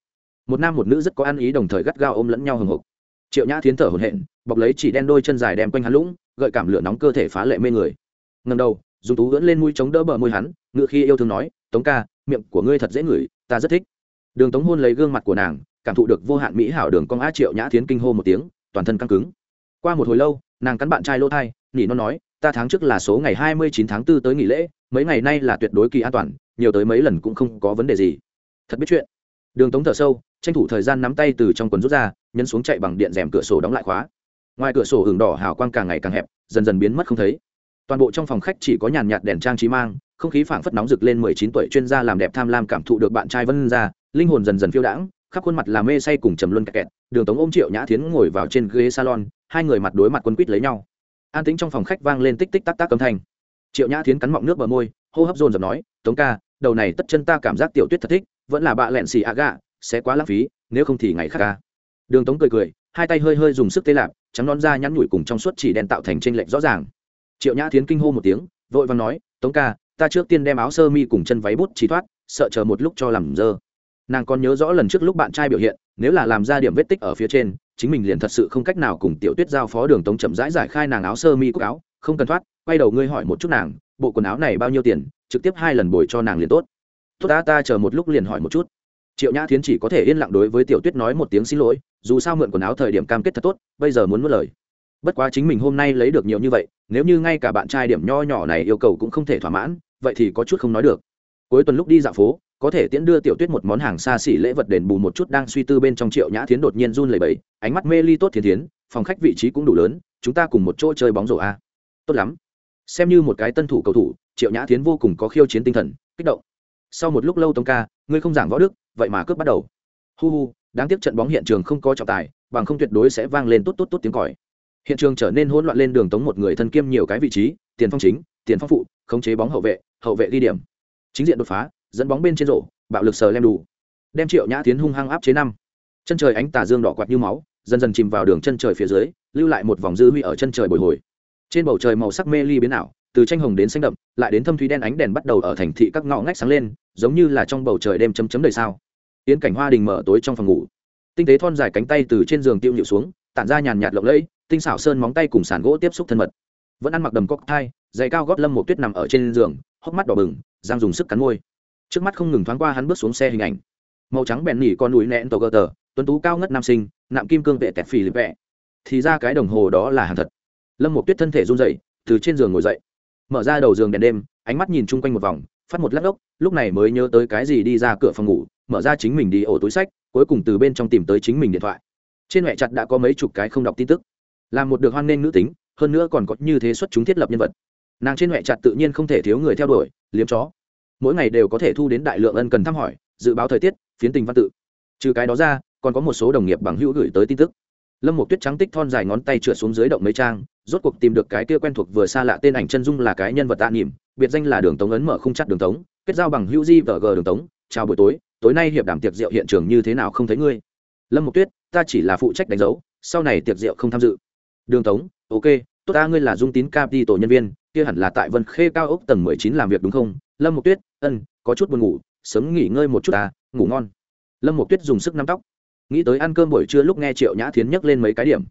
Một nam một nữ rất có ăn ý đồng thời gắt gao ôm lẫn nhau hừng hực. Triệu nhã thiến thở hồn hện bọc lấy chỉ đen đôi chân dài đem quanh hắn lũng, gợi cảm lửa nóng cơ thể phá lệ mê người. Ngần đầu dùng tú ưỡn lên mũi chống đỡ bờ môi hắn, ngựa khi yêu thương nói, tống ca, miệng của ngươi thật dễ ngửi, ta rất thích. Đường tống hôn lấy gương mặt của nàng, cảm thụ được vô hạn mỹ hảo đường cong á triệu nhã thiến kinh hô một tiếng, toàn thân căng cứng. Qua một hồi lâu nàng cắn bạn trai lỗ thai, nỉ nó nói, ta tháng trước là số ngày hai mươi chín tháng 4 tới nghỉ lễ, mấy ngày nay là tuyệt đối kỳ an toàn, nhiều tới mấy lần cũng không có vấn đề gì. Thật biết chuyện. Đường tống thở sâu, tranh thủ thời gian nắm tay từ trong quần rút ra, nhấn xuống chạy bằng điện rèm cửa sổ đóng lại khóa. Ngoài cửa sổ hưởng đỏ hào quang càng ngày càng hẹp, dần dần biến mất không thấy. Toàn bộ trong phòng khách chỉ có nhàn nhạt đèn trang trí mang, không khí phảng phất nóng rực lên mười chín tuổi chuyên gia làm đẹp tham lam cảm thụ được bạn trai vân ra linh hồn dần dần phiêu đãng, khắp khuôn mặt là mê say cùng trầm luân kẹt kẹt. Đường tống ôm triệu nhã thiến ngồi vào trên ghế salon hai người mặt đối mặt quân quýt lấy nhau. An tính trong phòng khách vang lên tích tích tắc tắc âm thanh. Triệu nhã thiến cắn mọng nước bờ môi, hô hấp dồn dập nói, tống ca, đầu này tất chân ta cảm giác tiểu tuyết thật thích, vẫn là bạ lẹn xì a gạ, sẽ quá lãng phí, nếu không thì ngày khác ca. Đường tống cười cười, hai tay hơi hơi dùng sức tê lạp, trắng non da nhắn nhủi cùng trong suốt chỉ đen tạo thành tranh lệch rõ ràng. Triệu nhã thiến kinh hô một tiếng, vội vàng nói, tống ca, ta trước tiên đem áo sơ mi cùng chân váy bút chỉ thoát, sợ chờ một lúc cho làm dơ. Nàng còn nhớ rõ lần trước lúc bạn trai biểu hiện, nếu là làm ra điểm vết tích ở phía trên chính mình liền thật sự không cách nào cùng tiểu tuyết giao phó đường tống chậm rãi giải khai nàng áo sơ mi cúc áo, không cần thoát, quay đầu ngươi hỏi một chút nàng, bộ quần áo này bao nhiêu tiền, trực tiếp hai lần bồi cho nàng liền tốt. Tốt ta ta chờ một lúc liền hỏi một chút. Triệu nhã thiến chỉ có thể yên lặng đối với tiểu tuyết nói một tiếng xin lỗi, dù sao mượn quần áo thời điểm cam kết thật tốt, bây giờ muốn mất lời. Bất quá chính mình hôm nay lấy được nhiều như vậy, nếu như ngay cả bạn trai điểm nho nhỏ này yêu cầu cũng không thể thỏa mãn, vậy thì có chút không nói được. Cuối tuần lúc đi dạo phố có thể tiễn đưa tiểu tuyết một món hàng xa xỉ lễ vật đền bù một chút đang suy tư bên trong triệu nhã thiến đột nhiên run lẩy bẩy, ánh mắt mê ly tốt thiên thiến, phòng khách vị trí cũng đủ lớn, chúng ta cùng một chỗ chơi bóng rổ a. Tốt lắm. Xem như một cái tân thủ cầu thủ, triệu nhã thiến vô cùng có khiêu chiến tinh thần, kích động. Sau một lúc lâu tống ca, ngươi không giảng võ đức, vậy mà cướp bắt đầu. Hu hu, đáng tiếc trận bóng hiện trường không có trọng tài, bằng không tuyệt đối sẽ vang lên tốt tốt tốt tiếng còi. Hiện trường trở nên hỗn loạn lên đường tống một người thân kiêm nhiều cái vị trí, tiền phong chính, tiền phong phụ, khống chế bóng hậu vệ hậu vệ ghi điểm. Chính diện đột phá dẫn bóng bên trên rổ, bạo lực sờ lem đủ. Đem triệu nhã tiến hung hăng áp chế năm. Chân trời ánh tà dương đỏ quạt như máu, dần dần chìm vào đường chân trời phía dưới, lưu lại một vòng dư huy ở chân trời bồi hồi. Trên bầu trời màu sắc mê ly biến ảo, từ tranh hồng đến xanh đậm, lại đến thâm thúy đen ánh đèn bắt đầu ở thành thị các ngõ ngách sáng lên, giống như là trong bầu trời đêm chấm chấm đầy sao. Tiến cảnh hoa đình mở tối trong phòng ngủ. Tinh tế thon dài cánh tay từ trên giường tiêu nhịu xuống, tản ra nhàn nhạt lộng lẫy, tinh xảo sơn móng tay cùng sàn gỗ tiếp xúc thân mật. Vẫn ăn mặc đầm cóc thai dày cao gót lâm một tuyết nằm ở trên giường, hốc mắt đỏ bừng giang dùng sức cắn môi trước mắt không ngừng thoáng qua hắn bước xuống xe hình ảnh. Màu trắng bèn nỉ con núi nẹn tổ gờ tờ, tuấn tú cao ngất nam sinh, nạm kim cương vệ tẹt phì lịp vẹ. Thì ra cái đồng hồ đó là hàng thật. Lâm một tuyết thân thể run dậy từ trên giường ngồi dậy. Mở ra đầu giường đèn đêm, ánh mắt nhìn chung quanh một vòng, phát một lát ốc, lúc này mới nhớ tới cái gì đi ra cửa phòng ngủ, mở ra chính mình đi ổ túi sách, cuối cùng từ bên trong tìm tới chính mình điện thoại. Trên mẹ chặt đã có mấy chục cái không đọc tin tức. Là một được hoan nghênh nữ tính, hơn nữa còn có như thế xuất chúng thiết lập nhân vật. Nàng trên mẹ chặt tự nhiên không thể thiếu người theo đuổi, liếm chó mỗi ngày đều có thể thu đến đại lượng ân cần thăm hỏi, dự báo thời tiết, phiến tình văn tự. Trừ cái đó ra, còn có một số đồng nghiệp bằng hữu gửi tới tin tức. Lâm một tuyết trắng tích thon dài ngón tay trượt xuống dưới động mấy trang, rốt cuộc tìm được cái kia quen thuộc vừa xa lạ tên ảnh chân dung là cái nhân vật tạ nỉm biệt danh là đường tống ấn mở không chắc đường tống, kết giao bằng hữu di và g đường tống. Chào buổi tối tối nay hiệp đảm tiệc rượu hiện trường như thế nào không thấy ngươi? Lâm một tuyết, ta chỉ là phụ trách đánh dấu, sau này tiệc rượu không tham dự. Đường tống, ok, tốt ta, ngươi là dung tín capi tổ nhân viên, kia hẳn là tại vân khê cao ốc tầng mười chín làm việc đúng không? Lâm một tuyết ân có chút buồn ngủ sớm nghỉ ngơi một chút à, ngủ ngon. Lâm một tuyết dùng sức nắm tóc. Nghĩ tới ăn cơm buổi trưa lúc nghe triệu nhã thiến nhắc lên mấy cái điểm.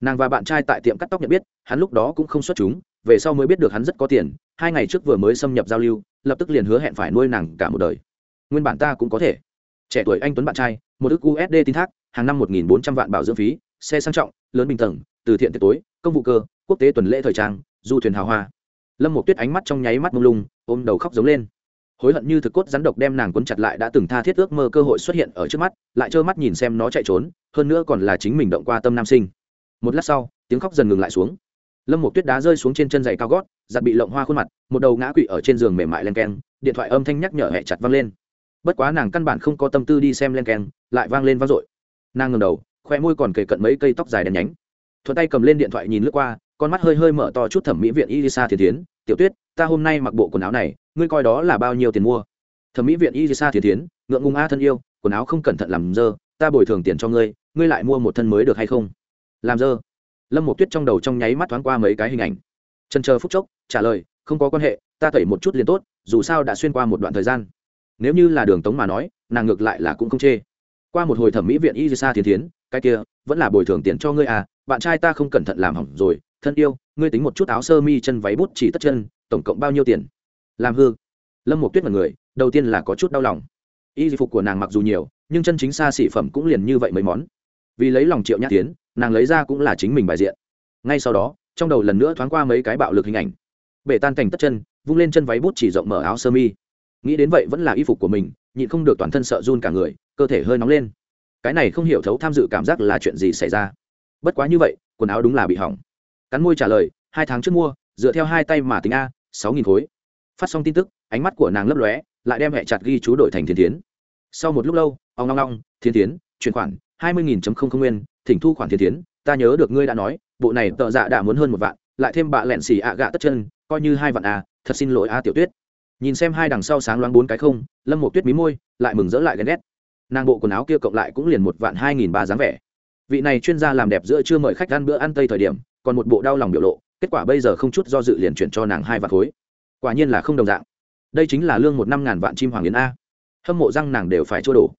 Nàng và bạn trai tại tiệm cắt tóc nhận biết hắn lúc đó cũng không xuất chúng về sau mới biết được hắn rất có tiền hai ngày trước vừa mới xâm nhập giao lưu lập tức liền hứa hẹn phải nuôi nàng cả một đời. Nguyên bản ta cũng có thể. Trẻ tuổi anh tuấn bạn trai một ức usd tin thác hàng năm một nghìn bốn trăm vạn bảo dưỡng phí xe sang trọng lớn bình tầng từ thiện tiệc tối công vụ cơ quốc tế tuần lễ thời trang du thuyền hào hoa lâm một tuyết ánh mắt trong nháy mắt mông lung, ôm đầu khóc giống lên. Hối hận như thực cốt rắn độc đem nàng quấn chặt lại đã từng tha thiết ước mơ cơ hội xuất hiện ở trước mắt, lại trơ mắt nhìn xem nó chạy trốn, hơn nữa còn là chính mình động qua tâm nam sinh. Một lát sau, tiếng khóc dần ngừng lại xuống. Lâm một tuyết đá rơi xuống trên chân giày cao gót, giặt bị lộng hoa khuôn mặt, một đầu ngã quỵ ở trên giường mềm mại len keng, điện thoại âm thanh nhắc nhở hẹ chặt vang lên. Bất quá nàng căn bản không có tâm tư đi xem len keng, lại vang lên vang dội. Nàng ngầm đầu khoe môi còn kề cận mấy cây tóc dài đen nhánh. Thuận tay cầm lên điện thoại nhìn lướt qua con mắt hơi hơi mở to chút thẩm mỹ viện Elisa Thiến Thiến, "Tiểu Tuyết, ta hôm nay mặc bộ quần áo này, ngươi coi đó là bao nhiêu tiền mua?" Thẩm mỹ viện Elisa Thiến Thiến, ngượng ngùng a thân yêu, quần áo không cẩn thận làm dơ, ta bồi thường tiền cho ngươi, ngươi lại mua một thân mới được hay không? Làm dơ. Lâm một Tuyết trong đầu trong nháy mắt thoáng qua mấy cái hình ảnh. chần chờ phút chốc, trả lời, "Không có quan hệ, ta tẩy một chút liền tốt, dù sao đã xuyên qua một đoạn thời gian." Nếu như là Đường Tống mà nói, nàng ngược lại là cũng không chê. Qua một hồi thẩm mỹ viện Elisa Thiến Thiến, cái kia, vẫn là bồi thường tiền cho ngươi à, bạn trai ta không cẩn thận làm hỏng rồi, thân yêu, ngươi tính một chút áo sơ mi, chân váy bút, chỉ tất chân, tổng cộng bao nhiêu tiền? Làm hư. Lâm một tuyết mật người, đầu tiên là có chút đau lòng. Y phục của nàng mặc dù nhiều, nhưng chân chính xa xỉ phẩm cũng liền như vậy mấy món. Vì lấy lòng triệu nhã tiến, nàng lấy ra cũng là chính mình bài diện. Ngay sau đó, trong đầu lần nữa thoáng qua mấy cái bạo lực hình ảnh. Bể tan cảnh tất chân, vung lên chân váy bút chỉ rộng mở áo sơ mi. Nghĩ đến vậy vẫn là y phục của mình, nhịn không được toàn thân sợ run cả người, cơ thể hơi nóng lên. Cái này không hiểu thấu tham dự cảm giác là chuyện gì xảy ra. Bất quá như vậy, quần áo đúng là bị hỏng cắn môi trả lời, hai tháng trước mua, dựa theo hai tay mà tính a, sáu nghìn khối. Phát xong tin tức, ánh mắt của nàng lấp lóe, lại đem hẹ chặt ghi chú đổi thành thiên tiến sau một lúc lâu ông long long thiên tiến chuyển khoản, hai mươi nghìn không không nguyên, thỉnh thu khoản thiên tiến ta nhớ được ngươi đã nói, bộ này tợ dạ đã muốn hơn một vạn, lại thêm bạ lẹn xì ạ gạ tất chân, coi như hai vạn à thật xin lỗi a tiểu tuyết. Nhìn xem hai đằng sau sáng loáng bốn cái không, lâm một tuyết mí môi, lại mừng rỡ lại ghen ghét. Nàng bộ quần áo kia cộng lại cũng liền một vạn hai nghìn ba dáng vẻ. Vị này chuyên gia làm đẹp giữa chưa mời khách ăn bữa ăn tây thời điểm còn một bộ đau lòng biểu lộ, kết quả bây giờ không chút do dự liền chuyển cho nàng hai vạn khối. Quả nhiên là không đồng dạng. Đây chính là lương một năm ngàn vạn chim hoàng yến a. Hâm mộ răng nàng đều phải chua đổ.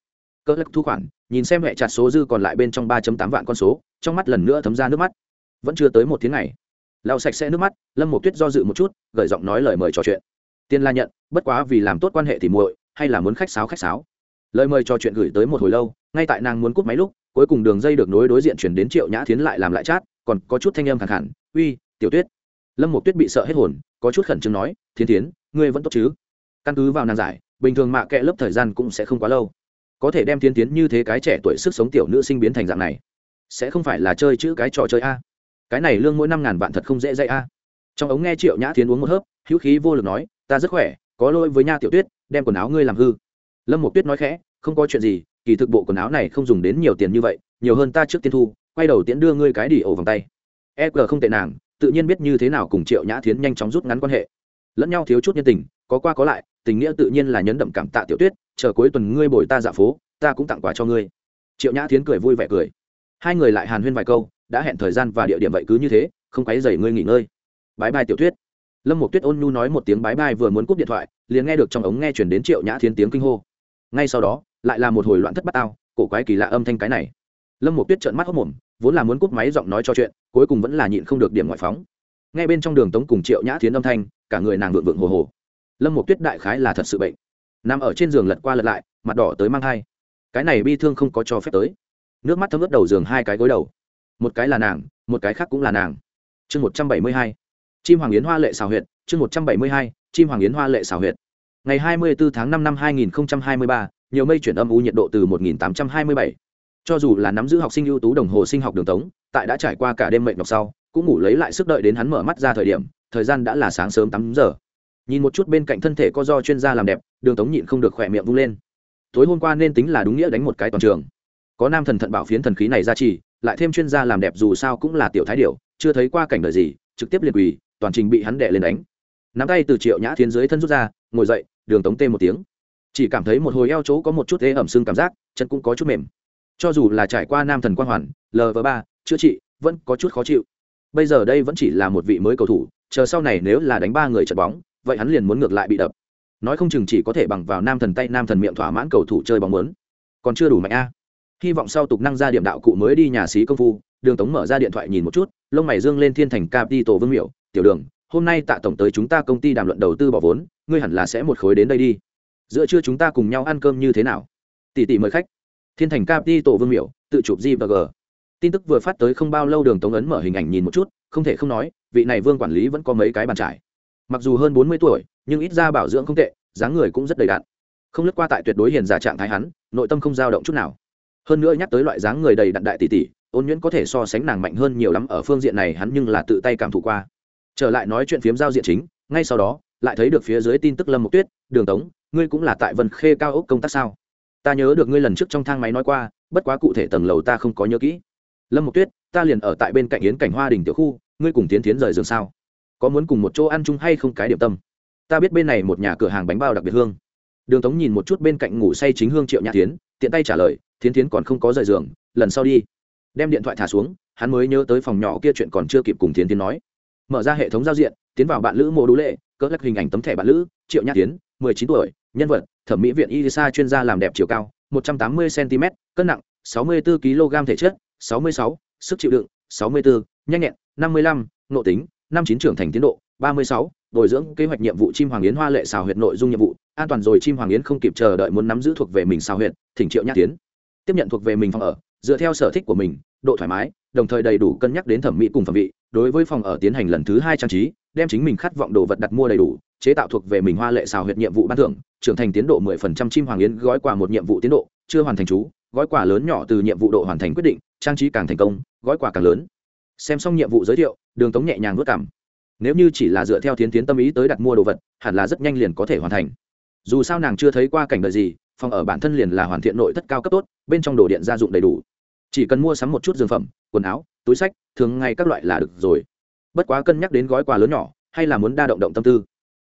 Cơ lắc thu khoản, nhìn xem hệ chặt số dư còn lại bên trong ba tám vạn con số, trong mắt lần nữa thấm ra nước mắt. Vẫn chưa tới một tiếng này lau sạch sẽ nước mắt, lâm một tuyết do dự một chút, gởi giọng nói lời mời trò chuyện. Tiên la nhận, bất quá vì làm tốt quan hệ thì muội, hay là muốn khách sáo khách sáo. Lời mời trò chuyện gửi tới một hồi lâu, ngay tại nàng muốn cúp máy lúc, cuối cùng đường dây được nối đối diện chuyển đến triệu nhã thiến lại làm lại chát còn có chút thanh âm khẳng hẳn uy, tiểu tuyết. Lâm một tuyết bị sợ hết hồn, có chút khẩn trương nói thiên tiến ngươi vẫn tốt chứ? Căn cứ vào nàng giải, bình thường mạ kệ lớp thời gian cũng sẽ không quá lâu. Có thể đem thiên tiến như thế cái trẻ tuổi sức sống tiểu nữ sinh biến thành dạng này, sẽ không phải là chơi chữ cái trò chơi a? Cái này lương mỗi năm ngàn vạn thật không dễ dạy a. Trong ống nghe triệu nhã tiến uống một hớp, hữu khí vô lực nói, ta rất khỏe, có lỗi với nha tiểu tuyết, đem quần áo ngươi làm hư. Lâm một tuyết nói khẽ, không có chuyện gì, kỳ thực bộ quần áo này không dùng đến nhiều tiền như vậy, nhiều hơn ta trước tiên thu quay đầu tiễn đưa ngươi cái đỉ ổ vòng tay. E g không tệ nàng, tự nhiên biết như thế nào cùng triệu nhã thiến nhanh chóng rút ngắn quan hệ. Lẫn nhau thiếu chút nhân tình, có qua có lại, tình nghĩa tự nhiên là nhấn đậm cảm tạ tiểu tuyết, chờ cuối tuần ngươi bồi ta dạ phố, ta cũng tặng quà cho ngươi. Triệu nhã thiến cười vui vẻ cười. Hai người lại hàn huyên vài câu, đã hẹn thời gian và địa điểm vậy cứ như thế, không quấy dày ngươi nghỉ ngơi. Bái bai tiểu tuyết. Lâm một tuyết ôn nhu nói một tiếng bái bai vừa muốn cúp điện thoại, liền nghe được trong ống nghe chuyển đến triệu nhã thiến tiếng kinh hô. Ngay sau đó, lại là một hồi loạn thất bát ao, cổ quái kỳ lạ âm thanh cái này lâm một tuyết trợn mắt hốc mồm, vốn là muốn cúp máy giọng nói cho chuyện, cuối cùng vẫn là nhịn không được điểm ngoại phóng. Ngay bên trong đường tống cùng triệu nhã thiến âm thanh, cả người nàng vượng vượng hồ hồ. Lâm một tuyết đại khái là thật sự bệnh. Nằm ở trên giường lật qua lật lại, mặt đỏ tới mang thai. Cái này bi thương không có cho phép tới. Nước mắt thấm ướt đầu giường hai cái gối đầu. Một cái là nàng, một cái khác cũng là nàng. Chương một trăm bảy mươi hai. Chim hoàng yến hoa lệ xào huyệt, chương một trăm bảy mươi hai. Chim hoàng yến hoa lệ xào huyệt. Ngày hai mươi bốn tháng năm năm hai nghìn hai mươi ba, nhiều mây chuyển âm u nhiệt độ từ một nghìn tám trăm hai mươi bảy cho dù là nắm giữ học sinh ưu tú đồng hồ sinh học đường tống, tại đã trải qua cả đêm mệnh ngọc sau, cũng ngủ lấy lại sức đợi đến hắn mở mắt ra thời điểm, thời gian đã là sáng sớm tám giờ. Nhìn một chút bên cạnh thân thể có do chuyên gia làm đẹp, đường tống nhịn không được khỏe miệng vung lên. Tối hôm qua nên tính là đúng nghĩa đánh một cái toàn trường. Có nam thần thận bảo phiến thần khí này ra trì, lại thêm chuyên gia làm đẹp dù sao cũng là tiểu thái điệu chưa thấy qua cảnh đời gì, trực tiếp liền quỳ, toàn trình bị hắn đệ lên đánh. Nắm tay từ triệu nhã thiến dưới thân rút ra, ngồi dậy, đường tống tê một tiếng. Chỉ cảm thấy một hồi eo chỗ có một chút ế ẩm xương cảm giác, chân cũng có chút mềm cho dù là trải qua nam thần quang hoàn lv ba, chữa trị, vẫn có chút khó chịu. Bây giờ đây vẫn chỉ là một vị mới cầu thủ, chờ sau này nếu là đánh ba người trận bóng, vậy hắn liền muốn ngược lại bị đập. Nói không chừng chỉ có thể bằng vào nam thần tay, nam thần miệng thỏa mãn cầu thủ chơi bóng muốn. Còn chưa đủ mạnh a. Hy vọng sau tục năng ra điểm đạo cụ mới đi nhà xí công phu, đường tống mở ra điện thoại nhìn một chút, lông mày dương lên thiên thành cap đi tổ vương miệu tiểu đường, hôm nay tạ tổng tới chúng ta công ty đàm luận đầu tư bỏ vốn, ngươi hẳn là sẽ một khối đến đây đi. Giữa trưa chúng ta cùng nhau ăn cơm như thế nào? Tỷ tỷ mời khách thiên thành cap đi tổ vương miểu, tự chụp g và g. Tin tức vừa phát tới không bao lâu đường tống ấn mở hình ảnh nhìn một chút, không thể không nói, vị này vương quản lý vẫn có mấy cái bàn trải. Mặc dù hơn bốn mươi tuổi, nhưng ít ra bảo dưỡng không tệ, dáng người cũng rất đầy đặn. Không lướt qua tại tuyệt đối hiền giả trạng thái hắn, nội tâm không dao động chút nào. Hơn nữa nhắc tới loại dáng người đầy đặn đại tỷ tỷ, ôn nhuyễn có thể so sánh nàng mạnh hơn nhiều lắm ở phương diện này hắn nhưng là tự tay cảm thụ qua. Trở lại nói chuyện phiếm giao diện chính, ngay sau đó, lại thấy được phía dưới tin tức lâm mộc tuyết, đường tống, ngươi cũng là tại vân khê cao ốc công tác sao? Ta nhớ được ngươi lần trước trong thang máy nói qua, bất quá cụ thể tầng lầu ta không có nhớ kỹ. Lâm mộc tuyết, ta liền ở tại bên cạnh yến cảnh hoa đình tiểu khu, ngươi cùng tiến tiến rời giường sao? Có muốn cùng một chỗ ăn chung hay không cái điểm tâm? Ta biết bên này một nhà cửa hàng bánh bao đặc biệt hương. Đường tống nhìn một chút bên cạnh ngủ say chính hương triệu nhã tiến, tiện tay trả lời thiến tiến còn không có rời giường, lần sau đi. Đem điện thoại thả xuống, hắn mới nhớ tới phòng nhỏ kia chuyện còn chưa kịp cùng thiến tiến nói. Mở ra hệ thống giao diện, tiến vào bạn lữ mô đũ lệ, cỡ lắc hình ảnh tấm thẻ bạn lữ, triệu nhã tiến, mười chín tuổi, nhân vật thẩm mỹ viện Isa chuyên gia làm đẹp chiều cao một trăm tám mươi cm cân nặng sáu mươi bốn kg thể chất sáu mươi sáu sức chịu đựng sáu mươi bốn nhanh nhẹn 55, nội tính năm chín trưởng thành tiến độ ba mươi sáu bồi dưỡng kế hoạch nhiệm vụ chim hoàng yến hoa lệ xào huyệt nội dung nhiệm vụ an toàn rồi chim hoàng yến không kịp chờ đợi muốn nắm giữ thuộc về mình xào huyệt thỉnh triệu nhã tiến. Tiếp nhận thuộc về mình phòng ở dựa theo sở thích của mình độ thoải mái đồng thời đầy đủ cân nhắc đến thẩm mỹ cùng phẩm vị đối với phòng ở tiến hành lần thứ hai trang trí, đem chính mình khát vọng đồ vật đặt mua đầy đủ, chế tạo thuộc về mình hoa lệ xào huyệt nhiệm vụ ban thưởng, trưởng thành tiến độ mười phần trăm chim hoàng yến gói quà một nhiệm vụ tiến độ, chưa hoàn thành chú, gói quà lớn nhỏ từ nhiệm vụ độ hoàn thành quyết định, trang trí càng thành công, gói quà càng lớn. Xem xong nhiệm vụ giới thiệu, đường tống nhẹ nhàng vất cảm. Nếu như chỉ là dựa theo tiến tiến tâm ý tới đặt mua đồ vật, hẳn là rất nhanh liền có thể hoàn thành. Dù sao nàng chưa thấy qua cảnh đời gì, phòng ở bản thân liền là hoàn thiện nội thất cao cấp tốt, bên trong đồ điện gia dụng đầy đủ chỉ cần mua sắm một chút dược phẩm, quần áo, túi sách, thường ngay các loại là được rồi. Bất quá cân nhắc đến gói quà lớn nhỏ, hay là muốn đa động động tâm tư.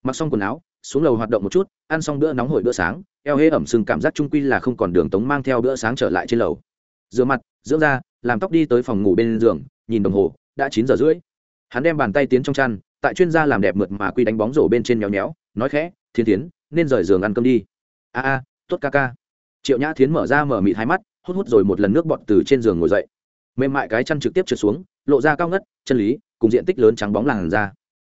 Mặc xong quần áo, xuống lầu hoạt động một chút, ăn xong bữa nóng hổi bữa sáng, eo hế ẩm sừng cảm giác trung quy là không còn đường tống mang theo bữa sáng trở lại trên lầu. Rửa mặt, dưỡng da, làm tóc đi tới phòng ngủ bên giường, nhìn đồng hồ, đã chín giờ rưỡi. Hắn đem bàn tay tiến trong chăn, tại chuyên gia làm đẹp mượt mà quy đánh bóng rổ bên trên nhéo nhéo nói khẽ, thiên tiến nên rời giường ăn cơm đi. A a, tốt ca ca. Triệu nhã thiến mở ra mở mịt hai mắt hút hút rồi một lần nước bọt từ trên giường ngồi dậy. Mềm mại cái chăn trực tiếp trượt xuống, lộ ra cao ngất, chân lý, cùng diện tích lớn trắng bóng làn ra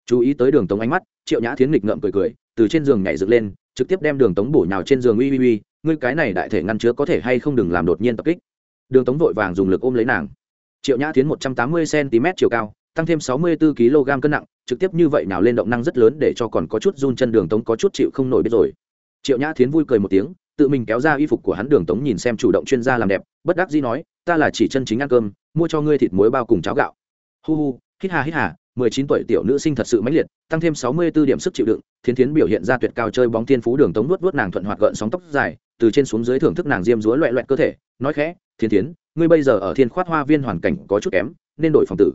chú ý tới đường tống ánh mắt, triệu nhã thiến nghịch ngợm cười cười, từ trên giường nhảy dựng lên, trực tiếp đem đường tống bổ nhào trên giường uy uy uy, ngươi cái này đại thể ngăn chứa có thể hay không đừng làm đột nhiên tập kích. Đường tống vội vàng dùng lực ôm lấy nàng. Triệu nhã tiến một trăm tám mươi cm chiều cao, tăng thêm sáu mươi bốn kg cân nặng, trực tiếp như vậy nào lên động năng rất lớn để cho còn có chút run chân đường tống có chút chịu không nổi biết rồi. Triệu nhã tiến vui cười một tiếng tự mình kéo ra y phục của hắn đường tống nhìn xem chủ động chuyên gia làm đẹp, bất đắc dĩ nói, ta là chỉ chân chính ăn cơm, mua cho ngươi thịt muối bao cùng cháo gạo. Hu hu, hít hà hít hà, mười chín tuổi tiểu nữ sinh thật sự mãnh liệt, tăng thêm sáu mươi 64 điểm sức chịu đựng, thiến thiến biểu hiện ra tuyệt cao chơi bóng thiên phú đường tống nuốt nuốt nàng thuận hoạt gợn sóng tóc dài, từ trên xuống dưới thưởng thức nàng diêm dúa loẹ loẹt cơ thể, nói khẽ thiên thiến, ngươi bây giờ ở thiên khoát hoa viên hoàn cảnh có chút kém, nên đổi phòng tử.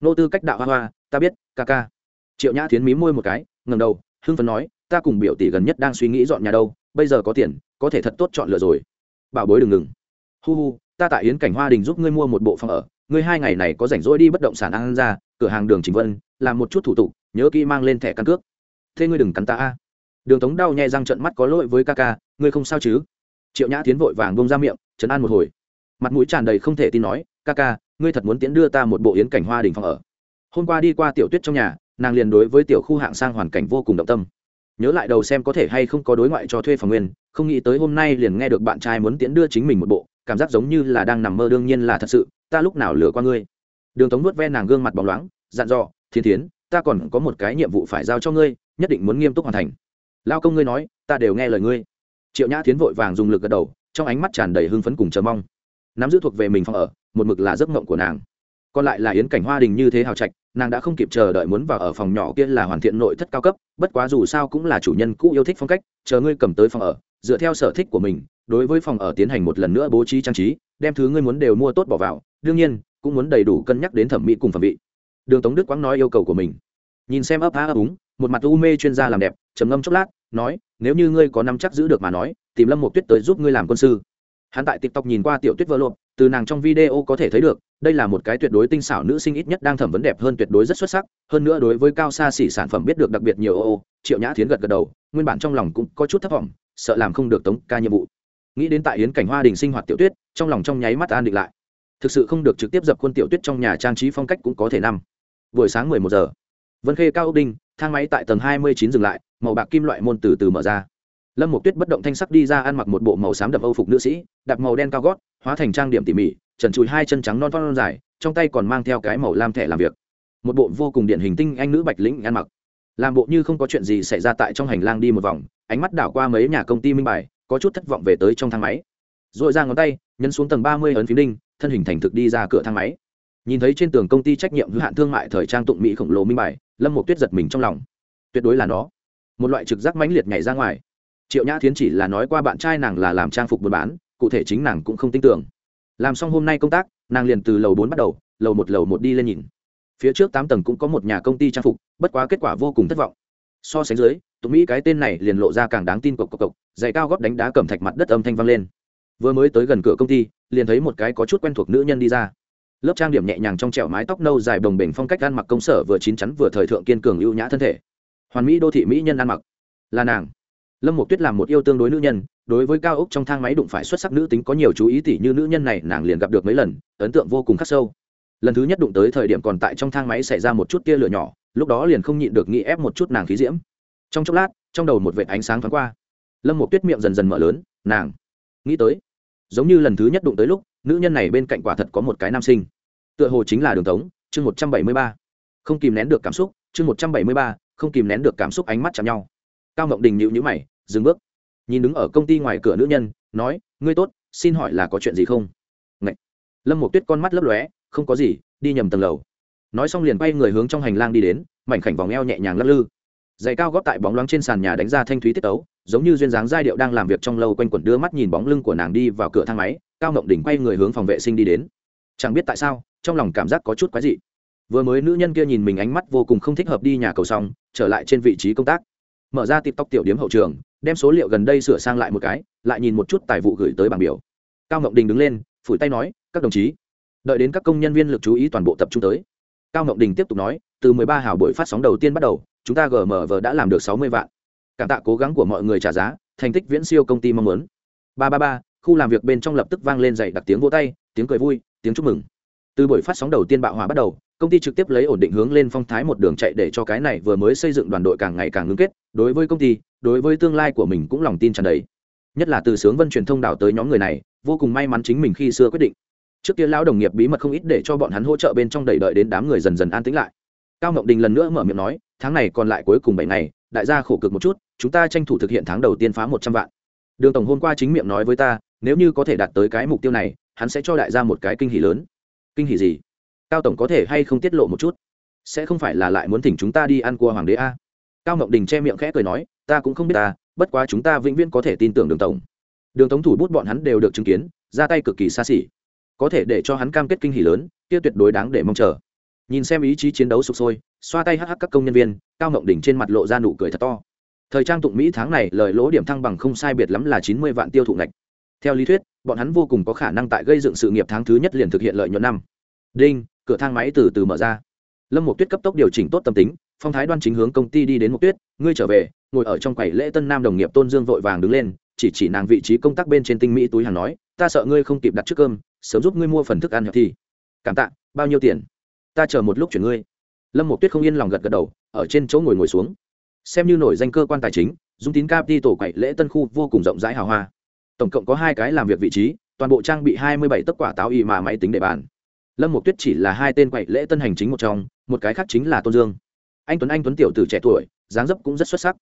Nô tư cách đạo hoa hoa, ta biết, ca ca. Triệu nhã thiến mí môi một cái ngầm đầu, hưng phấn nói, ta cùng biểu tỷ gần nhất đang suy nghĩ dọn nhà đâu, bây giờ có tiền có thể thật tốt chọn lựa rồi. Bảo bối đừng ngừng. Hu hu, ta tại yến cảnh hoa đình giúp ngươi mua một bộ phòng ở. Ngươi hai ngày này có rảnh rỗi đi bất động sản ăn ra, cửa hàng đường trình vân, làm một chút thủ tục, nhớ kỹ mang lên thẻ căn cước. Thế ngươi đừng cắn ta a. Đường tống đau nhẹ răng trận mắt có lỗi với ca ca, ngươi không sao chứ? Triệu nhã tiến vội vàng bông ra miệng chấn an một hồi. Mặt mũi tràn đầy không thể tin nói, ca ca, ngươi thật muốn tiến đưa ta một bộ yến cảnh hoa đình phòng ở. Hôm qua đi qua tiểu tuyết trong nhà, nàng liền đối với tiểu khu hạng sang hoàn cảnh vô cùng động tâm. Nhớ lại đầu xem có thể hay không có đối ngoại cho thuê phòng nguyên không nghĩ tới hôm nay liền nghe được bạn trai muốn tiễn đưa chính mình một bộ, cảm giác giống như là đang nằm mơ đương nhiên là thật sự, ta lúc nào lừa qua ngươi? Đường tống nuốt ve nàng gương mặt bóng loáng, dặn dò, thiên tiến ta còn có một cái nhiệm vụ phải giao cho ngươi, nhất định muốn nghiêm túc hoàn thành. Lao công ngươi nói, ta đều nghe lời ngươi. Triệu nhã tiến vội vàng dùng lực gật đầu, trong ánh mắt tràn đầy hưng phấn cùng chờ mong. Nắm giữ thuộc về mình phòng ở, một mực là giấc mộng của nàng còn lại là yến cảnh hoa đình như thế hào trạch, nàng đã không kịp chờ đợi muốn vào ở phòng nhỏ kia là hoàn thiện nội thất cao cấp, bất quá dù sao cũng là chủ nhân cũ yêu thích phong cách, chờ ngươi cầm tới phòng ở, dựa theo sở thích của mình, đối với phòng ở tiến hành một lần nữa bố trí trang trí, đem thứ ngươi muốn đều mua tốt bỏ vào, đương nhiên, cũng muốn đầy đủ cân nhắc đến thẩm mỹ cùng phẩm vị. Đường tống đức quang nói yêu cầu của mình. Nhìn xem ấp á ấp úng, một mặt u mê chuyên gia làm đẹp, trầm ngâm chốc lát, nói, nếu như ngươi có năm chắc giữ được mà nói, tìm lâm một tuyết tới giúp ngươi làm quân sư. Hắn tại tiktok nhìn qua tiểu tuyết vơ lộp từ nàng trong video có thể thấy được, đây là một cái tuyệt đối tinh xảo nữ sinh ít nhất đang thẩm vấn đẹp hơn tuyệt đối rất xuất sắc, hơn nữa đối với cao xa xỉ sản phẩm biết được đặc biệt nhiều ô ô, triệu nhã thiến gật gật đầu, nguyên bản trong lòng cũng có chút thất vọng, sợ làm không được tống ca nhiệm vụ. Nghĩ đến tại yến cảnh hoa đình sinh hoạt tiểu tuyết, trong lòng trong nháy mắt an định lại. Thực sự không được trực tiếp dập khuôn tiểu tuyết trong nhà trang trí phong cách cũng có thể năm. Buổi sáng mười một giờ. Vân khê, cao ốc đinh, thang máy tại tầng hai mươi chín dừng lại, màu bạc kim loại môn từ từ mở ra. Lâm một tuyết bất động thanh sắc đi ra ăn mặc một bộ màu xám đậm âu phục nữ sĩ đặc màu đen cao gót hóa thành trang điểm tỉ mỉ, trần trụi hai chân trắng non non dài, trong tay còn mang theo cái màu lam thẻ làm việc. Một bộ vô cùng điển hình tinh anh nữ bạch lĩnh ăn mặc. Làm bộ như không có chuyện gì xảy ra tại trong hành lang đi một vòng, ánh mắt đảo qua mấy nhà công ty minh bài, có chút thất vọng về tới trong thang máy. R ồ i ra ngón tay, nhấn xuống tầng ba mươi ấn phím đinh, thân hình thành thực đi ra cửa thang máy. Nhìn thấy trên tường công ty trách nhiệm hữu hạn thương mại thời trang tụng mỹ khổng lồ minh bài, lâm một tuyết giật mình trong lòng. Tuyệt đối là nó. Một loại trực giác mãnh liệt nhảy ra ngoài. Triệu nhã thiến chỉ là nói qua bạn trai nàng là làm trang phục buôn bán cụ thể chính nàng cũng không tin tưởng. Làm xong hôm nay công tác, nàng liền từ lầu bốn bắt đầu, lầu một lầu một đi lên nhìn. Phía trước tám tầng cũng có một nhà công ty trang phục, bất quá kết quả vô cùng thất vọng. So sánh dưới tụng mỹ cái tên này liền lộ ra càng đáng tin cộc cộc cộc, giày cao góp đánh đá cầm thạch mặt đất âm thanh vang lên. Vừa mới tới gần cửa công ty, liền thấy một cái có chút quen thuộc nữ nhân đi ra. Lớp trang điểm nhẹ nhàng trong trẻo mái tóc nâu dài đồng bình phong cách ăn mặc công sở vừa chín chắn vừa thời thượng kiên cường ưu nhã thân thể. Hoàn mỹ đô thị mỹ nhân ăn mặc. Là nàng. Lâm một tuyết làm một yêu tương đối nữ nhân đối với cao ốc trong thang máy đụng phải xuất sắc nữ tính có nhiều chú ý tỉ như nữ nhân này, nàng liền gặp được mấy lần, ấn tượng vô cùng khắc sâu. Lần thứ nhất đụng tới thời điểm còn tại trong thang máy xảy ra một chút tia lửa nhỏ, lúc đó liền không nhịn được nghĩ ép một chút nàng khí diễm. Trong chốc lát, trong đầu một vệt ánh sáng thoáng qua. Lâm một tuyết miệng dần dần mở lớn, nàng, nghĩ tới, giống như lần thứ nhất đụng tới lúc, nữ nhân này bên cạnh quả thật có một cái nam sinh. Tựa hồ chính là đường tống. Chương một trăm bảy mươi ba. Không kìm nén được cảm xúc, chương một trăm bảy mươi ba, không kìm nén được cảm xúc ánh mắt chạm nhau. Cao ngộng đình nhịu nhữ mày, dừng bước nhìn đứng ở công ty ngoài cửa nữ nhân, nói, ngươi tốt, xin hỏi là có chuyện gì không? Ngậy. lâm một tuyết con mắt lấp lóe, không có gì, đi nhầm tầng lầu. Nói xong liền bay người hướng trong hành lang đi đến, mảnh khảnh vòng eo nhẹ nhàng lắc lư. Giày cao góp tại bóng loáng trên sàn nhà đánh ra thanh thúy tiết tấu, giống như duyên dáng giai điệu đang làm việc trong lâu quanh quẩn đưa mắt nhìn bóng lưng của nàng đi vào cửa thang máy, cao ngộng đỉnh quay người hướng phòng vệ sinh đi đến. Chẳng biết tại sao, trong lòng cảm giác có chút quái dị. Vừa mới nữ nhân kia nhìn mình ánh mắt vô cùng không thích hợp đi nhà cầu xong, trở lại trên vị trí công tác. Mở ra tịp tóc tiểu điếm hậu trường đem số liệu gần đây sửa sang lại một cái, lại nhìn một chút tài vụ gửi tới bảng biểu. Cao Ngọc đình đứng lên, phủi tay nói, các đồng chí, đợi đến các công nhân viên lực chú ý toàn bộ tập trung tới. Cao Ngọc đình tiếp tục nói, từ 13 hào buổi phát sóng đầu tiên bắt đầu, chúng ta gmv đã làm được 60 vạn. Cảm tạ cố gắng của mọi người trả giá, thành tích viễn siêu công ty mong muốn. Ba ba ba, khu làm việc bên trong lập tức vang lên dậy đặc tiếng vỗ tay, tiếng cười vui, tiếng chúc mừng. Từ buổi phát sóng đầu tiên bạo hòa bắt đầu công ty trực tiếp lấy ổn định hướng lên phong thái một đường chạy để cho cái này vừa mới xây dựng đoàn đội càng ngày càng ngưng kết, đối với công ty, đối với tương lai của mình cũng lòng tin tràn đầy. Nhất là từ sướng vân truyền thông đảo tới nhóm người này, vô cùng may mắn chính mình khi xưa quyết định. Trước kia lão đồng nghiệp bí mật không ít để cho bọn hắn hỗ trợ bên trong đẩy đợi đến đám người dần dần an tĩnh lại. Cao ngọc đình lần nữa mở miệng nói, tháng này còn lại cuối cùng bảy ngày, đại gia khổ cực một chút, chúng ta tranh thủ thực hiện tháng đầu tiên phá một trăm vạn. Đường tổng hôm qua chính miệng nói với ta, nếu như có thể đạt tới cái mục tiêu này, hắn sẽ cho đại gia một cái kinh hỷ lớn. Kinh hỷ gì? Cao tổng có thể hay không tiết lộ một chút? Sẽ không phải là lại muốn thỉnh chúng ta đi ăn cua hoàng đế a? Cao ngọc đình che miệng khẽ cười nói, ta cũng không biết ta, bất quá chúng ta vĩnh viễn có thể tin tưởng đường tổng. Đường tống thủ bút bọn hắn đều được chứng kiến, ra tay cực kỳ xa xỉ. Có thể để cho hắn cam kết kinh hỷ lớn, kia tuyệt đối đáng để mong chờ. Nhìn xem ý chí chiến đấu sụp sôi, xoa tay hắc hắc các công nhân viên, cao ngọc đỉnh trên mặt lộ ra nụ cười thật to. Thời trang tụng mỹ tháng này, lời lỗ điểm thăng bằng không sai biệt lắm là chín mươi vạn tiêu thụ ngạch. Theo lý thuyết, bọn hắn vô cùng có khả năng tại gây dựng sự nghiệp tháng thứ nhất liền thực hiện lợi nhuận năm. Đinh cửa thang máy từ từ mở ra. Lâm một tuyết cấp tốc điều chỉnh tốt tâm tính, phong thái đoan chính hướng công ty đi đến một tuyết, ngươi trở về, ngồi ở trong quầy lễ tân nam đồng nghiệp tôn dương vội vàng đứng lên, chỉ chỉ nàng vị trí công tác bên trên tinh mỹ túi hàng nói, ta sợ ngươi không kịp đặt trước cơm, sớm giúp ngươi mua phần thức ăn hẹp thì cảm tạ, bao nhiêu tiền? Ta chờ một lúc chuyển ngươi. Lâm một tuyết không yên lòng gật gật đầu, ở trên chỗ ngồi ngồi xuống. Xem như nổi danh cơ quan tài chính, dung tín cap đi tổ quậy lễ tân khu vô cùng rộng rãi hào hoa. Tổng cộng có hai cái làm việc vị trí, toàn bộ trang bị hai mươi bảy tấc quả táo y mà máy tính để bàn lâm mục tuyết chỉ là hai tên quậy lễ tân hành chính một trong, một cái khác chính là tôn dương. Anh tuấn anh tuấn tiểu từ trẻ tuổi, dáng dấp cũng rất xuất sắc.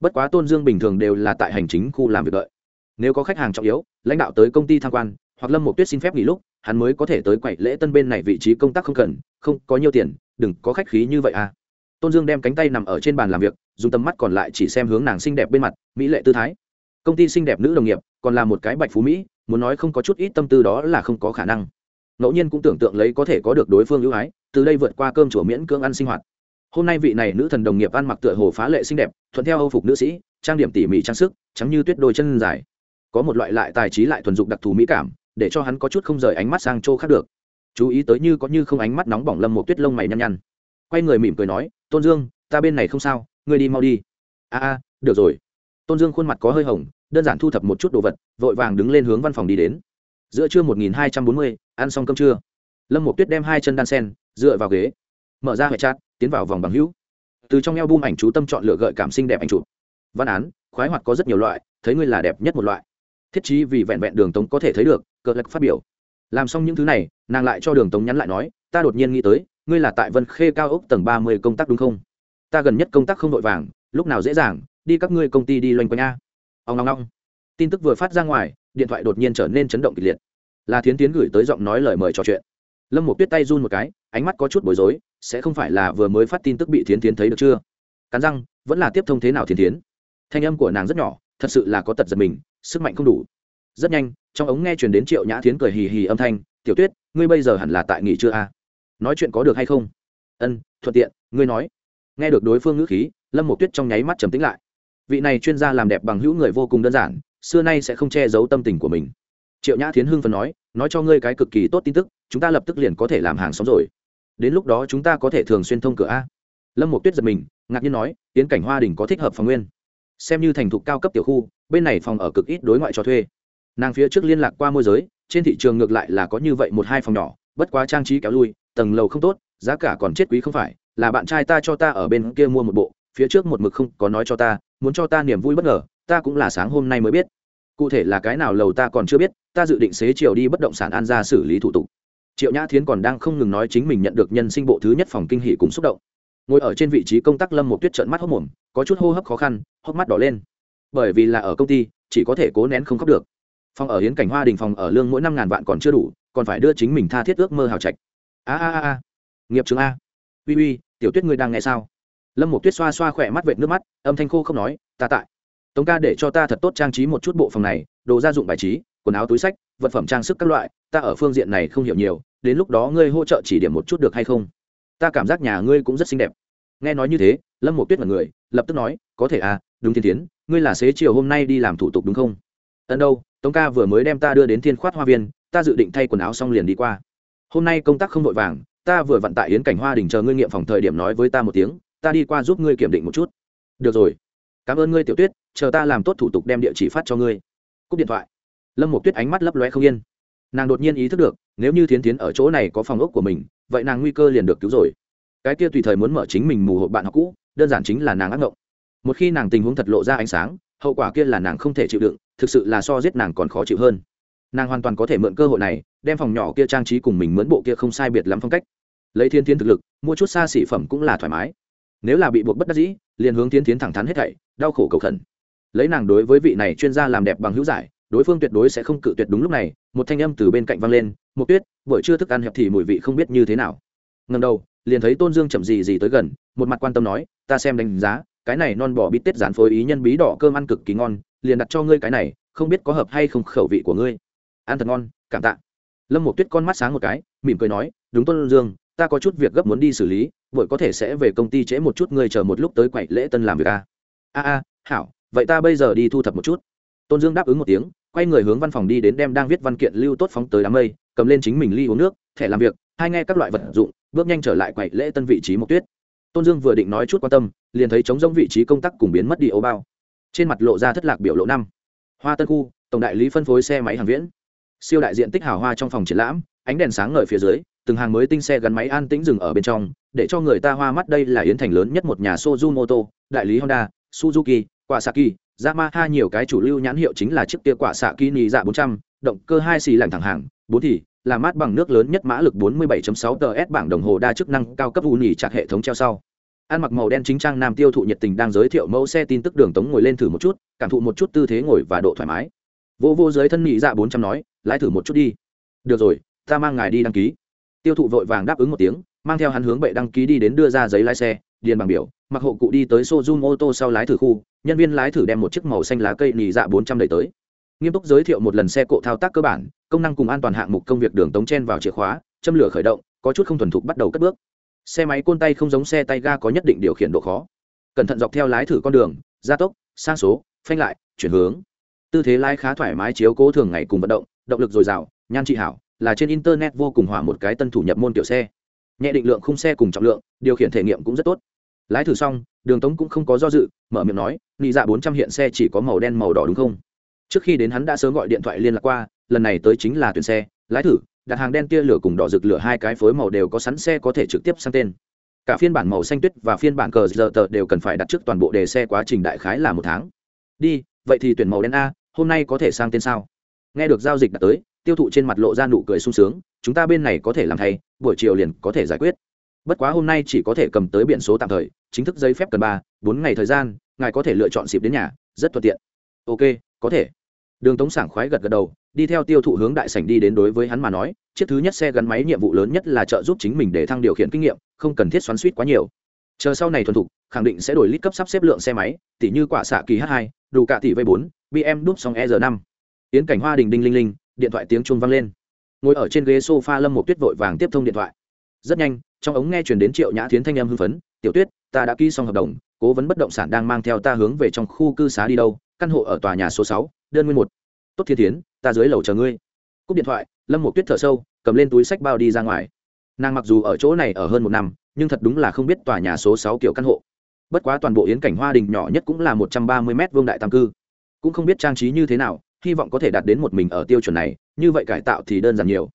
Bất quá tôn dương bình thường đều là tại hành chính khu làm việc đợi. Nếu có khách hàng trọng yếu, lãnh đạo tới công ty tham quan, hoặc lâm mục tuyết xin phép nghỉ lúc, hắn mới có thể tới quậy lễ tân bên này vị trí công tác không cần, không có nhiều tiền, đừng có khách khí như vậy à. Tôn dương đem cánh tay nằm ở trên bàn làm việc, dùng tầm mắt còn lại chỉ xem hướng nàng xinh đẹp bên mặt, mỹ lệ tư thái. Công ty xinh đẹp nữ đồng nghiệp, còn là một cái bạch phú mỹ, muốn nói không có chút ít tâm tư đó là không có khả năng ngẫu nhiên cũng tưởng tượng lấy có thể có được đối phương ưu ái, từ đây vượt qua cơm chùa miễn cưỡng ăn sinh hoạt. Hôm nay vị này nữ thần đồng nghiệp ăn mặc tựa hồ phá lệ xinh đẹp, thuận theo âu phục nữ sĩ, trang điểm tỉ mỉ trang sức, trắng như tuyết đôi chân dài. Có một loại lại tài trí lại thuần dục đặc thù mỹ cảm, để cho hắn có chút không rời ánh mắt sang chỗ khác được. Chú ý tới như có như không ánh mắt nóng bỏng lâm một tuyết lông mày nhăn nhăn. Quay người mỉm cười nói, tôn dương, ta bên này không sao, ngươi đi mau đi. A a, được rồi. Tôn dương khuôn mặt có hơi hồng, đơn giản thu thập một chút đồ vật, vội vàng đứng lên hướng văn phòng đi đến giữa trưa một nghìn hai trăm bốn mươi, ăn xong cơm trưa. Lâm một tuyết đem hai chân đan sen, dựa vào ghế, mở ra hệ chat, tiến vào vòng bằng hữu. Từ trong eo bum ảnh chú tâm chọn lựa gợi cảm xinh đẹp ảnh chụp. Văn án, khoái hoạt có rất nhiều loại, thấy ngươi là đẹp nhất một loại. Thiết chí vì vẹn vẹn đường tống có thể thấy được cờ lạch phát biểu. Làm xong những thứ này, nàng lại cho đường tống nhắn lại nói, ta đột nhiên nghĩ tới, ngươi là tại vân khê cao ốc tầng ba mươi công tác đúng không? Ta gần nhất công tác không vội vàng, lúc nào dễ dàng, đi các ngươi công ty đi loanh quanh a. Ông ngong ngong tin tức vừa phát ra ngoài, điện thoại đột nhiên trở nên chấn động kịch liệt. Là thiến tiến gửi tới giọng nói lời mời trò chuyện. Lâm một tuyết tay run một cái, ánh mắt có chút bối rối, sẽ không phải là vừa mới phát tin tức bị thiến tiến thấy được chưa? Cắn răng, vẫn là tiếp thông thế nào thiến tiến? Thanh âm của nàng rất nhỏ, thật sự là có tật giật mình, sức mạnh không đủ. Rất nhanh, trong ống nghe chuyển đến triệu nhã thiến cười hì hì âm thanh, tiểu tuyết, ngươi bây giờ hẳn là tại nghỉ chưa a à? nói chuyện có được hay không? Ân, thuận tiện, ngươi nói. Nghe được đối phương ngữ khí, lâm một tuyết trong nháy mắt trầm tính lại. Vị này chuyên gia làm đẹp bằng hữu người vô cùng đơn giản xưa nay sẽ không che giấu tâm tình của mình. Triệu nhã thiến hưng phần nói nói cho ngươi cái cực kỳ tốt tin tức, chúng ta lập tức liền có thể làm hàng xóm rồi. Đến lúc đó chúng ta có thể thường xuyên thông cửa a. Lâm một tuyết giật mình, ngạc nhiên nói tiến cảnh hoa đình có thích hợp phòng nguyên. Xem như thành thục cao cấp tiểu khu, bên này phòng ở cực ít đối ngoại cho thuê. Nàng phía trước liên lạc qua môi giới, trên thị trường ngược lại là có như vậy một hai phòng nhỏ, bất quá trang trí kéo lui, tầng lầu không tốt, giá cả còn chết quý không phải, là bạn trai ta cho ta ở bên kia mua một bộ, phía trước một mực không có nói cho ta, muốn cho ta niềm vui bất ngờ ta cũng là sáng hôm nay mới biết. Cụ thể là cái nào lầu ta còn chưa biết, ta dự định xế chiều đi bất động sản an ra xử lý thủ tục. Triệu nhã thiến còn đang không ngừng nói chính mình nhận được nhân sinh bộ thứ nhất phòng kinh hỷ cùng xúc động. Ngồi ở trên vị trí công tác lâm một tuyết trận mắt hốc mồm, có chút hô hấp khó khăn, hốc mắt đỏ lên. Bởi vì là ở công ty, chỉ có thể cố nén không khóc được. Phòng ở hiến cảnh hoa đình phòng ở lương mỗi năm ngàn vạn còn chưa đủ, còn phải đưa chính mình tha thiết ước mơ hào trạch. A a a nghiệp trường a. Uy uy, tiểu tuyết ngươi đang nghe sao? Lâm một tuyết xoa xoa khỏe mắt vệt nước mắt, âm thanh khô không nói, ta tại tống ca để cho ta thật tốt trang trí một chút bộ phòng này, đồ gia dụng bài trí, quần áo túi sách, vật phẩm trang sức các loại, ta ở phương diện này không hiểu nhiều, đến lúc đó ngươi hỗ trợ chỉ điểm một chút được hay không? Ta cảm giác nhà ngươi cũng rất xinh đẹp. Nghe nói như thế, lâm một tuyết là người, lập tức nói, có thể à đúng thiên tiến ngươi là xế chiều hôm nay đi làm thủ tục đúng không? Ân đâu, tống ca vừa mới đem ta đưa đến thiên khoát hoa viên, ta dự định thay quần áo xong liền đi qua. Hôm nay công tác không vội vàng, ta vừa vận tại yến cảnh hoa đình chờ ngươi nghiệm phòng thời điểm nói với ta một tiếng, ta đi qua giúp ngươi kiểm định một chút. Được rồi cảm ơn ngươi, tiểu tuyết, chờ ta làm tốt thủ tục đem địa chỉ phát cho ngươi. Cúp điện thoại. Lâm một tuyết ánh mắt lấp loe không yên. Nàng đột nhiên ý thức được, nếu như thiến tiến ở chỗ này có phòng ốc của mình, vậy nàng nguy cơ liền được cứu rồi. Cái kia tùy thời muốn mở chính mình mù hộp bạn học cũ, đơn giản chính là nàng ác mộng một khi nàng tình huống thật lộ ra ánh sáng, hậu quả kia là nàng không thể chịu đựng, thực sự là so giết nàng còn khó chịu hơn. Nàng hoàn toàn có thể mượn cơ hội này, đem phòng nhỏ kia trang trí cùng mình mướn bộ kia không sai biệt lắm phong cách. Lấy thiên thiên thực lực, mua chút xa xỉ phẩm cũng là thoải mái. Nếu là bị buộc bất đắc dĩ liền hướng tiến tiến thẳng thắn hết thảy, đau khổ cầu khẩn. Lấy nàng đối với vị này chuyên gia làm đẹp bằng hữu giải, đối phương tuyệt đối sẽ không cự tuyệt đúng lúc này, một thanh âm từ bên cạnh vang lên một tuyết, buổi trưa thức ăn hẹp thì mùi vị không biết như thế nào. Ngần đầu, liền thấy tôn dương chậm gì gì tới gần, một mặt quan tâm nói, ta xem đánh giá, cái này non bò bít tết dán phối ý nhân bí đỏ cơm ăn cực kỳ ngon, liền đặt cho ngươi cái này, không biết có hợp hay không khẩu vị của ngươi. Ăn thật ngon, cảm tạ. Lâm một tuyết con mắt sáng một cái, mỉm cười nói, đúng tôn dương ta có chút việc gấp muốn đi xử lý vội có thể sẽ về công ty trễ một chút, ngươi chờ một lúc tới quậy lễ tân làm việc a a a, hảo, vậy ta bây giờ đi thu thập một chút. Tôn dương đáp ứng một tiếng, quay người hướng văn phòng đi đến đem đang viết văn kiện lưu tốt phóng tới đám mây, cầm lên chính mình ly uống nước, thẻ làm việc, hai nghe các loại vật dụng, bước nhanh trở lại quậy lễ tân vị trí một tuyết. Tôn dương vừa định nói chút quan tâm, liền thấy trống giống vị trí công tác cùng biến mất đi ấu bao. Trên mặt lộ ra thất lạc biểu lộ năm. Hoa tân khu, tổng đại lý phân phối xe máy hàng viễn. Siêu đại diện tích hào hoa trong phòng triển lãm, ánh đèn sáng ngời phía dưới từng hàng mới tinh xe gắn máy an tĩnh dừng ở bên trong để cho người ta hoa mắt. Đây là yến thành lớn nhất một nhà Suzuki đại lý honda suzuki kawasaki yamaha. Nhiều cái chủ lưu nhãn hiệu chính là chiếc kia quả xạ kỳ dạ 400, động cơ hai xì lạnh thẳng hàng bốn thì là mát bằng nước lớn nhất mã lực 47.6 ts bảng đồng hồ đa chức năng cao cấp u nhì chặt hệ thống treo sau. Ăn mặc màu đen chính trang nam tiêu thụ nhiệt tình đang giới thiệu mẫu xe tin tức đường tống ngồi lên thử một chút cảm thụ một chút tư thế ngồi và độ thoải mái. Vô vô dưới thân nhị dạ 400 nói lái thử một chút đi. Được rồi ta mang ngài đi đăng ký tiêu thụ vội vàng đáp ứng một tiếng, mang theo hắn hướng bệ đăng ký đi đến đưa ra giấy lái xe, điền bằng biểu, mặc hộ cụ đi tới showroom ô tô sau lái thử khu, nhân viên lái thử đem một chiếc màu xanh lá cây nỉ dạ 400 đẩy tới. Nghiêm túc giới thiệu một lần xe cộ thao tác cơ bản, công năng cùng an toàn hạng mục công việc đường tống chen vào chìa khóa, châm lửa khởi động, có chút không thuần thục bắt đầu cất bước. Xe máy côn tay không giống xe tay ga có nhất định điều khiển độ khó. Cẩn thận dọc theo lái thử con đường, gia tốc, sang số, phanh lại, chuyển hướng. Tư thế lái khá thoải mái, chiếu cố thường ngày cùng vận động động lực dồi dào, nhan trị hảo là trên internet vô cùng hỏa một cái tân thủ nhập môn kiểu xe. Nhẹ định lượng khung xe cùng trọng lượng, điều khiển thể nghiệm cũng rất tốt. Lái thử xong, đường tống cũng không có do dự, mở miệng nói, nị dạ bốn trăm hiện xe chỉ có màu đen màu đỏ đúng không? Trước khi đến hắn đã sớm gọi điện thoại liên lạc qua, lần này tới chính là tuyển xe, lái thử, đặt hàng đen tia lửa cùng đỏ rực lửa hai cái phối màu đều có sẵn xe có thể trực tiếp sang tên. Cả phiên bản màu xanh tuyết và phiên bản cờ giờ tờ đều cần phải đặt trước toàn bộ đề xe quá trình đại khái là một tháng. Đi, vậy thì tuyển màu đen a, hôm nay có thể sang tên sao? Nghe được giao dịch đã tới tiêu thụ trên mặt lộ ra nụ cười sung sướng, chúng ta bên này có thể làm thay, buổi chiều liền có thể giải quyết. Bất quá hôm nay chỉ có thể cầm tới biển số tạm thời, chính thức giấy phép cần ba, bốn ngày thời gian, ngài có thể lựa chọn xịp đến nhà, rất thuận tiện. Ok, có thể. Đường tống sảng khoái gật gật đầu, đi theo tiêu thụ hướng đại sảnh đi đến đối với hắn mà nói, chiếc thứ nhất xe gắn máy nhiệm vụ lớn nhất là trợ giúp chính mình để thăng điều khiển kinh nghiệm, không cần thiết xoắn suýt quá nhiều. Chờ sau này thuần thục, khẳng định sẽ đổi lít cấp sắp xếp lượng xe máy, tỉ như quả xạ kỳ h 2 đủ cả tỷ v 4 bm đúp song e r 5 tiến cảnh hoa đình đinh linh linh điện thoại tiếng chuông vang lên. Ngồi ở trên ghế sofa lâm một tuyết vội vàng tiếp thông điện thoại. Rất nhanh, trong ống nghe chuyển đến triệu nhã thiến thanh em hưng phấn, tiểu tuyết, ta đã ký xong hợp đồng, cố vấn bất động sản đang mang theo ta hướng về trong khu cư xá đi đâu, căn hộ ở tòa nhà số sáu, đơn nguyên một. Tốt thiên thiến, ta dưới lầu chờ ngươi. Cúp điện thoại, lâm một tuyết thở sâu, cầm lên túi sách bao đi ra ngoài. Nàng mặc dù ở chỗ này ở hơn một năm, nhưng thật đúng là không biết tòa nhà số sáu kiểu căn hộ. Bất quá toàn bộ yến cảnh hoa đình nhỏ nhất cũng là một trăm ba mươi m vương đại tam cư. Cũng không biết trang trí như thế nào hy vọng có thể đạt đến một mình ở tiêu chuẩn này, như vậy cải tạo thì đơn giản nhiều.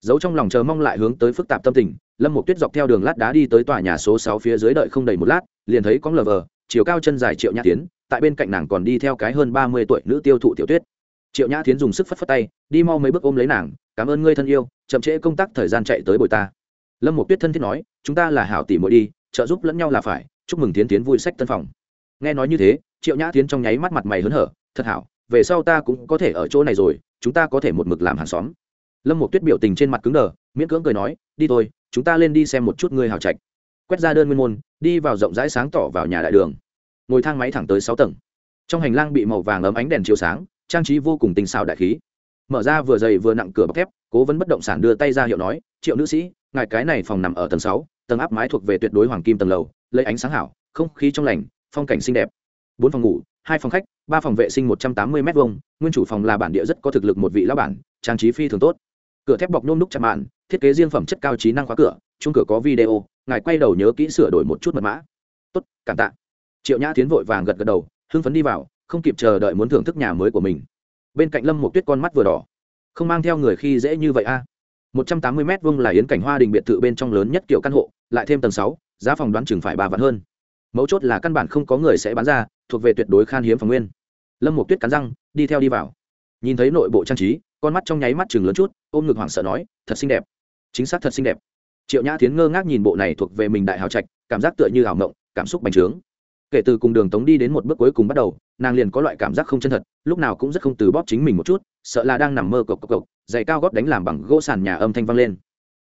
Giấu trong lòng chờ mong lại hướng tới phức tạp tâm tình, lâm một tuyết dọc theo đường lát đá đi tới tòa nhà số sáu phía dưới đợi không đầy một lát, liền thấy có lờ vờ chiều cao chân dài triệu nhã tiến, tại bên cạnh nàng còn đi theo cái hơn ba mươi tuổi nữ tiêu thụ tiểu tuyết. Triệu nhã tiến dùng sức phất phất tay, đi mau mấy bước ôm lấy nàng, cảm ơn ngươi thân yêu, chậm trễ công tác thời gian chạy tới bồi ta. Lâm một tuyết thân thiết nói, chúng ta là hảo tỷ muội đi, trợ giúp lẫn nhau là phải, chúc mừng tiến tiến vui sách tân phòng. Nghe nói như thế, triệu nhã tiến trong nháy mắt mặt mày hớn hở, thật hảo về sau ta cũng có thể ở chỗ này rồi, chúng ta có thể một mực làm hàng xóm. Lâm một tuyết biểu tình trên mặt cứng đờ, miễn cưỡng cười nói, đi thôi, chúng ta lên đi xem một chút ngươi hào trạch. Quét ra đơn nguyên môn, đi vào rộng rãi sáng tỏ vào nhà đại đường. Ngồi thang máy thẳng tới sáu tầng. Trong hành lang bị màu vàng ấm ánh đèn chiếu sáng, trang trí vô cùng tinh xảo đại khí. Mở ra vừa dày vừa nặng cửa bọc thép, cố vấn bất động sản đưa tay ra hiệu nói, triệu nữ sĩ, ngài cái này phòng nằm ở tầng sáu, tầng áp mái thuộc về tuyệt đối hoàng kim tầng lầu, lấy ánh sáng hảo, không khí trong lành, phong cảnh xinh đẹp. Bốn phòng ngủ, hai phòng khách ba phòng vệ sinh một trăm tám mươi m hai nguyên chủ phòng là bản địa rất có thực lực một vị lão bản, trang trí phi thường tốt. Cửa thép bọc nhôm núc chặt mạn, thiết kế riêng phẩm chất cao trí năng khóa cửa, chung cửa có video, ngài quay đầu nhớ kỹ sửa đổi một chút mật mã. Tốt, cảm tạ. Triệu nhã tiến vội vàng gật gật đầu, hưng phấn đi vào, không kịp chờ đợi muốn thưởng thức nhà mới của mình. Bên cạnh lâm một tuyết con mắt vừa đỏ. Không mang theo người khi dễ như vậy a. một trăm tám mươi m vông là yến cảnh hoa đình biệt thự bên trong lớn nhất kiểu căn hộ, lại thêm tầng sáu, giá phòng đoán chừng phải ba vạn hơn. Mấu chốt là căn bản không có người sẽ bán ra thuộc về tuyệt đối khan hiếm phòng nguyên. Lâm một tuyết cắn răng, đi theo đi vào. Nhìn thấy nội bộ trang trí, con mắt trong nháy mắt chừng lớn chút, ôm ngực hoảng sợ nói, thật xinh đẹp. Chính xác thật xinh đẹp. Triệu nhã tiến ngơ ngác nhìn bộ này thuộc về mình đại hào trạch, cảm giác tựa như ảo mộng, cảm xúc bành trướng. Kể từ cùng đường tống đi đến một bước cuối cùng bắt đầu, nàng liền có loại cảm giác không chân thật, lúc nào cũng rất không từ bóp chính mình một chút, sợ là đang nằm mơ cộc cộc cộc, giày cao góp đánh làm bằng gỗ sàn nhà âm thanh vang lên.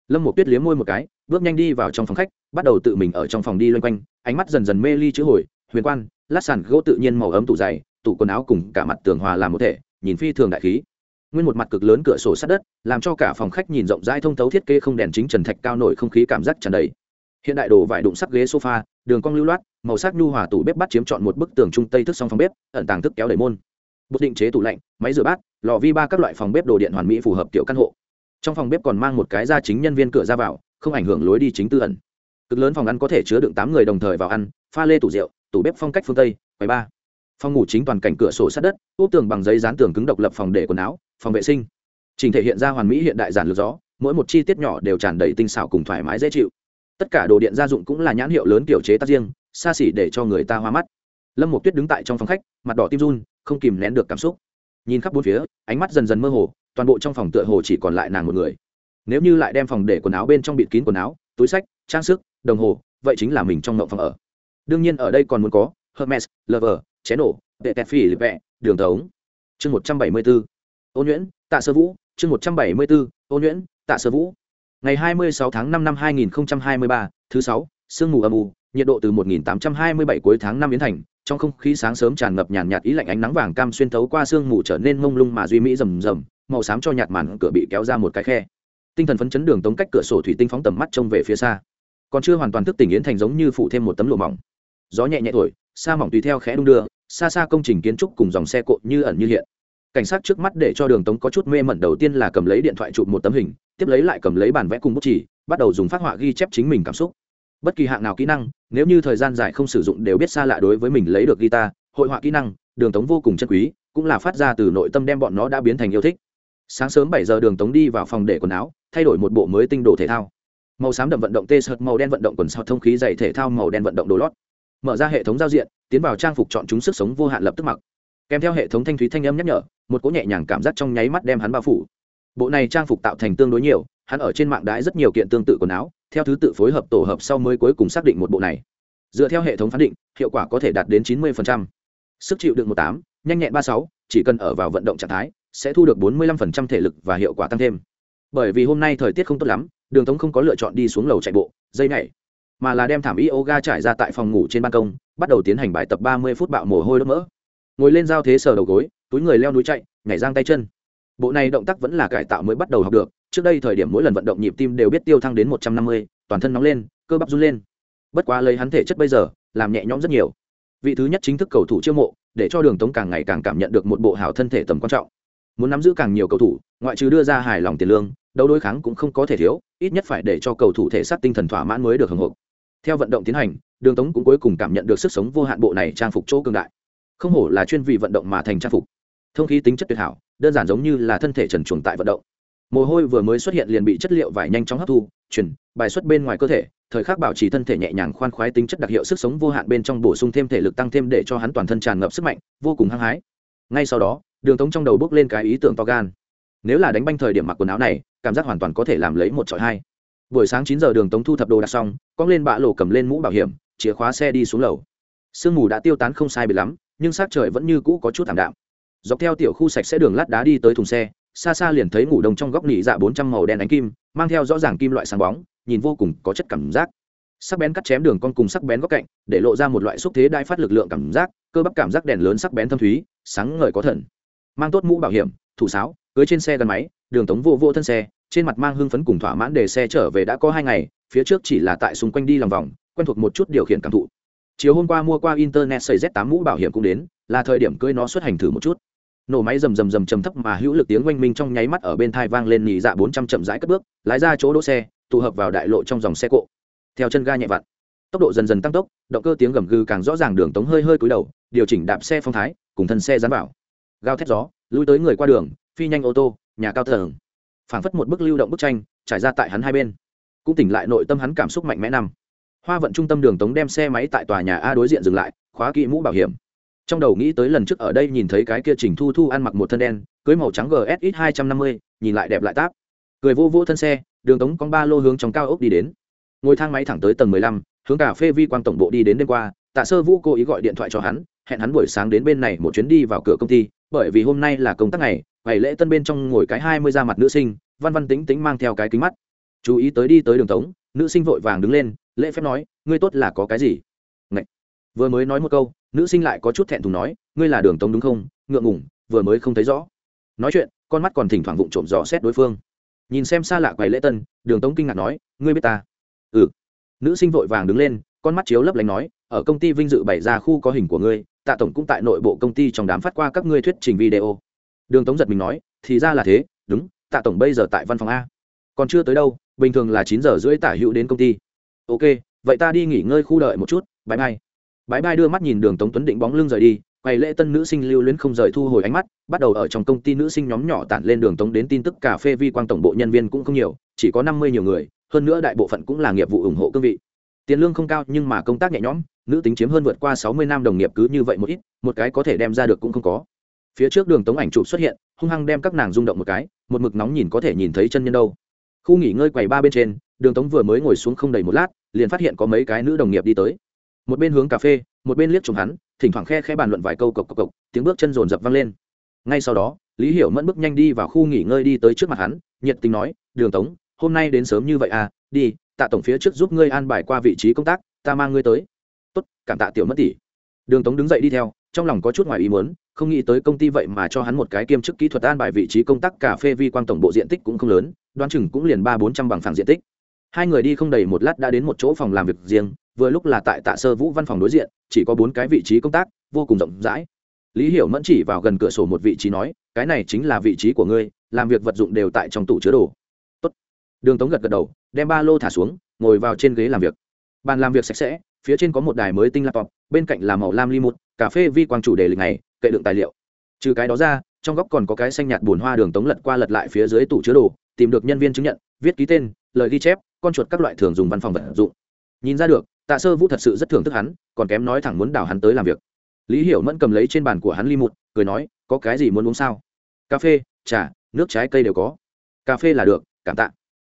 Lâm một tuyết liếm môi một cái, bước nhanh đi vào trong phòng khách, bắt đầu tự mình ở trong phòng đi loanh quanh, ánh mắt dần dần mê ly chữ hồi, huyền quan lát sàn gỗ tự nhiên màu ấm tủ dày, tủ quần áo cùng cả mặt tường hòa làm một thể, nhìn phi thường đại khí. Nguyên một mặt cực lớn cửa sổ sát đất, làm cho cả phòng khách nhìn rộng rãi thông thấu thiết kế không đèn chính trần thạch cao nổi không khí cảm giác tràn đầy. Hiện đại đồ vải đụng sắc ghế sofa, đường cong lưu loát, màu sắc nhu hòa tủ bếp bắt chiếm chọn một bức tường trung tây thức song phòng bếp, ẩn tàng thức kéo đẩy môn. Bút định chế tủ lạnh, máy rửa bát, lò vi ba các loại phòng bếp đồ điện hoàn mỹ phù hợp tiểu căn hộ. Trong phòng bếp còn mang một cái gia chính nhân viên cửa ra vào, không ảnh hưởng lối đi chính tư ẩn. Cực lớn phòng ăn có thể chứa đựng tám người đồng thời vào ăn, pha lê tủ rượu tủ bếp phong cách phương tây, quầy ba. Phòng ngủ chính toàn cảnh cửa sổ sát đất úp tường bằng giấy dán tường cứng độc lập phòng để quần áo, phòng vệ sinh. Trình thể hiện ra hoàn mỹ hiện đại giản lược gió, mỗi một chi tiết nhỏ đều tràn đầy tinh xảo cùng thoải mái dễ chịu. Tất cả đồ điện gia dụng cũng là nhãn hiệu lớn kiểu chế tác riêng, xa xỉ để cho người ta hoa mắt. Lâm một tuyết đứng tại trong phòng khách, mặt đỏ tim run, không kìm nén được cảm xúc. Nhìn khắp bốn phía, ánh mắt dần dần mơ hồ, toàn bộ trong phòng tựa hồ chỉ còn lại nàng một người. Nếu như lại đem phòng để quần áo bên trong bịt kín quần áo, túi sách, trang sức, đồng hồ, vậy chính là mình trong mộng phòng ở đương nhiên ở đây còn muốn có hermes, lover, chén nổ vệ tẹt phi lịp vẹ, đường tống. Chương một trăm bảy mươi bốn ôn nhuyễn, tạ sơ vũ. Chương một trăm bảy mươi bốn ôn nhuyễn, tạ sơ vũ. Ngày hai mươi sáu tháng năm năm hai nghìn hai mươi ba, thứ sáu, sương mù âm u, nhiệt độ từ một nghìn tám trăm hai mươi bảy cuối tháng năm biến thành, trong không khí sáng sớm tràn ngập nhàn nhạt ý lạnh ánh nắng vàng cam xuyên thấu qua sương mù trở nên mông lung mà duy mỹ rầm rầm, màu xám cho nhạt màn cửa bị kéo ra một cái khe. Tinh thần phấn chấn đường tống cách cửa sổ thủy tinh phóng tầm mắt trông về phía xa. Còn chưa hoàn toàn thức tỉnh yến thành giống như phụ thêm một tấm lụa mỏng gió nhẹ nhẹ thổi xa mỏng tùy theo khẽ đung đưa, xa xa công trình kiến trúc cùng dòng xe cộ như ẩn như hiện. Cảnh sát trước mắt để cho đường tống có chút mê mẩn, đầu tiên là cầm lấy điện thoại chụp một tấm hình, tiếp lấy lại cầm lấy bản vẽ cùng bút chỉ bắt đầu dùng phát họa ghi chép chính mình cảm xúc. Bất kỳ hạng nào kỹ năng, nếu như thời gian dài không sử dụng đều biết xa lạ đối với mình lấy được guitar, hội họa kỹ năng, đường tống vô cùng chân quý, cũng là phát ra từ nội tâm đem bọn nó đã biến thành yêu thích. Sáng sớm bảy giờ đường tống đi vào phòng để quần áo, thay đổi một bộ mới tinh đồ thể thao. Màu xám đậm vận động tê sợt màu đen vận động quần sau thông khí dày thể thao, màu đen vận động đồ lót mở ra hệ thống giao diện, tiến vào trang phục chọn chúng sức sống vô hạn lập tức mặc. Kèm theo hệ thống thanh thúy thanh âm nhắc nhở, một cỗ nhẹ nhàng cảm giác trong nháy mắt đem hắn bao phủ. Bộ này trang phục tạo thành tương đối nhiều, hắn ở trên mạng đãi rất nhiều kiện tương tự quần áo, theo thứ tự phối hợp tổ hợp sau mới cuối cùng xác định một bộ này. Dựa theo hệ thống phán định, hiệu quả có thể đạt đến chín mươi sức chịu đựng một tám, nhanh nhẹn ba sáu, chỉ cần ở vào vận động trạng thái, sẽ thu được bốn mươi 45% thể lực và hiệu quả tăng thêm. Bởi vì hôm nay thời tiết không tốt lắm, đường tống không có lựa chọn đi xuống lầu chạy bộ, dây này mà là đem thảm yoga trải ra tại phòng ngủ trên ban công, bắt đầu tiến hành bài tập ba mươi phút bạo mồ hôi đẫm mỡ. Ngồi lên giao thế sờ đầu gối, túi người leo núi chạy, nhảy giang tay chân. Bộ này động tác vẫn là cải tạo mới bắt đầu học được, trước đây thời điểm mỗi lần vận động nhịp tim đều biết tiêu thăng đến một trăm năm mươi, toàn thân nóng lên, cơ bắp run lên. Bất quá lấy hắn thể chất bây giờ, làm nhẹ nhõm rất nhiều. Vị thứ nhất chính thức cầu thủ chiêu mộ, để cho đường tống càng ngày càng cảm nhận được một bộ hảo thân thể tầm quan trọng. Muốn nắm giữ càng nhiều cầu thủ, ngoại trừ đưa ra hài lòng tiền lương, đấu đối kháng cũng không có thể thiếu, ít nhất phải để cho cầu thủ thể xác tinh thần thỏa mãn mới được hưởng hộp theo vận động tiến hành, đường tống cũng cuối cùng cảm nhận được sức sống vô hạn bộ này trang phục chỗ cường đại. Không hổ là chuyên vì vận động mà thành trang phục. Thông khí tính chất tuyệt hảo, đơn giản giống như là thân thể trần chuồng tại vận động. Mồ hôi vừa mới xuất hiện liền bị chất liệu vải nhanh chóng hấp thu, chuyển, bài xuất bên ngoài cơ thể, thời khắc bảo trì thân thể nhẹ nhàng khoan khoái tính chất đặc hiệu sức sống vô hạn bên trong bổ sung thêm thể lực tăng thêm để cho hắn toàn thân tràn ngập sức mạnh, vô cùng hăng hái. Ngay sau đó, đường tống trong đầu bước lên cái ý tưởng to gan. Nếu là đánh banh thời điểm mặc quần áo này, cảm giác hoàn toàn có thể làm lấy một trọi hai buổi sáng chín giờ đường tống thu thập đồ đặt xong, cong lên bạ lộ cầm lên mũ bảo hiểm, chìa khóa xe đi xuống lầu. Sương mù đã tiêu tán không sai bị lắm, nhưng sát trời vẫn như cũ có chút thảm đạm. Dọc theo tiểu khu sạch sẽ đường lát đá đi tới thùng xe, xa xa liền thấy ngủ đông trong góc nỉ dạ bốn trăm màu đen ánh kim, mang theo rõ ràng kim loại sáng bóng, nhìn vô cùng có chất cảm giác. Sắc bén cắt chém đường con cùng sắc bén góc cạnh, để lộ ra một loại xúc thế đai phát lực lượng cảm giác, cơ bắp cảm giác đèn lớn sắc bén thâm thúy, sáng ngời có thần. Mang tốt mũ bảo hiểm, thủ sáo, cưới trên xe gắn máy, đường tống vô vô thân xe trên mặt mang hưng phấn cùng thỏa mãn để xe trở về đã có hai ngày, phía trước chỉ là tại xung quanh đi lòng vòng, quen thuộc một chút điều khiển cảm thụ. Chiều hôm qua mua qua internet xây z 8 mũ bảo hiểm cũng đến, là thời điểm cưới nó xuất hành thử một chút. Nổ máy rầm rầm rầm trầm thấp mà hữu lực tiếng oanh minh trong nháy mắt ở bên thai vang lên nhị dạ bốn trăm chậm rãi cất bước, lái ra chỗ đỗ xe, tụ hợp vào đại lộ trong dòng xe cộ. Theo chân ga nhẹ vặn, tốc độ dần dần tăng tốc, động cơ tiếng gầm gừ càng rõ ràng đường tống hơi hơi cúi đầu, điều chỉnh đạp xe phong thái, cùng thân xe dán vào. Gao thét gió, lui tới người qua đường, phi nhanh ô tô, nhà cao tầng phảng phất một bức lưu động bức tranh, trải ra tại hắn hai bên. Cũng tỉnh lại nội tâm hắn cảm xúc mạnh mẽ năm. Hoa vận trung tâm đường tống đem xe máy tại tòa nhà a đối diện dừng lại, khóa kỹ mũ bảo hiểm. Trong đầu nghĩ tới lần trước ở đây nhìn thấy cái kia trình thu thu ăn mặc một thân đen, cưới màu trắng gsx hai trăm năm mươi, nhìn lại đẹp lại táp. Cười vô vô thân xe, đường tống con ba lô hướng trong cao ốc đi đến. Ngồi thang máy thẳng tới tầng mười lăm, hướng cà phê vi quan tổng bộ đi đến đêm qua, tạ sơ vũ cố ý gọi điện thoại cho hắn, hẹn hắn buổi sáng đến bên này một chuyến đi vào cửa công ty, bởi vì hôm nay là công tác ngày ngày lễ tân bên trong ngồi cái hai mươi da mặt nữ sinh, văn văn tính tính mang theo cái kính mắt. Chú ý tới đi tới đường tống, nữ sinh vội vàng đứng lên, lễ phép nói, ngươi tốt là có cái gì? Ngậy. vừa mới nói một câu, nữ sinh lại có chút thẹn thùng nói, ngươi là đường tống đúng không? Ngượng ngủng vừa mới không thấy rõ. Nói chuyện, con mắt còn thỉnh thoảng vụng trộm dò xét đối phương. Nhìn xem xa lạ quầy lễ tân, đường tống kinh ngạc nói, ngươi biết ta? Ừ. Nữ sinh vội vàng đứng lên, con mắt chiếu lấp lánh nói, ở công ty vinh dự bày ra khu có hình của ngươi, tạ tổng cũng tại nội bộ công ty trong đám phát qua các ngươi thuyết trình video đường tống giật mình nói, thì ra là thế, đúng, tạ tổng bây giờ tại văn phòng a. Còn chưa tới đâu, bình thường là chín giờ rưỡi tả hữu đến công ty. Ok, vậy ta đi nghỉ ngơi khu đợi một chút bãi bay bãi bay đưa mắt nhìn đường tống tuấn định bóng lưng rời đi quầy lễ tân nữ sinh lưu luyến không rời thu hồi ánh mắt, bắt đầu ở trong công ty nữ sinh nhóm nhỏ tản lên đường tống đến tin tức cà phê vi quang tổng bộ nhân viên cũng không nhiều, chỉ có năm mươi nhiều người, hơn nữa đại bộ phận cũng là nghiệp vụ ủng hộ cương vị. Tiền lương không cao nhưng mà công tác nhẹ nhõm, nữ tính chiếm hơn vượt qua sáu mươi năm đồng nghiệp cứ như vậy một ít, một cái có thể đem ra được cũng không có phía trước đường tống ảnh chụp xuất hiện, hung hăng đem các nàng rung động một cái, một mực nóng nhìn có thể nhìn thấy chân nhân đâu. Khu nghỉ ngơi quầy ba bên trên, đường tống vừa mới ngồi xuống không đầy một lát, liền phát hiện có mấy cái nữ đồng nghiệp đi tới. Một bên hướng cà phê, một bên liếc chồng hắn, thỉnh thoảng khe khe bàn luận vài câu cộc cộc cộc, tiếng bước chân rồn rập vang lên. Ngay sau đó, lý hiểu mẫn bước nhanh đi vào khu nghỉ ngơi đi tới trước mặt hắn, nhiệt tình nói, đường tống, hôm nay đến sớm như vậy à đi, tạ tổng phía trước giúp ngươi an bài qua vị trí công tác, ta mang ngươi tới. Tốt, cảm tạ tiểu mất tỷ. Đường tống đứng dậy đi theo, trong lòng có chút ngoài ý muốn không nghĩ tới công ty vậy mà cho hắn một cái kiêm chức kỹ thuật an bài vị trí công tác cà phê vi quang tổng bộ diện tích cũng không lớn, đoán chừng cũng liền ba bốn trăm bằng phẳng diện tích. Hai người đi không đầy một lát đã đến một chỗ phòng làm việc riêng, vừa lúc là tại tạ sơ vũ văn phòng đối diện, chỉ có bốn cái vị trí công tác, vô cùng rộng rãi. Lý hiểu mẫn chỉ vào gần cửa sổ một vị trí nói, cái này chính là vị trí của ngươi, làm việc vật dụng đều tại trong tủ chứa đồ. Tốt. đường tống gật gật đầu, đem ba lô thả xuống, ngồi vào trên ghế làm việc. Bàn làm việc sạch sẽ, phía trên có một đài mới tinh laptop, bên cạnh là màu lam li một cà phê vi quang chủ đề lịch này kệ đựng tài liệu. Trừ cái đó ra, trong góc còn có cái xanh nhạt bùn hoa đường tống lật qua lật lại phía dưới tủ chứa đồ, tìm được nhân viên chứng nhận, viết ký tên, lời ghi chép, con chuột các loại thường dùng văn phòng vật dụng. Nhìn ra được, tạ sơ vũ thật sự rất thưởng thức hắn, còn kém nói thẳng muốn đào hắn tới làm việc. Lý hiểu mẫn cầm lấy trên bàn của hắn ly một cười nói, có cái gì muốn uống sao? Cà phê, trà, nước trái cây đều có. Cà phê là được, cảm tạ.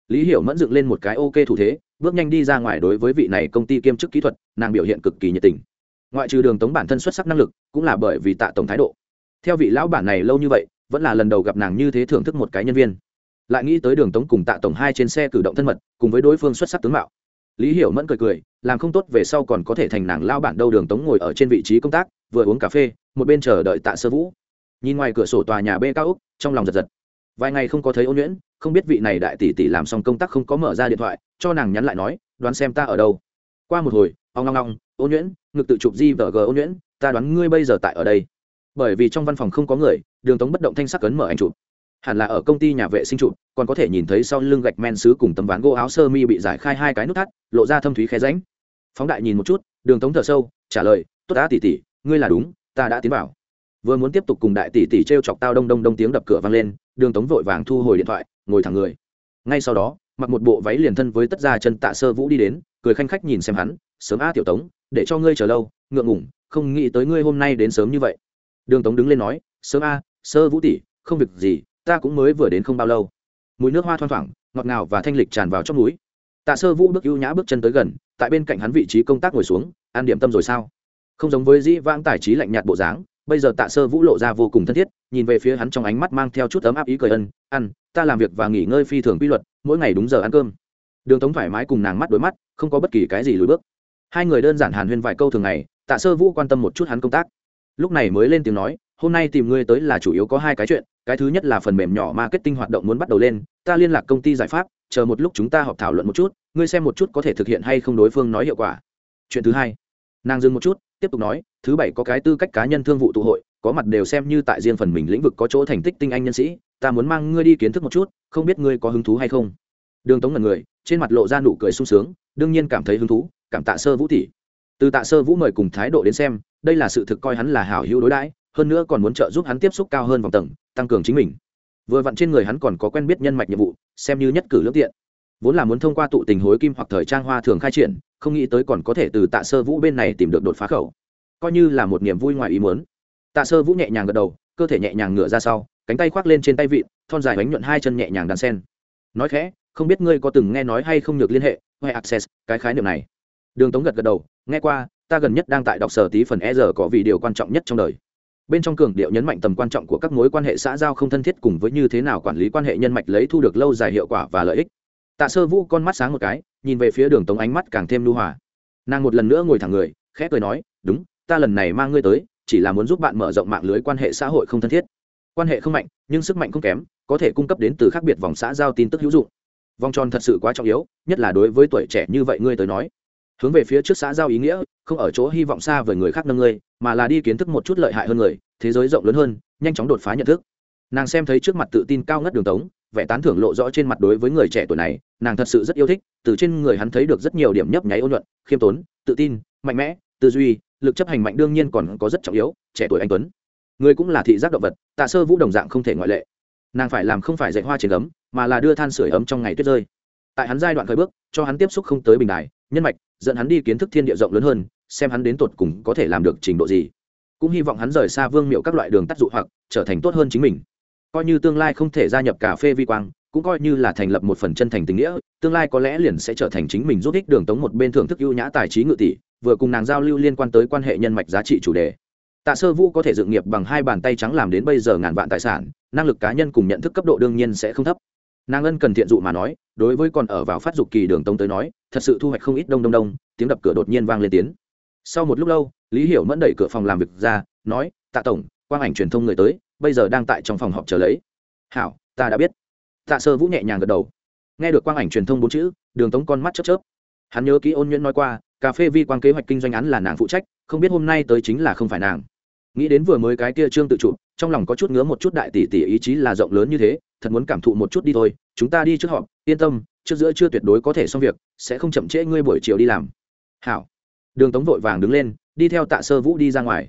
Lý hiểu mẫn dựng lên một cái ok thủ thế, bước nhanh đi ra ngoài đối với vị này công ty kiêm chức kỹ thuật, nàng biểu hiện cực kỳ nhiệt tình ngoại trừ đường tống bản thân xuất sắc năng lực, cũng là bởi vì tạ tổng thái độ. Theo vị lão bản này lâu như vậy, vẫn là lần đầu gặp nàng như thế thưởng thức một cái nhân viên. Lại nghĩ tới đường tống cùng tạ tổng hai trên xe cử động thân mật, cùng với đối phương xuất sắc tướng mạo. Lý hiểu mẫn cười cười, làm không tốt về sau còn có thể thành nàng lao bản đâu đường tống ngồi ở trên vị trí công tác, vừa uống cà phê, một bên chờ đợi tạ sơ vũ. Nhìn ngoài cửa sổ tòa nhà b cao úc, trong lòng giật giật. Vài ngày không có thấy ô nhuyễn, không biết vị này đại tỷ tỷ làm xong công tác không có mở ra điện thoại, cho nàng nhắn lại nói, đoán xem ta ở đâu. Qua một hồi ông ngong ngong ô nhuyễn ngực tự chụp di vợ g ôn nhuyễn ta đoán ngươi bây giờ tại ở đây. Bởi vì trong văn phòng không có người đường tống bất động thanh sắc cấn mở ảnh chụp. Hẳn là ở công ty nhà vệ sinh chụp còn có thể nhìn thấy sau lưng gạch men xứ cùng tấm ván gỗ áo sơ mi bị giải khai hai cái nút thắt lộ ra thâm thúy khe ránh phóng đại nhìn một chút đường tống thở sâu trả lời tốt đã tỉ tỉ, ngươi là đúng ta đã tiến vào. Vừa muốn tiếp tục cùng đại tỷ tỷ t r e o chọc tao đông đông đông tiếng đập cửa vang lên đường tống vội vàng thu hồi điện thoại ngồi thẳng người. Ngay sau đó mặc một bộ váy liền thân với tất ra chân tạ sơ vũ đi đến cười khanh khách nhìn xem hắn sớm a tiểu tống, để cho ngươi chờ lâu, ngượng ngủng không nghĩ tới ngươi hôm nay đến sớm như vậy. Đường tống đứng lên nói, sớm a, sơ vũ tỷ, không việc gì, ta cũng mới vừa đến không bao lâu. Mùi nước hoa thoang thoảng, ngọt ngào và thanh lịch tràn vào trong núi. Tạ sơ vũ bước ưu nhã bước chân tới gần, tại bên cạnh hắn vị trí công tác ngồi xuống ăn điểm tâm rồi sao? Không giống với dĩ vãng tài trí lạnh nhạt bộ dáng, bây giờ tạ sơ vũ lộ ra vô cùng thân thiết, nhìn về phía hắn trong ánh mắt mang theo chút ấm áp ý cười ân, ăn, ta làm việc và nghỉ ngơi phi thường quy luật, mỗi ngày đúng giờ ăn cơm. Đường tống thoải mái cùng nàng mắt đối mắt, không có bất kỳ cái gì lùi bước hai người đơn giản hàn huyên vài câu thường ngày, tạ sơ vũ quan tâm một chút hắn công tác. Lúc này mới lên tiếng nói, hôm nay tìm ngươi tới là chủ yếu có hai cái chuyện, cái thứ nhất là phần mềm nhỏ marketing hoạt động muốn bắt đầu lên, ta liên lạc công ty giải pháp, chờ một lúc chúng ta họp thảo luận một chút, ngươi xem một chút có thể thực hiện hay không đối phương nói hiệu quả. Chuyện thứ hai, nàng dừng một chút, tiếp tục nói, thứ bảy có cái tư cách cá nhân thương vụ tụ hội, có mặt đều xem như tại riêng phần mình lĩnh vực có chỗ thành tích tinh anh nhân sĩ, ta muốn mang ngươi đi kiến thức một chút, không biết ngươi có hứng thú hay không. Đường tống là người, trên mặt lộ ra nụ cười sung sướng, đương nhiên cảm thấy hứng thú cảm tạ sơ vũ tỷ. Từ tạ sơ vũ mời cùng thái độ đến xem, đây là sự thực coi hắn là hảo hữu đối đãi, hơn nữa còn muốn trợ giúp hắn tiếp xúc cao hơn vòng tầng, tăng cường chính mình. Vừa vặn trên người hắn còn có quen biết nhân mạch nhiệm vụ, xem như nhất cử lương tiện. Vốn là muốn thông qua tụ tình hối kim hoặc thời trang hoa thường khai triển, không nghĩ tới còn có thể từ tạ sơ vũ bên này tìm được đột phá khẩu. Coi như là một niềm vui ngoài ý muốn. Tạ sơ vũ nhẹ nhàng gật đầu, cơ thể nhẹ nhàng ngửa ra sau, cánh tay khoác lên trên tay vịn, thon dài bánh nhuận hai chân nhẹ nhàng đàn sen nói khẽ, không biết ngươi có từng nghe nói hay không được liên hệ hay access, cái khái niệm này đường tống gật gật đầu, nghe qua, ta gần nhất đang tại đọc sở tí phần e r có vì điều quan trọng nhất trong đời. Bên trong cường điệu nhấn mạnh tầm quan trọng của các mối quan hệ xã giao không thân thiết cùng với như thế nào quản lý quan hệ nhân mạch lấy thu được lâu dài hiệu quả và lợi ích. Tạ sơ vũ con mắt sáng một cái, nhìn về phía đường tống ánh mắt càng thêm lưu hòa. Nàng một lần nữa ngồi thẳng người, khẽ cười nói, đúng, ta lần này mang ngươi tới, chỉ là muốn giúp bạn mở rộng mạng lưới quan hệ xã hội không thân thiết. Quan hệ không mạnh, nhưng sức mạnh không kém, có thể cung cấp đến từ khác biệt vòng xã giao tin tức hữu dụng. Vòng tròn thật sự quá trọng yếu, nhất là đối với tuổi trẻ như vậy ngươi tới nói hướng về phía trước xã giao ý nghĩa, không ở chỗ hy vọng xa với người khác nâng ngươi, mà là đi kiến thức một chút lợi hại hơn người, thế giới rộng lớn hơn, nhanh chóng đột phá nhận thức. Nàng xem thấy trước mặt tự tin cao ngất đường tống, vẻ tán thưởng lộ rõ trên mặt đối với người trẻ tuổi này, nàng thật sự rất yêu thích, từ trên người hắn thấy được rất nhiều điểm nhấp nháy ôn nhuận, khiêm tốn, tự tin, mạnh mẽ, tư duy, lực chấp hành mạnh đương nhiên còn có rất trọng yếu, trẻ tuổi anh tuấn. Người cũng là thị giác động vật, tạ sơ vũ đồng dạng không thể ngoại lệ. Nàng phải làm không phải dạy hoa trên ấm mà là đưa than sửa ấm trong ngày tuyết rơi. Tại hắn giai đoạn khởi bước, cho hắn tiếp xúc không tới bình đài nhân mạch, dẫn hắn đi kiến thức thiên địa rộng lớn hơn, xem hắn đến tột cùng có thể làm được trình độ gì. Cũng hy vọng hắn rời xa vương miệu các loại đường tắt dụ hoặc, trở thành tốt hơn chính mình. Coi như tương lai không thể gia nhập cà phê vi quang, cũng coi như là thành lập một phần chân thành tình nghĩa, tương lai có lẽ liền sẽ trở thành chính mình giúp ích đường tống một bên thưởng thức ưu nhã tài trí ngự tỷ, vừa cùng nàng giao lưu liên quan tới quan hệ nhân mạch giá trị chủ đề. Tạ sơ vũ có thể dựng nghiệp bằng hai bàn tay trắng làm đến bây giờ ngàn vạn tài sản, năng lực cá nhân cùng nhận thức cấp độ đương nhiên sẽ không thấp nàng ân cần thiện dụ mà nói, đối với còn ở vào phát dục kỳ đường tống tới nói, thật sự thu hoạch không ít đông đông đông, tiếng đập cửa đột nhiên vang lên tiếng sau một lúc lâu, lý hiểu mẫn đẩy cửa phòng làm việc ra, nói, tạ tổng, quang ảnh truyền thông người tới, bây giờ đang tại trong phòng họp chờ lấy. Hảo, ta đã biết. Tạ sơ vũ nhẹ nhàng gật đầu. Nghe được quang ảnh truyền thông bốn chữ, đường tống con mắt chớp chớp. Hắn nhớ kỹ ôn nhuyễn nói qua, cà phê vi quang kế hoạch kinh doanh án là nàng phụ trách, không biết hôm nay tới chính là không phải nàng nghĩ đến vừa mới cái kia trương tự chủ trong lòng có chút ngứa một chút đại tỷ tỷ ý chí là rộng lớn như thế, thật muốn cảm thụ một chút đi thôi, chúng ta đi trước họp, yên tâm, trước giữa chưa tuyệt đối có thể xong việc, sẽ không chậm trễ ngươi buổi chiều đi làm. Hảo. Đường tống vội vàng đứng lên, đi theo tạ sơ vũ đi ra ngoài.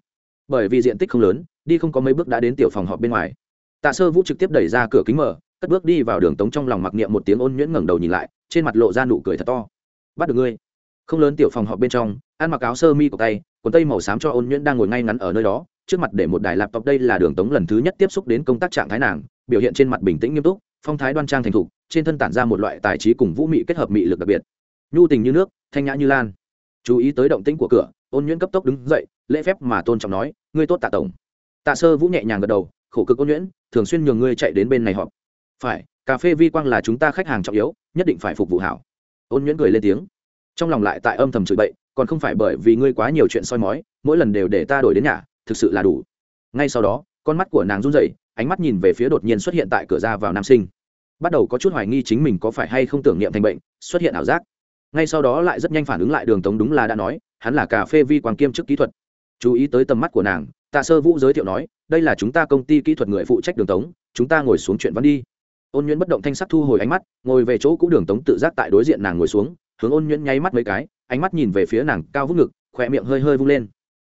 Bởi vì diện tích không lớn, đi không có mấy bước đã đến tiểu phòng họp bên ngoài. Tạ sơ vũ trực tiếp đẩy ra cửa kính mở, cất bước đi vào đường tống trong lòng mặc niệm một tiếng ôn nhuyễn ngẩng đầu nhìn lại, trên mặt lộ ra nụ cười thật to. Bắt được ngươi. Không lớn tiểu phòng họp bên trong, ăn mặc áo sơ mi của tay, quần tây màu xám cho ôn nhuyễn đang ngồi ngay ngắn ở nơi đó trước mặt để một đài laptop đây là đường tống lần thứ nhất tiếp xúc đến công tác trạng thái nàng, biểu hiện trên mặt bình tĩnh nghiêm túc, phong thái đoan trang thành thục, trên thân tản ra một loại tài trí cùng vũ mị kết hợp mị lực đặc biệt. Nhu tình như nước, thanh nhã như lan. Chú ý tới động tĩnh của cửa, ôn nhuyễn cấp tốc đứng dậy, lễ phép mà tôn trọng nói, ngươi tốt tạ tổng. Tạ sơ vũ nhẹ nhàng gật đầu, khổ cực ôn nhuyễn, thường xuyên nhường ngươi chạy đến bên này họp. Phải, cà phê vi quang là chúng ta khách hàng trọng yếu, nhất định phải phục vụ hảo. Ôn nhuyễn cười lên tiếng. Trong lòng lại tại âm thầm chửi bậy, còn không phải bởi vì ngươi quá nhiều chuyện soi mói, mỗi lần đều để ta đổi đến nhà thực sự là đủ. Ngay sau đó, con mắt của nàng run rẩy, ánh mắt nhìn về phía đột nhiên xuất hiện tại cửa ra vào nam sinh. Bắt đầu có chút hoài nghi chính mình có phải hay không tưởng niệm thành bệnh, xuất hiện ảo giác. Ngay sau đó lại rất nhanh phản ứng lại đường tống đúng là đã nói, hắn là cà phê vi quang kiêm chức kỹ thuật. Chú ý tới tầm mắt của nàng, tạ sơ vũ giới thiệu nói, đây là chúng ta công ty kỹ thuật người phụ trách đường tống, chúng ta ngồi xuống chuyện văn đi. Ôn nhuyễn bất động thanh sắc thu hồi ánh mắt, ngồi về chỗ cũ đường tống tự giác tại đối diện nàng ngồi xuống, hướng ôn nhuyễn nháy mắt mấy cái, ánh mắt nhìn về phía nàng cao vút ngực khỏe miệng hơi hơi vung lên.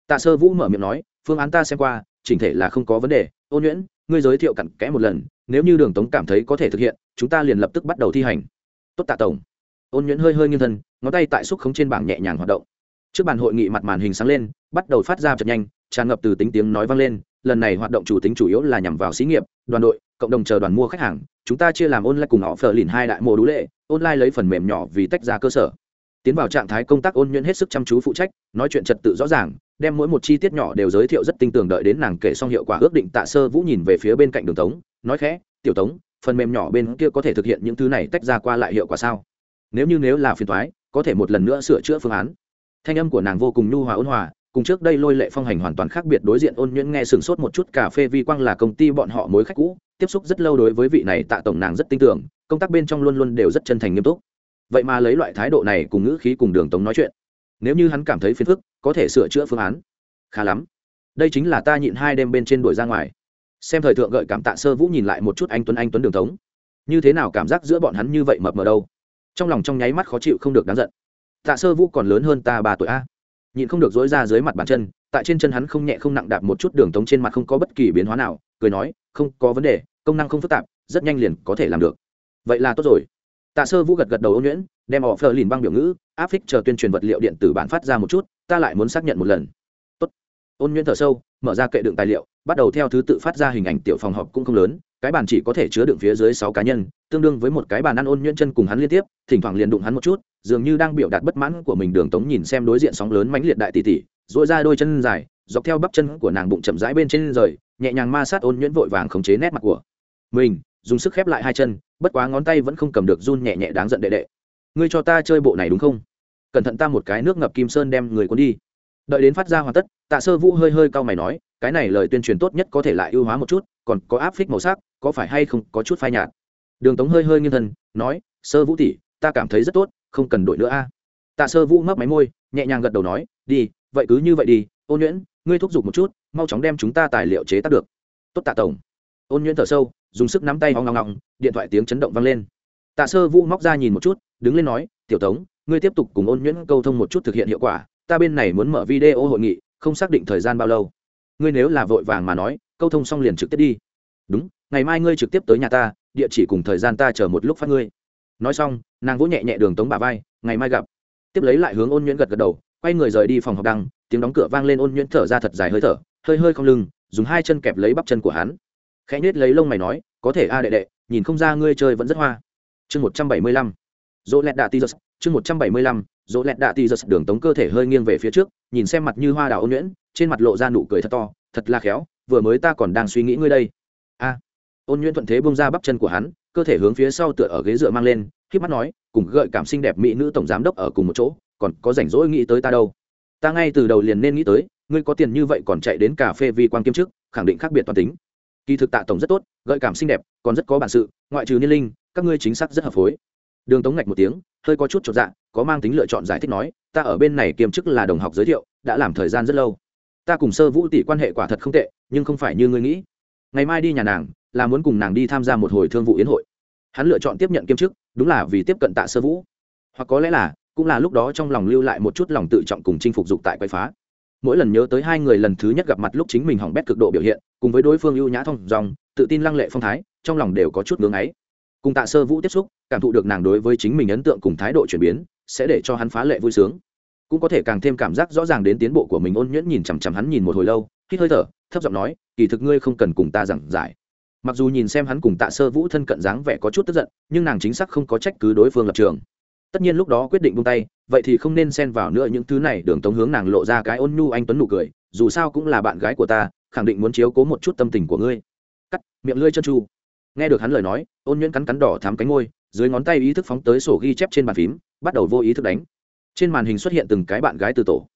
Tạ sơ vũ mở miệng nói phương án ta xem qua, chỉnh thể là không có vấn đề. Ôn nhuyễn, ngươi giới thiệu cặn kẽ một lần, nếu như đường tống cảm thấy có thể thực hiện, chúng ta liền lập tức bắt đầu thi hành. Tốt tạ tổng. Ôn nhuyễn hơi hơi nghiêng thân, ngón tay tại xúc khống trên bảng nhẹ nhàng hoạt động. Trước bàn hội nghị mặt màn hình sáng lên, bắt đầu phát ra chật nhanh, tràn ngập từ tính tiếng nói vang lên. Lần này hoạt động chủ tính chủ yếu là nhằm vào xí nghiệp, đoàn đội, cộng đồng chờ đoàn mua khách hàng. Chúng ta chia làm online cùng họ phờ lìn hai đại mô đũ lệ. Online lấy phần mềm nhỏ vì tách ra cơ sở tiến vào trạng thái công tác ôn nhuận hết sức chăm chú phụ trách, nói chuyện trật tự rõ ràng, đem mỗi một chi tiết nhỏ đều giới thiệu rất tinh tường đợi đến nàng kể xong hiệu quả ước định tạ sơ vũ nhìn về phía bên cạnh đường tống, nói khẽ, tiểu tống, phần mềm nhỏ bên kia có thể thực hiện những thứ này tách ra qua lại hiệu quả sao? Nếu như nếu là phiền thoái có thể một lần nữa sửa chữa phương án. Thanh âm của nàng vô cùng nhu hòa ôn hòa, cùng trước đây lôi lệ phong hành hoàn toàn khác biệt đối diện ôn nhuyễn nghe sửng sốt một chút, cà phê vi quang là công ty bọn họ mối khách cũ, tiếp xúc rất lâu đối với vị này tạ tổng nàng rất tin tưởng, công tác bên trong luôn luôn đều rất chân thành nghiêm túc vậy mà lấy loại thái độ này cùng ngữ khí cùng đường tống nói chuyện. Nếu như hắn cảm thấy phiền phức, có thể sửa chữa phương án. Khá lắm. Đây chính là ta nhịn hai đêm bên trên đuổi ra ngoài. Xem thời thượng gợi cảm tạ sơ vũ nhìn lại một chút anh tuấn anh tuấn đường tống. Như thế nào cảm giác giữa bọn hắn như vậy mập mờ đâu? Trong lòng trong nháy mắt khó chịu không được đáng giận. Tạ sơ vũ còn lớn hơn ta ba tuổi a. Nhịn không được dối ra dưới mặt bàn chân, tại trên chân hắn không nhẹ không nặng đạp một chút đường tống trên mặt không có bất kỳ biến hóa nào, cười nói, không có vấn đề, công năng không phức tạp, rất nhanh liền có thể làm được. Vậy là tốt rồi tạ sơ vũ gật gật đầu ôn nhuyễn, đem họ phờ lìn băng biểu ngữ, áp phích chờ tuyên truyền vật liệu điện tử bản phát ra một chút, ta lại muốn xác nhận một lần. Tốt. Ôn nhuyễn thở sâu, mở ra kệ đựng tài liệu, bắt đầu theo thứ tự phát ra hình ảnh tiểu phòng họp cũng không lớn, cái bàn chỉ có thể chứa đựng phía dưới sáu cá nhân, tương đương với một cái bàn ăn ôn nhuyễn chân cùng hắn liên tiếp, thỉnh thoảng liền đụng hắn một chút, dường như đang biểu đạt bất mãn của mình đường tống nhìn xem đối diện sóng lớn mãnh liệt đại tỷ tỷ dội ra đôi chân dài, dọc theo bắp chân của nàng bụng chậm rãi bên trên rời, nhẹ nhàng ma sát ôn nhuyễn vội vàng khống chế nét mặt của mình dùng sức khép lại hai chân, bất quá ngón tay vẫn không cầm được run nhẹ nhẹ đáng giận đệ đệ. Ngươi cho ta chơi bộ này đúng không? Cẩn thận ta một cái nước ngập kim sơn đem người cuốn đi. Đợi đến phát ra hoàn tất, tạ sơ vũ hơi hơi cau mày nói, cái này lời tuyên truyền tốt nhất có thể lại ưu hóa một chút, còn có áp phích màu sắc, có phải hay không có chút phai nhạt? Đường tống hơi hơi nghiêng thân, nói, sơ vũ tỷ, ta cảm thấy rất tốt, không cần đổi nữa a. Tạ sơ vũ mấp máy môi, nhẹ nhàng gật đầu nói, đi, vậy cứ như vậy đi ôn nhuyễn, ngươi thúc giục một chút, mau chóng đem chúng ta tài liệu chế tác được. Tốt tạ tổng. Ôn nhuyễn thở sâu dùng sức nắm tay ho ngọng ngọng, điện thoại tiếng chấn động vang lên. Tạ sơ vũ móc ra nhìn một chút, đứng lên nói, tiểu tống, ngươi tiếp tục cùng ôn nhuyễn câu thông một chút thực hiện hiệu quả, ta bên này muốn mở video hội nghị, không xác định thời gian bao lâu. Ngươi nếu là vội vàng mà nói, câu thông xong liền trực tiếp đi. Đúng, ngày mai ngươi trực tiếp tới nhà ta, địa chỉ cùng thời gian ta chờ một lúc phát ngươi. Nói xong, nàng vỗ nhẹ nhẹ đường tống bà vai, ngày mai gặp. Tiếp lấy lại hướng ôn nhuyễn gật gật đầu, quay người rời đi phòng học đăng, tiếng đóng cửa vang lên ôn nhuyễn thở ra thật dài hơi thở, hơi hơi không lưng, dùng hai chân kẹp lấy bắp chân của hắn khẽ nhết lấy lông mày nói, có thể a đệ đệ, nhìn không ra ngươi chơi vẫn rất hoa. Chương một trăm bảy mươi lăm. Dỗ lẹt đạ ti giật chương một trăm bảy mươi lăm. Dỗ lẹt đạ ti giật đường tống cơ thể hơi nghiêng về phía trước, nhìn xem mặt như hoa đào ôn nhuyễn, trên mặt lộ ra nụ cười thật to, thật là khéo, vừa mới ta còn đang suy nghĩ ngươi đây. A. Ôn nhuyễn thuận thế bông ra bắp chân của hắn, cơ thể hướng phía sau tựa ở ghế dựa mang lên k mắt nói, cùng gợi cảm xinh đẹp mỹ nữ tổng giám đốc ở cùng một chỗ, còn có rảnh rỗi nghĩ tới ta đâu. Ta ngay từ đầu liền nên nghĩ tới, ngươi có tiền như vậy còn chạy đến cà phê vi quan kiêm chức khẳng định khác biệt toàn tính kỳ thực tạ tổng rất tốt, gợi cảm xinh đẹp, còn rất có bản sự, ngoại trừ niên linh, các ngươi chính xác rất hợp phối. Đường tống ngạch một tiếng, hơi có chút chột dạ có mang tính lựa chọn giải thích nói, ta ở bên này kiêm chức là đồng học giới thiệu, đã làm thời gian rất lâu. Ta cùng sơ vũ tỷ quan hệ quả thật không tệ, nhưng không phải như ngươi nghĩ. Ngày mai đi nhà nàng, là muốn cùng nàng đi tham gia một hồi thương vụ yến hội. Hắn lựa chọn tiếp nhận kiêm chức, đúng là vì tiếp cận tạ sơ vũ. Hoặc có lẽ là, cũng là lúc đó trong lòng lưu lại một chút lòng tự trọng cùng chinh phục dục tại quay phá. Mỗi lần nhớ tới hai người lần thứ nhất gặp mặt lúc chính mình hỏng bét cực độ biểu hiện cùng với đối phương ưu nhã thông dòng tự tin lăng lệ phong thái, trong lòng đều có chút ngưỡng ấy. Cùng tạ sơ vũ tiếp xúc, cảm thụ được nàng đối với chính mình ấn tượng cùng thái độ chuyển biến, sẽ để cho hắn phá lệ vui sướng. Cũng có thể càng thêm cảm giác rõ ràng đến tiến bộ của mình, ôn nhuyễn nhìn chằm chằm hắn nhìn một hồi lâu, hít hơi thở, thấp giọng nói, kỳ thực ngươi không cần cùng ta giảng giải. Mặc dù nhìn xem hắn cùng tạ sơ vũ thân cận dáng vẻ có chút tức giận, nhưng nàng chính xác không có trách cứ đối phương lập trường. Tất nhiên lúc đó quyết định buông tay, vậy thì không nên xen vào nữa những thứ này, đường tống hướng nàng lộ ra cái ôn nhu anh tuấn nụ cười, dù sao cũng là bạn gái của ta khẳng định muốn chiếu cố một chút tâm tình của ngươi. Cắt, miệng lưỡi chân chu. Nghe được hắn lời nói, ôn nhuyễn cắn cắn đỏ thám cánh ngôi dưới ngón tay ý thức phóng tới sổ ghi chép trên bàn phím, bắt đầu vô ý thức đánh. Trên màn hình xuất hiện từng cái bạn gái từ tổ.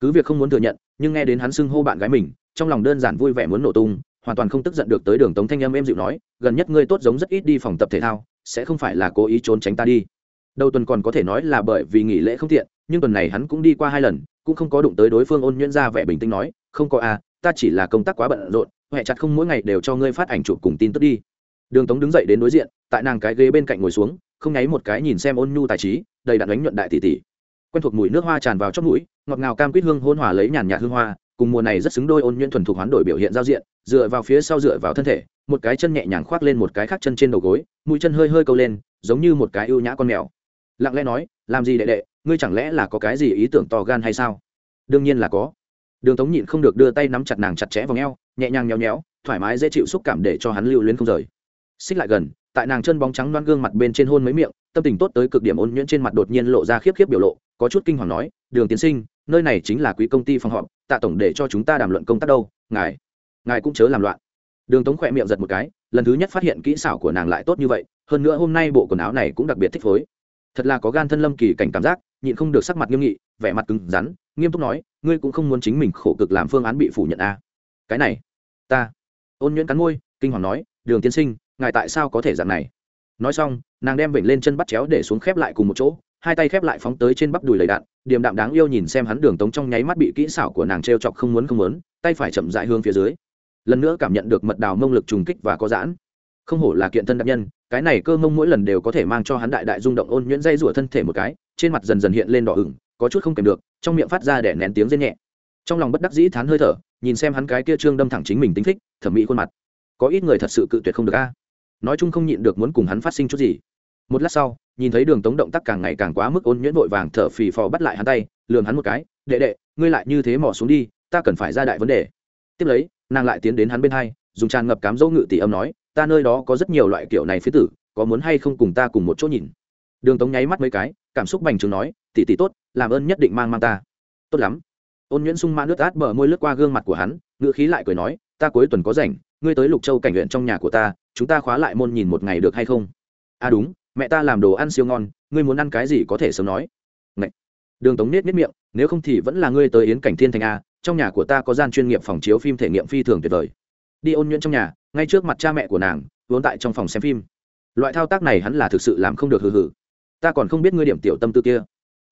Cứ việc không muốn thừa nhận, nhưng nghe đến hắn xưng hô bạn gái mình, trong lòng đơn giản vui vẻ muốn nổ tung, hoàn toàn không tức giận được tới đường tống thanh âm em dịu nói, gần nhất ngươi tốt giống rất ít đi phòng tập thể thao, sẽ không phải là cố ý trốn tránh ta đi. Đầu tuần còn có thể nói là bởi vì nghỉ lễ không tiện, nhưng tuần này hắn cũng đi qua hai lần, cũng không có đụng tới đối phương ôn nhuyễn ra vẻ bình tĩnh nói, không có à ta chỉ là công tác quá bận rộn huệ chặt không mỗi ngày đều cho ngươi phát ảnh chụp cùng tin tức đi. Đường tống đứng dậy đến đối diện, tại nàng cái ghế bên cạnh ngồi xuống, không nháy một cái nhìn xem ôn nhu tài trí, đầy đặn đánh nhuận đại tỷ tỷ. Quen thuộc mùi nước hoa tràn vào trong mũi, ngọt ngào cam quýt hương hôn hòa lấy nhàn nhạt hương hoa, cùng mùa này rất xứng đôi ôn nhuyễn thuần thục hoán đổi biểu hiện giao diện, dựa vào phía sau dựa vào thân thể, một cái chân nhẹ nhàng khoác lên một cái khác chân trên đầu gối, mũi chân hơi hơi câu lên, giống như một cái ưu nhã con mèo. Lặng lẽ nói, làm gì đệ đệ, ngươi chẳng lẽ là có cái gì ý tưởng to gan hay sao? Đương nhiên là có đường tống nhịn không được đưa tay nắm chặt nàng chặt chẽ vào ngheo nhẹ nhàng nhéo nhéo, thoải mái dễ chịu xúc cảm để cho hắn lưu luyến không rời. Xích lại gần, tại nàng chân bóng trắng loan gương mặt bên trên hôn mấy miệng, tâm tình tốt tới cực điểm ôn nhuyễn trên mặt đột nhiên lộ ra khiếp khiếp biểu lộ, có chút kinh hoàng nói, đường tiến sinh, nơi này chính là quý công ty phòng họp, tạ tổng để cho chúng ta đàm luận công tác đâu, ngài ngài cũng chớ làm loạn. Đường tống khỏe miệng giật một cái, lần thứ nhất phát hiện kỹ xảo của nàng lại tốt như vậy, hơn nữa hôm nay bộ quần áo này cũng đặc biệt thích phối thật là có gan thân lâm kỳ cảnh cảm giác, nhịn không được sắc mặt nghiêm nghị, vẻ mặt cứng rắn, nghiêm túc nói, ngươi cũng không muốn chính mình khổ cực làm phương án bị phủ nhận a à. cái này, ta, ôn nhuyễn cắn môi, kinh hoàng nói, đường tiên sinh, ngài tại sao có thể dạng này? Nói xong, nàng đem vểnh lên chân bắt chéo để xuống khép lại cùng một chỗ, hai tay khép lại phóng tới trên bắp đùi lầy đạn, điềm đạm đáng yêu nhìn xem hắn đường tống trong nháy mắt bị kỹ xảo của nàng t r e o chọc không muốn không muốn, tay phải chậm dại hướng phía dưới. Lần nữa cảm nhận được mật đào mông lực trùng kích và có giãn. Không hổ là kiện thân đặc nhân cái này cơ mông mỗi lần đều có thể mang cho hắn đại đại rung động ôn nhuyễn dây rủa thân thể một cái, trên mặt dần dần hiện lên đỏ ửng, có chút không kèm được, trong miệng phát ra để nén tiếng rên nhẹ. Trong lòng bất đắc dĩ thán hơi thở, nhìn xem hắn cái kia trương đâm thẳng chính mình tính thích, thẩm mỹ khuôn mặt. Có ít người thật sự cự tuyệt không được a. Nói chung không nhịn được muốn cùng hắn phát sinh chút gì. Một lát sau, nhìn thấy đường tống động tác càng ngày càng quá mức ôn nhuyễn vội vàng thở phì phò bắt lại hắn tay lường hắn một cái, đệ đệ, ngươi lại như thế mò xuống đi, ta cần phải ra đại vấn đề. Tiếp lấy, nàng lại tiến đến hắn bên hai, dùng tràn ngập cám dỗ ngự tỷ âm nói ta nơi đó có rất nhiều loại kiểu này phía tử, có muốn hay không cùng ta cùng một chỗ nhìn? Đường tống nháy mắt mấy cái, cảm xúc bành trướng nói, tỷ tỷ tốt, làm ơn nhất định mang mang ta. Tốt lắm. Ôn nhuyễn sung mãn nước át bờ môi lướt qua gương mặt của hắn, ngữ khí lại cười nói, ta cuối tuần có rảnh, ngươi tới lục châu cảnh nguyện trong nhà của ta, chúng ta khóa lại môn nhìn một ngày được hay không? À đúng, mẹ ta làm đồ ăn siêu ngon, ngươi muốn ăn cái gì có thể sớm nói. Ngậy. đường tống nết nết miệng, nếu không thì vẫn là ngươi tới yến cảnh thiên thành a, trong nhà của ta có gian chuyên nghiệp phòng chiếu phim thể nghiệm phi thường tuyệt vời đi ôn nhuyễn trong nhà, ngay trước mặt cha mẹ của nàng, vốn tại trong phòng xem phim. Loại thao tác này hắn là thực sự làm không được hừ hừ. Ta còn không biết ngươi điểm tiểu tâm tư kia.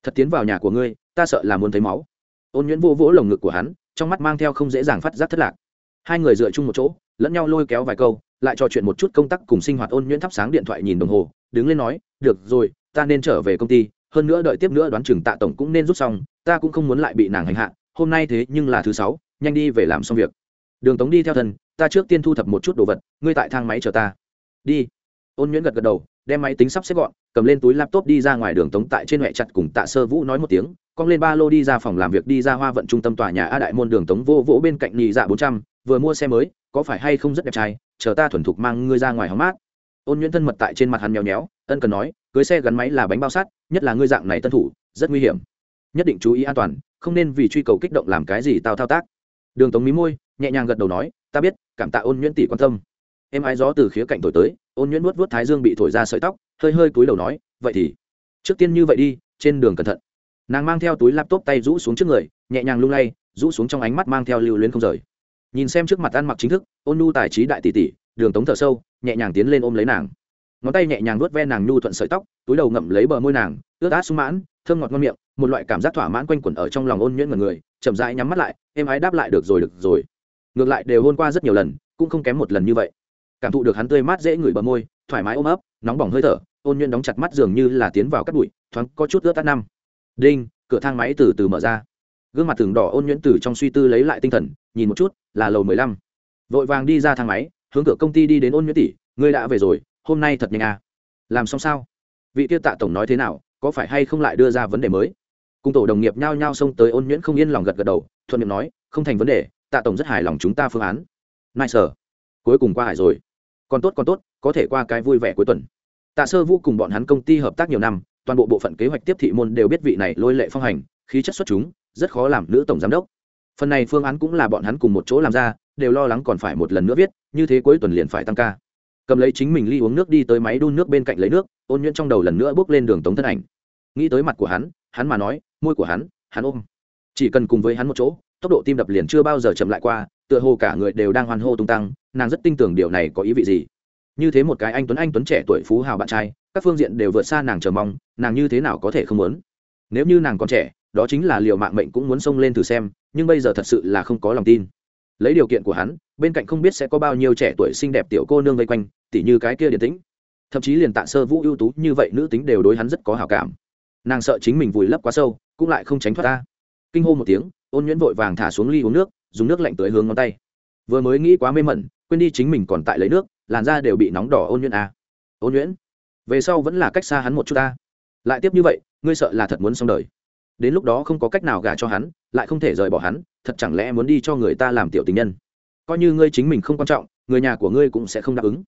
Thật tiến vào nhà của ngươi, ta sợ là muốn thấy máu. Ôn nhuyễn vô vỗ lồng ngực của hắn, trong mắt mang theo không dễ dàng phát giác thất lạc. Hai người dựa chung một chỗ, lẫn nhau lôi kéo vài câu, lại trò chuyện một chút công tác cùng sinh hoạt ôn nhuyễn thắp sáng điện thoại nhìn đồng hồ, đứng lên nói, được rồi, ta nên trở về công ty, hơn nữa đợi tiếp nữa đoán chừng tạ tổng cũng nên rút xong, ta cũng không muốn lại bị nàng hành hạ, hôm nay thế nhưng là thứ sáu, nhanh đi về làm xong việc đường tống đi theo thân, ta trước tiên thu thập một chút đồ vật, ngươi tại thang máy chờ ta. Đi. Ôn nhuyễn gật gật đầu, đem máy tính sắp xếp gọn, cầm lên túi laptop đi ra ngoài đường tống tại trên huệ chặt cùng tạ sơ vũ nói một tiếng, cong lên ba lô đi ra phòng làm việc đi ra hoa vận trung tâm tòa nhà a đại môn đường tống vô vỗ bên cạnh nhị dạ bốn trăm, vừa mua xe mới, có phải hay không rất đẹp trai, chờ ta thuần thục mang ngươi ra ngoài hóng mát. Ôn nhuyễn thân mật tại trên mặt hắn nhéo nhéo ân cần nói, cưới xe gắn máy là bánh bao sắt, nhất là ngươi dạng này tân thủ, rất nguy hiểm. Nhất định chú ý an toàn, không nên vì truy cầu kích động làm cái gì tao thao tác đường tống mí môi, nhẹ nhàng gật đầu nói, ta biết, cảm tạ ôn nhuyễn tỷ quan tâm. Em ái gió từ khía cạnh thổi tới, ôn nhuyễn vuốt vuốt thái dương bị thổi ra sợi tóc, hơi hơi cúi đầu nói, vậy thì, trước tiên như vậy đi, trên đường cẩn thận. Nàng mang theo túi laptop tay rũ xuống trước người, nhẹ nhàng lung lay, rũ xuống trong ánh mắt mang theo lưu luyến không rời. Nhìn xem trước mặt ăn mặc chính thức, ôn nhu tài trí đại tỷ tỷ, đường tống thở sâu, nhẹ nhàng tiến lên ôm lấy nàng. Ngón tay nhẹ nhàng vuốt ve nàng nhu thuận sợi tóc, túi đầu ngậm lấy bờ môi nàng, ướt át sung mãn, thơm ngọt ngon miệng một loại cảm giác thỏa mãn quanh quẩn ở trong lòng ôn nhuyễn mọi người, chậm rãi nhắm mắt lại em ái đáp lại được rồi được rồi. Ngược lại đều hôn qua rất nhiều lần, cũng không kém một lần như vậy. Cảm thụ được hắn tươi mát dễ ngửi bờ môi, thoải mái ôm ấp, nóng bỏng hơi thở, ôn nhuyễn đóng chặt mắt dường như là tiến vào cắt bụi, thoáng có chút ướt tắt năm. Đinh, cửa thang máy từ từ mở ra. Gương mặt thường đỏ ôn nhuyễn từ trong suy tư lấy lại tinh thần, nhìn một chút, là lầu mười lăm. Vội vàng đi ra thang máy, hướng cửa công ty đi đến ôn nhuyễn tỷ, ngươi đã về rồi, hôm nay thật nhanh à. làm xong sao? Vị tiêu tạ tổng nói thế nào, có phải hay không lại đưa ra vấn đề mới? Cùng tổ đồng nghiệp nhao nhao xông tới ôn nhuyễn không yên lòng gật gật đầu, thuận miệng nói, không thành vấn đề, tạ tổng rất hài lòng chúng ta phương án. Nai sở cuối cùng qua hải rồi. Còn tốt còn tốt, có thể qua cái vui vẻ cuối tuần. Tạ sơ vũ cùng bọn hắn công ty hợp tác nhiều năm, toàn bộ bộ phận kế hoạch tiếp thị môn đều biết vị này lôi lệ phong hành, khí chất xuất chúng, rất khó làm nữ tổng giám đốc. Phần này phương án cũng là bọn hắn cùng một chỗ làm ra, đều lo lắng còn phải một lần nữa viết, như thế cuối tuần liền phải tăng ca. Cầm lấy chính mình ly uống nước đi tới máy đun nước bên cạnh lấy nước, ôn nhuyễn trong đầu lần nữa bước lên đường tống thân ảnh. Nghĩ tới mặt của hắn hắn mà nói môi của hắn hắn ôm. Chỉ cần cùng với hắn một chỗ, tốc độ tim đập liền chưa bao giờ chậm lại qua, tựa hồ cả người đều đang hoan hô tung tăng, nàng rất tin tưởng điều này có ý vị gì. Như thế một cái anh tuấn anh tuấn trẻ tuổi phú hào bạn trai, các phương diện đều vượt xa nàng chờ mong, nàng như thế nào có thể không muốn? Nếu như nàng còn trẻ, đó chính là liều mạng mệnh cũng muốn xông lên thử xem, nhưng bây giờ thật sự là không có lòng tin. Lấy điều kiện của hắn, bên cạnh không biết sẽ có bao nhiêu trẻ tuổi xinh đẹp tiểu cô nương vây quanh, tỉ như cái kia điển tĩnh. Thậm chí liền tạ sơ vũ ưu tú như vậy, nữ tính đều đối hắn rất có hào cảm nàng sợ chính mình vùi lấp quá sâu, cũng lại không tránh thoát ta. Kinh hô một tiếng, ôn nhuyễn vội vàng thả xuống ly uống nước, dùng nước lạnh tới hướng ngón tay. Vừa mới nghĩ quá mê mẩn, quên đi chính mình còn tại lấy nước, làn da đều bị nóng đỏ ôn nhuyễn à. ôn nhuyễn, về sau vẫn là cách xa hắn một chút ta. Lại tiếp như vậy, ngươi sợ là thật muốn xong đời. Đến lúc đó không có cách nào gả cho hắn, lại không thể rời bỏ hắn, thật chẳng lẽ muốn đi cho người ta làm tiểu tình nhân. Coi như ngươi chính mình không quan trọng, người nhà của ngươi cũng sẽ không đáp ứng.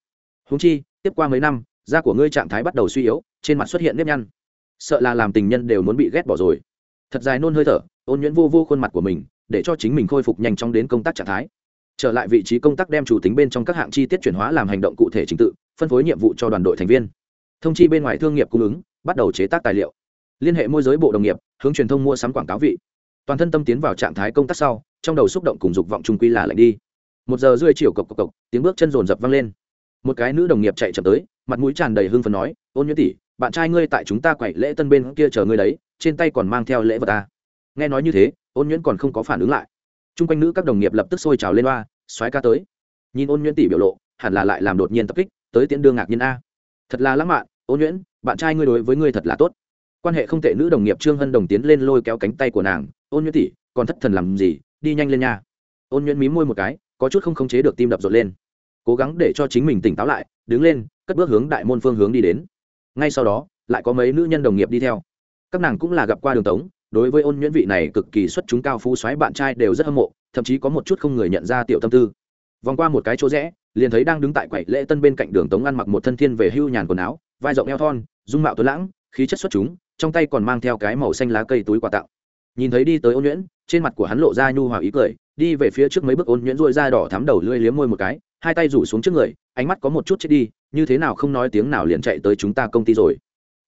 Húng chi, tiếp qua mấy năm, da của ngươi trạng thái bắt đầu suy yếu, trên mặt xuất hiện nếp nhăn sợ là làm tình nhân đều muốn bị ghét bỏ rồi. Thật dài nôn hơi thở, ôn nhuyễn vô vô khuôn mặt của mình, để cho chính mình khôi phục nhanh chóng đến công tác trạng thái. Trở lại vị trí công tác đem chủ tính bên trong các hạng chi tiết chuyển hóa làm hành động cụ thể trình tự, phân phối nhiệm vụ cho đoàn đội thành viên. Thông chi bên ngoài thương nghiệp cung ứng, bắt đầu chế tác tài liệu. Liên hệ môi giới bộ đồng nghiệp, hướng truyền thông mua sắm quảng cáo vị. Toàn thân tâm tiến vào trạng thái công tác sau, trong đầu xúc động cùng dục vọng trung quy là lạnh đi. Một giờ rưỡi chiều cộc cộc cộc, tiếng bước chân rồn rập vang lên. Một cái nữ đồng nghiệp chạy chậm tới, mặt mũi tràn đầy hưng phấn nói, ôn nhuyễn tỷ bạn trai ngươi tại chúng ta quậy lễ tân bên kia chờ ngươi đấy, trên tay còn mang theo lễ vật ta. Nghe nói như thế, ôn nhuyễn còn không có phản ứng lại. T r u n g quanh nữ các đồng nghiệp lập tức sôi trào lên loa xoáy ca tới. Nhìn ôn nhuyễn tỷ biểu lộ, hẳn là lại làm đột nhiên tập kích, tới tiễn đương ngạc nhiên a. Thật là lãng mạn, ôn nhuyễn, bạn trai ngươi đối với ngươi thật là tốt. Quan hệ không tệ nữ đồng nghiệp trương hân đồng tiến lên lôi kéo cánh tay của nàng. Ôn nhuyễn tỷ còn thất thần làm gì, đi nhanh lên nha. Ôn nhuyễn mí môi một cái, có chút không khống chế được tim đập rộn lên. Cố gắng để cho chính mình tỉnh táo lại, đứng lên, cất bước hướng đại môn phương hướng đi đến ngay sau đó, lại có mấy nữ nhân đồng nghiệp đi theo. Các nàng cũng là gặp qua đường tống, đối với ôn nhuyễn vị này cực kỳ xuất chúng cao phú xoáy bạn trai đều rất hâm mộ, thậm chí có một chút không người nhận ra tiểu tâm tư. Vòng qua một cái chỗ rẽ, liền thấy đang đứng tại quầy lễ tân bên cạnh đường tống ăn mặc một thân thiên về hưu nhàn quần áo, vai rộng eo thon, dung mạo tuấn lãng, khí chất xuất chúng, trong tay còn mang theo cái màu xanh lá cây túi quà tặng. Nhìn thấy đi tới ôn nhuyễn, trên mặt của hắn lộ ra nhu hòa ý cười, đi về phía trước mấy bước ôn nhuyễn rôi da đỏ thắm đầu lưỡi liếm môi một cái, hai tay rủ xuống trước người, ánh mắt có một chút chết đi như thế nào không nói tiếng nào liền chạy tới chúng ta công ty rồi.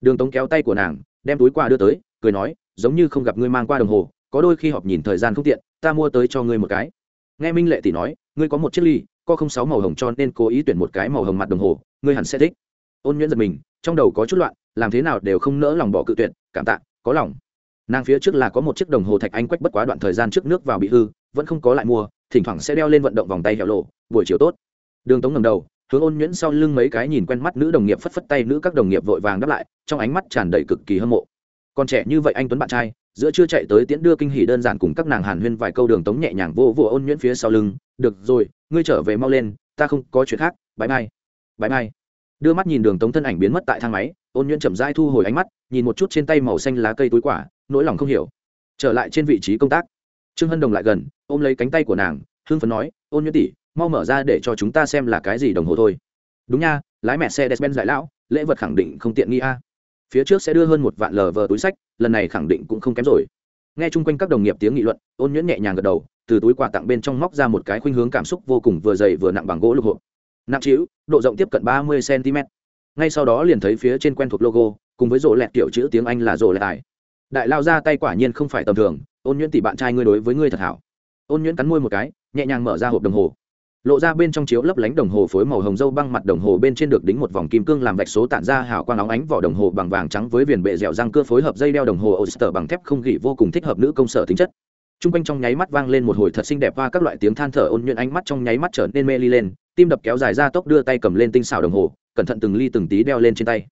Đường tống kéo tay của nàng, đem túi quà đưa tới, cười nói, giống như không gặp ngươi mang qua đồng hồ, có đôi khi họp nhìn thời gian không tiện, ta mua tới cho ngươi một cái. Nghe minh lệ tỷ nói, ngươi có một chiếc ly, có không sáu màu hồng cho nên cố ý tuyển một cái màu hồng mặt đồng hồ, ngươi hẳn sẽ thích. Ôn nhuyễn giật mình, trong đầu có chút loạn, làm thế nào đều không nỡ lòng bỏ cự tuyệt, cảm tạ, có lòng. Nàng phía trước là có một chiếc đồng hồ thạch anh quách bất quá đoạn thời gian trước nước vào bị hư, vẫn không có lại mua, thỉnh thoảng sẽ đeo lên vận động vòng tay hẻo lộ, buổi chiều tốt. Đường tống ngầm đầu hướng ôn nhuyễn sau lưng mấy cái nhìn quen mắt nữ đồng nghiệp phất phất tay nữ các đồng nghiệp vội vàng đáp lại, trong ánh mắt tràn đầy cực kỳ hâm mộ. Còn trẻ như vậy anh tuấn bạn trai, giữa chưa chạy tới tiễn đưa kinh hỉ đơn giản cùng các nàng hàn huyên vài câu đường tống nhẹ nhàng vô vô ôn nhuyễn phía sau lưng, được rồi, ngươi trở về mau lên, ta không có chuyện khác bãi mai bãi mai đưa mắt nhìn đường tống thân ảnh biến mất tại thang máy, ôn nhuyễn chậm rãi thu hồi ánh mắt, nhìn một chút trên tay màu xanh lá cây túi quả, nỗi lòng không hiểu. Trở lại trên vị trí công tác. Trương hân đồng lại gần, ôm lấy cánh tay của nàng hương phấn nói, ôn nhuyễn tỷ mau mở ra để cho chúng ta xem là cái gì đồng hồ thôi. Đúng nha, lái mẹ xe despen giải lão, lễ vật khẳng định không tiện nghi a. Phía trước sẽ đưa hơn một vạn lờ vờ túi sách, lần này khẳng định cũng không kém rồi. Nghe chung quanh các đồng nghiệp tiếng nghị luận, ôn nhuyễn nhẹ nhàng gật đầu, từ túi quà tặng bên trong móc ra một cái khuynh hướng cảm xúc vô cùng vừa dày vừa nặng bằng gỗ lục hộp. Nặng trĩu độ rộng tiếp cận ba mươi cm ngay sau đó liền thấy phía trên quen thuộc logo, cùng với rổ lẹt tiểu chữ tiếng anh là rổ lẹt tài. Đại lao ra tay quả nhiên không phải tầm thường, ôn nhuyễn tỷ bạn trai ngươi đối với ngươi thật hảo. Ôn nhuyễn cắn môi một cái, nhẹ nhàng mở ra hộp đồng hồ lộ ra bên trong chiếu lấp lánh đồng hồ phối màu hồng dâu băng mặt đồng hồ bên trên được đính một vòng kim cương làm vạch số tản ra hào quang óng ánh vỏ đồng hồ bằng vàng trắng với viền bệ dẻo răng cưa phối hợp dây đeo đồng hồ Oyster bằng thép không gỉ vô cùng thích hợp nữ công sở tính chất. Trung quanh trong nháy mắt vang lên một hồi thật xinh đẹp và các loại tiếng than thở ôn nhuận ánh mắt trong nháy mắt trở nên mê ly lên, tim đập kéo dài ra tốc đưa tay cầm lên tinh xảo đồng hồ, cẩn thận từng ly từng tí đeo lên trên tay.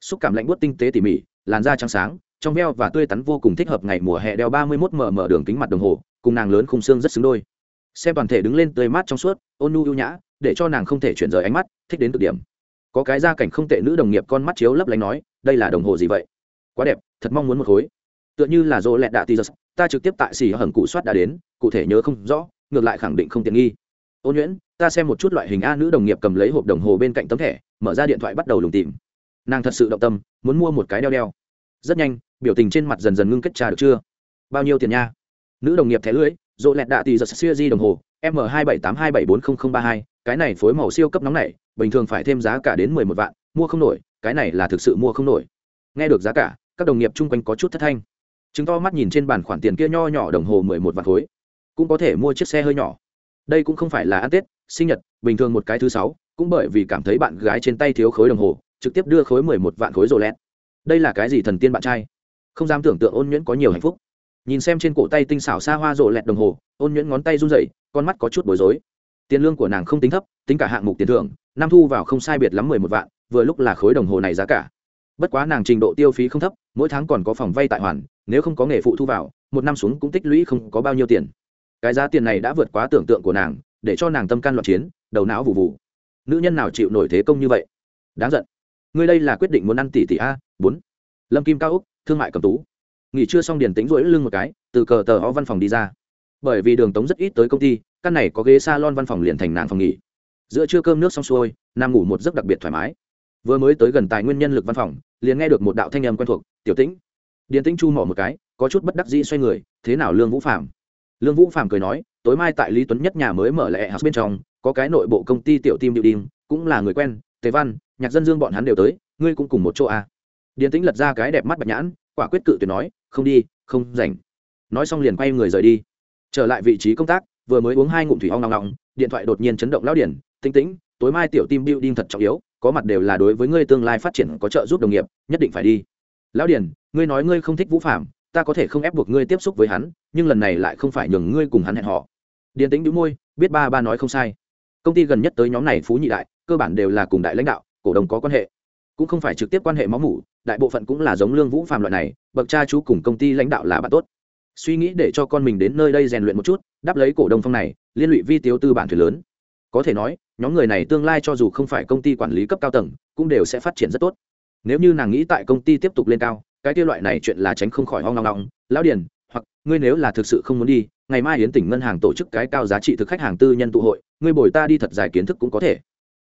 Xúc cảm lạnh buốt tinh tế tỉ mỉ, làn da trắng sáng, trong veo và tươi tắn vô cùng thích hợp ngày mùa hè đeo 31 mm đường kính mặt đồng hồ, cùng nàng lớn khung xương rất xứng đôi. Xem toàn thể đứng lên tươi mát trong suốt, ôn nhu ưu nhã, để cho nàng không thể chuyển rời ánh mắt thích đến cực điểm. Có cái gia cảnh không tệ nữ đồng nghiệp con mắt chiếu lấp lánh nói đây là đồng hồ gì vậy? Quá đẹp thật mong muốn một khối. Tựa như là dô lẹt đạ tì giật ta trực tiếp tại xì hầm cụ soát đã đến cụ thể nhớ không rõ ngược lại khẳng định không tiện nghi. Ôn nhuyễn ta xem một chút loại hình a nữ đồng nghiệp cầm lấy hộp đồng hồ bên cạnh tấm thẻ mở ra điện thoại bắt đầu lùng tìm. Nàng thật sự động tâm muốn mua một cái đeo đeo. Rất nhanh biểu tình trên mặt dần dần ngưng kết trà được chưa? Bao nhiêu tiền nha? Nữ đồng nghiệp thẻ lưới, dỗ lẹt đạ tì giật siêu di đồng hồ, m hai bảy tám hai bảy bốn nghìn ba hai, cái này phối màu siêu cấp nóng này, bình thường phải thêm giá cả đến mười một vạn, mua không nổi, cái này là thực sự mua không nổi. Nghe được giá cả, các đồng nghiệp chung quanh có chút thất thanh. Chứng to mắt nhìn trên bàn khoản tiền kia nho nhỏ đồng hồ mười một vạn khối. Cũng có thể mua chiếc xe hơi nhỏ. Đây cũng không phải là ăn tết, sinh nhật, bình thường một cái thứ sáu, cũng bởi vì cảm thấy bạn gái trên tay thiếu khối đồng hồ, trực tiếp đưa khối mười một vạn khối rồ lẹt. Đây là cái gì thần tiên bạn trai? Không dám tưởng tượng ôn nhuyễn có nhiều hạnh phúc nhìn xem trên cổ tay tinh xảo xa hoa rộ lẹt đồng hồ, ôn nhuyễn ngón tay run rẩy, con mắt có chút bối rối. Tiền lương của nàng không tính thấp, tính cả hạng mục tiền thưởng, năm thu vào không sai biệt lắm mười một vạn, vừa lúc là khối đồng hồ này giá cả. Bất quá nàng trình độ tiêu phí không thấp, mỗi tháng còn có phòng vay tại hoàn, nếu không có nghề phụ thu vào, một năm xuống cũng tích lũy không có bao nhiêu tiền. Cái giá tiền này đã vượt quá tưởng tượng của nàng, để cho nàng tâm can loạn chiến, đầu não vụ vụ nữ nhân nào chịu nổi thế công như vậy? Đáng giận. Ngươi đây là quyết định muốn ăn tỷ tỷ a, bốn. Lâm kim cao úc, thương mại cầm tú nghỉ trưa xong điền tính rỗi lưng một cái, từ cờ tờ ho văn phòng đi ra. Bởi vì đường tống rất ít tới công ty, căn này có ghế s a lon văn phòng liền thành nàng phòng nghỉ. Giữa trưa cơm nước xong xuôi nam ngủ một giấc đặc biệt thoải mái. Vừa mới tới gần tài nguyên nhân lực văn phòng, liền nghe được một đạo thanh âm quen thuộc, tiểu tĩnh. Điền tĩnh chu mỏ một cái, có chút bất đắc dĩ xoay người, thế nào lương vũ phạm lương vũ phạm cười nói, tối mai tại lý tuấn nhất nhà mới mở lệ hạt bên trong, có cái nội bộ công ty tiểu tim điệu đinh cũng là người quen, tề văn, nhạc dân dương bọn hắn đều tới, ngươi cũng cùng một chỗ à. điền tĩnh lật ra cái đẹp mắt bạch nhãn quả quyết cự tuyệt nói, không đi, không rảnh. Nói xong liền quay người rời đi. Trở lại vị trí công tác, vừa mới uống hai ngụm thủy ong nóng nóng, điện thoại đột nhiên chấn động lão điển tinh tĩnh, tối mai tiểu tim building thật trọng yếu, có mặt đều là đối với ngươi tương lai phát triển có trợ giúp đồng nghiệp, nhất định phải đi. Lão điển, ngươi nói ngươi không thích vũ phạm ta có thể không ép buộc ngươi tiếp xúc với hắn, nhưng lần này lại không phải nhường ngươi cùng hắn hẹn họ điền tính đĩu môi, biết ba ba nói không sai. Công ty gần nhất tới nhóm này phú nhị đại, cơ bản đều là cùng đại lãnh đạo, cổ đông có quan hệ. Cũng không phải trực tiếp quan hệ máu mủ đại bộ phận cũng là giống lương vũ phạm loại này, bậc cha chú cùng công ty lãnh đạo là bạn tốt. Suy nghĩ để cho con mình đến nơi đây rèn luyện một chút, đáp lấy cổ đông phong này, liên lụy vi tiêu tư bản thuyền lớn. Có thể nói, nhóm người này tương lai cho dù không phải công ty quản lý cấp cao tầng, cũng đều sẽ phát triển rất tốt. Nếu như nàng nghĩ tại công ty tiếp tục lên cao, cái tiêu loại này chuyện là tránh không khỏi hoang ngong ngong lão điền, hoặc, ngươi nếu là thực sự không muốn đi, ngày mai hiến tỉnh ngân hàng tổ chức cái cao giá trị thực khách hàng tư nhân tụ hội, ngươi bồi ta đi thật dài kiến thức cũng có thể.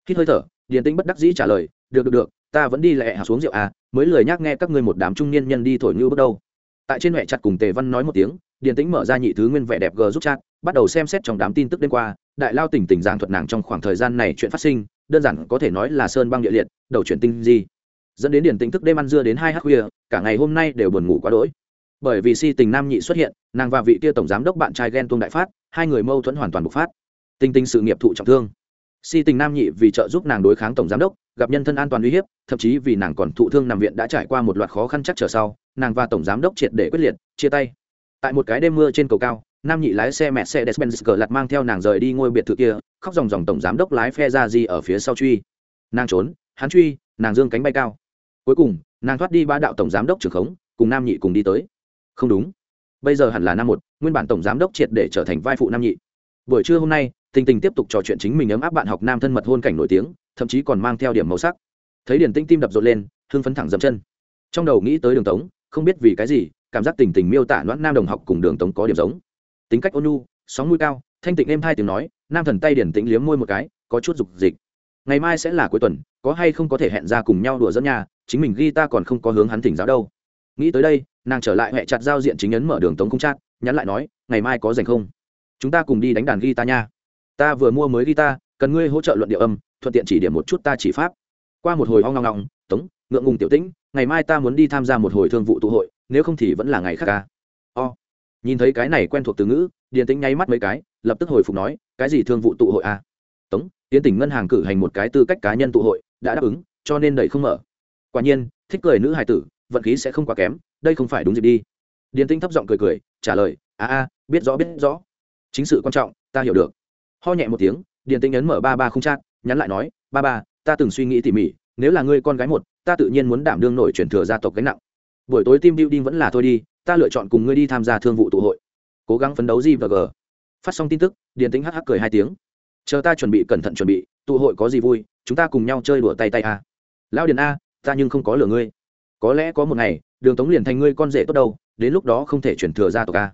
Hít hơi thở, điền tĩnh bất đắc dĩ trả lời được được được, ta vẫn đi lẹ hạ xuống rượu à mới lời nhắc nghe các ngươi một đám trung niên nhân đi thổi như bước đâu. Tại trên huệ chặt cùng tề văn nói một tiếng, điền tĩnh mở ra nhị thứ nguyên vẻ đẹp g giúp chat, bắt đầu xem xét trong đám tin tức đêm qua, đại lao tỉnh tỉnh giảng thuật nàng trong khoảng thời gian này chuyện phát sinh, đơn giản có thể nói là sơn băng địa liệt, đầu chuyển tinh gì? dẫn đến điển tĩnh thức đêm ăn dưa đến hai h khuya, cả ngày hôm nay đều buồn ngủ quá đỗi. Bởi vì si tình nam nhị xuất hiện, nàng và vị kia tổng giám đốc bạn trai ghen tuông đại phát, hai người mâu thuẫn hoàn toàn bộc phát. Tinh tinh sự nghiệp thụ trọng thương si tình nam nhị vì trợ giúp nàng đối kháng tổng giám đốc, gặp nhân thân an toàn uy hiếp, thậm chí vì nàng còn thụ thương nằm viện đã trải qua một loạt khó khăn chắc trở sau, nàng và tổng giám đốc triệt để quyết liệt, chia tay. Tại một cái đêm mưa trên cầu cao, nam nhị lái xe mẹ xe despenz cờ lặt mang theo nàng rời đi ngôi biệt thự kia, khóc dòng dòng tổng giám đốc lái phe ra di ở phía sau truy. Nàng trốn, hắn truy, nàng dương cánh bay cao. Cuối cùng, nàng thoát đi ba đạo tổng giám đốc trưởng khống, cùng nam nhị cùng đi tới. Không đúng. Bây giờ hẳn là năm một, nguyên bản tổng giám đốc triệt để trở thành vai phụ nam nhị. Buổi trưa hôm nay tình tình tiếp tục trò chuyện chính mình ấm áp bạn học nam thân mật hôn cảnh nổi tiếng, thậm chí còn mang theo điểm màu sắc. Thấy điển tinh tim đập rộn lên Hương phấn thẳng dậm chân. Trong đầu nghĩ tới đường tống, không biết vì cái gì, cảm giác tình tình miêu tả loãn nam đồng học cùng đường tống có điểm giống. Tính cách ôn nhu, sóng mũi cao, thanh tịnh êm hai tiếng nói, nam thần tay điển tĩnh liếm môi một cái, có chút dục dịch. Ngày mai sẽ là cuối tuần, có hay không có thể hẹn ra cùng nhau đùa dẫn nhà, chính mình ghi ta còn không có hướng hắn thỉnh giáo đâu. Nghĩ tới đây, nàng trở lại hẹ chặt giao diện chính ấn mở đường tống không chát nhắn lại nói, ngày mai có dành không? Chúng ta cùng đi đánh đàn ghi ta nha ta vừa mua mới guitar, cần ngươi hỗ trợ luận điệu âm thuận tiện chỉ điểm một chút ta chỉ pháp. Qua một hồi ho ngong ngong tống ngượng ngùng tiểu tĩnh ngày mai ta muốn đi tham gia một hồi thương vụ tụ hội nếu không thì vẫn là ngày khác ca. O. Nhìn thấy cái này quen thuộc từ ngữ điền tĩnh nháy mắt mấy cái lập tức hồi phục nói cái gì thương vụ tụ hội a tống tiến tỉnh ngân hàng cử hành một cái tư cách cá nhân tụ hội đã đáp ứng cho nên đẩy không mở. Quả nhiên thích cười nữ hài tử vận khí sẽ không quá kém đây không phải đúng dịp đi. Điền tinh thấp giọng cười cười trả lời a a biết rõ biết rõ. Chính sự quan trọng ta hiểu được ho nhẹ một tiếng, điền tinh ấn mở ba ba không chát nhắn lại nói, ba ba, ta từng suy nghĩ tỉ mỉ, nếu là ngươi con gái một, ta tự nhiên muốn đảm đương nổi chuyển thừa gia tộc gánh nặng. Buổi tối team building vẫn là thôi đi, ta lựa chọn cùng ngươi đi tham gia thương vụ tụ hội. Cố gắng phấn đấu gì và g. Phát xong tin tức, điền tính hh cười hai tiếng. Chờ ta chuẩn bị cẩn thận chuẩn bị, tụ hội có gì vui, chúng ta cùng nhau chơi đùa tay tay a lão điền a, ta nhưng không có lừa ngươi. Có lẽ có một ngày, đường tống liền thành ngươi con rể tốt đâu, đến lúc đó không thể chuyển thừa gia tộc a